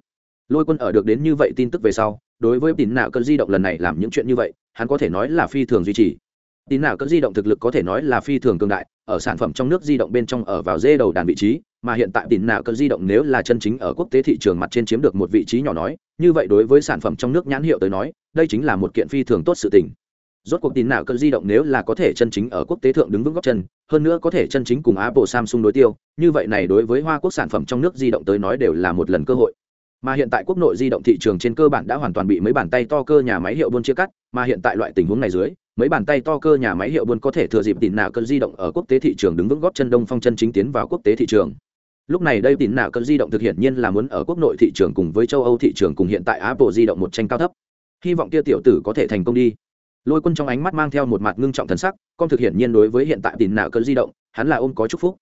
Lôi quân ở được đến như vậy tin tức về sau, đối với tín nạo cơn di động lần này làm những chuyện như vậy, hắn có thể nói là phi thường duy trì. Tín nạo cỡ di động thực lực có thể nói là phi thường cường đại, ở sản phẩm trong nước di động bên trong ở vào dê đầu đàn vị trí, mà hiện tại tín nạo cỡ di động nếu là chân chính ở quốc tế thị trường mặt trên chiếm được một vị trí nhỏ nói, như vậy đối với sản phẩm trong nước nhãn hiệu tới nói, đây chính là một kiện phi thường tốt sự tình rốt cuộc tin nào cỡ di động nếu là có thể chân chính ở quốc tế thượng đứng vững góc chân, hơn nữa có thể chân chính cùng apple, samsung đối tiêu, như vậy này đối với hoa quốc sản phẩm trong nước di động tới nói đều là một lần cơ hội. Mà hiện tại quốc nội di động thị trường trên cơ bản đã hoàn toàn bị mấy bàn tay to cơ nhà máy hiệu buôn chia cắt, mà hiện tại loại tình huống này dưới, mấy bàn tay to cơ nhà máy hiệu buôn có thể thừa dịp tin nào cỡ di động ở quốc tế thị trường đứng vững góp chân đông phong chân chính tiến vào quốc tế thị trường. Lúc này đây tin nào cỡ di động thực hiện nhiên là muốn ở quốc nội thị trường cùng với châu âu thị trường cùng hiện tại apple di động một tranh cao thấp. Hy vọng kia tiểu tử có thể thành công đi lôi quân trong ánh mắt mang theo một mặt ngưng trọng thần sắc, con thực hiện nhiên đối với hiện tại tỉn nạo cơn di động, hắn là ôm có chúc phúc.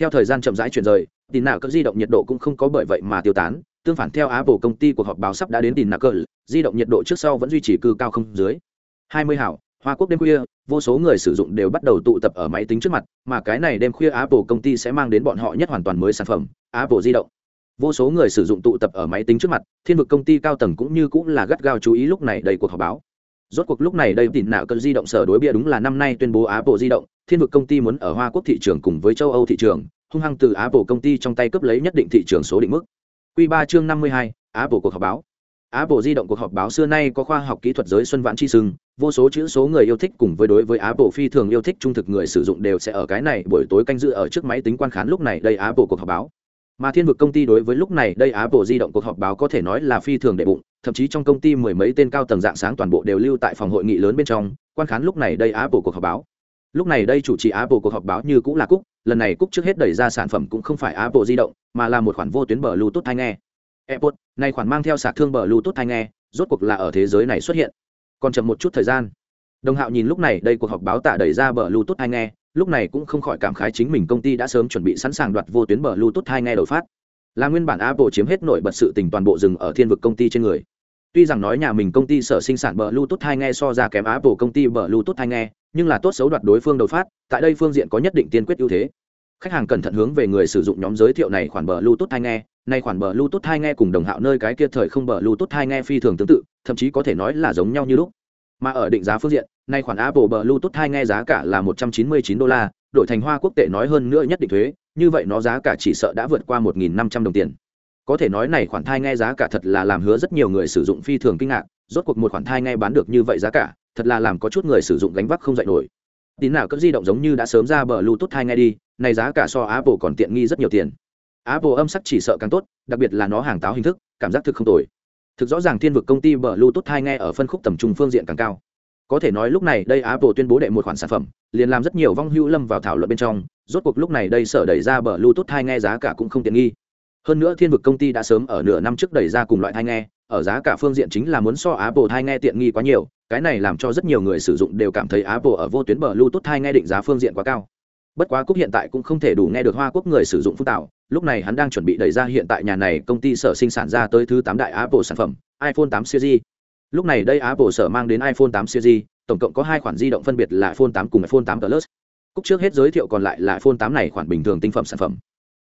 Theo thời gian chậm rãi chuyển rời tỉn nạo cơn di động nhiệt độ cũng không có bởi vậy mà tiêu tán, tương phản theo apple công ty cuộc họp báo sắp đã đến tỉn nạo cơn di động nhiệt độ trước sau vẫn duy trì cư cao không dưới. 20 hảo, hoa quốc đêm khuya, vô số người sử dụng đều bắt đầu tụ tập ở máy tính trước mặt, mà cái này đêm khuya apple công ty sẽ mang đến bọn họ nhất hoàn toàn mới sản phẩm, apple di động. Vô số người sử dụng tụ tập ở máy tính trước mặt, thiên vực công ty cao tầng cũng như cũng là gắt gao chú ý lúc này đầy cuộc họp báo rốt cuộc lúc này đây tỉn nạo cơn di động sở đối bia đúng là năm nay tuyên bố apple di động thiên vực công ty muốn ở hoa quốc thị trường cùng với châu âu thị trường hung hăng từ apple công ty trong tay cướp lấy nhất định thị trường số định mức q ba chương năm mươi hai apple cuộc họp báo Apple di động cuộc họp báo xưa nay có khoa học kỹ thuật giới xuân vãn chi sừng, vô số chữ số người yêu thích cùng với đối với Apple phi thường yêu thích trung thực người sử dụng đều sẽ ở cái này buổi tối canh dự ở trước máy tính quan khán lúc này đây Apple cuộc họp báo. Mà thiên vực công ty đối với lúc này đây Á Bộ di động cuộc họp báo có thể nói là phi thường đệ bụng, thậm chí trong công ty mười mấy tên cao tầng dạng sáng toàn bộ đều lưu tại phòng hội nghị lớn bên trong, quan khán lúc này đây Á Bộ cuộc họp báo. Lúc này đây chủ trì Á Bộ cuộc họp báo như cũng là Cúc, lần này Cúc trước hết đẩy ra sản phẩm cũng không phải Á Bộ di động, mà là một khoản vô tuyến bờ Bluetooth tai nghe. airpod này khoản mang theo sạc thương bờ Bluetooth tai nghe, rốt cuộc là ở thế giới này xuất hiện còn chậm một chút thời gian đồng hạo nhìn lúc này đây cuộc họp báo tạ đẩy ra bờ bluetooth hai nghe lúc này cũng không khỏi cảm khái chính mình công ty đã sớm chuẩn bị sẵn sàng đoạt vô tuyến bờ bluetooth hai nghe đầu phát. Là nguyên bản apple chiếm hết nổi bật sự tình toàn bộ rừng ở thiên vực công ty trên người. Tuy rằng nói nhà mình công ty sở sinh sản bờ bluetooth hai nghe so ra kém apple công ty bờ bluetooth hai nghe, nhưng là tốt xấu đoạt đối phương đầu phát, tại đây phương diện có nhất định tiên quyết ưu thế. Khách hàng cẩn thận hướng về người sử dụng nhóm giới thiệu này khoản bờ bluetooth hai nghe, nay khoản bờ bluetooth hai nghe cùng đồng hạo nơi cái kia thời không bờ bluetooth hai nghe phi thường tương tự, thậm chí có thể nói là giống nhau như lúc. Mà ở định giá phương diện nay khoản apple bluetooth hai nghe giá cả là một trăm chín mươi chín đô la, đổi thành hoa quốc tệ nói hơn nữa nhất định thuế, như vậy nó giá cả chỉ sợ đã vượt qua một nghìn năm trăm đồng tiền. Có thể nói này khoản thai nghe giá cả thật là làm hứa rất nhiều người sử dụng phi thường kinh ngạc, rốt cuộc một khoản thai nghe bán được như vậy giá cả, thật là làm có chút người sử dụng gánh vác không dậy nổi. Tín nào cấp di động giống như đã sớm ra bờ bluetooth hai nghe đi, này giá cả so apple còn tiện nghi rất nhiều tiền. Apple âm sắc chỉ sợ càng tốt, đặc biệt là nó hàng táo hình thức, cảm giác thực không tồi. Thực rõ ràng thiên vực công ty bờ bluetooth hai nghe ở phân khúc tầm trung phương diện càng cao có thể nói lúc này đây apple tuyên bố đệ một khoản sản phẩm, liền làm rất nhiều vong hữu lâm vào thảo luận bên trong, rốt cuộc lúc này đây sở đẩy ra bờ bluetooth hai nghe giá cả cũng không tiện nghi. Hơn nữa thiên vực công ty đã sớm ở nửa năm trước đẩy ra cùng loại thai nghe, ở giá cả phương diện chính là muốn so apple thai nghe tiện nghi quá nhiều, cái này làm cho rất nhiều người sử dụng đều cảm thấy apple ở vô tuyến bờ bluetooth thai nghe định giá phương diện quá cao. Bất quá cúc hiện tại cũng không thể đủ nghe được hoa quốc người sử dụng phúc tạo, lúc này hắn đang chuẩn bị đẩy ra hiện tại nhà này công ty sở sinh sản ra tới thứ tám đại apple sản phẩm, iphone 8 series lúc này đây apple sở mang đến iphone 8 series tổng cộng có hai khoản di động phân biệt là iphone 8 cùng iphone 8 plus. Cúc trước hết giới thiệu còn lại là iphone 8 này khoản bình thường tinh phẩm sản phẩm.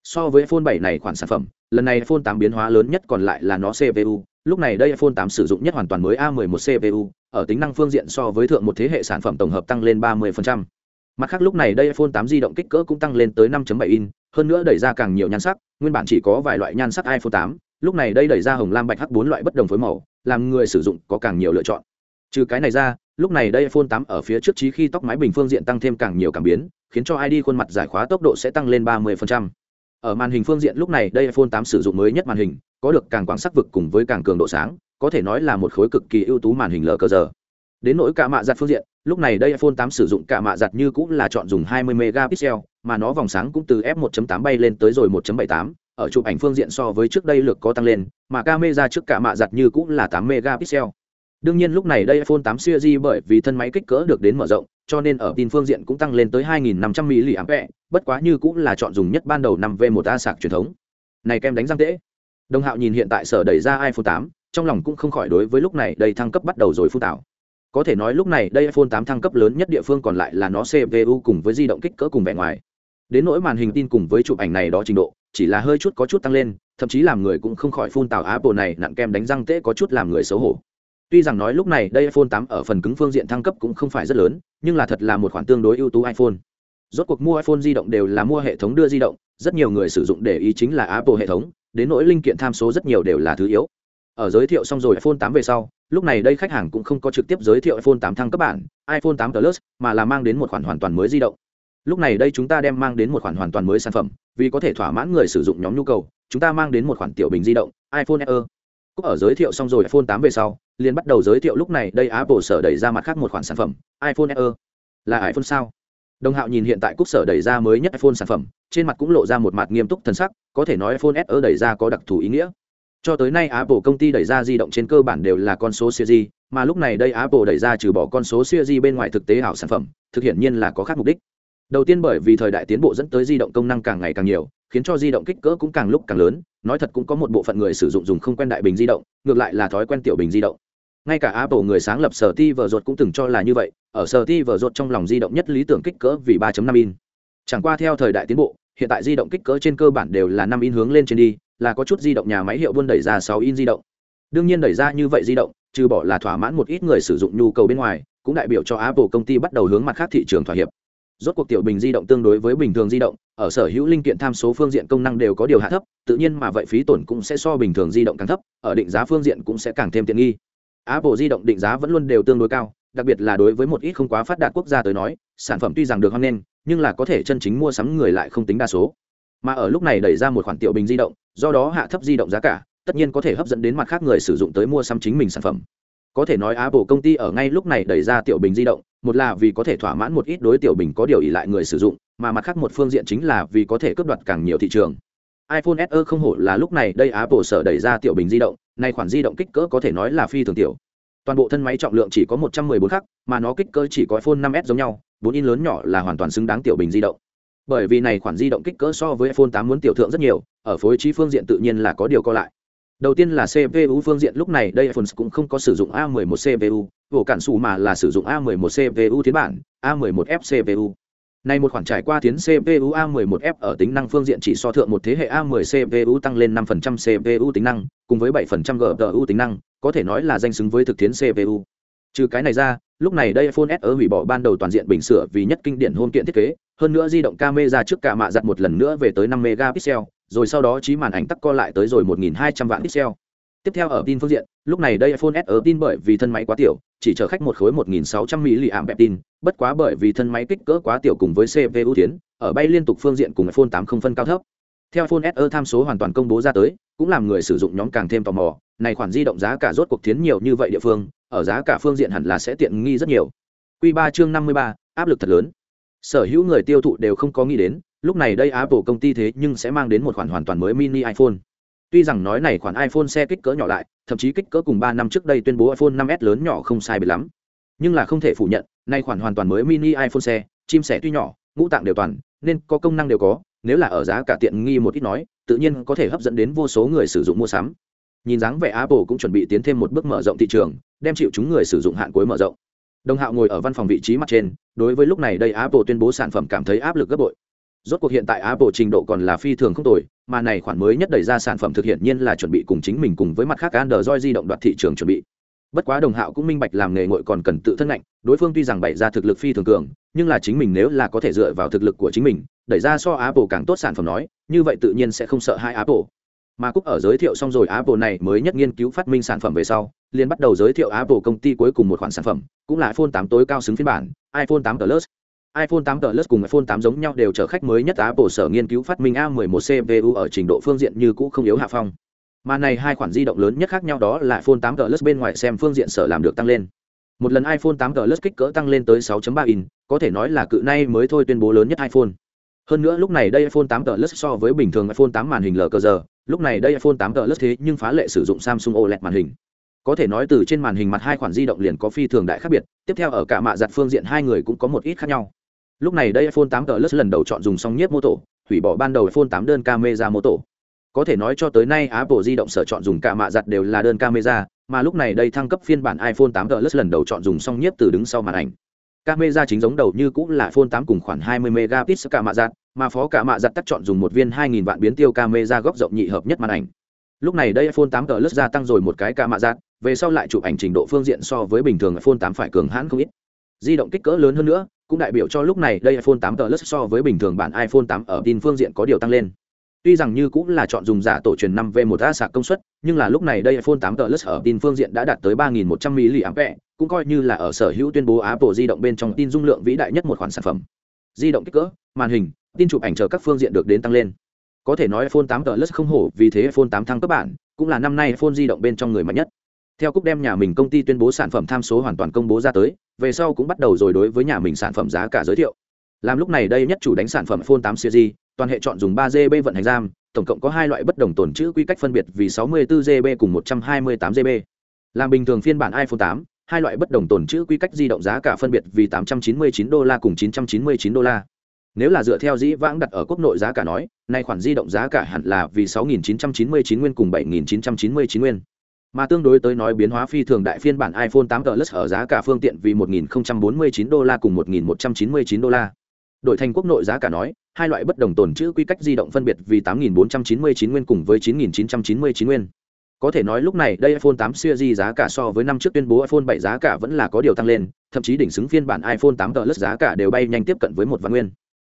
So với iphone 7 này khoản sản phẩm, lần này iphone 8 biến hóa lớn nhất còn lại là nó cpu lúc này đây iphone 8 sử dụng nhất hoàn toàn mới a 11 cpu ở tính năng phương diện so với thượng một thế hệ sản phẩm tổng hợp tăng lên 30%. mặt khác lúc này đây iphone 8 di động kích cỡ cũng tăng lên tới 5.7 in hơn nữa đẩy ra càng nhiều nhan sắc, nguyên bản chỉ có vài loại nhan sắc iphone 8 lúc này đây đẩy ra hồng lam bạch hắc bốn loại bất đồng phối màu, làm người sử dụng có càng nhiều lựa chọn. Trừ cái này ra, lúc này đây iphone 8 ở phía trước trí khi tóc mái bình phương diện tăng thêm càng nhiều cảm biến, khiến cho id khuôn mặt giải khóa tốc độ sẽ tăng lên 30%. ở màn hình phương diện lúc này đây iphone 8 sử dụng mới nhất màn hình, có được càng quảng sắc vực cùng với càng cường độ sáng, có thể nói là một khối cực kỳ ưu tú màn hình lờ cơ giờ. Đến nỗi cả mạ giặt phương diện, lúc này đây iphone 8 sử dụng cả mạ giặt như cũng là chọn dùng 20 megapixel, mà nó vòng sáng cũng từ f 1.8 bay lên tới rồi 1.78 ở chụp ảnh phương diện so với trước đây lực có tăng lên, mà camera trước cả mạ giặt như cũng là 8 megapixel. Đương nhiên lúc này đây iphone 8 series bởi vì thân máy kích cỡ được đến mở rộng, cho nên ở tin phương diện cũng tăng lên tới 2.500 mAh, bất quá như cũng là chọn dùng nhất ban đầu 5 v 1 a sạc truyền thống. Này kem đánh răng tễ. Đồng hạo nhìn hiện tại sở đẩy ra iphone 8 trong lòng cũng không khỏi đối với lúc này đây thăng cấp bắt đầu rồi phun tạo có thể nói lúc này đây iphone 8 thăng cấp lớn nhất địa phương còn lại là nó cpu cùng với di động kích cỡ cùng vẻ ngoài. Đến nỗi màn hình tin cùng với chụp ảnh này đó trình độ chỉ là hơi chút có chút tăng lên, thậm chí làm người cũng không khỏi phun tào apple này nặng kem đánh răng tễ có chút làm người xấu hổ. Tuy rằng nói lúc này đây iphone 8 ở phần cứng phương diện thăng cấp cũng không phải rất lớn, nhưng là thật là một khoản tương đối ưu tú iphone. Rốt cuộc mua iphone di động đều là mua hệ thống đưa di động, rất nhiều người sử dụng để ý chính là apple hệ thống, đến nỗi linh kiện tham số rất nhiều đều là thứ yếu. Ở giới thiệu xong rồi iphone 8 về sau, lúc này đây khách hàng cũng không có trực tiếp giới thiệu iphone 8 thăng cấp bản, iphone 8 plus, mà là mang đến một khoản hoàn toàn mới di động lúc này đây chúng ta đem mang đến một khoản hoàn toàn mới sản phẩm, vì có thể thỏa mãn người sử dụng nhóm nhu cầu, chúng ta mang đến một khoản tiểu bình di động, iphone air. Cúc ở giới thiệu xong rồi iphone 8 về sau, liền bắt đầu giới thiệu lúc này đây apple sở đẩy ra mặt khác một khoản sản phẩm, iphone air. Là iphone sao? Đồng hạo nhìn hiện tại cúc sở đẩy ra mới nhất iphone sản phẩm, trên mặt cũng lộ ra một mặt nghiêm túc thần sắc, có thể nói iphone air đẩy ra có đặc thù ý nghĩa. Cho tới nay apple công ty đẩy ra di động trên cơ bản đều là con số series mà lúc này đây apple đẩy ra trừ bỏ con số series bên ngoài thực tế ảo sản phẩm, thực hiện nhiên là có khác mục đích đầu tiên bởi vì thời đại tiến bộ dẫn tới di động công năng càng ngày càng nhiều, khiến cho di động kích cỡ cũng càng lúc càng lớn, nói thật cũng có một bộ phận người sử dụng dùng không quen đại bình di động, ngược lại là thói quen tiểu bình di động. Ngay cả apple người sáng lập sở ti vờ ruột cũng từng cho là như vậy, ở sở ti vờ ruột trong lòng di động nhất lý tưởng kích cỡ vì 3.5 in. Chẳng qua theo thời đại tiến bộ, hiện tại di động kích cỡ trên cơ bản đều là 5 in hướng lên trên đi, là có chút di động nhà máy hiệu buôn đẩy ra 6 in di động. Đương nhiên đẩy ra như vậy di động, trừ bỏ là thỏa mãn một ít người sử dụng nhu cầu bên ngoài, cũng đại biểu cho apple công ty bắt đầu hướng mặt khác thị trường thỏa hiệp rốt cuộc tiểu bình di động tương đối với bình thường di động, ở sở hữu linh kiện tham số phương diện công năng đều có điều hạ thấp, tự nhiên mà vậy phí tổn cũng sẽ so bình thường di động càng thấp, ở định giá phương diện cũng sẽ càng thêm tiện nghi. Apple di động định giá vẫn luôn đều tương đối cao, đặc biệt là đối với một ít không quá phát đạt quốc gia tới nói, sản phẩm tuy rằng được hoan nghênh, nhưng là có thể chân chính mua sắm người lại không tính đa số. Mà ở lúc này đẩy ra một khoản tiểu bình di động, do đó hạ thấp di động giá cả, tất nhiên có thể hấp dẫn đến mặt khác người sử dụng tới mua sắm chính mình sản phẩm. Có thể nói apple công ty ở ngay lúc này đẩy ra tiểu bình di động một là vì có thể thỏa mãn một ít đối tiểu bình có điều ỉ lại người sử dụng, mà mặt khác một phương diện chính là vì có thể cướp đoạt càng nhiều thị trường. iphone SE không hổ là lúc này đây apple sở đẩy ra tiểu bình di động, nay khoản di động kích cỡ có thể nói là phi thường tiểu. Toàn bộ thân máy trọng lượng chỉ có 114 khắc, mà nó kích cỡ chỉ có iphone 5s giống nhau, bốn in lớn nhỏ là hoàn toàn xứng đáng tiểu bình di động. Bởi vì này khoản di động kích cỡ so với iphone 8 muốn tiểu thượng rất nhiều, ở phối trí phương diện tự nhiên là có điều co lại đầu tiên là cpu phương diện lúc này đây iphone cũng không có sử dụng a 11 cpu vổ cản xù mà là sử dụng a 11 cpu tiến bản a 11 f cpu này một khoản trải qua tiến CPU A11F ở tính năng phương diện chỉ so thượng một thế hệ A10 CPU tăng lên 5% CPU tính năng, cùng với 7% GPU tính năng, có thể nói là danh xứng với thực tiến CPU. Trừ cái này ra, lúc này đây iPhone SE hủy bỏ ban đầu toàn diện bình sửa vì nhất kinh điển hôn kiện thiết kế, hơn nữa di động camera trước cả mạ giặt một lần nữa về tới 5 megapixel, rồi sau đó trí màn ảnh tắc co lại tới rồi 1.200 vạn pixel. Tiếp theo ở tin phương diện, lúc này đây iPhone SE tin bởi vì thân máy quá tiểu, chỉ chở khách một khối 1600 mAh tin, bất quá bởi vì thân máy kích cỡ quá tiểu cùng với CPU tiến, ở bay liên tục phương diện cùng iPhone 8 không phân cao thấp. Theo iPhone SE tham số hoàn toàn công bố ra tới, cũng làm người sử dụng nhóm càng thêm tò mò, này khoản di động giá cả rốt cuộc tiến nhiều như vậy địa phương, ở giá cả phương diện hẳn là sẽ tiện nghi rất nhiều. Quy 3 chương 53, áp lực thật lớn. Sở hữu người tiêu thụ đều không có nghĩ đến, lúc này đây Apple công ty thế nhưng sẽ mang đến một khoản hoàn toàn mới mini iPhone. Tuy rằng nói này khoản iPhone xe kích cỡ nhỏ lại, thậm chí kích cỡ cùng 3 năm trước đây tuyên bố iPhone 5S lớn nhỏ không sai biệt lắm. Nhưng là không thể phủ nhận, nay khoản hoàn toàn mới mini iPhone xe, chim sẻ tuy nhỏ, ngũ tạng đều toàn, nên có công năng đều có, nếu là ở giá cả tiện nghi một ít nói, tự nhiên có thể hấp dẫn đến vô số người sử dụng mua sắm. Nhìn dáng vẻ Apple cũng chuẩn bị tiến thêm một bước mở rộng thị trường, đem chịu chúng người sử dụng hạn cuối mở rộng. Đồng Hạo ngồi ở văn phòng vị trí mặt trên, đối với lúc này đây Apple tuyên bố sản phẩm cảm thấy áp lực gấp bội rốt cuộc hiện tại apple trình độ còn là phi thường không tồi, mà này khoản mới nhất đẩy ra sản phẩm thực hiện nhiên là chuẩn bị cùng chính mình cùng với mặt khác android di động đoạt thị trường chuẩn bị. Bất quá đồng hạo cũng minh bạch làm nghề ngội còn cần tự thân ngạnh, đối phương tuy rằng bày ra thực lực phi thường cường, nhưng là chính mình nếu là có thể dựa vào thực lực của chính mình, đẩy ra so apple càng tốt sản phẩm nói, như vậy tự nhiên sẽ không sợ hai apple. Mà cúc ở giới thiệu xong rồi apple này mới nhất nghiên cứu phát minh sản phẩm về sau, liền bắt đầu giới thiệu apple công ty cuối cùng một khoản sản phẩm, cũng là iphone 8 tối cao xứng phiên bản, iphone 8 plus iphone 8 plus cùng iphone 8 giống nhau đều trở khách mới nhất apple sở nghiên cứu phát minh a 11 cpu ở trình độ phương diện như cũ không yếu hạ phong. Mà này hai khoản di động lớn nhất khác nhau đó là iphone 8 plus bên ngoài xem phương diện sở làm được tăng lên. Một lần iphone 8 plus kích cỡ tăng lên tới 6.3 inch, có thể nói là cự nay mới thôi tuyên bố lớn nhất iphone. Hơn nữa lúc này đây iphone 8 plus so với bình thường iphone 8 màn hình lờ giờ, lúc này đây iphone 8 plus thế nhưng phá lệ sử dụng samsung oled màn hình. Có thể nói từ trên màn hình mặt hai khoản di động liền có phi thường đại khác biệt, tiếp theo ở cả mạ giặt phương diện hai người cũng có một ít khác nhau lúc này đây iphone 8 plus lần đầu chọn dùng song nhiếp mô tổ hủy bỏ ban đầu iphone 8 đơn camera mô tổ có thể nói cho tới nay apple di động sở chọn dùng cả mạ giặt đều là đơn camera, mà lúc này đây thăng cấp phiên bản iphone 8 plus lần đầu chọn dùng song nhiếp từ đứng sau màn ảnh. Camera chính giống đầu như cũng là iphone 8 cùng khoảng 20 megapixel cả mạ giặt, mà phó cả mạ giặt tắt chọn dùng một viên 2000 vạn biến tiêu camera góc rộng nhị hợp nhất màn ảnh. Lúc này đây iphone 8 plus gia tăng rồi một cái cả mạ giặt, về sau lại chụp ảnh trình độ phương diện so với bình thường iphone 8 phải cường hãn không ít. Di động kích cỡ lớn hơn nữa cũng đại biểu cho lúc này đây iphone 8 plus so với bình thường bản iphone 8 ở tin phương diện có điều tăng lên. Tuy rằng như cũng là chọn dùng giả tổ truyền 5 v 1 a sạc công suất, nhưng là lúc này đây iphone 8 plus ở tin phương diện đã đạt tới 3.100 mAh, cũng coi như là ở sở hữu tuyên bố apple di động bên trong tin dung lượng vĩ đại nhất một khoản sản phẩm. Di động kích cỡ, màn hình, tin chụp ảnh chờ các phương diện được đến tăng lên. Có thể nói iphone 8 plus không hổ vì thế iphone 8 thăng cấp bản, cũng là năm nay iphone di động bên trong người mạnh nhất theo cúc đem nhà mình công ty tuyên bố sản phẩm tham số hoàn toàn công bố ra tới, về sau cũng bắt đầu rồi đối với nhà mình sản phẩm giá cả giới thiệu. Làm lúc này đây nhất chủ đánh sản phẩm phone 8 series, toàn hệ chọn dùng 3 gb vận hành ram, tổng cộng có hai loại bất đồng tồn chữ quy cách phân biệt vì 64 gb cùng 128 gb làm bình thường phiên bản iphone 8 hai loại bất đồng tồn chữ quy cách di động giá cả phân biệt vì 899 đô la cùng 999 đô la. Nếu là dựa theo dĩ vãng đặt ở quốc nội giá cả nói, nay khoản di động giá cả hẳn là vì 6.999 nguyên cùng 7.999 nguyên mà tương đối tới nói biến hóa phi thường đại phiên bản iPhone 8 Plus ở giá cả phương tiện vì 1049 đô la cùng 1199 đô la. Đổi thành quốc nội giá cả nói, hai loại bất đồng tồn chữ quy cách di động phân biệt vì 8499 nguyên cùng với 9999 nguyên. Có thể nói lúc này đây iPhone 8 series giá cả so với năm trước tuyên bố iPhone 7 giá cả vẫn là có điều tăng lên, thậm chí đỉnh xứng phiên bản iPhone 8 Plus giá cả đều bay nhanh tiếp cận với một vạn nguyên.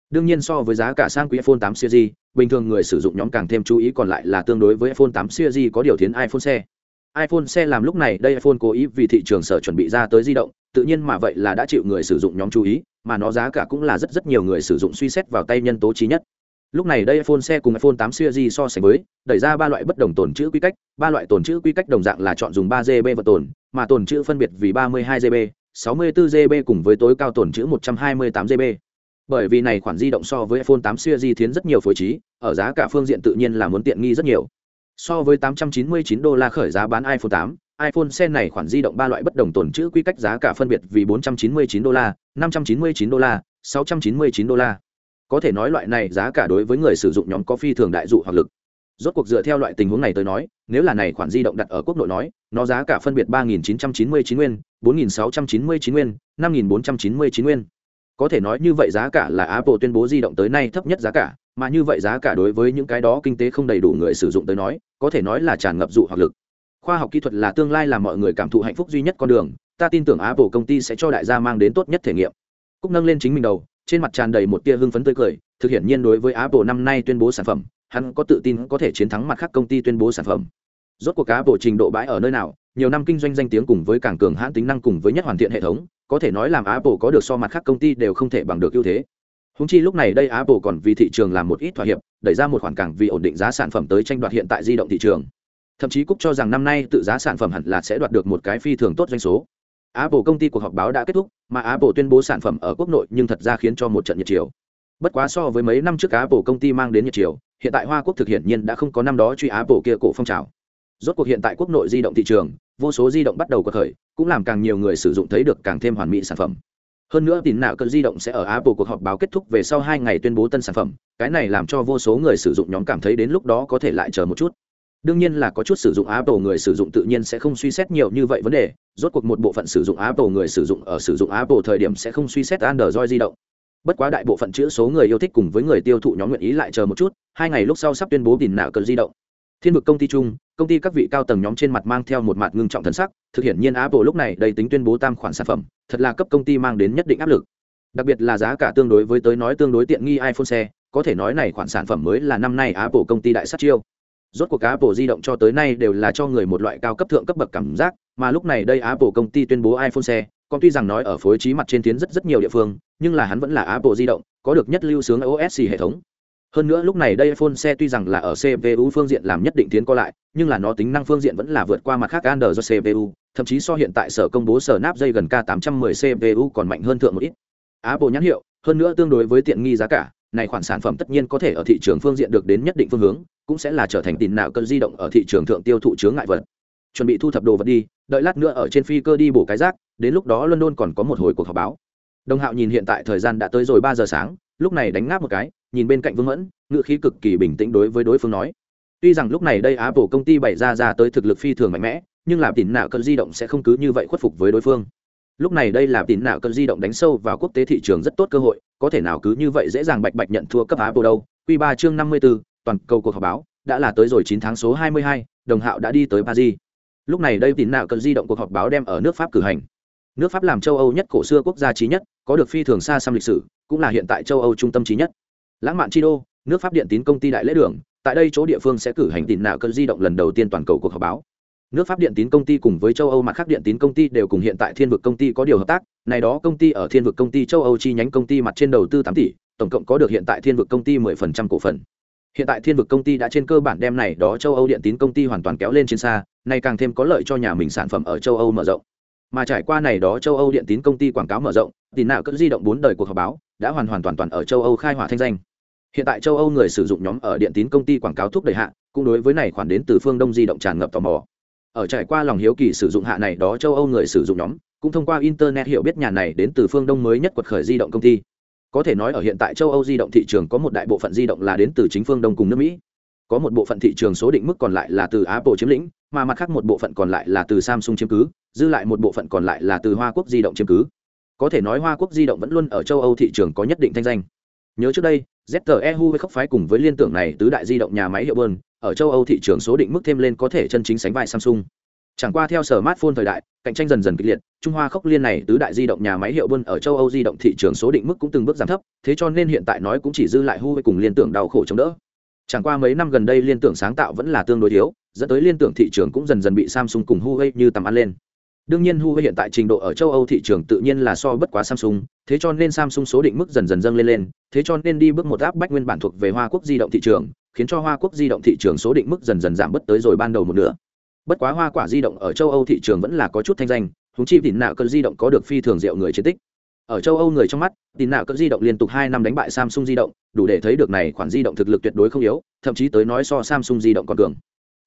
Đương nhiên so với giá cả sang quý iPhone 8 series, bình thường người sử dụng nhóm càng thêm chú ý còn lại là tương đối với iPhone 8 series có điều thiến iPhone xe iPhone xe làm lúc này đây iPhone cố ý vì thị trường sở chuẩn bị ra tới di động, tự nhiên mà vậy là đã chịu người sử dụng nhóm chú ý, mà nó giá cả cũng là rất rất nhiều người sử dụng suy xét vào tay nhân tố chí nhất. Lúc này đây iPhone xe cùng iPhone 8 series so sánh với, đẩy ra ba loại bất đồng tồn chữ quy cách, ba loại tồn chữ quy cách đồng dạng là chọn dùng 3GB và tồn, mà tồn chữ phân biệt vì 32GB, 64GB cùng với tối cao tồn chữ 128GB. Bởi vì này khoản di động so với iPhone 8 series thiến rất nhiều phối trí, ở giá cả phương diện tự nhiên là muốn tiện nghi rất nhiều. So với 899 đô la khởi giá bán iPhone 8, iPhone xe này khoản di động ba loại bất đồng tồn chữ quy cách giá cả phân biệt vì 499 đô la, 599 đô la, 699 đô la. Có thể nói loại này giá cả đối với người sử dụng nhóm có phi thường đại dụ hoặc lực. Rốt cuộc dựa theo loại tình huống này tới nói, nếu là này khoản di động đặt ở quốc nội nói, nó giá cả phân biệt 3999 nguyên, 4699 nguyên, 5499 nguyên. Có thể nói như vậy giá cả là Apple tuyên bố di động tới nay thấp nhất giá cả, mà như vậy giá cả đối với những cái đó kinh tế không đầy đủ người sử dụng tới nói, có thể nói là tràn ngập dụ hoặc lực. Khoa học kỹ thuật là tương lai làm mọi người cảm thụ hạnh phúc duy nhất con đường, ta tin tưởng apple công ty sẽ cho đại gia mang đến tốt nhất thể nghiệm. Cúc nâng lên chính mình đầu, trên mặt tràn đầy một tia hưng phấn tươi cười, thực hiện nhiên đối với apple năm nay tuyên bố sản phẩm, hắn có tự tin có thể chiến thắng mặt khác công ty tuyên bố sản phẩm. Rốt cuộc apple trình độ bãi ở nơi nào, nhiều năm kinh doanh danh tiếng cùng với càng cường hãn tính năng cùng với nhất hoàn thiện hệ thống, có thể nói làm apple có được so mặt khác công ty đều không thể bằng được ưu thế. Húng chi lúc này đây Apple còn vì thị trường làm một ít thỏa hiệp, đẩy ra một khoản càng vì ổn định giá sản phẩm tới tranh đoạt hiện tại di động thị trường. Thậm chí Cúc cho rằng năm nay tự giá sản phẩm hẳn là sẽ đoạt được một cái phi thường tốt doanh số. Apple công ty cuộc họp báo đã kết thúc, mà Apple tuyên bố sản phẩm ở quốc nội nhưng thật ra khiến cho một trận nhiệt chiều. Bất quá so với mấy năm trước Apple công ty mang đến nhiệt chiều, hiện tại Hoa Quốc thực hiện nhiên đã không có năm đó truy Apple kia cổ phong trào. Rốt cuộc hiện tại quốc nội di động thị trường, vô số di động bắt đầu có khởi, cũng làm càng nhiều người sử dụng thấy được càng thêm hoàn mỹ sản phẩm hơn nữa tín nạo cơn di động sẽ ở apple cuộc họp báo kết thúc về sau hai ngày tuyên bố tân sản phẩm, cái này làm cho vô số người sử dụng nhóm cảm thấy đến lúc đó có thể lại chờ một chút. Đương nhiên là có chút sử dụng apple người sử dụng tự nhiên sẽ không suy xét nhiều như vậy vấn đề, rốt cuộc một bộ phận sử dụng apple người sử dụng ở sử dụng apple thời điểm sẽ không suy xét android di động. Bất quá đại bộ phận chữ số người yêu thích cùng với người tiêu thụ nhóm nguyện ý lại chờ một chút, hai ngày lúc sau sắp tuyên bố tìm nạo cần di động thiên vực công ty chung, công ty các vị cao tầng nhóm trên mặt mang theo một mặt ngưng trọng thần sắc, thực hiện nhiên apple lúc này đầy tính tuyên bố tam khoản sản phẩm, thật là cấp công ty mang đến nhất định áp lực. Đặc biệt là giá cả tương đối với tới nói tương đối tiện nghi iphone xe, có thể nói này khoản sản phẩm mới là năm nay apple công ty đại sát chiêu. Rốt cuộc apple di động cho tới nay đều là cho người một loại cao cấp thượng cấp bậc cảm giác, mà lúc này đây apple công ty tuyên bố iphone xe còn tuy rằng nói ở phối trí mặt trên tiến rất rất nhiều địa phương, nhưng là hắn vẫn là apple di động, có được nhất lưu sướng osc hệ thống hơn nữa lúc này đây iphone xe tuy rằng là ở cpu phương diện làm nhất định tiến co lại, nhưng là nó tính năng phương diện vẫn là vượt qua mặt khác android do cpu thậm chí so hiện tại sở công bố sở nắp dây gần k 810 cpu còn mạnh hơn thượng một ít. Apple nhãn hiệu, hơn nữa tương đối với tiện nghi giá cả, này khoản sản phẩm tất nhiên có thể ở thị trường phương diện được đến nhất định phương hướng, cũng sẽ là trở thành tin nào cơn di động ở thị trường thượng tiêu thụ chướng ngại vật. Chuẩn bị thu thập đồ vật đi, đợi lát nữa ở trên phi cơ đi bổ cái rác, đến lúc đó london còn có một hồi cuộc họp báo. Đồng hạo nhìn hiện tại thời gian đã tới rồi ba giờ sáng, lúc này đánh ngáp một cái nhìn bên cạnh vương mẫn ngựa khí cực kỳ bình tĩnh đối với đối phương nói. Tuy rằng lúc này đây apple công ty bày ra ra tới thực lực phi thường mạnh mẽ nhưng là tín nạo cơn di động sẽ không cứ như vậy khuất phục với đối phương. Lúc này đây là tín nạo cơn di động đánh sâu vào quốc tế thị trường rất tốt cơ hội có thể nào cứ như vậy dễ dàng bạch bạch nhận thua cấp apple đâu. Q ba chương năm mươi 54, toàn cầu cuộc họp báo đã là tới rồi chín tháng số hai mươi hai, đồng hạo đã đi tới paris. Lúc này đây tín nạo cơn di động cuộc họp báo đem ở nước pháp cử hành. Nước pháp làm châu âu nhất cổ xưa quốc gia trí nhất có được phi thường xa xăm lịch sử cũng là hiện tại châu âu trung tâm trí nhất lãng mạn chi đô nước pháp điện tín công ty đại lễ đường tại đây chỗ địa phương sẽ cử hành tín nạo cơn di động lần đầu tiên toàn cầu cuộc họp báo nước pháp điện tín công ty cùng với châu âu mặt khác điện tín công ty đều cùng hiện tại thiên vực công ty có điều hợp tác này đó công ty ở thiên vực công ty châu âu chi nhánh công ty mặt trên đầu tư tám tỷ tổng cộng có được hiện tại thiên vực công ty 10% cổ phần hiện tại thiên vực công ty đã trên cơ bản đem này đó châu âu điện tín công ty hoàn toàn kéo lên trên xa này càng thêm có lợi cho nhà mình sản phẩm ở châu âu mở rộng mà trải qua này đó châu âu điện tín công ty quảng cáo mở rộng tín nạo cỡ di động bốn đời cuộc họp báo đã hoàn hoàn toàn toàn ở châu âu khai hỏa thanh danh. Hiện tại châu âu người sử dụng nhóm ở điện tín công ty quảng cáo thúc đẩy hạ, cũng đối với này khoản đến từ phương đông di động tràn ngập tò mò. Ở trải qua lòng hiếu kỳ sử dụng hạ này đó châu âu người sử dụng nhóm, cũng thông qua internet hiểu biết nhà này đến từ phương đông mới nhất quật khởi di động công ty. Có thể nói ở hiện tại châu âu di động thị trường có một đại bộ phận di động là đến từ chính phương đông cùng nước mỹ. Có một bộ phận thị trường số định mức còn lại là từ apple chiếm lĩnh, mà mặt khác một bộ phận còn lại là từ samsung chiếm cứ, dư lại một bộ phận còn lại là từ hoa quốc di động chiếm cứ có thể nói hoa quốc di động vẫn luôn ở châu âu thị trường có nhất định thanh danh. Nhớ trước đây zte với khóc phái cùng với liên tưởng này tứ đại di động nhà máy hiệu bơn, ở châu âu thị trường số định mức thêm lên có thể chân chính sánh vai samsung. Chẳng qua theo sở smartphone thời đại, cạnh tranh dần dần kịch liệt, trung hoa khốc liên này tứ đại di động nhà máy hiệu bơn ở châu âu di động thị trường số định mức cũng từng bước giảm thấp, thế cho nên hiện tại nói cũng chỉ dư lại huawei cùng liên tưởng đau khổ chống đỡ. Chẳng qua mấy năm gần đây liên tưởng sáng tạo vẫn là tương đối thiếu, dẫn tới liên tưởng thị trường cũng dần dần bị samsung cùng huawei như tầm ăn lên đương nhiên huawei hiện tại trình độ ở châu âu thị trường tự nhiên là so bất quá samsung, thế cho nên samsung số định mức dần dần dâng lên lên, thế cho nên đi bước một áp bách nguyên bản thuộc về hoa quốc di động thị trường, khiến cho hoa quốc di động thị trường số định mức dần dần giảm bất tới rồi ban đầu một nửa. Bất quá hoa quả di động ở châu âu thị trường vẫn là có chút thanh danh, huống chi tín nạo cơn di động có được phi thường diệu người chiến tích. Ở châu âu người trong mắt tín nạo cơn di động liên tục hai năm đánh bại samsung di động, đủ để thấy được này khoản di động thực lực tuyệt đối không yếu, thậm chí tới nói so samsung di động còn cường.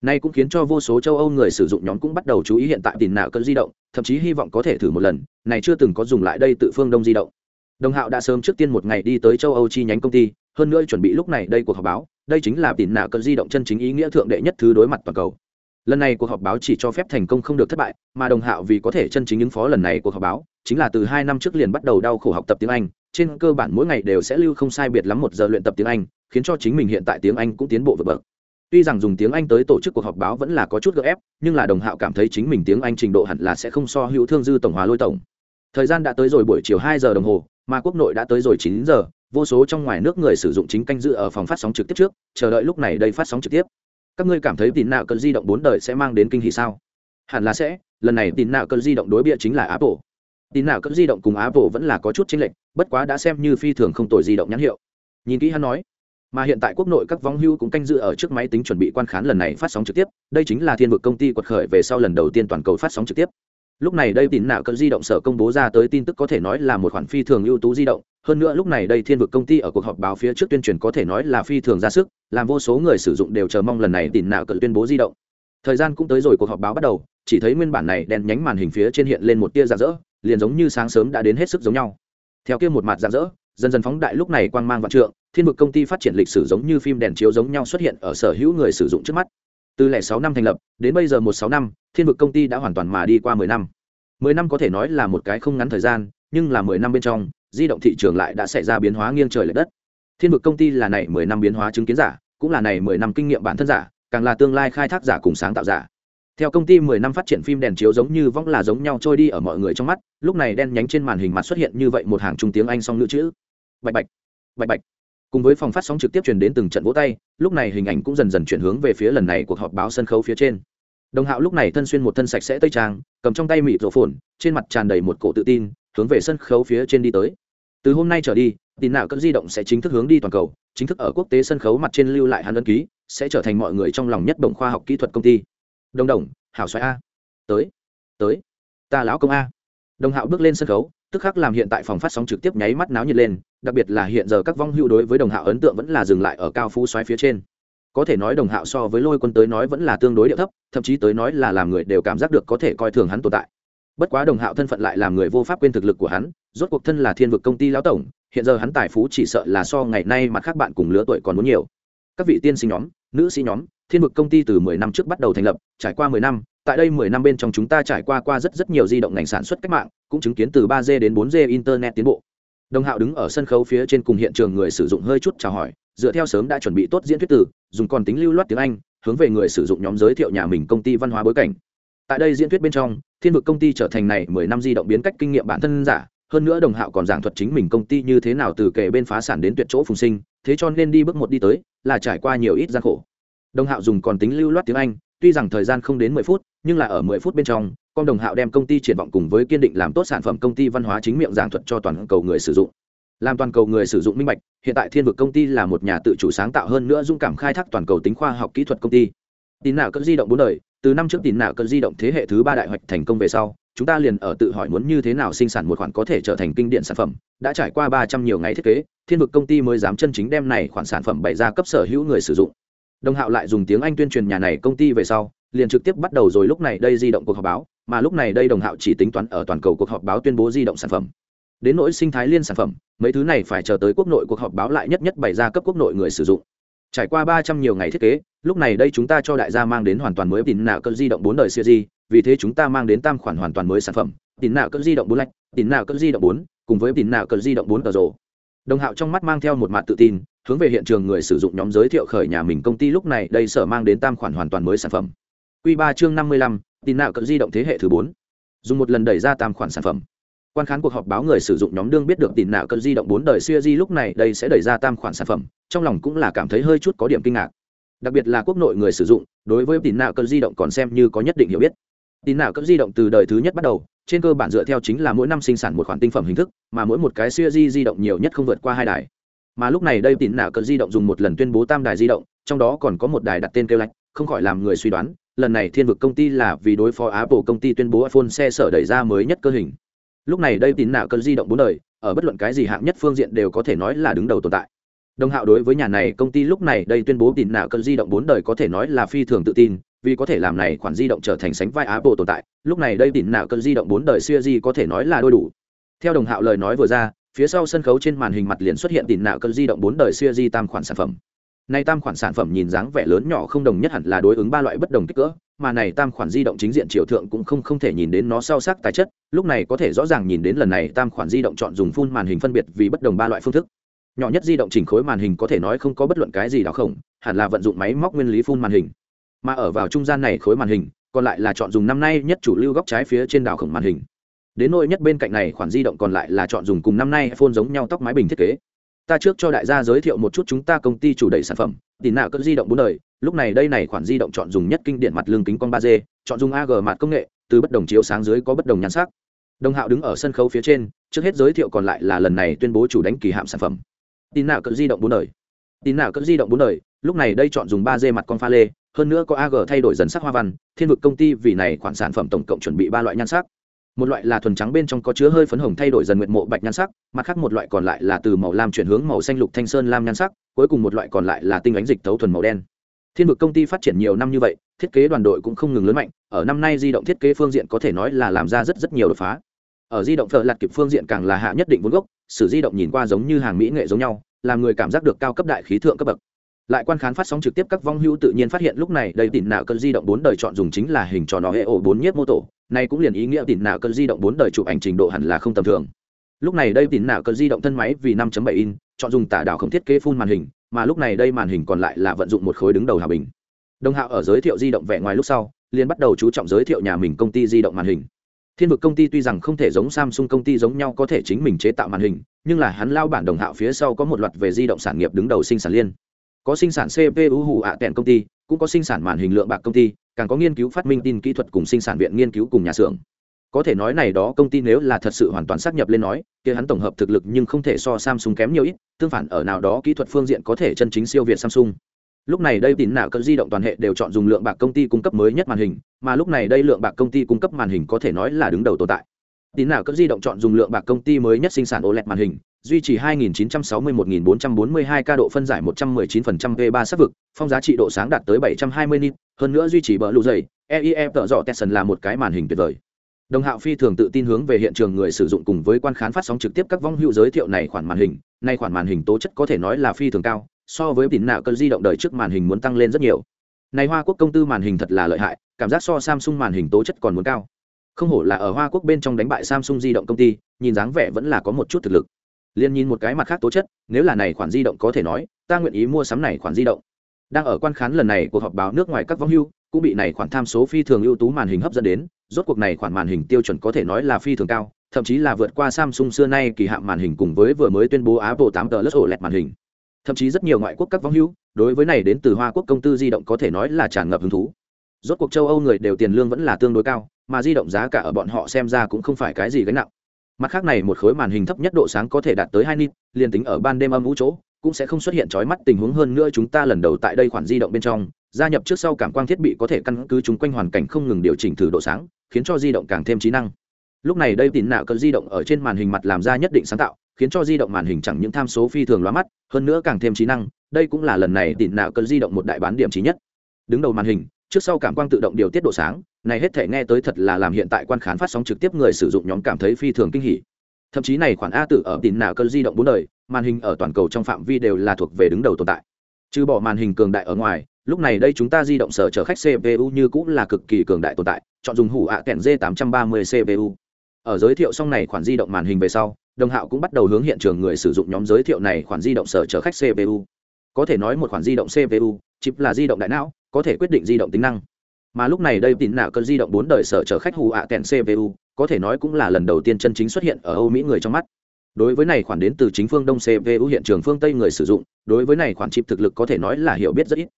Nay cũng khiến cho vô số châu Âu người sử dụng nhóm cũng bắt đầu chú ý hiện tại tiền nạo cơn di động, thậm chí hy vọng có thể thử một lần, này chưa từng có dùng lại đây tự phương Đông di động. Đồng Hạo đã sớm trước tiên một ngày đi tới châu Âu chi nhánh công ty, hơn nữa chuẩn bị lúc này đây cuộc họp báo, đây chính là tiền nạo cơn di động chân chính ý nghĩa thượng đệ nhất thứ đối mặt toàn cầu. Lần này cuộc họp báo chỉ cho phép thành công không được thất bại, mà Đồng Hạo vì có thể chân chính ứng phó lần này cuộc họp báo, chính là từ hai năm trước liền bắt đầu đau khổ học tập tiếng Anh, trên cơ bản mỗi ngày đều sẽ lưu không sai biệt lắm một giờ luyện tập tiếng Anh, khiến cho chính mình hiện tại tiếng Anh cũng tiến bộ vượt bậc tuy rằng dùng tiếng anh tới tổ chức cuộc họp báo vẫn là có chút gợ ép, nhưng là đồng hạo cảm thấy chính mình tiếng anh trình độ hẳn là sẽ không so hữu thương dư tổng hòa lôi tổng. Thời gian đã tới rồi buổi chiều hai giờ đồng hồ, mà quốc nội đã tới rồi chín giờ, vô số trong ngoài nước người sử dụng chính canh dự ở phòng phát sóng trực tiếp trước, chờ đợi lúc này đây phát sóng trực tiếp. Các ngươi cảm thấy tín nạo cơn di động bốn đời sẽ mang đến kinh hỷ sao? Hẳn là sẽ, lần này tín nạo cơn di động đối bịa chính là apple. Tín nạo cơn di động cùng apple vẫn là có chút chênh lệch, bất quá đã xem như phi thường không tồi di động nhãn hiệu. Nhìn kỹ hắn nói mà hiện tại quốc nội các vong hưu cũng canh dự ở trước máy tính chuẩn bị quan khán lần này phát sóng trực tiếp, đây chính là thiên vực công ty quật khởi về sau lần đầu tiên toàn cầu phát sóng trực tiếp. Lúc này đây tín nạo cỡ di động sở công bố ra tới tin tức có thể nói là một khoản phi thường ưu tú di động, hơn nữa lúc này đây thiên vực công ty ở cuộc họp báo phía trước tuyên truyền có thể nói là phi thường ra sức, làm vô số người sử dụng đều chờ mong lần này tín nạo cỡ tuyên bố di động. Thời gian cũng tới rồi cuộc họp báo bắt đầu, chỉ thấy nguyên bản này đèn nhánh màn hình phía trên hiện lên một tia rạng rỡ, liền giống như sáng sớm đã đến hết sức giống nhau. Theo kia một mặt rạng rỡ dần dần phóng đại lúc này quang mang vạn trượng, thiên vực công ty phát triển lịch sử giống như phim đèn chiếu giống nhau xuất hiện ở sở hữu người sử dụng trước mắt. Từ lẻ sáu năm thành lập, đến bây giờ một sáu năm, thiên vực công ty đã hoàn toàn mà đi qua mười năm. Mười năm có thể nói là một cái không ngắn thời gian, nhưng là mười năm bên trong, di động thị trường lại đã xảy ra biến hóa nghiêng trời l ệ đất. Thiên vực công ty là này mười năm biến hóa chứng kiến giả, cũng là này mười năm kinh nghiệm bản thân giả, càng là tương lai khai thác giả cùng sáng tạo giả. Theo công ty mười năm phát triển phim đèn chiếu giống như vong là giống nhau trôi đi ở mọi người trong mắt, lúc này đen nhánh trên màn hình mặt xuất hiện như vậy một hàng trung tiếng anh song ngữ chữ bạch bạch bạch bạch. Cùng với phòng phát sóng trực tiếp truyền đến từng trận vỗ tay, lúc này hình ảnh cũng dần dần chuyển hướng về phía lần này cuộc họp báo sân khấu phía trên. Đồng hạo lúc này thân xuyên một thân sạch sẽ tây trang, cầm trong tay mịt rổ phồn, trên mặt tràn đầy một cổ tự tin, hướng về sân khấu phía trên đi tới. Từ hôm nay trở đi, tin nào cơn di động sẽ chính thức hướng đi toàn cầu, chính thức ở quốc tế sân khấu mặt trên lưu lại hắn ấn ký, sẽ trở thành mọi người trong lòng nhất đồng khoa học kỹ thuật công ty. Đồng đồng, hảo xoay a. Tới tới, ta lão công a. Đồng hạo bước lên sân khấu, tức khắc làm hiện tại phòng phát sóng trực tiếp nháy mắt náo nhiệt lên đặc biệt là hiện giờ các vong hưu đối với đồng hạo ấn tượng vẫn là dừng lại ở cao phú xoáy phía trên. Có thể nói đồng hạo so với lôi quân tới nói vẫn là tương đối địa thấp, thậm chí tới nói là làm người đều cảm giác được có thể coi thường hắn tồn tại. Bất quá đồng hạo thân phận lại làm người vô pháp quên thực lực của hắn, rốt cuộc thân là thiên vực công ty lão tổng, hiện giờ hắn tài phú chỉ sợ là so ngày nay mà các bạn cùng lứa tuổi còn muốn nhiều. Các vị tiên sinh nhóm, nữ sĩ nhóm, thiên vực công ty từ mười năm trước bắt đầu thành lập, trải qua mười năm, tại đây mười năm bên trong chúng ta trải qua qua rất rất nhiều di động ngành sản xuất cách mạng, cũng chứng kiến từ ba g đến bốn g internet tiến bộ đồng hạo đứng ở sân khấu phía trên cùng hiện trường người sử dụng hơi chút chào hỏi, dựa theo sớm đã chuẩn bị tốt diễn thuyết tử dùng còn tính lưu loát tiếng anh, hướng về người sử dụng nhóm giới thiệu nhà mình công ty văn hóa bối cảnh. Tại đây diễn thuyết bên trong, thiên vực công ty trở thành này mười năm di động biến cách kinh nghiệm bản thân giả, hơn nữa đồng hạo còn giảng thuật chính mình công ty như thế nào từ kề bên phá sản đến tuyệt chỗ phùng sinh, thế cho nên đi bước một đi tới, là trải qua nhiều ít gian khổ. Đồng hạo dùng còn tính lưu loát tiếng anh, tuy rằng thời gian không đến mười phút, nhưng là ở mười phút bên trong con đồng hạo đem công ty triển vọng cùng với kiên định làm tốt sản phẩm công ty văn hóa chính miệng giảng thuật cho toàn cầu người sử dụng. Làm toàn cầu người sử dụng minh bạch, hiện tại thiên vực công ty là một nhà tự chủ sáng tạo hơn nữa dung cảm khai thác toàn cầu tính khoa học kỹ thuật công ty. Tín nào cỡ di động bốn đời, từ năm trước tín nào cỡ di động thế hệ thứ ba đại hoạch thành công về sau, chúng ta liền ở tự hỏi muốn như thế nào sinh sản một khoản có thể trở thành kinh điển sản phẩm. Đã trải qua ba trăm nhiều ngày thiết kế, thiên vực công ty mới dám chân chính đem này khoản sản phẩm bày ra cấp sở hữu người sử dụng. Đồng hạo lại dùng tiếng anh tuyên truyền nhà này công ty về sau liền trực tiếp bắt đầu rồi lúc này đây di động cuộc họp báo, mà lúc này đây đồng hạo chỉ tính toán ở toàn cầu cuộc họp báo tuyên bố di động sản phẩm. Đến nỗi sinh thái liên sản phẩm, mấy thứ này phải chờ tới quốc nội cuộc họp báo lại nhất nhất bày ra cấp quốc nội người sử dụng. Trải qua ba trăm nhiều ngày thiết kế, lúc này đây chúng ta cho đại gia mang đến hoàn toàn mới tín nạo cỡ di động bốn đời siêu di vì thế chúng ta mang đến tam khoản hoàn toàn mới sản phẩm tín nạo cỡ di động bốn lạch tín nạo cỡ di động bốn, cùng với tín nạo cỡ di động bốn tờ rồ. Đồng hạo trong mắt mang theo một mặt tự tin, hướng về hiện trường người sử dụng nhóm giới thiệu khởi nhà mình công ty lúc này đây sở mang đến tam khoản hoàn toàn mới sản phẩm. Quy ba chương năm mươi lăm nạo cận di động thế hệ thứ bốn. Dùng một lần đẩy ra tam khoản sản phẩm. Quan khán cuộc họp báo người sử dụng nhóm đương biết được tin nạo cận di động bốn đời siêu di lúc này đây sẽ đẩy ra tam khoản sản phẩm, trong lòng cũng là cảm thấy hơi chút có điểm kinh ngạc. Đặc biệt là quốc nội người sử dụng, đối với tin nạo cận di động còn xem như có nhất định hiểu biết. Tin nạo cận di động từ đời thứ nhất bắt đầu, trên cơ bản dựa theo chính là mỗi năm sinh sản một khoản tinh phẩm hình thức, mà mỗi một cái siêu di di động nhiều nhất không vượt qua hai đài. Mà lúc này đây tin nạo cận di động dùng một lần tuyên bố tam đài di động, trong đó còn có một đài đặt tên kêu lạch, không khỏi làm người suy đoán lần này thiên vực công ty là vì đối phó apple công ty tuyên bố iphone xe sở đẩy ra mới nhất cơ hình. Lúc này đây tín nạo cơn di động bốn đời, ở bất luận cái gì hạng nhất phương diện đều có thể nói là đứng đầu tồn tại. Đồng hạo đối với nhà này công ty lúc này đây tuyên bố tín nạo cơn di động bốn đời có thể nói là phi thường tự tin, vì có thể làm này khoản di động trở thành sánh vai apple tồn tại, lúc này đây tín nạo cơn di động bốn đời siêu di có thể nói là đôi đủ. Theo đồng hạo lời nói vừa ra, phía sau sân khấu trên màn hình mặt liền xuất hiện tín nạo cơn di động bốn đời siêu di tam khoản sản phẩm nay tam khoản sản phẩm nhìn dáng vẻ lớn nhỏ không đồng nhất hẳn là đối ứng ba loại bất đồng kích cỡ, mà này tam khoản di động chính diện triều thượng cũng không không thể nhìn đến nó sau sắc tài chất, lúc này có thể rõ ràng nhìn đến lần này tam khoản di động chọn dùng phun màn hình phân biệt vì bất đồng ba loại phương thức. Nhỏ nhất di động chỉnh khối màn hình có thể nói không có bất luận cái gì đào khổng, hẳn là vận dụng máy móc nguyên lý phun màn hình. Mà ở vào trung gian này khối màn hình, còn lại là chọn dùng năm nay nhất chủ lưu góc trái phía trên đào khổng màn hình. Đến nỗi nhất bên cạnh này khoản di động còn lại là chọn dùng cùng năm nay phone giống nhau tóc mái bình thiết kế ta trước cho đại gia giới thiệu một chút chúng ta công ty chủ đẩy sản phẩm, tỉ nạo cỡ di động bốn đời. Lúc này đây này khoản di động chọn dùng nhất kinh điện mặt lương kính con ba d, chọn dùng ag mặt công nghệ, từ bất đồng chiếu sáng dưới có bất đồng nhan sắc. Đồng hạo đứng ở sân khấu phía trên, trước hết giới thiệu còn lại là lần này tuyên bố chủ đánh kỳ hạm sản phẩm. Tin nạo cỡ di động bốn đời. Tin nạo cỡ di động bốn đời, lúc này đây chọn dùng ba d mặt con pha lê, hơn nữa có ag thay đổi dần sắc hoa văn, thiên vực công ty vì này khoản sản phẩm tổng cộng chuẩn bị ba loại nhan sắc một loại là thuần trắng bên trong có chứa hơi phấn hồng thay đổi dần nguyện mộ bạch nhan sắc, mặt khác một loại còn lại là từ màu lam chuyển hướng màu xanh lục thanh sơn lam nhan sắc, cuối cùng một loại còn lại là tinh ánh dịch tấu thuần màu đen. Thiên vực công ty phát triển nhiều năm như vậy, thiết kế đoàn đội cũng không ngừng lớn mạnh, ở năm nay di động thiết kế phương diện có thể nói là làm ra rất rất nhiều đột phá. Ở di động thợ lạt kịp phương diện càng là hạ nhất định vốn gốc, sử di động nhìn qua giống như hàng mỹ nghệ giống nhau, làm người cảm giác được cao cấp đại khí thượng cấp bậc. Lại quan khán phát sóng trực tiếp các vong hữu tự nhiên phát hiện lúc này đầy tỉn nạo cơn di động bốn đời chọn dùng chính là hình tròn nó hệ ổ bốn nhiếp mô tổ này cũng liền ý nghĩa tỉn nạo cơn di động bốn đời chụp ảnh trình độ hẳn là không tầm thường. Lúc này đây tỉn nạo cơn di động thân máy vì 5.7 in, chọn dùng tả đảo không thiết kế phun màn hình, mà lúc này đây màn hình còn lại là vận dụng một khối đứng đầu hào bình. Đồng hạo ở giới thiệu di động vẻ ngoài lúc sau, liền bắt đầu chú trọng giới thiệu nhà mình công ty di động màn hình. Thiên vực công ty tuy rằng không thể giống samsung công ty giống nhau có thể chính mình chế tạo màn hình, nhưng là hắn lao bản đồng hạo phía sau có một loạt về di động sản nghiệp đứng đầu sinh sản liên. Có sinh sản cpu hủ ạ à công ty, cũng có sinh sản màn hình lượng bạc công ty càng có nghiên cứu phát minh tin kỹ thuật cùng sinh sản viện nghiên cứu cùng nhà xưởng. Có thể nói này đó công ty nếu là thật sự hoàn toàn xác nhập lên nói, kia hắn tổng hợp thực lực nhưng không thể so samsung kém nhiều ít, tương phản ở nào đó kỹ thuật phương diện có thể chân chính siêu việt samsung. Lúc này đây tín nào cỡ di động toàn hệ đều chọn dùng lượng bạc công ty cung cấp mới nhất màn hình, mà lúc này đây lượng bạc công ty cung cấp màn hình có thể nói là đứng đầu tồn tại. Tín nào cỡ di động chọn dùng lượng bạc công ty mới nhất sinh sản oled màn hình duy trì 2960-1442 ca độ phân giải 119% V3 sắc vực, phong giá trị độ sáng đạt tới 720 nit, hơn nữa duy trì bờ lù dày, EIF tợ rõ Tesson là một cái màn hình tuyệt vời. Đồng Hạo phi thường tự tin hướng về hiện trường người sử dụng cùng với quan khán phát sóng trực tiếp các vong hữu giới thiệu này khoản màn hình, nay khoản màn hình tố chất có thể nói là phi thường cao, so với tín nạo cơ di động đời trước màn hình muốn tăng lên rất nhiều. Này Hoa Quốc công tư màn hình thật là lợi hại, cảm giác so Samsung màn hình tố chất còn muốn cao. Không hổ là ở Hoa Quốc bên trong đánh bại Samsung di động công ty, nhìn dáng vẻ vẫn là có một chút thực lực liền nhìn một cái mặt khác tố chất, nếu là này khoản di động có thể nói, ta nguyện ý mua sắm này khoản di động. Đang ở quan khán lần này cuộc họp báo nước ngoài các vong hưu, cũng bị này khoản tham số phi thường ưu tú màn hình hấp dẫn đến, rốt cuộc này khoản màn hình tiêu chuẩn có thể nói là phi thường cao, thậm chí là vượt qua samsung xưa nay kỳ hạn màn hình cùng với vừa mới tuyên bố apple 8 tờ lớp lẹt màn hình. Thậm chí rất nhiều ngoại quốc các vong hưu, đối với này đến từ hoa quốc công tư di động có thể nói là tràn ngập hứng thú. Rốt cuộc châu âu người đều tiền lương vẫn là tương đối cao, mà di động giá cả ở bọn họ xem ra cũng không phải cái gì gánh nặng mặt khác này một khối màn hình thấp nhất độ sáng có thể đạt tới hai nit liền tính ở ban đêm âm vũ chỗ, cũng sẽ không xuất hiện trói mắt tình huống hơn nữa chúng ta lần đầu tại đây khoản di động bên trong, gia nhập trước sau cảm quang thiết bị có thể căn cứ chúng quanh hoàn cảnh không ngừng điều chỉnh thử độ sáng, khiến cho di động càng thêm trí năng. Lúc này đây tín nạo cơn di động ở trên màn hình mặt làm ra nhất định sáng tạo, khiến cho di động màn hình chẳng những tham số phi thường lóa mắt, hơn nữa càng thêm trí năng, đây cũng là lần này tín nạo cơn di động một đại bán điểm trí nhất. Đứng đầu màn hình trước sau cảm quang tự động điều tiết độ sáng, này hết thể nghe tới thật là làm hiện tại quan khán phát sóng trực tiếp người sử dụng nhóm cảm thấy phi thường kinh hỉ. Thậm chí này khoản a tử ở tín nào cơn di động bốn đời, màn hình ở toàn cầu trong phạm vi đều là thuộc về đứng đầu tồn tại. Trừ bỏ màn hình cường đại ở ngoài, lúc này đây chúng ta di động sở chở khách cpu như cũng là cực kỳ cường đại tồn tại, chọn dùng hủ ạ kèn d 830 cpu ở giới thiệu xong này khoản di động màn hình về sau đồng hạo cũng bắt đầu hướng hiện trường người sử dụng nhóm giới thiệu này khoản di động sở chở khách cpu có thể nói một khoản di động cpu chip là di động đại não, có thể quyết định di động tính năng. Mà lúc này đây tín nào cơn di động bốn đời sở chở khách hù ạ kèn cpu có thể nói cũng là lần đầu tiên chân chính xuất hiện ở âu mỹ người trong mắt. Đối với này khoản đến từ chính phương đông cpu hiện trường phương tây người sử dụng, đối với này khoản chip thực lực có thể nói là hiểu biết rất ít.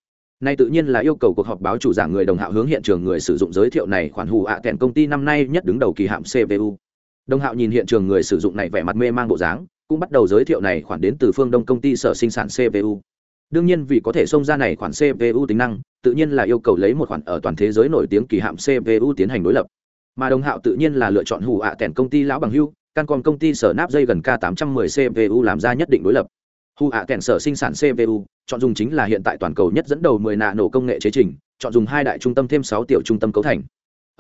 Nay tự nhiên là yêu cầu cuộc họp báo chủ giảng người đồng hạo hướng hiện trường người sử dụng giới thiệu này khoản hù ạ kèn công ty năm nay nhất đứng đầu kỳ hạm cpu đồng hạo nhìn hiện trường người sử dụng này vẻ mặt mê mang bộ dáng, cũng bắt đầu giới thiệu này khoản đến từ phương đông công ty sở sinh sản cpu đương nhiên vì có thể xông ra này khoản cpu tính năng, tự nhiên là yêu cầu lấy một khoản ở toàn thế giới nổi tiếng kỳ hạm cpu tiến hành đối lập. Mà đồng hạo tự nhiên là lựa chọn hủ ạ à tẻn công ty lão bằng hưu căn còn công ty sở nắp dây gần k 810 cpu làm ra nhất định đối lập. Hủ ạ à tẻn sở sinh sản cpu chọn dùng chính là hiện tại toàn cầu nhất dẫn đầu 10 nạ nổ công nghệ chế trình, chọn dùng hai đại trung tâm thêm 6 tiểu trung tâm cấu thành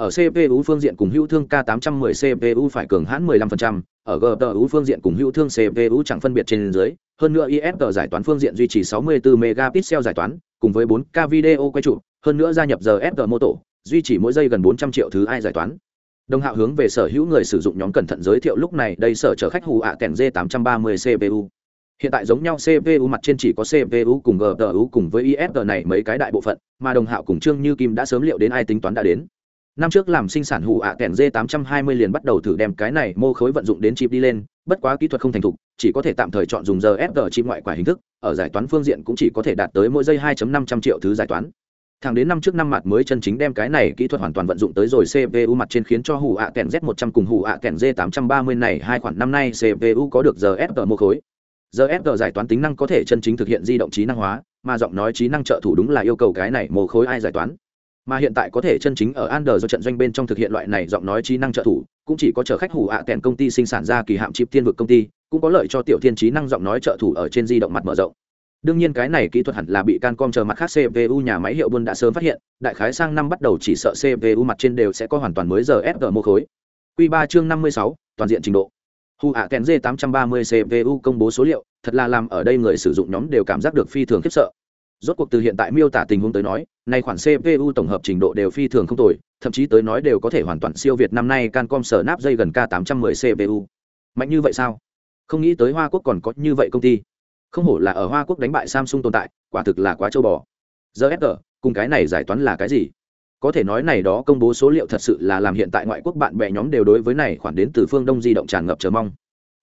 ở CPU phương diện cùng hữu thương K810 CPU phải cường hãn 15%, ở GPU phương diện cùng hữu thương CPU chẳng phân biệt trên dưới, hơn nữa ISP giải toán phương diện duy trì 64 megapixel giải toán, cùng với 4K video quay chụp, hơn nữa gia nhập GFG mô tổ, duy trì mỗi giây gần 400 triệu thứ ai giải toán. Đồng Hạo hướng về sở hữu người sử dụng nhóm cẩn thận giới thiệu lúc này đây sở chở khách hù ạ à kèn G830 CPU. Hiện tại giống nhau CPU mặt trên chỉ có CPU cùng GPU cùng với ISG này mấy cái đại bộ phận, mà Đồng Hạo cùng Trương Như Kim đã sớm liệu đến ai tính toán đã đến năm trước làm sinh sản hủ ạ kèn d 820 liền bắt đầu thử đem cái này mô khối vận dụng đến chip đi lên bất quá kỹ thuật không thành thục chỉ có thể tạm thời chọn dùng gsg chip ngoại quả hình thức ở giải toán phương diện cũng chỉ có thể đạt tới mỗi giây 2.500 triệu thứ giải toán thẳng đến năm trước năm mặt mới chân chính đem cái này kỹ thuật hoàn toàn vận dụng tới rồi CPU mặt trên khiến cho hủ ạ kèn Z100 cùng hủ ạ kèn Z830 này hai khoản năm nay CPU có được GSG mô khối. GSG giải toán tính năng có thể chân chính thực hiện di động trí năng hóa, mà giọng nói trí năng trợ thủ đúng là yêu cầu cái này mô khối ai giải toán mà hiện tại có thể chân chính ở Android do trận doanh bên trong thực hiện loại này giọng nói trí năng trợ thủ, cũng chỉ có chở khách hủ ạ à kèn công ty sinh sản ra kỳ hạm chip thiên vực công ty, cũng có lợi cho tiểu thiên trí năng giọng nói trợ thủ ở trên di động mặt mở rộng. Đương nhiên cái này kỹ thuật hẳn là bị Cancom chờ mặt khác CPU nhà máy hiệu buôn đã sớm phát hiện, đại khái sang năm bắt đầu chỉ sợ CPU mặt trên đều sẽ có hoàn toàn mới giờ FG mô khối. Q 3 chương 56, toàn diện trình độ. Hu ạ kèn G830 CPU công bố số liệu, thật là làm ở đây người sử dụng nhóm đều cảm giác được phi thường khiếp sợ rốt cuộc từ hiện tại miêu tả tình huống tới nói, nay khoản cpu tổng hợp trình độ đều phi thường không tồi, thậm chí tới nói đều có thể hoàn toàn siêu việt năm nay cancom sở nắp dây gần k 810 cpu mạnh như vậy sao? Không nghĩ tới hoa quốc còn có như vậy công ty. Không hổ là ở hoa quốc đánh bại samsung tồn tại, quả thực là quá châu bò. Giờ fg cùng cái này giải toán là cái gì? Có thể nói này đó công bố số liệu thật sự là làm hiện tại ngoại quốc bạn bè nhóm đều đối với này khoản đến từ phương đông di động tràn ngập chờ mong.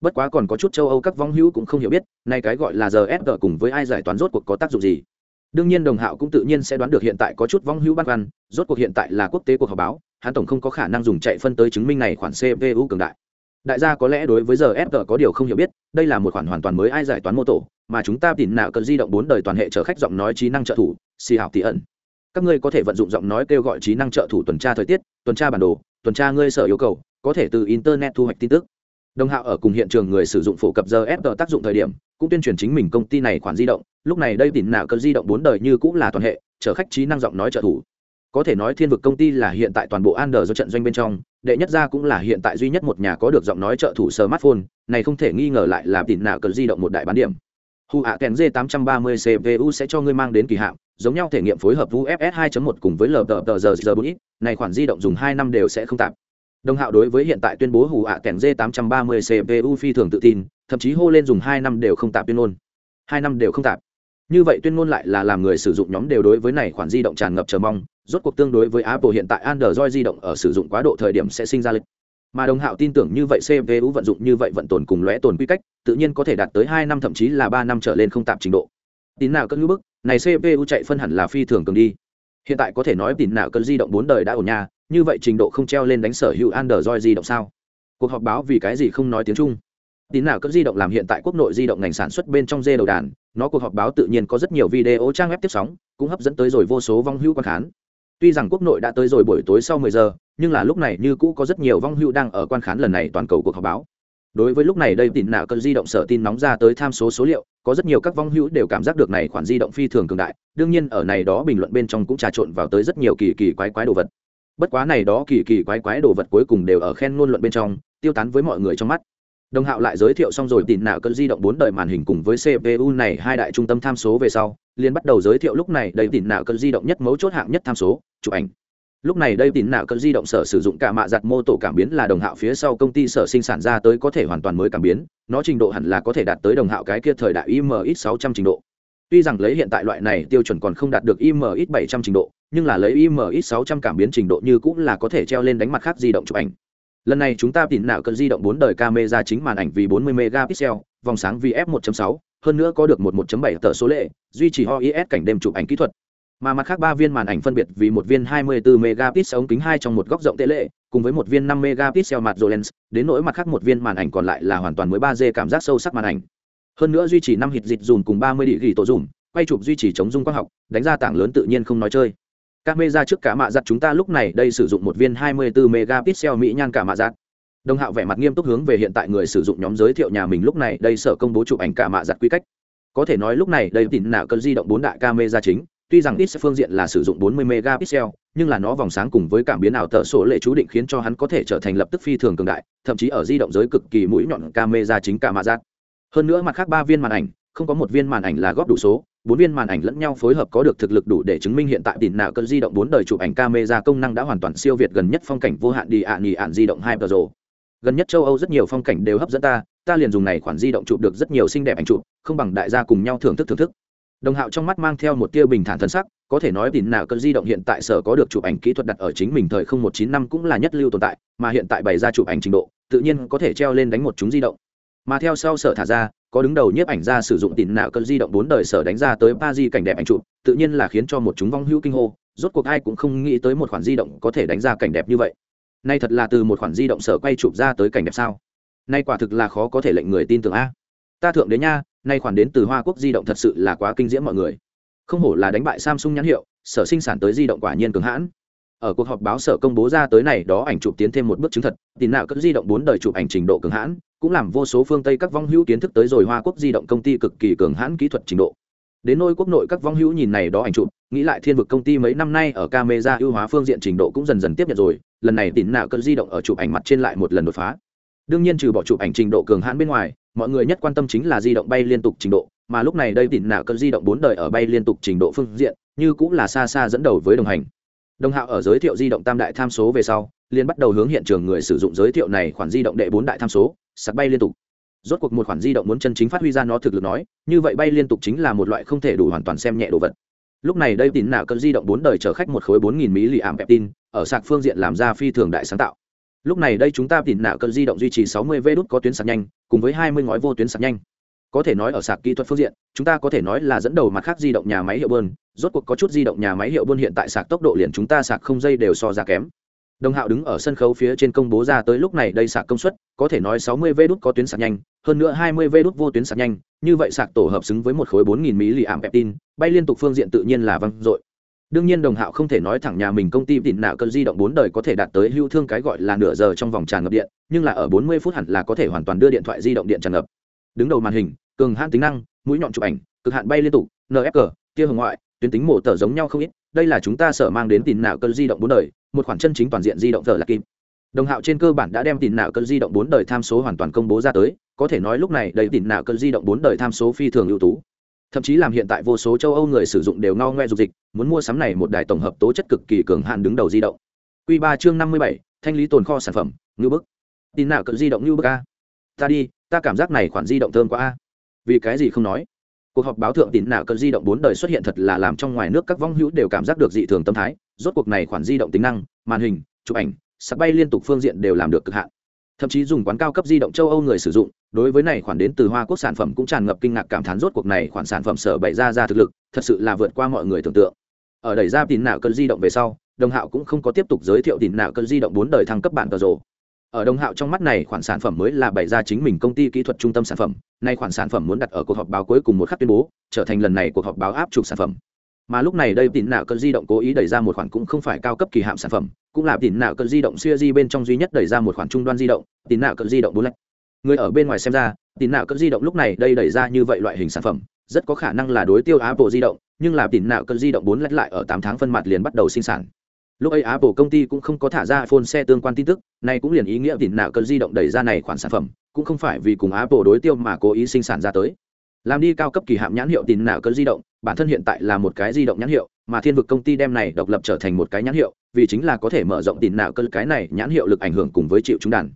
Bất quá còn có chút châu âu các vong hữu cũng không hiểu biết, nay cái gọi là giờ fg cùng với ai giải toán rốt cuộc có tác dụng gì đương nhiên đồng hạo cũng tự nhiên sẽ đoán được hiện tại có chút vong hữu băn khoăn, rốt cuộc hiện tại là quốc tế cuộc họp báo, hắn tổng không có khả năng dùng chạy phân tới chứng minh này khoản cpu cường đại. Đại gia có lẽ đối với giờ fg có điều không hiểu biết, đây là một khoản hoàn toàn mới ai giải toán mô tổ, mà chúng ta tìm nạo cần di động bốn đời toàn hệ chở khách giọng nói trí năng trợ thủ, xì hào tỷ ẩn. Các ngươi có thể vận dụng giọng nói kêu gọi trí năng trợ thủ tuần tra thời tiết, tuần tra bản đồ, tuần tra ngươi sở yêu cầu, có thể từ internet thu hoạch tin tức. Đồng hạo ở cùng hiện trường người sử dụng phổ cập giờ fg tác dụng thời điểm cũng tuyên truyền chính mình công ty này khoản di động lúc này đây tỉn nào cần di động bốn đời như cũng là toàn hệ chở khách trí năng giọng nói trợ thủ có thể nói thiên vực công ty là hiện tại toàn bộ an do trận doanh bên trong đệ nhất ra cũng là hiện tại duy nhất một nhà có được giọng nói trợ thủ smartphone này không thể nghi ngờ lại là tỉn nào cần di động một đại bán điểm Hu hạ kèn G830 cvu sẽ cho ngươi mang đến kỳ hạn, giống nhau thể nghiệm phối hợp UFS 2.1 cùng với LTTR4X, này khoản di động dùng 2 năm đều sẽ không tạm. Đồng Hạo đối với hiện tại tuyên bố hủ ạ kèn G830 CPU phi thường tự tin, thậm chí hô lên dùng 2 năm đều không tạm tuyên ngôn. 2 năm đều không tạm. Như vậy tuyên ngôn lại là làm người sử dụng nhóm đều đối với này khoản di động tràn ngập chờ mong, rốt cuộc tương đối với Apple hiện tại Android di động ở sử dụng quá độ thời điểm sẽ sinh ra lịch mà đồng hạo tin tưởng như vậy cpu vận dụng như vậy vận tồn cùng lóe tồn quy cách tự nhiên có thể đạt tới hai năm thậm chí là ba năm trở lên không tạm trình độ tín nào cân ngữ bức này cpu chạy phân hẳn là phi thường cường đi hiện tại có thể nói tín nào cân di động bốn đời đã ổn nha như vậy trình độ không treo lên đánh sở hữu android di động sao cuộc họp báo vì cái gì không nói tiếng trung tín nào cấp di động làm hiện tại quốc nội di động ngành sản xuất bên trong dê đầu đàn nó cuộc họp báo tự nhiên có rất nhiều video trang web tiếp sóng cũng hấp dẫn tới rồi vô số vong hữu quan khán Tuy rằng quốc nội đã tới rồi buổi tối sau 10 giờ, nhưng là lúc này như cũ có rất nhiều vong hữu đang ở quan khán lần này toàn cầu cuộc họp báo. Đối với lúc này đây tín nào cơn di động sở tin nóng ra tới tham số số liệu, có rất nhiều các vong hữu đều cảm giác được này khoản di động phi thường cường đại, đương nhiên ở này đó bình luận bên trong cũng trà trộn vào tới rất nhiều kỳ kỳ quái quái đồ vật. Bất quá này đó kỳ kỳ quái quái đồ vật cuối cùng đều ở khen ngôn luận bên trong, tiêu tán với mọi người trong mắt. Đồng Hạo lại giới thiệu xong rồi tìm nạo cơn di động bốn đời màn hình cùng với CPU này hai đại trung tâm tham số về sau, liền bắt đầu giới thiệu lúc này đây tìm nạo cơn di động nhất mấu chốt hạng nhất tham số, chụp ảnh lúc này đây tìm nạo cơn di động sở sử dụng cả mạ giặt mô tổ cảm biến là đồng hạo phía sau công ty sở sinh sản ra tới có thể hoàn toàn mới cảm biến nó trình độ hẳn là có thể đạt tới đồng hạo cái kia thời đại imx 600 trình độ tuy rằng lấy hiện tại loại này tiêu chuẩn còn không đạt được imx 700 trình độ, nhưng là lấy imx 600 cảm biến trình độ như cũng là có thể treo lên đánh mặt khác di động chụp ảnh. Lần này chúng ta tín nào cần di động bốn đời camera chính màn ảnh vì 40 megapixel, vòng sáng vì f 1.6 hơn nữa có được 1:1.7 tờ số lệ, duy trì OIS is cảnh đêm chụp ảnh kỹ thuật. Mà mặt khác ba viên màn ảnh phân biệt vì một viên 24 megapixel ống kính hai trong một góc rộng tệ lệ, cùng với một viên 5 megapixel mặt rồi lens đến nỗi mặt khác một viên màn ảnh còn lại là hoàn toàn mới 3D cảm giác sâu sắc màn ảnh hơn nữa duy trì năm hít dịch dùm cùng 30 địa ghi tổ dùm, quay chụp duy trì chống dung quang học, đánh ra tảng lớn tự nhiên không nói chơi. Camera trước cả mạ giặt chúng ta lúc này đây sử dụng một viên 24 megapixel mỹ nhan cả mạ giặt. Đồng hạo vẻ mặt nghiêm túc hướng về hiện tại người sử dụng nhóm giới thiệu nhà mình lúc này đây sở công bố chụp ảnh cả mạ giặt quy cách. Có thể nói lúc này đây tỉn nạ cơn di động bốn đại camera chính, tuy rằng ít phương diện là sử dụng 40 megapixel, nhưng là nó vòng sáng cùng với cảm biến ảo tợ số lệ chú định khiến cho hắn có thể trở thành lập tức phi thường cường đại, thậm chí ở di động giới cực kỳ mũi nhọn camera chính cả mạ giác hơn nữa mặt khác ba viên màn ảnh, không có một viên màn ảnh là góp đủ số, bốn viên màn ảnh lẫn nhau phối hợp có được thực lực đủ để chứng minh hiện tại tỉn nào cơn di động bốn đời chụp ảnh camera công năng đã hoàn toàn siêu việt gần nhất phong cảnh vô hạn đi ạ nghỉ ạn di động hai pro gần nhất châu âu rất nhiều phong cảnh đều hấp dẫn ta ta liền dùng này khoản di động chụp được rất nhiều xinh đẹp ảnh chụp, không bằng đại gia cùng nhau thưởng thức thưởng thức. Đồng hạo trong mắt mang theo một tia bình thản thân sắc, có thể nói tỉn nào cơn di động hiện tại sở có được chụp ảnh kỹ thuật đặt ở chính mình thời không một chín năm cũng là nhất lưu tồn tại, mà hiện tại bày ra chụp ảnh trình độ, tự nhiên có thể treo lên đánh một chúng di động mà theo sau sở thả ra, có đứng đầu nhiếp ảnh ra sử dụng tín nạo cơn di động bốn đời sở đánh ra tới ba di cảnh đẹp ảnh chụp, tự nhiên là khiến cho một chúng vong hữu kinh hô, rốt cuộc ai cũng không nghĩ tới một khoản di động có thể đánh ra cảnh đẹp như vậy. Nay thật là từ một khoản di động sở quay chụp ra tới cảnh đẹp sao? Nay quả thực là khó có thể lệnh người tin tưởng a. Ta thượng đến nha, nay khoản đến từ hoa quốc di động thật sự là quá kinh diễm mọi người. Không hổ là đánh bại samsung nhãn hiệu, sở sinh sản tới di động quả nhiên cường hãn. Ở cuộc họp báo sở công bố ra tới này, đó ảnh chụp tiến thêm một bước chứng thật tin nào cất di động bốn đời chụp ảnh trình độ cường hãn cũng làm vô số phương tây các vong hữu kiến thức tới rồi hoa quốc di động công ty cực kỳ cường hãn kỹ thuật trình độ. Đến nôi quốc nội các vong hữu nhìn này đó ảnh chụp, nghĩ lại thiên vực công ty mấy năm nay ở camera ưu hóa phương diện trình độ cũng dần dần tiếp nhận rồi, lần này tín nạ cơn di động ở chụp ảnh mặt trên lại một lần đột phá. Đương nhiên trừ bỏ chụp ảnh trình độ cường hãn bên ngoài, mọi người nhất quan tâm chính là di động bay liên tục trình độ, mà lúc này đây tín nạo cơn di động bốn đời ở bay liên tục trình độ phương diện, như cũng là xa xa dẫn đầu với đồng hành. Đồng hạo ở giới thiệu di động tam đại tham số về sau, liền bắt đầu hướng hiện trường người sử dụng giới thiệu này khoản di động đệ bốn đại tham số sạc bay liên tục. Rốt cuộc một khoản di động muốn chân chính phát huy ra nó thực lực nói, như vậy bay liên tục chính là một loại không thể đủ hoàn toàn xem nhẹ đồ vật. Lúc này đây tín nạ cơn di động bốn đời chở khách một khối bốn nghìn mỹ lì ảm peptin ở sạc phương diện làm ra phi thường đại sáng tạo. Lúc này đây chúng ta tín nạ cơn di động duy trì sáu mươi vê đút có tuyến sạc nhanh, cùng với hai mươi ngói vô tuyến sạc nhanh. Có thể nói ở sạc kỹ thuật phương diện, chúng ta có thể nói là dẫn đầu mặt khác di động nhà máy hiệu bơn, rốt cuộc có chút di động nhà máy hiệu bơn hiện tại sạc tốc độ liền chúng ta sạc không dây đều so ra kém đồng hạo đứng ở sân khấu phía trên công bố ra tới lúc này đây sạc công suất, có thể nói 60 v đút có tuyến sạc nhanh, hơn nữa 20 v đút vô tuyến sạc nhanh, như vậy sạc tổ hợp xứng với một khối 4.000 mili peptin, bay liên tục phương diện tự nhiên là văng dội. Đương nhiên đồng hạo không thể nói thẳng nhà mình công ty tịn nạo cơn di động bốn đời có thể đạt tới hưu thương cái gọi là nửa giờ trong vòng tràn ngập điện, nhưng là ở 40 phút hẳn là có thể hoàn toàn đưa điện thoại di động điện tràn ngập. Đứng đầu màn hình, cường hạn tính năng, mũi nhọn chụp ảnh, cực hạn bay liên tục nfg tia hồng ngoại tuyến tính mổ tờ giống nhau không ít, đây là chúng ta sở mang đến tịn nạo cơn di động bốn đời, một khoản chân chính toàn diện di động thờ là kim đồng hạo trên cơ bản đã đem tịn nạo cơn di động bốn đời tham số hoàn toàn công bố ra tới, có thể nói lúc này đầy tịn nạo cơn di động bốn đời tham số phi thường ưu tú. Thậm chí làm hiện tại vô số châu âu người sử dụng đều ngao ngoe dục dịch, muốn mua sắm này một đài tổng hợp tố chất cực kỳ cường hạn đứng đầu di động. Q ba chương năm mươi bảy, thanh lý tồn kho sản phẩm, ngưu bức. Tin nào cận di động ngưu bức a. Ta đi, ta cảm giác này khoản di động thơm quá a. Vì cái gì không nói? Cuộc họp báo thượng tín nào cơn di động bốn đời xuất hiện thật là làm trong ngoài nước các vong hữu đều cảm giác được dị thường tâm thái. Rốt cuộc này khoản di động tính năng, màn hình, chụp ảnh, sạc bay liên tục phương diện đều làm được cực hạn. Thậm chí dùng quán cao cấp di động châu âu người sử dụng, đối với này khoản đến từ hoa quốc sản phẩm cũng tràn ngập kinh ngạc cảm thán rốt cuộc này khoản sản phẩm sở bày ra ra thực lực, thật sự là vượt qua mọi người tưởng tượng. Ở đẩy ra tín nào cơn di động về sau, đồng hạo cũng không có tiếp tục giới thiệu tín nào cơn di động bốn đời thăng cấp bản cờ rồ ở đồng hạo trong mắt này khoản sản phẩm mới là bày ra chính mình công ty kỹ thuật trung tâm sản phẩm. Nay khoản sản phẩm muốn đặt ở cuộc họp báo cuối cùng một khắc tuyên bố, trở thành lần này cuộc họp báo áp chụp sản phẩm. Mà lúc này đây tín nạo cơn di động cố ý đẩy ra một khoản cũng không phải cao cấp kỳ hạm sản phẩm, cũng là tín nạo cơn di động siêu di bên trong duy nhất đẩy ra một khoản trung đoan di động tín nạo cơn di động bốn lạch người ở bên ngoài xem ra tín nạo cơn di động lúc này đây đẩy ra như vậy loại hình sản phẩm, rất có khả năng là đối tiêu apple di động, nhưng là tín nạo cơn di động bốn lạch lại ở tám tháng phân mặt liền bắt đầu sinh sản lúc ấy apple công ty cũng không có thả ra iphone xe tương quan tin tức này cũng liền ý nghĩa tín nạo cơn di động đẩy ra này khoản sản phẩm, cũng không phải vì cùng apple đối tiêu mà cố ý sinh sản ra tới. Làm đi cao cấp kỳ hạm nhãn hiệu tìm nạo cơn di động, bản thân hiện tại là một cái di động nhãn hiệu, mà thiên vực công ty đem này độc lập trở thành một cái nhãn hiệu, vì chính là có thể mở rộng tìm nạo cơn cái này nhãn hiệu lực ảnh hưởng cùng với chịu chúng đàn.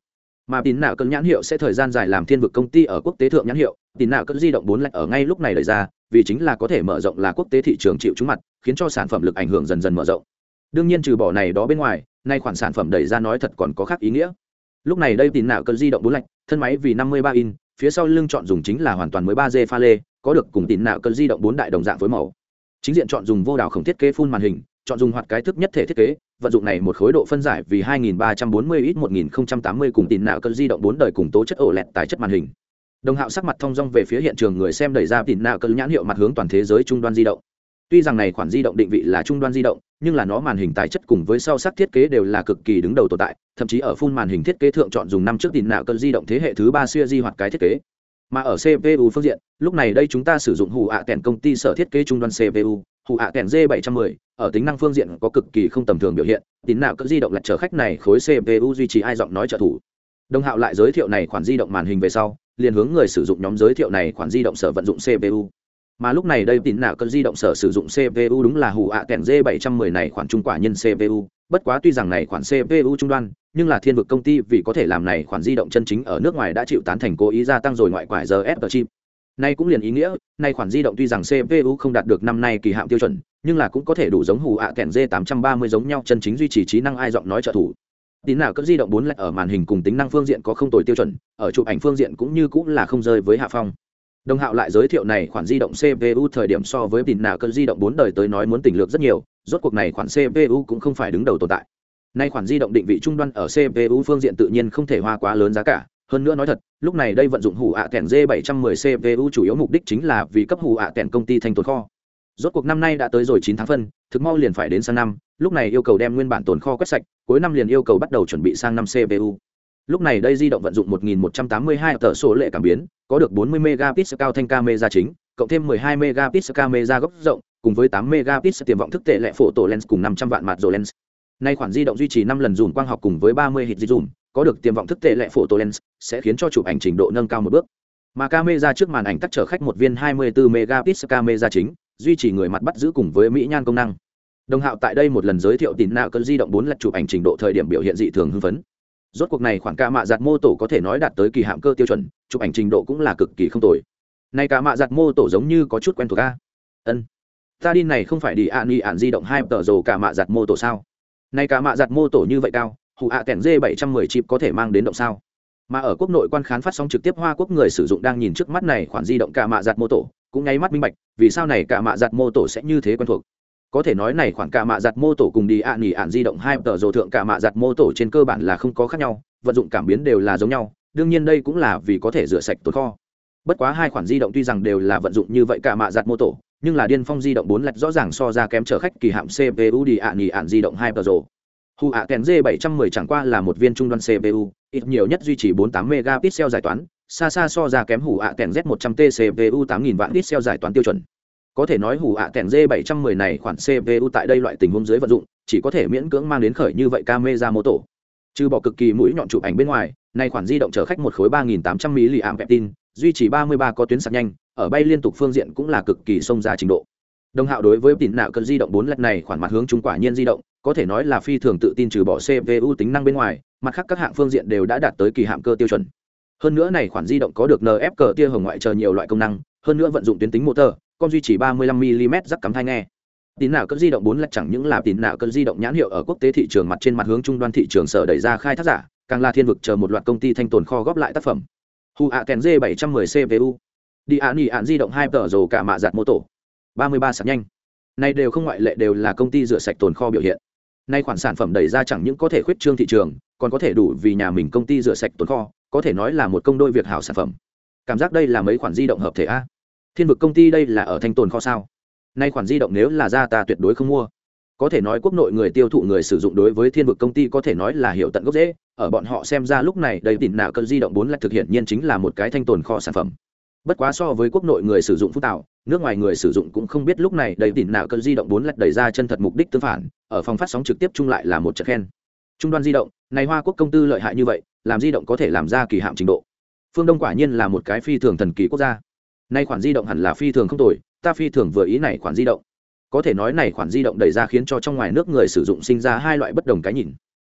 Mà tìm nạo cơn nhãn hiệu sẽ thời gian dài làm thiên vực công ty ở quốc tế thượng nhãn hiệu tìm nạo cơn di động bốn lạnh ở ngay lúc này đẩy ra, vì chính là có thể mở rộng là quốc tế thị trường chịu chúng mặt, khiến cho sản phẩm lực ảnh hưởng dần dần mở rộng đương nhiên trừ bỏ này đó bên ngoài, nay khoản sản phẩm đẩy ra nói thật còn có khác ý nghĩa. Lúc này đây tìm nạo cơn di động bốn lạnh thân máy vì 53 in, phía sau lưng chọn dùng chính là hoàn toàn mới ba d pha lê, có được cùng tìm nạo cơn di động bốn đại đồng dạng với màu. Chính diện chọn dùng vô đảo khổng thiết kế phun màn hình, chọn dùng hoạt cái thức nhất thể thiết kế, vận dụng này một khối độ phân giải vì 2340 ít 1080 cùng tìm nạo cơn di động bốn đời cùng tố chất ổ lẹt tài chất màn hình. Đồng hạo sắc mặt thông dong về phía hiện trường người xem đẩy ra tìm nạo cơn nhãn hiệu mặt hướng toàn thế giới trung đoan di động tuy rằng này khoản di động định vị là trung đoan di động, nhưng là nó màn hình tài chất cùng với sau sắc thiết kế đều là cực kỳ đứng đầu tồn tại, thậm chí ở phun màn hình thiết kế thượng chọn dùng năm trước tin nạo cơn di động thế hệ thứ ba siêu di hoạt cái thiết kế. Mà ở cpu phương diện, lúc này đây chúng ta sử dụng hù ạ à kèn công ty sở thiết kế trung đoan cpu hù ạ à kèn g 710 ở tính năng phương diện có cực kỳ không tầm thường biểu hiện tín nào cỡ di động lật chở khách này khối cpu duy trì ai giọng nói trợ thủ. Đồng hạo lại giới thiệu này khoản di động màn hình về sau, liền hướng người sử dụng nhóm giới thiệu này khoản di động sở vận dụng cpu mà lúc này đây tín nào cỡ di động sở sử dụng cpu đúng là hủ ạ à kèn g 710 này khoản trung quả nhân cpu bất quá tuy rằng này khoản cpu trung đoan, nhưng là thiên vực công ty vì có thể làm này khoản di động chân chính ở nước ngoài đã chịu tán thành cố ý gia tăng rồi ngoại quả giờ ép chip. Nay cũng liền ý nghĩa nay khoản di động tuy rằng cpu không đạt được năm nay kỳ hạn tiêu chuẩn, nhưng là cũng có thể đủ giống hủ ạ kèn d 830 giống nhau chân chính duy trì trí năng ai giọng nói trợ thủ. Tín nào cỡ di động bốn lệch ở màn hình cùng tính năng phương diện có không tồi tiêu chuẩn, ở chụp ảnh phương diện cũng như cũng là không rơi với hạ phong đồng hạo lại giới thiệu này khoản di động cpu thời điểm so với tín nào cơn di động bốn đời tới nói muốn tỉnh lược rất nhiều, rốt cuộc này khoản cpu cũng không phải đứng đầu tồn tại. Nay khoản di động định vị trung đoan ở cpu phương diện tự nhiên không thể hoa quá lớn giá cả, hơn nữa nói thật, lúc này đây vận dụng hủ ạ kèn d 710 cpu chủ yếu mục đích chính là vì cấp hủ ạ kèn công ty thanh tồn kho. Rốt cuộc năm nay đã tới rồi chín tháng phân, thực mau liền phải đến sang năm, lúc này yêu cầu đem nguyên bản tồn kho quét sạch, cuối năm liền yêu cầu bắt đầu chuẩn bị sang năm cpu lúc này đây di động vận dụng 1182 tờ số lệ cảm biến có được 40 megapixel cao thanh camera chính cộng thêm 12 megapixel camera góc rộng cùng với 8 megapixel tiềm vọng thức tệ lệ phổ tổ lens cùng 500 vạn mặt rồ lens Nay khoản di động duy trì 5 lần dùm quang học cùng với 30 hit di có được tiềm vọng thức tệ lệ phổ tổ lens, sẽ khiến cho chụp ảnh trình độ nâng cao một bước. Mà camera trước màn ảnh tắt trở khách một viên 24 megapixel camera chính, duy trì người mặt bắt giữ cùng với mỹ nhan công năng. Đồng Hạo tại đây một lần giới thiệu tín nào cơn di động 4 lật chụp ảnh trình độ thời điểm biểu hiện dị thường hưng phấn rốt cuộc này khoản ca mạ giặt mô tổ có thể nói đạt tới kỳ hạm cơ tiêu chuẩn, chụp ảnh trình độ cũng là cực kỳ không tồi. Này cả mạ giặt mô tổ giống như có chút quen thuộc ca ân. Ta đi này không phải đi ạn đi ạn di động hai tờ rồ cả mạ giặt mô tổ sao? Này cả mạ giặt mô tổ như vậy cao hụ ạ kèn dê bảy trăm mười chip có thể mang đến động sao? Mà ở quốc nội quan khán phát sóng trực tiếp hoa quốc người sử dụng đang nhìn trước mắt này khoản di động cả mạ giặt mô tổ, cũng nháy mắt minh bạch, vì sao này cả mạ giặt mô tổ sẽ như thế quen thuộc? Có thể nói này khoản cả mạ giặt mô tổ cùng đi ạ nghỉ ạn di động hai tờ rồ thượng cả mạ giặt mô tổ trên cơ bản là không có khác nhau, vận dụng cảm biến đều là giống nhau, đương nhiên đây cũng là vì có thể rửa sạch tồn kho. Bất quá hai khoản di động tuy rằng đều là vận dụng như vậy cả mạ giặt mô tổ, nhưng là điên phong di động bốn lạch rõ ràng so ra kém chở khách kỳ hạm cpu đi ạ nghỉ ạn di động hai tờ rồ. Hù ạ kèn d 710 chẳng qua là một viên trung đoan cpu ít nhiều nhất duy trì 48 megapixel giải toán, xa xa so ra kém hủ ạ kèn z 100 t cpu 8000 vạn pixel giải toán tiêu chuẩn có thể nói hủ ạ kèn d 710 này khoản cpu tại đây loại tình huống dưới vận dụng, chỉ có thể miễn cưỡng mang đến khởi như vậy camera mô tổ trừ bỏ cực kỳ mũi nhọn chụp ảnh bên ngoài, này khoản di động chở khách một khối 3800 mAh tin, duy trì 33 có tuyến sạc nhanh, ở bay liên tục phương diện cũng là cực kỳ sông ra trình độ. Đồng hạo đối với tín nạo cân di động bốn lật này khoản mặt hướng trung quả nhiên di động, có thể nói là phi thường tự tin trừ bỏ cpu tính năng bên ngoài, mặt khác các hạng phương diện đều đã đạt tới kỳ hạm cơ tiêu chuẩn hơn nữa này khoản di động có được nf cờ tia hồng ngoại chờ nhiều loại công năng, hơn nữa vận dụng tuyến tính motor, con duy trì 35 mm rắc cắm thai nghe. Tín nào cỡ di động bốn lật chẳng những là tín nào cỡ di động nhãn hiệu ở quốc tế thị trường mặt trên mặt hướng trung đoan thị trường sở đẩy ra khai thác giả, càng là thiên vực chờ một loạt công ty thanh tồn kho góp lại tác phẩm. Hu a kèn d 710 cpu đi án ỉ án di động hai tờ rồ cả mạ giặt mô tổ. 33 sạc nhanh. Này đều không ngoại lệ đều là công ty rửa sạch tồn kho biểu hiện. Nay khoản sản phẩm đẩy ra chẳng những có thể khuyết trương thị trường, còn có thể đủ vì nhà mình công ty rửa sạch tồn kho có thể nói là một công đôi việc hảo sản phẩm. Cảm giác đây là mấy khoản di động hợp thể a. Thiên vực công ty đây là ở thanh tồn kho sao? Nay khoản di động nếu là ra ta tuyệt đối không mua. Có thể nói quốc nội người tiêu thụ người sử dụng đối với thiên vực công ty có thể nói là hiệu tận gốc dễ ở bọn họ xem ra lúc này đầy tỉn nạo cơn di động bốn lại thực hiện nhiên chính là một cái thanh tồn kho sản phẩm. Bất quá so với quốc nội người sử dụng phúc tạo, nước ngoài người sử dụng cũng không biết lúc này đầy tỉn nạo cơn di động bốn lạch đẩy ra chân thật mục đích tương phản, ở phòng phát sóng trực tiếp chung lại là một trận khen. Trung đoan di động, này hoa quốc công tư lợi hại như vậy làm di động có thể làm ra kỳ hạm trình độ. Phương đông quả nhiên là một cái phi thường thần kỳ quốc gia. Nay khoản di động hẳn là phi thường không tồi, ta phi thường vừa ý này khoản di động. Có thể nói này khoản di động đẩy ra khiến cho trong ngoài nước người sử dụng sinh ra hai loại bất đồng cái nhìn.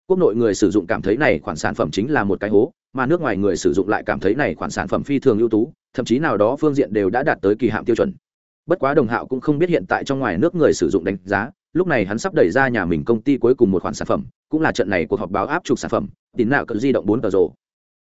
Quốc nội người sử dụng cảm thấy này khoản sản phẩm chính là một cái hố, mà nước ngoài người sử dụng lại cảm thấy này khoản sản phẩm phi thường ưu tú, thậm chí nào đó phương diện đều đã đạt tới kỳ hạm tiêu chuẩn. Bất quá đồng hạo cũng không biết hiện tại trong ngoài nước người sử dụng đánh giá lúc này hắn sắp đẩy ra nhà mình công ty cuối cùng một khoản sản phẩm, cũng là trận này cuộc họp báo áp trục sản phẩm, tín nạo cỡ di động bốn tờ rồ.